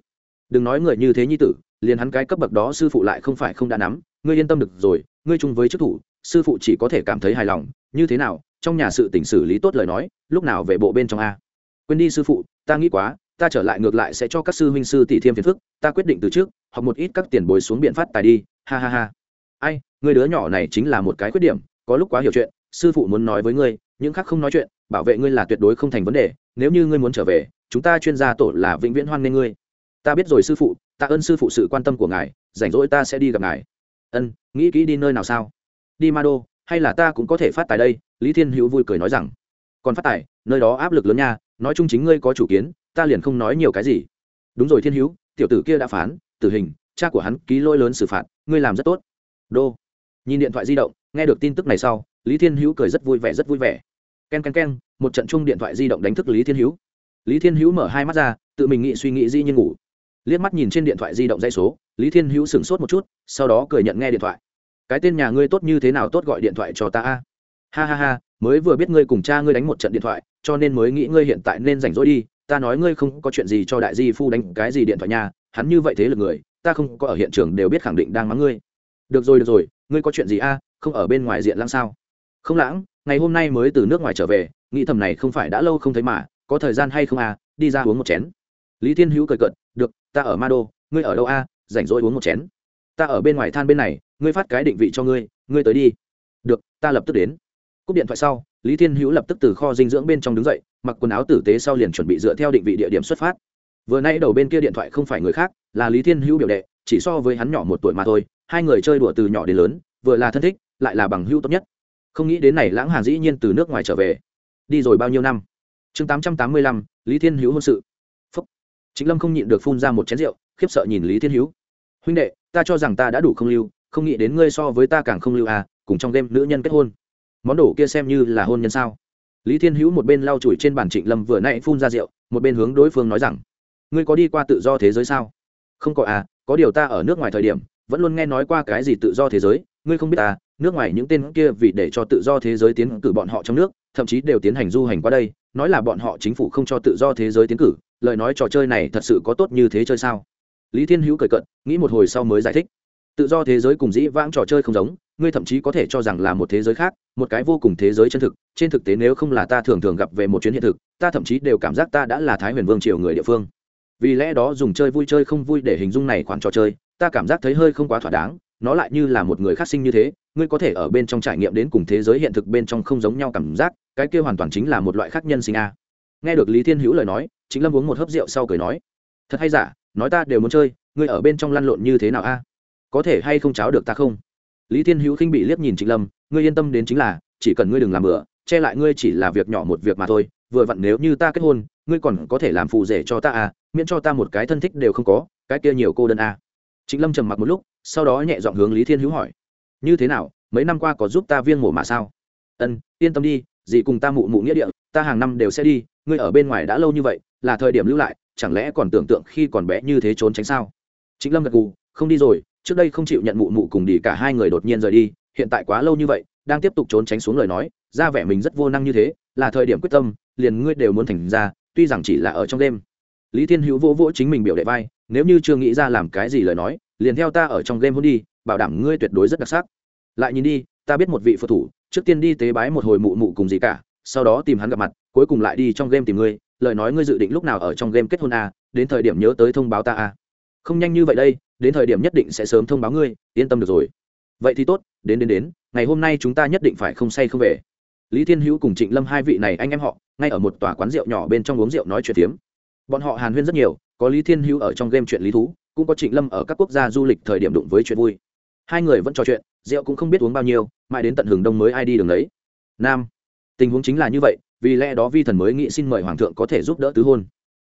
Đừng nói người như thế nhi tử liền hắn cái cấp bậc đó sư phụ lại không phải không đã nắm, ngươi yên tâm được rồi, ngươi chung với chức thủ, sư phụ chỉ có thể cảm thấy hài lòng, như thế nào, trong nhà sự tỉnh xử lý tốt lời nói, lúc nào về bộ bên trong a. Quên đi sư phụ, ta nghĩ quá, ta trở lại ngược lại sẽ cho các sư huynh sư tỷ thiêm phiền phức, ta quyết định từ trước, học một ít các tiền bồi xuống biện phát tài đi, ha ha ha. Ai, người đứa nhỏ này chính là một cái khuyết điểm, có lúc quá hiểu chuyện, sư phụ muốn nói với ngươi, những khác không nói chuyện, bảo vệ ngươi là tuyệt đối không thành vấn đề, nếu như ngươi muốn trở về, chúng ta chuyên gia tổ là vĩnh viễn hoan nghênh ngươi. Ta biết rồi sư phụ Tạ ơn sư phụ sự quan tâm của ngài, rảnh rỗi ta sẽ đi gặp ngài. Ân, nghĩ kỹ đi nơi nào sao? Đi ma đô hay là ta cũng có thể phát tài đây? Lý thiên hữu vui cười nói rằng. Còn phát tài, nơi đó áp lực lớn nha, nói chung chính ngươi có chủ kiến, ta liền không nói nhiều cái gì. Đúng rồi thiên hữu, tiểu tử kia đã phán, tử hình, cha của hắn ký lỗi lớn xử phạt, ngươi làm rất tốt. Đô. Nhìn điện thoại di động, nghe được tin tức này sau, lý thiên hữu cười rất vui vẻ, rất vui vẻ. K e n k e n k e n một trận chung điện thoại di động đánh thức lý thiên hữu. Lý thiên hữu mở hai mắt ra, tự mình nghĩ suy nghĩ di như ngủ liếc mắt nhìn trên điện thoại di động dây số, lý thiên hữu sửng sốt một chút, sau đó cười nhận nghe điện thoại. Cái tên nhà ngươi tốt như thế nào tốt gọi điện thoại cho ta a? Ha ha ha, mới vừa biết ngươi cùng cha ngươi đánh một trận điện thoại, cho nên mới nghĩ ngươi hiện tại nên rảnh rỗi đi. Ta nói ngươi không có chuyện gì cho đại di phu đánh cái gì điện thoại nhà hắn như vậy thế lực người, ta không có ở hiện trường đều biết khẳng định đang mắng ngươi. Được rồi được rồi, ngươi có chuyện gì a? Không ở bên ngoài diện lãng sao? Không lãng, ngày hôm nay mới từ nước ngoài trở về, nghĩ thầm này không phải đã lâu không thấy mà, có thời gian hay không à đi ra uống một chén lý thiên hữu cười cợt, được, ta ở ma đô, ngươi ở đâu a? Rảnh rỗi uống một chén. Ta ở bên ngoài than bên này, ngươi phát cái định vị cho ngươi ngươi tới đi. Được, ta lập tức đến. Cúp điện thoại sau, lý thiên hữu lập tức từ kho dinh dưỡng bên trong đứng dậy, mặc quần áo tử tế sau liền chuẩn bị dựa theo định vị địa điểm xuất phát. Vừa nay đầu bên kia điện thoại không phải người khác, là lý thiên hữu biểu đệ, chỉ so với hắn nhỏ một tuổi mà thôi, hai người chơi đùa từ nhỏ đến lớn, vừa là thân thích, lại là bằng hữu tốt nhất. Không nghĩ đến này lãng hà dĩ nhiên từ nước ngoài trở về. Đi rồi bao nhiêu năm? Chương tám trăm tám mươi lăm, lý thiên hữu hôn sự chính lâm không nhịn được phun ra một chén rượu, khiếp sợ nhìn lý thiên hữu. Huynh đệ, ta cho rằng ta đã đủ không lưu, không nghĩ đến ngươi so với ta càng không lưu à cùng trong đêm nữ nhân kết hôn. Món đồ kia xem như là hôn nhân sao? Lý thiên hữu một bên lau chùi trên bàn trịnh lâm vừa nãy phun ra rượu, một bên hướng đối phương nói rằng, ngươi có đi qua tự do thế giới sao? Không có à có điều ta ở nước ngoài thời điểm, vẫn luôn nghe nói qua cái gì tự do thế giới, ngươi không biết à nước ngoài những tên kia vì để cho tự do thế giới tiến cử bọn họ trong nước thậm chí đều tiến hành du hành qua đây, nói là bọn họ chính phủ không cho tự do thế giới tiến cử, lời nói trò chơi này thật sự có tốt như thế chơi sao? Lý thiên hữu cười cận nghĩ một hồi sau mới giải thích. Tự do thế giới cùng dĩ vãng trò chơi không giống, ngươi thậm chí có thể cho rằng là một thế giới khác, một cái vô cùng thế giới chân thực, trên thực tế nếu không là ta thường thường gặp về một chuyến hiện thực, ta thậm chí đều cảm giác ta đã là thái huyền vương triều người địa phương. Vì lẽ đó dùng chơi vui chơi không vui để hình dung này khoản trò chơi, ta cảm giác thấy hơi không quá thỏa đáng, nó lại như là một người khác sinh như thế ngươi có thể ở bên trong trải nghiệm đến cùng thế giới hiện thực bên trong không giống nhau cảm giác, cái kia hoàn toàn chính là một loại khác nhân sinh a. Nghe được lý thiên hữu lời nói chính lâm uống một hớp rượu sau cười nói, thật hay giả, nói ta đều muốn chơi, ngươi ở bên trong lăn lộn như thế nào a? Có thể hay không cháo được ta không? Lý thiên hữu khinh bị liếc nhìn trịnh lâm, ngươi yên tâm đến chính là, chỉ cần ngươi đừng làm bừa, che lại ngươi chỉ là việc nhỏ một việc mà thôi, vừa vặn nếu như ta kết hôn, ngươi còn có thể làm phù rể cho ta à miễn cho ta một cái thân thích đều không có, cái kia nhiều cô đơn à. trịnh lâm trầm mặc một lúc, sau đó nhẹ giọng hướng lý thiên hữu hỏi như thế nào, mấy năm qua có giúp ta viên mổ mà sao? Ân, yên tâm đi, dì cùng ta mụ mụ nghĩa địa, ta hàng năm đều sẽ đi, ngươi ở bên ngoài đã lâu như vậy, là thời điểm lưu lại, chẳng lẽ còn tưởng tượng khi còn bé như thế trốn tránh sao? Chính lâm gật gù, không đi rồi, trước đây không chịu nhận mụ mụ cùng đi cả hai người đột nhiên rời đi, hiện tại quá lâu như vậy, đang tiếp tục trốn tránh xuống lời nói, ra vẻ mình rất vô năng như thế, là thời điểm quyết tâm, liền ngươi đều muốn thành ra, tuy rằng chỉ là ở trong đêm. Lý thiên hữu vỗ vỗ chính mình biểu đệ vai, nếu như chưa nghĩ ra làm cái gì lời nói, liền theo ta ở trong game hôn đi, bảo đảm ngươi tuyệt đối rất đặc sắc lại nhìn đi ta biết một vị phật thủ trước tiên đi tế bái một hồi mụ mụ cùng gì cả sau đó tìm hắn gặp mặt cuối cùng lại đi trong game tìm ngươi lời nói ngươi dự định lúc nào ở trong game kết hôn à, đến thời điểm nhớ tới thông báo ta à. không nhanh như vậy đây đến thời điểm nhất định sẽ sớm thông báo ngươi yên tâm được rồi vậy thì tốt đến đến đến ngày hôm nay chúng ta nhất định phải không say không về lý thiên hữu cùng trịnh lâm hai vị này anh em họ ngay ở một tòa quán rượu nhỏ bên trong uống rượu nói chuyện tiếm. bọn họ hàn huyên rất nhiều có lý thiên hữu ở trong game chuyện lý thú cũng có trịnh lâm ở các quốc gia du lịch thời điểm đụng với chuyện vui hai người vẫn trò chuyện, rượu cũng không biết uống bao nhiêu, mãi đến tận hừng đông mới ai đi đường đấy nam, tình huống chính là như vậy, vì lẽ đó vi thần mới nghĩ xin mời hoàng thượng có thể giúp đỡ tứ hôn.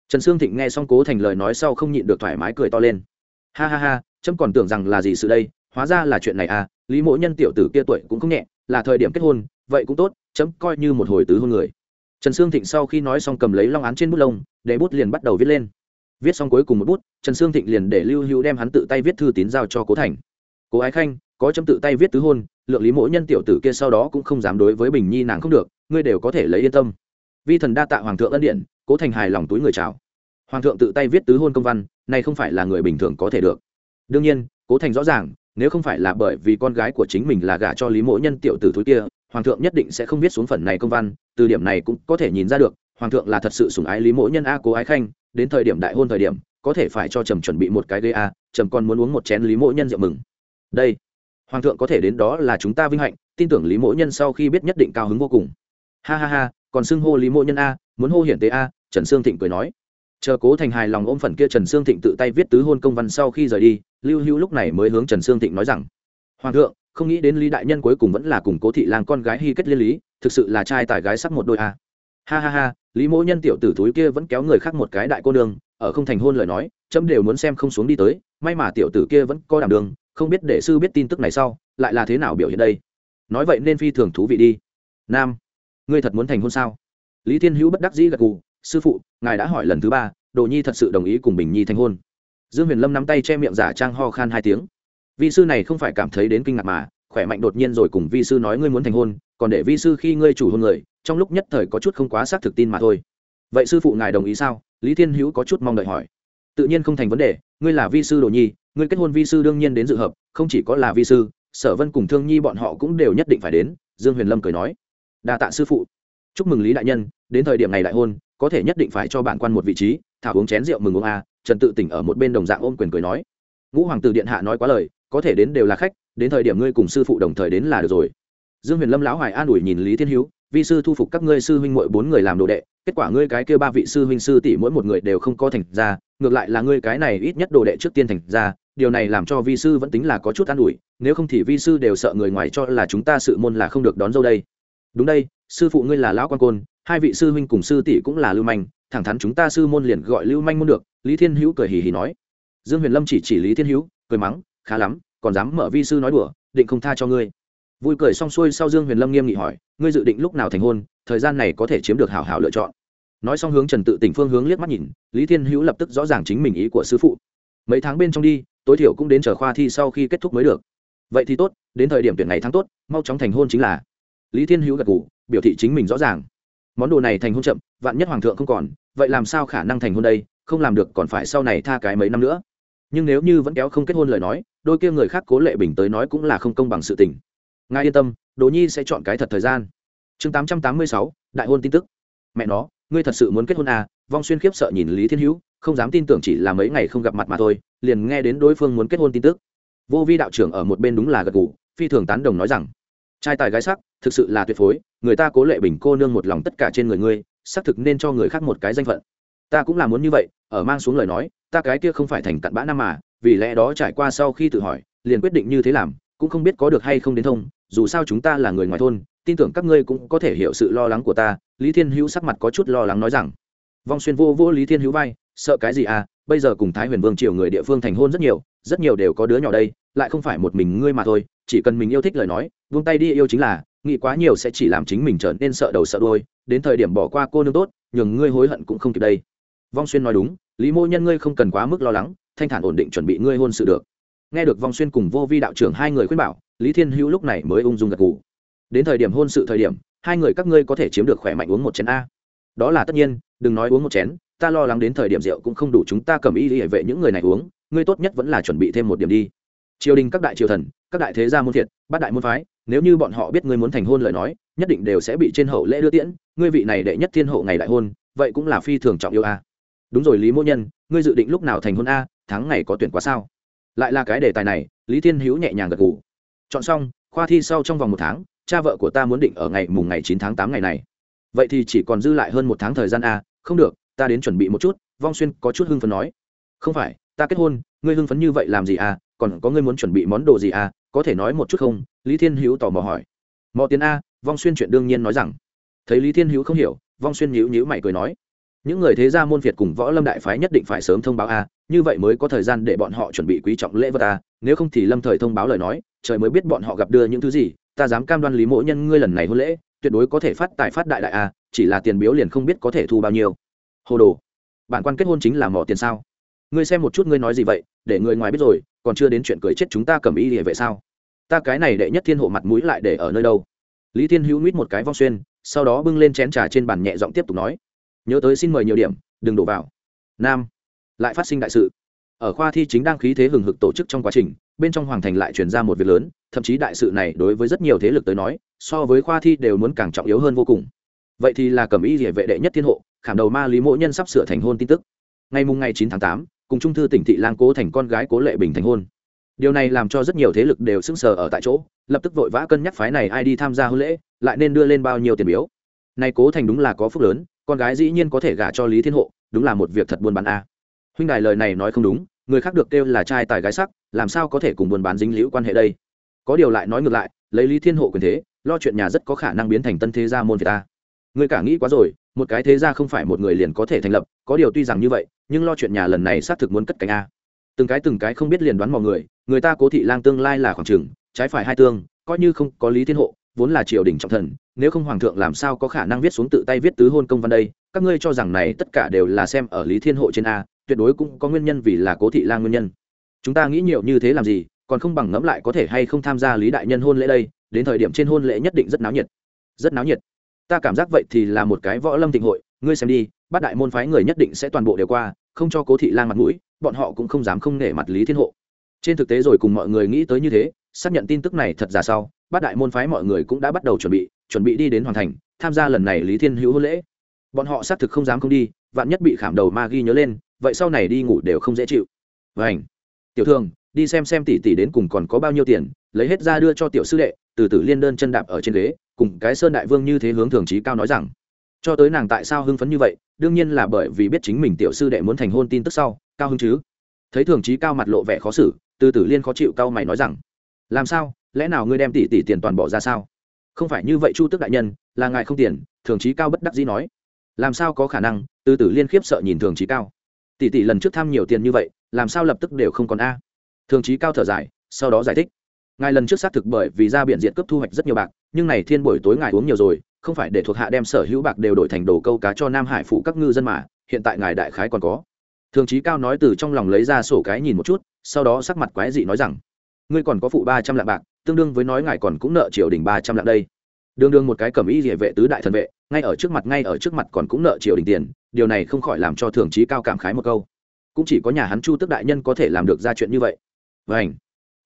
Trần sương thịnh nghe xong cố thành lời nói sau không nhịn được thoải mái cười to lên. Ha ha ha trâm còn tưởng rằng là gì sự đây, hóa ra là chuyện này à lý mỗ nhân tiểu tử kia tuổi cũng không nhẹ, là thời điểm kết hôn, vậy cũng tốt, chấm coi như một hồi tứ hôn người. Trần sương thịnh sau khi nói xong cầm lấy long án trên bút lông, để bút liền bắt đầu viết lên. Viết xong cuối cùng một bút, trần sương thịnh liền để lưu hữu đem hắn tự tay viết thư tín giao cho cố thành cố ái khanh, có chấm tự tay viết tứ hôn, lượng lý mỗ nhân tiểu tử kia sau đó cũng không dám đối với bình nhi nàng không được, ngươi đều có thể lấy yên tâm. Vi thần đa tạ hoàng thượng ân điện, cố thành hài lòng túi người chào. Hoàng thượng tự tay viết tứ hôn công văn, này không phải là người bình thường có thể được. Đương nhiên, cố thành rõ ràng, nếu không phải là bởi vì con gái của chính mình là gả cho lý mỗ nhân tiểu tử thúi kia, hoàng thượng nhất định sẽ không viết xuống phần này công văn, từ điểm này cũng có thể nhìn ra được, hoàng thượng là thật sự sủng ái lý mỗ nhân a, cố ái khanh, đến thời điểm đại hôn thời điểm, có thể phải cho trầm chuẩn bị một cái gây a, trầm còn muốn uống một chén lý mỗ nhân rượu mừng đây. Hoàng thượng có thể đến đó là chúng ta vinh hạnh, tin tưởng lý mỗ nhân sau khi biết nhất định cao hứng vô cùng. Ha ha ha, còn xưng hô lý mỗ nhân a, muốn hô hiển tế a, trần sương thịnh cười nói. Chờ cố thành hài lòng ôm phần kia trần sương thịnh tự tay viết tứ hôn công văn sau khi rời đi, lưu hữu lúc này mới hướng trần sương thịnh nói rằng, hoàng thượng, không nghĩ đến lý đại nhân cuối cùng vẫn là cùng cố thị làng con gái hy kết liên lý, thực sự là trai tài gái sắc một đôi a. Ha ha ha, lý mỗ nhân tiểu tử túi kia vẫn kéo người khác một cái đại cô đường ở không thành hôn lời nói, chấm đều muốn xem không xuống đi tới, may mà tiểu tử kia vẫn có đảm đường không biết để sư biết tin tức này sau, lại là thế nào biểu hiện đây? Nói vậy nên phi thường thú vị đi. Nam, ngươi thật muốn thành hôn sao? Lý thiên hữu bất đắc dĩ gật gù, sư phụ, ngài đã hỏi lần thứ ba, đồ nhi thật sự đồng ý cùng bình nhi thành hôn. Dương huyền lâm nắm tay che miệng giả trang ho khan hai tiếng. Vi sư này không phải cảm thấy đến kinh ngạc mà, khỏe mạnh đột nhiên rồi cùng vi sư nói ngươi muốn thành hôn, còn để vi sư khi ngươi chủ hôn người, trong lúc nhất thời có chút không quá xác thực tin mà thôi. Vậy sư phụ ngài đồng ý sao? Lý thiên hữu có chút mong đợi hỏi tự nhiên không thành vấn đề, ngươi là vi sư đồ nhi, ngươi kết hôn vi sư đương nhiên đến dự hợp, không chỉ có là vi sư, sở vân cùng thương nhi bọn họ cũng đều nhất định phải đến, dương huyền lâm cười nói. Đa tạ sư phụ. Chúc mừng lý đại nhân, đến thời điểm này đại hôn, có thể nhất định phải cho bạn quan một vị trí thảo uống chén rượu mừng uống a, trần tự tỉnh ở một bên đồng dạng ôm quyền cười nói. Ngũ hoàng tử điện hạ nói quá lời, có thể đến đều là khách, đến thời điểm ngươi cùng sư phụ đồng thời đến là được rồi. Dương huyền lâm lão hoài an ủi nhìn lý thiên hữu vi sư thu phục các ngươi sư huynh mỗi bốn người làm đồ đệ, kết quả ngươi cái kia ba vị sư huynh sư tỷ mỗi một người đều không có thành ra, ngược lại là ngươi cái này ít nhất đồ đệ trước tiên thành ra, điều này làm cho vi sư vẫn tính là có chút an ủi, nếu không thì vi sư đều sợ người ngoài cho là chúng ta sự môn là không được đón dâu đây. Đúng đây, sư phụ ngươi là lão quan côn, hai vị sư huynh cùng sư tỷ cũng là lưu manh, thẳng thắn chúng ta sư môn liền gọi lưu manh môn được, lý thiên hữu cười hì hì nói. Dương huyền lâm chỉ chỉ lý thiên hữu, cười mắng, khá lắm, còn dám mở vi sư nói đùa, định không tha cho ngươi vui cười xong xuôi sau dương huyền lâm nghiêm nghị hỏi, ngươi dự định lúc nào thành hôn? Thời gian này có thể chiếm được hảo hảo lựa chọn. Nói xong hướng trần tự tỉnh phương hướng liếc mắt nhìn, lý thiên hữu lập tức rõ ràng chính mình ý của sư phụ. Mấy tháng bên trong đi, tối thiểu cũng đến chờ khoa thi sau khi kết thúc mới được. Vậy thì tốt, đến thời điểm tuyển ngày tháng tốt, mau chóng thành hôn chính là. Lý thiên hữu gật g ủ biểu thị chính mình rõ ràng. Món đồ này thành hôn chậm, vạn nhất hoàng thượng không còn, vậy làm sao khả năng thành hôn đây? Không làm được còn phải sau này tha cái mấy năm nữa. Nhưng nếu như vẫn kéo không kết hôn lời nói, đôi kia người khác cố lệ bình tới nói cũng là không công bằng sự tình ngài yên tâm, đỗ nhi sẽ chọn cái thật thời gian. Chương tám trăm tám mươi sáu, đại hôn tin tức. Mẹ nó, ngươi thật sự muốn kết hôn à? Vong xuyên khiếp sợ nhìn lý thiên hữu, không dám tin tưởng chỉ là mấy ngày không gặp mặt mà thôi, liền nghe đến đối phương muốn kết hôn tin tức. Vô vi đạo trưởng ở một bên đúng là gật g ủ phi thường tán đồng nói rằng, trai tài gái sắc, thực sự là tuyệt phối, người ta cố lệ bình cô nương một lòng tất cả trên người ngươi, xác thực nên cho người khác một cái danh phận. Ta cũng là muốn như vậy, ở mang xuống lời nói, ta cái kia không phải thành cặn bã nam mà, vì lẽ đó trải qua sau khi tự hỏi, liền quyết định như thế làm, cũng không biết có được hay không đến thông dù sao chúng ta là người ngoài thôn, tin tưởng các ngươi cũng có thể hiểu sự lo lắng của ta. Lý thiên hữu sắc mặt có chút lo lắng nói rằng, vong xuyên vô vô lý thiên hữu vai, sợ cái gì à? Bây giờ cùng thái huyền vương triều người địa phương thành hôn rất nhiều rất nhiều đều có đứa nhỏ đây, lại không phải một mình ngươi mà thôi, chỉ cần mình yêu thích lời nói vung tay đi yêu chính là, nghĩ quá nhiều sẽ chỉ làm chính mình trở nên sợ đầu sợ đôi đến thời điểm bỏ qua cô nương tốt, nhường ngươi hối hận cũng không kịp đây. Vong xuyên nói đúng, lý mô nhân ngươi không cần quá mức lo lắng, thanh thản ổn định chuẩn bị ngươi hôn sự được nghe được vong xuyên cùng vô vi đạo trưởng hai người khuyên bảo, lý thiên hữu lúc này mới ung dung gật gù. Đến thời điểm hôn sự thời điểm, hai người các ngươi có thể chiếm được khỏe mạnh uống một chén a. Đó là tất nhiên, đừng nói uống một chén, ta lo lắng đến thời điểm rượu cũng không đủ chúng ta cầm ý để vệ những người này uống, ngươi tốt nhất vẫn là chuẩn bị thêm một điểm đi. Triều đình các đại triều thần, các đại thế gia môn thiệt, bát đại môn phái, nếu như bọn họ biết ngươi muốn thành hôn lời nói, nhất định đều sẽ bị trên hậu lễ đưa tiễn, ngươi vị này đệ nhất thiên hậu ngày đại hôn, vậy cũng là phi thường trọng yêu a. Đúng rồi lý mỗ nhân, ngươi dự định lúc nào thành hôn a, tháng ngày có tuyển quá sao? Lại là cái đề tài này, lý thiên hữu nhẹ nhàng gật gù. Chọn xong, khoa thi sau trong vòng một tháng, cha vợ của ta muốn định ở ngày mùng ngày chín tháng tám ngày này. Vậy thì chỉ còn dư lại hơn một tháng thời gian a không được, ta đến chuẩn bị một chút, vong xuyên có chút hưng phấn nói. Không phải, ta kết hôn, ngươi hưng phấn như vậy làm gì à còn có ngươi muốn chuẩn bị món đồ gì à có thể nói một chút không? Lý thiên hữu tò mò hỏi. Mò tiến a, vong xuyên chuyện đương nhiên nói rằng. Thấy lý thiên hữu không hiểu, vong xuyên nhíu nhíu mày cười nói những người thế gia môn phiệt cùng võ lâm đại phái nhất định phải sớm thông báo a, như vậy mới có thời gian để bọn họ chuẩn bị quý trọng lễ vật a. Nếu không thì lâm thời thông báo lời nói, trời mới biết bọn họ gặp đưa những thứ gì, ta dám cam đoan lý mỗ nhân ngươi lần này hôn lễ, tuyệt đối có thể phát tài phát đại đại a, chỉ là tiền biếu liền không biết có thể thu bao nhiêu. Hồ đồ, bản quan kết hôn chính là mỏ tiền sao? Ngươi xem một chút ngươi nói gì vậy, để người ngoài biết rồi, còn chưa đến chuyện cười chết chúng ta cầm ý địa vậy sao? Ta cái này đệ nhất thiên hộ mặt mũi lại để ở nơi đâu? Lý thiên hữu mít một cái vong xuyên, sau đó bưng lên chén trà trên bàn nhẹ giọng tiếp tục nói nhớ tới xin mời nhiều điểm, đừng đổ vào. Nam, lại phát sinh đại sự. Ở khoa thi chính đang khí thế hừng hực tổ chức trong quá trình, bên trong hoàng thành lại truyền ra một việc lớn, thậm chí đại sự này đối với rất nhiều thế lực tới nói, so với khoa thi đều muốn càng trọng yếu hơn vô cùng. Vậy thì là cầm y địa vệ đệ nhất thiên hộ, khảm đầu ma lý mỗ nhân sắp sửa thành hôn tin tức. Ngày mùng ngày chín tháng tám, cùng trung thư tỉnh thị lang cố thành con gái cố lệ bình thành hôn. Điều này làm cho rất nhiều thế lực đều sững sờ ở tại chỗ, lập tức vội vã cân nhắc phái này ai đi tham gia hôn lễ, lại nên đưa lên bao nhiêu tiền biếu. Này cố thành đúng là có phúc lớn con gái dĩ nhiên có thể gả cho lý thiên hộ, đúng là một việc thật buôn bán a. Huynh đài lời này nói không đúng, người khác được kêu là trai tài gái sắc, làm sao có thể cùng buôn bán dính liễu quan hệ đây? Có điều lại nói ngược lại, lấy lý thiên hộ quyền thế, lo chuyện nhà rất có khả năng biến thành tân thế gia môn việt ta. Người cả nghĩ quá rồi, một cái thế gia không phải một người liền có thể thành lập, có điều tuy rằng như vậy, nhưng lo chuyện nhà lần này xác thực muốn cất cánh a. Từng cái từng cái không biết liền đoán mọi người người ta cố thị lang tương lai là khoảng trừng trái phải hai tương, coi như không có lý thiên hộ vốn là triều đình trọng thần, nếu không hoàng thượng làm sao có khả năng viết xuống tự tay viết tứ hôn công văn đây? Các ngươi cho rằng này tất cả đều là xem ở lý thiên hộ trên a, tuyệt đối cũng có nguyên nhân vì là cố thị lang nguyên nhân. Chúng ta nghĩ nhiều như thế làm gì, còn không bằng ngẫm lại có thể hay không tham gia lý đại nhân hôn lễ đây, đến thời điểm trên hôn lễ nhất định rất náo nhiệt. Rất náo nhiệt. Ta cảm giác vậy thì là một cái võ lâm thịnh hội, ngươi xem đi, bát đại môn phái người nhất định sẽ toàn bộ đều qua, không cho cố thị lang mặt mũi, bọn họ cũng không dám không nể mặt lý thiên hộ. Trên thực tế rồi cùng mọi người nghĩ tới như thế xác nhận tin tức này thật giả sau, bát đại môn phái mọi người cũng đã bắt đầu chuẩn bị chuẩn bị đi đến hoàn thành, tham gia lần này lý thiên hữu hôn lễ. Bọn họ xác thực không dám không đi, vạn nhất bị khảm đầu ma ghi nhớ lên, vậy sau này đi ngủ đều không dễ chịu. Vảnh tiểu thường, đi xem xem tỷ tỷ đến cùng còn có bao nhiêu tiền, lấy hết ra đưa cho tiểu sư đệ, từ từ liên đơn chân đạp ở trên ghế, cùng cái sơn đại vương như thế hướng thường trí cao nói rằng, cho tới nàng tại sao hưng phấn như vậy, đương nhiên là bởi vì biết chính mình tiểu sư đệ muốn thành hôn tin tức sau, cao hưng chứ? Thấy thường trí cao mặt lộ vẻ khó xử, từ tử liên khó chịu cao mày nói rằng làm sao? Lẽ nào ngươi đem tỷ tỷ tiền toàn bỏ ra sao? Không phải như vậy chu tước đại nhân, là ngài không tiền, thường trí cao bất đắc dĩ nói. Làm sao có khả năng? Từ tử liên khiếp sợ nhìn thường trí cao. Tỷ tỷ lần trước tham nhiều tiền như vậy, làm sao lập tức đều không còn a? Thường trí cao thở dài, sau đó giải thích. Ngài lần trước xác thực bởi vì ra biển diện cấp thu hoạch rất nhiều bạc, nhưng này thiên buổi tối ngài uống nhiều rồi, không phải để thuộc hạ đem sở hữu bạc đều đổi thành đồ câu cá cho nam hải phụ các ngư dân mà, hiện tại ngài đại khái còn có. Thường trí cao nói từ trong lòng lấy ra sổ cái nhìn một chút, sau đó sắc mặt quái dị nói rằng ngươi còn có phụ ba trăm lạng bạc, tương đương với nói ngài còn cũng nợ triều đình ba trăm lạng đây. Đương đương một cái cầm ý địa vệ tứ đại thần vệ, ngay ở trước mặt, ngay ở trước mặt còn cũng nợ triều đình tiền, điều này không khỏi làm cho thường trí cao cảm khái một câu. Cũng chỉ có nhà hắn chu tức đại nhân có thể làm được ra chuyện như vậy. Vảnh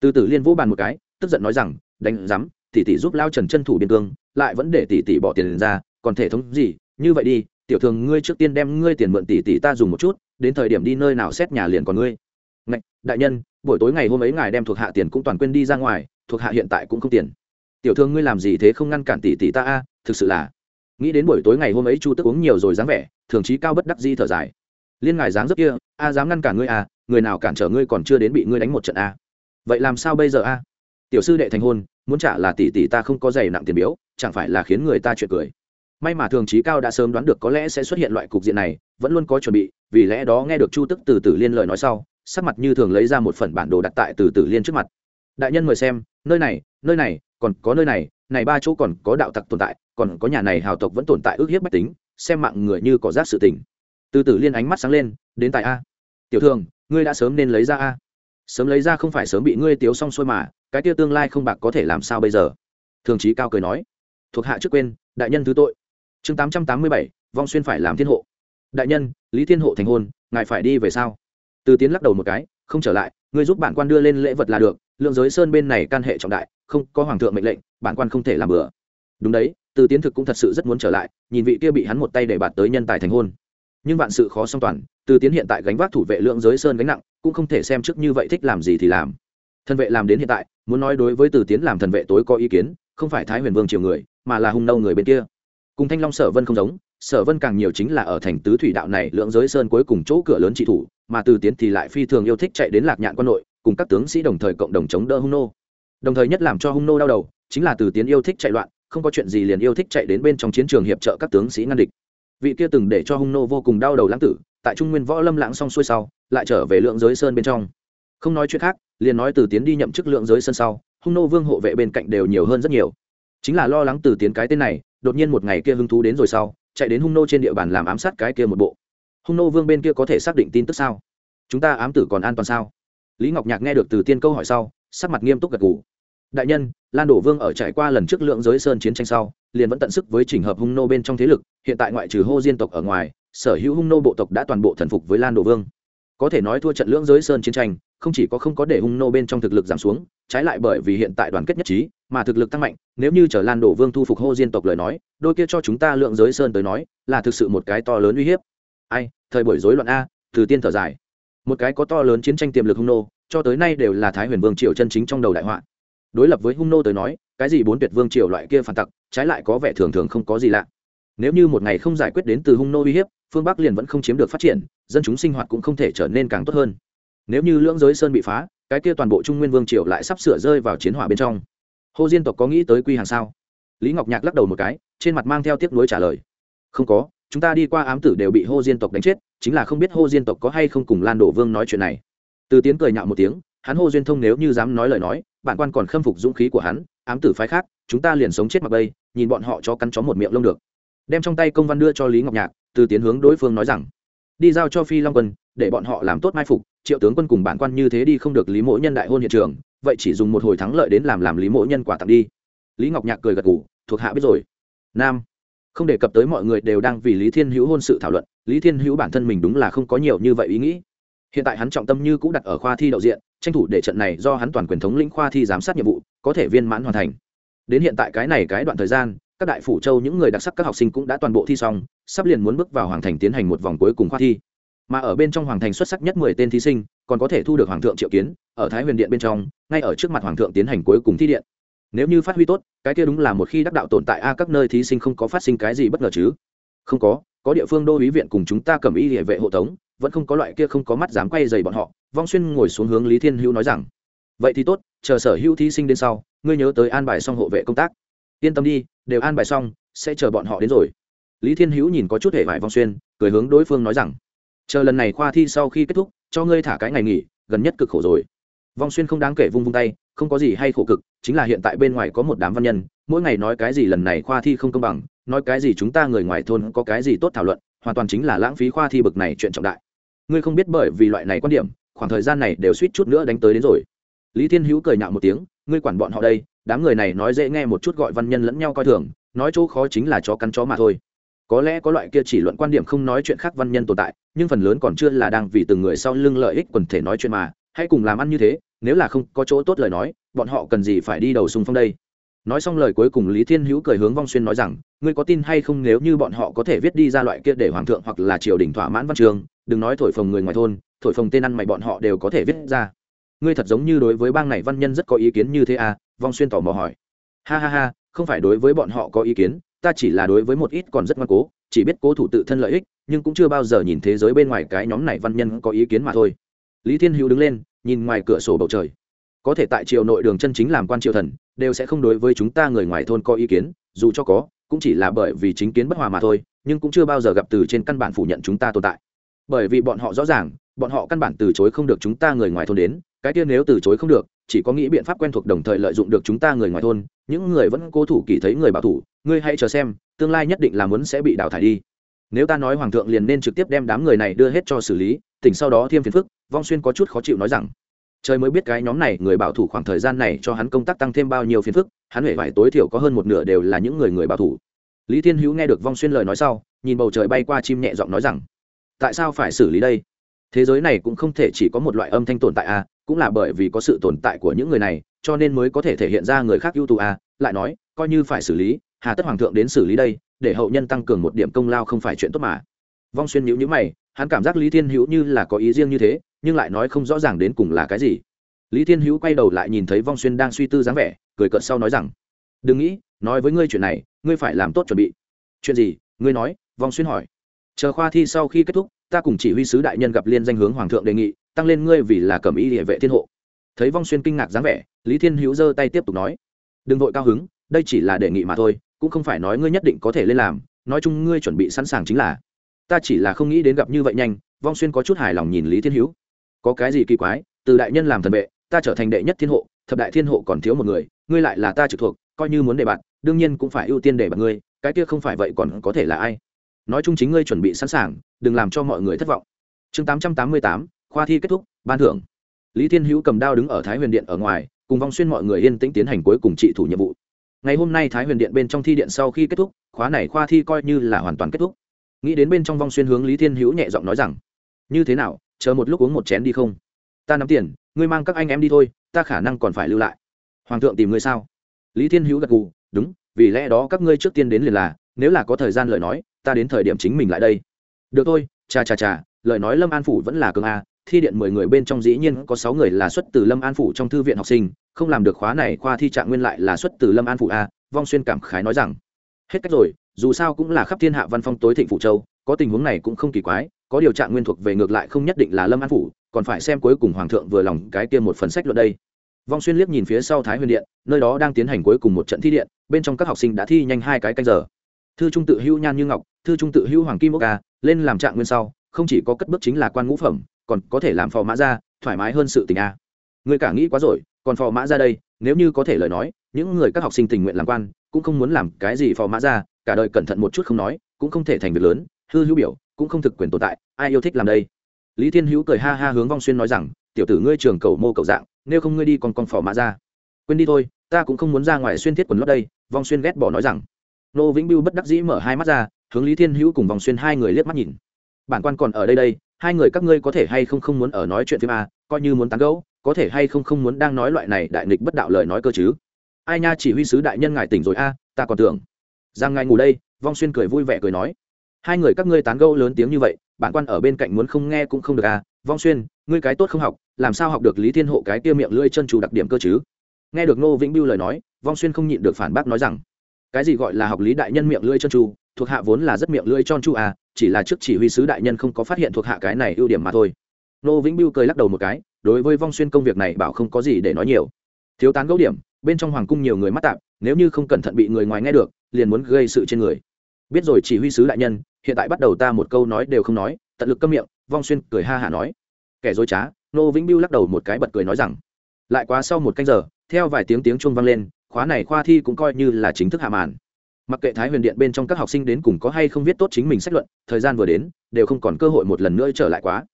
từ tử liên vũ bàn một cái, tức giận nói rằng, đánh rắm tỷ tỷ giúp lao trần chân thủ biên cương, lại vẫn để tỷ tỷ bỏ tiền ra, còn thể thống gì, như vậy đi, tiểu thường ngươi trước tiên đem ngươi tiền mượn tỷ tỷ ta dùng một chút, đến thời điểm đi nơi nào xét nhà liền còn ngươi. Ngạch, đại nhân buổi tối ngày hôm ấy ngài đem thuộc hạ tiền cũng toàn quên đi ra ngoài, thuộc hạ hiện tại cũng không tiền. Tiểu thương ngươi làm gì thế không ngăn cản tỷ tỷ ta a? Thực sự là, nghĩ đến buổi tối ngày hôm ấy chu tức uống nhiều rồi dáng vẻ, thường trí cao bất đắc di thở dài. Liên ngài dáng rất kia, a dám ngăn cản ngươi a người nào cản trở ngươi còn chưa đến bị ngươi đánh một trận a vậy làm sao bây giờ a? Tiểu sư đệ thành hôn, muốn trả là tỷ tỷ ta không có giày nặng tiền biếu, chẳng phải là khiến người ta chuyện cười. May mà thường trí cao đã sớm đoán được có lẽ sẽ xuất hiện loại cục diện này, vẫn luôn có chuẩn bị, vì lẽ đó nghe được chu tức từ từ liên lời nói sau sắc mặt như thường lấy ra một phần bản đồ đặt tại từ tử liên trước mặt. Đại nhân mời xem, nơi này nơi này, còn có nơi này này ba chỗ còn có đạo tặc tồn tại, còn có nhà này hào tộc vẫn tồn tại ước hiếp bách tính, xem mạng người như có giác sự tình. Từ tử liên ánh mắt sáng lên, đến tại a. Tiểu thường, ngươi đã sớm nên lấy ra a. Sớm lấy ra không phải sớm bị ngươi tiếu xong xuôi mà, cái tia tương lai không bạc có thể làm sao bây giờ? Thường trí cao cười nói. Thuộc hạ trước quên, đại nhân thứ tội. Chương tám trăm tám mươi bảy, vong xuyên phải làm thiên hộ. Đại nhân, lý thiên hộ thành hôn, ngài phải đi về sao? Từ tiến lắc đầu một cái, không trở lại, ngươi giúp bản quan đưa lên lễ vật là được, lượng giới sơn bên này can hệ trọng đại, không có hoàng thượng mệnh lệnh, bản quan không thể làm bừa. Đúng đấy, từ tiến thực cũng thật sự rất muốn trở lại, nhìn vị kia bị hắn một tay để bạt tới nhân tài thành hôn. Nhưng vạn sự khó song toàn, từ tiến hiện tại gánh vác thủ vệ lượng giới sơn gánh nặng, cũng không thể xem trước như vậy thích làm gì thì làm. Thần vệ làm đến hiện tại, muốn nói đối với từ tiến làm thần vệ tối có ý kiến, không phải thái huyền vương triều người, mà là hung nâu người bên kia. Cùng thanh long sở vân không giống sở vân càng nhiều chính là ở thành tứ thủy đạo này lượng giới sơn cuối cùng chỗ cửa lớn trị thủ, mà từ tiến thì lại phi thường yêu thích chạy đến lạc nhạn quân nội, cùng các tướng sĩ đồng thời cộng đồng chống đỡ hung nô. Đồng thời nhất làm cho hung nô đau đầu, chính là từ tiến yêu thích chạy loạn, không có chuyện gì liền yêu thích chạy đến bên trong chiến trường hiệp trợ các tướng sĩ ngăn địch. Vị kia từng để cho hung nô vô cùng đau đầu lãng tử, tại trung nguyên võ lâm lãng xong xuôi sau, lại trở về lượng giới sơn bên trong. Không nói chuyện khác, liền nói từ tiến đi nhậm chức lượng giới sơn sau, hung nô vương hộ vệ bên cạnh đều nhiều hơn rất nhiều. Chính là lo lắng từ tiến cái tên này, đột nhiên một ngày kia hứng thú đến rồi sau chạy đến hung nô trên địa bàn làm ám sát cái kia một bộ. Hung nô vương bên kia có thể xác định tin tức sao? Chúng ta ám tử còn an toàn sao? Lý ngọc nhạc nghe được từ tiên câu hỏi sau, sắc mặt nghiêm túc gật g ủ đại nhân, lan đổ vương ở trải qua lần trước lượng giới sơn chiến tranh sau, liền vẫn tận sức với trình hợp hung nô bên trong thế lực, hiện tại ngoại trừ hô diên tộc ở ngoài, sở hữu hung nô bộ tộc đã toàn bộ thần phục với lan đổ vương. Có thể nói thua trận lưỡng giới sơn chiến tranh không chỉ có không có để hung nô bên trong thực lực giảm xuống, trái lại bởi vì hiện tại đoàn kết nhất trí, mà thực lực tăng mạnh, nếu như trở lan đổ vương thu phục hô diên tộc lời nói, đôi kia cho chúng ta lượng giới sơn tới nói, là thực sự một cái to lớn uy hiếp. Ai, thời buổi rối loạn a, từ tiên thở dài. Một cái có to lớn chiến tranh tiềm lực hung nô, cho tới nay đều là thái huyền vương triều chân chính trong đầu đại họa. Đối lập với hung nô tới nói, cái gì bốn tuyệt vương triều loại kia phản tặc, trái lại có vẻ thường thường không có gì lạ. Nếu như một ngày không giải quyết đến từ hung nô uy hiếp, phương bắc liền vẫn không chiếm được phát triển, dân chúng sinh hoạt cũng không thể trở nên càng tốt hơn nếu như lưỡng giới sơn bị phá, cái kia toàn bộ trung nguyên vương triều lại sắp sửa rơi vào chiến hỏa bên trong. Hồ diên tộc có nghĩ tới quy hàng sao? Lý ngọc nhạc lắc đầu một cái, trên mặt mang theo tiếc nuối trả lời. Không có, chúng ta đi qua ám tử đều bị hô diên tộc đánh chết, chính là không biết hô diên tộc có hay không cùng lan đổ vương nói chuyện này. Từ tiến cười nhạo một tiếng, hắn hô duyên thông nếu như dám nói lời nói, bản quan còn khâm phục dũng khí của hắn, ám tử phái khác, chúng ta liền sống chết mặc bây, nhìn bọn họ cho cắn chó một miệng lông được. Đem trong tay công văn đưa cho lý ngọc nhạc, từ tiến hướng đối phương nói rằng đi giao cho phi long quân, để bọn họ làm tốt mai phục, triệu tướng quân cùng bản quan như thế đi không được lý mỗ nhân đại hôn hiện trường, vậy chỉ dùng một hồi thắng lợi đến làm làm lý mỗ nhân quả tặng đi. Lý ngọc nhạc cười gật gù, thuộc hạ biết rồi. Nam, không đề cập tới mọi người đều đang vì lý thiên hữu hôn sự thảo luận, lý thiên hữu bản thân mình đúng là không có nhiều như vậy ý nghĩ. Hiện tại hắn trọng tâm như cũng đặt ở khoa thi đậu diện, tranh thủ để trận này do hắn toàn quyền thống lĩnh khoa thi giám sát nhiệm vụ, có thể viên mãn hoàn thành. Đến hiện tại cái này cái đoạn thời gian các đại phủ châu những người đặc sắc các học sinh cũng đã toàn bộ thi xong, sắp liền muốn bước vào hoàng thành tiến hành một vòng cuối cùng khoa thi. Mà ở bên trong hoàng thành xuất sắc nhất mười tên thí sinh, còn có thể thu được hoàng thượng triệu kiến, ở thái huyền điện bên trong, ngay ở trước mặt hoàng thượng tiến hành cuối cùng thi điện. Nếu như phát huy tốt, cái kia đúng là một khi đắc đạo tồn tại a, các nơi thí sinh không có phát sinh cái gì bất ngờ chứ? Không có có địa phương đô ý viện cùng chúng ta cầm y địa vệ hộ tống, vẫn không có loại kia không có mắt dám quay dày bọn họ, vong xuyên ngồi xuống hướng lý thiên hữu nói rằng, vậy thì tốt, chờ sở hữu thí sinh đến sau, ngươi nhớ tới an bài xong hộ vệ công tác yên tâm đi, đều an bài xong, sẽ chờ bọn họ đến rồi. Lý thiên hữu nhìn có chút hệ vải vong xuyên, cười hướng đối phương nói rằng, chờ lần này khoa thi sau khi kết thúc, cho ngươi thả cái ngày nghỉ, gần nhất cực khổ rồi. Vong xuyên không đáng kể vung vung tay, không có gì hay khổ cực, chính là hiện tại bên ngoài có một đám văn nhân, mỗi ngày nói cái gì lần này khoa thi không công bằng, nói cái gì chúng ta người ngoài thôn có cái gì tốt thảo luận, hoàn toàn chính là lãng phí khoa thi bực này chuyện trọng đại. Ngươi không biết bởi vì loại này quan điểm, khoảng thời gian này đều suýt chút nữa đánh tới đến rồi. Lý thiên hữu cười nhạo một tiếng, ngươi quản bọn họ đây đám người này nói dễ nghe một chút gọi văn nhân lẫn nhau coi thường, nói chỗ khó chính là chó cắn chó mà thôi. Có lẽ có loại kia chỉ luận quan điểm không nói chuyện khác văn nhân tồn tại, nhưng phần lớn còn chưa là đang vì từng người sau lưng lợi ích quần thể nói chuyện mà, hãy cùng làm ăn như thế, nếu là không có chỗ tốt lời nói, bọn họ cần gì phải đi đầu xung phong đây? Nói xong lời cuối cùng lý thiên hữu cười hướng vong xuyên nói rằng, ngươi có tin hay không nếu như bọn họ có thể viết đi ra loại kia để hoàng thượng hoặc là triều đình thỏa mãn văn trường, đừng nói thổi phồng người ngoài thôn, thổi phồng tên ăn mày bọn họ đều có thể viết ra ngươi thật giống như đối với bang này văn nhân rất có ý kiến như thế à? Vong xuyên tỏ mò hỏi. Ha ha ha, không phải đối với bọn họ có ý kiến, ta chỉ là đối với một ít còn rất ngoan cố, chỉ biết cố thủ tự thân lợi ích, nhưng cũng chưa bao giờ nhìn thế giới bên ngoài cái nhóm này văn nhân có ý kiến mà thôi. Lý thiên hữu đứng lên, nhìn ngoài cửa sổ bầu trời. Có thể tại triều nội đường chân chính làm quan triều thần, đều sẽ không đối với chúng ta người ngoài thôn có ý kiến, dù cho có, cũng chỉ là bởi vì chính kiến bất hòa mà thôi, nhưng cũng chưa bao giờ gặp từ trên căn bản phủ nhận chúng ta tồn tại. Bởi vì bọn họ rõ ràng, bọn họ căn bản từ chối không được chúng ta người ngoài thôn đến cái kia nếu từ chối không được chỉ có nghĩ biện pháp quen thuộc đồng thời lợi dụng được chúng ta người ngoài thôn những người vẫn cố thủ kỳ thấy người bảo thủ ngươi hãy chờ xem tương lai nhất định là muốn sẽ bị đào thải đi. Nếu ta nói hoàng thượng liền nên trực tiếp đem đám người này đưa hết cho xử lý tỉnh sau đó thêm phiền phức vong xuyên có chút khó chịu nói rằng trời mới biết cái nhóm này người bảo thủ khoảng thời gian này cho hắn công tác tăng thêm bao nhiêu phiền phức hắn huệ vải tối thiểu có hơn một nửa đều là những người người bảo thủ. Lý thiên hữu nghe được vong xuyên lời nói sau nhìn bầu trời bay qua chim nhẹ giọng nói rằng tại sao phải xử lý đây? Thế giới này cũng không thể chỉ có một loại âm thanh tồn tại a à, cũng là bởi vì có sự tồn tại của những người này, cho nên mới có thể thể hiện ra người khác ưu tú a à. lại nói, coi như phải xử lý, hà tất hoàng thượng đến xử lý đây, để hậu nhân tăng cường một điểm công lao không phải chuyện tốt mà. Vong xuyên nhữ nhữ mày, hắn cảm giác lý thiên hữu như là có ý riêng như thế, nhưng lại nói không rõ ràng đến cùng là cái gì. Lý thiên hữu quay đầu lại nhìn thấy vong xuyên đang suy tư dáng vẻ, cười cợt sau nói rằng, đừng nghĩ, nói với ngươi chuyện này, ngươi phải làm tốt chuẩn bị. Chuyện gì? Ngươi nói, vong xuyên hỏi. Chờ khoa thi sau khi kết thúc, ta cùng chỉ huy sứ đại nhân gặp liên danh hướng hoàng thượng đề nghị tăng lên ngươi vì là cẩm y địa vệ thiên hộ. Thấy vong xuyên kinh ngạc dáng vẻ, lý thiên hữu giơ tay tiếp tục nói, đừng vội cao hứng, đây chỉ là đề nghị mà thôi, cũng không phải nói ngươi nhất định có thể lên làm, nói chung ngươi chuẩn bị sẵn sàng chính là. Ta chỉ là không nghĩ đến gặp như vậy nhanh. Vong xuyên có chút hài lòng nhìn lý thiên hữu. Có cái gì kỳ quái, từ đại nhân làm thần vệ, ta trở thành đệ nhất thiên hộ, thập đại thiên hộ còn thiếu một người, ngươi lại là ta trực thuộc, coi như muốn đề bạt, đương nhiên cũng phải ưu tiên để bạt ngươi, cái kia không phải vậy còn có thể là ai? Nói chung chính ngươi chuẩn bị sẵn sàng, đừng làm cho mọi người thất vọng. Chương tám trăm tám mươi tám khoa thi kết thúc, ban thưởng. Lý thiên hữu cầm đao đứng ở thái huyền điện ở ngoài, cùng vong xuyên mọi người yên tĩnh tiến hành cuối cùng trị thủ nhiệm vụ. Ngày hôm nay thái huyền điện bên trong thi điện sau khi kết thúc, khóa này khoa thi coi như là hoàn toàn kết thúc. Nghĩ đến bên trong vong xuyên hướng lý thiên hữu nhẹ giọng nói rằng, như thế nào, chờ một lúc uống một chén đi không? Ta nắm tiền, ngươi mang các anh em đi thôi, ta khả năng còn phải lưu lại. Hoàng thượng tìm ngươi sao? Lý thiên hữu gật gù, đúng, vì lẽ đó các ngươi trước tiên đến liền là, nếu là có thời gian lời nói, ta đến thời điểm chính mình lại đây. Được thôi, cha cha cha, lời nói lâm an phủ vẫn là cường a thi điện mười người bên trong dĩ nhiên có sáu người là xuất từ lâm an phủ trong thư viện học sinh, không làm được khóa này khoa thi trạng nguyên lại là xuất từ lâm an phủ a, vong xuyên cảm khái nói rằng, hết cách rồi, dù sao cũng là khắp thiên hạ văn phong tối thịnh phủ châu, có tình huống này cũng không kỳ quái, có điều trạng nguyên thuộc về ngược lại không nhất định là lâm an phủ, còn phải xem cuối cùng hoàng thượng vừa lòng cái kia một phần sách luận đây. Vong xuyên liếc nhìn phía sau thái huyền điện, nơi đó đang tiến hành cuối cùng một trận thi điện, bên trong các học sinh đã thi nhanh hai cái canh giờ. Thư trung tự hữu nhan như ngọc, thư trung tự hữu hoàng kim ốc ca lên làm trạng nguyên sau, không chỉ có cất bước chính là quan ngũ phẩm còn có thể làm phò mã ra, thoải mái hơn sự tình a. Người cả nghĩ quá rồi, còn phò mã ra đây, nếu như có thể lời nói, những người các học sinh tình nguyện làm quan, cũng không muốn làm cái gì phò mã ra, cả đời cẩn thận một chút không nói, cũng không thể thành việc lớn, hư hữu biểu, cũng không thực quyền tồn tại, ai yêu thích làm đây? Lý thiên hữu cười ha ha hướng vong xuyên nói rằng, tiểu tử ngươi trường cầu mô cầu dạng, nếu không ngươi đi còn con phò mã ra. Quên đi thôi, ta cũng không muốn ra ngoài xuyên thiết quần lót đây, vong xuyên ghét bỏ nói rằng. Nô vĩnh biêu bất đắc dĩ mở hai mắt ra, hướng lý thiên hữu cùng vòng xuyên hai người liếc mắt nhìn. Bản quan còn ở đây đây hai người các ngươi có thể hay không không muốn ở nói chuyện phim a, coi như muốn tán gẫu, có thể hay không không muốn đang nói loại này đại nghịch bất đạo lời nói cơ chứ? Ai nha, chỉ huy sứ đại nhân ngài tỉnh rồi a, ta còn tưởng rằng ngài ngủ đây, vong xuyên cười vui vẻ cười nói. Hai người các ngươi tán gẫu lớn tiếng như vậy bản quan ở bên cạnh muốn không nghe cũng không được a. Vong xuyên, ngươi cái tốt không học, làm sao học được lý thiên hộ cái kia miệng lưỡi chân chủ đặc điểm cơ chứ? Nghe được ngô vĩnh biêu lời nói, vong xuyên không nhịn được phản bác nói rằng, cái gì gọi là học lý đại nhân miệng lưỡi chân chu thuộc hạ vốn là rất miệng lưỡi tròn chu à chỉ là trước chỉ huy sứ đại nhân không có phát hiện thuộc hạ cái này ưu điểm mà thôi. Nô vĩnh biêu cười lắc đầu một cái, đối với vong xuyên công việc này bảo không có gì để nói nhiều. Thiếu tán gấu điểm, bên trong hoàng cung nhiều người mắt tạp, nếu như không cẩn thận bị người ngoài nghe được, liền muốn gây sự trên người. Biết rồi chỉ huy sứ đại nhân, hiện tại bắt đầu ta một câu nói đều không nói, tận lực câm miệng, vong xuyên cười ha hả nói. Kẻ dối trá, nô vĩnh biêu lắc đầu một cái bật cười nói rằng, lại quá sau một canh giờ, theo vài tiếng tiếng chuông vang lên, khóa này khoa thi cũng coi như là chính thức hạ màn mặc kệ thái huyền điện bên trong các học sinh đến cùng có hay không viết tốt chính mình sách luận, thời gian vừa đến, đều không còn cơ hội một lần nữa trở lại quá.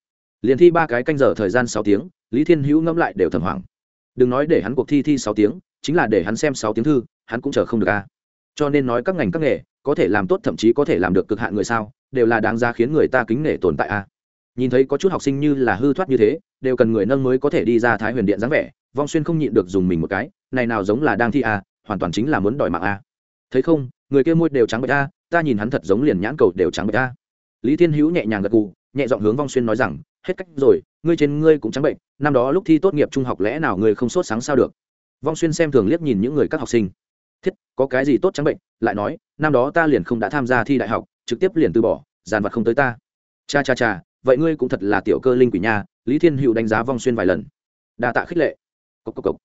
Liền thi ba cái canh giờ thời gian sáu tiếng, lý thiên hữu ngẫm lại đều thầm hoảng. Đừng nói để hắn cuộc thi thi sáu tiếng, chính là để hắn xem sáu tiếng thư, hắn cũng chờ không được a cho nên nói các ngành các nghề, có thể làm tốt thậm chí có thể làm được cực hạn người sao, đều là đáng ra khiến người ta kính nể tồn tại a nhìn thấy có chút học sinh như là hư thoát như thế, đều cần người nâng mới có thể đi ra thái huyền điện dáng vẻ, vong xuyên không nhịn được dùng mình một cái, này nào giống là đang thi a hoàn toàn chính là muốn đòi mạng a thấy không người kia môi đều trắng bệch a, ta nhìn hắn thật giống liền nhãn cầu đều trắng bệch a. Lý thiên hữu nhẹ nhàng gật gù, nhẹ giọng hướng vong xuyên nói rằng, hết cách rồi, ngươi trên ngươi cũng trắng bệnh, năm đó lúc thi tốt nghiệp trung học lẽ nào ngươi không sốt sáng sao được? Vong xuyên xem thường liếc nhìn những người các học sinh. Thiết, có cái gì tốt trắng bệnh? Lại nói, năm đó ta liền không đã tham gia thi đại học, trực tiếp liền từ bỏ, dàn vật không tới ta. Cha cha cha, vậy ngươi cũng thật là tiểu cơ linh quỷ nha, lý thiên hữu đánh giá vong xuyên vài lần. Đa tạ khích lệ. Cốc cốc cốc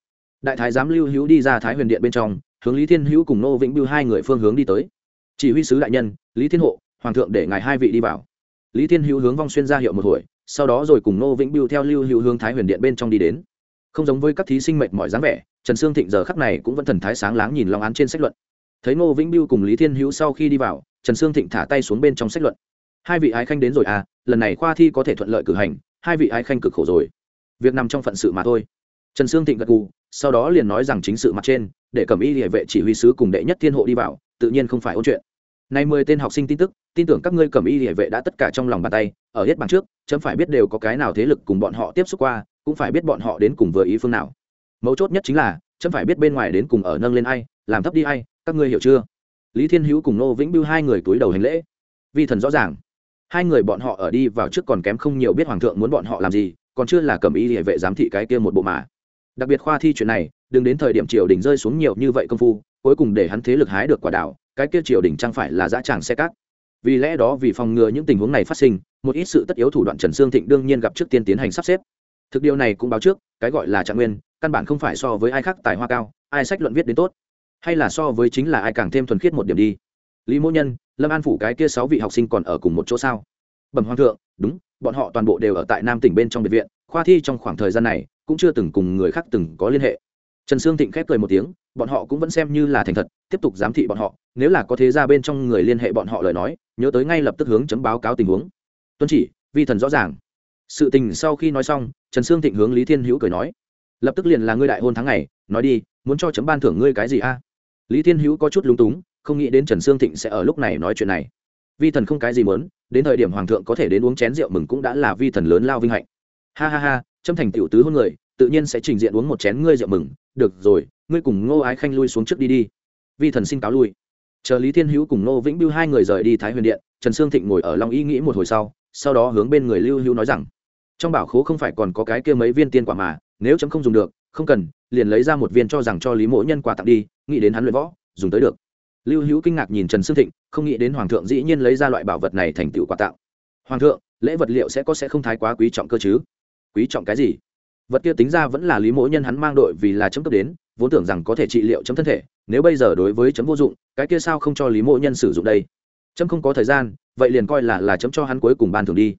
đại thái giám lưu hữu đi ra thái huyền điện bên trong, hướng lý thiên hữu cùng nô vĩnh biêu hai người phương hướng đi tới. Chỉ huy sứ đại nhân, lý thiên hộ, hoàng thượng để ngài hai vị đi vào. Lý thiên hữu hướng vong xuyên ra hiệu một hồi, sau đó rồi cùng nô vĩnh biêu theo lưu hữu hướng thái huyền điện bên trong đi đến. Không giống với các thí sinh mệt mỏi dáng vẻ, trần sương thịnh giờ khắc này cũng vẫn thần thái sáng láng nhìn long án trên sách luận. Thấy nô vĩnh biêu cùng lý thiên hữu sau khi đi vào, trần sương thịnh thả tay xuống bên trong sách luận. Hai vị ái khanh đến rồi à lần này khoa thi có thể thuận lợi cử hành, hai vị ái khanh cực khổ rồi. Việc nằm trong phận sự mà thôi. Trần sương thịnh gật gù sau đó liền nói rằng chính sự mặt trên, để cầm y địa vệ chỉ huy sứ cùng đệ nhất thiên hộ đi vào, tự nhiên không phải ôn chuyện. Nay mười tên học sinh tin tức, tin tưởng các ngươi cầm y địa vệ đã tất cả trong lòng bàn tay, ở hết bàn trước, chấm phải biết đều có cái nào thế lực cùng bọn họ tiếp xúc qua, cũng phải biết bọn họ đến cùng vừa ý phương nào. Mấu chốt nhất chính là, chấm phải biết bên ngoài đến cùng ở nâng lên ai, làm thấp đi ai, các ngươi hiểu chưa? Lý thiên hữu cùng nô vĩnh Biêu hai người túi đầu hành lễ. Vi thần rõ ràng. Hai người bọn họ ở đi vào trước còn kém không nhiều biết hoàng thượng muốn bọn họ làm gì, còn chưa là cầm y địa vệ giám thị cái kia một bộ mà đặc biệt khoa thi chuyện này, đừng đến thời điểm triều đình rơi xuống nhiều như vậy công phu, cuối cùng để hắn thế lực hái được quả đảo cái kia triều đình chẳng phải là dã tràng xe cát. Vì lẽ đó vì phòng ngừa những tình huống này phát sinh, một ít sự tất yếu thủ đoạn trần sương thịnh đương nhiên gặp trước tiên tiến hành sắp xếp. Thực điều này cũng báo trước, cái gọi là trạng nguyên, căn bản không phải so với ai khác tài hoa cao, ai sách luận viết đến tốt, hay là so với chính là ai càng thêm thuần khiết một điểm đi. Lý mỗ nhân, lâm an phủ cái kia sáu vị học sinh còn ở cùng một chỗ sao? Bẩm hoàng thượng, đúng, bọn họ toàn bộ đều ở tại nam tỉnh bên trong biệt viện, khoa thi trong khoảng thời gian này cũng chưa từng cùng người khác từng có liên hệ. Trần sương thịnh khép cười một tiếng, bọn họ cũng vẫn xem như là thành thật, tiếp tục giám thị bọn họ, nếu là có thế ra bên trong người liên hệ bọn họ lời nói, nhớ tới ngay lập tức hướng chấm báo cáo tình huống. Tuân chỉ, vi thần rõ ràng. Sự tình sau khi nói xong, trần sương thịnh hướng lý thiên hữu cười nói, lập tức liền là ngươi đại hôn tháng ngày, nói đi, muốn cho chấm ban thưởng ngươi cái gì a? Lý thiên hữu có chút lúng túng, không nghĩ đến trần sương thịnh sẽ ở lúc này nói chuyện này. Vi thần không cái gì muốn, đến thời điểm hoàng thượng có thể đến uống chén rượu mừng cũng đã là vi thần lớn lao vinh hạnh ha ha ha, trâm thành tiểu tứ hôn người, tự nhiên sẽ trình diện uống một chén ngươi rượu mừng. Được rồi, ngươi cùng ngô ái khanh lui xuống trước đi đi. Vi thần xin cáo lui. Chờ lý thiên hữu cùng ngô vĩnh biêu hai người rời đi thái huyền điện, trần sương thịnh ngồi ở long y nghĩ một hồi sau sau đó hướng bên người lưu hữu nói rằng, trong bảo khố không phải còn có cái kia mấy viên tiên quả mà, nếu chấm không dùng được, không cần, liền lấy ra một viên cho rằng cho lý mỗ nhân quà tặng đi, nghĩ đến hắn luyện võ, dùng tới được. Lưu hữu kinh ngạc nhìn trần sương thịnh, không nghĩ đến hoàng thượng dĩ nhiên lấy ra loại bảo vật này thành tựu quà tặng. Hoàng thượng, lễ vật liệu sẽ có sẽ không thái quá quý trọng cơ chứ? Quý trọng cái gì? Vật kia tính ra vẫn là lý mỗ nhân hắn mang đội vì là chấm cấp đến, vốn tưởng rằng có thể trị liệu chấm thân thể, nếu bây giờ đối với chấm vô dụng, cái kia sao không cho lý mỗ nhân sử dụng đây? Chấm không có thời gian, vậy liền coi là là chấm cho hắn cuối cùng ban thường đi.